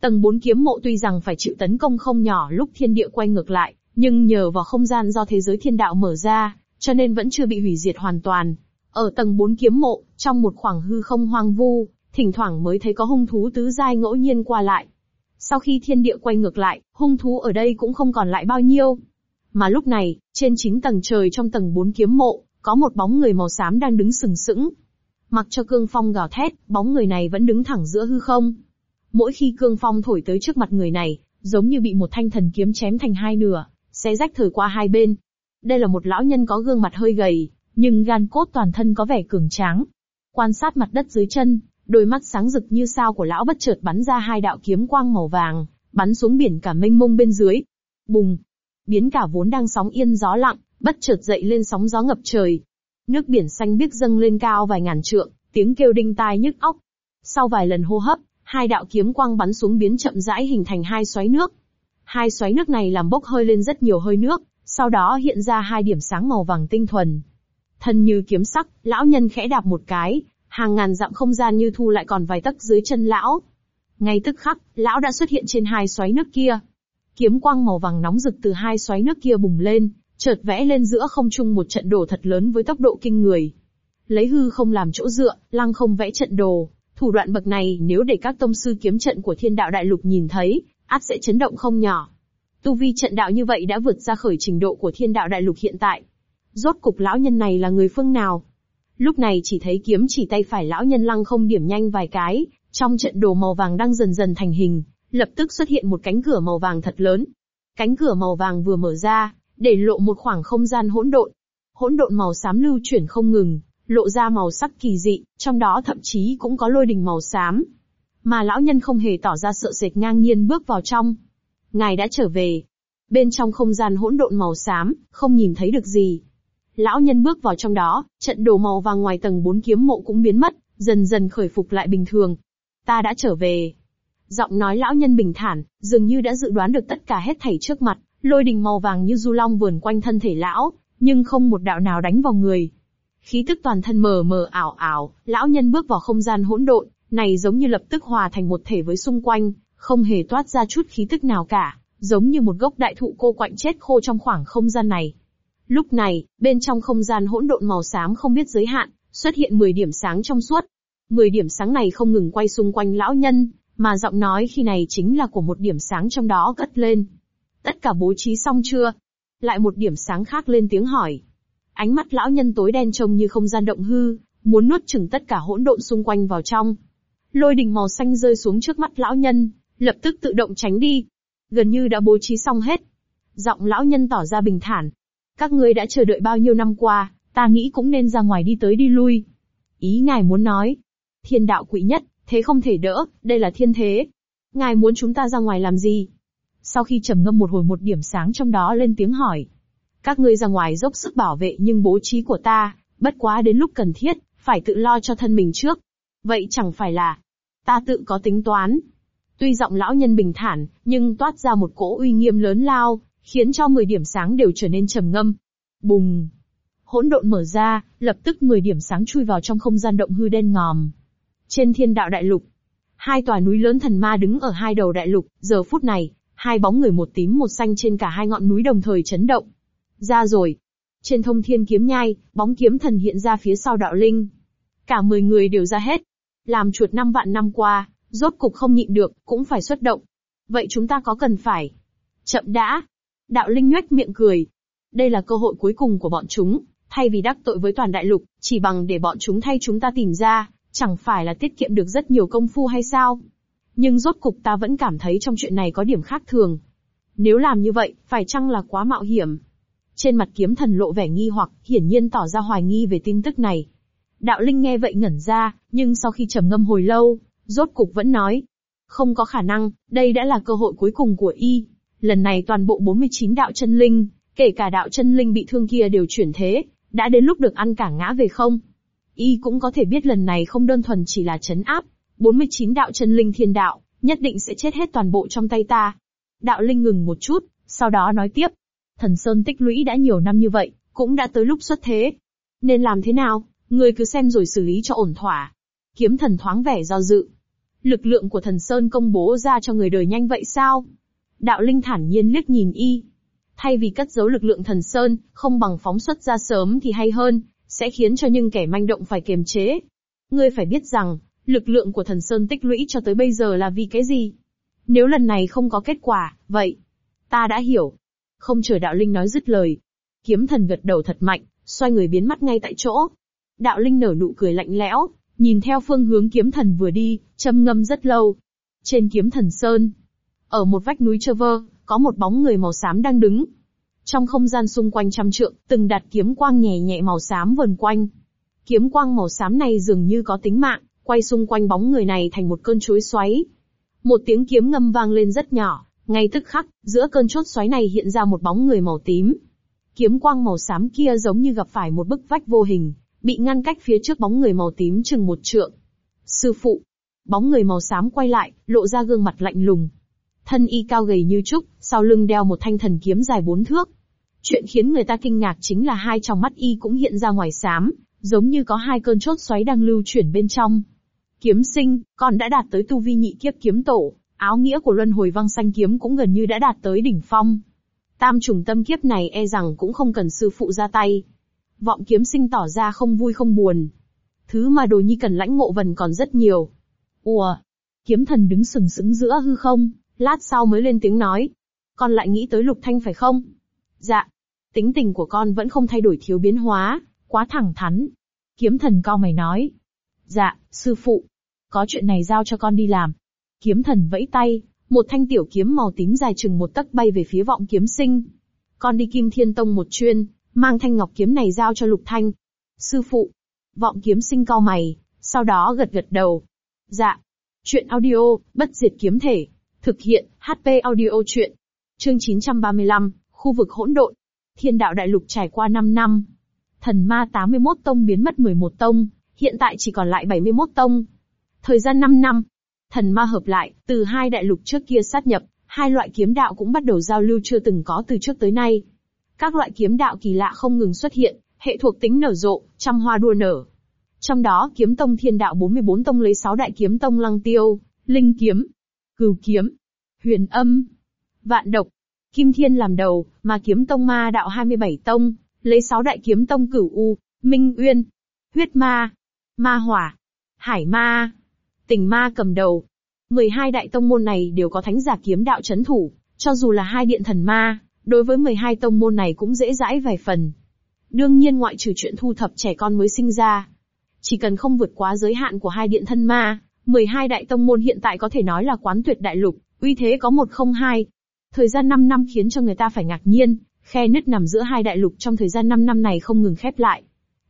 A: tầng 4 kiếm mộ tuy rằng phải chịu tấn công không nhỏ lúc thiên địa quay ngược lại, nhưng nhờ vào không gian do thế giới thiên đạo mở ra, cho nên vẫn chưa bị hủy diệt hoàn toàn. Ở tầng 4 kiếm mộ, trong một khoảng hư không hoang vu, thỉnh thoảng mới thấy có hung thú tứ giai ngẫu nhiên qua lại. Sau khi thiên địa quay ngược lại, hung thú ở đây cũng không còn lại bao nhiêu. Mà lúc này, trên chính tầng trời trong tầng 4 kiếm mộ, có một bóng người màu xám đang đứng sừng sững. Mặc cho cương phong gào thét, bóng người này vẫn đứng thẳng giữa hư không. Mỗi khi cương phong thổi tới trước mặt người này, giống như bị một thanh thần kiếm chém thành hai nửa, xé rách thời qua hai bên. Đây là một lão nhân có gương mặt hơi gầy, nhưng gan cốt toàn thân có vẻ cường tráng. Quan sát mặt đất dưới chân, đôi mắt sáng rực như sao của lão bất chợt bắn ra hai đạo kiếm quang màu vàng, bắn xuống biển cả mênh mông bên dưới. Bùng! Biến cả vốn đang sóng yên gió lặng, bất chợt dậy lên sóng gió ngập trời, Nước biển xanh biếc dâng lên cao vài ngàn trượng, tiếng kêu đinh tai nhức óc. Sau vài lần hô hấp, hai đạo kiếm quang bắn xuống biến chậm rãi hình thành hai xoáy nước. Hai xoáy nước này làm bốc hơi lên rất nhiều hơi nước, sau đó hiện ra hai điểm sáng màu vàng tinh thuần. Thân như kiếm sắc, lão nhân khẽ đạp một cái, hàng ngàn dặm không gian như thu lại còn vài tấc dưới chân lão. Ngay tức khắc, lão đã xuất hiện trên hai xoáy nước kia. Kiếm quang màu vàng nóng rực từ hai xoáy nước kia bùng lên, chợt vẽ lên giữa không trung một trận đồ thật lớn với tốc độ kinh người. Lấy hư không làm chỗ dựa, lăng không vẽ trận đồ, thủ đoạn bậc này nếu để các tông sư kiếm trận của thiên đạo đại lục nhìn thấy, át sẽ chấn động không nhỏ. Tu vi trận đạo như vậy đã vượt ra khỏi trình độ của thiên đạo đại lục hiện tại. Rốt cục lão nhân này là người phương nào? Lúc này chỉ thấy kiếm chỉ tay phải lão nhân lăng không điểm nhanh vài cái, trong trận đồ màu vàng đang dần dần thành hình, lập tức xuất hiện một cánh cửa màu vàng thật lớn. Cánh cửa màu vàng vừa mở ra, để lộ một khoảng không gian hỗn độn. Hỗn độn màu xám lưu chuyển không ngừng, lộ ra màu sắc kỳ dị, trong đó thậm chí cũng có lôi đình màu xám. Mà lão nhân không hề tỏ ra sợ sệt ngang nhiên bước vào trong. Ngài đã trở về. Bên trong không gian hỗn độn màu xám, không nhìn thấy được gì. Lão nhân bước vào trong đó, trận đồ màu vàng ngoài tầng bốn kiếm mộ cũng biến mất, dần dần khởi phục lại bình thường. Ta đã trở về. Giọng nói lão nhân bình thản, dường như đã dự đoán được tất cả hết thảy trước mặt, Lôi đình màu vàng như du long vườn quanh thân thể lão, nhưng không một đạo nào đánh vào người. Khí tức toàn thân mờ mờ ảo ảo, lão nhân bước vào không gian hỗn độn, này giống như lập tức hòa thành một thể với xung quanh, không hề toát ra chút khí tức nào cả, giống như một gốc đại thụ cô quạnh chết khô trong khoảng không gian này. Lúc này, bên trong không gian hỗn độn màu xám không biết giới hạn, xuất hiện 10 điểm sáng trong suốt. 10 điểm sáng này không ngừng quay xung quanh lão nhân, mà giọng nói khi này chính là của một điểm sáng trong đó cất lên, Tất cả bố trí xong chưa? Lại một điểm sáng khác lên tiếng hỏi. Ánh mắt lão nhân tối đen trông như không gian động hư, muốn nuốt chửng tất cả hỗn độn xung quanh vào trong. Lôi đình màu xanh rơi xuống trước mắt lão nhân, lập tức tự động tránh đi. Gần như đã bố trí xong hết. Giọng lão nhân tỏ ra bình thản. Các ngươi đã chờ đợi bao nhiêu năm qua, ta nghĩ cũng nên ra ngoài đi tới đi lui. Ý ngài muốn nói. Thiên đạo quỷ nhất, thế không thể đỡ, đây là thiên thế. Ngài muốn chúng ta ra ngoài làm gì? sau khi trầm ngâm một hồi một điểm sáng trong đó lên tiếng hỏi. Các ngươi ra ngoài dốc sức bảo vệ nhưng bố trí của ta, bất quá đến lúc cần thiết, phải tự lo cho thân mình trước. Vậy chẳng phải là, ta tự có tính toán. Tuy giọng lão nhân bình thản, nhưng toát ra một cỗ uy nghiêm lớn lao, khiến cho 10 điểm sáng đều trở nên trầm ngâm. Bùng! Hỗn độn mở ra, lập tức 10 điểm sáng chui vào trong không gian động hư đen ngòm. Trên thiên đạo đại lục, hai tòa núi lớn thần ma đứng ở hai đầu đại lục, giờ phút này, hai bóng người một tím một xanh trên cả hai ngọn núi đồng thời chấn động. Ra rồi. Trên thông thiên kiếm nhai, bóng kiếm thần hiện ra phía sau đạo linh. Cả mười người đều ra hết. Làm chuột năm vạn năm qua, rốt cục không nhịn được, cũng phải xuất động. Vậy chúng ta có cần phải? Chậm đã. Đạo linh nhếch miệng cười. Đây là cơ hội cuối cùng của bọn chúng, thay vì đắc tội với toàn đại lục, chỉ bằng để bọn chúng thay chúng ta tìm ra, chẳng phải là tiết kiệm được rất nhiều công phu hay sao? nhưng rốt cục ta vẫn cảm thấy trong chuyện này có điểm khác thường. Nếu làm như vậy, phải chăng là quá mạo hiểm? Trên mặt kiếm thần lộ vẻ nghi hoặc, hiển nhiên tỏ ra hoài nghi về tin tức này. Đạo Linh nghe vậy ngẩn ra, nhưng sau khi trầm ngâm hồi lâu, rốt cục vẫn nói. Không có khả năng, đây đã là cơ hội cuối cùng của y. Lần này toàn bộ 49 đạo chân linh, kể cả đạo chân linh bị thương kia đều chuyển thế, đã đến lúc được ăn cả ngã về không. Y cũng có thể biết lần này không đơn thuần chỉ là chấn áp, 49 đạo chân linh thiên đạo, nhất định sẽ chết hết toàn bộ trong tay ta. Đạo linh ngừng một chút, sau đó nói tiếp. Thần Sơn tích lũy đã nhiều năm như vậy, cũng đã tới lúc xuất thế. Nên làm thế nào, người cứ xem rồi xử lý cho ổn thỏa. Kiếm thần thoáng vẻ do dự. Lực lượng của thần Sơn công bố ra cho người đời nhanh vậy sao? Đạo linh thản nhiên liếc nhìn y. Thay vì cất giấu lực lượng thần Sơn, không bằng phóng xuất ra sớm thì hay hơn, sẽ khiến cho những kẻ manh động phải kiềm chế. Ngươi phải biết rằng, Lực lượng của thần sơn tích lũy cho tới bây giờ là vì cái gì? Nếu lần này không có kết quả, vậy, ta đã hiểu. Không chờ đạo linh nói dứt lời. Kiếm thần gật đầu thật mạnh, xoay người biến mất ngay tại chỗ. Đạo linh nở nụ cười lạnh lẽo, nhìn theo phương hướng kiếm thần vừa đi, châm ngâm rất lâu. Trên kiếm thần sơn, ở một vách núi trơ vơ, có một bóng người màu xám đang đứng. Trong không gian xung quanh trăm trượng, từng đặt kiếm quang nhẹ nhẹ màu xám vần quanh. Kiếm quang màu xám này dường như có tính mạng, quay xung quanh bóng người này thành một cơn chuối xoáy. Một tiếng kiếm ngâm vang lên rất nhỏ, ngay tức khắc, giữa cơn chốt xoáy này hiện ra một bóng người màu tím. Kiếm quang màu xám kia giống như gặp phải một bức vách vô hình, bị ngăn cách phía trước bóng người màu tím chừng một trượng. Sư phụ, bóng người màu xám quay lại, lộ ra gương mặt lạnh lùng. Thân y cao gầy như trúc, sau lưng đeo một thanh thần kiếm dài bốn thước. Chuyện khiến người ta kinh ngạc chính là hai trong mắt y cũng hiện ra ngoài xám, giống như có hai cơn chốt xoáy đang lưu chuyển bên trong. Kiếm sinh, con đã đạt tới tu vi nhị kiếp kiếm tổ, áo nghĩa của luân hồi văng xanh kiếm cũng gần như đã đạt tới đỉnh phong. Tam trùng tâm kiếp này e rằng cũng không cần sư phụ ra tay. Vọng kiếm sinh tỏ ra không vui không buồn. Thứ mà đồ nhi cần lãnh ngộ vần còn rất nhiều. Ùa! Kiếm thần đứng sừng sững giữa hư không, lát sau mới lên tiếng nói. Con lại nghĩ tới lục thanh phải không? Dạ. Tính tình của con vẫn không thay đổi thiếu biến hóa, quá thẳng thắn. Kiếm thần cao mày nói. Dạ, sư phụ. Có chuyện này giao cho con đi làm. Kiếm thần vẫy tay, một thanh tiểu kiếm màu tím dài chừng một tấc bay về phía vọng kiếm sinh. Con đi kim thiên tông một chuyên, mang thanh ngọc kiếm này giao cho lục thanh. Sư phụ. Vọng kiếm sinh cao mày, sau đó gật gật đầu. Dạ. Chuyện audio, bất diệt kiếm thể. Thực hiện, HP audio chuyện. Chương 935, khu vực hỗn độn. Thiên đạo đại lục trải qua 5 năm, thần ma 81 tông biến mất 11 tông, hiện tại chỉ còn lại 71 tông. Thời gian 5 năm, thần ma hợp lại, từ hai đại lục trước kia sát nhập, hai loại kiếm đạo cũng bắt đầu giao lưu chưa từng có từ trước tới nay. Các loại kiếm đạo kỳ lạ không ngừng xuất hiện, hệ thuộc tính nở rộ, trăm hoa đua nở. Trong đó kiếm tông thiên đạo 44 tông lấy 6 đại kiếm tông lăng tiêu, linh kiếm, cửu kiếm, huyền âm, vạn độc, kim thiên làm đầu, mà kiếm tông ma đạo 27 tông, lấy sáu đại kiếm tông cửu u, minh uyên, huyết ma, ma hỏa, hải ma, tình ma cầm đầu. 12 đại tông môn này đều có thánh giả kiếm đạo chấn thủ, cho dù là hai điện thần ma, đối với 12 tông môn này cũng dễ dãi vài phần. Đương nhiên ngoại trừ chuyện thu thập trẻ con mới sinh ra. Chỉ cần không vượt quá giới hạn của hai điện thân ma, 12 đại tông môn hiện tại có thể nói là quán tuyệt đại lục, uy thế có một không hai. Thời gian 5 năm khiến cho người ta phải ngạc nhiên, khe nứt nằm giữa hai đại lục trong thời gian 5 năm này không ngừng khép lại.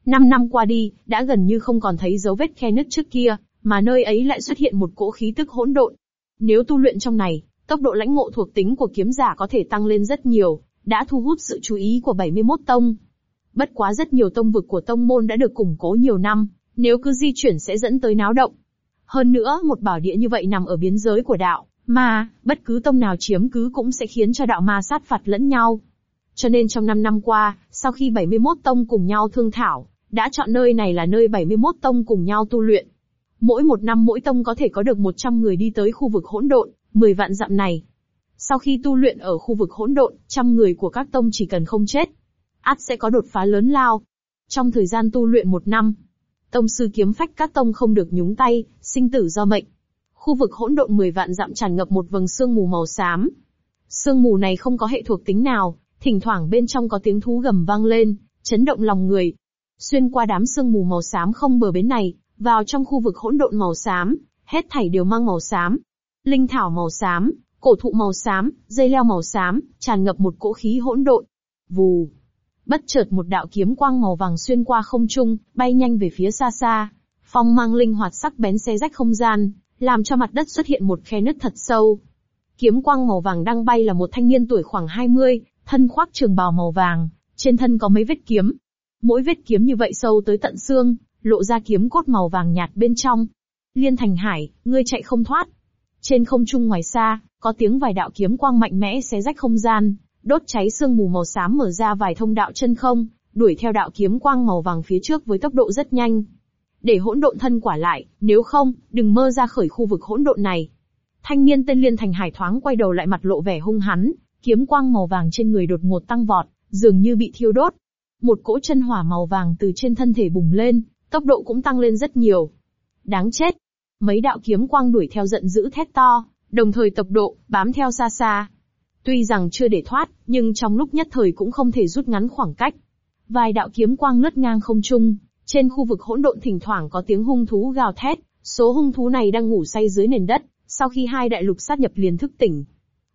A: 5 năm qua đi, đã gần như không còn thấy dấu vết khe nứt trước kia, mà nơi ấy lại xuất hiện một cỗ khí tức hỗn độn. Nếu tu luyện trong này, tốc độ lãnh ngộ thuộc tính của kiếm giả có thể tăng lên rất nhiều, đã thu hút sự chú ý của 71 tông. Bất quá rất nhiều tông vực của tông môn đã được củng cố nhiều năm, nếu cứ di chuyển sẽ dẫn tới náo động. Hơn nữa, một bảo địa như vậy nằm ở biên giới của đạo, mà, bất cứ tông nào chiếm cứ cũng sẽ khiến cho đạo ma sát phạt lẫn nhau. Cho nên trong 5 năm qua, sau khi 71 tông cùng nhau thương thảo, đã chọn nơi này là nơi 71 tông cùng nhau tu luyện. Mỗi một năm mỗi tông có thể có được 100 người đi tới khu vực hỗn độn, 10 vạn dặm này. Sau khi tu luyện ở khu vực hỗn độn, trăm người của các tông chỉ cần không chết, át sẽ có đột phá lớn lao. Trong thời gian tu luyện một năm, tông sư kiếm phách các tông không được nhúng tay, sinh tử do mệnh. Khu vực hỗn độn 10 vạn dặm tràn ngập một vầng sương mù màu xám. Sương mù này không có hệ thuộc tính nào, thỉnh thoảng bên trong có tiếng thú gầm vang lên, chấn động lòng người. Xuyên qua đám sương mù màu xám không bờ bến này, vào trong khu vực hỗn độn màu xám, hết thảy đều mang màu xám. Linh thảo màu xám, cổ thụ màu xám, dây leo màu xám, tràn ngập một cỗ khí hỗn độn. Vù. Bất chợt một đạo kiếm quang màu vàng xuyên qua không trung, bay nhanh về phía xa xa. Phong mang linh hoạt sắc bén xé rách không gian, làm cho mặt đất xuất hiện một khe nứt thật sâu. Kiếm quang màu vàng đang bay là một thanh niên tuổi khoảng 20, thân khoác trường bào màu vàng, trên thân có mấy vết kiếm. Mỗi vết kiếm như vậy sâu tới tận xương, lộ ra kiếm cốt màu vàng nhạt bên trong. Liên Thành Hải, ngươi chạy không thoát. Trên không trung ngoài xa, có tiếng vài đạo kiếm quang mạnh mẽ xé rách không gian, đốt cháy xương mù màu xám mở ra vài thông đạo chân không, đuổi theo đạo kiếm quang màu vàng phía trước với tốc độ rất nhanh. Để hỗn độn thân quả lại, nếu không, đừng mơ ra khỏi khu vực hỗn độn này. Thanh niên tên Liên Thành Hải thoáng quay đầu lại mặt lộ vẻ hung hắn, Kiếm quang màu vàng trên người đột ngột tăng vọt, dường như bị thiêu đốt. Một cỗ chân hỏa màu vàng từ trên thân thể bùng lên, tốc độ cũng tăng lên rất nhiều. Đáng chết! Mấy đạo kiếm quang đuổi theo giận dữ thét to, đồng thời tập độ, bám theo xa xa. Tuy rằng chưa để thoát, nhưng trong lúc nhất thời cũng không thể rút ngắn khoảng cách. Vài đạo kiếm quang lướt ngang không trung, trên khu vực hỗn độn thỉnh thoảng có tiếng hung thú gào thét, số hung thú này đang ngủ say dưới nền đất, sau khi hai đại lục sát nhập liền thức tỉnh,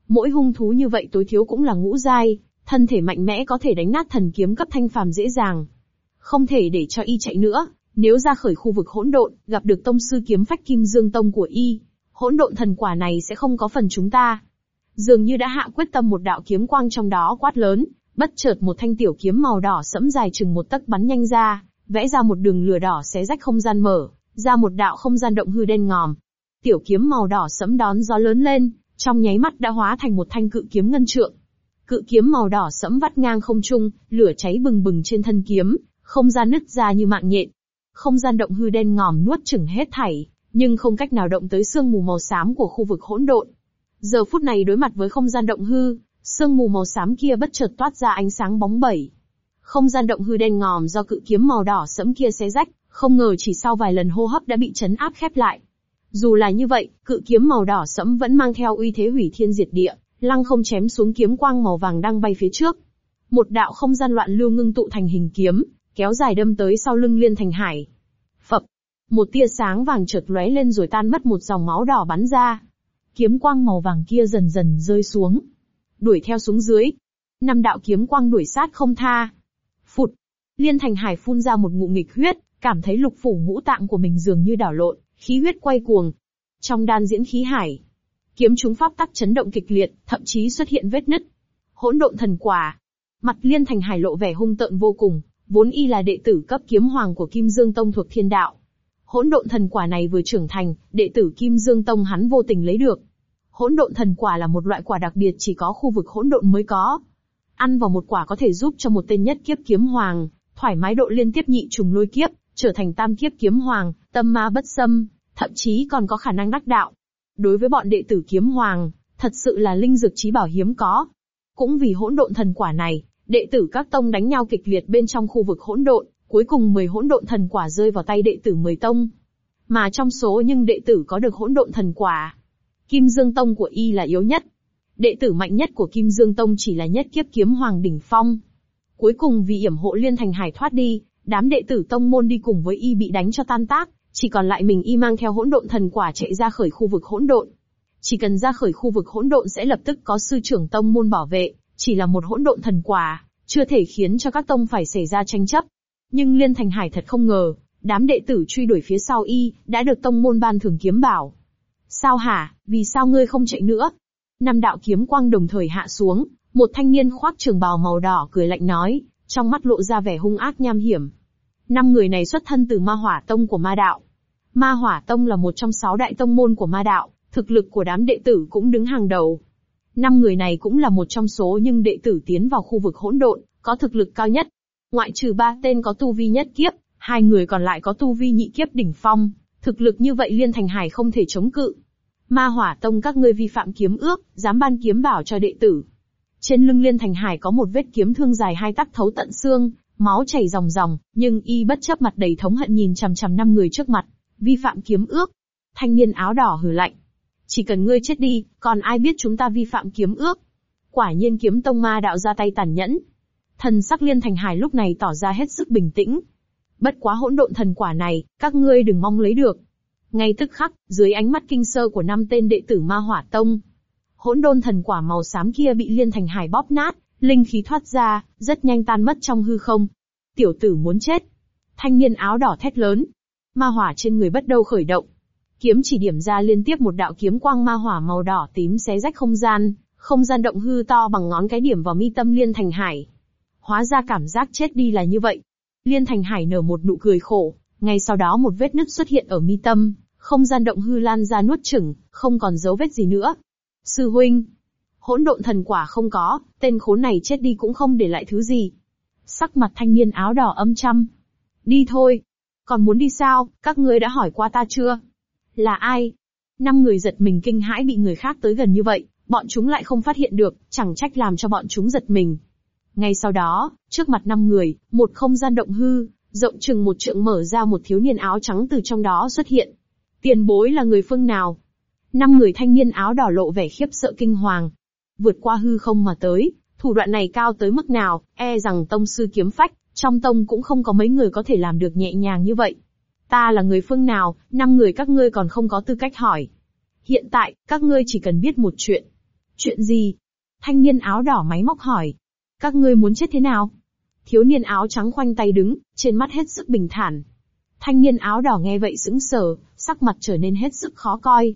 A: Mỗi hung thú như vậy tối thiếu cũng là ngũ giai, thân thể mạnh mẽ có thể đánh nát thần kiếm cấp thanh phàm dễ dàng. Không thể để cho y chạy nữa, nếu ra khỏi khu vực hỗn độn, gặp được tông sư kiếm phách kim dương tông của y, hỗn độn thần quả này sẽ không có phần chúng ta. Dường như đã hạ quyết tâm một đạo kiếm quang trong đó quát lớn, bất chợt một thanh tiểu kiếm màu đỏ sẫm dài chừng một tấc bắn nhanh ra, vẽ ra một đường lửa đỏ xé rách không gian mở, ra một đạo không gian động hư đen ngòm. Tiểu kiếm màu đỏ sẫm đón gió lớn lên, trong nháy mắt đã hóa thành một thanh cự kiếm ngân trượng. Cự kiếm màu đỏ sẫm vắt ngang không trung, lửa cháy bừng bừng trên thân kiếm, không gian nứt ra như mạng nhện. Không gian động hư đen ngòm nuốt chửng hết thảy, nhưng không cách nào động tới sương mù màu xám của khu vực hỗn độn. Giờ phút này đối mặt với không gian động hư, sương mù màu xám kia bất chợt toát ra ánh sáng bóng bẩy. Không gian động hư đen ngòm do cự kiếm màu đỏ sẫm kia xé rách, không ngờ chỉ sau vài lần hô hấp đã bị chấn áp khép lại. Dù là như vậy, cự kiếm màu đỏ sẫm vẫn mang theo uy thế hủy thiên diệt địa, lăng không chém xuống kiếm quang màu vàng đang bay phía trước. Một đạo không gian loạn lưu ngưng tụ thành hình kiếm, kéo dài đâm tới sau lưng Liên Thành Hải. Phập, một tia sáng vàng chợt lóe lên rồi tan mất một dòng máu đỏ bắn ra. Kiếm quang màu vàng kia dần dần rơi xuống, đuổi theo xuống dưới. Năm đạo kiếm quang đuổi sát không tha. Phụt, Liên Thành Hải phun ra một ngụm nghịch huyết, cảm thấy lục phủ ngũ tạng của mình dường như đảo lộn, khí huyết quay cuồng. Trong đan diễn khí hải, kiếm chúng pháp tắc chấn động kịch liệt, thậm chí xuất hiện vết nứt. Hỗn độn thần quả. Mặt Liên Thành Hải lộ vẻ hung tợn vô cùng, vốn y là đệ tử cấp kiếm hoàng của Kim Dương Tông thuộc Thiên Đạo. Hỗn độn thần quả này vừa trưởng thành, đệ tử Kim Dương Tông hắn vô tình lấy được. Hỗn độn thần quả là một loại quả đặc biệt chỉ có khu vực hỗn độn mới có. Ăn vào một quả có thể giúp cho một tên nhất kiếp kiếm hoàng thoải mái độ liên tiếp nhị trùng lôi kiếp, trở thành tam kiếp kiếm hoàng, tâm ma bất xâm, thậm chí còn có khả năng đắc đạo. Đối với bọn đệ tử kiếm hoàng, thật sự là linh dược trí bảo hiếm có. Cũng vì hỗn độn thần quả này, đệ tử các tông đánh nhau kịch liệt bên trong khu vực hỗn độn, cuối cùng 10 hỗn độn thần quả rơi vào tay đệ tử 10 tông. Mà trong số nhưng đệ tử có được hỗn độn thần quả. Kim Dương Tông của y là yếu nhất. Đệ tử mạnh nhất của Kim Dương Tông chỉ là nhất kiếp kiếm hoàng đỉnh phong. Cuối cùng vì yểm hộ liên thành hải thoát đi, Đám đệ tử tông môn đi cùng với y bị đánh cho tan tác, chỉ còn lại mình y mang theo hỗn độn thần quả chạy ra khỏi khu vực hỗn độn. Chỉ cần ra khỏi khu vực hỗn độn sẽ lập tức có sư trưởng tông môn bảo vệ, chỉ là một hỗn độn thần quả, chưa thể khiến cho các tông phải xảy ra tranh chấp. Nhưng Liên Thành Hải thật không ngờ, đám đệ tử truy đuổi phía sau y, đã được tông môn ban thưởng kiếm bảo. Sao hả, vì sao ngươi không chạy nữa? Năm đạo kiếm quang đồng thời hạ xuống, một thanh niên khoác trường bào màu đỏ cười lạnh nói, trong mắt lộ ra vẻ hung ác nham hiểm. Năm người này xuất thân từ Ma Hỏa Tông của Ma Đạo. Ma Hỏa Tông là một trong sáu đại tông môn của Ma Đạo, thực lực của đám đệ tử cũng đứng hàng đầu. Năm người này cũng là một trong số những đệ tử tiến vào khu vực hỗn độn, có thực lực cao nhất. Ngoại trừ ba tên có tu vi nhất kiếp, hai người còn lại có tu vi nhị kiếp đỉnh phong, thực lực như vậy Liên Thành Hải không thể chống cự. Ma Hỏa Tông các ngươi vi phạm kiếm ước, dám ban kiếm bảo cho đệ tử, trên lưng Liên Thành Hải có một vết kiếm thương dài hai tắc thấu tận xương, máu chảy ròng ròng, nhưng y bất chấp mặt đầy thống hận nhìn chằm chằm năm người trước mặt, vi phạm kiếm ước. Thanh niên áo đỏ hừ lạnh. Chỉ cần ngươi chết đi, còn ai biết chúng ta vi phạm kiếm ước? Quả nhiên kiếm tông ma đạo ra tay tàn nhẫn. Thần sắc Liên Thành Hải lúc này tỏ ra hết sức bình tĩnh. Bất quá hỗn độn thần quả này, các ngươi đừng mong lấy được. Ngay tức khắc, dưới ánh mắt kinh sơ của năm tên đệ tử Ma Hỏa Tông, hỗn đôn thần quả màu xám kia bị liên thành hải bóp nát, linh khí thoát ra, rất nhanh tan mất trong hư không. Tiểu tử muốn chết. Thanh niên áo đỏ thét lớn. Ma hỏa trên người bắt đầu khởi động. Kiếm chỉ điểm ra liên tiếp một đạo kiếm quang ma hỏa màu đỏ tím xé rách không gian, không gian động hư to bằng ngón cái điểm vào mi tâm liên thành hải. Hóa ra cảm giác chết đi là như vậy. Liên thành hải nở một nụ cười khổ, ngay sau đó một vết nứt xuất hiện ở mi tâm, không gian động hư lan ra nuốt chửng, không còn dấu vết gì nữa. Sư huynh, hỗn độn thần quả không có, tên khốn này chết đi cũng không để lại thứ gì. Sắc mặt thanh niên áo đỏ âm trầm, Đi thôi. Còn muốn đi sao, các ngươi đã hỏi qua ta chưa? Là ai? Năm người giật mình kinh hãi bị người khác tới gần như vậy, bọn chúng lại không phát hiện được, chẳng trách làm cho bọn chúng giật mình. Ngay sau đó, trước mặt năm người, một không gian động hư, rộng chừng một trượng mở ra một thiếu niên áo trắng từ trong đó xuất hiện. Tiền bối là người phương nào? Năm người thanh niên áo đỏ lộ vẻ khiếp sợ kinh hoàng. Vượt qua hư không mà tới, thủ đoạn này cao tới mức nào, e rằng tông sư kiếm phách, trong tông cũng không có mấy người có thể làm được nhẹ nhàng như vậy. Ta là người phương nào, năm người các ngươi còn không có tư cách hỏi. Hiện tại, các ngươi chỉ cần biết một chuyện. Chuyện gì? Thanh niên áo đỏ máy móc hỏi. Các ngươi muốn chết thế nào? Thiếu niên áo trắng khoanh tay đứng, trên mắt hết sức bình thản. Thanh niên áo đỏ nghe vậy sững sờ, sắc mặt trở nên hết sức khó coi,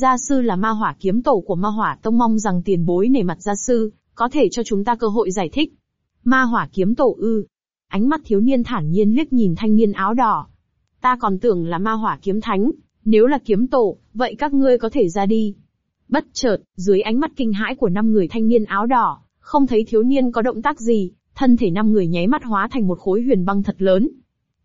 A: Gia sư là ma hỏa kiếm tổ của ma hỏa tông mong rằng tiền bối nể mặt gia sư, có thể cho chúng ta cơ hội giải thích. Ma hỏa kiếm tổ ư. Ánh mắt thiếu niên thản nhiên liếc nhìn thanh niên áo đỏ. Ta còn tưởng là ma hỏa kiếm thánh, nếu là kiếm tổ, vậy các ngươi có thể ra đi. Bất chợt, dưới ánh mắt kinh hãi của năm người thanh niên áo đỏ, không thấy thiếu niên có động tác gì, thân thể năm người nháy mắt hóa thành một khối huyền băng thật lớn.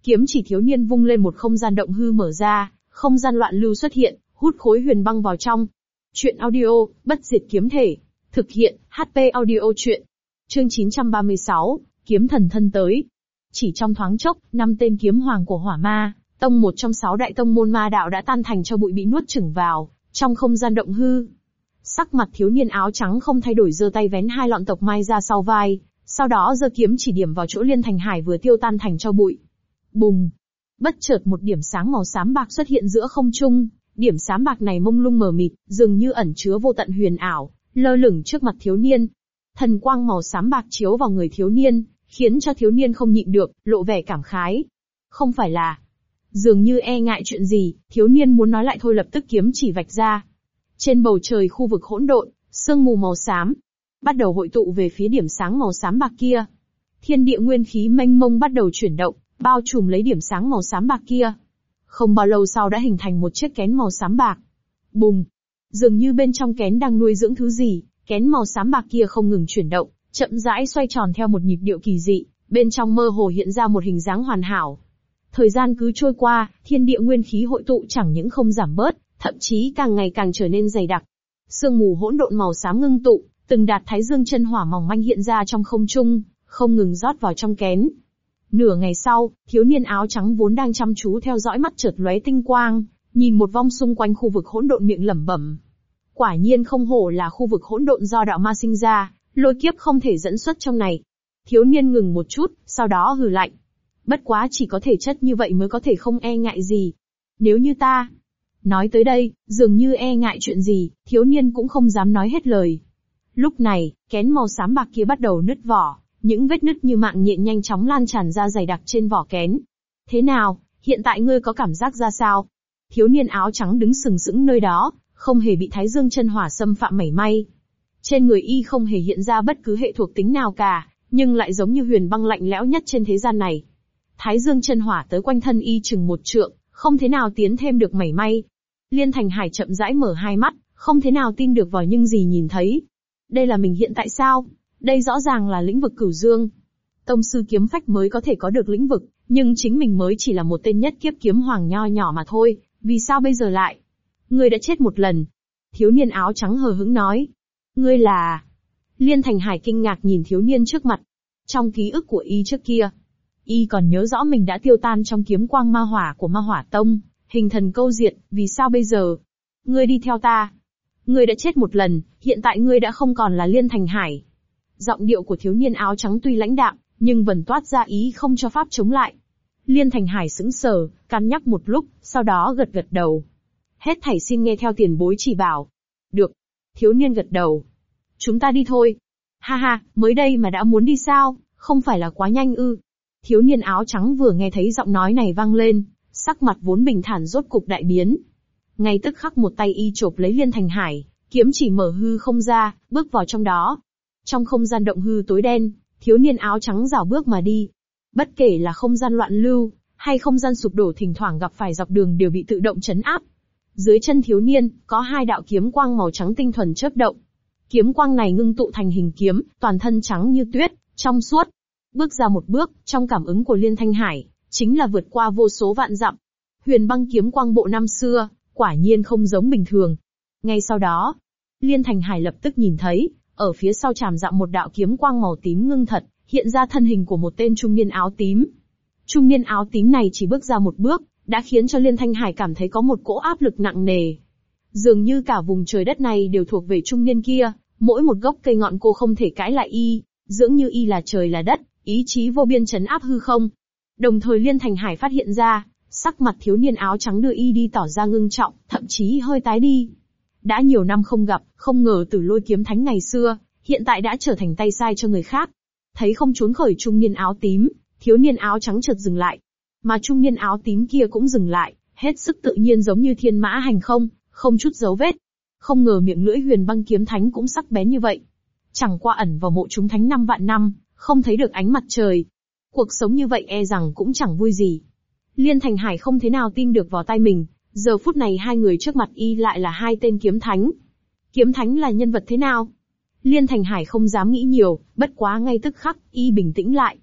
A: Kiếm chỉ thiếu niên vung lên một không gian động hư mở ra, không gian loạn lưu xuất hiện, hút khối huyền băng vào trong. Chuyện audio, bất diệt kiếm thể. Thực hiện, HP audio chuyện. Chương 936, kiếm thần thân tới. Chỉ trong thoáng chốc, năm tên kiếm hoàng của hỏa ma, tông một trong sáu đại tông môn ma đạo đã tan thành cho bụi bị nuốt chửng vào, trong không gian động hư. Sắc mặt thiếu niên áo trắng không thay đổi giơ tay vén hai lọn tộc mai ra sau vai, sau đó giơ kiếm chỉ điểm vào chỗ liên thành hải vừa tiêu tan thành cho bụi. Bùng! Bất chợt một điểm sáng màu xám bạc xuất hiện giữa không trung, Điểm sám bạc này mông lung mờ mịt, dường như ẩn chứa vô tận huyền ảo, lơ lửng trước mặt thiếu niên. Thần quang màu sám bạc chiếu vào người thiếu niên, khiến cho thiếu niên không nhịn được, lộ vẻ cảm khái. Không phải là, dường như e ngại chuyện gì, thiếu niên muốn nói lại thôi lập tức kiếm chỉ vạch ra. Trên bầu trời khu vực hỗn độn, sương mù màu xám, bắt đầu hội tụ về phía điểm sáng màu xám bạc kia. Thiên địa nguyên khí mênh mông bắt đầu chuyển động, bao trùm lấy điểm sáng màu xám bạc kia. Không bao lâu sau đã hình thành một chiếc kén màu xám bạc. Bùng! Dường như bên trong kén đang nuôi dưỡng thứ gì, kén màu xám bạc kia không ngừng chuyển động, chậm rãi xoay tròn theo một nhịp điệu kỳ dị, bên trong mơ hồ hiện ra một hình dáng hoàn hảo. Thời gian cứ trôi qua, thiên địa nguyên khí hội tụ chẳng những không giảm bớt, thậm chí càng ngày càng trở nên dày đặc. Sương mù hỗn độn màu xám ngưng tụ, từng đạt thái dương chân hỏa mỏng manh hiện ra trong không trung, không ngừng rót vào trong kén. Nửa ngày sau, thiếu niên áo trắng vốn đang chăm chú theo dõi mắt chợt lóe tinh quang, nhìn một vong xung quanh khu vực hỗn độn miệng lẩm bẩm. Quả nhiên không hổ là khu vực hỗn độn do đạo ma sinh ra, lôi kiếp không thể dẫn xuất trong này. Thiếu niên ngừng một chút, sau đó hừ lạnh. Bất quá chỉ có thể chất như vậy mới có thể không e ngại gì. Nếu như ta, nói tới đây, dường như e ngại chuyện gì, thiếu niên cũng không dám nói hết lời. Lúc này, kén màu xám bạc kia bắt đầu nứt vỏ, những vết nứt như mạng nhện nhanh chóng lan tràn ra dày đặc trên vỏ kén. Thế nào, hiện tại ngươi có cảm giác ra sao? Thiếu niên áo trắng đứng sừng sững nơi đó, không hề bị thái dương chân hỏa xâm phạm mảy may. Trên người y không hề hiện ra bất cứ hệ thuộc tính nào cả, nhưng lại giống như huyền băng lạnh lẽo nhất trên thế gian này. Thái dương chân hỏa tới quanh thân y chừng một trượng, không thế nào tiến thêm được mảy may. Liên Thành Hải chậm rãi mở hai mắt, không thế nào tin được vào những gì nhìn thấy. Đây là mình hiện tại sao? Đây rõ ràng là lĩnh vực cửu dương. Tông sư kiếm phách mới có thể có được lĩnh vực, nhưng chính mình mới chỉ là một tên nhất kiếp kiếm hoàng nho nhỏ mà thôi, vì sao bây giờ lại? Ngươi đã chết một lần. Thiếu niên áo trắng hờ hững nói. Ngươi là... Liên Thành Hải kinh ngạc nhìn thiếu niên trước mặt. Trong ký ức của y trước kia, y còn nhớ rõ mình đã tiêu tan trong kiếm quang ma hỏa của ma hỏa tông, hình thần câu diện. vì sao bây giờ? Ngươi đi theo ta. Ngươi đã chết một lần, hiện tại ngươi đã không còn là Liên Thành Hải, Giọng điệu của thiếu niên áo trắng tuy lãnh đạm, nhưng vẫn toát ra ý không cho Pháp chống lại. Liên Thành Hải sững sờ, cân nhắc một lúc, sau đó gật gật đầu. Hết thảy xin nghe theo tiền bối chỉ bảo. Được. Thiếu niên gật đầu. Chúng ta đi thôi. Ha ha, mới đây mà đã muốn đi sao, không phải là quá nhanh ư. Thiếu niên áo trắng vừa nghe thấy giọng nói này vang lên, sắc mặt vốn bình thản rốt cục đại biến. Ngay tức khắc một tay y chộp lấy Liên Thành Hải, kiếm chỉ mở hư không ra, bước vào trong đó. Trong không gian động hư tối đen, thiếu niên áo trắng rảo bước mà đi. Bất kể là không gian loạn lưu, hay không gian sụp đổ thỉnh thoảng gặp phải dọc đường đều bị tự động chấn áp. Dưới chân thiếu niên, có hai đạo kiếm quang màu trắng tinh thuần chớp động. Kiếm quang này ngưng tụ thành hình kiếm, toàn thân trắng như tuyết, trong suốt. Bước ra một bước, trong cảm ứng của Liên Thanh Hải, chính là vượt qua vô số vạn dặm. Huyền băng kiếm quang bộ năm xưa, quả nhiên không giống bình thường. Ngay sau đó, Liên Thành Hải lập tức nhìn thấy, ở phía sau chàm dạng một đạo kiếm quang màu tím ngưng thật, hiện ra thân hình của một tên trung niên áo tím. Trung niên áo tím này chỉ bước ra một bước, đã khiến cho Liên Thanh Hải cảm thấy có một cỗ áp lực nặng nề. Dường như cả vùng trời đất này đều thuộc về trung niên kia, mỗi một gốc cây ngọn cô không thể cãi lại y, dưỡng như y là trời là đất, ý chí vô biên chấn áp hư không. Đồng thời Liên Thành Hải phát hiện ra, sắc mặt thiếu niên áo trắng đưa y đi tỏ ra ngưng trọng, thậm chí hơi tái đi. Đã nhiều năm không gặp, không ngờ từ lôi kiếm thánh ngày xưa, hiện tại đã trở thành tay sai cho người khác. Thấy không trốn khỏi trung niên áo tím, thiếu niên áo trắng chợt dừng lại. Mà trung niên áo tím kia cũng dừng lại, hết sức tự nhiên giống như thiên mã hành không, không chút dấu vết. Không ngờ miệng lưỡi huyền băng kiếm thánh cũng sắc bén như vậy. Chẳng qua ẩn vào mộ chúng thánh năm vạn năm, không thấy được ánh mặt trời. Cuộc sống như vậy e rằng cũng chẳng vui gì. Liên Thành Hải không thế nào tin được vào tay mình, Giờ phút này hai người trước mặt y lại là hai tên kiếm thánh. Kiếm thánh là nhân vật thế nào? Liên Thành Hải không dám nghĩ nhiều, bất quá ngay tức khắc, y bình tĩnh lại.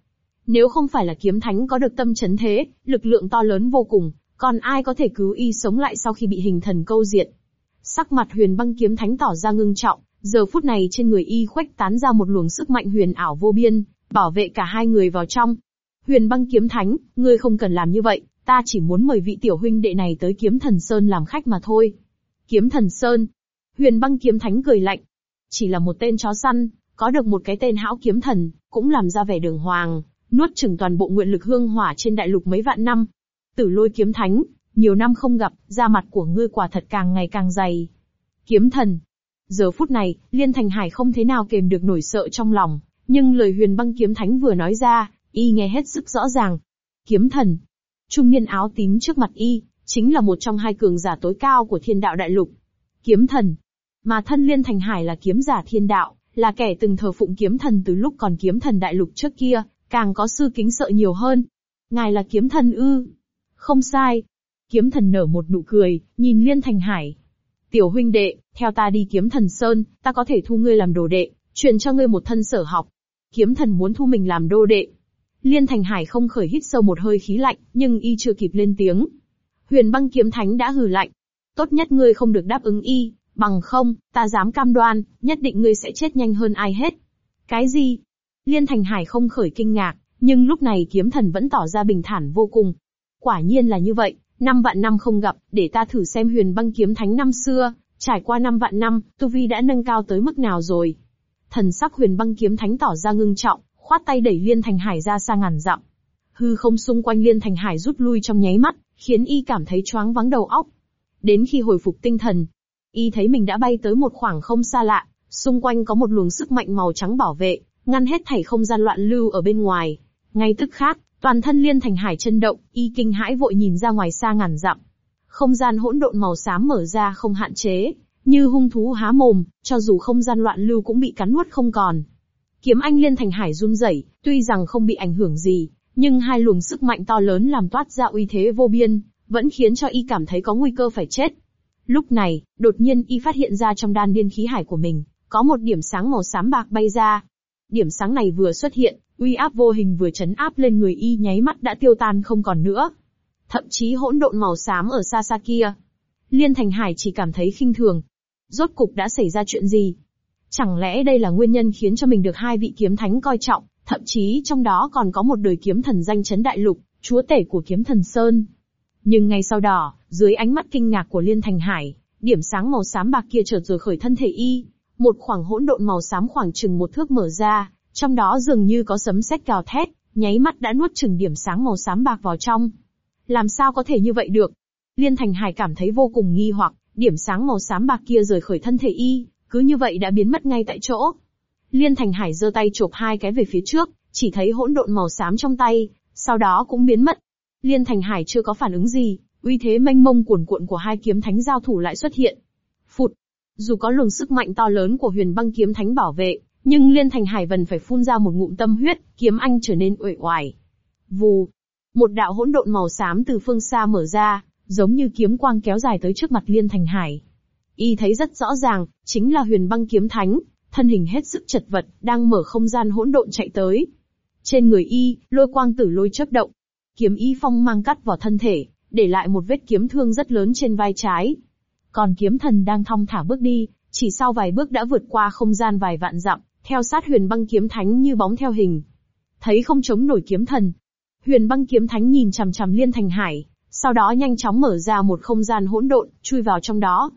A: Nếu không phải là kiếm thánh có được tâm chấn thế, lực lượng to lớn vô cùng, còn ai có thể cứu y sống lại sau khi bị hình thần câu diện? Sắc mặt huyền băng kiếm thánh tỏ ra ngưng trọng, giờ phút này trên người y khuếch tán ra một luồng sức mạnh huyền ảo vô biên, bảo vệ cả hai người vào trong. Huyền băng kiếm thánh, ngươi không cần làm như vậy, Ta chỉ muốn mời vị tiểu huynh đệ này tới kiếm thần Sơn làm khách mà thôi. Kiếm thần Sơn. Huyền băng kiếm thánh cười lạnh. Chỉ là một tên chó săn, có được một cái tên hão kiếm thần, cũng làm ra vẻ đường hoàng, nuốt chửng toàn bộ nguyện lực hương hỏa trên đại lục mấy vạn năm. Tử lôi kiếm thánh, nhiều năm không gặp, da mặt của ngươi quả thật càng ngày càng dày. Kiếm thần. Giờ phút này, Liên Thành Hải không thế nào kềm được nổi sợ trong lòng, nhưng lời huyền băng kiếm thánh vừa nói ra, y nghe hết sức rõ ràng. Kiếm thần, trung niên áo tím trước mặt y, chính là một trong hai cường giả tối cao của thiên đạo đại lục. Kiếm thần. Mà thân liên thành hải là kiếm giả thiên đạo, là kẻ từng thờ phụng kiếm thần từ lúc còn kiếm thần đại lục trước kia, càng có sư kính sợ nhiều hơn. Ngài là kiếm thần ư. Không sai. Kiếm thần nở một nụ cười, nhìn liên thành hải. Tiểu huynh đệ, theo ta đi kiếm thần sơn, ta có thể thu ngươi làm đồ đệ, truyền cho ngươi một thân sở học. Kiếm thần muốn thu mình làm đô đệ, Liên Thành Hải không khởi hít sâu một hơi khí lạnh, nhưng y chưa kịp lên tiếng. Huyền băng kiếm thánh đã hừ lạnh. Tốt nhất ngươi không được đáp ứng y, bằng không, ta dám cam đoan, nhất định ngươi sẽ chết nhanh hơn ai hết. Cái gì? Liên Thành Hải không khởi kinh ngạc, nhưng lúc này kiếm thần vẫn tỏ ra bình thản vô cùng. Quả nhiên là như vậy, năm vạn năm không gặp, để ta thử xem huyền băng kiếm thánh năm xưa, trải qua năm vạn năm, Tu Vi đã nâng cao tới mức nào rồi. Thần sắc huyền băng kiếm thánh tỏ ra ngưng trọng, khoát tay đẩy Liên Thành Hải ra xa ngàn dặm. Hư không xung quanh Liên Thành Hải rút lui trong nháy mắt, khiến y cảm thấy choáng vắng đầu óc. Đến khi hồi phục tinh thần, y thấy mình đã bay tới một khoảng không xa lạ, xung quanh có một luồng sức mạnh màu trắng bảo vệ, ngăn hết thảy không gian loạn lưu ở bên ngoài. Ngay tức khắc, toàn thân Liên Thành Hải chân động, y kinh hãi vội nhìn ra ngoài xa ngàn dặm. Không gian hỗn độn màu xám mở ra không hạn chế, như hung thú há mồm, cho dù không gian loạn lưu cũng bị cắn nuốt không còn. Kiếm anh liên thành hải run rẩy, tuy rằng không bị ảnh hưởng gì, nhưng hai luồng sức mạnh to lớn làm toát ra uy thế vô biên, vẫn khiến cho y cảm thấy có nguy cơ phải chết. Lúc này, đột nhiên y phát hiện ra trong đan điên khí hải của mình, có một điểm sáng màu xám bạc bay ra. Điểm sáng này vừa xuất hiện, uy áp vô hình vừa chấn áp lên người y nháy mắt đã tiêu tan không còn nữa. Thậm chí hỗn độn màu xám ở xa xa kia. Liên Thành Hải chỉ cảm thấy khinh thường. Rốt cục đã xảy ra chuyện gì? Chẳng lẽ đây là nguyên nhân khiến cho mình được hai vị kiếm thánh coi trọng, thậm chí trong đó còn có một đời kiếm thần danh chấn đại lục, chúa tể của kiếm thần Sơn. Nhưng ngay sau đó, dưới ánh mắt kinh ngạc của Liên Thành Hải, điểm sáng màu xám bạc kia chợt rồi khởi thân thể y, một khoảng hỗn độn màu xám khoảng chừng một thước mở ra, trong đó dường như có sấm sét gào thét, nháy mắt đã nuốt chừng điểm sáng màu xám bạc vào trong. Làm sao có thể như vậy được? Liên Thành Hải cảm thấy vô cùng nghi hoặc, điểm sáng màu xám bạc kia rời khỏi thân thể y, cứ như vậy đã biến mất ngay tại chỗ. Liên Thành Hải giơ tay chộp hai cái về phía trước, chỉ thấy hỗn độn màu xám trong tay, sau đó cũng biến mất. Liên Thành Hải chưa có phản ứng gì, uy thế mênh mông cuồn cuộn của hai kiếm thánh giao thủ lại xuất hiện. Phụt! Dù có luồng sức mạnh to lớn của huyền băng kiếm thánh bảo vệ, nhưng Liên Thành Hải vẫn phải phun ra một ngụm tâm huyết, kiếm anh trở nên uể oải. Vù! Một đạo hỗn độn màu xám từ phương xa mở ra, giống như kiếm quang kéo dài tới trước mặt Liên Thành Hải y thấy rất rõ ràng, chính là huyền băng kiếm thánh, thân hình hết sức chật vật, đang mở không gian hỗn độn chạy tới. Trên người y, lôi quang tử lôi chớp động. Kiếm y phong mang cắt vào thân thể, để lại một vết kiếm thương rất lớn trên vai trái. Còn kiếm thần đang thong thả bước đi, chỉ sau vài bước đã vượt qua không gian vài vạn dặm, theo sát huyền băng kiếm thánh như bóng theo hình. Thấy không chống nổi kiếm thần. Huyền băng kiếm thánh nhìn chằm chằm liên thành hải, sau đó nhanh chóng mở ra một không gian hỗn độn, chui vào trong đó,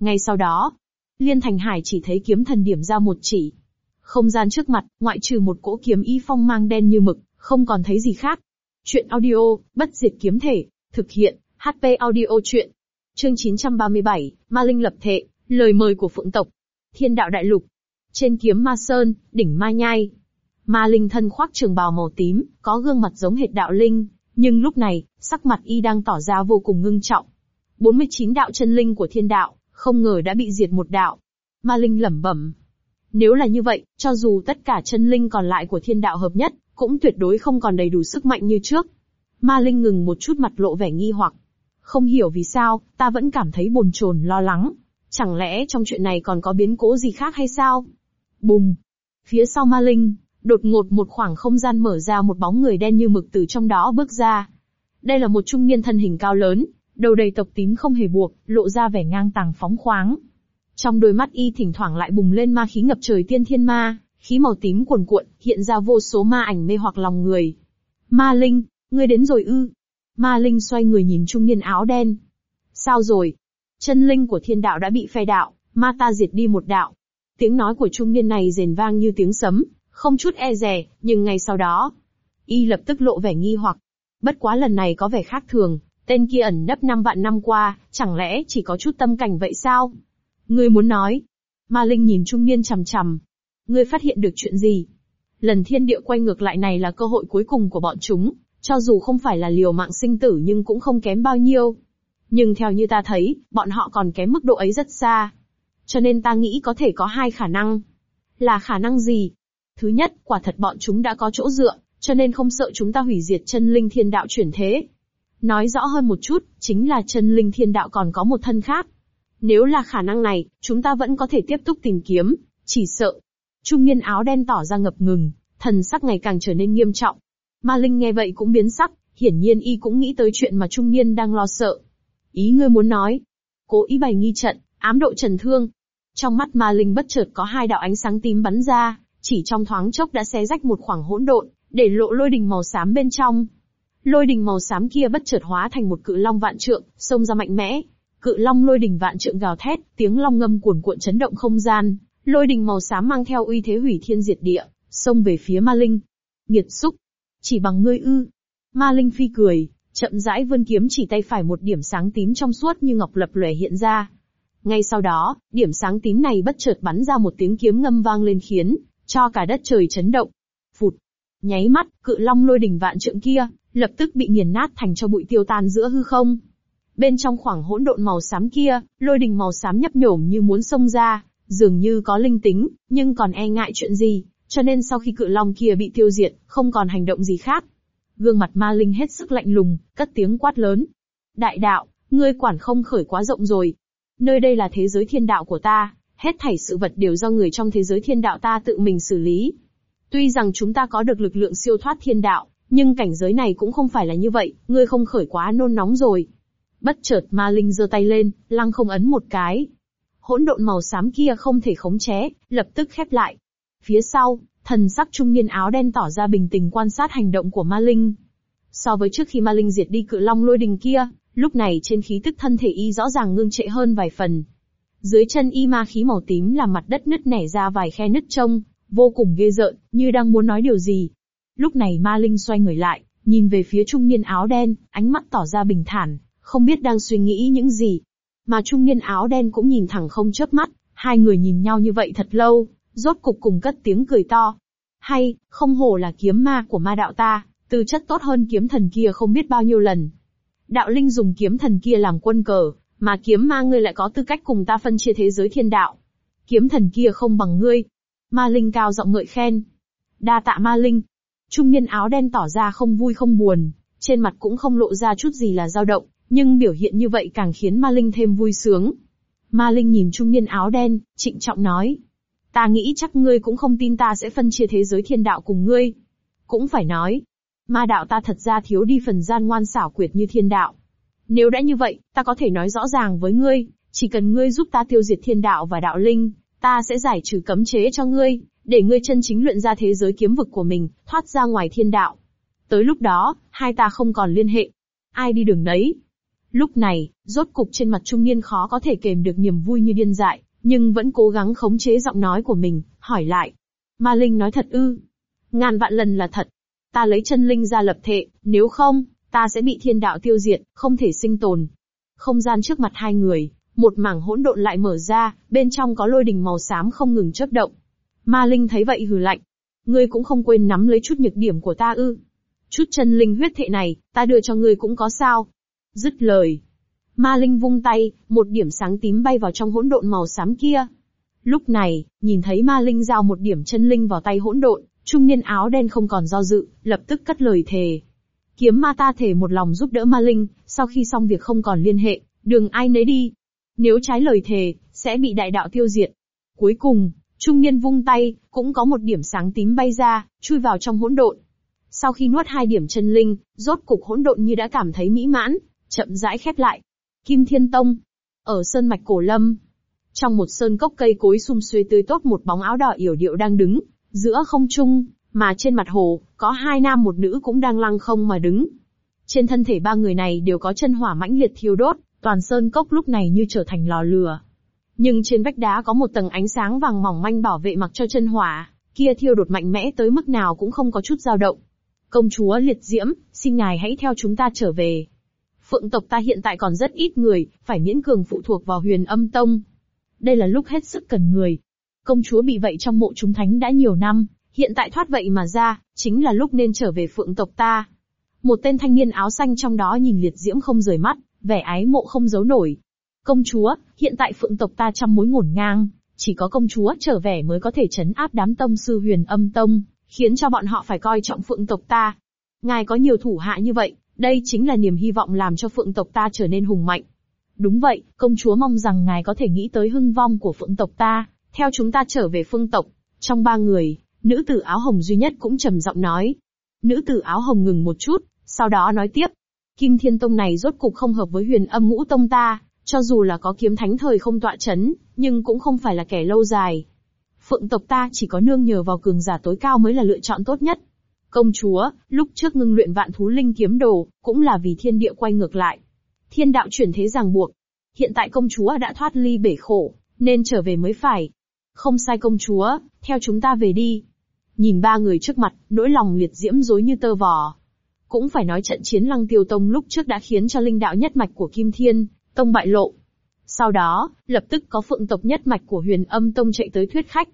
A: ngay sau đó, Liên Thành Hải chỉ thấy kiếm thần điểm ra một chỉ. Không gian trước mặt, ngoại trừ một cỗ kiếm y phong mang đen như mực, không còn thấy gì khác. Chuyện audio, bất diệt kiếm thể, thực hiện, HP audio chuyện. Chương 937, Ma Linh lập thệ, lời mời của phượng tộc. Thiên đạo đại lục. Trên kiếm Ma Sơn, đỉnh Ma Nhai. Ma Linh thân khoác trường bào màu tím, có gương mặt giống hệt đạo Linh, nhưng lúc này, sắc mặt y đang tỏ ra vô cùng ngưng trọng. 49 đạo chân linh của thiên đạo, không ngờ đã bị diệt một đạo. Ma Linh lẩm bẩm. Nếu là như vậy, cho dù tất cả chân linh còn lại của thiên đạo hợp nhất, cũng tuyệt đối không còn đầy đủ sức mạnh như trước. Ma Linh ngừng một chút mặt lộ vẻ nghi hoặc. Không hiểu vì sao, ta vẫn cảm thấy bồn chồn lo lắng. Chẳng lẽ trong chuyện này còn có biến cố gì khác hay sao? Bùm! Phía sau Ma Linh, đột ngột một khoảng không gian mở ra một bóng người đen như mực từ trong đó bước ra. Đây là một trung niên thân hình cao lớn, đầu đầy tộc tím không hề buộc, lộ ra vẻ ngang tàng phóng khoáng. Trong đôi mắt y thỉnh thoảng lại bùng lên ma khí ngập trời tiên thiên ma, khí màu tím cuồn cuộn, hiện ra vô số ma ảnh mê hoặc lòng người. Ma Linh, ngươi đến rồi ư? Ma Linh xoay người nhìn trung niên áo đen. Sao rồi? Chân linh của thiên đạo đã bị phe đạo, ma ta diệt đi một đạo. Tiếng nói của trung niên này rền vang như tiếng sấm, không chút e dè, nhưng ngay sau đó, y lập tức lộ vẻ nghi hoặc. Bất quá lần này có vẻ khác thường, Tên kia ẩn nấp năm vạn năm qua, chẳng lẽ chỉ có chút tâm cảnh vậy sao? Ngươi muốn nói. Ma Linh nhìn trung niên chằm chằm. Ngươi phát hiện được chuyện gì? Lần thiên địa quay ngược lại này là cơ hội cuối cùng của bọn chúng, cho dù không phải là liều mạng sinh tử nhưng cũng không kém bao nhiêu. Nhưng theo như ta thấy, bọn họ còn kém mức độ ấy rất xa. Cho nên ta nghĩ có thể có hai khả năng. Là khả năng gì? Thứ nhất, quả thật bọn chúng đã có chỗ dựa, cho nên không sợ chúng ta hủy diệt chân linh thiên đạo chuyển thế, Nói rõ hơn một chút, chính là chân linh thiên đạo còn có một thân khác. Nếu là khả năng này, chúng ta vẫn có thể tiếp tục tìm kiếm, chỉ sợ. Trung niên áo đen tỏ ra ngập ngừng, thần sắc ngày càng trở nên nghiêm trọng. Ma Linh nghe vậy cũng biến sắc, hiển nhiên y cũng nghĩ tới chuyện mà trung niên đang lo sợ. Ý ngươi muốn nói, cố ý bày nghi trận, ám độ trần thương. Trong mắt Ma Linh bất chợt có hai đạo ánh sáng tím bắn ra, chỉ trong thoáng chốc đã xé rách một khoảng hỗn độn, để lộ lôi đình màu xám bên trong, Lôi đình màu xám kia bất chợt hóa thành một cự long vạn trượng, xông ra mạnh mẽ. Cự long lôi đình vạn trượng gào thét, tiếng long ngâm cuồn cuộn chấn động không gian. Lôi đình màu xám mang theo uy thế hủy thiên diệt địa, xông về phía ma linh. Nghiệt xúc, chỉ bằng ngươi ư? Ma linh phi cười, chậm rãi vươn kiếm chỉ tay phải một điểm sáng tím trong suốt như ngọc lập lòe hiện ra. Ngay sau đó, điểm sáng tím này bất chợt bắn ra một tiếng kiếm ngâm vang lên khiến cho cả đất trời chấn động. Phụt, nháy mắt, cự long lôi đỉnh vạn trượng kia lập tức bị nghiền nát thành cho bụi tiêu tan giữa hư không. Bên trong khoảng hỗn độn màu xám kia, lôi đình màu xám nhấp nhổm như muốn xông ra, dường như có linh tính, nhưng còn e ngại chuyện gì, cho nên sau khi cự long kia bị tiêu diệt, không còn hành động gì khác. Gương mặt ma linh hết sức lạnh lùng, cất tiếng quát lớn. Đại đạo, ngươi quản không khởi quá rộng rồi. Nơi đây là thế giới thiên đạo của ta, hết thảy sự vật đều do người trong thế giới thiên đạo ta tự mình xử lý. Tuy rằng chúng ta có được lực lượng siêu thoát thiên đạo, nhưng cảnh giới này cũng không phải là như vậy, ngươi không khởi quá nôn nóng rồi. Bất chợt ma linh giơ tay lên, lăng không ấn một cái. Hỗn độn màu xám kia không thể khống chế, lập tức khép lại. Phía sau, thần sắc trung niên áo đen tỏ ra bình tĩnh quan sát hành động của ma linh. So với trước khi ma linh diệt đi cự long lôi đình kia, lúc này trên khí tức thân thể y rõ ràng ngưng trệ hơn vài phần. Dưới chân y ma khí màu tím là mặt đất nứt nẻ ra vài khe nứt trông, vô cùng ghê rợn, như đang muốn nói điều gì, Lúc này ma linh xoay người lại, nhìn về phía trung niên áo đen, ánh mắt tỏ ra bình thản, không biết đang suy nghĩ những gì. Mà trung niên áo đen cũng nhìn thẳng không chớp mắt, hai người nhìn nhau như vậy thật lâu, rốt cục cùng cất tiếng cười to. Hay, không hổ là kiếm ma của ma đạo ta, tư chất tốt hơn kiếm thần kia không biết bao nhiêu lần. Đạo linh dùng kiếm thần kia làm quân cờ, mà kiếm ma ngươi lại có tư cách cùng ta phân chia thế giới thiên đạo. Kiếm thần kia không bằng ngươi. Ma linh cao giọng ngợi khen. Đa tạ ma linh, Trung niên áo đen tỏ ra không vui không buồn, trên mặt cũng không lộ ra chút gì là dao động, nhưng biểu hiện như vậy càng khiến ma linh thêm vui sướng. Ma linh nhìn trung niên áo đen, trịnh trọng nói. Ta nghĩ chắc ngươi cũng không tin ta sẽ phân chia thế giới thiên đạo cùng ngươi. Cũng phải nói, ma đạo ta thật ra thiếu đi phần gian ngoan xảo quyệt như thiên đạo. Nếu đã như vậy, ta có thể nói rõ ràng với ngươi, chỉ cần ngươi giúp ta tiêu diệt thiên đạo và đạo linh, ta sẽ giải trừ cấm chế cho ngươi, để ngươi chân chính luyện ra thế giới kiếm vực của mình, thoát ra ngoài thiên đạo. Tới lúc đó, hai ta không còn liên hệ. Ai đi đường đấy? Lúc này, rốt cục trên mặt trung niên khó có thể kềm được niềm vui như điên dại, nhưng vẫn cố gắng khống chế giọng nói của mình, hỏi lại. Ma Linh nói thật ư? Ngàn vạn lần là thật. Ta lấy chân Linh ra lập thệ, nếu không, ta sẽ bị thiên đạo tiêu diệt, không thể sinh tồn. Không gian trước mặt hai người, một mảng hỗn độn lại mở ra, bên trong có lôi đình màu xám không ngừng chớp động. Ma Linh thấy vậy hừ lạnh. Ngươi cũng không quên nắm lấy chút nhược điểm của ta ư. Chút chân linh huyết thệ này, ta đưa cho ngươi cũng có sao. Dứt lời. Ma Linh vung tay, một điểm sáng tím bay vào trong hỗn độn màu xám kia. Lúc này, nhìn thấy Ma Linh giao một điểm chân linh vào tay hỗn độn, trung niên áo đen không còn do dự, lập tức cất lời thề. Kiếm ma ta thể một lòng giúp đỡ Ma Linh, sau khi xong việc không còn liên hệ, đường ai nấy đi. Nếu trái lời thề, sẽ bị đại đạo tiêu diệt. Cuối cùng, Trung niên vung tay, cũng có một điểm sáng tím bay ra, chui vào trong hỗn độn. Sau khi nuốt hai điểm chân linh, rốt cục hỗn độn như đã cảm thấy mỹ mãn, chậm rãi khép lại. Kim Thiên Tông, ở sơn mạch cổ lâm, trong một sơn cốc cây cối sum xuê tươi tốt một bóng áo đỏ yểu điệu đang đứng, giữa không trung, mà trên mặt hồ, có hai nam một nữ cũng đang lăng không mà đứng. Trên thân thể ba người này đều có chân hỏa mãnh liệt thiêu đốt, toàn sơn cốc lúc này như trở thành lò lửa, nhưng trên vách đá có một tầng ánh sáng vàng mỏng manh bảo vệ mặc cho chân hỏa, kia thiêu đột mạnh mẽ tới mức nào cũng không có chút dao động. Công chúa liệt diễm, xin ngài hãy theo chúng ta trở về. Phượng tộc ta hiện tại còn rất ít người, phải miễn cường phụ thuộc vào huyền âm tông. Đây là lúc hết sức cần người. Công chúa bị vậy trong mộ chúng thánh đã nhiều năm, hiện tại thoát vậy mà ra, chính là lúc nên trở về phượng tộc ta. Một tên thanh niên áo xanh trong đó nhìn liệt diễm không rời mắt, vẻ ái mộ không giấu nổi, Công chúa, hiện tại phượng tộc ta trăm mối ngổn ngang, chỉ có công chúa trở về mới có thể chấn áp đám tông sư huyền âm tông, khiến cho bọn họ phải coi trọng phượng tộc ta. Ngài có nhiều thủ hạ như vậy, đây chính là niềm hy vọng làm cho phượng tộc ta trở nên hùng mạnh. Đúng vậy, công chúa mong rằng ngài có thể nghĩ tới hưng vong của phượng tộc ta, theo chúng ta trở về phương tộc. Trong ba người, nữ tử áo hồng duy nhất cũng trầm giọng nói. Nữ tử áo hồng ngừng một chút, sau đó nói tiếp. Kim Thiên Tông này rốt cục không hợp với huyền âm ngũ tông ta, cho dù là có kiếm thánh thời không tọa chấn, nhưng cũng không phải là kẻ lâu dài. Phượng tộc ta chỉ có nương nhờ vào cường giả tối cao mới là lựa chọn tốt nhất. Công chúa, lúc trước ngưng luyện vạn thú linh kiếm đồ, cũng là vì thiên địa quay ngược lại. Thiên đạo chuyển thế ràng buộc. Hiện tại công chúa đã thoát ly bể khổ, nên trở về mới phải. Không sai công chúa, theo chúng ta về đi. Nhìn ba người trước mặt, nỗi lòng liệt diễm dối như tơ vò. Cũng phải nói trận chiến lăng tiêu tông lúc trước đã khiến cho linh đạo nhất mạch của Kim Thiên, Tông bại lộ. Sau đó, lập tức có phượng tộc nhất mạch của huyền âm tông chạy tới thuyết khách.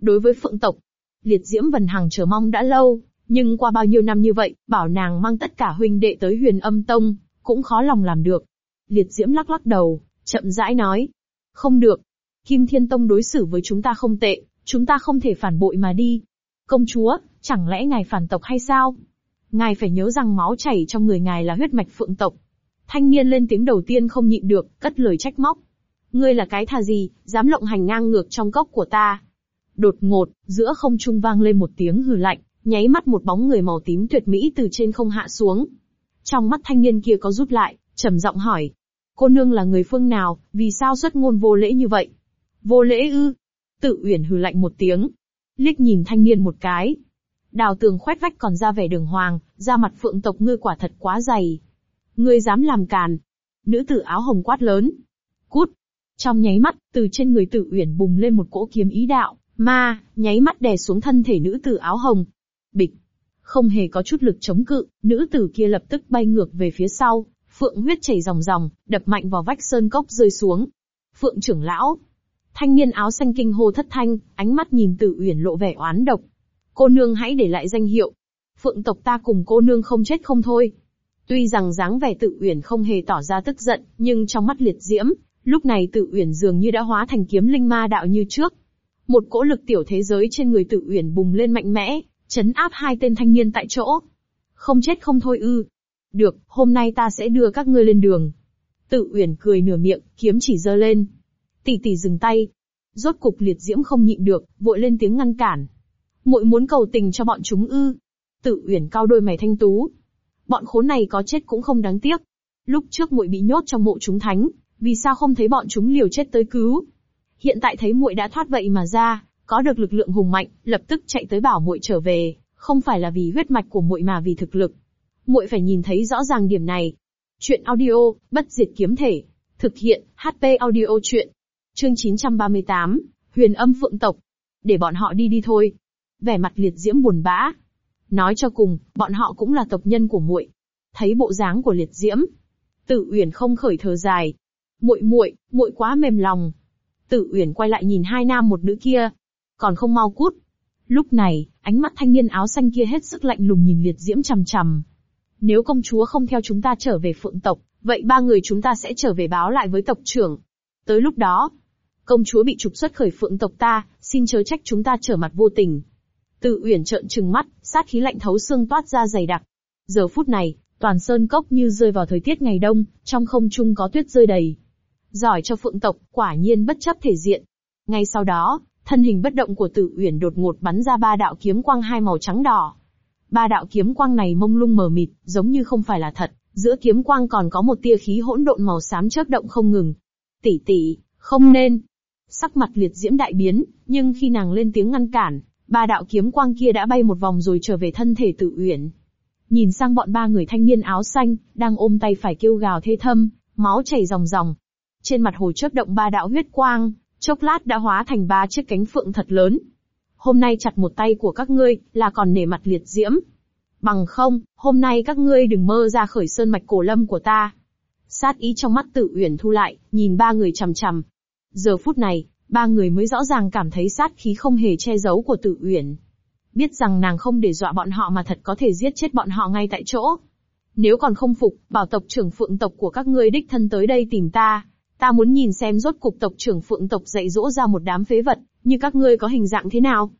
A: Đối với phượng tộc, liệt diễm vần hằng chờ mong đã lâu, nhưng qua bao nhiêu năm như vậy, bảo nàng mang tất cả huynh đệ tới huyền âm tông, cũng khó lòng làm được. Liệt diễm lắc lắc đầu, chậm rãi nói. Không được. Kim Thiên Tông đối xử với chúng ta không tệ, chúng ta không thể phản bội mà đi. Công chúa, chẳng lẽ ngài phản tộc hay sao? Ngài phải nhớ rằng máu chảy trong người ngài là huyết mạch phượng tộc, Thanh niên lên tiếng đầu tiên không nhịn được, cất lời trách móc. Ngươi là cái thà gì, dám lộng hành ngang ngược trong cốc của ta. Đột ngột, giữa không trung vang lên một tiếng hừ lạnh, nháy mắt một bóng người màu tím tuyệt mỹ từ trên không hạ xuống. Trong mắt thanh niên kia có rút lại, trầm giọng hỏi. Cô nương là người phương nào, vì sao xuất ngôn vô lễ như vậy? Vô lễ ư? Tự uyển hừ lạnh một tiếng. Liếc nhìn thanh niên một cái. Đào tường khoét vách còn ra vẻ đường hoàng, da mặt phượng tộc ngươi quả thật quá dày. Ngươi dám làm càn. Nữ tử áo hồng quát lớn. Cút. Trong nháy mắt, từ trên người tử uyển bùng lên một cỗ kiếm ý đạo, ma, nháy mắt đè xuống thân thể nữ tử áo hồng. Bịch. Không hề có chút lực chống cự, nữ tử kia lập tức bay ngược về phía sau, phượng huyết chảy ròng ròng, đập mạnh vào vách sơn cốc rơi xuống. Phượng trưởng lão. Thanh niên áo xanh kinh hô thất thanh, ánh mắt nhìn tử uyển lộ vẻ oán độc. Cô nương hãy để lại danh hiệu. Phượng tộc ta cùng cô nương không chết không thôi. Tuy rằng dáng vẻ tự uyển không hề tỏ ra tức giận, nhưng trong mắt liệt diễm, lúc này tự uyển dường như đã hóa thành kiếm linh ma đạo như trước. Một cỗ lực tiểu thế giới trên người tự uyển bùng lên mạnh mẽ, chấn áp hai tên thanh niên tại chỗ. Không chết không thôi ư. Được, hôm nay ta sẽ đưa các ngươi lên đường. Tự uyển cười nửa miệng, kiếm chỉ giơ lên. Tỷ tỷ dừng tay. Rốt cục liệt diễm không nhịn được, vội lên tiếng ngăn cản. Muội muốn cầu tình cho bọn chúng ư. Tự uyển cao đôi mày thanh tú, bọn khốn này có chết cũng không đáng tiếc. Lúc trước muội bị nhốt trong mộ chúng thánh, vì sao không thấy bọn chúng liều chết tới cứu? Hiện tại thấy muội đã thoát vậy mà ra, có được lực lượng hùng mạnh, lập tức chạy tới bảo muội trở về, không phải là vì huyết mạch của muội mà vì thực lực. Muội phải nhìn thấy rõ ràng điểm này. Chuyện audio, bất diệt kiếm thể. Thực hiện, HP audio chuyện. Chương 938, Huyền âm phượng tộc. Để bọn họ đi đi thôi. Vẻ mặt liệt diễm buồn bã, Nói cho cùng, bọn họ cũng là tộc nhân của muội. Thấy bộ dáng của liệt diễm, Tử Uyển không khởi thở dài. Muội muội, muội quá mềm lòng. Tử Uyển quay lại nhìn hai nam một nữ kia, còn không mau cút. Lúc này, ánh mắt thanh niên áo xanh kia hết sức lạnh lùng nhìn liệt diễm chằm chằm. Nếu công chúa không theo chúng ta trở về phượng tộc, vậy ba người chúng ta sẽ trở về báo lại với tộc trưởng. Tới lúc đó, công chúa bị trục xuất khỏi phượng tộc ta, xin chớ trách chúng ta trở mặt vô tình. Tự Uyển trợn trừng mắt, sát khí lạnh thấu xương toát ra dày đặc. Giờ phút này, toàn sơn cốc như rơi vào thời tiết ngày đông, trong không trung có tuyết rơi đầy. Giỏi cho phượng tộc, quả nhiên bất chấp thể diện. Ngay sau đó, thân hình bất động của Tử Uyển đột ngột bắn ra ba đạo kiếm quang hai màu trắng đỏ. Ba đạo kiếm quang này mông lung mờ mịt, giống như không phải là thật, giữa kiếm quang còn có một tia khí hỗn độn màu xám chớp động không ngừng. Tỷ tỷ, không nên. Sắc mặt liệt diễm đại biến, nhưng khi nàng lên tiếng ngăn cản, Ba đạo kiếm quang kia đã bay một vòng rồi trở về thân thể tự uyển. Nhìn sang bọn ba người thanh niên áo xanh, đang ôm tay phải kêu gào thê thâm, máu chảy ròng ròng. Trên mặt hồ chớp động ba đạo huyết quang, chốc lát đã hóa thành ba chiếc cánh phượng thật lớn. Hôm nay chặt một tay của các ngươi, là còn nể mặt liệt diễm. Bằng không, hôm nay các ngươi đừng mơ ra khởi sơn mạch cổ lâm của ta. Sát ý trong mắt tự uyển thu lại, nhìn ba người chằm chằm. Giờ phút này, ba người mới rõ ràng cảm thấy sát khí không hề che giấu của Tử Uyển. Biết rằng nàng không để dọa bọn họ mà thật có thể giết chết bọn họ ngay tại chỗ. Nếu còn không phục, bảo tộc trưởng phượng tộc của các ngươi đích thân tới đây tìm ta, ta muốn nhìn xem rốt cục tộc trưởng phượng tộc dạy dỗ ra một đám phế vật, như các ngươi có hình dạng thế nào.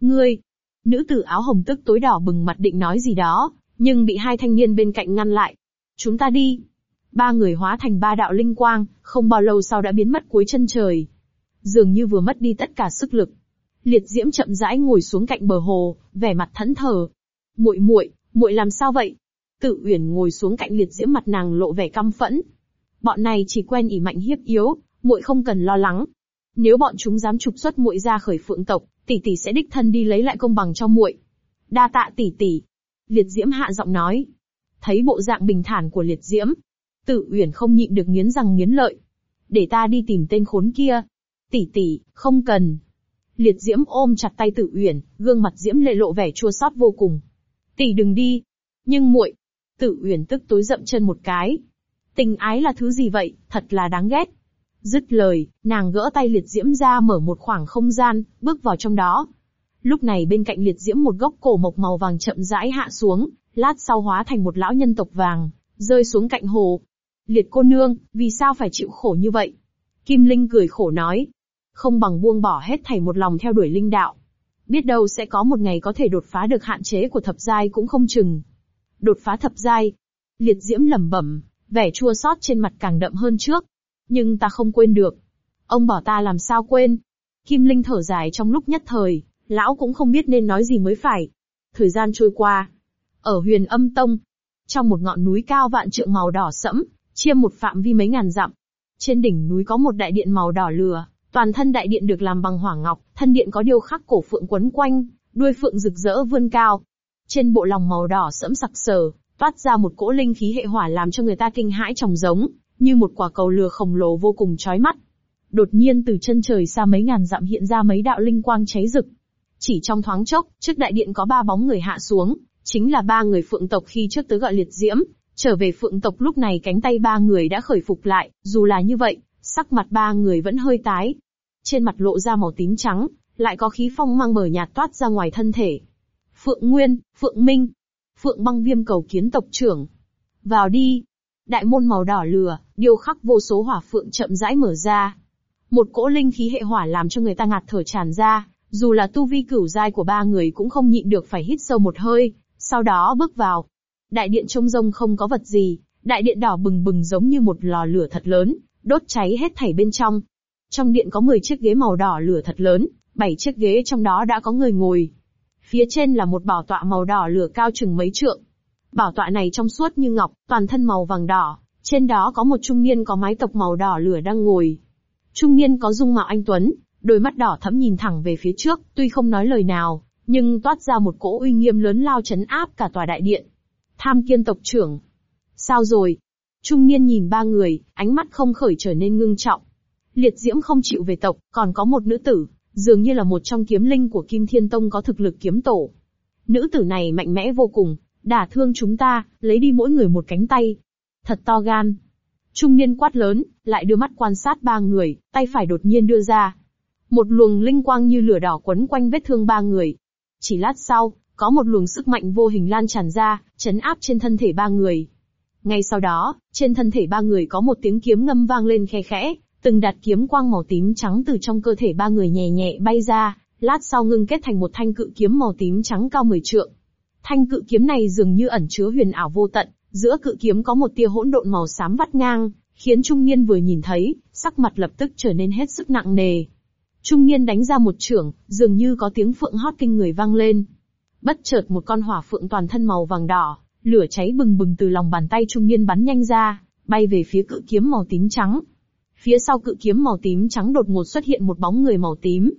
A: Ngươi, nữ tử áo hồng tức tối đỏ bừng mặt định nói gì đó, nhưng bị hai thanh niên bên cạnh ngăn lại. Chúng ta đi. Ba người hóa thành ba đạo linh quang, không bao lâu sau đã biến mất cuối chân trời dường như vừa mất đi tất cả sức lực. Liệt Diễm chậm rãi ngồi xuống cạnh bờ hồ, vẻ mặt thẫn thờ. Muội muội, muội làm sao vậy? Tự Uyển ngồi xuống cạnh Liệt Diễm mặt nàng lộ vẻ căm phẫn. Bọn này chỉ quen ỉ mạnh hiếp yếu, muội không cần lo lắng. Nếu bọn chúng dám trục xuất muội ra khỏi phượng tộc, tỷ tỷ sẽ đích thân đi lấy lại công bằng cho muội. Đa tạ tỷ tỷ. Liệt Diễm hạ giọng nói. Thấy bộ dạng bình thản của Liệt Diễm, Tự Uyển không nhịn được nghiến răng nghiến lợi. Để ta đi tìm tên khốn kia, tỷ tỷ, không cần. Liệt diễm ôm chặt tay tự uyển, gương mặt diễm lệ lộ vẻ chua xót vô cùng. Tỷ đừng đi. Nhưng muội. Tự uyển tức tối dậm chân một cái. Tình ái là thứ gì vậy, thật là đáng ghét. Dứt lời, nàng gỡ tay liệt diễm ra mở một khoảng không gian, bước vào trong đó. Lúc này bên cạnh liệt diễm một gốc cổ mộc màu vàng chậm rãi hạ xuống, lát sau hóa thành một lão nhân tộc vàng, rơi xuống cạnh hồ. Liệt cô nương, vì sao phải chịu khổ như vậy? Kim Linh cười khổ nói, không bằng buông bỏ hết thảy một lòng theo đuổi linh đạo. Biết đâu sẽ có một ngày có thể đột phá được hạn chế của thập giai cũng không chừng. Đột phá thập giai. Liệt diễm lẩm bẩm, vẻ chua xót trên mặt càng đậm hơn trước. Nhưng ta không quên được. Ông bỏ ta làm sao quên. Kim Linh thở dài trong lúc nhất thời, lão cũng không biết nên nói gì mới phải. Thời gian trôi qua. Ở huyền âm tông, trong một ngọn núi cao vạn trượng màu đỏ sẫm, chia một phạm vi mấy ngàn dặm. Trên đỉnh núi có một đại điện màu đỏ lửa, Toàn thân đại điện được làm bằng hỏa ngọc, thân điện có điêu khắc cổ phượng quấn quanh, đuôi phượng rực rỡ vươn cao. Trên bộ lòng màu đỏ sẫm sặc sờ, toát ra một cỗ linh khí hệ hỏa làm cho người ta kinh hãi tròng giống, như một quả cầu lừa khổng lồ vô cùng chói mắt. Đột nhiên từ chân trời xa mấy ngàn dặm hiện ra mấy đạo linh quang cháy rực. Chỉ trong thoáng chốc, trước đại điện có ba bóng người hạ xuống, chính là ba người phượng tộc khi trước tới gọi liệt diễm, trở về phượng tộc lúc này cánh tay ba người đã khởi phục lại, dù là như vậy, sắc mặt ba người vẫn hơi tái. Trên mặt lộ ra màu tím trắng, lại có khí phong mang bờ nhạt toát ra ngoài thân thể. Phượng Nguyên, Phượng Minh, Phượng băng viêm cầu kiến tộc trưởng. Vào đi. Đại môn màu đỏ lửa, điều khắc vô số hỏa phượng chậm rãi mở ra. Một cỗ linh khí hệ hỏa làm cho người ta ngạt thở tràn ra, dù là tu vi cửu giai của ba người cũng không nhịn được phải hít sâu một hơi, sau đó bước vào. Đại điện trông rông không có vật gì, đại điện đỏ bừng bừng giống như một lò lửa thật lớn, đốt cháy hết thảy bên trong. Trong điện có 10 chiếc ghế màu đỏ lửa thật lớn, 7 chiếc ghế trong đó đã có người ngồi. Phía trên là một bảo tọa màu đỏ lửa cao chừng mấy trượng. Bảo tọa này trong suốt như ngọc, toàn thân màu vàng đỏ, trên đó có một trung niên có mái tộc màu đỏ lửa đang ngồi. Trung niên có dung mạo anh tuấn, đôi mắt đỏ thẫm nhìn thẳng về phía trước, tuy không nói lời nào, nhưng toát ra một cỗ uy nghiêm lớn lao chấn áp cả tòa đại điện. Tham Kiên tộc trưởng, sao rồi, Trung niên nhìn ba người, ánh mắt không khởi trở nên ngưng trọng. Liệt diễm không chịu về tộc, còn có một nữ tử, dường như là một trong kiếm linh của Kim Thiên Tông có thực lực kiếm tổ. Nữ tử này mạnh mẽ vô cùng, đả thương chúng ta, lấy đi mỗi người một cánh tay. Thật to gan. Trung niên quát lớn, lại đưa mắt quan sát ba người, tay phải đột nhiên đưa ra. Một luồng linh quang như lửa đỏ quấn quanh vết thương ba người. Chỉ lát sau, có một luồng sức mạnh vô hình lan tràn ra, chấn áp trên thân thể ba người. Ngay sau đó, trên thân thể ba người có một tiếng kiếm ngâm vang lên khe khẽ, từng đạt kiếm quang màu tím trắng từ trong cơ thể ba người nhẹ nhẹ bay ra, lát sau ngưng kết thành một thanh cự kiếm màu tím trắng cao 10 trượng. Thanh cự kiếm này dường như ẩn chứa huyền ảo vô tận, giữa cự kiếm có một tia hỗn độn màu xám vắt ngang, khiến trung niên vừa nhìn thấy, sắc mặt lập tức trở nên hết sức nặng nề. Trung niên đánh ra một trưởng, dường như có tiếng phượng hót kinh người vang lên. Bất chợt một con hỏa phượng toàn thân màu vàng đỏ, Lửa cháy bừng bừng từ lòng bàn tay trung niên bắn nhanh ra, bay về phía cự kiếm màu tím trắng. Phía sau cự kiếm màu tím trắng đột ngột xuất hiện một bóng người màu tím.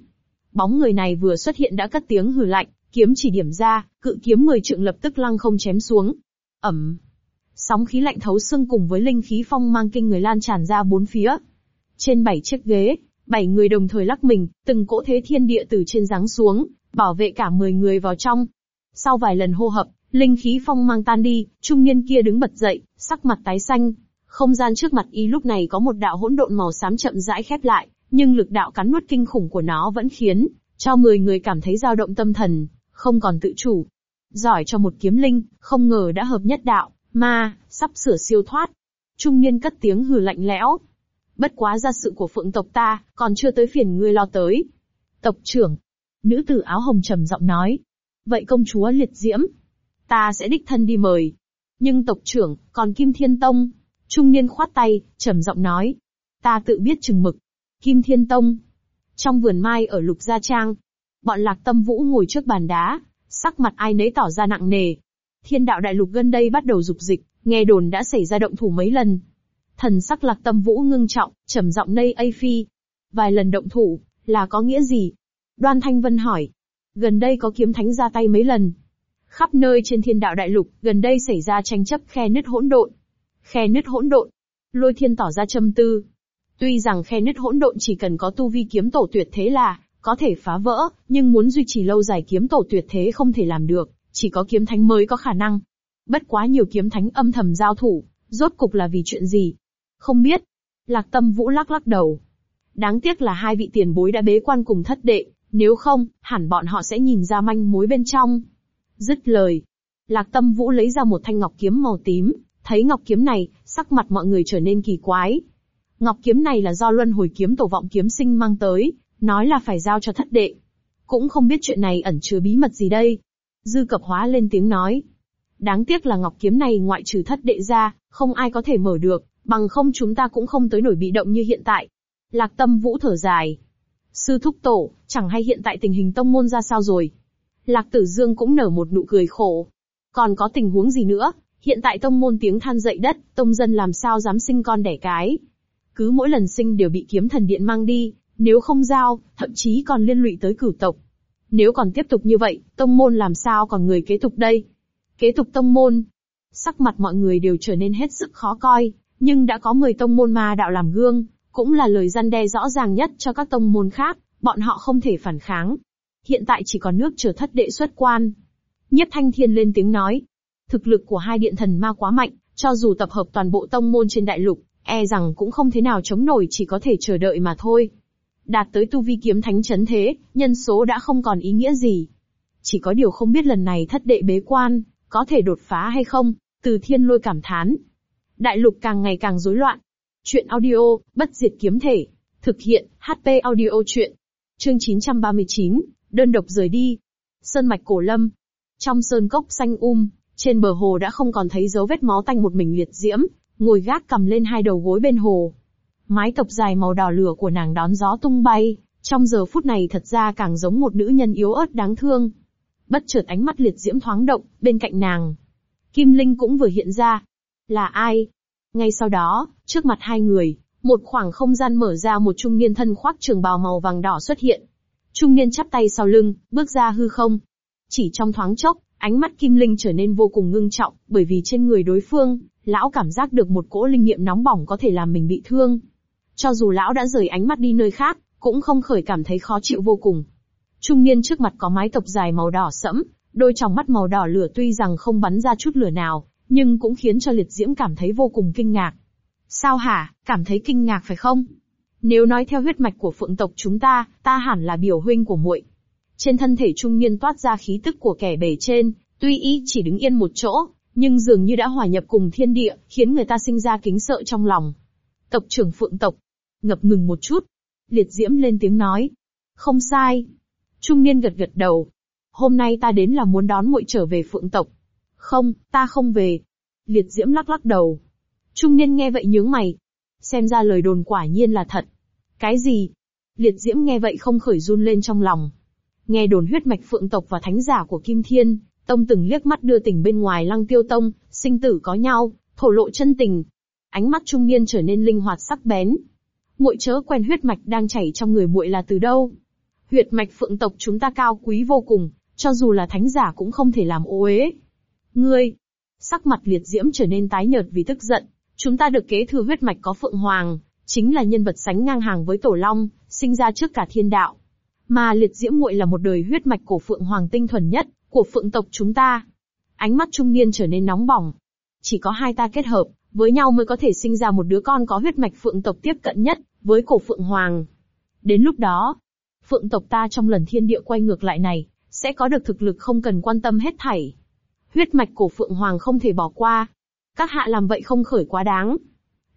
A: Bóng người này vừa xuất hiện đã cất tiếng hừ lạnh, kiếm chỉ điểm ra, cự kiếm mười trượng lập tức lăng không chém xuống. Ẩm. Sóng khí lạnh thấu xương cùng với linh khí phong mang kinh người lan tràn ra bốn phía. Trên bảy chiếc ghế, bảy người đồng thời lắc mình, từng cỗ thế thiên địa từ trên giáng xuống, bảo vệ cả mười người vào trong. Sau vài lần hô hấp, Linh khí phong mang tan đi, trung niên kia đứng bật dậy, sắc mặt tái xanh. Không gian trước mặt y lúc này có một đạo hỗn độn màu xám chậm rãi khép lại, nhưng lực đạo cắn nuốt kinh khủng của nó vẫn khiến cho mười người cảm thấy dao động tâm thần, không còn tự chủ. Giỏi cho một kiếm linh, không ngờ đã hợp nhất đạo, ma, sắp sửa siêu thoát. Trung niên cất tiếng hừ lạnh lẽo. Bất quá ra sự của phượng tộc ta, còn chưa tới phiền ngươi lo tới. Tộc trưởng. Nữ tử áo hồng trầm giọng nói. Vậy công chúa liệt diễm, ta sẽ đích thân đi mời. Nhưng tộc trưởng, còn Kim Thiên Tông, trung niên khoát tay, trầm giọng nói, ta tự biết chừng mực. Kim Thiên Tông, trong vườn mai ở Lục Gia Trang, bọn lạc tâm vũ ngồi trước bàn đá, sắc mặt ai nấy tỏ ra nặng nề. Thiên đạo đại lục gần đây bắt đầu rục dịch, nghe đồn đã xảy ra động thủ mấy lần. Thần sắc lạc tâm vũ ngưng trọng, trầm giọng nây A Phi. Vài lần động thủ, là có nghĩa gì? Đoan Thanh Vân hỏi. Gần đây có kiếm thánh ra tay mấy lần, Khắp nơi trên thiên đạo đại lục, gần đây xảy ra tranh chấp khe nứt hỗn độn. Khe nứt hỗn độn. Lôi thiên tỏ ra châm tư. Tuy rằng khe nứt hỗn độn chỉ cần có tu vi kiếm tổ tuyệt thế là, có thể phá vỡ, nhưng muốn duy trì lâu dài kiếm tổ tuyệt thế không thể làm được, chỉ có kiếm thánh mới có khả năng. Bất quá nhiều kiếm thánh âm thầm giao thủ, rốt cục là vì chuyện gì? Không biết. Lạc tâm vũ lắc lắc đầu. Đáng tiếc là hai vị tiền bối đã bế quan cùng thất đệ, nếu không, hẳn bọn họ sẽ nhìn ra manh mối bên trong. Dứt lời, Lạc Tâm Vũ lấy ra một thanh ngọc kiếm màu tím, thấy ngọc kiếm này, sắc mặt mọi người trở nên kỳ quái. Ngọc kiếm này là do Luân Hồi kiếm tổ vọng kiếm sinh mang tới, nói là phải giao cho thất đệ. Cũng không biết chuyện này ẩn chứa bí mật gì đây. Dư Cập Hóa lên tiếng nói. Đáng tiếc là ngọc kiếm này ngoại trừ thất đệ ra, không ai có thể mở được, bằng không chúng ta cũng không tới nổi bị động như hiện tại. Lạc Tâm Vũ thở dài. Sư thúc tổ, chẳng hay hiện tại tình hình tông môn ra sao rồi, Lạc Tử Dương cũng nở một nụ cười khổ. Còn có tình huống gì nữa, hiện tại tông môn tiếng than dậy đất, tông dân làm sao dám sinh con đẻ cái. Cứ mỗi lần sinh đều bị kiếm thần điện mang đi, nếu không giao, thậm chí còn liên lụy tới cửu tộc. Nếu còn tiếp tục như vậy, tông môn làm sao còn người kế tục đây? Kế tục tông môn. Sắc mặt mọi người đều trở nên hết sức khó coi, nhưng đã có 10 tông môn ma đạo làm gương, cũng là lời gian đe rõ ràng nhất cho các tông môn khác, bọn họ không thể phản kháng, hiện tại chỉ còn nước chờ thất đệ xuất quan. Nhất Thanh Thiên lên tiếng nói, thực lực của hai điện thần ma quá mạnh, cho dù tập hợp toàn bộ tông môn trên đại lục, e rằng cũng không thế nào chống nổi chỉ có thể chờ đợi mà thôi. Đạt tới tu vi kiếm thánh chấn thế, nhân số đã không còn ý nghĩa gì. Chỉ có điều không biết lần này thất đệ bế quan, có thể đột phá hay không, từ thiên lôi cảm thán. Đại lục càng ngày càng rối loạn. Chuyện audio, bất diệt kiếm thể. Thực hiện, HP audio chuyện. Chương 939, đơn độc rời đi. Sơn mạch cổ lâm. Trong sơn cốc xanh um, trên bờ hồ đã không còn thấy dấu vết máu tanh một mình liệt diễm, ngồi gác cầm lên hai đầu gối bên hồ. Mái tộc dài màu đỏ lửa của nàng đón gió tung bay, trong giờ phút này thật ra càng giống một nữ nhân yếu ớt đáng thương. Bất chợt ánh mắt liệt diễm thoáng động, bên cạnh nàng. Kim Linh cũng vừa hiện ra. Là ai? Ngay sau đó, trước mặt hai người, một khoảng không gian mở ra một trung niên thân khoác trường bào màu vàng đỏ xuất hiện trung niên chắp tay sau lưng, bước ra hư không. Chỉ trong thoáng chốc, ánh mắt Kim Linh trở nên vô cùng ngưng trọng, bởi vì trên người đối phương, lão cảm giác được một cỗ linh nghiệm nóng bỏng có thể làm mình bị thương. Cho dù lão đã rời ánh mắt đi nơi khác, cũng không khởi cảm thấy khó chịu vô cùng. Trung niên trước mặt có mái tộc dài màu đỏ sẫm, đôi tròng mắt màu đỏ lửa tuy rằng không bắn ra chút lửa nào, nhưng cũng khiến cho liệt diễm cảm thấy vô cùng kinh ngạc. Sao hả, cảm thấy kinh ngạc phải không? Nếu nói theo huyết mạch của phượng tộc chúng ta, ta hẳn là biểu huynh của muội. Trên thân thể trung niên toát ra khí tức của kẻ bề trên, tuy ý chỉ đứng yên một chỗ, nhưng dường như đã hòa nhập cùng thiên địa, khiến người ta sinh ra kính sợ trong lòng. Tộc trưởng phượng tộc, ngập ngừng một chút. Liệt diễm lên tiếng nói. Không sai. Trung niên gật gật đầu. Hôm nay ta đến là muốn đón muội trở về phượng tộc. Không, ta không về. Liệt diễm lắc lắc đầu. Trung niên nghe vậy nhướng mày. Xem ra lời đồn quả nhiên là thật. Cái gì? Liệt diễm nghe vậy không khởi run lên trong lòng. Nghe đồn huyết mạch phượng tộc và thánh giả của Kim Thiên, Tông từng liếc mắt đưa tình bên ngoài lăng tiêu tông, sinh tử có nhau, thổ lộ chân tình. Ánh mắt trung niên trở nên linh hoạt sắc bén. Muội chớ quen huyết mạch đang chảy trong người muội là từ đâu? Huyết mạch phượng tộc chúng ta cao quý vô cùng, cho dù là thánh giả cũng không thể làm ô uế. Ngươi, sắc mặt liệt diễm trở nên tái nhợt vì tức giận, chúng ta được kế thừa huyết mạch có phượng hoàng, chính là nhân vật sánh ngang hàng với tổ long, sinh ra trước cả thiên đạo. Mà liệt diễm muội là một đời huyết mạch cổ phượng hoàng tinh thuần nhất của phượng tộc chúng ta. Ánh mắt trung niên trở nên nóng bỏng. Chỉ có hai ta kết hợp, với nhau mới có thể sinh ra một đứa con có huyết mạch phượng tộc tiếp cận nhất với cổ phượng hoàng. Đến lúc đó, phượng tộc ta trong lần thiên địa quay ngược lại này, sẽ có được thực lực không cần quan tâm hết thảy. Huyết mạch cổ phượng hoàng không thể bỏ qua. Các hạ làm vậy không khởi quá đáng.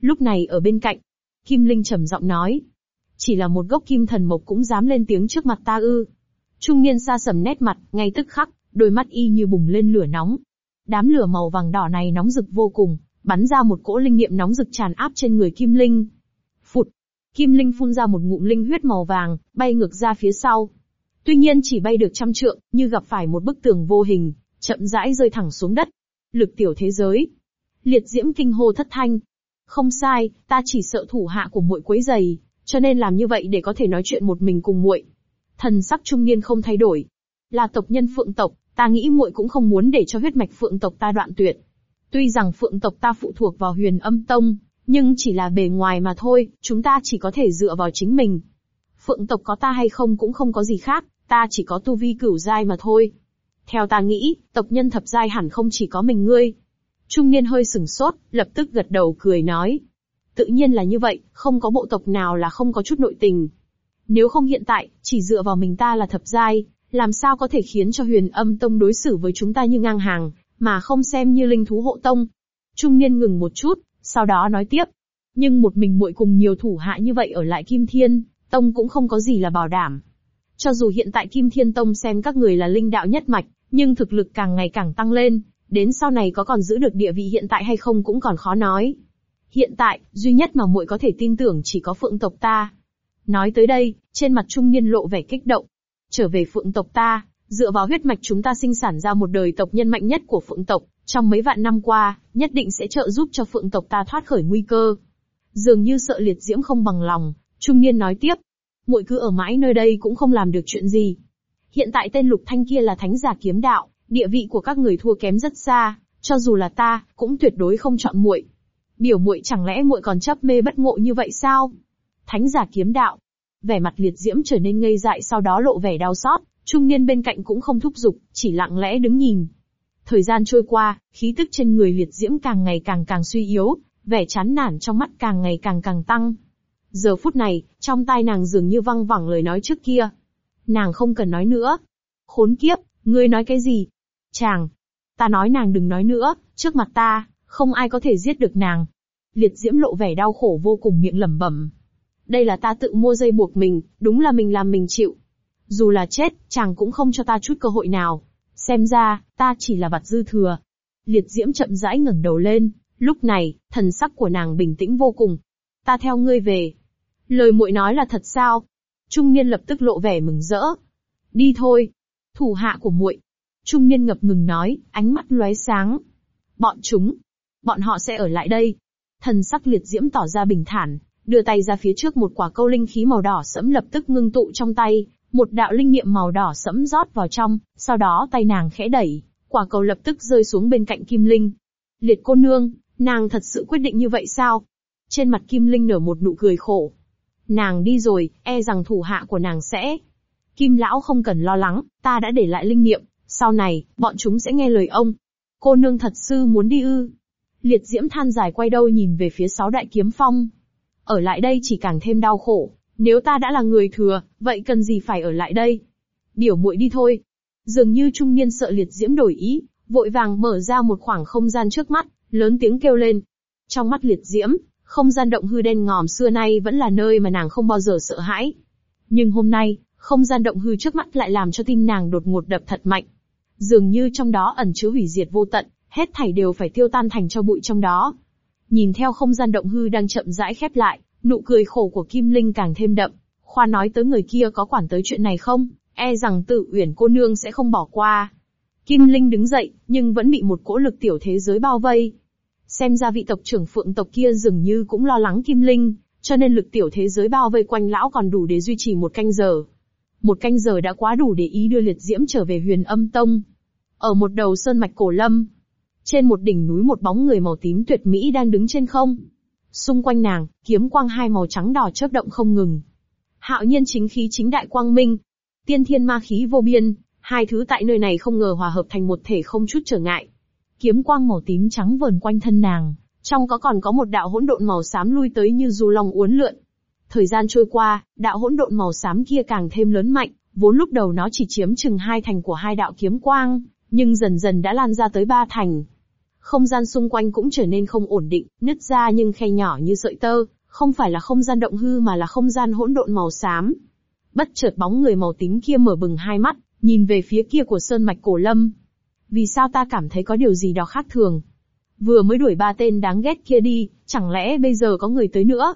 A: Lúc này ở bên cạnh, Kim Linh trầm giọng nói. Chỉ là một gốc kim thần mộc cũng dám lên tiếng trước mặt ta ư. Trung niên xa sầm nét mặt, ngay tức khắc, đôi mắt y như bùng lên lửa nóng. Đám lửa màu vàng đỏ này nóng rực vô cùng, bắn ra một cỗ linh nghiệm nóng rực tràn áp trên người Kim Linh. Phụt! Kim Linh phun ra một ngụm linh huyết màu vàng, bay ngược ra phía sau. Tuy nhiên chỉ bay được trăm trượng, như gặp phải một bức tường vô hình, chậm rãi rơi thẳng xuống đất. Lực tiểu thế giới. Liệt diễm kinh hô thất thanh, không sai, ta chỉ sợ thủ hạ của muội quấy dày, cho nên làm như vậy để có thể nói chuyện một mình cùng muội. Thần sắc trung niên không thay đổi. Là tộc nhân phượng tộc, ta nghĩ muội cũng không muốn để cho huyết mạch phượng tộc ta đoạn tuyệt. Tuy rằng phượng tộc ta phụ thuộc vào huyền âm tông, nhưng chỉ là bề ngoài mà thôi, chúng ta chỉ có thể dựa vào chính mình. Phượng tộc có ta hay không cũng không có gì khác, ta chỉ có tu vi cửu giai mà thôi. Theo ta nghĩ, tộc nhân thập giai hẳn không chỉ có mình ngươi, Trung niên hơi sừng sốt, lập tức gật đầu cười nói. Tự nhiên là như vậy, không có bộ tộc nào là không có chút nội tình. Nếu không hiện tại, chỉ dựa vào mình ta là thập giai, làm sao có thể khiến cho huyền âm tông đối xử với chúng ta như ngang hàng, mà không xem như linh thú hộ tông. Trung niên ngừng một chút, sau đó nói tiếp. Nhưng một mình muội cùng nhiều thủ hạ như vậy ở lại Kim Thiên, Tông cũng không có gì là bảo đảm. Cho dù hiện tại Kim Thiên Tông xem các người là linh đạo nhất mạch, nhưng thực lực càng ngày càng tăng lên, đến sau này có còn giữ được địa vị hiện tại hay không cũng còn khó nói. Hiện tại, duy nhất mà muội có thể tin tưởng chỉ có phượng tộc ta. Nói tới đây, trên mặt trung niên lộ vẻ kích động. Trở về phượng tộc ta, dựa vào huyết mạch chúng ta sinh sản ra một đời tộc nhân mạnh nhất của phượng tộc, trong mấy vạn năm qua, nhất định sẽ trợ giúp cho phượng tộc ta thoát khỏi nguy cơ. Dường như sợ liệt diễm không bằng lòng, trung niên nói tiếp. Muội cứ ở mãi nơi đây cũng không làm được chuyện gì. Hiện tại tên lục thanh kia là thánh giả kiếm đạo, địa vị của các người thua kém rất xa, cho dù là ta, cũng tuyệt đối không chọn muội. Biểu muội chẳng lẽ muội còn chấp mê bất ngộ như vậy sao? Thánh giả kiếm đạo. Vẻ mặt liệt diễm trở nên ngây dại sau đó lộ vẻ đau xót, trung niên bên cạnh cũng không thúc giục, chỉ lặng lẽ đứng nhìn. Thời gian trôi qua, khí tức trên người liệt diễm càng ngày càng càng suy yếu, vẻ chán nản trong mắt càng ngày càng càng tăng. Giờ phút này, trong tai nàng dường như văng vẳng lời nói trước kia. Nàng không cần nói nữa. Khốn kiếp, ngươi nói cái gì, chàng. Ta nói nàng đừng nói nữa, trước mặt ta, không ai có thể giết được nàng. Liệt diễm lộ vẻ đau khổ vô cùng miệng lẩm bẩm. Đây là ta tự mua dây buộc mình, đúng là mình làm mình chịu. Dù là chết, chàng cũng không cho ta chút cơ hội nào. Xem ra, ta chỉ là vật dư thừa. Liệt diễm chậm rãi ngẩng đầu lên, lúc này, thần sắc của nàng bình tĩnh vô cùng. Ta theo ngươi về. Lời muội nói là thật sao? Trung niên lập tức lộ vẻ mừng rỡ. Đi thôi. Thủ hạ của muội, Trung niên ngập ngừng nói, ánh mắt lóe sáng. Bọn chúng, bọn họ sẽ ở lại đây. Thần sắc liệt diễm tỏ ra bình thản, đưa tay ra phía trước một quả câu linh khí màu đỏ sẫm lập tức ngưng tụ trong tay, một đạo linh niệm màu đỏ sẫm rót vào trong, sau đó tay nàng khẽ đẩy, quả cầu lập tức rơi xuống bên cạnh Kim Linh. Liệt cô nương, nàng thật sự quyết định như vậy sao? Trên mặt Kim Linh nở một nụ cười khổ. Nàng đi rồi, e rằng thủ hạ của nàng sẽ. Kim lão không cần lo lắng, ta đã để lại linh niệm, sau này, bọn chúng sẽ nghe lời ông. Cô nương thật sư muốn đi ư. Liệt diễm than dài quay đầu nhìn về phía sáu đại kiếm phong. Ở lại đây chỉ càng thêm đau khổ, nếu ta đã là người thừa, vậy cần gì phải ở lại đây? Biểu muội đi thôi. Dường như trung niên sợ liệt diễm đổi ý, vội vàng mở ra một khoảng không gian trước mắt, lớn tiếng kêu lên. Trong mắt liệt diễm, không gian động hư đen ngòm xưa nay vẫn là nơi mà nàng không bao giờ sợ hãi. Nhưng hôm nay, không gian động hư trước mắt lại làm cho tim nàng đột ngột đập thật mạnh, Dường như trong đó ẩn chứa hủy diệt vô tận, hết thảy đều phải tiêu tan thành cho bụi trong đó. Nhìn theo không gian động hư đang chậm rãi khép lại, nụ cười khổ của Kim Linh càng thêm đậm. Khoa nói tới người kia có quản tới chuyện này không, e rằng tự uyển cô nương sẽ không bỏ qua. Kim Linh đứng dậy, nhưng vẫn bị một cỗ lực tiểu thế giới bao vây. Xem ra vị tộc trưởng phượng tộc kia dường như cũng lo lắng Kim Linh, cho nên lực tiểu thế giới bao vây quanh lão còn đủ để duy trì một canh giờ một canh giờ đã quá đủ để ý đưa liệt diễm trở về huyền âm tông. Ở một đầu sơn mạch cổ lâm, trên một đỉnh núi một bóng người màu tím tuyệt mỹ đang đứng trên không. Xung quanh nàng, kiếm quang hai màu trắng đỏ chớp động không ngừng. Hạo nhiên chính khí chính đại quang minh, tiên thiên ma khí vô biên, hai thứ tại nơi này không ngờ hòa hợp thành một thể không chút trở ngại. Kiếm quang màu tím trắng vờn quanh thân nàng, trong có còn có một đạo hỗn độn màu xám lui tới như du long uốn lượn. Thời gian trôi qua, đạo hỗn độn màu xám kia càng thêm lớn mạnh, vốn lúc đầu nó chỉ chiếm chừng hai thành của hai đạo kiếm quang, nhưng dần dần đã lan ra tới ba thành. Không gian xung quanh cũng trở nên không ổn định, nứt ra nhưng khe nhỏ như sợi tơ, không phải là không gian động hư mà là không gian hỗn độn màu xám. Bất chợt bóng người màu tím kia mở bừng hai mắt, nhìn về phía kia của sơn mạch cổ lâm. Vì sao ta cảm thấy có điều gì đó khác thường? Vừa mới đuổi ba tên đáng ghét kia đi, chẳng lẽ bây giờ có người tới nữa?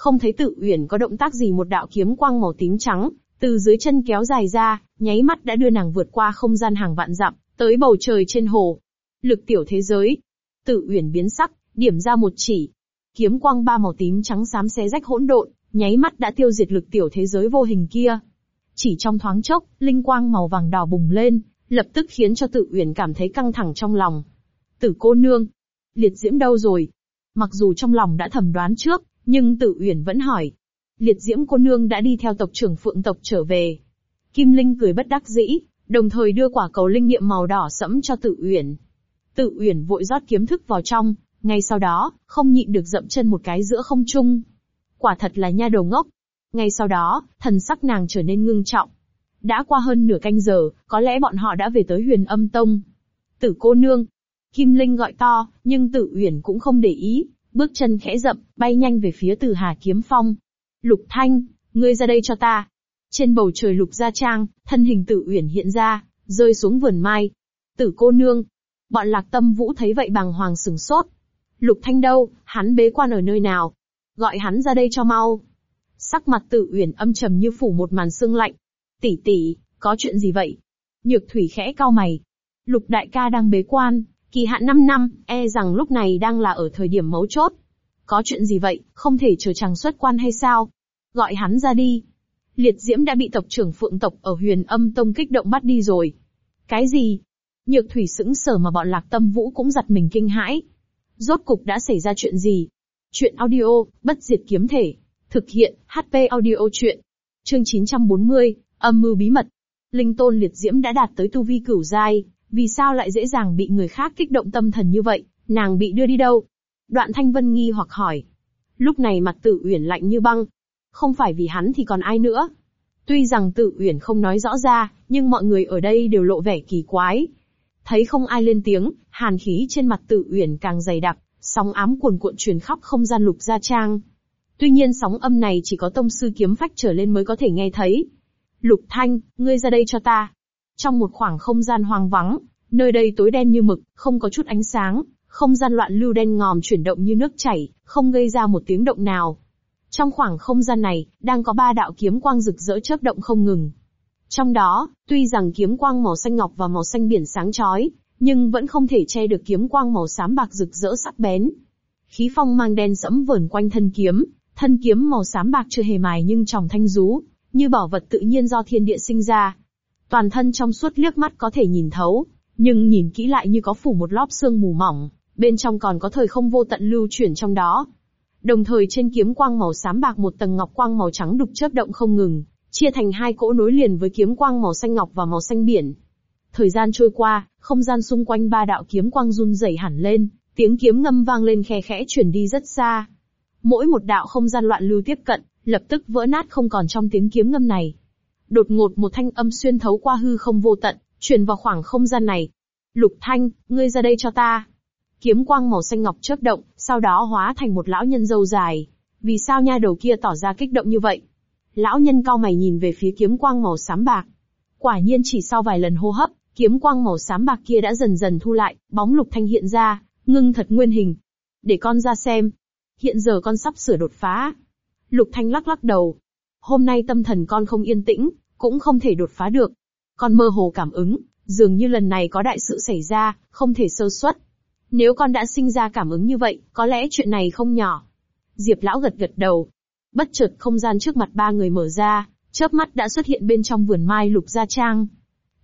A: không thấy tự uyển có động tác gì một đạo kiếm quang màu tím trắng, từ dưới chân kéo dài ra, nháy mắt đã đưa nàng vượt qua không gian hàng vạn dặm, tới bầu trời trên hồ. Lực tiểu thế giới. Tự uyển biến sắc, điểm ra một chỉ. Kiếm quang ba màu tím trắng xám xé rách hỗn độn, nháy mắt đã tiêu diệt lực tiểu thế giới vô hình kia. Chỉ trong thoáng chốc, linh quang màu vàng đỏ bùng lên, lập tức khiến cho tự uyển cảm thấy căng thẳng trong lòng. Tử cô nương, liệt diễm đâu rồi? Mặc dù trong lòng đã thẩm đoán trước, nhưng Tử Uyển vẫn hỏi. Liệt diễm cô nương đã đi theo tộc trưởng phượng tộc trở về. Kim Linh cười bất đắc dĩ, đồng thời đưa quả cầu linh nghiệm màu đỏ sẫm cho Tử Uyển. Tử Uyển vội rót kiếm thức vào trong, ngay sau đó, không nhịn được dậm chân một cái giữa không trung. Quả thật là nha đầu ngốc. Ngay sau đó, thần sắc nàng trở nên ngưng trọng. Đã qua hơn nửa canh giờ, có lẽ bọn họ đã về tới huyền âm tông. Tử cô nương. Kim Linh gọi to, nhưng tử uyển cũng không để ý, bước chân khẽ rậm, bay nhanh về phía từ Hà Kiếm Phong. Lục Thanh, ngươi ra đây cho ta. Trên bầu trời lục gia trang, thân hình tử uyển hiện ra, rơi xuống vườn mai. Tử cô nương. Bọn lạc tâm vũ thấy vậy bàng hoàng sừng sốt. Lục Thanh đâu, hắn bế quan ở nơi nào? Gọi hắn ra đây cho mau. Sắc mặt tử uyển âm trầm như phủ một màn sương lạnh. Tỷ tỷ, có chuyện gì vậy? Nhược thủy khẽ cau mày. Lục đại ca đang bế quan, Kỳ hạn 5 năm, e rằng lúc này đang là ở thời điểm mấu chốt. Có chuyện gì vậy, không thể chờ chàng xuất quan hay sao? Gọi hắn ra đi. Liệt diễm đã bị tộc trưởng phượng tộc ở huyền âm tông kích động bắt đi rồi. Cái gì? Nhược thủy sững sờ mà bọn lạc tâm vũ cũng giật mình kinh hãi. Rốt cục đã xảy ra chuyện gì? Chuyện audio, bất diệt kiếm thể. Thực hiện, HP audio chuyện. Chương 940, âm mưu bí mật. Linh tôn liệt diễm đã đạt tới tu vi cửu giai, vì sao lại dễ dàng bị người khác kích động tâm thần như vậy, nàng bị đưa đi đâu? Đoạn Thanh Vân nghi hoặc hỏi. Lúc này mặt Tử Uyển lạnh như băng. Không phải vì hắn thì còn ai nữa. Tuy rằng Tử Uyển không nói rõ ra, nhưng mọi người ở đây đều lộ vẻ kỳ quái. Thấy không ai lên tiếng, hàn khí trên mặt Tử Uyển càng dày đặc, sóng ám cuồn cuộn truyền khắp không gian lục gia trang. Tuy nhiên sóng âm này chỉ có tông sư kiếm phách trở lên mới có thể nghe thấy. Lục Thanh, ngươi ra đây cho ta. Trong một khoảng không gian hoang vắng, nơi đây tối đen như mực, không có chút ánh sáng, không gian loạn lưu đen ngòm chuyển động như nước chảy, không gây ra một tiếng động nào. Trong khoảng không gian này, đang có ba đạo kiếm quang rực rỡ chớp động không ngừng. Trong đó, tuy rằng kiếm quang màu xanh ngọc và màu xanh biển sáng chói, nhưng vẫn không thể che được kiếm quang màu xám bạc rực rỡ sắc bén. Khí phong mang đen sẫm vờn quanh thân kiếm, thân kiếm màu xám bạc chưa hề mài nhưng tròng thanh rú, như bảo vật tự nhiên do thiên địa sinh ra, toàn thân trong suốt liếc mắt có thể nhìn thấu, nhưng nhìn kỹ lại như có phủ một lớp sương mù mỏng, bên trong còn có thời không vô tận lưu chuyển trong đó. Đồng thời trên kiếm quang màu xám bạc một tầng ngọc quang màu trắng đục chớp động không ngừng, chia thành hai cỗ nối liền với kiếm quang màu xanh ngọc và màu xanh biển. Thời gian trôi qua, không gian xung quanh ba đạo kiếm quang run rẩy hẳn lên, tiếng kiếm ngâm vang lên khe khẽ chuyển đi rất xa. Mỗi một đạo không gian loạn lưu tiếp cận, lập tức vỡ nát không còn trong tiếng kiếm ngâm này đột ngột một thanh âm xuyên thấu qua hư không vô tận, truyền vào khoảng không gian này. Lục Thanh, ngươi ra đây cho ta. Kiếm quang màu xanh ngọc chớp động, sau đó hóa thành một lão nhân râu dài. Vì sao nha đầu kia tỏ ra kích động như vậy? Lão nhân cao mày nhìn về phía kiếm quang màu xám bạc. Quả nhiên chỉ sau vài lần hô hấp, kiếm quang màu xám bạc kia đã dần dần thu lại, bóng Lục Thanh hiện ra, ngưng thật nguyên hình. Để con ra xem. Hiện giờ con sắp sửa đột phá. Lục Thanh lắc lắc đầu, hôm nay tâm thần con không yên tĩnh, cũng không thể đột phá được. Con mơ hồ cảm ứng, dường như lần này có đại sự xảy ra, không thể sơ suất. Nếu con đã sinh ra cảm ứng như vậy, có lẽ chuyện này không nhỏ. Diệp lão gật gật đầu. Bất chợt không gian trước mặt ba người mở ra, chớp mắt đã xuất hiện bên trong vườn mai lục gia trang.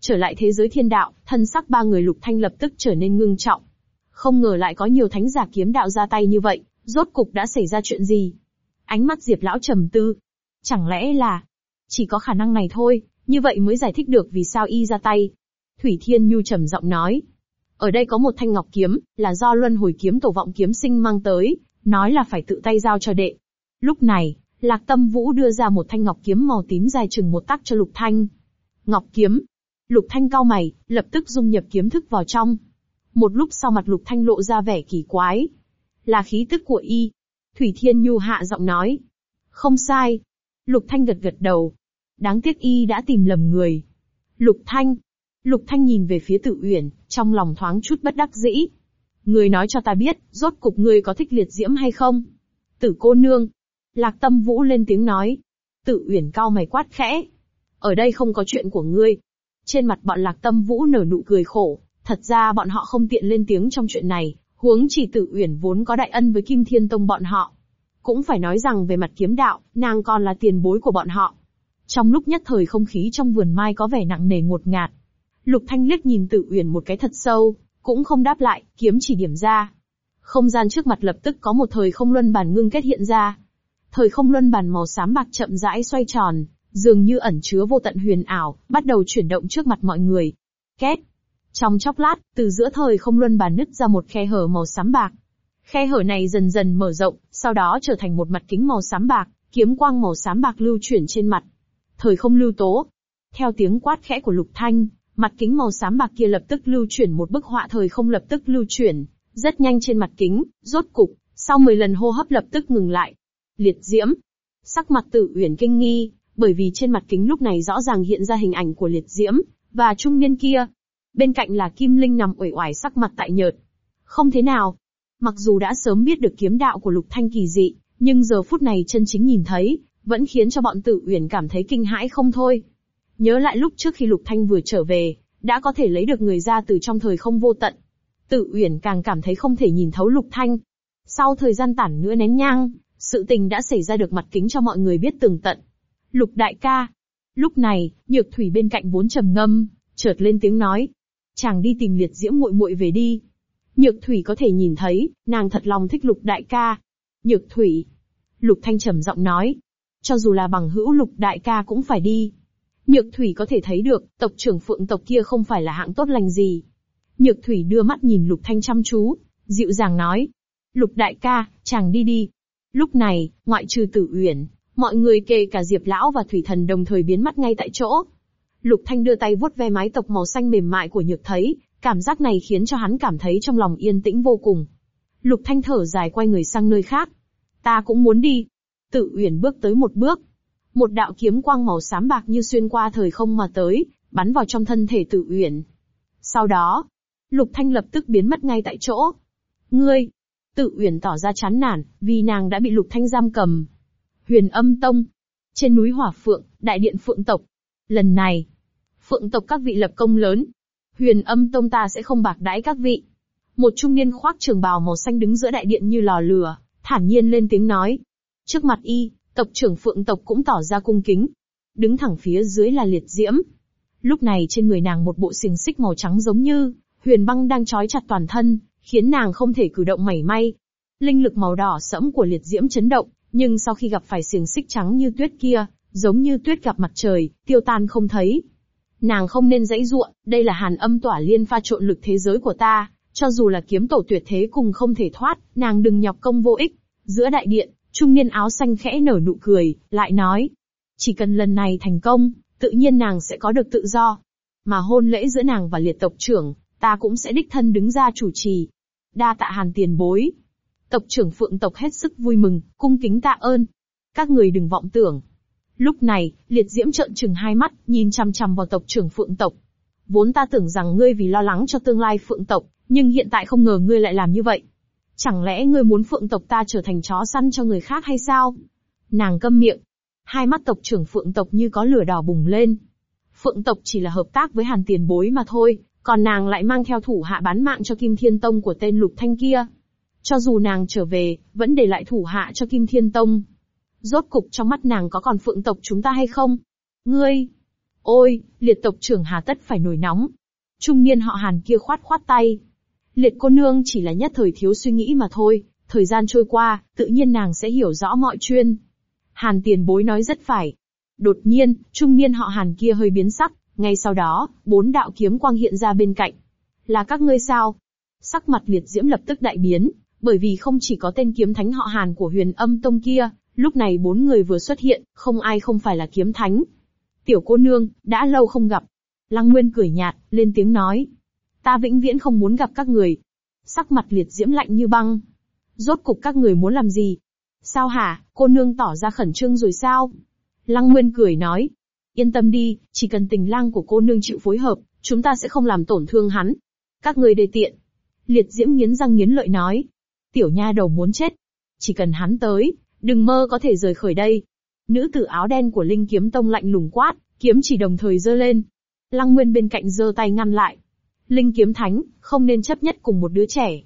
A: Trở lại thế giới thiên đạo, thân sắc ba người lục thanh lập tức trở nên ngưng trọng. Không ngờ lại có nhiều thánh giả kiếm đạo ra tay như vậy, rốt cục đã xảy ra chuyện gì? Ánh mắt Diệp lão trầm tư, Chẳng lẽ là... Chỉ có khả năng này thôi, như vậy mới giải thích được vì sao y ra tay. Thủy Thiên Nhu trầm giọng nói. Ở đây có một thanh ngọc kiếm, là do luân hồi kiếm tổ vọng kiếm sinh mang tới, nói là phải tự tay giao cho đệ. Lúc này, Lạc Tâm Vũ đưa ra một thanh ngọc kiếm màu tím dài chừng một tắc cho Lục Thanh. Ngọc kiếm. Lục Thanh cao mày, lập tức dung nhập kiếm thức vào trong. Một lúc sau mặt Lục Thanh lộ ra vẻ kỳ quái. Là khí tức của y. Thủy Thiên Nhu hạ giọng nói. Không sai, Lục Thanh gật gật đầu. Đáng tiếc y đã tìm lầm người. Lục Thanh. Lục Thanh nhìn về phía tự uyển, trong lòng thoáng chút bất đắc dĩ. Người nói cho ta biết, rốt cục người có thích liệt diễm hay không? Tử cô nương. Lạc tâm vũ lên tiếng nói. Tự uyển cao mày quát khẽ. Ở đây không có chuyện của ngươi. Trên mặt bọn lạc tâm vũ nở nụ cười khổ, thật ra bọn họ không tiện lên tiếng trong chuyện này, huống chỉ tự uyển vốn có đại ân với Kim Thiên Tông bọn họ, cũng phải nói rằng về mặt kiếm đạo, nàng còn là tiền bối của bọn họ. Trong lúc nhất thời không khí trong vườn mai có vẻ nặng nề ngột ngạt. Lục Thanh liếc nhìn Tự Uyển một cái thật sâu, cũng không đáp lại, kiếm chỉ điểm ra. Không gian trước mặt lập tức có một thời không luân bàn ngưng kết hiện ra. Thời không luân bàn màu xám bạc chậm rãi xoay tròn, dường như ẩn chứa vô tận huyền ảo, bắt đầu chuyển động trước mặt mọi người. Két. Trong chốc lát, từ giữa thời không luân bàn nứt ra một khe hở màu xám bạc, Khe hở này dần dần mở rộng, sau đó trở thành một mặt kính màu xám bạc, kiếm quang màu xám bạc lưu chuyển trên mặt. Thời không lưu tố. Theo tiếng quát khẽ của Lục Thanh, mặt kính màu xám bạc kia lập tức lưu chuyển một bức họa thời không lập tức lưu chuyển, rất nhanh trên mặt kính, rốt cục, sau 10 lần hô hấp lập tức ngừng lại. Liệt diễm. Sắc mặt Tử Uyển kinh nghi, bởi vì trên mặt kính lúc này rõ ràng hiện ra hình ảnh của liệt diễm và trung niên kia. Bên cạnh là Kim Linh nằm uể oải sắc mặt tại nhợt. Không thế nào, Mặc dù đã sớm biết được kiếm đạo của Lục Thanh kỳ dị, nhưng giờ phút này chân chính nhìn thấy, vẫn khiến cho bọn Tử Uyển cảm thấy kinh hãi không thôi. Nhớ lại lúc trước khi Lục Thanh vừa trở về, đã có thể lấy được người ra từ trong thời không vô tận. Tử Uyển càng cảm thấy không thể nhìn thấu Lục Thanh. Sau thời gian tản nữa nén nhang, sự tình đã xảy ra được mặt kính cho mọi người biết tường tận. Lục đại ca. Lúc này, Nhược Thủy bên cạnh vốn trầm ngâm, chợt lên tiếng nói, chàng đi tìm liệt diễm muội muội về đi, Nhược Thủy có thể nhìn thấy, nàng thật lòng thích Lục Đại ca. Nhược Thủy. Lục Thanh trầm giọng nói. Cho dù là bằng hữu Lục Đại ca cũng phải đi. Nhược Thủy có thể thấy được, tộc trưởng phượng tộc kia không phải là hạng tốt lành gì. Nhược Thủy đưa mắt nhìn Lục Thanh chăm chú, dịu dàng nói. Lục Đại ca, chàng đi đi. Lúc này, ngoại trừ tử uyển, mọi người kể cả Diệp Lão và Thủy Thần đồng thời biến mất ngay tại chỗ. Lục Thanh đưa tay vuốt ve mái tộc màu xanh mềm mại của Nhược thấy, Cảm giác này khiến cho hắn cảm thấy trong lòng yên tĩnh vô cùng. Lục Thanh thở dài quay người sang nơi khác. Ta cũng muốn đi. Tự Uyển bước tới một bước. Một đạo kiếm quang màu xám bạc như xuyên qua thời không mà tới, bắn vào trong thân thể Tự Uyển. Sau đó, Lục Thanh lập tức biến mất ngay tại chỗ. Ngươi! Tự Uyển tỏ ra chán nản, vì nàng đã bị Lục Thanh giam cầm. Huyền âm tông. Trên núi Hỏa Phượng, đại điện Phượng tộc. Lần này, Phượng tộc các vị lập công lớn, Huyền âm tông ta sẽ không bạc đãi các vị. Một trung niên khoác trường bào màu xanh đứng giữa đại điện như lò lửa, thản nhiên lên tiếng nói. Trước mặt y, tộc trưởng phượng tộc cũng tỏ ra cung kính. Đứng thẳng phía dưới là liệt diễm. Lúc này trên người nàng một bộ xiềng xích màu trắng giống như, huyền băng đang trói chặt toàn thân, khiến nàng không thể cử động mảy may. Linh lực màu đỏ sẫm của liệt diễm chấn động, nhưng sau khi gặp phải xiềng xích trắng như tuyết kia, giống như tuyết gặp mặt trời, tiêu tan không thấy. Nàng không nên dãy ruộng, đây là hàn âm tỏa liên pha trộn lực thế giới của ta, cho dù là kiếm tổ tuyệt thế cùng không thể thoát, nàng đừng nhọc công vô ích. Giữa đại điện, trung niên áo xanh khẽ nở nụ cười, lại nói. Chỉ cần lần này thành công, tự nhiên nàng sẽ có được tự do. Mà hôn lễ giữa nàng và liệt tộc trưởng, ta cũng sẽ đích thân đứng ra chủ trì. Đa tạ hàn tiền bối. Tộc trưởng phượng tộc hết sức vui mừng, cung kính tạ ơn. Các người đừng vọng tưởng, Lúc này, liệt diễm trợn trừng hai mắt, nhìn chằm chằm vào tộc trưởng phượng tộc. Vốn ta tưởng rằng ngươi vì lo lắng cho tương lai phượng tộc, nhưng hiện tại không ngờ ngươi lại làm như vậy. Chẳng lẽ ngươi muốn phượng tộc ta trở thành chó săn cho người khác hay sao? Nàng câm miệng. Hai mắt tộc trưởng phượng tộc như có lửa đỏ bùng lên. Phượng tộc chỉ là hợp tác với hàn tiền bối mà thôi, còn nàng lại mang theo thủ hạ bán mạng cho Kim Thiên Tông của tên Lục Thanh kia. Cho dù nàng trở về, vẫn để lại thủ hạ cho Kim Thiên Tông, Rốt cục trong mắt nàng có còn phượng tộc chúng ta hay không? Ngươi! Ôi, liệt tộc trưởng hà tất phải nổi nóng. Trung niên họ hàn kia khoát khoát tay. Liệt cô nương chỉ là nhất thời thiếu suy nghĩ mà thôi, thời gian trôi qua, tự nhiên nàng sẽ hiểu rõ mọi chuyên. Hàn tiền bối nói rất phải. Đột nhiên, trung niên họ hàn kia hơi biến sắc, ngay sau đó, bốn đạo kiếm quang hiện ra bên cạnh. Là các ngươi sao? Sắc mặt liệt diễm lập tức đại biến, bởi vì không chỉ có tên kiếm thánh họ hàn của huyền âm tông kia, Lúc này bốn người vừa xuất hiện, không ai không phải là kiếm thánh. Tiểu cô nương, đã lâu không gặp. Lăng Nguyên cười nhạt, lên tiếng nói. Ta vĩnh viễn không muốn gặp các người. Sắc mặt liệt diễm lạnh như băng. Rốt cục các người muốn làm gì? Sao hả, cô nương tỏ ra khẩn trương rồi sao? Lăng Nguyên cười nói. Yên tâm đi, chỉ cần tình lang của cô nương chịu phối hợp, chúng ta sẽ không làm tổn thương hắn. Các người đề tiện. Liệt diễm nghiến răng nghiến lợi nói. Tiểu nha đầu muốn chết. Chỉ cần hắn tới, Đừng mơ có thể rời khỏi đây. Nữ tử áo đen của Linh Kiếm Tông lạnh lùng quát, kiếm chỉ đồng thời giơ lên. Lăng Nguyên bên cạnh giơ tay ngăn lại. Linh Kiếm Thánh, không nên chấp nhất cùng một đứa trẻ.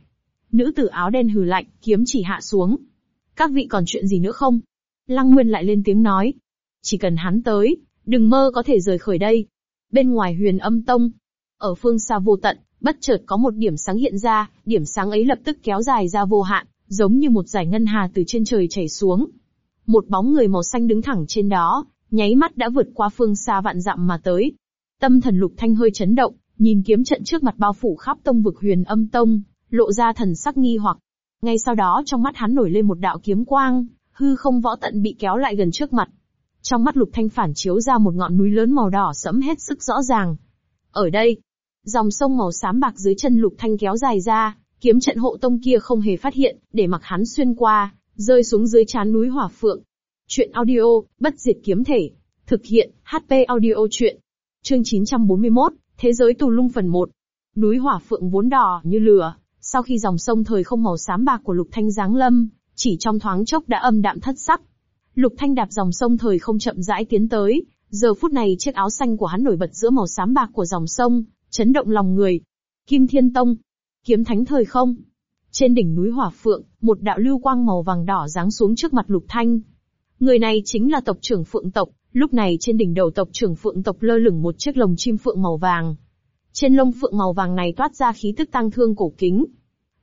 A: Nữ tử áo đen hừ lạnh, kiếm chỉ hạ xuống. Các vị còn chuyện gì nữa không? Lăng Nguyên lại lên tiếng nói. Chỉ cần hắn tới, đừng mơ có thể rời khỏi đây. Bên ngoài huyền âm tông, ở phương xa vô tận, bất chợt có một điểm sáng hiện ra, điểm sáng ấy lập tức kéo dài ra vô hạn, giống như một dải ngân hà từ trên trời chảy xuống. Một bóng người màu xanh đứng thẳng trên đó, nháy mắt đã vượt qua phương xa vạn dặm mà tới. Tâm thần lục thanh hơi chấn động, nhìn kiếm trận trước mặt bao phủ khắp tông vực huyền âm tông, lộ ra thần sắc nghi hoặc. Ngay sau đó trong mắt hắn nổi lên một đạo kiếm quang, hư không võ tận bị kéo lại gần trước mặt. Trong mắt lục thanh phản chiếu ra một ngọn núi lớn màu đỏ sẫm hết sức rõ ràng. Ở đây, dòng sông màu xám bạc dưới chân lục thanh kéo dài ra, Kiếm trận hộ tông kia không hề phát hiện, để mặc hắn xuyên qua, rơi xuống dưới chán núi hỏa phượng. Chuyện audio, bất diệt kiếm thể. Thực hiện, HP audio chuyện. Chương 941, Thế giới tù lung phần 1. Núi hỏa phượng vốn đỏ như lửa, sau khi dòng sông thời không màu xám bạc của lục thanh giáng lâm, chỉ trong thoáng chốc đã âm đạm thất sắc. Lục thanh đạp dòng sông thời không chậm rãi tiến tới, giờ phút này chiếc áo xanh của hắn nổi bật giữa màu xám bạc của dòng sông, chấn động lòng người. Kim Thiên Tông, kiếm thánh thời không. Trên đỉnh núi Hỏa Phượng, một đạo lưu quang màu vàng đỏ giáng xuống trước mặt Lục Thanh. Người này chính là tộc trưởng Phượng tộc, lúc này trên đỉnh đầu tộc trưởng Phượng tộc lơ lửng một chiếc lồng chim phượng màu vàng. Trên lông phượng màu vàng này toát ra khí tức tăng thương cổ kính.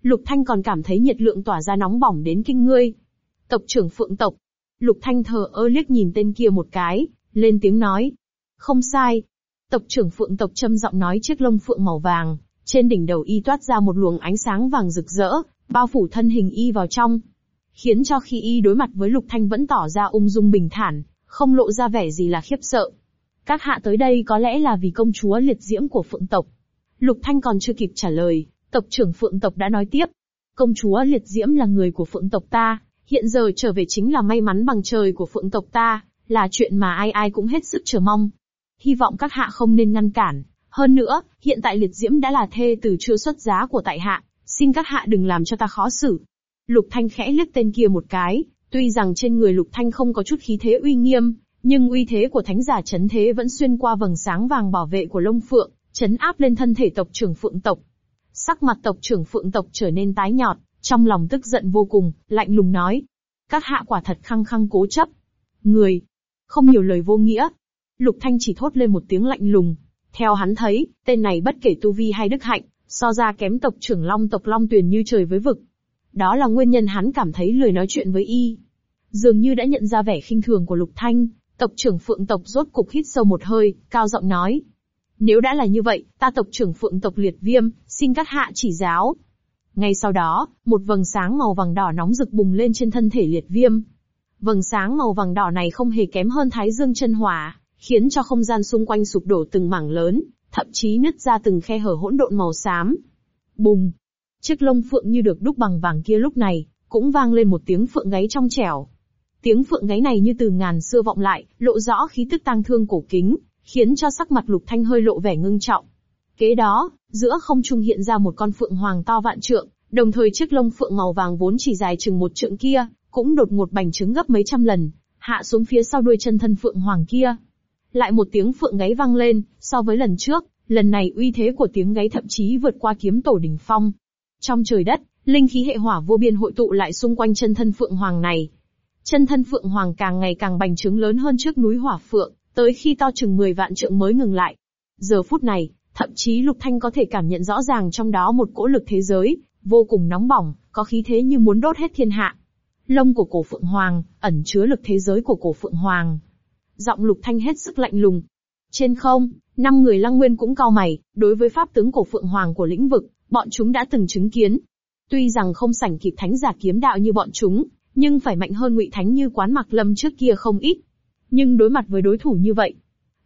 A: Lục Thanh còn cảm thấy nhiệt lượng tỏa ra nóng bỏng đến kinh ngươi. Tộc trưởng Phượng tộc. Lục Thanh thờ ơ liếc nhìn tên kia một cái, lên tiếng nói. Không sai. Tộc trưởng Phượng tộc châm giọng nói chiếc lông phượng màu vàng, trên đỉnh đầu y toát ra một luồng ánh sáng vàng rực rỡ, bao phủ thân hình y vào trong. Khiến cho khi y đối mặt với Lục Thanh vẫn tỏ ra ung dung bình thản, không lộ ra vẻ gì là khiếp sợ. Các hạ tới đây có lẽ là vì công chúa liệt diễm của phượng tộc. Lục Thanh còn chưa kịp trả lời, tộc trưởng phượng tộc đã nói tiếp. Công chúa liệt diễm là người của phượng tộc ta, hiện giờ trở về chính là may mắn bằng trời của phượng tộc ta, là chuyện mà ai ai cũng hết sức chờ mong. Hy vọng các hạ không nên ngăn cản, hơn nữa, hiện tại liệt diễm đã là thê tử chưa xuất giá của tại hạ, xin các hạ đừng làm cho ta khó xử. Lục Thanh khẽ liếc tên kia một cái, tuy rằng trên người Lục Thanh không có chút khí thế uy nghiêm, nhưng uy thế của thánh giả chấn thế vẫn xuyên qua vầng sáng vàng bảo vệ của Long phượng, chấn áp lên thân thể tộc trưởng phượng tộc. Sắc mặt tộc trưởng phượng tộc trở nên tái nhợt, trong lòng tức giận vô cùng, lạnh lùng nói. Các hạ quả thật khăng khăng cố chấp. Người. Không nhiều lời vô nghĩa. Lục Thanh chỉ thốt lên một tiếng lạnh lùng, theo hắn thấy, tên này bất kể tu vi hay đức hạnh, so ra kém tộc trưởng long tộc long tuyền như trời với vực. Đó là nguyên nhân hắn cảm thấy lười nói chuyện với y. Dường như đã nhận ra vẻ khinh thường của Lục Thanh, tộc trưởng phượng tộc rốt cục hít sâu một hơi, cao giọng nói. Nếu đã là như vậy, ta tộc trưởng phượng tộc liệt viêm, xin các hạ chỉ giáo. Ngay sau đó, một vầng sáng màu vàng đỏ nóng rực bùng lên trên thân thể liệt viêm. Vầng sáng màu vàng đỏ này không hề kém hơn thái dương chân hỏa, khiến cho không gian xung quanh sụp đổ từng mảng lớn, thậm chí nứt ra từng khe hở hỗn độn màu xám. Bùng! Chiếc lông phượng như được đúc bằng vàng kia lúc này, cũng vang lên một tiếng phượng gáy trong trẻo. Tiếng phượng gáy này như từ ngàn xưa vọng lại, lộ rõ khí tức tang thương cổ kính, khiến cho sắc mặt lục thanh hơi lộ vẻ ngưng trọng. Kế đó, giữa không trung hiện ra một con phượng hoàng to vạn trượng, đồng thời chiếc lông phượng màu vàng vốn chỉ dài chừng một trượng kia, cũng đột ngột bành trứng gấp mấy trăm lần, hạ xuống phía sau đuôi chân thân phượng hoàng kia. Lại một tiếng phượng gáy vang lên, so với lần trước, lần này uy thế của tiếng gáy thậm chí vượt qua kiếm tổ đỉnh phong. Trong trời đất, linh khí hệ hỏa vô biên hội tụ lại xung quanh chân thân phượng hoàng này. Chân thân phượng hoàng càng ngày càng bành trướng lớn hơn trước núi hỏa phượng, tới khi to chừng 10 vạn trượng mới ngừng lại. Giờ phút này, thậm chí Lục Thanh có thể cảm nhận rõ ràng trong đó một cỗ lực thế giới, vô cùng nóng bỏng, có khí thế như muốn đốt hết thiên hạ. Lông của cổ Phượng Hoàng, ẩn chứa lực thế giới của cổ Phượng Hoàng, giọng lục thanh hết sức lạnh lùng. Trên không, năm người lăng nguyên cũng cao mày, đối với pháp tướng cổ phượng hoàng của lĩnh vực, bọn chúng đã từng chứng kiến. Tuy rằng không sảnh kịp thánh giả kiếm đạo như bọn chúng, nhưng phải mạnh hơn ngụy thánh như quán mặc lâm trước kia không ít. Nhưng đối mặt với đối thủ như vậy,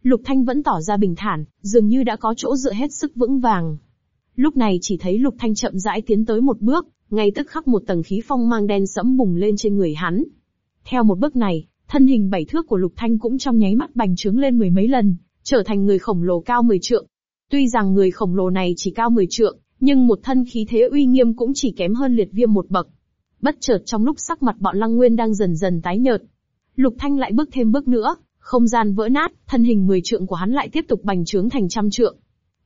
A: lục thanh vẫn tỏ ra bình thản, dường như đã có chỗ dựa hết sức vững vàng. Lúc này chỉ thấy lục thanh chậm rãi tiến tới một bước, ngay tức khắc một tầng khí phong mang đen sẫm bùng lên trên người hắn. Theo một bước này, Thân hình bảy thước của Lục Thanh cũng trong nháy mắt bành trướng lên mười mấy lần, trở thành người khổng lồ cao 10 trượng. Tuy rằng người khổng lồ này chỉ cao 10 trượng, nhưng một thân khí thế uy nghiêm cũng chỉ kém hơn liệt viêm một bậc. Bất chợt trong lúc sắc mặt bọn Lăng Nguyên đang dần dần tái nhợt, Lục Thanh lại bước thêm bước nữa, không gian vỡ nát, thân hình 10 trượng của hắn lại tiếp tục bành trướng thành trăm trượng.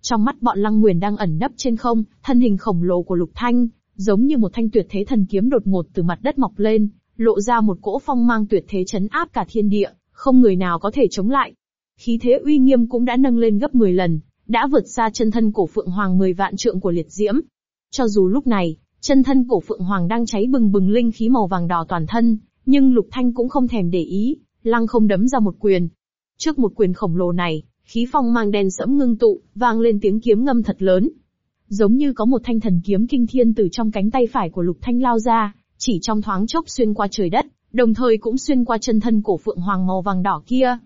A: Trong mắt bọn Lăng Nguyên đang ẩn nấp trên không, thân hình khổng lồ của Lục Thanh giống như một thanh tuyệt thế thần kiếm đột ngột từ mặt đất mọc lên, lộ ra một cỗ phong mang tuyệt thế chấn áp cả thiên địa, không người nào có thể chống lại. Khí thế uy nghiêm cũng đã nâng lên gấp 10 lần, đã vượt xa chân thân cổ phượng hoàng 10 vạn trượng của liệt diễm. Cho dù lúc này, chân thân cổ phượng hoàng đang cháy bừng bừng linh khí màu vàng đỏ toàn thân, nhưng Lục Thanh cũng không thèm để ý, lăng không đấm ra một quyền. Trước một quyền khổng lồ này, khí phong mang đen sẫm ngưng tụ, vang lên tiếng kiếm ngâm thật lớn. Giống như có một thanh thần kiếm kinh thiên từ trong cánh tay phải của Lục Thanh lao ra, chỉ trong thoáng chốc xuyên qua trời đất, đồng thời cũng xuyên qua chân thân cổ phượng hoàng màu vàng đỏ kia.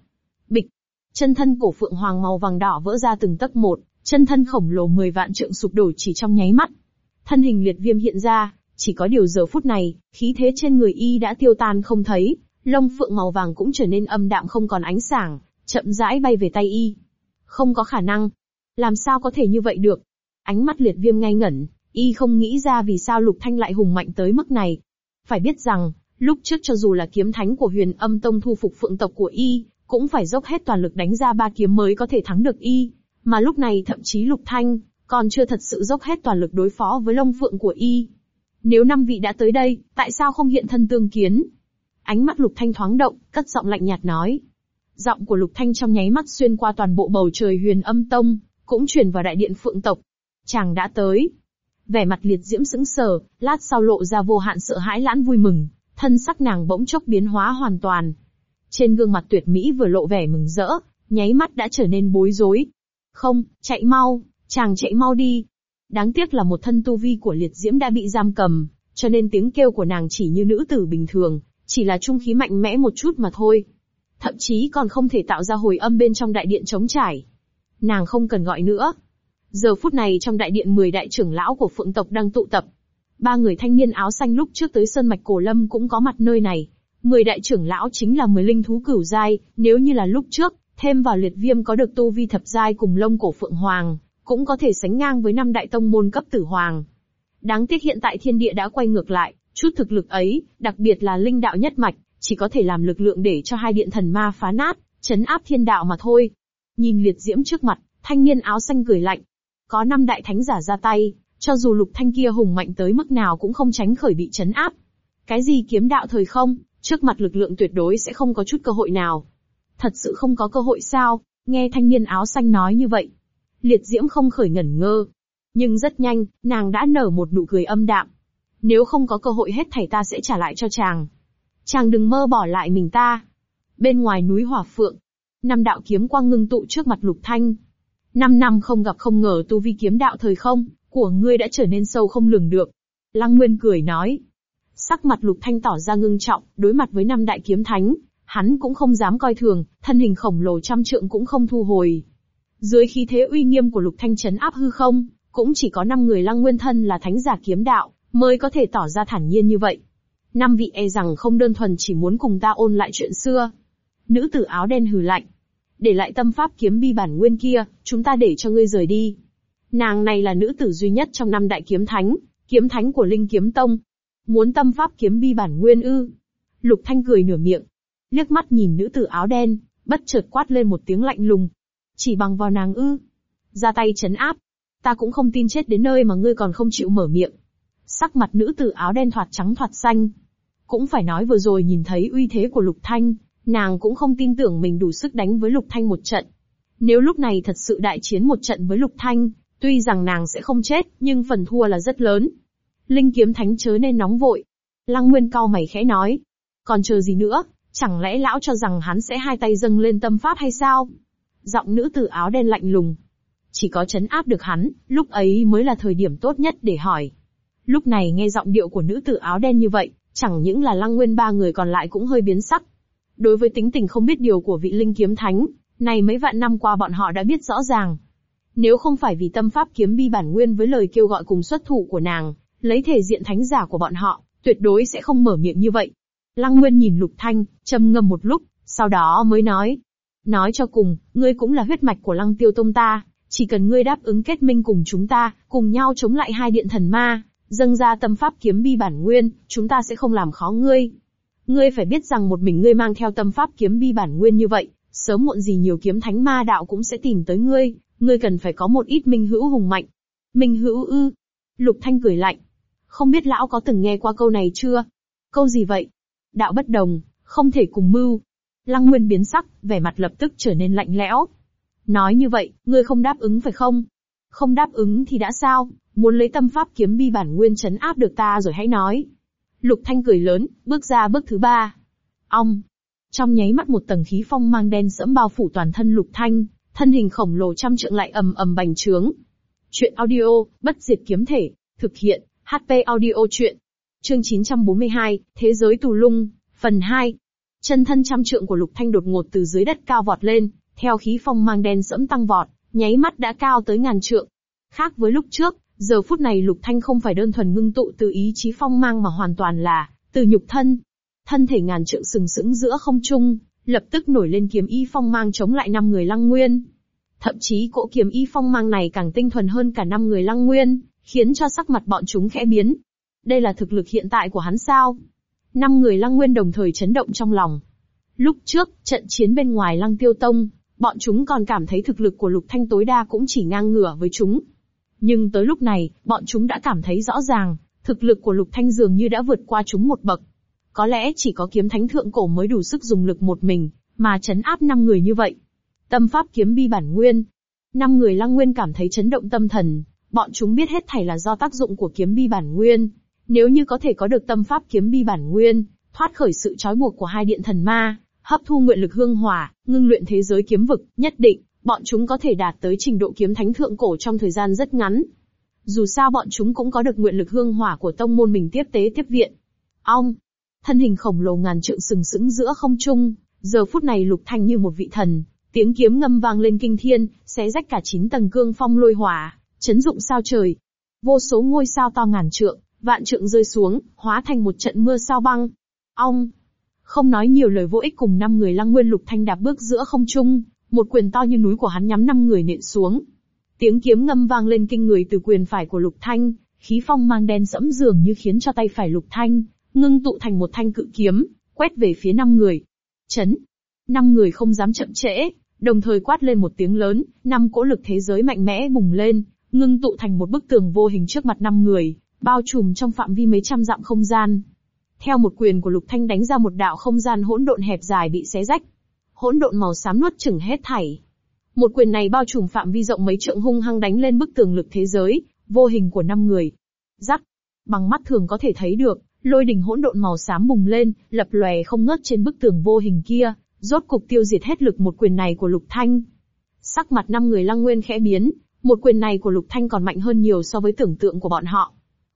A: Bịch, chân thân cổ phượng hoàng màu vàng đỏ vỡ ra từng tấc một, chân thân khổng lồ 10 vạn trượng sụp đổ chỉ trong nháy mắt. Thân hình liệt viêm hiện ra, chỉ có điều giờ phút này, khí thế trên người y đã tiêu tan không thấy, lông phượng màu vàng cũng trở nên âm đạm không còn ánh sáng, chậm rãi bay về tay y. Không có khả năng. Làm sao có thể như vậy được? Ánh mắt liệt viêm ngay ngẩn, Y không nghĩ ra vì sao Lục Thanh lại hùng mạnh tới mức này. Phải biết rằng, lúc trước cho dù là kiếm thánh của huyền âm tông thu phục phượng tộc của Y, cũng phải dốc hết toàn lực đánh ra ba kiếm mới có thể thắng được Y. Mà lúc này thậm chí Lục Thanh, còn chưa thật sự dốc hết toàn lực đối phó với lông phượng của Y. Nếu năm vị đã tới đây, tại sao không hiện thân tương kiến? Ánh mắt Lục Thanh thoáng động, cất giọng lạnh nhạt nói. Giọng của Lục Thanh trong nháy mắt xuyên qua toàn bộ bầu trời huyền âm tông, cũng truyền vào đại điện phượng tộc. Chàng đã tới, Vẻ mặt liệt diễm sững sờ, lát sau lộ ra vô hạn sợ hãi lãn vui mừng, thân sắc nàng bỗng chốc biến hóa hoàn toàn. Trên gương mặt tuyệt mỹ vừa lộ vẻ mừng rỡ, nháy mắt đã trở nên bối rối. Không, chạy mau, chàng chạy mau đi. Đáng tiếc là một thân tu vi của liệt diễm đã bị giam cầm, cho nên tiếng kêu của nàng chỉ như nữ tử bình thường, chỉ là trung khí mạnh mẽ một chút mà thôi. Thậm chí còn không thể tạo ra hồi âm bên trong đại điện trống trải. Nàng không cần gọi nữa, Giờ phút này trong đại điện 10 đại trưởng lão của phượng tộc đang tụ tập. Ba người thanh niên áo xanh lúc trước tới Sơn Mạch Cổ Lâm cũng có mặt nơi này. 10 đại trưởng lão chính là 10 linh thú cửu giai, nếu như là lúc trước, thêm vào liệt viêm có được tu vi thập giai cùng lông cổ phượng hoàng, cũng có thể sánh ngang với năm đại tông môn cấp tử hoàng. Đáng tiếc hiện tại thiên địa đã quay ngược lại, chút thực lực ấy, đặc biệt là linh đạo nhất mạch, chỉ có thể làm lực lượng để cho hai điện thần ma phá nát, chấn áp thiên đạo mà thôi. Nhìn liệt diễm trước mặt, thanh niên áo xanh cười lạnh, có năm đại thánh giả ra tay, cho dù lục thanh kia hùng mạnh tới mức nào cũng không tránh khỏi bị chấn áp. Cái gì kiếm đạo thời không, trước mặt lực lượng tuyệt đối sẽ không có chút cơ hội nào. Thật sự không có cơ hội sao, nghe thanh niên áo xanh nói như vậy. Liệt diễm không khởi ngẩn ngơ. Nhưng rất nhanh, nàng đã nở một nụ cười âm đạm. Nếu không có cơ hội hết thảy ta sẽ trả lại cho chàng. Chàng đừng mơ bỏ lại mình ta. Bên ngoài núi hỏa phượng, năm đạo kiếm quang ngưng tụ trước mặt lục thanh, Năm năm không gặp không ngờ tu vi kiếm đạo thời không, của ngươi đã trở nên sâu không lường được. Lăng Nguyên cười nói. Sắc mặt Lục Thanh tỏ ra ngưng trọng, đối mặt với năm đại kiếm thánh, hắn cũng không dám coi thường, thân hình khổng lồ trăm trượng cũng không thu hồi. Dưới khí thế uy nghiêm của Lục Thanh chấn áp hư không, cũng chỉ có năm người Lăng Nguyên thân là thánh giả kiếm đạo, mới có thể tỏ ra thản nhiên như vậy. Năm vị e rằng không đơn thuần chỉ muốn cùng ta ôn lại chuyện xưa. Nữ tử áo đen hừ lạnh, để lại tâm pháp kiếm bi bản nguyên kia, chúng ta để cho ngươi rời đi. Nàng này là nữ tử duy nhất trong năm đại kiếm thánh, kiếm thánh của Linh Kiếm Tông. Muốn tâm pháp kiếm bi bản nguyên ư? Lục Thanh cười nửa miệng, liếc mắt nhìn nữ tử áo đen, bất chợt quát lên một tiếng lạnh lùng. Chỉ bằng vào nàng ư? Ra tay chấn áp. Ta cũng không tin chết đến nơi mà ngươi còn không chịu mở miệng. Sắc mặt nữ tử áo đen thoạt trắng thoạt xanh. Cũng phải nói vừa rồi nhìn thấy uy thế của Lục Thanh, nàng cũng không tin tưởng mình đủ sức đánh với Lục Thanh một trận. Nếu lúc này thật sự đại chiến một trận với Lục Thanh, tuy rằng nàng sẽ không chết, nhưng phần thua là rất lớn. Linh kiếm thánh chớ nên nóng vội. Lăng Nguyên cao mày khẽ nói. Còn chờ gì nữa, chẳng lẽ lão cho rằng hắn sẽ hai tay dâng lên tâm pháp hay sao? Giọng nữ tử áo đen lạnh lùng. Chỉ có chấn áp được hắn, lúc ấy mới là thời điểm tốt nhất để hỏi. Lúc này nghe giọng điệu của nữ tử áo đen như vậy, chẳng những là lăng nguyên ba người còn lại cũng hơi biến sắc. Đối với tính tình không biết điều của vị linh kiếm thánh, này mấy vạn năm qua bọn họ đã biết rõ ràng. Nếu không phải vì tâm pháp kiếm bi bản nguyên với lời kêu gọi cùng xuất thủ của nàng, lấy thể diện thánh giả của bọn họ, tuyệt đối sẽ không mở miệng như vậy. Lăng Nguyên nhìn Lục Thanh, trầm ngâm một lúc, sau đó mới nói. Nói cho cùng, ngươi cũng là huyết mạch của Lăng Tiêu Tông ta, chỉ cần ngươi đáp ứng kết minh cùng chúng ta, cùng nhau chống lại hai điện thần ma, dâng ra tâm pháp kiếm bi bản nguyên, chúng ta sẽ không làm khó ngươi. Ngươi phải biết rằng một mình ngươi mang theo tâm pháp kiếm bi bản nguyên như vậy, sớm muộn gì nhiều kiếm thánh ma đạo cũng sẽ tìm tới ngươi, ngươi cần phải có một ít minh hữu hùng mạnh. Minh hữu ư? Lục Thanh cười lạnh. Không biết lão có từng nghe qua câu này chưa? Câu gì vậy? Đạo bất đồng, không thể cùng mưu. Lăng Nguyên biến sắc, vẻ mặt lập tức trở nên lạnh lẽo. Nói như vậy, ngươi không đáp ứng phải không? Không đáp ứng thì đã sao, muốn lấy tâm pháp kiếm bi bản nguyên chấn áp được ta rồi hãy nói, Lục Thanh cười lớn, bước ra bước thứ ba. Ông. Trong nháy mắt một tầng khí phong mang đen sẫm bao phủ toàn thân Lục Thanh, thân hình khổng lồ trăm trượng lại ầm ầm bành trướng. Chuyện audio, bất diệt kiếm thể, thực hiện, HP audio chuyện. Chương 942, Thế giới tù lung, phần 2. Chân thân trăm trượng của Lục Thanh đột ngột từ dưới đất cao vọt lên, theo khí phong mang đen sẫm tăng vọt, nháy mắt đã cao tới ngàn trượng. Khác với lúc trước, Giờ phút này Lục Thanh không phải đơn thuần ngưng tụ từ ý chí phong mang mà hoàn toàn là từ nhục thân. Thân thể ngàn trượng sừng sững giữa không trung, lập tức nổi lên kiếm y phong mang chống lại năm người Lăng Nguyên. Thậm chí cỗ kiếm y phong mang này càng tinh thuần hơn cả năm người Lăng Nguyên, khiến cho sắc mặt bọn chúng khẽ biến. Đây là thực lực hiện tại của hắn sao? Năm người Lăng Nguyên đồng thời chấn động trong lòng. Lúc trước, trận chiến bên ngoài Lăng Tiêu Tông, bọn chúng còn cảm thấy thực lực của Lục Thanh tối đa cũng chỉ ngang ngửa với chúng. Nhưng tới lúc này, bọn chúng đã cảm thấy rõ ràng, thực lực của Lục Thanh dường như đã vượt qua chúng một bậc. Có lẽ chỉ có kiếm thánh thượng cổ mới đủ sức dùng lực một mình, mà chấn áp năm người như vậy. Tâm pháp kiếm bi bản nguyên. Năm người lăng nguyên cảm thấy chấn động tâm thần, bọn chúng biết hết thảy là do tác dụng của kiếm bi bản nguyên. Nếu như có thể có được tâm pháp kiếm bi bản nguyên, thoát khỏi sự trói buộc của hai điện thần ma, hấp thu nguyện lực hương hỏa, ngưng luyện thế giới kiếm vực, nhất định bọn chúng có thể đạt tới trình độ kiếm thánh thượng cổ trong thời gian rất ngắn. Dù sao bọn chúng cũng có được nguyện lực hương hỏa của tông môn mình tiếp tế tiếp viện. Ong, thân hình khổng lồ ngàn trượng sừng sững giữa không trung, giờ phút này lục thanh như một vị thần, tiếng kiếm ngâm vang lên kinh thiên, xé rách cả chín tầng cương phong lôi hỏa, chấn dụng sao trời. Vô số ngôi sao to ngàn trượng, vạn trượng rơi xuống, hóa thành một trận mưa sao băng. Ong, không nói nhiều lời vô ích cùng năm người lăng nguyên lục thanh đạp bước giữa không trung, một quyền to như núi của hắn nhắm năm người nện xuống. Tiếng kiếm ngâm vang lên kinh người từ quyền phải của Lục Thanh, khí phong mang đen sẫm dường như khiến cho tay phải Lục Thanh ngưng tụ thành một thanh cự kiếm, quét về phía năm người. Chấn. Năm người không dám chậm trễ, đồng thời quát lên một tiếng lớn, năm cỗ lực thế giới mạnh mẽ bùng lên, ngưng tụ thành một bức tường vô hình trước mặt năm người, bao trùm trong phạm vi mấy trăm dặm không gian. Theo một quyền của Lục Thanh đánh ra một đạo không gian hỗn độn hẹp dài bị xé rách hỗn độn màu xám nuốt chửng hết thảy. Một quyền này bao trùm phạm vi rộng mấy trượng hung hăng đánh lên bức tường lực thế giới, vô hình của năm người. Rắc, bằng mắt thường có thể thấy được, lôi đình hỗn độn màu xám bùng lên, lập lòe không ngớt trên bức tường vô hình kia, rốt cục tiêu diệt hết lực một quyền này của Lục Thanh. Sắc mặt năm người Lăng Nguyên khẽ biến, một quyền này của Lục Thanh còn mạnh hơn nhiều so với tưởng tượng của bọn họ.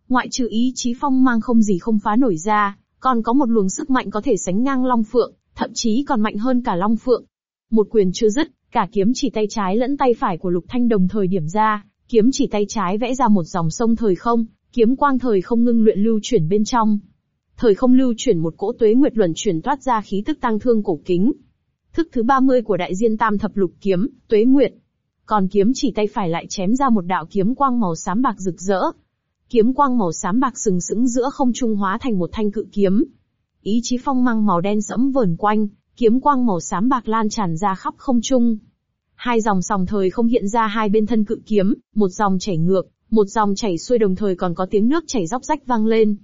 A: Ngoại trừ ý chí phong mang không gì không phá nổi ra, còn có một luồng sức mạnh có thể sánh ngang Long Phượng, thậm chí còn mạnh hơn cả Long Phượng. Một quyền chưa dứt, cả kiếm chỉ tay trái lẫn tay phải của Lục Thanh đồng thời điểm ra, kiếm chỉ tay trái vẽ ra một dòng sông thời không, kiếm quang thời không ngưng luyện lưu chuyển bên trong. Thời không lưu chuyển một cỗ tuế nguyệt luẩn chuyển toát ra khí tức tăng thương cổ kính. Thức thứ 30 của đại diên tam thập lục kiếm, tuế nguyệt. Còn kiếm chỉ tay phải lại chém ra một đạo kiếm quang màu xám bạc rực rỡ. Kiếm quang màu xám bạc sừng sững giữa không trung hóa thành một thanh cự kiếm, ý chí phong mang màu đen sẫm vờn quanh, kiếm quang màu xám bạc lan tràn ra khắp không trung. Hai dòng sòng thời không hiện ra hai bên thân cự kiếm, một dòng chảy ngược, một dòng chảy xuôi đồng thời còn có tiếng nước chảy róc rách vang lên.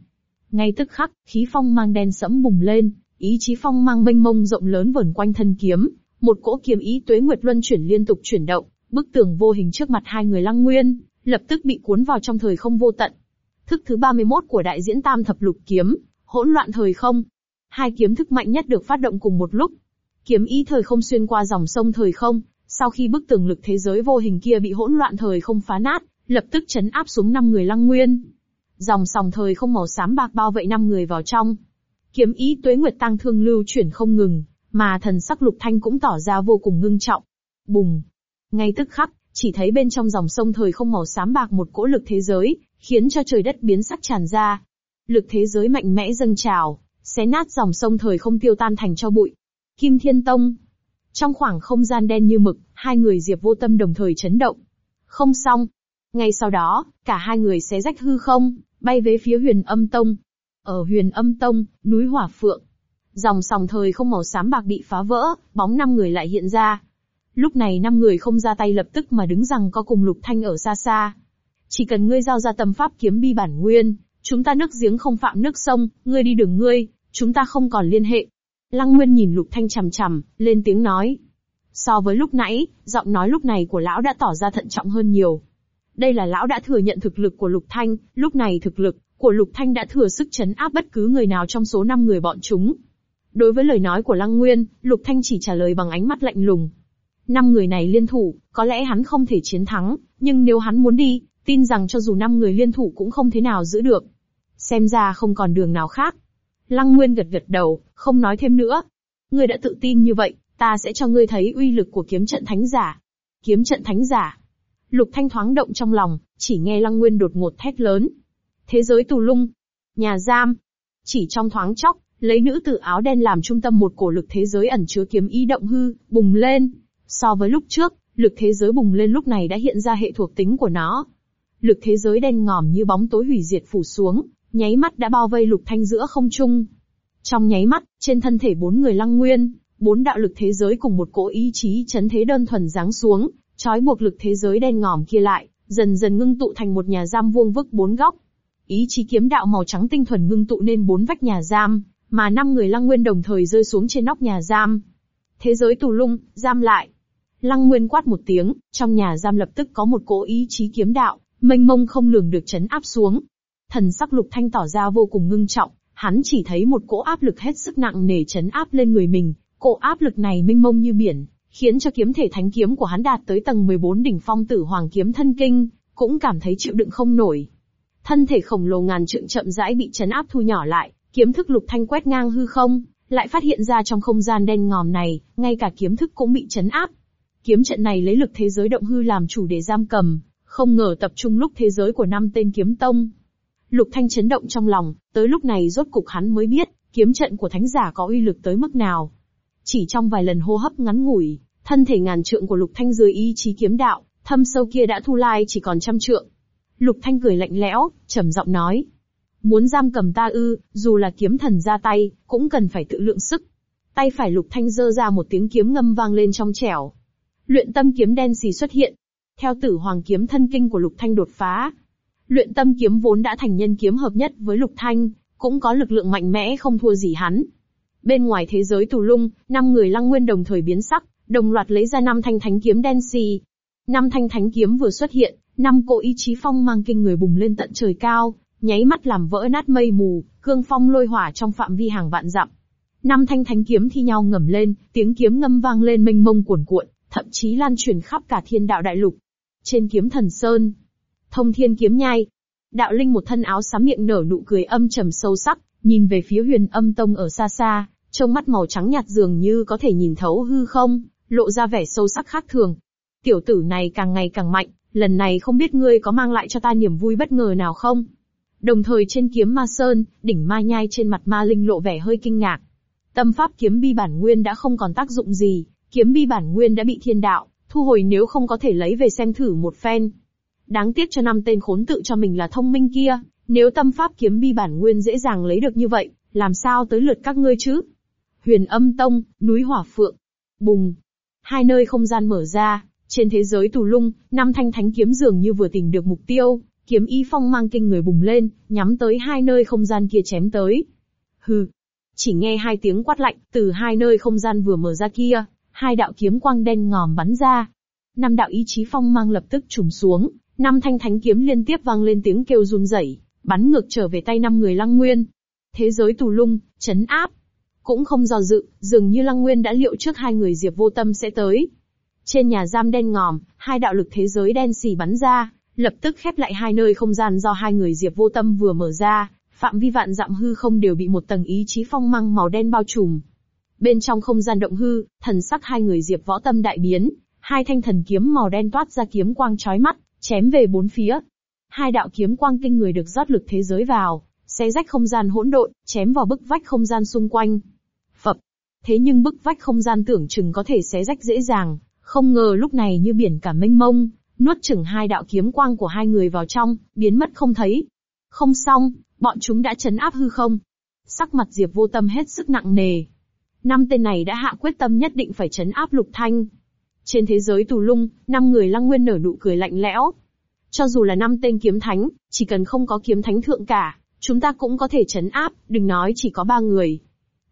A: Ngay tức khắc, khí phong mang đen sẫm bùng lên, ý chí phong mang mênh mông rộng lớn vẩn quanh thân kiếm, một cỗ kiếm ý tuế nguyệt luân chuyển liên tục chuyển động, bức tường vô hình trước mặt hai người lăng nguyên, lập tức bị cuốn vào trong thời không vô tận. Thức thứ 31 của đại diễn tam thập lục kiếm, hỗn loạn thời không, Hai kiếm thức mạnh nhất được phát động cùng một lúc. Kiếm ý thời không xuyên qua dòng sông thời không, sau khi bức tường lực thế giới vô hình kia bị hỗn loạn thời không phá nát, lập tức chấn áp xuống năm người lăng nguyên. Dòng sông thời không màu xám bạc bao vây năm người vào trong. Kiếm ý tuế nguyệt tăng thương lưu chuyển không ngừng, mà thần sắc lục thanh cũng tỏ ra vô cùng ngưng trọng. Bùng! Ngay tức khắc, chỉ thấy bên trong dòng sông thời không màu xám bạc một cỗ lực thế giới, khiến cho trời đất biến sắc tràn ra. Lực thế giới mạnh mẽ dâng trào, xé nát dòng sông thời không tiêu tan thành cho bụi. Kim Thiên Tông. Trong khoảng không gian đen như mực, hai người Diệp Vô Tâm đồng thời chấn động. Không xong. Ngay sau đó, cả hai người xé rách hư không, bay về phía huyền âm tông. Ở huyền âm tông, núi Hỏa Phượng. Dòng sòng thời không màu xám bạc bị phá vỡ, bóng năm người lại hiện ra. Lúc này năm người không ra tay lập tức mà đứng rằng có cùng lục thanh ở xa xa. Chỉ cần ngươi giao ra tâm pháp kiếm bi bản nguyên, chúng ta nước giếng không phạm nước sông, ngươi đi đường ngươi, Chúng ta không còn liên hệ. Lăng Nguyên nhìn Lục Thanh chằm chằm, lên tiếng nói. So với lúc nãy, giọng nói lúc này của lão đã tỏ ra thận trọng hơn nhiều. Đây là lão đã thừa nhận thực lực của Lục Thanh, lúc này thực lực của Lục Thanh đã thừa sức chấn áp bất cứ người nào trong số 5 người bọn chúng. Đối với lời nói của Lăng Nguyên, Lục Thanh chỉ trả lời bằng ánh mắt lạnh lùng. Năm người này liên thủ, có lẽ hắn không thể chiến thắng, nhưng nếu hắn muốn đi, tin rằng cho dù năm người liên thủ cũng không thế nào giữ được. Xem ra không còn đường nào khác, Lăng Nguyên gật gật đầu, không nói thêm nữa. Ngươi đã tự tin như vậy, ta sẽ cho ngươi thấy uy lực của kiếm trận thánh giả. Kiếm trận thánh giả. Lục Thanh thoáng động trong lòng, chỉ nghe Lăng Nguyên đột ngột thét lớn. Thế giới tù lung. Nhà giam. Chỉ trong thoáng chốc, lấy nữ tử áo đen làm trung tâm một cổ lực thế giới ẩn chứa kiếm ý động hư, bùng lên. So với lúc trước, lực thế giới bùng lên lúc này đã hiện ra hệ thuộc tính của nó. Lực thế giới đen ngòm như bóng tối hủy diệt phủ xuống, nháy mắt đã bao vây lục thanh giữa không trung. Trong nháy mắt, trên thân thể bốn người lăng nguyên, bốn đạo lực thế giới cùng một cỗ ý chí chấn thế đơn thuần giáng xuống, trói buộc lực thế giới đen ngòm kia lại, dần dần ngưng tụ thành một nhà giam vuông vức bốn góc. Ý chí kiếm đạo màu trắng tinh thuần ngưng tụ nên bốn vách nhà giam, mà năm người lăng nguyên đồng thời rơi xuống trên nóc nhà giam. Thế giới tù lung, giam lại. Lăng nguyên quát một tiếng, trong nhà giam lập tức có một cỗ ý chí kiếm đạo, mênh mông không lường được chấn áp xuống, thần sắc lục thanh tỏ ra vô cùng ngưng trọng, hắn chỉ thấy một cỗ áp lực hết sức nặng nề chấn áp lên người mình, cỗ áp lực này mênh mông như biển, khiến cho kiếm thể thánh kiếm của hắn đạt tới tầng 14 đỉnh phong tử hoàng kiếm thân kinh, cũng cảm thấy chịu đựng không nổi. Thân thể khổng lồ ngàn trượng chậm rãi bị chấn áp thu nhỏ lại, kiếm thức lục thanh quét ngang hư không, lại phát hiện ra trong không gian đen ngòm này, ngay cả kiếm thức cũng bị chấn áp. Kiếm trận này lấy lực thế giới động hư làm chủ để giam cầm, không ngờ tập trung lúc thế giới của năm tên kiếm tông, Lục Thanh chấn động trong lòng, tới lúc này rốt cục hắn mới biết, kiếm trận của thánh giả có uy lực tới mức nào. Chỉ trong vài lần hô hấp ngắn ngủi, thân thể ngàn trượng của Lục Thanh dưới ý chí kiếm đạo, thâm sâu kia đã thu lai chỉ còn trăm trượng. Lục Thanh cười lạnh lẽo, trầm giọng nói: "Muốn giam cầm ta ư, dù là kiếm thần ra tay, cũng cần phải tự lượng sức." Tay phải Lục Thanh giơ ra một tiếng kiếm ngâm vang lên trong trẻo. Luyện tâm kiếm đen xì xuất hiện. Theo tử hoàng kiếm thân kinh của Lục Thanh đột phá, Luyện tâm kiếm vốn đã thành nhân kiếm hợp nhất với lục thanh, cũng có lực lượng mạnh mẽ không thua gì hắn. Bên ngoài thế giới tù lung, năm người lăng nguyên đồng thời biến sắc, đồng loạt lấy ra năm thanh thánh kiếm đen xì. Năm thanh thánh kiếm vừa xuất hiện, năm cỗ ý chí phong mang kinh người bùng lên tận trời cao, nháy mắt làm vỡ nát mây mù, cương phong lôi hỏa trong phạm vi hàng vạn dặm. Năm thanh thánh kiếm thi nhau ngầm lên, tiếng kiếm ngâm vang lên mênh mông cuồn cuộn, thậm chí lan truyền khắp cả thiên đạo đại lục. Trên kiếm thần sơn, thông thiên kiếm nhai. Đạo linh một thân áo sám miệng nở nụ cười âm trầm sâu sắc, nhìn về phía huyền âm tông ở xa xa, trông mắt màu trắng nhạt dường như có thể nhìn thấu hư không, lộ ra vẻ sâu sắc khác thường. Tiểu tử này càng ngày càng mạnh, lần này không biết ngươi có mang lại cho ta niềm vui bất ngờ nào không? Đồng thời trên kiếm ma sơn, đỉnh ma nhai trên mặt ma linh lộ vẻ hơi kinh ngạc. Tâm pháp kiếm bi bản nguyên đã không còn tác dụng gì, kiếm bi bản nguyên đã bị thiên đạo, thu hồi nếu không có thể lấy về xem thử một phen. Đáng tiếc cho năm tên khốn tự cho mình là thông minh kia, nếu tâm pháp kiếm bi bản nguyên dễ dàng lấy được như vậy, làm sao tới lượt các ngươi chứ? Huyền âm tông, núi hỏa phượng. Bùng. Hai nơi không gian mở ra, trên thế giới tù lung, năm thanh thánh kiếm dường như vừa tìm được mục tiêu, kiếm y phong mang kinh người bùng lên, nhắm tới hai nơi không gian kia chém tới. Hừ. Chỉ nghe hai tiếng quát lạnh từ hai nơi không gian vừa mở ra kia, hai đạo kiếm quang đen ngòm bắn ra. Năm đạo ý chí phong mang lập tức trùng xuống, Năm thanh thánh kiếm liên tiếp vang lên tiếng kêu run rẩy, bắn ngược trở về tay năm người Lăng Nguyên. Thế giới tù lung, chấn áp. Cũng không do dự, dường như Lăng Nguyên đã liệu trước hai người Diệp Vô Tâm sẽ tới. Trên nhà giam đen ngòm, hai đạo lực thế giới đen xì bắn ra, lập tức khép lại hai nơi không gian do hai người Diệp Vô Tâm vừa mở ra, phạm vi vạn dặm hư không đều bị một tầng ý chí phong mang màu đen bao trùm. Bên trong không gian động hư, thần sắc hai người Diệp Võ Tâm đại biến, hai thanh thần kiếm màu đen toát ra kiếm quang chói mắt, chém về bốn phía. Hai đạo kiếm quang kinh người được rót lực thế giới vào, xé rách không gian hỗn độn, chém vào bức vách không gian xung quanh. Phập. Thế nhưng bức vách không gian tưởng chừng có thể xé rách dễ dàng, không ngờ lúc này như biển cả mênh mông, nuốt chửng hai đạo kiếm quang của hai người vào trong, biến mất không thấy. Không xong, bọn chúng đã chấn áp hư không. Sắc mặt Diệp vô tâm hết sức nặng nề. Năm tên này đã hạ quyết tâm nhất định phải chấn áp lục thanh, trên thế giới tù lung, năm người lăng nguyên nở nụ cười lạnh lẽo. Cho dù là năm tên kiếm thánh, chỉ cần không có kiếm thánh thượng cả, chúng ta cũng có thể chấn áp, đừng nói chỉ có ba người.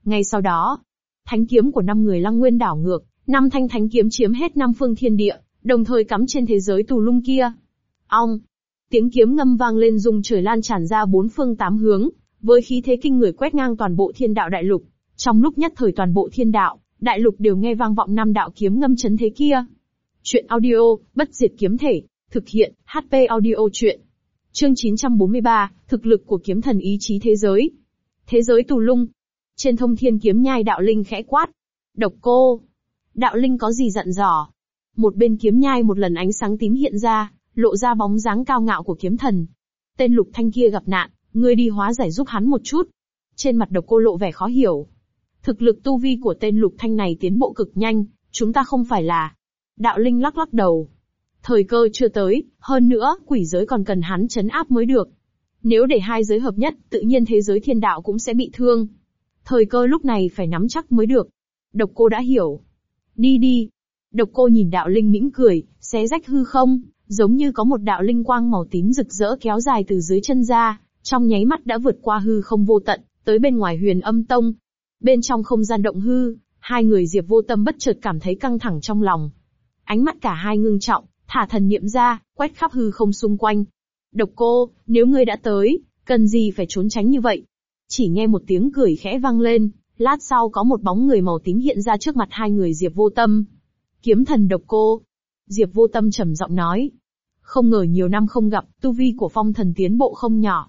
A: Ngay sau đó, thánh kiếm của năm người lăng nguyên đảo ngược, năm thanh thánh kiếm chiếm hết năm phương thiên địa, đồng thời cắm trên thế giới tù lung kia. Ong! Tiếng kiếm ngâm vang lên dùng trời lan tràn ra bốn phương tám hướng, với khí thế kinh người quét ngang toàn bộ thiên đạo đại lục. Trong lúc nhất thời toàn bộ thiên đạo, đại lục đều nghe vang vọng năm đạo kiếm ngâm chấn thế kia. Chuyện audio, bất diệt kiếm thể, thực hiện, HP audio chuyện. Chương 943, thực lực của kiếm thần ý chí thế giới. Thế giới tù lung. Trên thông thiên kiếm nhai đạo linh khẽ quát. Độc cô. Đạo linh có gì giận dò? Một bên kiếm nhai một lần ánh sáng tím hiện ra, lộ ra bóng dáng cao ngạo của kiếm thần. Tên lục thanh kia gặp nạn, ngươi đi hóa giải giúp hắn một chút. Trên mặt độc cô lộ vẻ khó hiểu, Thực lực tu vi của tên lục thanh này tiến bộ cực nhanh, chúng ta không phải là. Đạo Linh lắc lắc đầu. Thời cơ chưa tới, hơn nữa, quỷ giới còn cần hắn chấn áp mới được. Nếu để hai giới hợp nhất, tự nhiên thế giới thiên đạo cũng sẽ bị thương. Thời cơ lúc này phải nắm chắc mới được. Độc cô đã hiểu. Đi đi. Độc cô nhìn đạo linh mỉm cười, xé rách hư không, giống như có một đạo linh quang màu tím rực rỡ kéo dài từ dưới chân ra, trong nháy mắt đã vượt qua hư không vô tận, tới bên ngoài huyền âm tông, Bên trong không gian động hư, hai người Diệp vô tâm bất chợt cảm thấy căng thẳng trong lòng. Ánh mắt cả hai ngưng trọng, thả thần niệm ra, quét khắp hư không xung quanh. Độc cô, nếu ngươi đã tới, cần gì phải trốn tránh như vậy? Chỉ nghe một tiếng cười khẽ vang lên, lát sau có một bóng người màu tím hiện ra trước mặt hai người Diệp vô tâm. Kiếm thần độc cô. Diệp vô tâm trầm giọng nói. Không ngờ nhiều năm không gặp, tu vi của phong thần tiến bộ không nhỏ.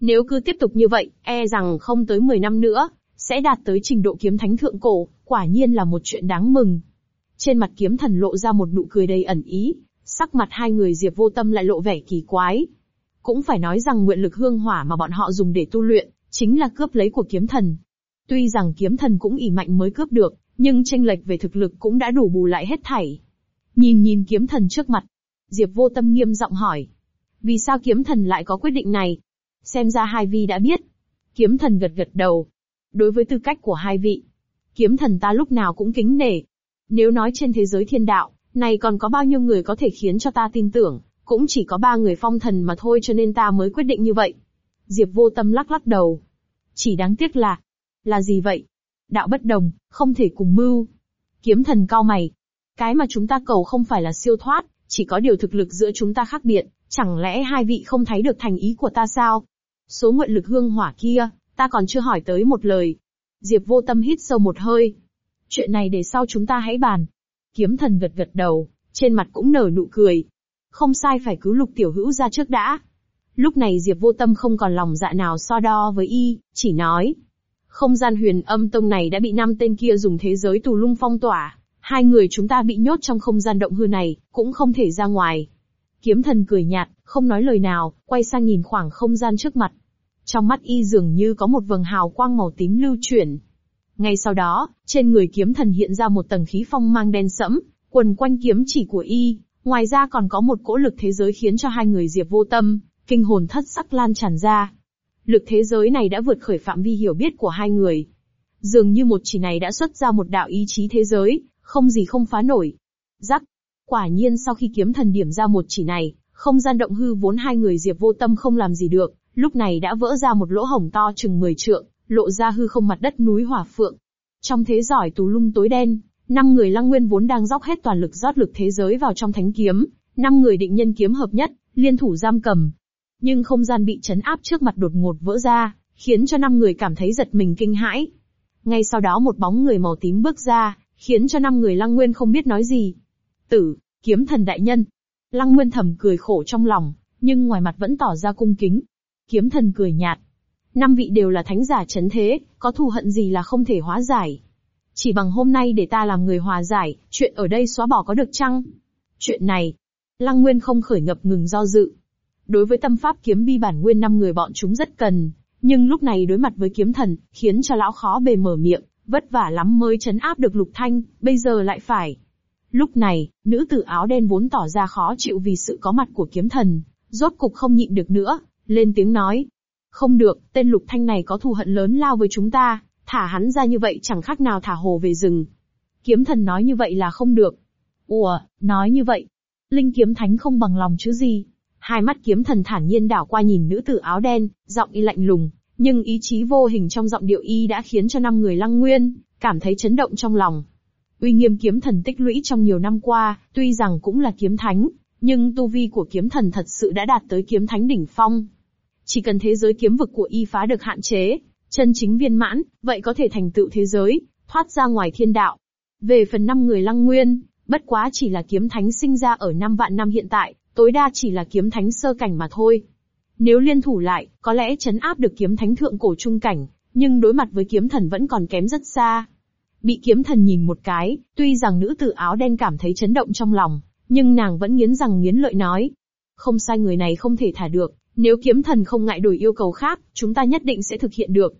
A: Nếu cứ tiếp tục như vậy, e rằng không tới 10 năm nữa, sẽ đạt tới trình độ kiếm thánh thượng cổ, quả nhiên là một chuyện đáng mừng. Trên mặt kiếm thần lộ ra một nụ cười đầy ẩn ý, sắc mặt hai người Diệp Vô Tâm lại lộ vẻ kỳ quái. Cũng phải nói rằng nguyện lực hương hỏa mà bọn họ dùng để tu luyện, chính là cướp lấy của kiếm thần. Tuy rằng kiếm thần cũng ỉ mạnh mới cướp được, nhưng tranh lệch về thực lực cũng đã đủ bù lại hết thảy. Nhìn nhìn kiếm thần trước mặt, Diệp Vô Tâm nghiêm giọng hỏi. Vì sao kiếm thần lại có quyết định này? Xem ra hai vi đã biết. Kiếm thần gật gật đầu, đối với tư cách của hai vị, kiếm thần ta lúc nào cũng kính nể. Nếu nói trên thế giới thiên đạo, này còn có bao nhiêu người có thể khiến cho ta tin tưởng, cũng chỉ có ba người phong thần mà thôi cho nên ta mới quyết định như vậy. Diệp vô tâm lắc lắc đầu. Chỉ đáng tiếc là, là gì vậy? Đạo bất đồng, không thể cùng mưu. Kiếm thần cao mày. Cái mà chúng ta cầu không phải là siêu thoát, chỉ có điều thực lực giữa chúng ta khác biệt, chẳng lẽ hai vị không thấy được thành ý của ta sao? Số nguyện lực hương hỏa kia, Ta còn chưa hỏi tới một lời. Diệp vô tâm hít sâu một hơi. Chuyện này để sau chúng ta hãy bàn. Kiếm thần gật gật đầu, trên mặt cũng nở nụ cười. Không sai phải cứu lục tiểu hữu ra trước đã. Lúc này Diệp vô tâm không còn lòng dạ nào so đo với y, chỉ nói. Không gian huyền âm tông này đã bị năm tên kia dùng thế giới tù lung phong tỏa. Hai người chúng ta bị nhốt trong không gian động hư này, cũng không thể ra ngoài. Kiếm thần cười nhạt, không nói lời nào, quay sang nhìn khoảng không gian trước mặt, trong mắt y dường như có một vầng hào quang màu tím lưu chuyển. Ngay sau đó, trên người kiếm thần hiện ra một tầng khí phong mang đen sẫm, quần quanh kiếm chỉ của y, ngoài ra còn có một cỗ lực thế giới khiến cho hai người Diệp vô tâm, kinh hồn thất sắc lan tràn ra. Lực thế giới này đã vượt khởi phạm vi hiểu biết của hai người. Dường như một chỉ này đã xuất ra một đạo ý chí thế giới, không gì không phá nổi. Rắc! Quả nhiên sau khi kiếm thần điểm ra một chỉ này, không gian động hư vốn hai người Diệp vô tâm không làm gì được, lúc này đã vỡ ra một lỗ hổng to chừng 10 trượng, lộ ra hư không mặt đất núi hỏa phượng. Trong thế giỏi tú lung tối đen, năm người lăng nguyên vốn đang dốc hết toàn lực rót lực thế giới vào trong thánh kiếm, năm người định nhân kiếm hợp nhất, liên thủ giam cầm. Nhưng không gian bị chấn áp trước mặt đột ngột vỡ ra, khiến cho năm người cảm thấy giật mình kinh hãi. Ngay sau đó một bóng người màu tím bước ra, khiến cho năm người lăng nguyên không biết nói gì. Tử, kiếm thần đại nhân. Lăng nguyên thầm cười khổ trong lòng, nhưng ngoài mặt vẫn tỏ ra cung kính, Kiếm thần cười nhạt. Năm vị đều là thánh giả chấn thế, có thù hận gì là không thể hóa giải. Chỉ bằng hôm nay để ta làm người hòa giải, chuyện ở đây xóa bỏ có được chăng? Chuyện này, Lăng Nguyên không khởi ngập ngừng do dự. Đối với tâm pháp kiếm bi bản nguyên năm người bọn chúng rất cần, nhưng lúc này đối mặt với kiếm thần, khiến cho lão khó bề mở miệng, vất vả lắm mới chấn áp được lục thanh, bây giờ lại phải. Lúc này, nữ tử áo đen vốn tỏ ra khó chịu vì sự có mặt của kiếm thần, rốt cục không nhịn được nữa, lên tiếng nói. Không được, tên lục thanh này có thù hận lớn lao với chúng ta, thả hắn ra như vậy chẳng khác nào thả hồ về rừng. Kiếm thần nói như vậy là không được. Ủa, nói như vậy. Linh kiếm thánh không bằng lòng chứ gì. Hai mắt kiếm thần thản nhiên đảo qua nhìn nữ tử áo đen, giọng y lạnh lùng, nhưng ý chí vô hình trong giọng điệu y đã khiến cho năm người lăng nguyên, cảm thấy chấn động trong lòng. Uy nghiêm kiếm thần tích lũy trong nhiều năm qua, tuy rằng cũng là kiếm thánh, nhưng tu vi của kiếm thần thật sự đã đạt tới kiếm thánh đỉnh phong. Chỉ cần thế giới kiếm vực của y phá được hạn chế, chân chính viên mãn, vậy có thể thành tựu thế giới, thoát ra ngoài thiên đạo. Về phần năm người lăng nguyên, bất quá chỉ là kiếm thánh sinh ra ở năm vạn năm hiện tại, tối đa chỉ là kiếm thánh sơ cảnh mà thôi. Nếu liên thủ lại, có lẽ chấn áp được kiếm thánh thượng cổ trung cảnh, nhưng đối mặt với kiếm thần vẫn còn kém rất xa. Bị kiếm thần nhìn một cái, tuy rằng nữ tử áo đen cảm thấy chấn động trong lòng, nhưng nàng vẫn nghiến rằng nghiến lợi nói. Không sai người này không thể thả được, nếu kiếm thần không ngại đổi yêu cầu khác, chúng ta nhất định sẽ thực hiện được.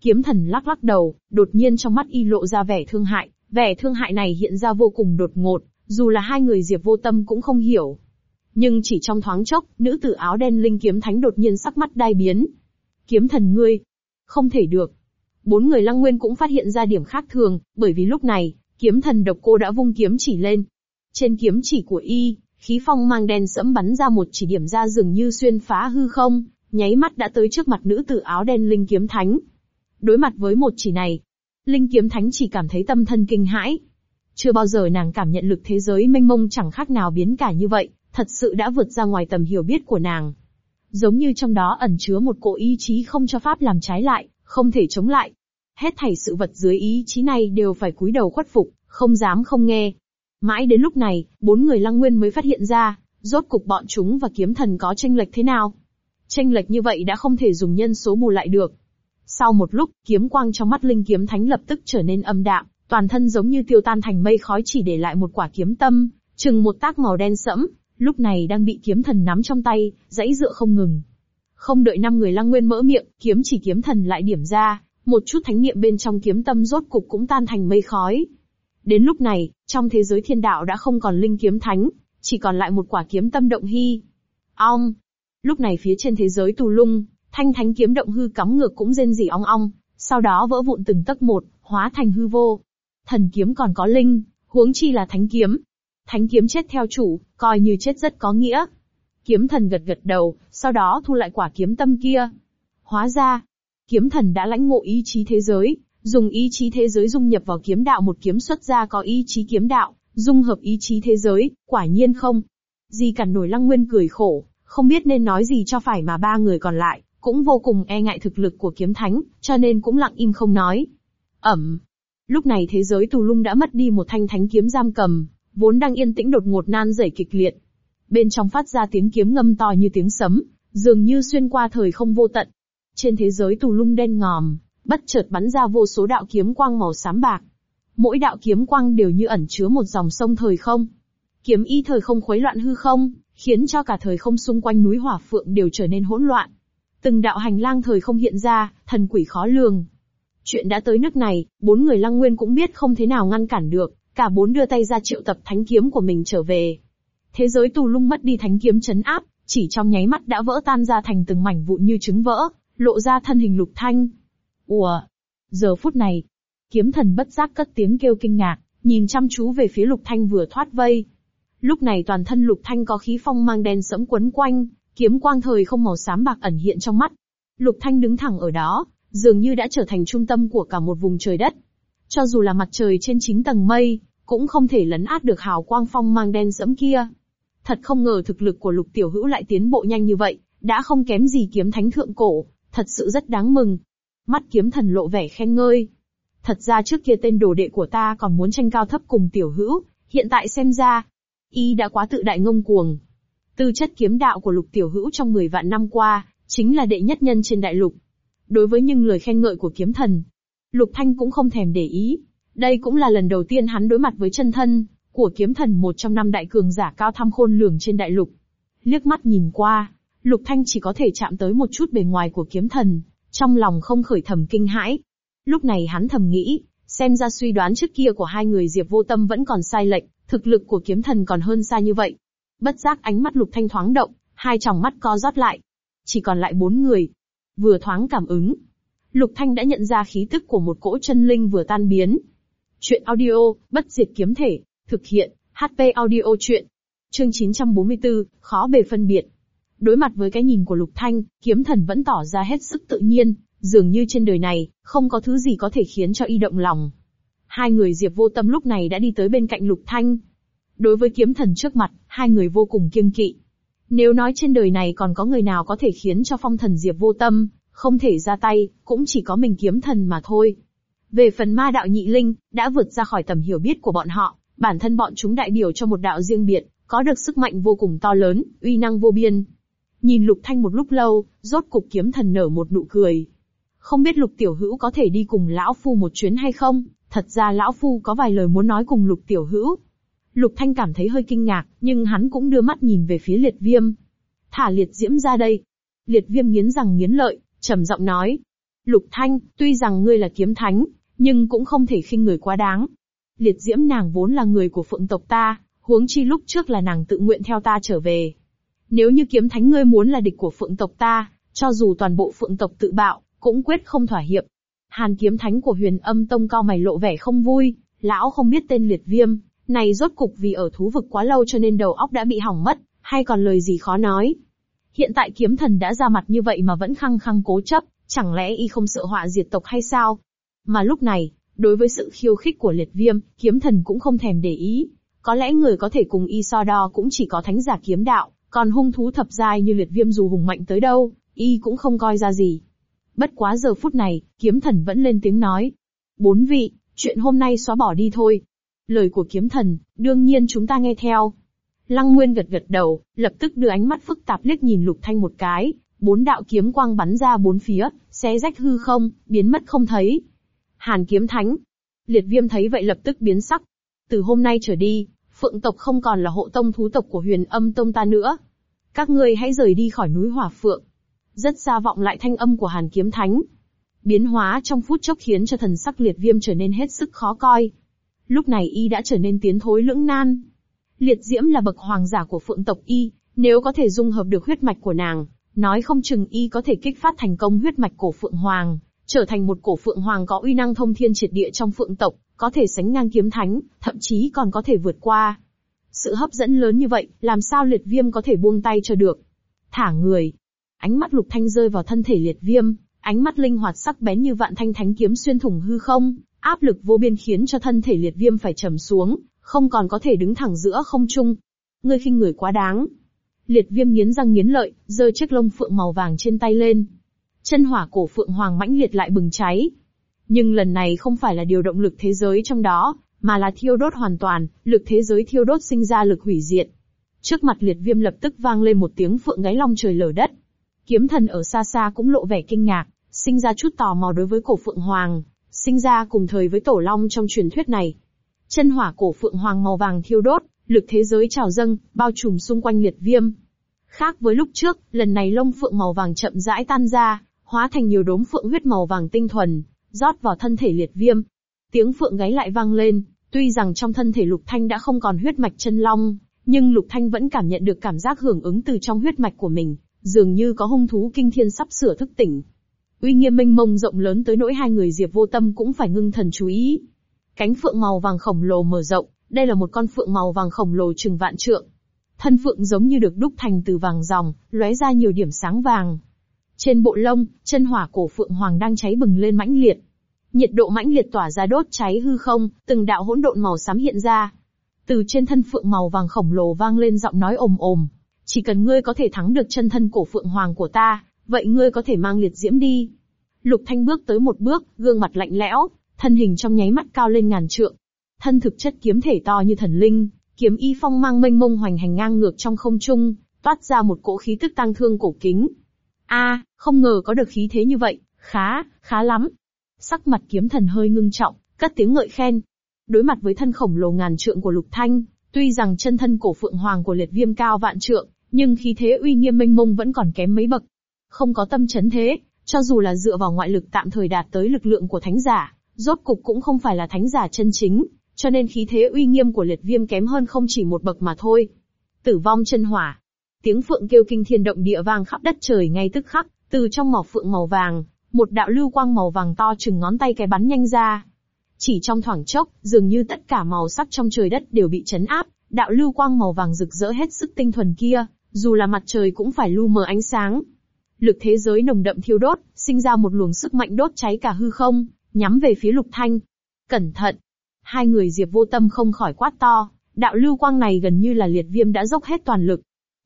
A: Kiếm thần lắc lắc đầu, đột nhiên trong mắt y lộ ra vẻ thương hại, vẻ thương hại này hiện ra vô cùng đột ngột, dù là hai người Diệp vô tâm cũng không hiểu. Nhưng chỉ trong thoáng chốc, nữ tử áo đen linh kiếm thánh đột nhiên sắc mắt đai biến. Kiếm thần ngươi, không thể được. Bốn người lăng nguyên cũng phát hiện ra điểm khác thường, bởi vì lúc này, kiếm thần độc cô đã vung kiếm chỉ lên. Trên kiếm chỉ của y, khí phong mang đen sẫm bắn ra một chỉ điểm ra dường như xuyên phá hư không, nháy mắt đã tới trước mặt nữ tử áo đen Linh Kiếm Thánh. Đối mặt với một chỉ này, Linh Kiếm Thánh chỉ cảm thấy tâm thân kinh hãi. Chưa bao giờ nàng cảm nhận lực thế giới mênh mông chẳng khác nào biến cả như vậy, thật sự đã vượt ra ngoài tầm hiểu biết của nàng. Giống như trong đó ẩn chứa một cỗ ý chí không cho Pháp làm trái lại, không thể chống lại. Hết thảy sự vật dưới ý chí này đều phải cúi đầu khuất phục, không dám không nghe. Mãi đến lúc này, bốn người lăng nguyên mới phát hiện ra, rốt cục bọn chúng và kiếm thần có tranh lệch thế nào. Tranh lệch như vậy đã không thể dùng nhân số bù lại được. Sau một lúc, kiếm quang trong mắt linh kiếm thánh lập tức trở nên âm đạm, toàn thân giống như tiêu tan thành mây khói chỉ để lại một quả kiếm tâm, chừng một tác màu đen sẫm, lúc này đang bị kiếm thần nắm trong tay, dãy dựa không ngừng. Không đợi năm người lăng nguyên mỡ miệng, kiếm chỉ kiếm thần lại điểm ra, một chút thánh niệm bên trong kiếm tâm rốt cục cũng tan thành mây khói. Đến lúc này, trong thế giới thiên đạo đã không còn linh kiếm thánh, chỉ còn lại một quả kiếm tâm động hy. Ong! Lúc này phía trên thế giới tù lung, thanh thánh kiếm động hư cắm ngược cũng rên rỉ ong ong, sau đó vỡ vụn từng tấc một, hóa thành hư vô. Thần kiếm còn có linh, huống chi là thánh kiếm. Thánh kiếm chết theo chủ, coi như chết rất có nghĩa. Kiếm thần gật gật đầu, sau đó thu lại quả kiếm tâm kia. Hóa ra, kiếm thần đã lãnh ngộ ý chí thế giới, Dùng ý chí thế giới dung nhập vào kiếm đạo một kiếm xuất ra có ý chí kiếm đạo, dung hợp ý chí thế giới, quả nhiên không. Di cản nổi lăng nguyên cười khổ, không biết nên nói gì cho phải mà ba người còn lại, cũng vô cùng e ngại thực lực của kiếm thánh, cho nên cũng lặng im không nói. Ẩm. Lúc này thế giới tù lung đã mất đi một thanh thánh kiếm giam cầm, vốn đang yên tĩnh đột ngột nan rẩy kịch liệt. Bên trong phát ra tiếng kiếm ngâm to như tiếng sấm, dường như xuyên qua thời không vô tận. Trên thế giới tù lung đen ngòm, bất chợt bắn ra vô số đạo kiếm quang màu xám bạc. Mỗi đạo kiếm quang đều như ẩn chứa một dòng sông thời không. Kiếm y thời không khuấy loạn hư không, khiến cho cả thời không xung quanh núi Hỏa Phượng đều trở nên hỗn loạn. Từng đạo hành lang thời không hiện ra, thần quỷ khó lường. Chuyện đã tới nước này, bốn người Lăng Nguyên cũng biết không thế nào ngăn cản được, cả bốn đưa tay ra triệu tập thánh kiếm của mình trở về. Thế giới tù lung mất đi thánh kiếm chấn áp, chỉ trong nháy mắt đã vỡ tan ra thành từng mảnh vụn như trứng vỡ, lộ ra thân hình lục thanh, Ủa? Giờ phút này, kiếm thần bất giác cất tiếng kêu kinh ngạc, nhìn chăm chú về phía lục thanh vừa thoát vây. Lúc này toàn thân lục thanh có khí phong mang đen sẫm quấn quanh, kiếm quang thời không màu xám bạc ẩn hiện trong mắt. Lục thanh đứng thẳng ở đó, dường như đã trở thành trung tâm của cả một vùng trời đất. Cho dù là mặt trời trên chính tầng mây, cũng không thể lấn át được hào quang phong mang đen sẫm kia. Thật không ngờ thực lực của lục tiểu hữu lại tiến bộ nhanh như vậy, đã không kém gì kiếm thánh thượng cổ, thật sự rất đáng mừng. Mắt kiếm thần lộ vẻ khen ngơi. Thật ra trước kia tên đồ đệ của ta còn muốn tranh cao thấp cùng tiểu hữu, hiện tại xem ra, y đã quá tự đại ngông cuồng. Tư chất kiếm đạo của lục tiểu hữu trong 10 vạn năm qua, chính là đệ nhất nhân trên đại lục. Đối với những lời khen ngợi của kiếm thần, lục thanh cũng không thèm để ý. Đây cũng là lần đầu tiên hắn đối mặt với chân thân, của kiếm thần một trong năm đại cường giả cao thăm khôn lường trên đại lục. Liếc mắt nhìn qua, Lục Thanh chỉ có thể chạm tới một chút bề ngoài của kiếm thần, trong lòng không khởi thầm kinh hãi. Lúc này hắn thầm nghĩ, xem ra suy đoán trước kia của hai người Diệp Vô Tâm vẫn còn sai lệch, thực lực của kiếm thần còn hơn xa như vậy. Bất giác ánh mắt Lục Thanh thoáng động, hai tròng mắt co rót lại. Chỉ còn lại bốn người. Vừa thoáng cảm ứng, Lục Thanh đã nhận ra khí tức của một cỗ chân linh vừa tan biến. Chuyện audio, bất diệt kiếm thể, thực hiện, HP audio chuyện. Chương 944, khó bề phân biệt. Đối mặt với cái nhìn của Lục Thanh, kiếm thần vẫn tỏ ra hết sức tự nhiên, dường như trên đời này, không có thứ gì có thể khiến cho y động lòng. Hai người Diệp vô tâm lúc này đã đi tới bên cạnh Lục Thanh. Đối với kiếm thần trước mặt, hai người vô cùng kiêng kỵ. Nếu nói trên đời này còn có người nào có thể khiến cho phong thần Diệp vô tâm, không thể ra tay, cũng chỉ có mình kiếm thần mà thôi. Về phần ma đạo nhị linh, đã vượt ra khỏi tầm hiểu biết của bọn họ, bản thân bọn chúng đại biểu cho một đạo riêng biệt, có được sức mạnh vô cùng to lớn, uy năng vô biên, Nhìn Lục Thanh một lúc lâu, rốt cục kiếm thần nở một nụ cười. Không biết Lục Tiểu Hữu có thể đi cùng Lão Phu một chuyến hay không, thật ra Lão Phu có vài lời muốn nói cùng Lục Tiểu Hữu. Lục Thanh cảm thấy hơi kinh ngạc, nhưng hắn cũng đưa mắt nhìn về phía liệt viêm. Thả liệt diễm ra đây. Liệt viêm nghiến rằng nghiến lợi, trầm giọng nói. Lục Thanh, tuy rằng ngươi là kiếm thánh, nhưng cũng không thể khinh người quá đáng. Liệt diễm nàng vốn là người của phượng tộc ta, huống chi lúc trước là nàng tự nguyện theo ta trở về, nếu như kiếm thánh ngươi muốn là địch của phượng tộc ta, cho dù toàn bộ phượng tộc tự bạo, cũng quyết không thỏa hiệp. Hàn kiếm thánh của huyền âm tông cao mày lộ vẻ không vui, lão không biết tên liệt viêm, này rốt cục vì ở thú vực quá lâu cho nên đầu óc đã bị hỏng mất, hay còn lời gì khó nói. Hiện tại kiếm thần đã ra mặt như vậy mà vẫn khăng khăng cố chấp, chẳng lẽ y không sợ họa diệt tộc hay sao? Mà lúc này, đối với sự khiêu khích của liệt viêm, kiếm thần cũng không thèm để ý. Có lẽ người có thể cùng y so đo cũng chỉ có thánh giả kiếm đạo, còn hung thú thập giai như liệt viêm dù hùng mạnh tới đâu, y cũng không coi ra gì. Bất quá giờ phút này, kiếm thần vẫn lên tiếng nói. Bốn vị, chuyện hôm nay xóa bỏ đi thôi. Lời của kiếm thần, đương nhiên chúng ta nghe theo. Lăng Nguyên gật gật đầu, lập tức đưa ánh mắt phức tạp liếc nhìn Lục Thanh một cái, bốn đạo kiếm quang bắn ra bốn phía, xé rách hư không, biến mất không thấy. Hàn kiếm thánh. Liệt viêm thấy vậy lập tức biến sắc. Từ hôm nay trở đi, Phượng tộc không còn là hộ tông thú tộc của huyền âm tông ta nữa. Các ngươi hãy rời đi khỏi núi hỏa phượng. Rất xa vọng lại thanh âm của hàn kiếm thánh. Biến hóa trong phút chốc khiến cho thần sắc liệt viêm trở nên hết sức khó coi. Lúc này y đã trở nên tiến thối lưỡng nan. Liệt diễm là bậc hoàng giả của phượng tộc y, nếu có thể dung hợp được huyết mạch của nàng, nói không chừng y có thể kích phát thành công huyết mạch cổ phượng hoàng, trở thành một cổ phượng hoàng có uy năng thông thiên triệt địa trong phượng tộc, có thể sánh ngang kiếm thánh, thậm chí còn có thể vượt qua. Sự hấp dẫn lớn như vậy, làm sao liệt viêm có thể buông tay cho được? Thả người. Ánh mắt lục thanh rơi vào thân thể liệt viêm, ánh mắt linh hoạt sắc bén như vạn thanh thánh kiếm xuyên thủng hư không, áp lực vô biên khiến cho thân thể liệt viêm phải trầm xuống, không còn có thể đứng thẳng giữa không trung. Ngươi khinh người quá đáng. Liệt viêm nghiến răng nghiến lợi, giơ chiếc lông phượng màu vàng trên tay lên. Chân hỏa cổ phượng hoàng mãnh liệt lại bừng cháy, nhưng lần này không phải là điều động lực thế giới trong đó, mà là thiêu đốt hoàn toàn, lực thế giới thiêu đốt sinh ra lực hủy diệt. Trước mặt liệt viêm lập tức vang lên một tiếng phượng gáy long trời lở đất. Kiếm thần ở xa xa cũng lộ vẻ kinh ngạc, sinh ra chút tò mò đối với cổ phượng hoàng, sinh ra cùng thời với tổ long trong truyền thuyết này. Chân hỏa cổ phượng hoàng màu vàng thiêu đốt, lực thế giới trào dâng, bao trùm xung quanh liệt viêm. Khác với lúc trước, lần này lông phượng màu vàng chậm rãi tan ra, hóa thành nhiều đốm phượng huyết màu vàng tinh thuần, rót vào thân thể liệt viêm. Tiếng phượng gáy lại vang lên, tuy rằng trong thân thể lục thanh đã không còn huyết mạch chân long, nhưng lục thanh vẫn cảm nhận được cảm giác hưởng ứng từ trong huyết mạch của mình, dường như có hung thú kinh thiên sắp sửa thức tỉnh. Uy nghiêm mênh mông rộng lớn tới nỗi hai người Diệp Vô Tâm cũng phải ngưng thần chú ý. Cánh phượng màu vàng khổng lồ mở rộng, đây là một con phượng màu vàng khổng lồ trừng vạn trượng. Thân phượng giống như được đúc thành từ vàng ròng, lóe ra nhiều điểm sáng vàng, trên bộ lông, chân hỏa cổ phượng hoàng đang cháy bừng lên mãnh liệt. Nhiệt độ mãnh liệt tỏa ra đốt cháy hư không, từng đạo hỗn độn màu xám hiện ra. Từ trên thân phượng màu vàng khổng lồ vang lên giọng nói ồm ồm. Chỉ cần ngươi có thể thắng được chân thân cổ phượng hoàng của ta, vậy ngươi có thể mang liệt diễm đi. Lục Thanh bước tới một bước, gương mặt lạnh lẽo, thân hình trong nháy mắt cao lên ngàn trượng. Thân thực chất kiếm thể to như thần linh, kiếm y phong mang mênh mông hoành hành ngang ngược trong không trung, toát ra một cỗ khí tức tăng thương cổ kính a không ngờ có được khí thế như vậy, khá, khá lắm. Sắc mặt kiếm thần hơi ngưng trọng, cất tiếng ngợi khen. Đối mặt với thân khổng lồ ngàn trượng của lục thanh, tuy rằng chân thân cổ phượng hoàng của liệt viêm cao vạn trượng, nhưng khí thế uy nghiêm mênh mông vẫn còn kém mấy bậc. Không có tâm chấn thế, cho dù là dựa vào ngoại lực tạm thời đạt tới lực lượng của thánh giả, rốt cục cũng không phải là thánh giả chân chính, cho nên khí thế uy nghiêm của liệt viêm kém hơn không chỉ một bậc mà thôi. Tử vong chân hỏa, Tiếng phượng kêu kinh thiên động địa vang khắp đất trời ngay tức khắc, từ trong mỏ phượng màu vàng, một đạo lưu quang màu vàng to chừng ngón tay cái bắn nhanh ra. Chỉ trong thoảng chốc, dường như tất cả màu sắc trong trời đất đều bị chấn áp, đạo lưu quang màu vàng rực rỡ hết sức tinh thuần kia, dù là mặt trời cũng phải lu mờ ánh sáng. Lực thế giới nồng đậm thiêu đốt, sinh ra một luồng sức mạnh đốt cháy cả hư không, nhắm về phía Lục Thanh. Cẩn thận! Hai người Diệp vô tâm không khỏi quát to, đạo lưu quang này gần như là liệt viêm đã dốc hết toàn lực,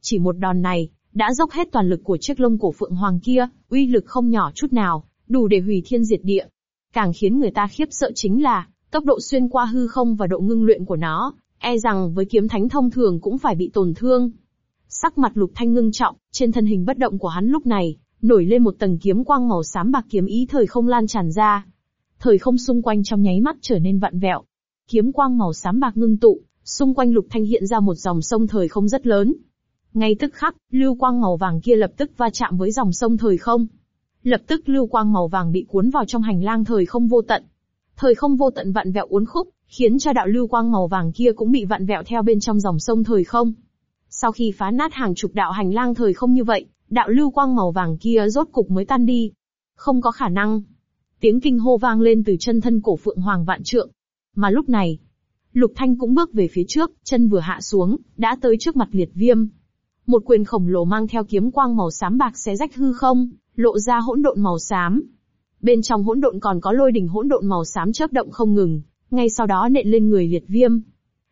A: chỉ một đòn này, đã dốc hết toàn lực của chiếc lông cổ phượng hoàng kia, uy lực không nhỏ chút nào, đủ để hủy thiên diệt địa. Càng khiến người ta khiếp sợ chính là, tốc độ xuyên qua hư không và độ ngưng luyện của nó, e rằng với kiếm thánh thông thường cũng phải bị tổn thương. Sắc mặt lục thanh ngưng trọng, trên thân hình bất động của hắn lúc này, nổi lên một tầng kiếm quang màu xám bạc kiếm ý thời không lan tràn ra. Thời không xung quanh trong nháy mắt trở nên vặn vẹo. Kiếm quang màu xám bạc ngưng tụ, xung quanh lục thanh hiện ra một dòng sông thời không rất lớn, ngay tức khắc, lưu quang màu vàng kia lập tức va chạm với dòng sông thời không. Lập tức lưu quang màu vàng bị cuốn vào trong hành lang thời không vô tận. Thời không vô tận vặn vẹo uốn khúc, khiến cho đạo lưu quang màu vàng kia cũng bị vặn vẹo theo bên trong dòng sông thời không. Sau khi phá nát hàng chục đạo hành lang thời không như vậy, đạo lưu quang màu vàng kia rốt cục mới tan đi. Không có khả năng. Tiếng kinh hô vang lên từ chân thân cổ phượng hoàng vạn trượng. Mà lúc này, Lục Thanh cũng bước về phía trước, chân vừa hạ xuống, đã tới trước mặt liệt viêm. Một quyền khổng lồ mang theo kiếm quang màu xám bạc xé rách hư không, lộ ra hỗn độn màu xám. Bên trong hỗn độn còn có lôi đỉnh hỗn độn màu xám chớp động không ngừng, ngay sau đó nện lên người liệt viêm.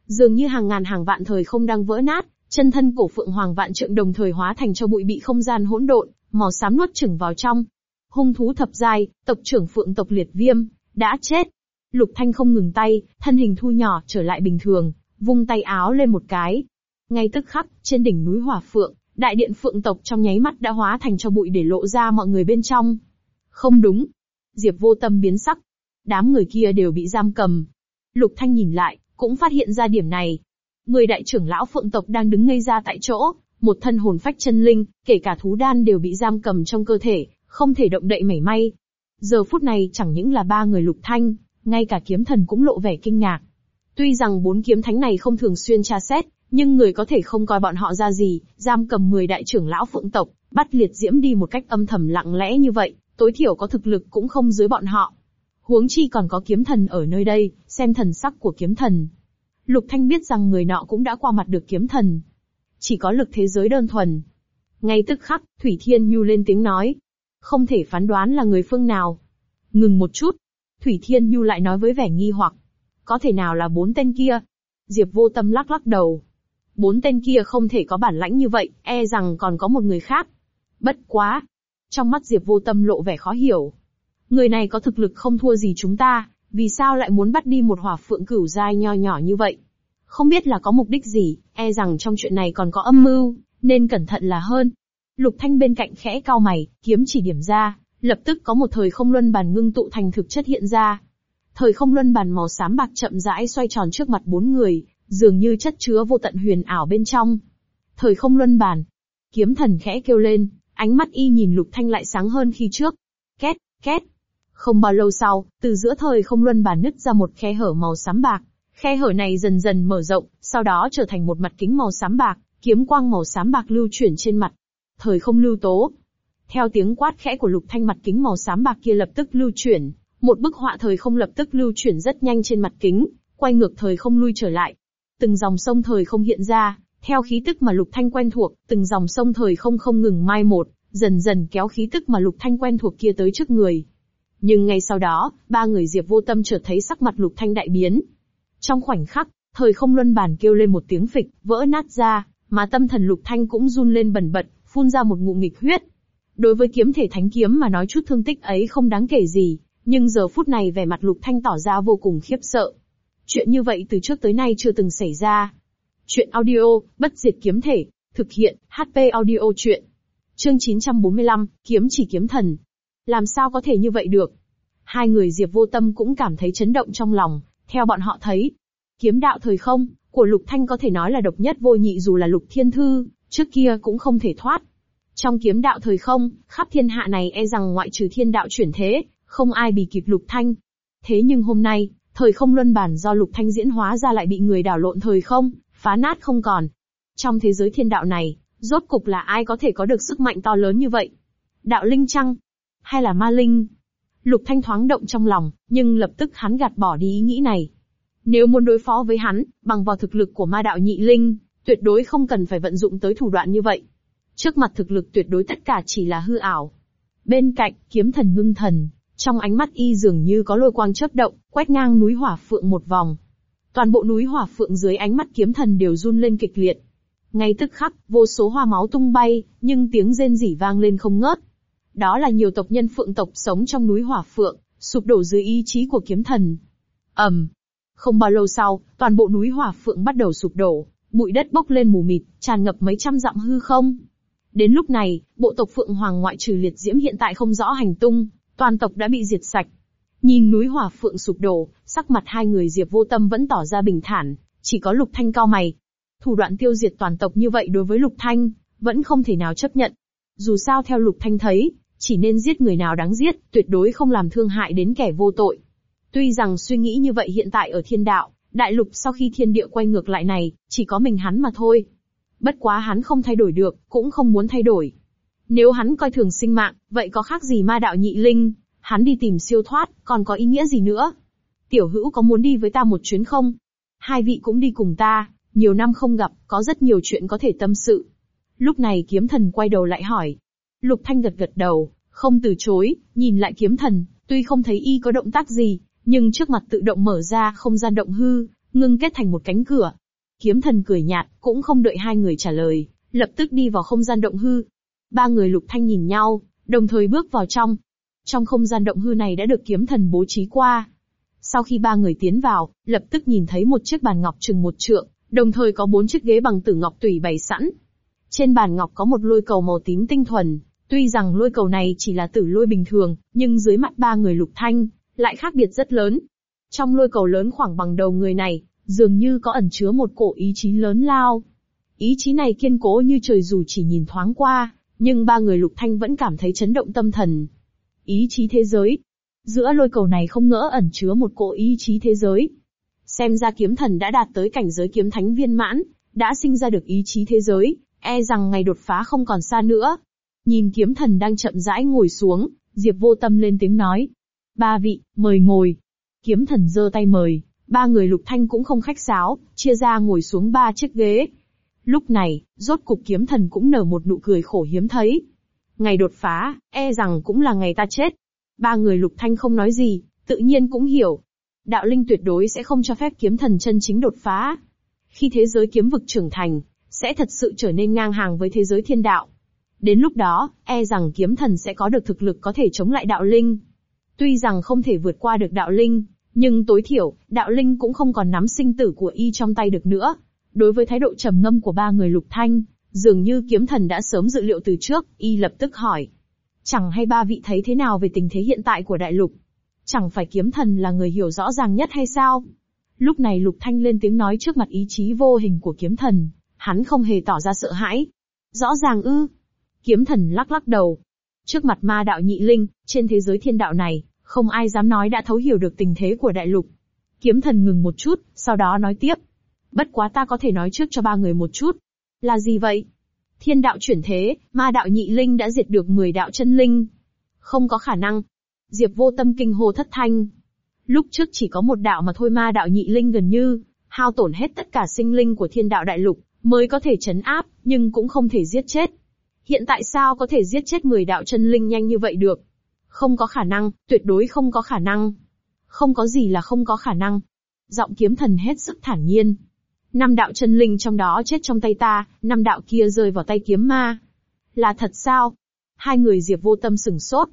A: Dường như hàng ngàn hàng vạn thời không đang vỡ nát, chân thân cổ phượng hoàng vạn trượng đồng thời hóa thành cho bụi bị không gian hỗn độn, màu xám nuốt chửng vào trong. Hung thú thập giai, tộc trưởng phượng tộc liệt viêm, đã chết. Lục Thanh không ngừng tay, thân hình thu nhỏ trở lại bình thường, vung tay áo lên một cái, ngay tức khắc, trên đỉnh núi Hỏa Phượng, đại điện Phượng tộc trong nháy mắt đã hóa thành cho bụi để lộ ra mọi người bên trong. Không đúng. Diệp vô tâm biến sắc. Đám người kia đều bị giam cầm. Lục Thanh nhìn lại, cũng phát hiện ra điểm này. Người đại trưởng lão Phượng tộc đang đứng ngây ra tại chỗ, một thân hồn phách chân linh, kể cả thú đan đều bị giam cầm trong cơ thể, không thể động đậy mảy may. Giờ phút này chẳng những là ba người lục thanh, ngay cả kiếm thần cũng lộ vẻ kinh ngạc. Tuy rằng bốn kiếm thánh này không thường xuyên tra xét, nhưng người có thể không coi bọn họ ra gì, giam cầm 10 đại trưởng lão phượng tộc, bắt liệt diễm đi một cách âm thầm lặng lẽ như vậy, tối thiểu có thực lực cũng không dưới bọn họ. Huống chi còn có kiếm thần ở nơi đây, xem thần sắc của kiếm thần. Lục Thanh biết rằng người nọ cũng đã qua mặt được kiếm thần. Chỉ có lực thế giới đơn thuần. Ngay tức khắc, Thủy Thiên Nhu lên tiếng nói. Không thể phán đoán là người phương nào. Ngừng một chút. Thủy Thiên Nhu lại nói với vẻ nghi hoặc. Có thể nào là bốn tên kia? Diệp vô tâm lắc lắc đầu, Bốn tên kia không thể có bản lãnh như vậy, e rằng còn có một người khác. Bất quá. Trong mắt Diệp vô tâm lộ vẻ khó hiểu. Người này có thực lực không thua gì chúng ta, vì sao lại muốn bắt đi một hỏa phượng cửu dai nho nhỏ như vậy? Không biết là có mục đích gì, e rằng trong chuyện này còn có âm mưu, nên cẩn thận là hơn. Lục Thanh bên cạnh khẽ cao mày, kiếm chỉ điểm ra, lập tức có một thời không luân bàn ngưng tụ thành thực chất hiện ra. Thời không luân bàn màu xám bạc chậm rãi xoay tròn trước mặt bốn người, dường như chất chứa vô tận huyền ảo bên trong. Thời không luân bàn. Kiếm thần khẽ kêu lên, ánh mắt y nhìn lục thanh lại sáng hơn khi trước. Két, két. Không bao lâu sau, từ giữa thời không luân bàn nứt ra một khe hở màu xám bạc. Khe hở này dần dần mở rộng, sau đó trở thành một mặt kính màu xám bạc, kiếm quang màu xám bạc lưu chuyển trên mặt. Thời không lưu tố. Theo tiếng quát khẽ của lục thanh mặt kính màu xám bạc kia lập tức lưu chuyển, một bức họa thời không lập tức lưu chuyển rất nhanh trên mặt kính, quay ngược thời không lui trở lại, từng dòng sông thời không hiện ra, theo khí tức mà Lục Thanh quen thuộc, từng dòng sông thời không không ngừng mai một, dần dần kéo khí tức mà Lục Thanh quen thuộc kia tới trước người. Nhưng ngay sau đó, ba người Diệp Vô Tâm chợt thấy sắc mặt Lục Thanh đại biến. Trong khoảnh khắc, thời không luân bàn kêu lên một tiếng phịch, vỡ nát ra, mà tâm thần Lục Thanh cũng run lên bần bật, phun ra một ngụm nghịch huyết. Đối với kiếm thể thánh kiếm mà nói chút thương tích ấy không đáng kể gì, nhưng giờ phút này vẻ mặt Lục Thanh tỏ ra vô cùng khiếp sợ, Chuyện như vậy từ trước tới nay chưa từng xảy ra. Chuyện audio, bất diệt kiếm thể, thực hiện, HP audio chuyện. Chương 945, kiếm chỉ kiếm thần. Làm sao có thể như vậy được? Hai người Diệp vô tâm cũng cảm thấy chấn động trong lòng, theo bọn họ thấy. Kiếm đạo thời không, của Lục Thanh có thể nói là độc nhất vô nhị dù là Lục Thiên Thư, trước kia cũng không thể thoát. Trong kiếm đạo thời không, khắp thiên hạ này e rằng ngoại trừ thiên đạo chuyển thế, không ai bị kịp Lục Thanh. Thế nhưng hôm nay, thời không luân bản do lục thanh diễn hóa ra lại bị người đảo lộn thời không, phá nát không còn. Trong thế giới thiên đạo này, rốt cục là ai có thể có được sức mạnh to lớn như vậy? Đạo linh trăng Hay là ma linh? Lục Thanh thoáng động trong lòng, nhưng lập tức hắn gạt bỏ đi ý nghĩ này. Nếu muốn đối phó với hắn, bằng vào thực lực của ma đạo nhị linh, tuyệt đối không cần phải vận dụng tới thủ đoạn như vậy. Trước mặt thực lực tuyệt đối tất cả chỉ là hư ảo. Bên cạnh, kiếm thần ngưng thần, trong ánh mắt y dường như có lôi quang chớp động, quét ngang núi hỏa phượng một vòng. Toàn bộ núi hỏa phượng dưới ánh mắt kiếm thần đều run lên kịch liệt. Ngay tức khắc, vô số hoa máu tung bay, nhưng tiếng rên rỉ vang lên không ngớt. Đó là nhiều tộc nhân phượng tộc sống trong núi hỏa phượng, sụp đổ dưới ý chí của kiếm thần. ầm, Không bao lâu sau, toàn bộ núi hỏa phượng bắt đầu sụp đổ, bụi đất bốc lên mù mịt, tràn ngập mấy trăm dặm hư không. Đến lúc này, bộ tộc Phượng Hoàng ngoại trừ liệt diễm hiện tại không rõ hành tung, toàn tộc đã bị diệt sạch. Nhìn núi hỏa phượng sụp đổ, sắc mặt hai người Diệp vô tâm vẫn tỏ ra bình thản, chỉ có lục thanh cao mày. Thủ đoạn tiêu diệt toàn tộc như vậy đối với lục thanh, vẫn không thể nào chấp nhận. Dù sao theo lục thanh thấy, chỉ nên giết người nào đáng giết, tuyệt đối không làm thương hại đến kẻ vô tội. Tuy rằng suy nghĩ như vậy hiện tại ở thiên đạo, đại lục sau khi thiên địa quay ngược lại này, chỉ có mình hắn mà thôi. Bất quá hắn không thay đổi được, cũng không muốn thay đổi. Nếu hắn coi thường sinh mạng, vậy có khác gì ma đạo nhị linh? Hắn đi tìm siêu thoát, còn có ý nghĩa gì nữa? Tiểu hữu có muốn đi với ta một chuyến không? Hai vị cũng đi cùng ta, nhiều năm không gặp, có rất nhiều chuyện có thể tâm sự. Lúc này kiếm thần quay đầu lại hỏi. Lục Thanh gật gật đầu, không từ chối, nhìn lại kiếm thần, tuy không thấy y có động tác gì, nhưng trước mặt tự động mở ra không gian động hư, ngưng kết thành một cánh cửa. Kiếm thần cười nhạt, cũng không đợi hai người trả lời, lập tức đi vào không gian động hư. Ba người lục thanh nhìn nhau, đồng thời bước vào trong. Trong không gian động hư này đã được kiếm thần bố trí qua. Sau khi ba người tiến vào, lập tức nhìn thấy một chiếc bàn ngọc chừng một trượng, đồng thời có bốn chiếc ghế bằng tử ngọc tùy bày sẵn. Trên bàn ngọc có một lôi cầu màu tím tinh thuần, tuy rằng lôi cầu này chỉ là tử lôi bình thường, nhưng dưới mắt ba người lục thanh, lại khác biệt rất lớn. Trong lôi cầu lớn khoảng bằng đầu người này, dường như có ẩn chứa một cổ ý chí lớn lao. Ý chí này kiên cố như trời dù chỉ nhìn thoáng qua, nhưng ba người lục thanh vẫn cảm thấy chấn động tâm thần. Ý chí thế giới. Giữa lôi cầu này không ngỡ ẩn chứa một cỗ ý chí thế giới. Xem ra kiếm thần đã đạt tới cảnh giới kiếm thánh viên mãn, đã sinh ra được ý chí thế giới, e rằng ngày đột phá không còn xa nữa. Nhìn kiếm thần đang chậm rãi ngồi xuống, Diệp vô tâm lên tiếng nói. Ba vị, mời ngồi. Kiếm thần giơ tay mời, ba người lục thanh cũng không khách sáo, chia ra ngồi xuống ba chiếc ghế, Lúc này, rốt cục kiếm thần cũng nở một nụ cười khổ hiếm thấy. Ngày đột phá, e rằng cũng là ngày ta chết. Ba người lục thanh không nói gì, tự nhiên cũng hiểu. Đạo linh tuyệt đối sẽ không cho phép kiếm thần chân chính đột phá. Khi thế giới kiếm vực trưởng thành, sẽ thật sự trở nên ngang hàng với thế giới thiên đạo. Đến lúc đó, e rằng kiếm thần sẽ có được thực lực có thể chống lại đạo linh. Tuy rằng không thể vượt qua được đạo linh, nhưng tối thiểu, đạo linh cũng không còn nắm sinh tử của y trong tay được nữa. Đối với thái độ trầm ngâm của ba người Lục Thanh, dường như kiếm thần đã sớm dự liệu từ trước, y lập tức hỏi. Chẳng hay ba vị thấy thế nào về tình thế hiện tại của đại lục? Chẳng phải kiếm thần là người hiểu rõ ràng nhất hay sao? Lúc này Lục Thanh lên tiếng nói trước mặt ý chí vô hình của kiếm thần, hắn không hề tỏ ra sợ hãi. Rõ ràng ư? Kiếm thần lắc lắc đầu. Trước mặt ma đạo nhị linh, trên thế giới thiên đạo này, không ai dám nói đã thấu hiểu được tình thế của đại lục. Kiếm thần ngừng một chút, sau đó nói tiếp, Bất quá ta có thể nói trước cho ba người một chút. Là gì vậy? Thiên đạo chuyển thế, ma đạo nhị linh đã diệt được 10 đạo chân linh. Không có khả năng. Diệp vô tâm kinh hô thất thanh. Lúc trước chỉ có một đạo mà thôi ma đạo nhị linh gần như, hao tổn hết tất cả sinh linh của thiên đạo đại lục, mới có thể chấn áp, nhưng cũng không thể giết chết. Hiện tại sao có thể giết chết 10 đạo chân linh nhanh như vậy được? Không có khả năng, tuyệt đối không có khả năng. Không có gì là không có khả năng. Giọng kiếm thần hết sức thản nhiên, Năm đạo chân linh trong đó chết trong tay ta, năm đạo kia rơi vào tay kiếm ma. Là thật sao? Hai người Diệp vô tâm sừng sốt.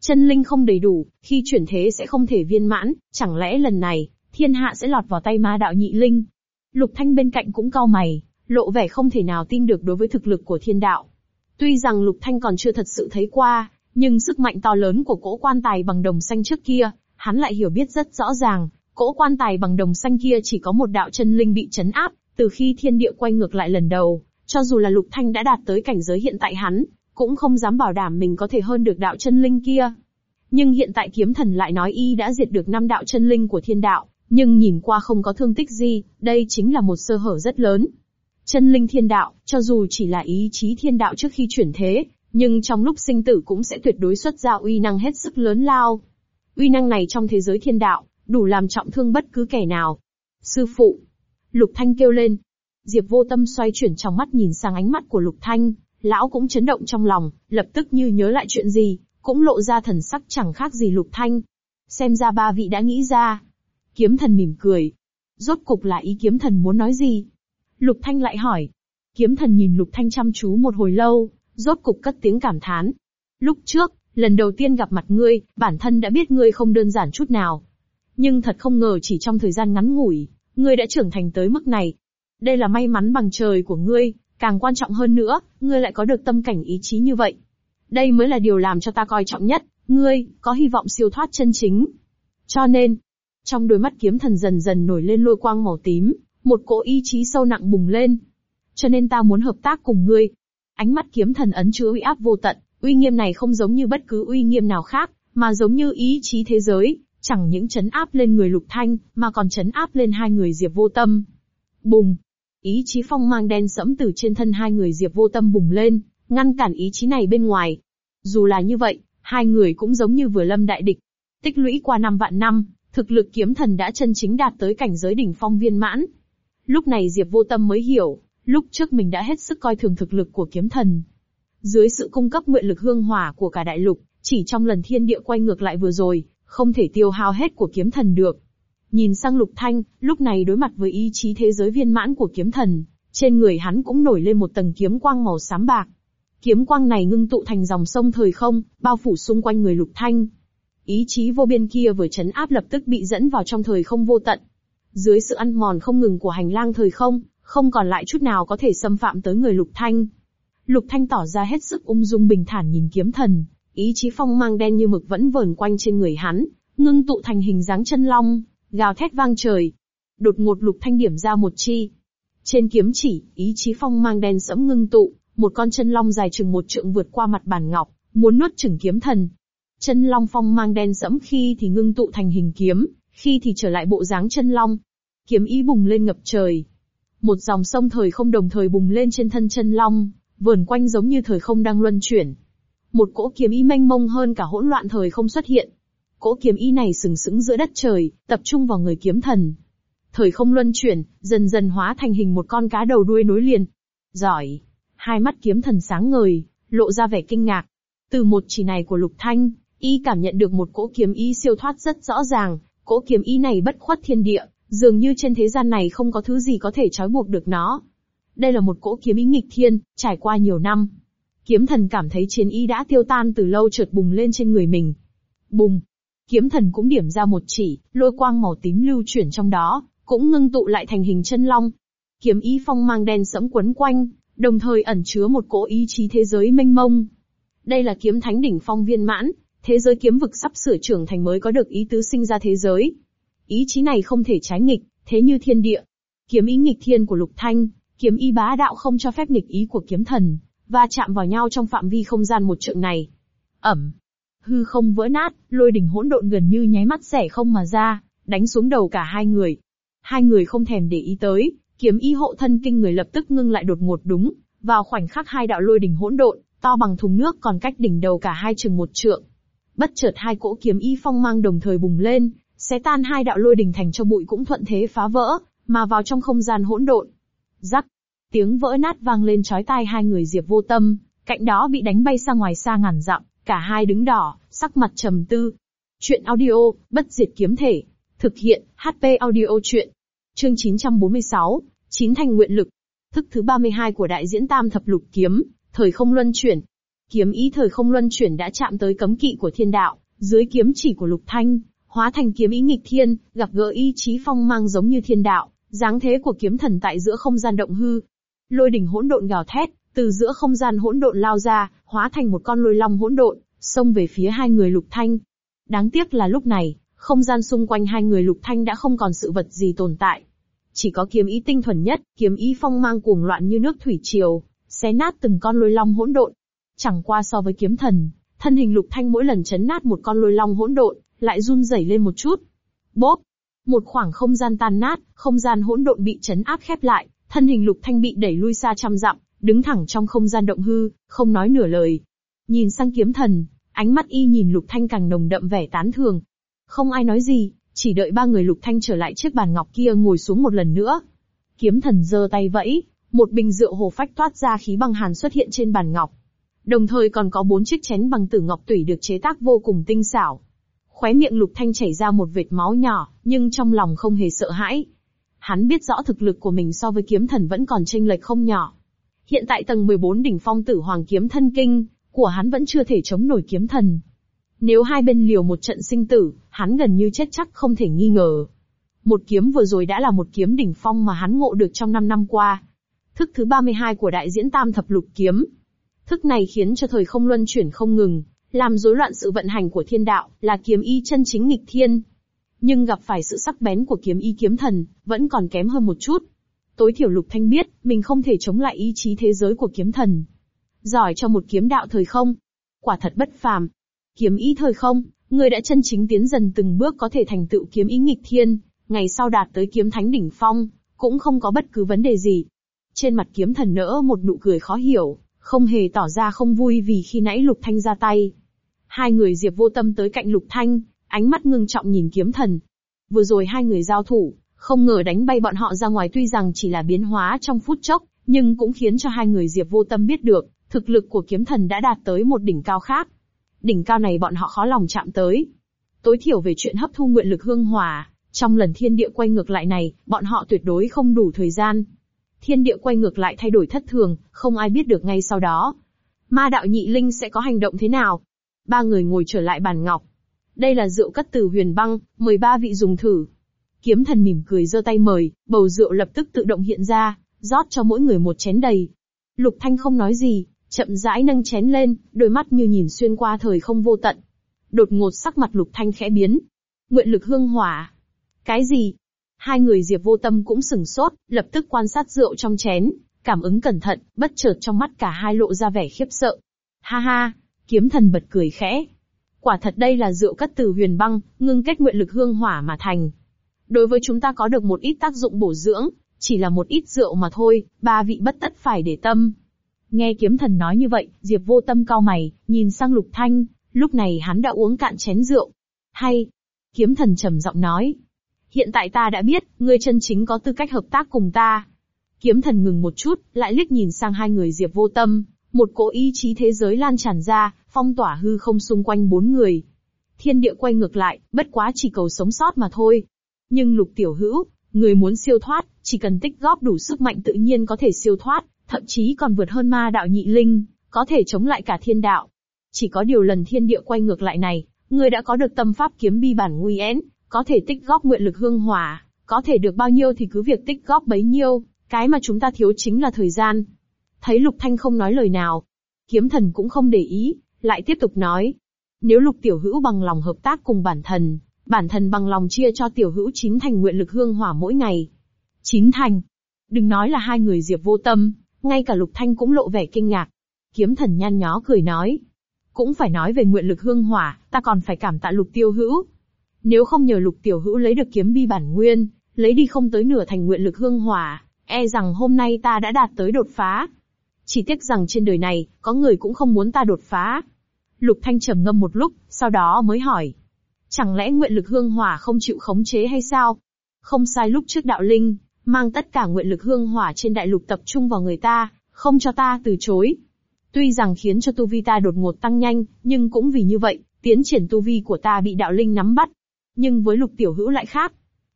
A: Chân linh không đầy đủ, khi chuyển thế sẽ không thể viên mãn, chẳng lẽ lần này, thiên hạ sẽ lọt vào tay ma đạo nhị linh? Lục Thanh bên cạnh cũng cau mày, lộ vẻ không thể nào tin được đối với thực lực của thiên đạo. Tuy rằng Lục Thanh còn chưa thật sự thấy qua, nhưng sức mạnh to lớn của cỗ quan tài bằng đồng xanh trước kia, hắn lại hiểu biết rất rõ ràng, Cỗ quan tài bằng đồng xanh kia chỉ có một đạo chân linh bị chấn áp, từ khi thiên địa quay ngược lại lần đầu, cho dù là Lục Thanh đã đạt tới cảnh giới hiện tại hắn, cũng không dám bảo đảm mình có thể hơn được đạo chân linh kia. Nhưng hiện tại kiếm thần lại nói y đã diệt được năm đạo chân linh của thiên đạo, nhưng nhìn qua không có thương tích gì, đây chính là một sơ hở rất lớn. Chân linh thiên đạo, cho dù chỉ là ý chí thiên đạo trước khi chuyển thế, nhưng trong lúc sinh tử cũng sẽ tuyệt đối xuất ra uy năng hết sức lớn lao. Uy năng này trong thế giới thiên đạo, đủ làm trọng thương bất cứ kẻ nào. Sư phụ! Lục Thanh kêu lên. Diệp vô tâm xoay chuyển trong mắt nhìn sang ánh mắt của Lục Thanh, lão cũng chấn động trong lòng, lập tức như nhớ lại chuyện gì, cũng lộ ra thần sắc chẳng khác gì Lục Thanh. Xem ra ba vị đã nghĩ ra. Kiếm thần mỉm cười. Rốt cục là ý kiếm thần muốn nói gì? Lục Thanh lại hỏi. Kiếm thần nhìn Lục Thanh chăm chú một hồi lâu, rốt cục cất tiếng cảm thán. Lúc trước, lần đầu tiên gặp mặt ngươi, bản thân đã biết ngươi không đơn giản chút nào, nhưng thật không ngờ chỉ trong thời gian ngắn ngủi, ngươi đã trưởng thành tới mức này. Đây là may mắn bằng trời của ngươi, càng quan trọng hơn nữa, ngươi lại có được tâm cảnh ý chí như vậy. Đây mới là điều làm cho ta coi trọng nhất, ngươi, có hy vọng siêu thoát chân chính. Cho nên, trong đôi mắt kiếm thần dần dần nổi lên lôi quang màu tím, một cỗ ý chí sâu nặng bùng lên. Cho nên ta muốn hợp tác cùng ngươi. Ánh mắt kiếm thần ấn chứa uy áp vô tận, uy nghiêm này không giống như bất cứ uy nghiêm nào khác, mà giống như ý chí thế giới, Chẳng những chấn áp lên người lục thanh, mà còn chấn áp lên hai người diệp vô tâm. Bùng! Ý chí phong mang đen sẫm từ trên thân hai người diệp vô tâm bùng lên, ngăn cản ý chí này bên ngoài. Dù là như vậy, hai người cũng giống như vừa lâm đại địch. Tích lũy qua năm vạn năm, thực lực kiếm thần đã chân chính đạt tới cảnh giới đỉnh phong viên mãn. Lúc này Diệp Vô Tâm mới hiểu, lúc trước mình đã hết sức coi thường thực lực của kiếm thần. Dưới sự cung cấp nguyện lực hương hỏa của cả đại lục, chỉ trong lần thiên địa quay ngược lại vừa rồi, không thể tiêu hao hết của kiếm thần được. Nhìn sang lục thanh, lúc này đối mặt với ý chí thế giới viên mãn của kiếm thần, trên người hắn cũng nổi lên một tầng kiếm quang màu xám bạc. Kiếm quang này ngưng tụ thành dòng sông thời không, bao phủ xung quanh người lục thanh. Ý chí vô biên kia vừa chấn áp lập tức bị dẫn vào trong thời không vô tận. Dưới sự ăn mòn không ngừng của hành lang thời không, không còn lại chút nào có thể xâm phạm tới người lục thanh. Lục Thanh tỏ ra hết sức ung dung bình thản nhìn kiếm thần, ý chí phong mang đen như mực vẫn vờn quanh trên người hắn, ngưng tụ thành hình dáng chân long, gào thét vang trời. Đột ngột lục thanh điểm ra một chi. Trên kiếm chỉ, ý chí phong mang đen sẫm ngưng tụ, một con chân long dài chừng một trượng vượt qua mặt bàn ngọc, muốn nuốt chửng kiếm thần. Chân long phong mang đen sẫm khi thì ngưng tụ thành hình kiếm, khi thì trở lại bộ dáng chân long. Kiếm ý bùng lên ngập trời. Một dòng sông thời không đồng thời bùng lên trên thân chân long, vờn quanh giống như thời không đang luân chuyển. Một cỗ kiếm ý mênh mông hơn cả hỗn loạn thời không xuất hiện. Cỗ kiếm ý này sừng sững giữa đất trời, tập trung vào người kiếm thần. Thời không luân chuyển, dần dần hóa thành hình một con cá đầu đuôi nối liền. Giỏi! Hai mắt kiếm thần sáng ngời, lộ ra vẻ kinh ngạc. Từ một chỉ này của Lục Thanh, y cảm nhận được một cỗ kiếm ý siêu thoát rất rõ ràng, cỗ kiếm ý này bất khuất thiên địa, dường như trên thế gian này không có thứ gì có thể trói buộc được nó. Đây là một cỗ kiếm ý nghịch thiên, trải qua nhiều năm, Kiếm thần cảm thấy chiến ý đã tiêu tan từ lâu chợt bùng lên trên người mình. Bùng! Kiếm thần cũng điểm ra một chỉ, lôi quang màu tím lưu chuyển trong đó, cũng ngưng tụ lại thành hình chân long. Kiếm ý phong mang đen sẫm quấn quanh, đồng thời ẩn chứa một cỗ ý chí thế giới mênh mông. Đây là kiếm thánh đỉnh phong viên mãn, thế giới kiếm vực sắp sửa trưởng thành mới có được ý tứ sinh ra thế giới. Ý chí này không thể trái nghịch, thế như thiên địa. Kiếm ý nghịch thiên của Lục Thanh, kiếm ý bá đạo không cho phép nghịch ý của kiếm thần, va chạm vào nhau trong phạm vi không gian một trượng này. Ẩm. Hư không vỡ nát, lôi đỉnh hỗn độn gần như nháy mắt rẻ không mà ra, đánh xuống đầu cả hai người. Hai người không thèm để ý tới, kiếm y hộ thân kinh người lập tức ngưng lại đột ngột đúng, vào khoảnh khắc hai đạo lôi đỉnh hỗn độn, to bằng thùng nước còn cách đỉnh đầu cả hai chừng một trượng. Bất chợt hai cỗ kiếm y phong mang đồng thời bùng lên, xé tan hai đạo lôi đỉnh thành cho bụi cũng thuận thế phá vỡ, mà vào trong không gian hỗn độn. Rắc, Tiếng vỡ nát vang lên chói tai hai người Diệp Vô Tâm, cạnh đó bị đánh bay ra ngoài xa ngàn dặm, cả hai đứng đỏ, sắc mặt trầm tư. Chuyện audio, bất diệt kiếm thể. Thực hiện, HP audio chuyện. Chương 946, Chín thành nguyện lực. Thức thứ 32 của đại diễn tam thập lục kiếm, thời không luân chuyển. Kiếm ý thời không luân chuyển đã chạm tới cấm kỵ của thiên đạo, dưới kiếm chỉ của lục thanh, hóa thành kiếm ý nghịch thiên, gặp gỡ ý chí phong mang giống như thiên đạo, dáng thế của kiếm thần tại giữa không gian động hư, Lôi đỉnh hỗn độn gào thét, từ giữa không gian hỗn độn lao ra, hóa thành một con lôi long hỗn độn, xông về phía hai người Lục Thanh. Đáng tiếc là lúc này, không gian xung quanh hai người Lục Thanh đã không còn sự vật gì tồn tại. Chỉ có kiếm ý tinh thuần nhất, kiếm ý phong mang cuồng loạn như nước thủy triều, xé nát từng con lôi long hỗn độn. Chẳng qua so với kiếm thần, thân hình Lục Thanh mỗi lần chấn nát một con lôi long hỗn độn, lại run rẩy lên một chút. Bốp! Một khoảng không gian tan nát, không gian hỗn độn bị chấn áp khép lại, Thân hình lục thanh bị đẩy lui xa trăm dặm, đứng thẳng trong không gian động hư, không nói nửa lời. Nhìn sang kiếm thần, ánh mắt y nhìn lục thanh càng nồng đậm vẻ tán thường. Không ai nói gì, chỉ đợi ba người lục thanh trở lại chiếc bàn ngọc kia ngồi xuống một lần nữa. Kiếm thần giơ tay vẫy, một bình rượu hồ phách toát ra khí băng hàn xuất hiện trên bàn ngọc. Đồng thời còn có bốn chiếc chén bằng tử ngọc tủy được chế tác vô cùng tinh xảo. Khóe miệng lục thanh chảy ra một vệt máu nhỏ, nhưng trong lòng không hề sợ hãi, Hắn biết rõ thực lực của mình so với kiếm thần vẫn còn chênh lệch không nhỏ. Hiện tại tầng 14 đỉnh phong tử hoàng kiếm thân kinh, của hắn vẫn chưa thể chống nổi kiếm thần. Nếu hai bên liều một trận sinh tử, hắn gần như chết chắc không thể nghi ngờ. Một kiếm vừa rồi đã là một kiếm đỉnh phong mà hắn ngộ được trong 5 năm qua. Thức thứ 32 của đại diễn tam thập lục kiếm. Thức này khiến cho thời không luân chuyển không ngừng, làm rối loạn sự vận hành của thiên đạo, là kiếm y chân chính nghịch thiên, nhưng gặp phải sự sắc bén của kiếm y kiếm thần, vẫn còn kém hơn một chút. Tối thiểu Lục Thanh biết, mình không thể chống lại ý chí thế giới của kiếm thần. Giỏi cho một kiếm đạo thời không? Quả thật bất phàm. Kiếm y thời không, người đã chân chính tiến dần từng bước có thể thành tựu kiếm ý nghịch thiên, ngày sau đạt tới kiếm thánh đỉnh phong, cũng không có bất cứ vấn đề gì. Trên mặt kiếm thần nỡ một nụ cười khó hiểu, không hề tỏ ra không vui vì khi nãy Lục Thanh ra tay. Hai người Diệp vô tâm tới cạnh Lục Thanh, ánh mắt ngưng trọng nhìn kiếm thần. Vừa rồi hai người giao thủ, không ngờ đánh bay bọn họ ra ngoài tuy rằng chỉ là biến hóa trong phút chốc, nhưng cũng khiến cho hai người Diệp vô tâm biết được, thực lực của kiếm thần đã đạt tới một đỉnh cao khác. Đỉnh cao này bọn họ khó lòng chạm tới. Tối thiểu về chuyện hấp thu nguyện lực hương hòa, trong lần thiên địa quay ngược lại này, bọn họ tuyệt đối không đủ thời gian. Thiên địa quay ngược lại thay đổi thất thường, không ai biết được ngay sau đó. Ma đạo nhị linh sẽ có hành động thế nào? Ba người ngồi trở lại bàn ngọc, đây là rượu cất từ huyền băng, mời ba vị dùng thử. Kiếm thần mỉm cười giơ tay mời, bầu rượu lập tức tự động hiện ra, rót cho mỗi người một chén đầy. Lục Thanh không nói gì, chậm rãi nâng chén lên, đôi mắt như nhìn xuyên qua thời không vô tận. Đột ngột sắc mặt Lục Thanh khẽ biến. Nguyện lực hương hỏa. Cái gì? Hai người Diệp vô tâm cũng sửng sốt, lập tức quan sát rượu trong chén, cảm ứng cẩn thận, bất chợt trong mắt cả hai lộ ra vẻ khiếp sợ. Ha ha, kiếm thần bật cười khẽ, Quả thật đây là rượu cất từ huyền băng, ngưng kết nguyện lực hương hỏa mà thành. Đối với chúng ta có được một ít tác dụng bổ dưỡng, chỉ là một ít rượu mà thôi, ba vị bất tất phải để tâm. Nghe kiếm thần nói như vậy, Diệp vô tâm cao mày, nhìn sang lục thanh, lúc này hắn đã uống cạn chén rượu. Hay, kiếm thần trầm giọng nói. Hiện tại ta đã biết, ngươi chân chính có tư cách hợp tác cùng ta. Kiếm thần ngừng một chút, lại liếc nhìn sang hai người Diệp vô tâm, một cỗ ý chí thế giới lan tràn ra, phong tỏa hư không xung quanh bốn người. Thiên địa quay ngược lại, bất quá chỉ cầu sống sót mà thôi. Nhưng lục tiểu hữu, người muốn siêu thoát, chỉ cần tích góp đủ sức mạnh tự nhiên có thể siêu thoát, thậm chí còn vượt hơn ma đạo nhị linh, có thể chống lại cả thiên đạo. Chỉ có điều lần thiên địa quay ngược lại này, người đã có được tâm pháp kiếm bi bản nguy én, có thể tích góp nguyện lực hương hòa, có thể được bao nhiêu thì cứ việc tích góp bấy nhiêu, cái mà chúng ta thiếu chính là thời gian. Thấy Lục Thanh không nói lời nào, kiếm thần cũng không để ý, lại tiếp tục nói. Nếu Lục Tiểu Hữu bằng lòng hợp tác cùng bản thần, bản thần bằng lòng chia cho Tiểu Hữu chín thành nguyện lực hương hỏa mỗi ngày. Chín thành. Đừng nói là hai người Diệp vô tâm, ngay cả Lục Thanh cũng lộ vẻ kinh ngạc. Kiếm thần nhăn nhó cười nói. Cũng phải nói về nguyện lực hương hỏa, ta còn phải cảm tạ Lục Tiêu Hữu. Nếu không nhờ Lục Tiểu Hữu lấy được kiếm bi bản nguyên, lấy đi không tới nửa thành nguyện lực hương hỏa, e rằng hôm nay ta đã đạt tới đột phá, chỉ tiếc rằng trên đời này, có người cũng không muốn ta đột phá. Lục Thanh trầm ngâm một lúc, sau đó mới hỏi. Chẳng lẽ nguyện lực hương hỏa không chịu khống chế hay sao? Không sai lúc trước đạo linh, mang tất cả nguyện lực hương hỏa trên đại lục tập trung vào người ta, không cho ta từ chối. Tuy rằng khiến cho tu vi ta đột ngột tăng nhanh, nhưng cũng vì như vậy, tiến triển tu vi của ta bị đạo linh nắm bắt. Nhưng với lục tiểu hữu lại khác.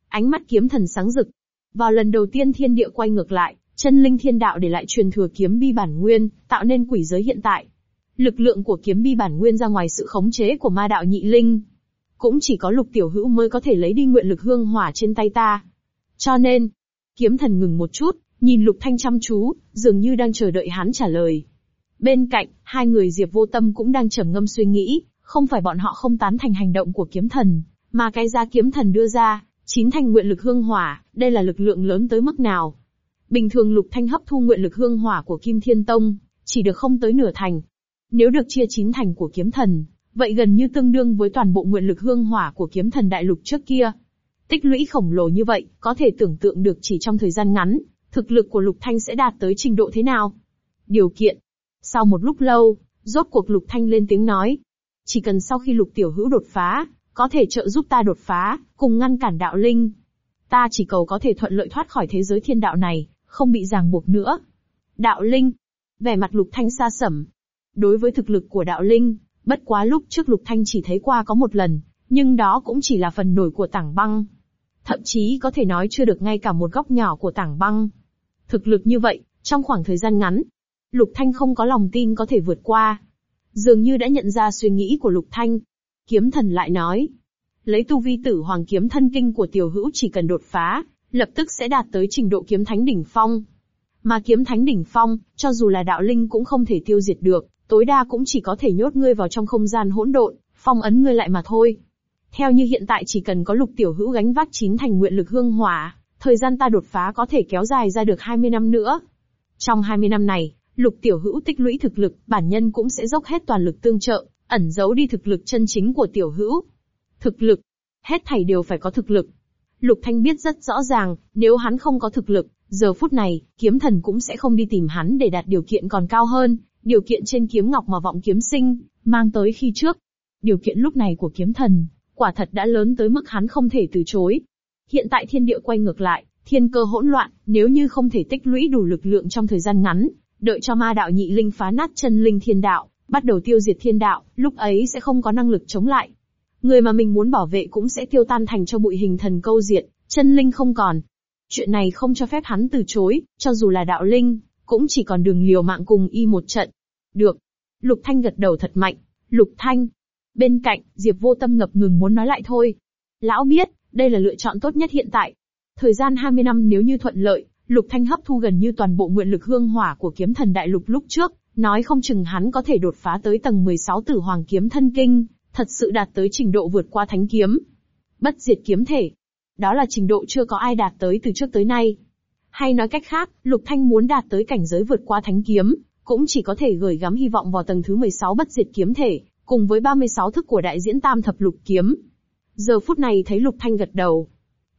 A: Ánh mắt kiếm thần sáng rực. Vào lần đầu tiên thiên địa quay ngược lại, Chân linh thiên đạo để lại truyền thừa kiếm bi bản nguyên, tạo nên quỷ giới hiện tại. Lực lượng của kiếm bi bản nguyên ra ngoài sự khống chế của ma đạo nhị linh. Cũng chỉ có lục tiểu hữu mới có thể lấy đi nguyện lực hương hỏa trên tay ta. Cho nên, kiếm thần ngừng một chút, nhìn lục thanh chăm chú, dường như đang chờ đợi hắn trả lời. Bên cạnh, hai người Diệp vô tâm cũng đang trầm ngâm suy nghĩ, không phải bọn họ không tán thành hành động của kiếm thần, mà cái ra kiếm thần đưa ra, chín thành nguyện lực hương hỏa, đây là lực lượng lớn tới mức nào. Bình thường Lục Thanh hấp thu nguyện lực hương hỏa của Kim Thiên Tông, chỉ được không tới nửa thành. Nếu được chia chín thành của kiếm thần, vậy gần như tương đương với toàn bộ nguyện lực hương hỏa của kiếm thần đại lục trước kia. Tích lũy khổng lồ như vậy, có thể tưởng tượng được chỉ trong thời gian ngắn, thực lực của Lục Thanh sẽ đạt tới trình độ thế nào. Điều kiện. Sau một lúc lâu, rốt cuộc Lục Thanh lên tiếng nói. Chỉ cần sau khi Lục Tiểu Hữu đột phá, có thể trợ giúp ta đột phá, cùng ngăn cản đạo linh. Ta chỉ cầu có thể thuận lợi thoát khỏi thế giới thiên đạo này, không bị ràng buộc nữa. Đạo Linh, vẻ mặt Lục Thanh xa sẩm. Đối với thực lực của Đạo Linh, bất quá lúc trước Lục Thanh chỉ thấy qua có một lần, nhưng đó cũng chỉ là phần nổi của tảng băng. Thậm chí có thể nói chưa được ngay cả một góc nhỏ của tảng băng. Thực lực như vậy, trong khoảng thời gian ngắn, Lục Thanh không có lòng tin có thể vượt qua. Dường như đã nhận ra suy nghĩ của Lục Thanh. Kiếm thần lại nói, lấy tu vi tử hoàng kiếm thân kinh của tiểu hữu chỉ cần đột phá, lập tức sẽ đạt tới trình độ kiếm thánh đỉnh phong. Mà kiếm thánh đỉnh phong, cho dù là đạo linh cũng không thể tiêu diệt được, tối đa cũng chỉ có thể nhốt ngươi vào trong không gian hỗn độn, phong ấn ngươi lại mà thôi. Theo như hiện tại chỉ cần có lục tiểu hữu gánh vác chín thành nguyện lực hương hỏa, thời gian ta đột phá có thể kéo dài ra được 20 năm nữa. Trong 20 năm này, lục tiểu hữu tích lũy thực lực, bản nhân cũng sẽ dốc hết toàn lực tương trợ, ẩn giấu đi thực lực chân chính của tiểu hữu. Thực lực. Hết thảy đều phải có thực lực. Lục Thanh biết rất rõ ràng, nếu hắn không có thực lực, giờ phút này, kiếm thần cũng sẽ không đi tìm hắn để đạt điều kiện còn cao hơn, điều kiện trên kiếm ngọc mà vọng kiếm sinh, mang tới khi trước. Điều kiện lúc này của kiếm thần, quả thật đã lớn tới mức hắn không thể từ chối. Hiện tại thiên địa quay ngược lại, thiên cơ hỗn loạn, nếu như không thể tích lũy đủ lực lượng trong thời gian ngắn, đợi cho ma đạo nhị linh phá nát chân linh thiên đạo, bắt đầu tiêu diệt thiên đạo, lúc ấy sẽ không có năng lực chống lại. Người mà mình muốn bảo vệ cũng sẽ tiêu tan thành cho bụi hình thần câu diệt, chân linh không còn. Chuyện này không cho phép hắn từ chối, cho dù là đạo linh, cũng chỉ còn đường liều mạng cùng y một trận. Được. Lục Thanh gật đầu thật mạnh. Lục Thanh. Bên cạnh, Diệp vô tâm ngập ngừng muốn nói lại thôi. Lão biết, đây là lựa chọn tốt nhất hiện tại. Thời gian 20 năm nếu như thuận lợi, Lục Thanh hấp thu gần như toàn bộ nguyện lực hương hỏa của kiếm thần đại lục lúc trước, nói không chừng hắn có thể đột phá tới tầng 16 tử hoàng kiếm thân kinh, thật sự đạt tới trình độ vượt qua thánh kiếm. Bất diệt kiếm thể. Đó là trình độ chưa có ai đạt tới từ trước tới nay. Hay nói cách khác, Lục Thanh muốn đạt tới cảnh giới vượt qua thánh kiếm, cũng chỉ có thể gửi gắm hy vọng vào tầng thứ 16 bất diệt kiếm thể, cùng với 36 thức của đại diễn tam thập lục kiếm. Giờ phút này thấy Lục Thanh gật đầu.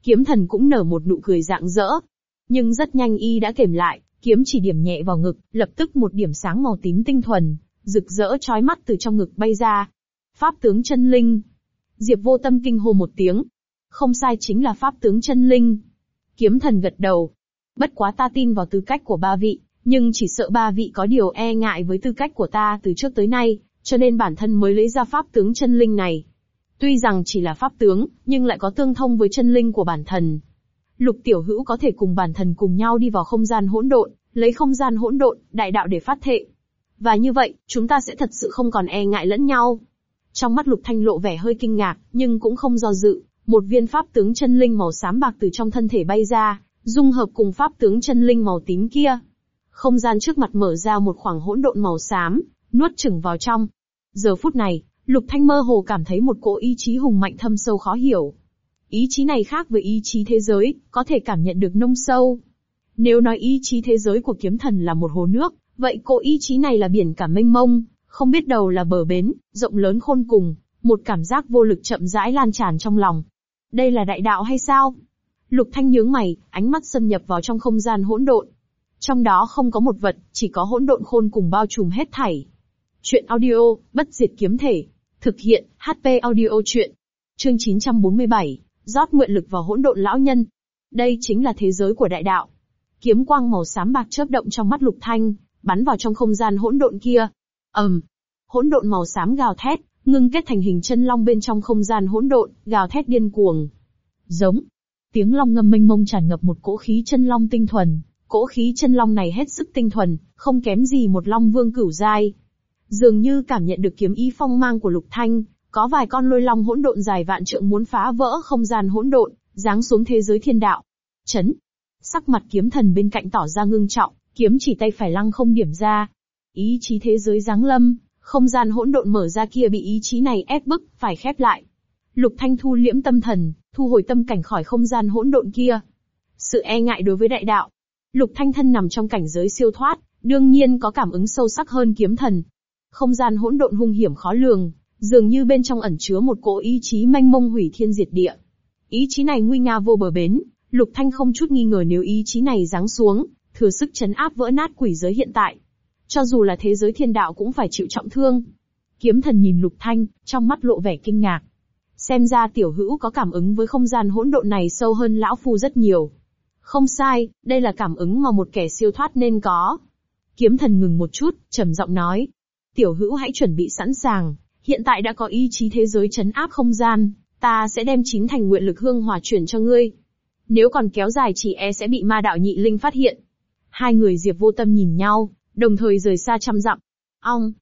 A: Kiếm thần cũng nở một nụ cười dạng dỡ. Nhưng rất nhanh y đã kềm lại, kiếm chỉ điểm nhẹ vào ngực, lập tức một điểm sáng màu tím tinh thuần, rực rỡ chói mắt từ trong ngực bay ra, Pháp tướng chân linh. Diệp vô tâm kinh hô một tiếng. Không sai chính là pháp tướng chân linh. Kiếm thần gật đầu. Bất quá ta tin vào tư cách của ba vị, nhưng chỉ sợ ba vị có điều e ngại với tư cách của ta từ trước tới nay, cho nên bản thân mới lấy ra pháp tướng chân linh này. Tuy rằng chỉ là pháp tướng, nhưng lại có tương thông với chân linh của bản thần. Lục tiểu hữu có thể cùng bản thần cùng nhau đi vào không gian hỗn độn, lấy không gian hỗn độn, đại đạo để phát thệ. Và như vậy, chúng ta sẽ thật sự không còn e ngại lẫn nhau. Trong mắt Lục Thanh lộ vẻ hơi kinh ngạc, nhưng cũng không do dự, một viên pháp tướng chân linh màu xám bạc từ trong thân thể bay ra, dung hợp cùng pháp tướng chân linh màu tím kia. Không gian trước mặt mở ra một khoảng hỗn độn màu xám, nuốt chửng vào trong. Giờ phút này, Lục Thanh mơ hồ cảm thấy một cỗ ý chí hùng mạnh thâm sâu khó hiểu. Ý chí này khác với ý chí thế giới, có thể cảm nhận được nông sâu. Nếu nói ý chí thế giới của kiếm thần là một hồ nước, vậy cỗ ý chí này là biển cả mênh mông, không biết đầu là bờ bến, rộng lớn khôn cùng, một cảm giác vô lực chậm rãi lan tràn trong lòng. Đây là đại đạo hay sao? Lục Thanh nhướng mày, ánh mắt xâm nhập vào trong không gian hỗn độn. Trong đó không có một vật, chỉ có hỗn độn khôn cùng bao trùm hết thảy. Chuyện audio, bất diệt kiếm thể. Thực hiện, HP audio chuyện. Chương 947, rót nguyện lực vào hỗn độn lão nhân. Đây chính là thế giới của đại đạo. Kiếm quang màu xám bạc chớp động trong mắt Lục Thanh, bắn vào trong không gian hỗn độn kia, ầm, hỗn độn màu xám gào thét, ngưng kết thành hình chân long bên trong không gian hỗn độn, gào thét điên cuồng. Giống, tiếng long ngâm mênh mông tràn ngập một cỗ khí chân long tinh thuần, cỗ khí chân long này hết sức tinh thuần, không kém gì một long vương cửu giai. Dường như cảm nhận được kiếm ý phong mang của Lục Thanh, có vài con lôi long hỗn độn dài vạn trượng muốn phá vỡ không gian hỗn độn, giáng xuống thế giới thiên đạo. Chấn. Sắc mặt kiếm thần bên cạnh tỏ ra ngưng trọng, kiếm chỉ tay phải lăng không điểm ra, ý chí thế giới giáng lâm, không gian hỗn độn mở ra kia bị ý chí này ép bức, phải khép lại. Lục Thanh thu liễm tâm thần, thu hồi tâm cảnh khỏi không gian hỗn độn kia. Sự e ngại đối với đại đạo. Lục Thanh thân nằm trong cảnh giới siêu thoát, đương nhiên có cảm ứng sâu sắc hơn kiếm thần. Không gian hỗn độn hung hiểm khó lường, dường như bên trong ẩn chứa một cỗ ý chí manh mông hủy thiên diệt địa. Ý chí này nguy nga vô bờ bến, Lục Thanh không chút nghi ngờ nếu ý chí này giáng xuống, thừa sức chấn áp vỡ nát quỷ giới hiện tại, cho dù là thế giới thiên đạo cũng phải chịu trọng thương. Kiếm thần nhìn lục thanh, trong mắt lộ vẻ kinh ngạc. Xem ra tiểu hữu có cảm ứng với không gian hỗn độn này sâu hơn lão phu rất nhiều. Không sai, đây là cảm ứng mà một kẻ siêu thoát nên có. Kiếm thần ngừng một chút, trầm giọng nói. Tiểu hữu hãy chuẩn bị sẵn sàng, hiện tại đã có ý chí thế giới chấn áp không gian, ta sẽ đem chín thành nguyện lực hương hòa chuyển cho ngươi. Nếu còn kéo dài chỉ e sẽ bị ma đạo nhị linh phát hiện. Hai người Diệp vô tâm nhìn nhau, đồng thời rời xa trăm dặm. Ong!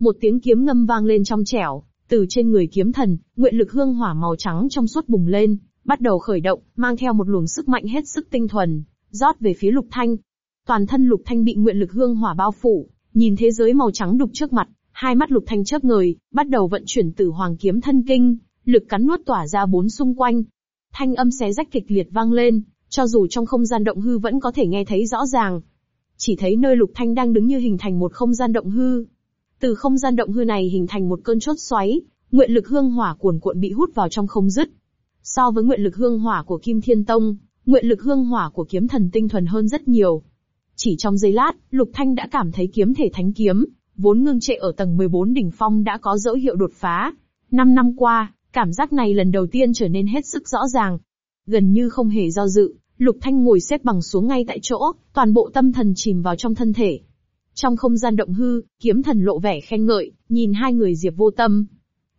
A: Một tiếng kiếm ngâm vang lên trong trẻo, từ trên người kiếm thần, nguyện lực hương hỏa màu trắng trong suốt bùng lên, bắt đầu khởi động, mang theo một luồng sức mạnh hết sức tinh thuần, rót về phía lục thanh. Toàn thân lục thanh bị nguyện lực hương hỏa bao phủ, nhìn thế giới màu trắng đục trước mặt, hai mắt lục thanh chớp ngời, bắt đầu vận chuyển tử hoàng kiếm thân kinh, lực cắn nuốt tỏa ra bốn xung quanh. Thanh âm xé rách kịch liệt vang lên, cho dù trong không gian động hư vẫn có thể nghe thấy rõ ràng, chỉ thấy nơi Lục Thanh đang đứng như hình thành một không gian động hư. Từ không gian động hư này hình thành một cơn chốt xoáy, nguyện lực hương hỏa cuồn cuộn bị hút vào trong không dứt. So với nguyện lực hương hỏa của Kim Thiên Tông, nguyện lực hương hỏa của kiếm thần tinh thuần hơn rất nhiều. Chỉ trong giây lát, Lục Thanh đã cảm thấy kiếm thể thánh kiếm, vốn ngưng trệ ở tầng 14 đỉnh phong đã có dấu hiệu đột phá. Năm năm qua, cảm giác này lần đầu tiên trở nên hết sức rõ ràng. Gần như không hề do dự, Lục Thanh ngồi xếp bằng xuống ngay tại chỗ, toàn bộ tâm thần chìm vào trong thân thể. Trong không gian động hư, kiếm thần lộ vẻ khen ngợi, nhìn hai người Diệp vô tâm.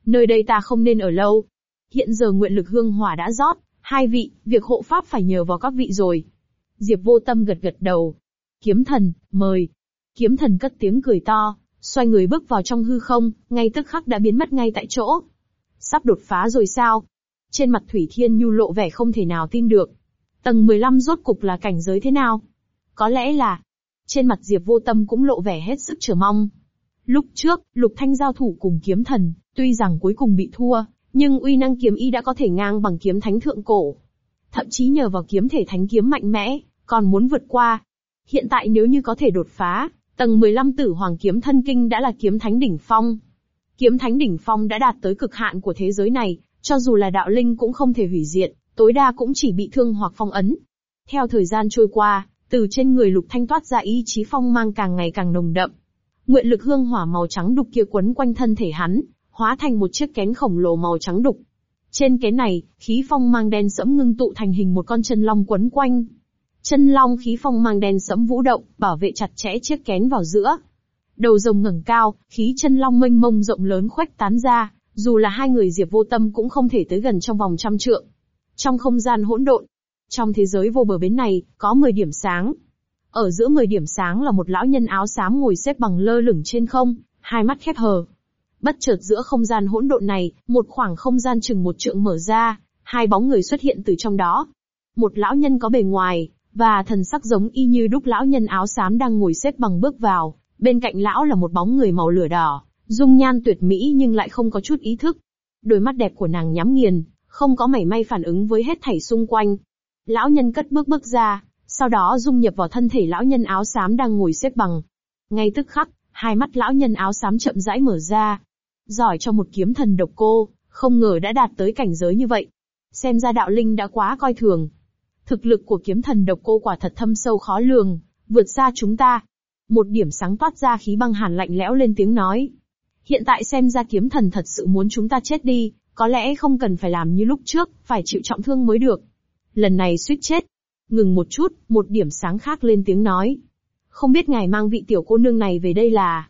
A: Nơi đây ta không nên ở lâu. Hiện giờ nguyện lực hương hỏa đã rót, hai vị, việc hộ pháp phải nhờ vào các vị rồi. Diệp vô tâm gật gật đầu. Kiếm thần, mời. Kiếm thần cất tiếng cười to, xoay người bước vào trong hư không, ngay tức khắc đã biến mất ngay tại chỗ. Sắp đột phá rồi sao? Trên mặt Thủy Thiên Nhu lộ vẻ không thể nào tin được. Tầng 15 rốt cục là cảnh giới thế nào? Có lẽ là... Trên mặt Diệp vô tâm cũng lộ vẻ hết sức chờ mong. Lúc trước, Lục Thanh giao thủ cùng kiếm thần, tuy rằng cuối cùng bị thua, nhưng uy năng kiếm y đã có thể ngang bằng kiếm thánh thượng cổ. Thậm chí nhờ vào kiếm thể thánh kiếm mạnh mẽ, còn muốn vượt qua. Hiện tại nếu như có thể đột phá, tầng 15 tử hoàng kiếm thân kinh đã là kiếm thánh đỉnh phong. Kiếm thánh đỉnh phong đã đạt tới cực hạn của thế giới này, cho dù là đạo linh cũng không thể hủy diệt, tối đa cũng chỉ bị thương hoặc phong ấn. Theo thời gian trôi qua, từ trên người lục thanh toát ra ý chí phong mang càng ngày càng nồng đậm. Nguyện lực hương hỏa màu trắng đục kia quấn quanh thân thể hắn, hóa thành một chiếc kén khổng lồ màu trắng đục. Trên kén này, khí phong mang đen sẫm ngưng tụ thành hình một con chân long quấn quanh. Chân long khí phong mang đen sẫm vũ động, bảo vệ chặt chẽ chiếc kén vào giữa. Đầu rồng ngẩng cao, khí chân long mênh mông rộng lớn khuếch tán ra, dù là hai người Diệp Vô Tâm cũng không thể tới gần trong vòng trăm trượng. Trong không gian hỗn độn, trong thế giới vô bờ bến này, có 10 điểm sáng. Ở giữa 10 điểm sáng là một lão nhân áo xám ngồi xếp bằng lơ lửng trên không, hai mắt khép hờ. Bất chợt giữa không gian hỗn độn này, một khoảng không gian chừng một trượng mở ra, hai bóng người xuất hiện từ trong đó. Một lão nhân có bề ngoài, và thần sắc giống y như đúc lão nhân áo xám đang ngồi xếp bằng bước vào, bên cạnh lão là một bóng người màu lửa đỏ, dung nhan tuyệt mỹ nhưng lại không có chút ý thức. Đôi mắt đẹp của nàng nhắm nghiền, không có mảy may phản ứng với hết thảy xung quanh. Lão nhân cất bước bước ra, sau đó dung nhập vào thân thể lão nhân áo xám đang ngồi xếp bằng. Ngay tức khắc, hai mắt lão nhân áo xám chậm rãi mở ra. Giỏi cho một kiếm thần độc cô, không ngờ đã đạt tới cảnh giới như vậy. Xem ra đạo linh đã quá coi thường. Thực lực của kiếm thần độc cô quả thật thâm sâu khó lường, vượt xa chúng ta. Một điểm sáng toát ra khí băng hàn lạnh lẽo lên tiếng nói. Hiện tại xem ra kiếm thần thật sự muốn chúng ta chết đi, có lẽ không cần phải làm như lúc trước, phải chịu trọng thương mới được. Lần này suýt chết. Ngừng một chút, một điểm sáng khác lên tiếng nói. Không biết ngài mang vị tiểu cô nương này về đây là...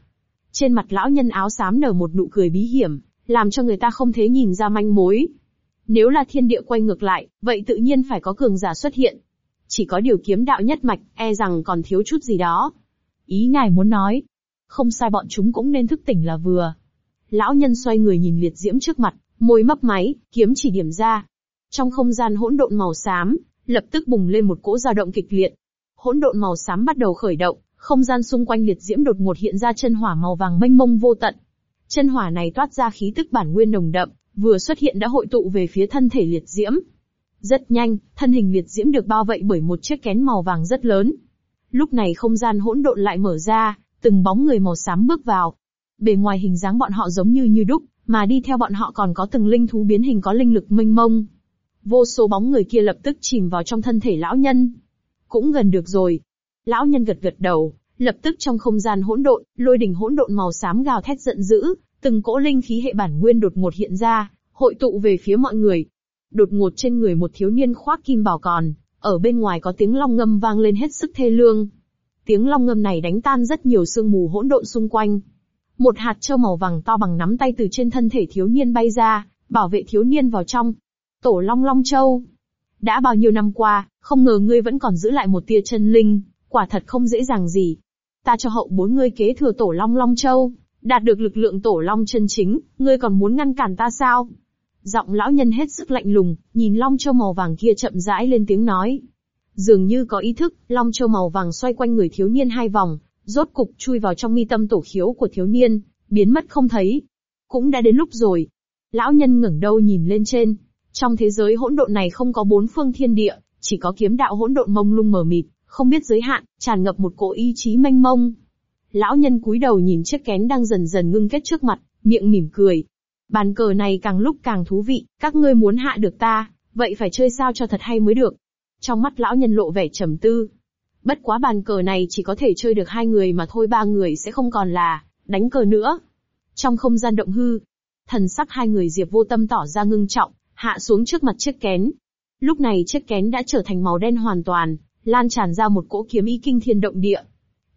A: Trên mặt lão nhân áo xám nở một nụ cười bí hiểm, làm cho người ta không thế nhìn ra manh mối. Nếu là thiên địa quay ngược lại, vậy tự nhiên phải có cường giả xuất hiện. Chỉ có điều kiếm đạo nhất mạch, e rằng còn thiếu chút gì đó. Ý ngài muốn nói. Không sai bọn chúng cũng nên thức tỉnh là vừa. Lão nhân xoay người nhìn liệt diễm trước mặt, Môi mấp máy, kiếm chỉ điểm ra. Trong không gian hỗn độn màu xám, lập tức bùng lên một cỗ dao động kịch liệt. Hỗn độn màu xám bắt đầu khởi động, không gian xung quanh liệt diễm đột ngột hiện ra chân hỏa màu vàng mênh mông vô tận. Chân hỏa này toát ra khí tức bản nguyên nồng đậm, vừa xuất hiện đã hội tụ về phía thân thể liệt diễm. Rất nhanh, thân hình liệt diễm được bao vây bởi một chiếc kén màu vàng rất lớn. Lúc này không gian hỗn độn lại mở ra, từng bóng người màu xám bước vào. Bề ngoài hình dáng bọn họ giống như như đúc, mà đi theo bọn họ còn có từng linh thú biến hình có linh lực mênh mông. Vô số bóng người kia lập tức chìm vào trong thân thể lão nhân. Cũng gần được rồi. Lão nhân gật gật đầu, lập tức trong không gian hỗn độn, lôi đỉnh hỗn độn màu xám gào thét giận dữ, từng cỗ linh khí hệ bản nguyên đột ngột hiện ra, hội tụ về phía mọi người. Đột ngột trên người một thiếu niên khoác kim bảo còn, ở bên ngoài có tiếng long ngâm vang lên hết sức thê lương. Tiếng long ngâm này đánh tan rất nhiều sương mù hỗn độn xung quanh, một hạt châu màu vàng to bằng nắm tay từ trên thân thể thiếu niên bay ra, bảo vệ thiếu niên vào trong. Tổ Long Long Châu. Đã bao nhiêu năm qua, không ngờ ngươi vẫn còn giữ lại một tia chân linh, quả thật không dễ dàng gì. Ta cho hậu bối ngươi kế thừa Tổ Long Long Châu, đạt được lực lượng Tổ Long chân chính, ngươi còn muốn ngăn cản ta sao? Giọng lão nhân hết sức lạnh lùng, nhìn Long Châu màu vàng kia chậm rãi lên tiếng nói. Dường như có ý thức, Long Châu màu vàng xoay quanh người thiếu niên hai vòng, rốt cục chui vào trong mi tâm tổ khiếu của thiếu niên, biến mất không thấy. Cũng đã đến lúc rồi. Lão nhân ngẩng đầu nhìn lên trên, trong thế giới hỗn độn này không có bốn phương thiên địa, chỉ có kiếm đạo hỗn độn mông lung mờ mịt, không biết giới hạn, tràn ngập một cỗ ý chí mênh mông. Lão nhân cúi đầu nhìn chiếc kén đang dần dần ngưng kết trước mặt, miệng mỉm cười. Bàn cờ này càng lúc càng thú vị, các ngươi muốn hạ được ta, vậy phải chơi sao cho thật hay mới được. Trong mắt lão nhân lộ vẻ trầm tư, Bất quá bàn cờ này chỉ có thể chơi được hai người mà thôi ba người sẽ không còn là đánh cờ nữa. Trong không gian động hư, thần sắc hai người Diệp vô tâm tỏ ra ngưng trọng, hạ xuống trước mặt chiếc kén. Lúc này chiếc kén đã trở thành màu đen hoàn toàn, lan tràn ra một cỗ kiếm ý kinh thiên động địa.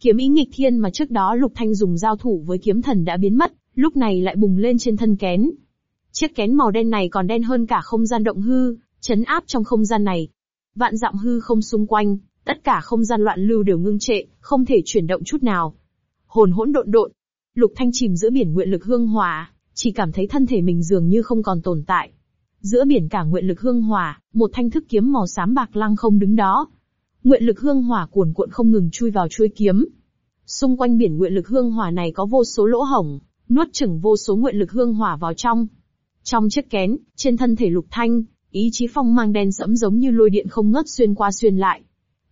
A: Kiếm ý nghịch thiên mà trước đó Lục Thanh dùng giao thủ với kiếm thần đã biến mất, lúc này lại bùng lên trên thân kén. Chiếc kén màu đen này còn đen hơn cả không gian động hư, chấn áp trong không gian này. Vạn dặm hư không xung quanh, Tất cả không gian loạn lưu đều ngưng trệ, không thể chuyển động chút nào. Hồn hỗn độn độn. Lục Thanh chìm giữa biển nguyện lực hương hòa, chỉ cảm thấy thân thể mình dường như không còn tồn tại. Giữa biển cả nguyện lực hương hòa, một thanh thức kiếm màu xám bạc lăng không đứng đó. Nguyện lực hương hòa cuồn cuộn không ngừng chui vào chuôi kiếm. Xung quanh biển nguyện lực hương hòa này có vô số lỗ hổng, nuốt chửng vô số nguyện lực hương hòa vào trong. Trong chiếc kén, trên thân thể Lục Thanh, ý chí phong mang đen sẫm giống như lôi điện không ngớt xuyên qua xuyên lại.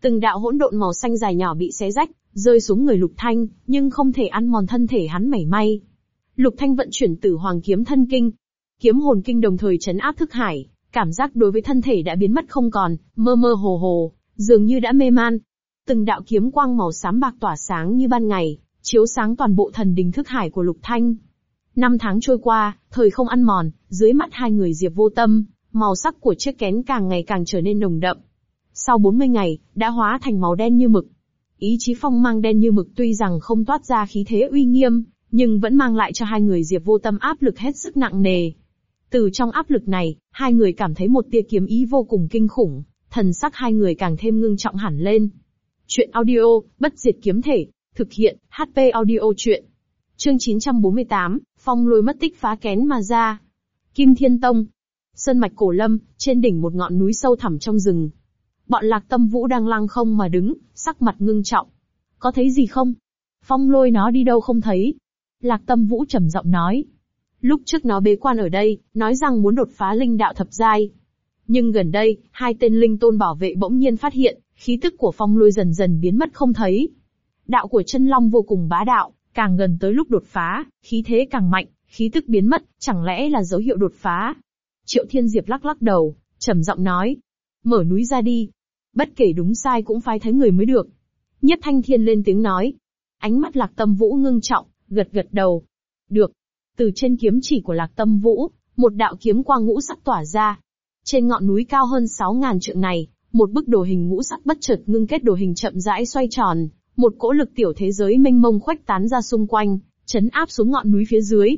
A: Từng đạo hỗn độn màu xanh dài nhỏ bị xé rách, rơi xuống người Lục Thanh, nhưng không thể ăn mòn thân thể hắn mảy may. Lục Thanh vận chuyển Tử Hoàng kiếm thân kinh, kiếm hồn kinh đồng thời chấn áp thức hải, cảm giác đối với thân thể đã biến mất không còn, mơ mơ hồ hồ, dường như đã mê man. Từng đạo kiếm quang màu xám bạc tỏa sáng như ban ngày, chiếu sáng toàn bộ thần đình thức hải của Lục Thanh. Năm tháng trôi qua, thời không ăn mòn, dưới mắt hai người Diệp vô tâm, màu sắc của chiếc kén càng ngày càng trở nên nồng đậm sau 40 ngày, đã hóa thành màu đen như mực. Ý chí phong mang đen như mực tuy rằng không toát ra khí thế uy nghiêm, nhưng vẫn mang lại cho hai người Diệp Vô Tâm áp lực hết sức nặng nề. Từ trong áp lực này, hai người cảm thấy một tia kiếm ý vô cùng kinh khủng, thần sắc hai người càng thêm ngưng trọng hẳn lên. Chuyện audio, bất diệt kiếm thể, thực hiện, HP audio chuyện. Chương 948, phong lôi mất tích phá kén mà ra. Kim Thiên Tông. Sơn mạch cổ lâm, trên đỉnh một ngọn núi sâu thẳm trong rừng, Bọn lạc tâm vũ đang lăng không mà đứng, sắc mặt ngưng trọng. Có thấy gì không? Phong lôi nó đi đâu không thấy? Lạc tâm vũ trầm giọng nói. Lúc trước nó bế quan ở đây, nói rằng muốn đột phá linh đạo thập giai. Nhưng gần đây, hai tên linh tôn bảo vệ bỗng nhiên phát hiện, khí tức của phong lôi dần dần biến mất không thấy. Đạo của chân long vô cùng bá đạo, càng gần tới lúc đột phá, khí thế càng mạnh, khí tức biến mất, chẳng lẽ là dấu hiệu đột phá? Triệu Thiên Diệp lắc lắc đầu, trầm giọng nói, mở núi ra đi, Bất kể đúng sai cũng phải thấy người mới được. Nhất Thanh Thiên lên tiếng nói. Ánh mắt Lạc Tâm Vũ ngưng trọng, gật gật đầu. Được. Từ trên kiếm chỉ của Lạc Tâm Vũ, một đạo kiếm quang ngũ sắc tỏa ra. Trên ngọn núi cao hơn 6.000 trượng này, một bức đồ hình ngũ sắc bất chợt ngưng kết đồ hình chậm rãi xoay tròn, một cỗ lực tiểu thế giới mênh mông khuếch tán ra xung quanh, chấn áp xuống ngọn núi phía dưới.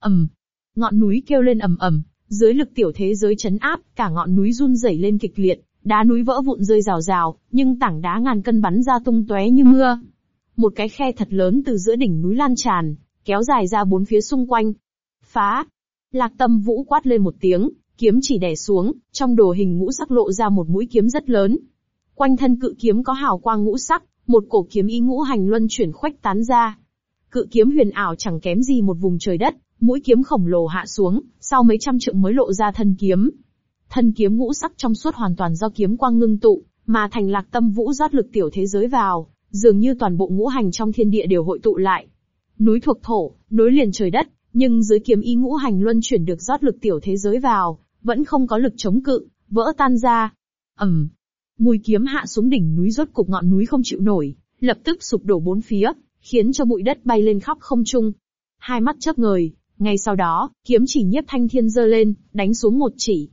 A: ầm, ngọn núi kêu lên ầm ầm, dưới lực tiểu thế giới chấn áp, cả ngọn núi run rẩy lên kịch liệt, Đá núi vỡ vụn rơi rào rào, nhưng tảng đá ngàn cân bắn ra tung tóe như mưa. Một cái khe thật lớn từ giữa đỉnh núi lan tràn, kéo dài ra bốn phía xung quanh. Phá! Lạc tâm vũ quát lên một tiếng, kiếm chỉ đè xuống, trong đồ hình ngũ sắc lộ ra một mũi kiếm rất lớn. Quanh thân cự kiếm có hào quang ngũ sắc, một cổ kiếm ý ngũ hành luân chuyển khoách tán ra. Cự kiếm huyền ảo chẳng kém gì một vùng trời đất, mũi kiếm khổng lồ hạ xuống, sau mấy trăm trượng mới lộ ra thân kiếm, Thân kiếm ngũ sắc trong suốt hoàn toàn do kiếm quang ngưng tụ, mà thành lạc tâm vũ rót lực tiểu thế giới vào, dường như toàn bộ ngũ hành trong thiên địa đều hội tụ lại. Núi thuộc thổ, nối liền trời đất, nhưng dưới kiếm ý ngũ hành luân chuyển được rót lực tiểu thế giới vào, vẫn không có lực chống cự, vỡ tan ra. ầm, um, mùi kiếm hạ xuống đỉnh núi rốt cục ngọn núi không chịu nổi, lập tức sụp đổ bốn phía, khiến cho bụi đất bay lên khắp không trung. Hai mắt chớp người, ngay sau đó, kiếm chỉ nhiếp thanh thiên giơ lên, đánh xuống một chỉ.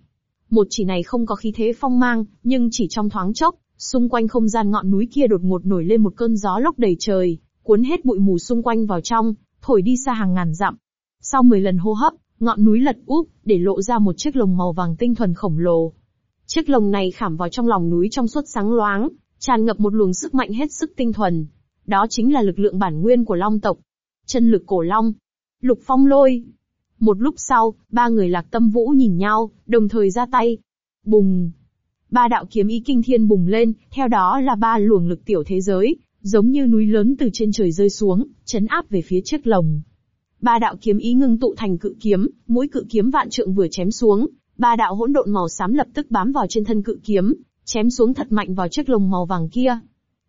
A: Một chỉ này không có khí thế phong mang, nhưng chỉ trong thoáng chốc, xung quanh không gian ngọn núi kia đột ngột nổi lên một cơn gió lốc đầy trời, cuốn hết bụi mù xung quanh vào trong, thổi đi xa hàng ngàn dặm. Sau 10 lần hô hấp, ngọn núi lật úp, để lộ ra một chiếc lồng màu vàng tinh thuần khổng lồ. Chiếc lồng này khảm vào trong lòng núi trong suốt sáng loáng, tràn ngập một luồng sức mạnh hết sức tinh thuần. Đó chính là lực lượng bản nguyên của Long tộc, chân lực cổ long, Lục Phong Lôi. Một lúc sau, ba người lạc tâm vũ nhìn nhau, đồng thời ra tay. Bùng! Ba đạo kiếm ý kinh thiên bùng lên, theo đó là ba luồng lực tiểu thế giới, giống như núi lớn từ trên trời rơi xuống, chấn áp về phía chiếc lồng. Ba đạo kiếm ý ngưng tụ thành cự kiếm, mũi cự kiếm vạn trượng vừa chém xuống, ba đạo hỗn độn màu xám lập tức bám vào trên thân cự kiếm, chém xuống thật mạnh vào chiếc lồng màu vàng kia.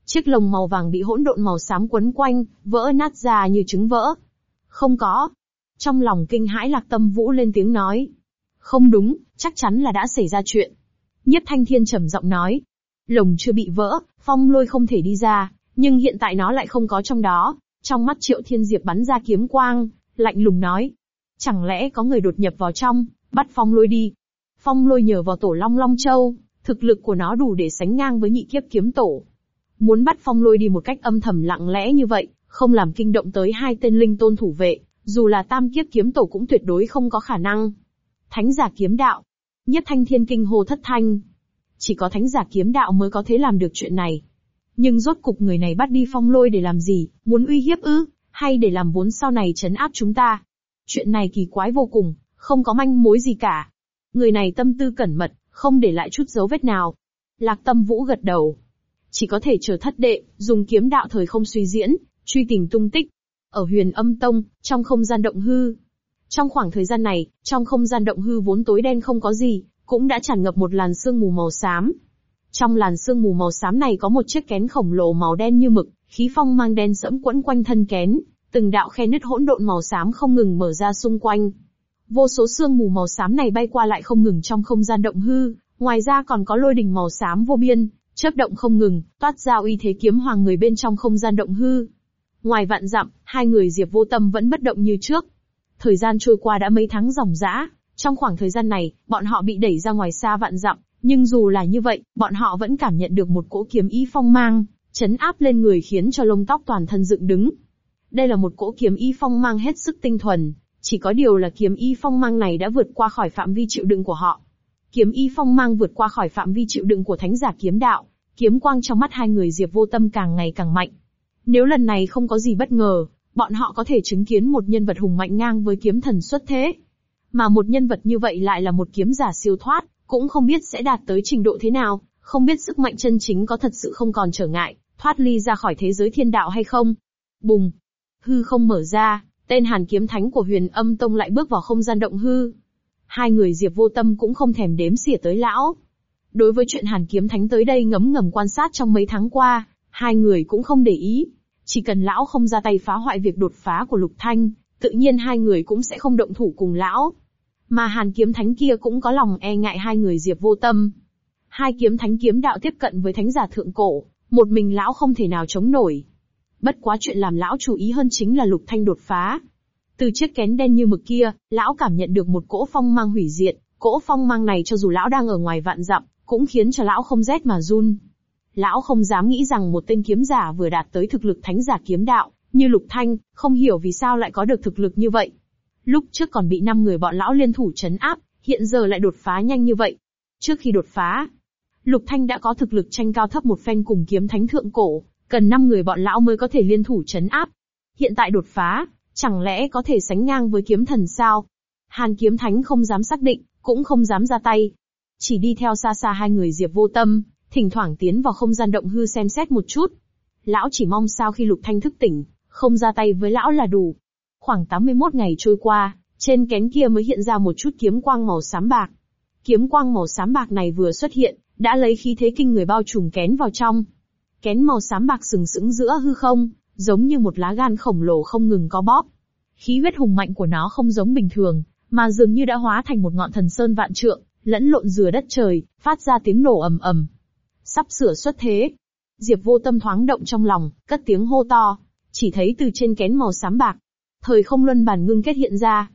A: Chiếc lồng màu vàng bị hỗn độn màu xám quấn quanh, vỡ nát ra như trứng vỡ. Không có, trong lòng kinh hãi lạc tâm vũ lên tiếng nói. Không đúng, chắc chắn là đã xảy ra chuyện. Nhất thanh thiên trầm giọng nói. Lồng chưa bị vỡ, phong lôi không thể đi ra, nhưng hiện tại nó lại không có trong đó. Trong mắt triệu thiên diệp bắn ra kiếm quang, lạnh lùng nói. Chẳng lẽ có người đột nhập vào trong, bắt phong lôi đi. Phong lôi nhờ vào tổ long long châu, thực lực của nó đủ để sánh ngang với nhị kiếp kiếm tổ. Muốn bắt phong lôi đi một cách âm thầm lặng lẽ như vậy, không làm kinh động tới hai tên linh tôn thủ vệ, dù là tam kiếp kiếm tổ cũng tuyệt đối không có khả năng. Thánh giả kiếm đạo. Nhất thanh thiên kinh hồ thất thanh. Chỉ có thánh giả kiếm đạo mới có thể làm được chuyện này. Nhưng rốt cục người này bắt đi phong lôi để làm gì, muốn uy hiếp ư, hay để làm vốn sau này chấn áp chúng ta. Chuyện này kỳ quái vô cùng, không có manh mối gì cả. Người này tâm tư cẩn mật, không để lại chút dấu vết nào. Lạc tâm vũ gật đầu. Chỉ có thể chờ thất đệ, dùng kiếm đạo thời không suy diễn, truy tìm tung tích. Ở huyền âm tông, trong không gian động hư. Trong khoảng thời gian này, trong không gian động hư vốn tối đen không có gì, cũng đã tràn ngập một làn sương mù màu xám. Trong làn sương mù màu xám này có một chiếc kén khổng lồ màu đen như mực, khí phong mang đen sẫm quấn quanh thân kén, từng đạo khe nứt hỗn độn màu xám không ngừng mở ra xung quanh. Vô số sương mù màu xám này bay qua lại không ngừng trong không gian động hư, ngoài ra còn có lôi đình màu xám vô biên, chớp động không ngừng, toát ra uy thế kiếm hoàng người bên trong không gian động hư. Ngoài vạn dặm, hai người Diệp Vô Tâm vẫn bất động như trước. Thời gian trôi qua đã mấy tháng ròng rã, trong khoảng thời gian này, bọn họ bị đẩy ra ngoài xa vạn dặm, nhưng dù là như vậy, bọn họ vẫn cảm nhận được một cỗ kiếm ý phong mang, chấn áp lên người khiến cho lông tóc toàn thân dựng đứng. Đây là một cỗ kiếm y phong mang hết sức tinh thuần, chỉ có điều là kiếm y phong mang này đã vượt qua khỏi phạm vi chịu đựng của họ. Kiếm y phong mang vượt qua khỏi phạm vi chịu đựng của thánh giả kiếm đạo, kiếm quang trong mắt hai người Diệp Vô Tâm càng ngày càng mạnh. Nếu lần này không có gì bất ngờ, bọn họ có thể chứng kiến một nhân vật hùng mạnh ngang với kiếm thần xuất thế. Mà một nhân vật như vậy lại là một kiếm giả siêu thoát, cũng không biết sẽ đạt tới trình độ thế nào, không biết sức mạnh chân chính có thật sự không còn trở ngại, thoát ly ra khỏi thế giới thiên đạo hay không. Bùng! Hư không mở ra, tên hàn kiếm thánh của huyền âm tông lại bước vào không gian động hư. Hai người diệp vô tâm cũng không thèm đếm xỉa tới lão. Đối với chuyện hàn kiếm thánh tới đây ngấm ngầm quan sát trong mấy tháng qua, Hai người cũng không để ý, chỉ cần lão không ra tay phá hoại việc đột phá của Lục Thanh, tự nhiên hai người cũng sẽ không động thủ cùng lão. Mà Hàn Kiếm Thánh kia cũng có lòng e ngại hai người Diệp Vô Tâm. Hai kiếm thánh kiếm đạo tiếp cận với thánh giả thượng cổ, một mình lão không thể nào chống nổi. Bất quá chuyện làm lão chú ý hơn chính là Lục Thanh đột phá. Từ chiếc kén đen như mực kia, lão cảm nhận được một cỗ phong mang hủy diệt, cỗ phong mang này cho dù lão đang ở ngoài vạn dặm, cũng khiến cho lão không rét mà run lão không dám nghĩ rằng một tên kiếm giả vừa đạt tới thực lực thánh giả kiếm đạo, như Lục Thanh, không hiểu vì sao lại có được thực lực như vậy. Lúc trước còn bị năm người bọn lão liên thủ chấn áp, hiện giờ lại đột phá nhanh như vậy. Trước khi đột phá, Lục Thanh đã có thực lực tranh cao thấp một phen cùng kiếm thánh thượng cổ, cần năm người bọn lão mới có thể liên thủ chấn áp. Hiện tại đột phá, chẳng lẽ có thể sánh ngang với kiếm thần sao? Hàn kiếm thánh không dám xác định, cũng không dám ra tay. Chỉ đi theo xa xa hai người Diệp vô tâm, thỉnh thoảng tiến vào không gian động hư xem xét một chút. Lão chỉ mong sao khi Lục Thanh thức tỉnh, không ra tay với lão là đủ. Khoảng 81 ngày trôi qua, trên kén kia mới hiện ra một chút kiếm quang màu xám bạc. Kiếm quang màu xám bạc này vừa xuất hiện, đã lấy khí thế kinh người bao trùm kén vào trong. Kén màu xám bạc sừng sững giữa hư không, giống như một lá gan khổng lồ không ngừng có bóp. Khí huyết hùng mạnh của nó không giống bình thường, mà dường như đã hóa thành một ngọn thần sơn vạn trượng, lẫn lộn giữa đất trời, phát ra tiếng nổ ầm ầm, sắp sửa xuất thế. Diệp vô tâm thoáng động trong lòng, cất tiếng hô to, chỉ thấy từ trên kén màu xám bạc, thời không luân bàn ngưng kết hiện ra.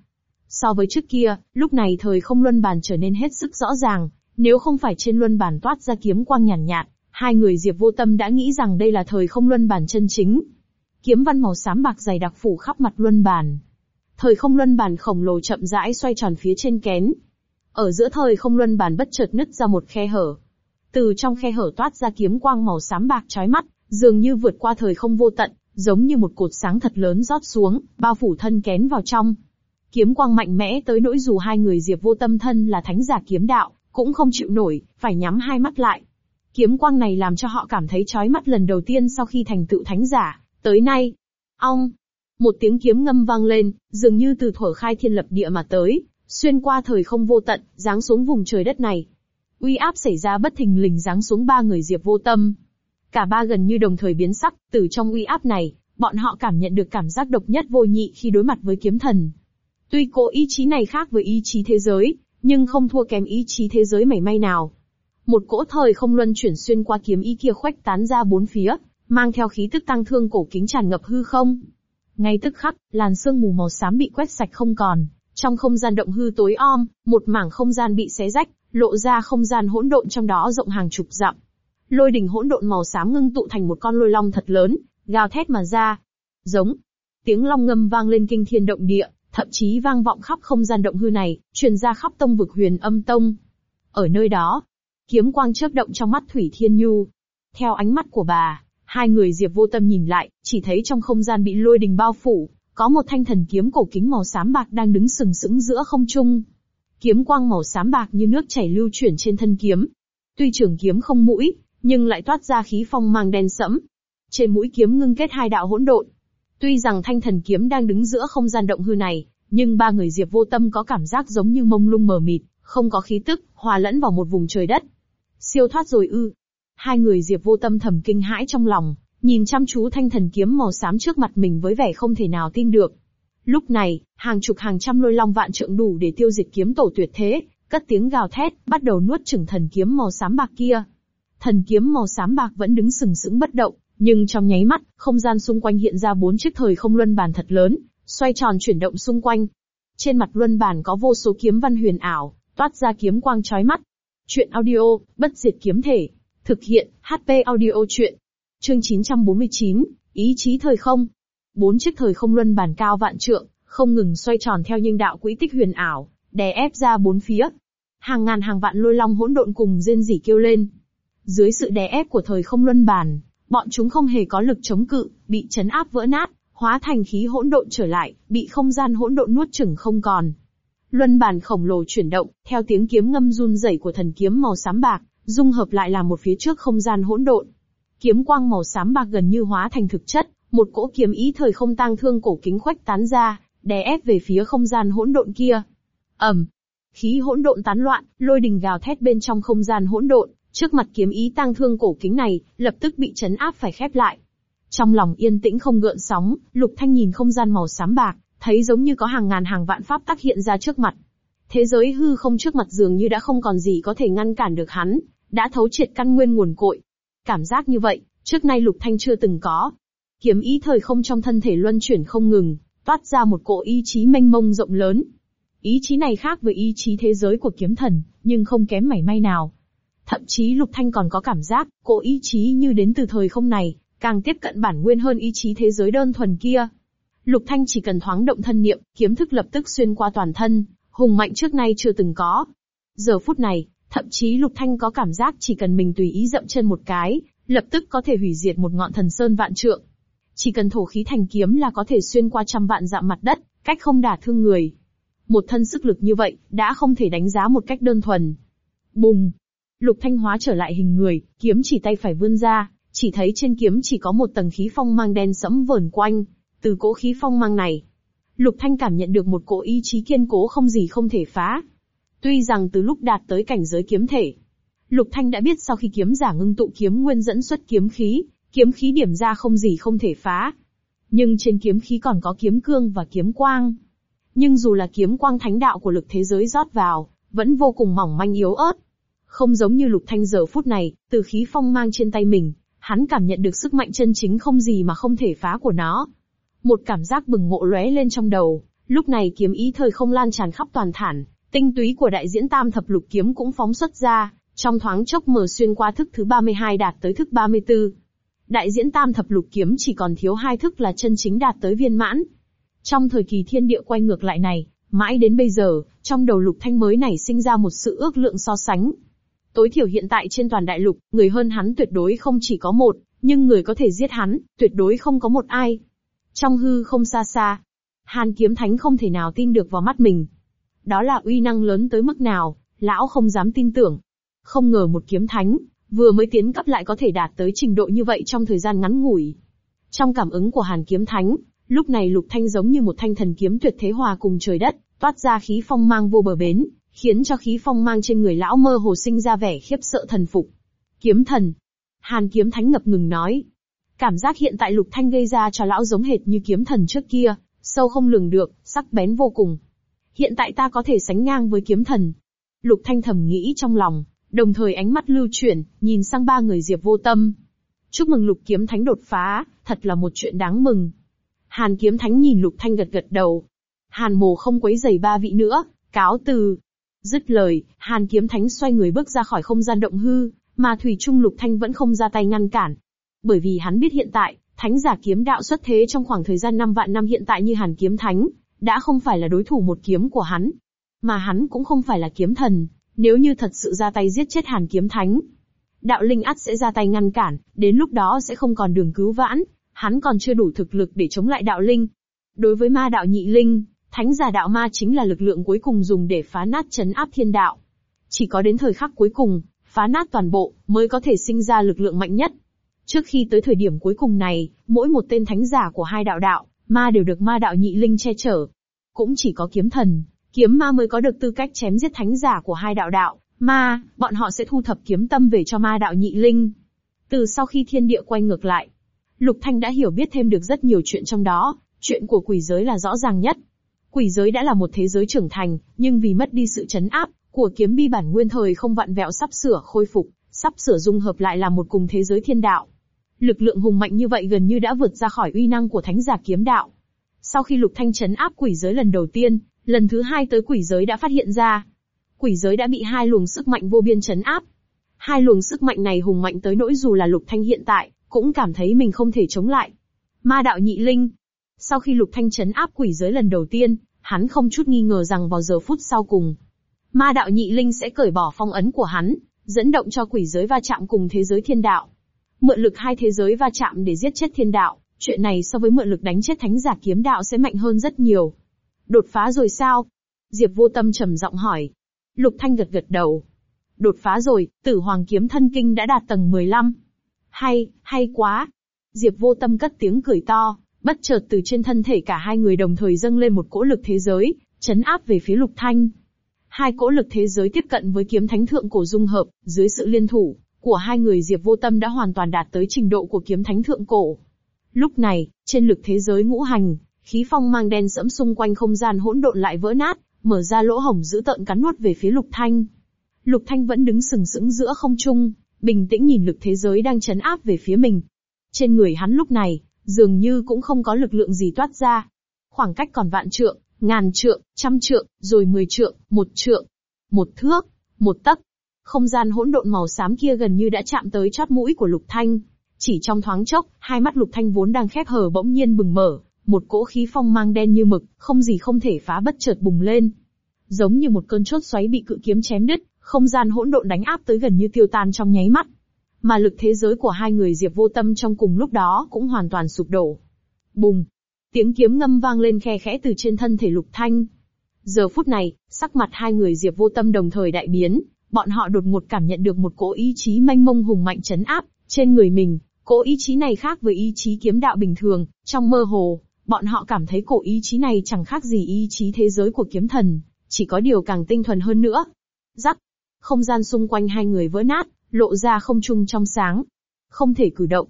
A: So với trước kia, lúc này thời không luân bàn trở nên hết sức rõ ràng, nếu không phải trên luân bàn toát ra kiếm quang nhàn nhạt, nhạt, hai người Diệp vô tâm đã nghĩ rằng đây là thời không luân bàn chân chính. Kiếm văn màu xám bạc dày đặc phủ khắp mặt luân bàn. Thời không luân bàn khổng lồ chậm rãi xoay tròn phía trên kén. Ở giữa thời không luân bàn bất chợt nứt ra một khe hở, từ trong khe hở toát ra kiếm quang màu xám bạc chói mắt, dường như vượt qua thời không vô tận, giống như một cột sáng thật lớn rót xuống, bao phủ thân kén vào trong. Kiếm quang mạnh mẽ tới nỗi dù hai người Diệp Vô Tâm thân là thánh giả kiếm đạo, cũng không chịu nổi, phải nhắm hai mắt lại. Kiếm quang này làm cho họ cảm thấy chói mắt lần đầu tiên sau khi thành tựu thánh giả, tới nay. Ong! Một tiếng kiếm ngâm vang lên, dường như từ thổi khai thiên lập địa mà tới, xuyên qua thời không vô tận, giáng xuống vùng trời đất này uy áp xảy ra bất thình lình giáng xuống ba người Diệp Vô Tâm. Cả ba gần như đồng thời biến sắc, từ trong uy áp này, bọn họ cảm nhận được cảm giác độc nhất vô nhị khi đối mặt với kiếm thần. Tuy cỗ ý chí này khác với ý chí thế giới, nhưng không thua kém ý chí thế giới mảy may nào. Một cỗ thời không luân chuyển xuyên qua kiếm ý kia khoách tán ra bốn phía, mang theo khí tức tăng thương cổ kính tràn ngập hư không. Ngay tức khắc, làn sương mù màu xám bị quét sạch không còn, trong không gian động hư tối om, một mảng không gian bị xé rách, lộ ra không gian hỗn độn trong đó rộng hàng chục dặm. Lôi đỉnh hỗn độn màu xám ngưng tụ thành một con lôi long thật lớn, gào thét mà ra. Giống. Tiếng long ngâm vang lên kinh thiên động địa, thậm chí vang vọng khắp không gian động hư này, truyền ra khắp tông vực huyền âm tông. Ở nơi đó, kiếm quang chớp động trong mắt Thủy Thiên Nhu. Theo ánh mắt của bà, hai người Diệp vô tâm nhìn lại, chỉ thấy trong không gian bị lôi đình bao phủ, có một thanh thần kiếm cổ kính màu xám bạc đang đứng sừng sững giữa không trung. Kiếm quang màu xám bạc như nước chảy lưu chuyển trên thân kiếm. Tuy trường kiếm không mũi, nhưng lại toát ra khí phong mang đen sẫm. Trên mũi kiếm ngưng kết hai đạo hỗn độn. Tuy rằng thanh thần kiếm đang đứng giữa không gian động hư này, nhưng ba người Diệp vô tâm có cảm giác giống như mông lung mờ mịt, không có khí tức, hòa lẫn vào một vùng trời đất. Siêu thoát rồi ư. Hai người Diệp vô tâm thầm kinh hãi trong lòng, nhìn chăm chú thanh thần kiếm màu xám trước mặt mình với vẻ không thể nào tin được. Lúc này, hàng chục hàng trăm lôi long vạn trượng đủ để tiêu diệt kiếm tổ tuyệt thế, cất tiếng gào thét, bắt đầu nuốt chửng thần kiếm màu xám bạc kia. Thần kiếm màu xám bạc vẫn đứng sừng sững bất động, nhưng trong nháy mắt, không gian xung quanh hiện ra bốn chiếc thời không luân bàn thật lớn, xoay tròn chuyển động xung quanh. Trên mặt luân bàn có vô số kiếm văn huyền ảo, toát ra kiếm quang chói mắt. Chuyện audio, bất diệt kiếm thể. Thực hiện, HP audio chuyện. Chương 949, ý chí thời không. Bốn chiếc thời không luân bàn cao vạn trượng, không ngừng xoay tròn theo những đạo quỹ tích huyền ảo, đè ép ra bốn phía. Hàng ngàn hàng vạn lôi long hỗn độn cùng rên rỉ kêu lên. Dưới sự đè ép của thời không luân bàn, bọn chúng không hề có lực chống cự, bị chấn áp vỡ nát, hóa thành khí hỗn độn trở lại, bị không gian hỗn độn nuốt chửng không còn. Luân bàn khổng lồ chuyển động, theo tiếng kiếm ngâm run rẩy của thần kiếm màu xám bạc, dung hợp lại là một phía trước không gian hỗn độn. Kiếm quang màu xám bạc gần như hóa thành thực chất, một cỗ kiếm ý thời không tang thương cổ kính khoách tán ra, đè ép về phía không gian hỗn độn kia. ầm, khí hỗn độn tán loạn, lôi đình gào thét bên trong không gian hỗn độn, trước mặt kiếm ý tang thương cổ kính này, lập tức bị chấn áp phải khép lại. Trong lòng yên tĩnh không gợn sóng, Lục Thanh nhìn không gian màu xám bạc, thấy giống như có hàng ngàn hàng vạn pháp tắc hiện ra trước mặt. Thế giới hư không trước mặt dường như đã không còn gì có thể ngăn cản được hắn, đã thấu triệt căn nguyên nguồn cội. Cảm giác như vậy, trước nay Lục Thanh chưa từng có, kiếm ý thời không trong thân thể luân chuyển không ngừng, toát ra một cỗ ý chí mênh mông rộng lớn. Ý chí này khác với ý chí thế giới của kiếm thần, nhưng không kém mảy may nào. Thậm chí Lục Thanh còn có cảm giác, cỗ ý chí như đến từ thời không này, càng tiếp cận bản nguyên hơn ý chí thế giới đơn thuần kia. Lục Thanh chỉ cần thoáng động thân niệm, kiếm thức lập tức xuyên qua toàn thân, hùng mạnh trước nay chưa từng có. Giờ phút này, thậm chí Lục Thanh có cảm giác chỉ cần mình tùy ý dậm chân một cái, lập tức có thể hủy diệt một ngọn thần sơn vạn trượng. Chỉ cần thổ khí thành kiếm là có thể xuyên qua trăm vạn dặm dạ mặt đất, cách không đả thương người. Một thân sức lực như vậy, đã không thể đánh giá một cách đơn thuần. Bùng! Lục Thanh Hóa trở lại hình người, kiếm chỉ tay phải vươn ra, chỉ thấy trên kiếm chỉ có một tầng khí phong mang đen sẫm vờn quanh. Từ cỗ khí phong mang này, Lục Thanh cảm nhận được một cỗ ý chí kiên cố không gì không thể phá. Tuy rằng từ lúc đạt tới cảnh giới kiếm thể, Lục Thanh đã biết sau khi kiếm giả ngưng tụ kiếm nguyên dẫn xuất kiếm khí, Kiếm khí điểm ra không gì không thể phá. Nhưng trên kiếm khí còn có kiếm cương và kiếm quang. Nhưng dù là kiếm quang thánh đạo của lực thế giới rót vào, vẫn vô cùng mỏng manh yếu ớt. Không giống như lục thanh giờ phút này, từ khí phong mang trên tay mình, hắn cảm nhận được sức mạnh chân chính không gì mà không thể phá của nó. Một cảm giác bừng ngộ lóe lên trong đầu, lúc này kiếm ý thời không lan tràn khắp toàn thản, tinh túy của đại diễn tam thập lục kiếm cũng phóng xuất ra, trong thoáng chốc mở xuyên qua thức thứ 32 đạt tới thức 34, Đại diễn tam thập lục kiếm chỉ còn thiếu hai thức là chân chính đạt tới viên mãn. Trong thời kỳ thiên địa quay ngược lại này, mãi đến bây giờ, trong đầu lục thanh mới này sinh ra một sự ước lượng so sánh. Tối thiểu hiện tại trên toàn đại lục, người hơn hắn tuyệt đối không chỉ có một, nhưng người có thể giết hắn, tuyệt đối không có một ai. Trong hư không xa xa, Hàn kiếm thánh không thể nào tin được vào mắt mình. Đó là uy năng lớn tới mức nào, lão không dám tin tưởng. Không ngờ một kiếm thánh, vừa mới tiến cấp lại có thể đạt tới trình độ như vậy trong thời gian ngắn ngủi. Trong cảm ứng của Hàn Kiếm Thánh, lúc này Lục Thanh giống như một thanh thần kiếm tuyệt thế hòa cùng trời đất, toát ra khí phong mang vô bờ bến, khiến cho khí phong mang trên người lão mơ hồ sinh ra vẻ khiếp sợ thần phục. Kiếm thần. Hàn Kiếm Thánh ngập ngừng nói. Cảm giác hiện tại Lục Thanh gây ra cho lão giống hệt như kiếm thần trước kia, sâu không lường được, sắc bén vô cùng. Hiện tại ta có thể sánh ngang với kiếm thần. Lục Thanh thầm nghĩ trong lòng, Đồng thời ánh mắt lưu chuyển, nhìn sang ba người Diệp Vô Tâm. Chúc mừng Lục Kiếm Thánh đột phá, thật là một chuyện đáng mừng. Hàn Kiếm Thánh nhìn Lục Thanh gật gật đầu. Hàn Mồ không quấy giày ba vị nữa, cáo từ. Dứt lời, Hàn Kiếm Thánh xoay người bước ra khỏi không gian động hư, mà Thủy Trung Lục Thanh vẫn không ra tay ngăn cản. Bởi vì hắn biết hiện tại, Thánh giả kiếm đạo xuất thế trong khoảng thời gian năm vạn năm hiện tại như Hàn Kiếm Thánh, đã không phải là đối thủ một kiếm của hắn. Mà hắn cũng không phải là kiếm thần, nếu như thật sự ra tay giết chết Hàn Kiếm Thánh, đạo linh Át sẽ ra tay ngăn cản, đến lúc đó sẽ không còn đường cứu vãn, hắn còn chưa đủ thực lực để chống lại đạo linh. Đối với ma đạo nhị linh, thánh giả đạo ma chính là lực lượng cuối cùng dùng để phá nát chấn áp thiên đạo. Chỉ có đến thời khắc cuối cùng, phá nát toàn bộ, mới có thể sinh ra lực lượng mạnh nhất. Trước khi tới thời điểm cuối cùng này, mỗi một tên thánh giả của hai đạo đạo, ma đều được ma đạo nhị linh che chở. Cũng chỉ có kiếm thần, kiếm ma mới có được tư cách chém giết thánh giả của hai đạo đạo, ma, bọn họ sẽ thu thập kiếm tâm về cho ma đạo nhị linh. Từ sau khi thiên địa quay ngược lại, Lục Thanh đã hiểu biết thêm được rất nhiều chuyện trong đó, chuyện của quỷ giới là rõ ràng nhất. Quỷ giới đã là một thế giới trưởng thành, nhưng vì mất đi sự chấn áp của kiếm bi bản nguyên thời không vặn vẹo sắp sửa khôi phục, sắp sửa dung hợp lại là một cùng thế giới thiên đạo. Lực lượng hùng mạnh như vậy gần như đã vượt ra khỏi uy năng của thánh giả kiếm đạo. Sau khi Lục Thanh chấn áp quỷ giới lần đầu tiên, Lần thứ hai tới quỷ giới đã phát hiện ra. Quỷ giới đã bị hai luồng sức mạnh vô biên chấn áp. Hai luồng sức mạnh này hùng mạnh tới nỗi dù là Lục Thanh hiện tại, cũng cảm thấy mình không thể chống lại. Ma đạo nhị linh. Sau khi Lục Thanh chấn áp quỷ giới lần đầu tiên, hắn không chút nghi ngờ rằng vào giờ phút sau cùng, ma đạo nhị linh sẽ cởi bỏ phong ấn của hắn, dẫn động cho quỷ giới va chạm cùng thế giới thiên đạo. Mượn lực hai thế giới va chạm để giết chết thiên đạo, chuyện này so với mượn lực đánh chết thánh giả kiếm đạo sẽ mạnh hơn rất nhiều. Đột phá rồi sao? Diệp vô tâm trầm giọng hỏi. Lục Thanh gật gật đầu. Đột phá rồi, tử hoàng kiếm thân kinh đã đạt tầng 15. Hay, hay quá. Diệp vô tâm cất tiếng cười to, bất chợt từ trên thân thể cả hai người đồng thời dâng lên một cỗ lực thế giới, chấn áp về phía Lục Thanh. Hai cỗ lực thế giới tiếp cận với kiếm thánh thượng cổ dung hợp, dưới sự liên thủ của hai người Diệp Vô Tâm đã hoàn toàn đạt tới trình độ của kiếm thánh thượng cổ. Lúc này, trên lực thế giới ngũ hành, khí phong mang đen sẫm xung quanh không gian hỗn độn lại vỡ nát, mở ra lỗ hổng dữ tợn cắn nuốt về phía Lục Thanh. Lục Thanh vẫn đứng sừng sững giữa không trung, bình tĩnh nhìn lực thế giới đang chấn áp về phía mình. Trên người hắn lúc này, dường như cũng không có lực lượng gì toát ra. Khoảng cách còn vạn trượng, ngàn trượng, trăm trượng, rồi mười trượng, một trượng, một thước, một tấc. Không gian hỗn độn màu xám kia gần như đã chạm tới chót mũi của Lục Thanh. Chỉ trong thoáng chốc, hai mắt Lục Thanh vốn đang khép hờ bỗng nhiên bừng mở, một cỗ khí phong mang đen như mực, không gì không thể phá bất chợt bùng lên. Giống như một cơn chốt xoáy bị cự kiếm chém đứt, không gian hỗn độn đánh áp tới gần như tiêu tan trong nháy mắt. Mà lực thế giới của hai người Diệp Vô Tâm trong cùng lúc đó cũng hoàn toàn sụp đổ. Bùng! Tiếng kiếm ngâm vang lên khe khẽ từ trên thân thể Lục Thanh. Giờ phút này, sắc mặt hai người Diệp Vô Tâm đồng thời đại biến, bọn họ đột ngột cảm nhận được một cỗ ý chí manh mông hùng mạnh chấn áp trên người mình, cỗ ý chí này khác với ý chí kiếm đạo bình thường, trong mơ hồ, Bọn họ cảm thấy cổ ý chí này chẳng khác gì ý chí thế giới của kiếm thần, chỉ có điều càng tinh thuần hơn nữa. Rắc! Không gian xung quanh hai người vỡ nát, lộ ra không trung trong sáng. Không thể cử động.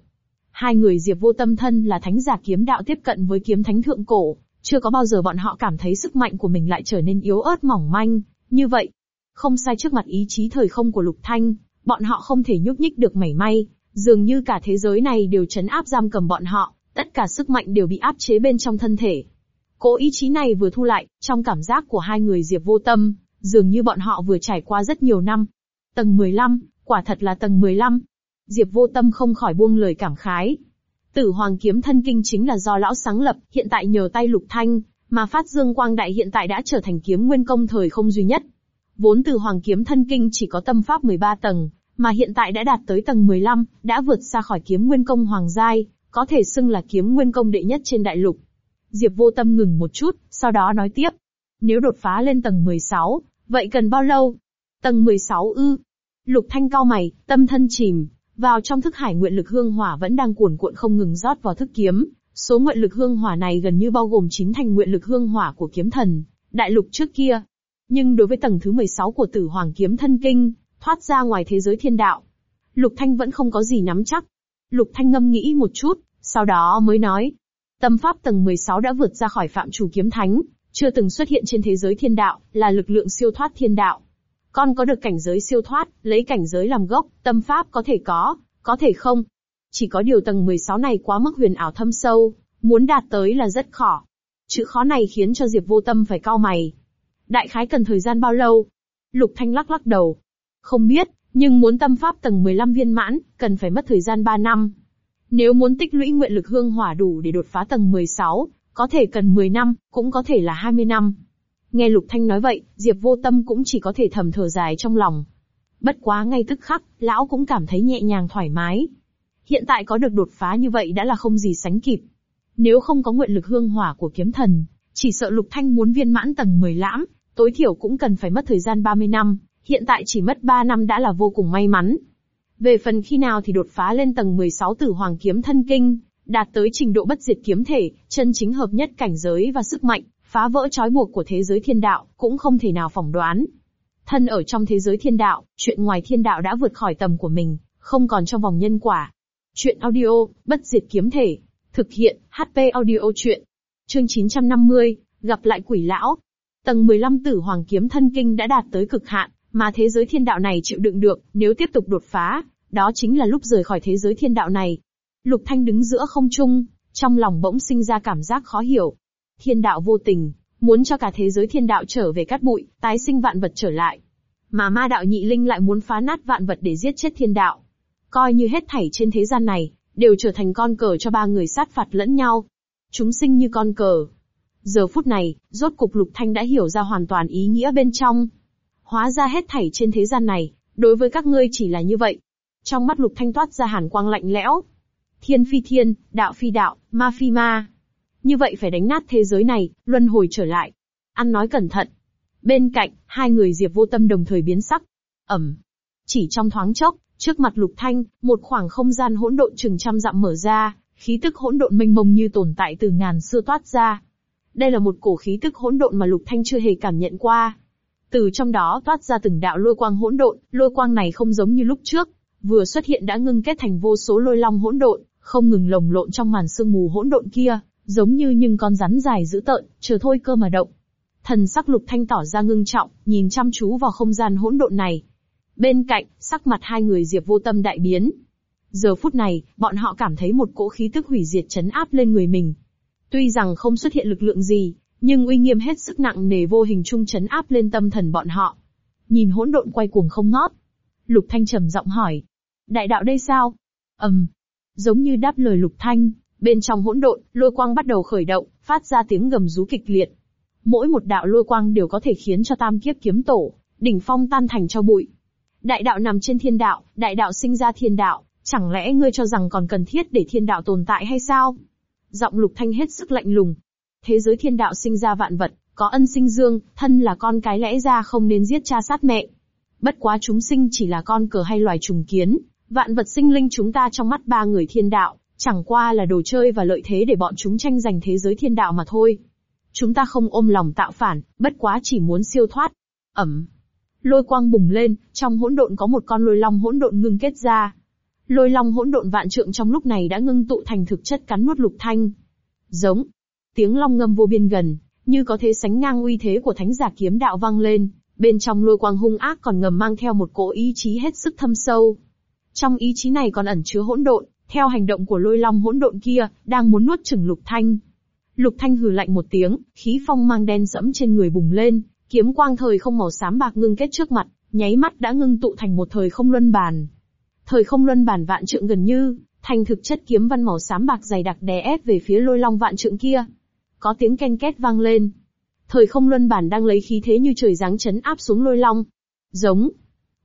A: Hai người Diệp vô tâm thân là thánh giả kiếm đạo tiếp cận với kiếm thánh thượng cổ, chưa có bao giờ bọn họ cảm thấy sức mạnh của mình lại trở nên yếu ớt mỏng manh, như vậy. Không sai trước mặt ý chí thời không của Lục Thanh, bọn họ không thể nhúc nhích được mảy may, dường như cả thế giới này đều chấn áp giam cầm bọn họ tất cả sức mạnh đều bị áp chế bên trong thân thể. Cố ý chí này vừa thu lại, trong cảm giác của hai người Diệp vô tâm, dường như bọn họ vừa trải qua rất nhiều năm. Tầng 15, quả thật là tầng 15. Diệp vô tâm không khỏi buông lời cảm khái. Tử hoàng kiếm thân kinh chính là do lão sáng lập, hiện tại nhờ tay lục thanh, mà phát dương quang đại hiện tại đã trở thành kiếm nguyên công thời không duy nhất. Vốn tử hoàng kiếm thân kinh chỉ có tâm pháp 13 tầng, mà hiện tại đã đạt tới tầng 15, đã vượt xa khỏi kiếm nguyên công hoàng giai, có thể xưng là kiếm nguyên công đệ nhất trên đại lục. Diệp vô tâm ngừng một chút, sau đó nói tiếp. Nếu đột phá lên tầng 16, vậy cần bao lâu? Tầng 16 ư. Lục thanh cao mày, tâm thân chìm, vào trong thức hải nguyện lực hương hỏa vẫn đang cuồn cuộn không ngừng rót vào thức kiếm. Số nguyện lực hương hỏa này gần như bao gồm chín thành nguyện lực hương hỏa của kiếm thần, đại lục trước kia. Nhưng đối với tầng thứ 16 của tử hoàng kiếm thân kinh, thoát ra ngoài thế giới thiên đạo, Lục Thanh vẫn không có gì nắm chắc. Lục Thanh ngâm nghĩ một chút, sau đó mới nói, tâm pháp tầng 16 đã vượt ra khỏi phạm chủ kiếm thánh, chưa từng xuất hiện trên thế giới thiên đạo, là lực lượng siêu thoát thiên đạo. Con có được cảnh giới siêu thoát, lấy cảnh giới làm gốc, tâm pháp có thể có, có thể không. Chỉ có điều tầng 16 này quá mức huyền ảo thâm sâu, muốn đạt tới là rất khó. Chữ khó này khiến cho Diệp vô tâm phải cao mày. Đại khái cần thời gian bao lâu? Lục Thanh lắc lắc đầu. Không biết, nhưng muốn tâm pháp tầng 15 viên mãn, cần phải mất thời gian 3 năm. Nếu muốn tích lũy nguyện lực hương hỏa đủ để đột phá tầng 16, có thể cần 10 năm, cũng có thể là 20 năm. Nghe Lục Thanh nói vậy, Diệp Vô Tâm cũng chỉ có thể thầm thở dài trong lòng. Bất quá ngay tức khắc, lão cũng cảm thấy nhẹ nhàng thoải mái. Hiện tại có được đột phá như vậy đã là không gì sánh kịp. Nếu không có nguyện lực hương hỏa của kiếm thần, chỉ sợ Lục Thanh muốn viên mãn tầng 10 lãm, tối thiểu cũng cần phải mất thời gian 30 năm, hiện tại chỉ mất 3 năm đã là vô cùng may mắn. Về phần khi nào thì đột phá lên tầng 16 tử hoàng kiếm thân kinh, đạt tới trình độ bất diệt kiếm thể, chân chính hợp nhất cảnh giới và sức mạnh, phá vỡ trói buộc của thế giới thiên đạo, cũng không thể nào phỏng đoán. Thân ở trong thế giới thiên đạo, chuyện ngoài thiên đạo đã vượt khỏi tầm của mình, không còn trong vòng nhân quả. Chuyện audio, bất diệt kiếm thể, thực hiện, HP audio chuyện. Chương 950, gặp lại quỷ lão. Tầng 15 tử hoàng kiếm thân kinh đã đạt tới cực hạn, mà thế giới thiên đạo này chịu đựng được, nếu tiếp tục đột phá, đó chính là lúc rời khỏi thế giới thiên đạo này. Lục Thanh đứng giữa không trung, trong lòng bỗng sinh ra cảm giác khó hiểu. Thiên đạo vô tình, muốn cho cả thế giới thiên đạo trở về cát bụi, tái sinh vạn vật trở lại. Mà ma đạo nhị linh lại muốn phá nát vạn vật để giết chết thiên đạo. Coi như hết thảy trên thế gian này, đều trở thành con cờ cho ba người sát phạt lẫn nhau. Chúng sinh như con cờ. Giờ phút này, rốt cục Lục Thanh đã hiểu ra hoàn toàn ý nghĩa bên trong hóa ra hết thảy trên thế gian này, đối với các ngươi chỉ là như vậy. Trong mắt lục thanh toát ra hàn quang lạnh lẽo. Thiên phi thiên, đạo phi đạo, ma phi ma. Như vậy phải đánh nát thế giới này, luân hồi trở lại. Ăn nói cẩn thận. Bên cạnh, hai người Diệp vô tâm đồng thời biến sắc. Ẩm. Chỉ trong thoáng chốc, trước mặt lục thanh, một khoảng không gian hỗn độn chừng trăm dặm mở ra, khí tức hỗn độn mênh mông như tồn tại từ ngàn xưa toát ra. Đây là một cổ khí tức hỗn độn mà Lục Thanh chưa hề cảm nhận qua, từ trong đó toát ra từng đạo lôi quang hỗn độn, lôi quang này không giống như lúc trước, vừa xuất hiện đã ngưng kết thành vô số lôi long hỗn độn, không ngừng lồng lộn trong màn sương mù hỗn độn kia, giống như những con rắn dài dữ tợn, chờ thôi cơ mà động. Thần sắc Lục Thanh tỏ ra ngưng trọng, nhìn chăm chú vào không gian hỗn độn này. Bên cạnh, sắc mặt hai người Diệp Vô Tâm đại biến. Giờ phút này, bọn họ cảm thấy một cỗ khí tức hủy diệt chấn áp lên người mình. Tuy rằng không xuất hiện lực lượng gì, nhưng uy nghiêm hết sức nặng nề vô hình trung chấn áp lên tâm thần bọn họ. Nhìn hỗn độn quay cuồng không ngót, Lục Thanh trầm giọng hỏi, đại đạo đây sao? ầm, um, giống như đáp lời Lục Thanh, bên trong hỗn độn, lôi quang bắt đầu khởi động, phát ra tiếng gầm rú kịch liệt. Mỗi một đạo lôi quang đều có thể khiến cho tam kiếp kiếm tổ, đỉnh phong tan thành cho bụi. Đại đạo nằm trên thiên đạo, đại đạo sinh ra thiên đạo, chẳng lẽ ngươi cho rằng còn cần thiết để thiên đạo tồn tại hay sao? Giọng lục thanh hết sức lạnh lùng, thế giới thiên đạo sinh ra vạn vật, có ân sinh dương, thân là con cái lẽ ra không nên giết cha sát mẹ. Bất quá chúng sinh chỉ là con cờ hay loài trùng kiến, vạn vật sinh linh chúng ta trong mắt ba người thiên đạo, chẳng qua là đồ chơi và lợi thế để bọn chúng tranh giành thế giới thiên đạo mà thôi. Chúng ta không ôm lòng tạo phản, bất quá chỉ muốn siêu thoát. Ẩm. Lôi quang bùng lên, trong hỗn độn có một con lôi long hỗn độn ngưng kết ra. Lôi long hỗn độn vạn trượng trong lúc này đã ngưng tụ thành thực chất cắn nuốt lục thanh. Giống, tiếng long ngâm vô biên gần, như có thế sánh ngang uy thế của thánh giả kiếm đạo vang lên, bên trong lôi quang hung ác còn ngầm mang theo một cỗ ý chí hết sức thâm sâu. Trong ý chí này còn ẩn chứa hỗn độn, theo hành động của lôi long hỗn độn kia, đang muốn nuốt chửng lục thanh. Lục thanh hừ lạnh một tiếng, khí phong mang đen sẫm trên người bùng lên, kiếm quang thời không màu xám bạc ngưng kết trước mặt, nháy mắt đã ngưng tụ thành một thời không luân bàn. Thời không luân bàn vạn trượng gần như, thành thực chất kiếm văn màu xám bạc dày đặc đè ép về phía lôi long vạn trượng kia có tiếng ken két vang lên. Thời không luân bản đang lấy khí thế như trời giáng chấn áp xuống lôi long. Giống.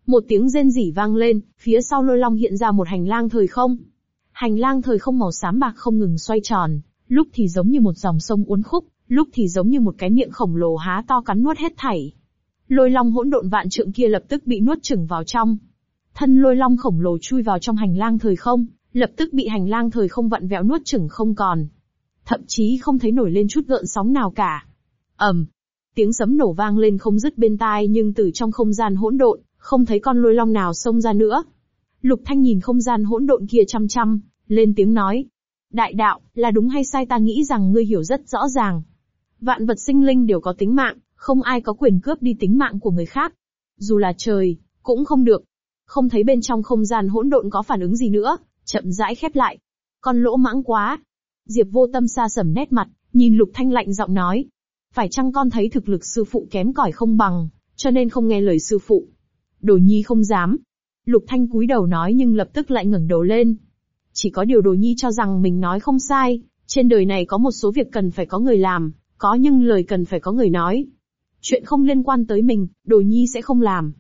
A: Một tiếng rên rỉ vang lên, phía sau lôi long hiện ra một hành lang thời không. Hành lang thời không màu xám bạc không ngừng xoay tròn, lúc thì giống như một dòng sông uốn khúc, lúc thì giống như một cái miệng khổng lồ há to cắn nuốt hết thảy. Lôi long hỗn độn vạn trượng kia lập tức bị nuốt chửng vào trong. Thân lôi long khổng lồ chui vào trong hành lang thời không, lập tức bị hành lang thời không vặn vẹo nuốt chửng không còn thậm chí không thấy nổi lên chút gợn sóng nào cả. ầm, tiếng sấm nổ vang lên không dứt bên tai nhưng từ trong không gian hỗn độn, không thấy con lôi long nào xông ra nữa. Lục Thanh nhìn không gian hỗn độn kia chăm chăm, lên tiếng nói. Đại đạo, là đúng hay sai ta nghĩ rằng ngươi hiểu rất rõ ràng. Vạn vật sinh linh đều có tính mạng, không ai có quyền cướp đi tính mạng của người khác. Dù là trời, cũng không được. Không thấy bên trong không gian hỗn độn có phản ứng gì nữa, chậm rãi khép lại. Con lỗ mãng quá, Diệp vô tâm xa sầm nét mặt, nhìn lục thanh lạnh giọng nói. Phải chăng con thấy thực lực sư phụ kém cỏi không bằng, cho nên không nghe lời sư phụ. Đồ nhi không dám. Lục thanh cúi đầu nói nhưng lập tức lại ngẩng đầu lên. Chỉ có điều đồ nhi cho rằng mình nói không sai, trên đời này có một số việc cần phải có người làm, có nhưng lời cần phải có người nói. Chuyện không liên quan tới mình, đồ nhi sẽ không làm.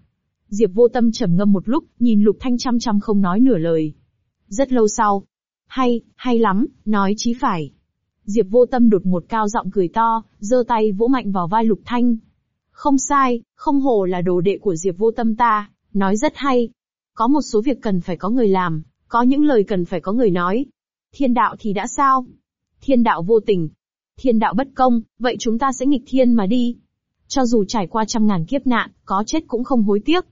A: Diệp vô tâm trầm ngâm một lúc, nhìn lục thanh chăm chăm không nói nửa lời. Rất lâu sau, hay, hay lắm, nói chí phải. Diệp vô tâm đột một cao giọng cười to, giơ tay vỗ mạnh vào vai lục thanh. Không sai, không hồ là đồ đệ của Diệp vô tâm ta, nói rất hay. Có một số việc cần phải có người làm, có những lời cần phải có người nói. Thiên đạo thì đã sao? Thiên đạo vô tình. Thiên đạo bất công, vậy chúng ta sẽ nghịch thiên mà đi. Cho dù trải qua trăm ngàn kiếp nạn, có chết cũng không hối tiếc.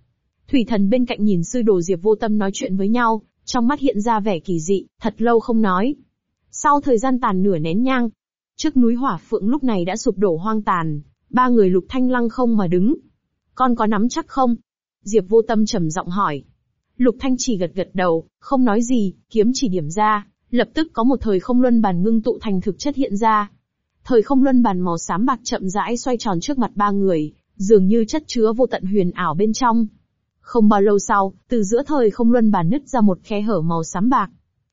A: Thủy thần bên cạnh nhìn sư đồ Diệp vô tâm nói chuyện với nhau, trong mắt hiện ra vẻ kỳ dị, thật lâu không nói. Sau thời gian tàn nửa nén nhang, trước núi hỏa phượng lúc này đã sụp đổ hoang tàn, ba người lục thanh lăng không mà đứng. Con có nắm chắc không? Diệp vô tâm trầm giọng hỏi. Lục thanh chỉ gật gật đầu, không nói gì, kiếm chỉ điểm ra, lập tức có một thời không luân bàn ngưng tụ thành thực chất hiện ra. Thời không luân bàn màu xám bạc chậm rãi xoay tròn trước mặt ba người, dường như chất chứa vô tận huyền ảo bên trong, không bao lâu sau, từ giữa thời không luân bàn nứt ra một khe hở màu xám bạc.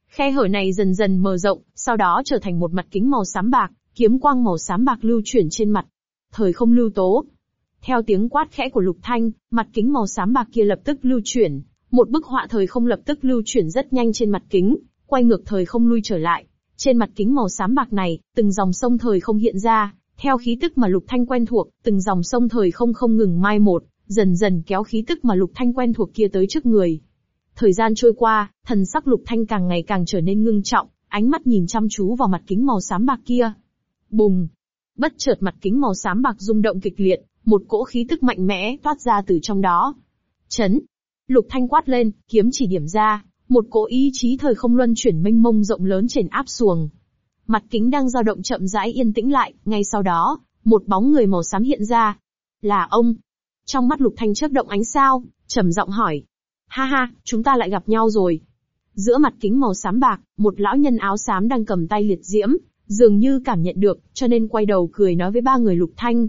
A: Khe hở này dần dần mở rộng, sau đó trở thành một mặt kính màu xám bạc, kiếm quang màu xám bạc lưu chuyển trên mặt. Thời không lưu tố. Theo tiếng quát khẽ của Lục Thanh, mặt kính màu xám bạc kia lập tức lưu chuyển, một bức họa thời không lập tức lưu chuyển rất nhanh trên mặt kính, quay ngược thời không lui trở lại. Trên mặt kính màu xám bạc này, từng dòng sông thời không hiện ra, theo khí tức mà Lục Thanh quen thuộc, từng dòng sông thời không không ngừng mai một, dần dần kéo khí tức mà Lục Thanh quen thuộc kia tới trước người. Thời gian trôi qua, thần sắc Lục Thanh càng ngày càng trở nên ngưng trọng, ánh mắt nhìn chăm chú vào mặt kính màu xám bạc kia. Bùng! Bất chợt mặt kính màu xám bạc rung động kịch liệt, một cỗ khí tức mạnh mẽ toát ra từ trong đó. Chấn! Lục Thanh quát lên, kiếm chỉ điểm ra, một cỗ ý chí thời không luân chuyển mênh mông rộng lớn trên áp xuồng. Mặt kính đang dao động chậm rãi yên tĩnh lại, ngay sau đó, một bóng người màu xám hiện ra. Là ông, trong mắt Lục Thanh chớp động ánh sao, trầm giọng hỏi. Ha ha, chúng ta lại gặp nhau rồi. Giữa mặt kính màu xám bạc, một lão nhân áo xám đang cầm tay liệt diễm, dường như cảm nhận được, cho nên quay đầu cười nói với ba người Lục Thanh.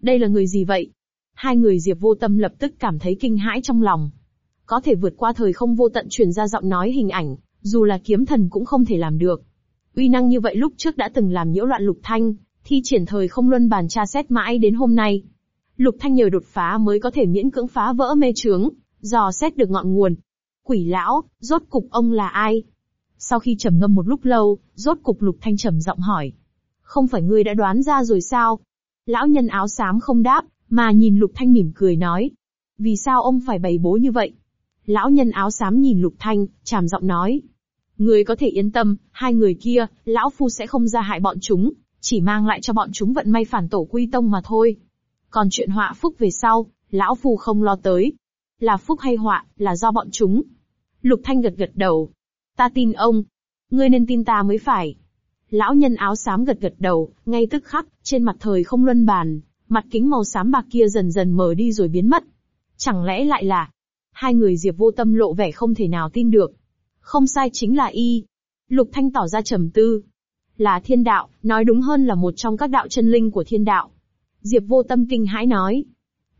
A: Đây là người gì vậy? Hai người Diệp vô tâm lập tức cảm thấy kinh hãi trong lòng. Có thể vượt qua thời không vô tận truyền ra giọng nói hình ảnh, dù là kiếm thần cũng không thể làm được. Uy năng như vậy lúc trước đã từng làm nhiễu loạn Lục Thanh, thi triển thời không luân bàn tra xét mãi đến hôm nay. Lục Thanh nhờ đột phá mới có thể miễn cưỡng phá vỡ mê trướng, dò xét được ngọn nguồn. Quỷ lão, rốt cục ông là ai? Sau khi trầm ngâm một lúc lâu, rốt cục Lục Thanh trầm giọng hỏi. Không phải ngươi đã đoán ra rồi sao? Lão nhân áo xám không đáp, mà nhìn Lục Thanh mỉm cười nói. Vì sao ông phải bày bố như vậy? Lão nhân áo xám nhìn Lục Thanh, trầm giọng nói. Ngươi có thể yên tâm, hai người kia, lão phu sẽ không ra hại bọn chúng, chỉ mang lại cho bọn chúng vận may phản tổ quy tông mà thôi. Còn chuyện họa phúc về sau, lão phù không lo tới. Là phúc hay họa, là do bọn chúng. Lục Thanh gật gật đầu. Ta tin ông. Ngươi nên tin ta mới phải. Lão nhân áo xám gật gật đầu, ngay tức khắc, trên mặt thời không luân bàn, mặt kính màu xám bạc kia dần dần mở đi rồi biến mất. Chẳng lẽ lại là... Hai người Diệp vô tâm lộ vẻ không thể nào tin được. Không sai chính là y. Lục Thanh tỏ ra trầm tư. Là thiên đạo, nói đúng hơn là một trong các đạo chân linh của thiên đạo. Diệp vô tâm kinh hãi nói.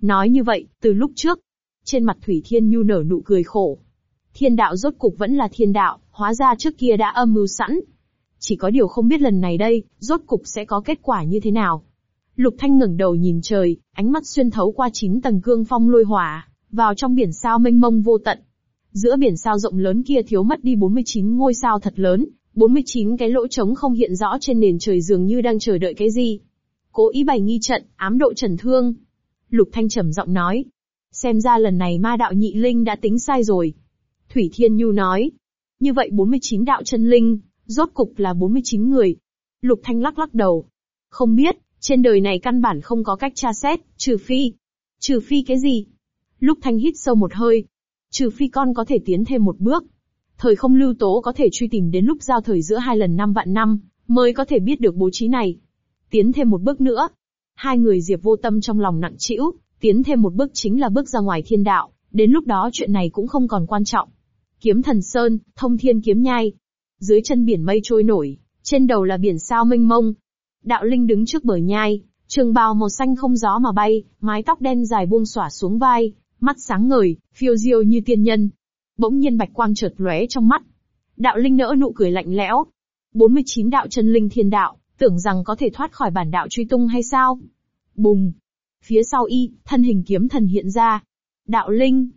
A: Nói như vậy, từ lúc trước, trên mặt Thủy Thiên Nhu nở nụ cười khổ. Thiên đạo rốt cục vẫn là thiên đạo, hóa ra trước kia đã âm mưu sẵn. Chỉ có điều không biết lần này đây, rốt cục sẽ có kết quả như thế nào. Lục Thanh ngẩng đầu nhìn trời, ánh mắt xuyên thấu qua chín tầng cương phong lôi hỏa, vào trong biển sao mênh mông vô tận. Giữa biển sao rộng lớn kia thiếu mất đi 49 ngôi sao thật lớn, 49 cái lỗ trống không hiện rõ trên nền trời dường như đang chờ đợi cái gì cố ý bày nghi trận, ám độ Trần Thương. Lục Thanh trầm giọng nói, xem ra lần này ma đạo nhị linh đã tính sai rồi. Thủy Thiên Nhu nói, như vậy 49 đạo chân linh, rốt cục là 49 người. Lục Thanh lắc lắc đầu, không biết, trên đời này căn bản không có cách tra xét, trừ phi. Trừ phi cái gì? Lục Thanh hít sâu một hơi, trừ phi con có thể tiến thêm một bước. Thời không lưu tố có thể truy tìm đến lúc giao thời giữa hai lần năm vạn năm, mới có thể biết được bố trí này tiến thêm một bước nữa. Hai người Diệp vô tâm trong lòng nặng trĩu, tiến thêm một bước chính là bước ra ngoài thiên đạo, đến lúc đó chuyện này cũng không còn quan trọng. Kiếm thần sơn, thông thiên kiếm nhai. Dưới chân biển mây trôi nổi, trên đầu là biển sao mênh mông. Đạo Linh đứng trước bờ nhai, trường bào màu xanh không gió mà bay, mái tóc đen dài buông xỏa xuống vai, mắt sáng ngời, phiêu diêu như tiên nhân. Bỗng nhiên bạch quang chợt lóe trong mắt. Đạo Linh nỡ nụ cười lạnh lẽo. 49 đạo chân linh thiên đạo, tưởng rằng có thể thoát khỏi bản đạo truy tung hay sao? Bùng! Phía sau y, thân hình kiếm thần hiện ra. Đạo Linh!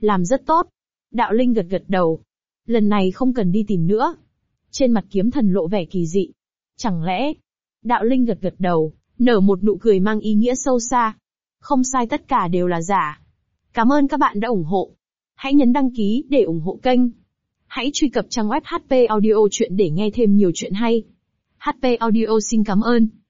A: Làm rất tốt. Đạo Linh gật gật đầu. Lần này không cần đi tìm nữa. Trên mặt kiếm thần lộ vẻ kỳ dị. Chẳng lẽ? Đạo Linh gật gật đầu, nở một nụ cười mang ý nghĩa sâu xa. Không sai tất cả đều là giả. Cảm ơn các bạn đã ủng hộ. Hãy nhấn đăng ký để ủng hộ kênh. Hãy truy cập trang web HP Audio Chuyện để nghe thêm nhiều chuyện hay. HP Audio xin cảm ơn.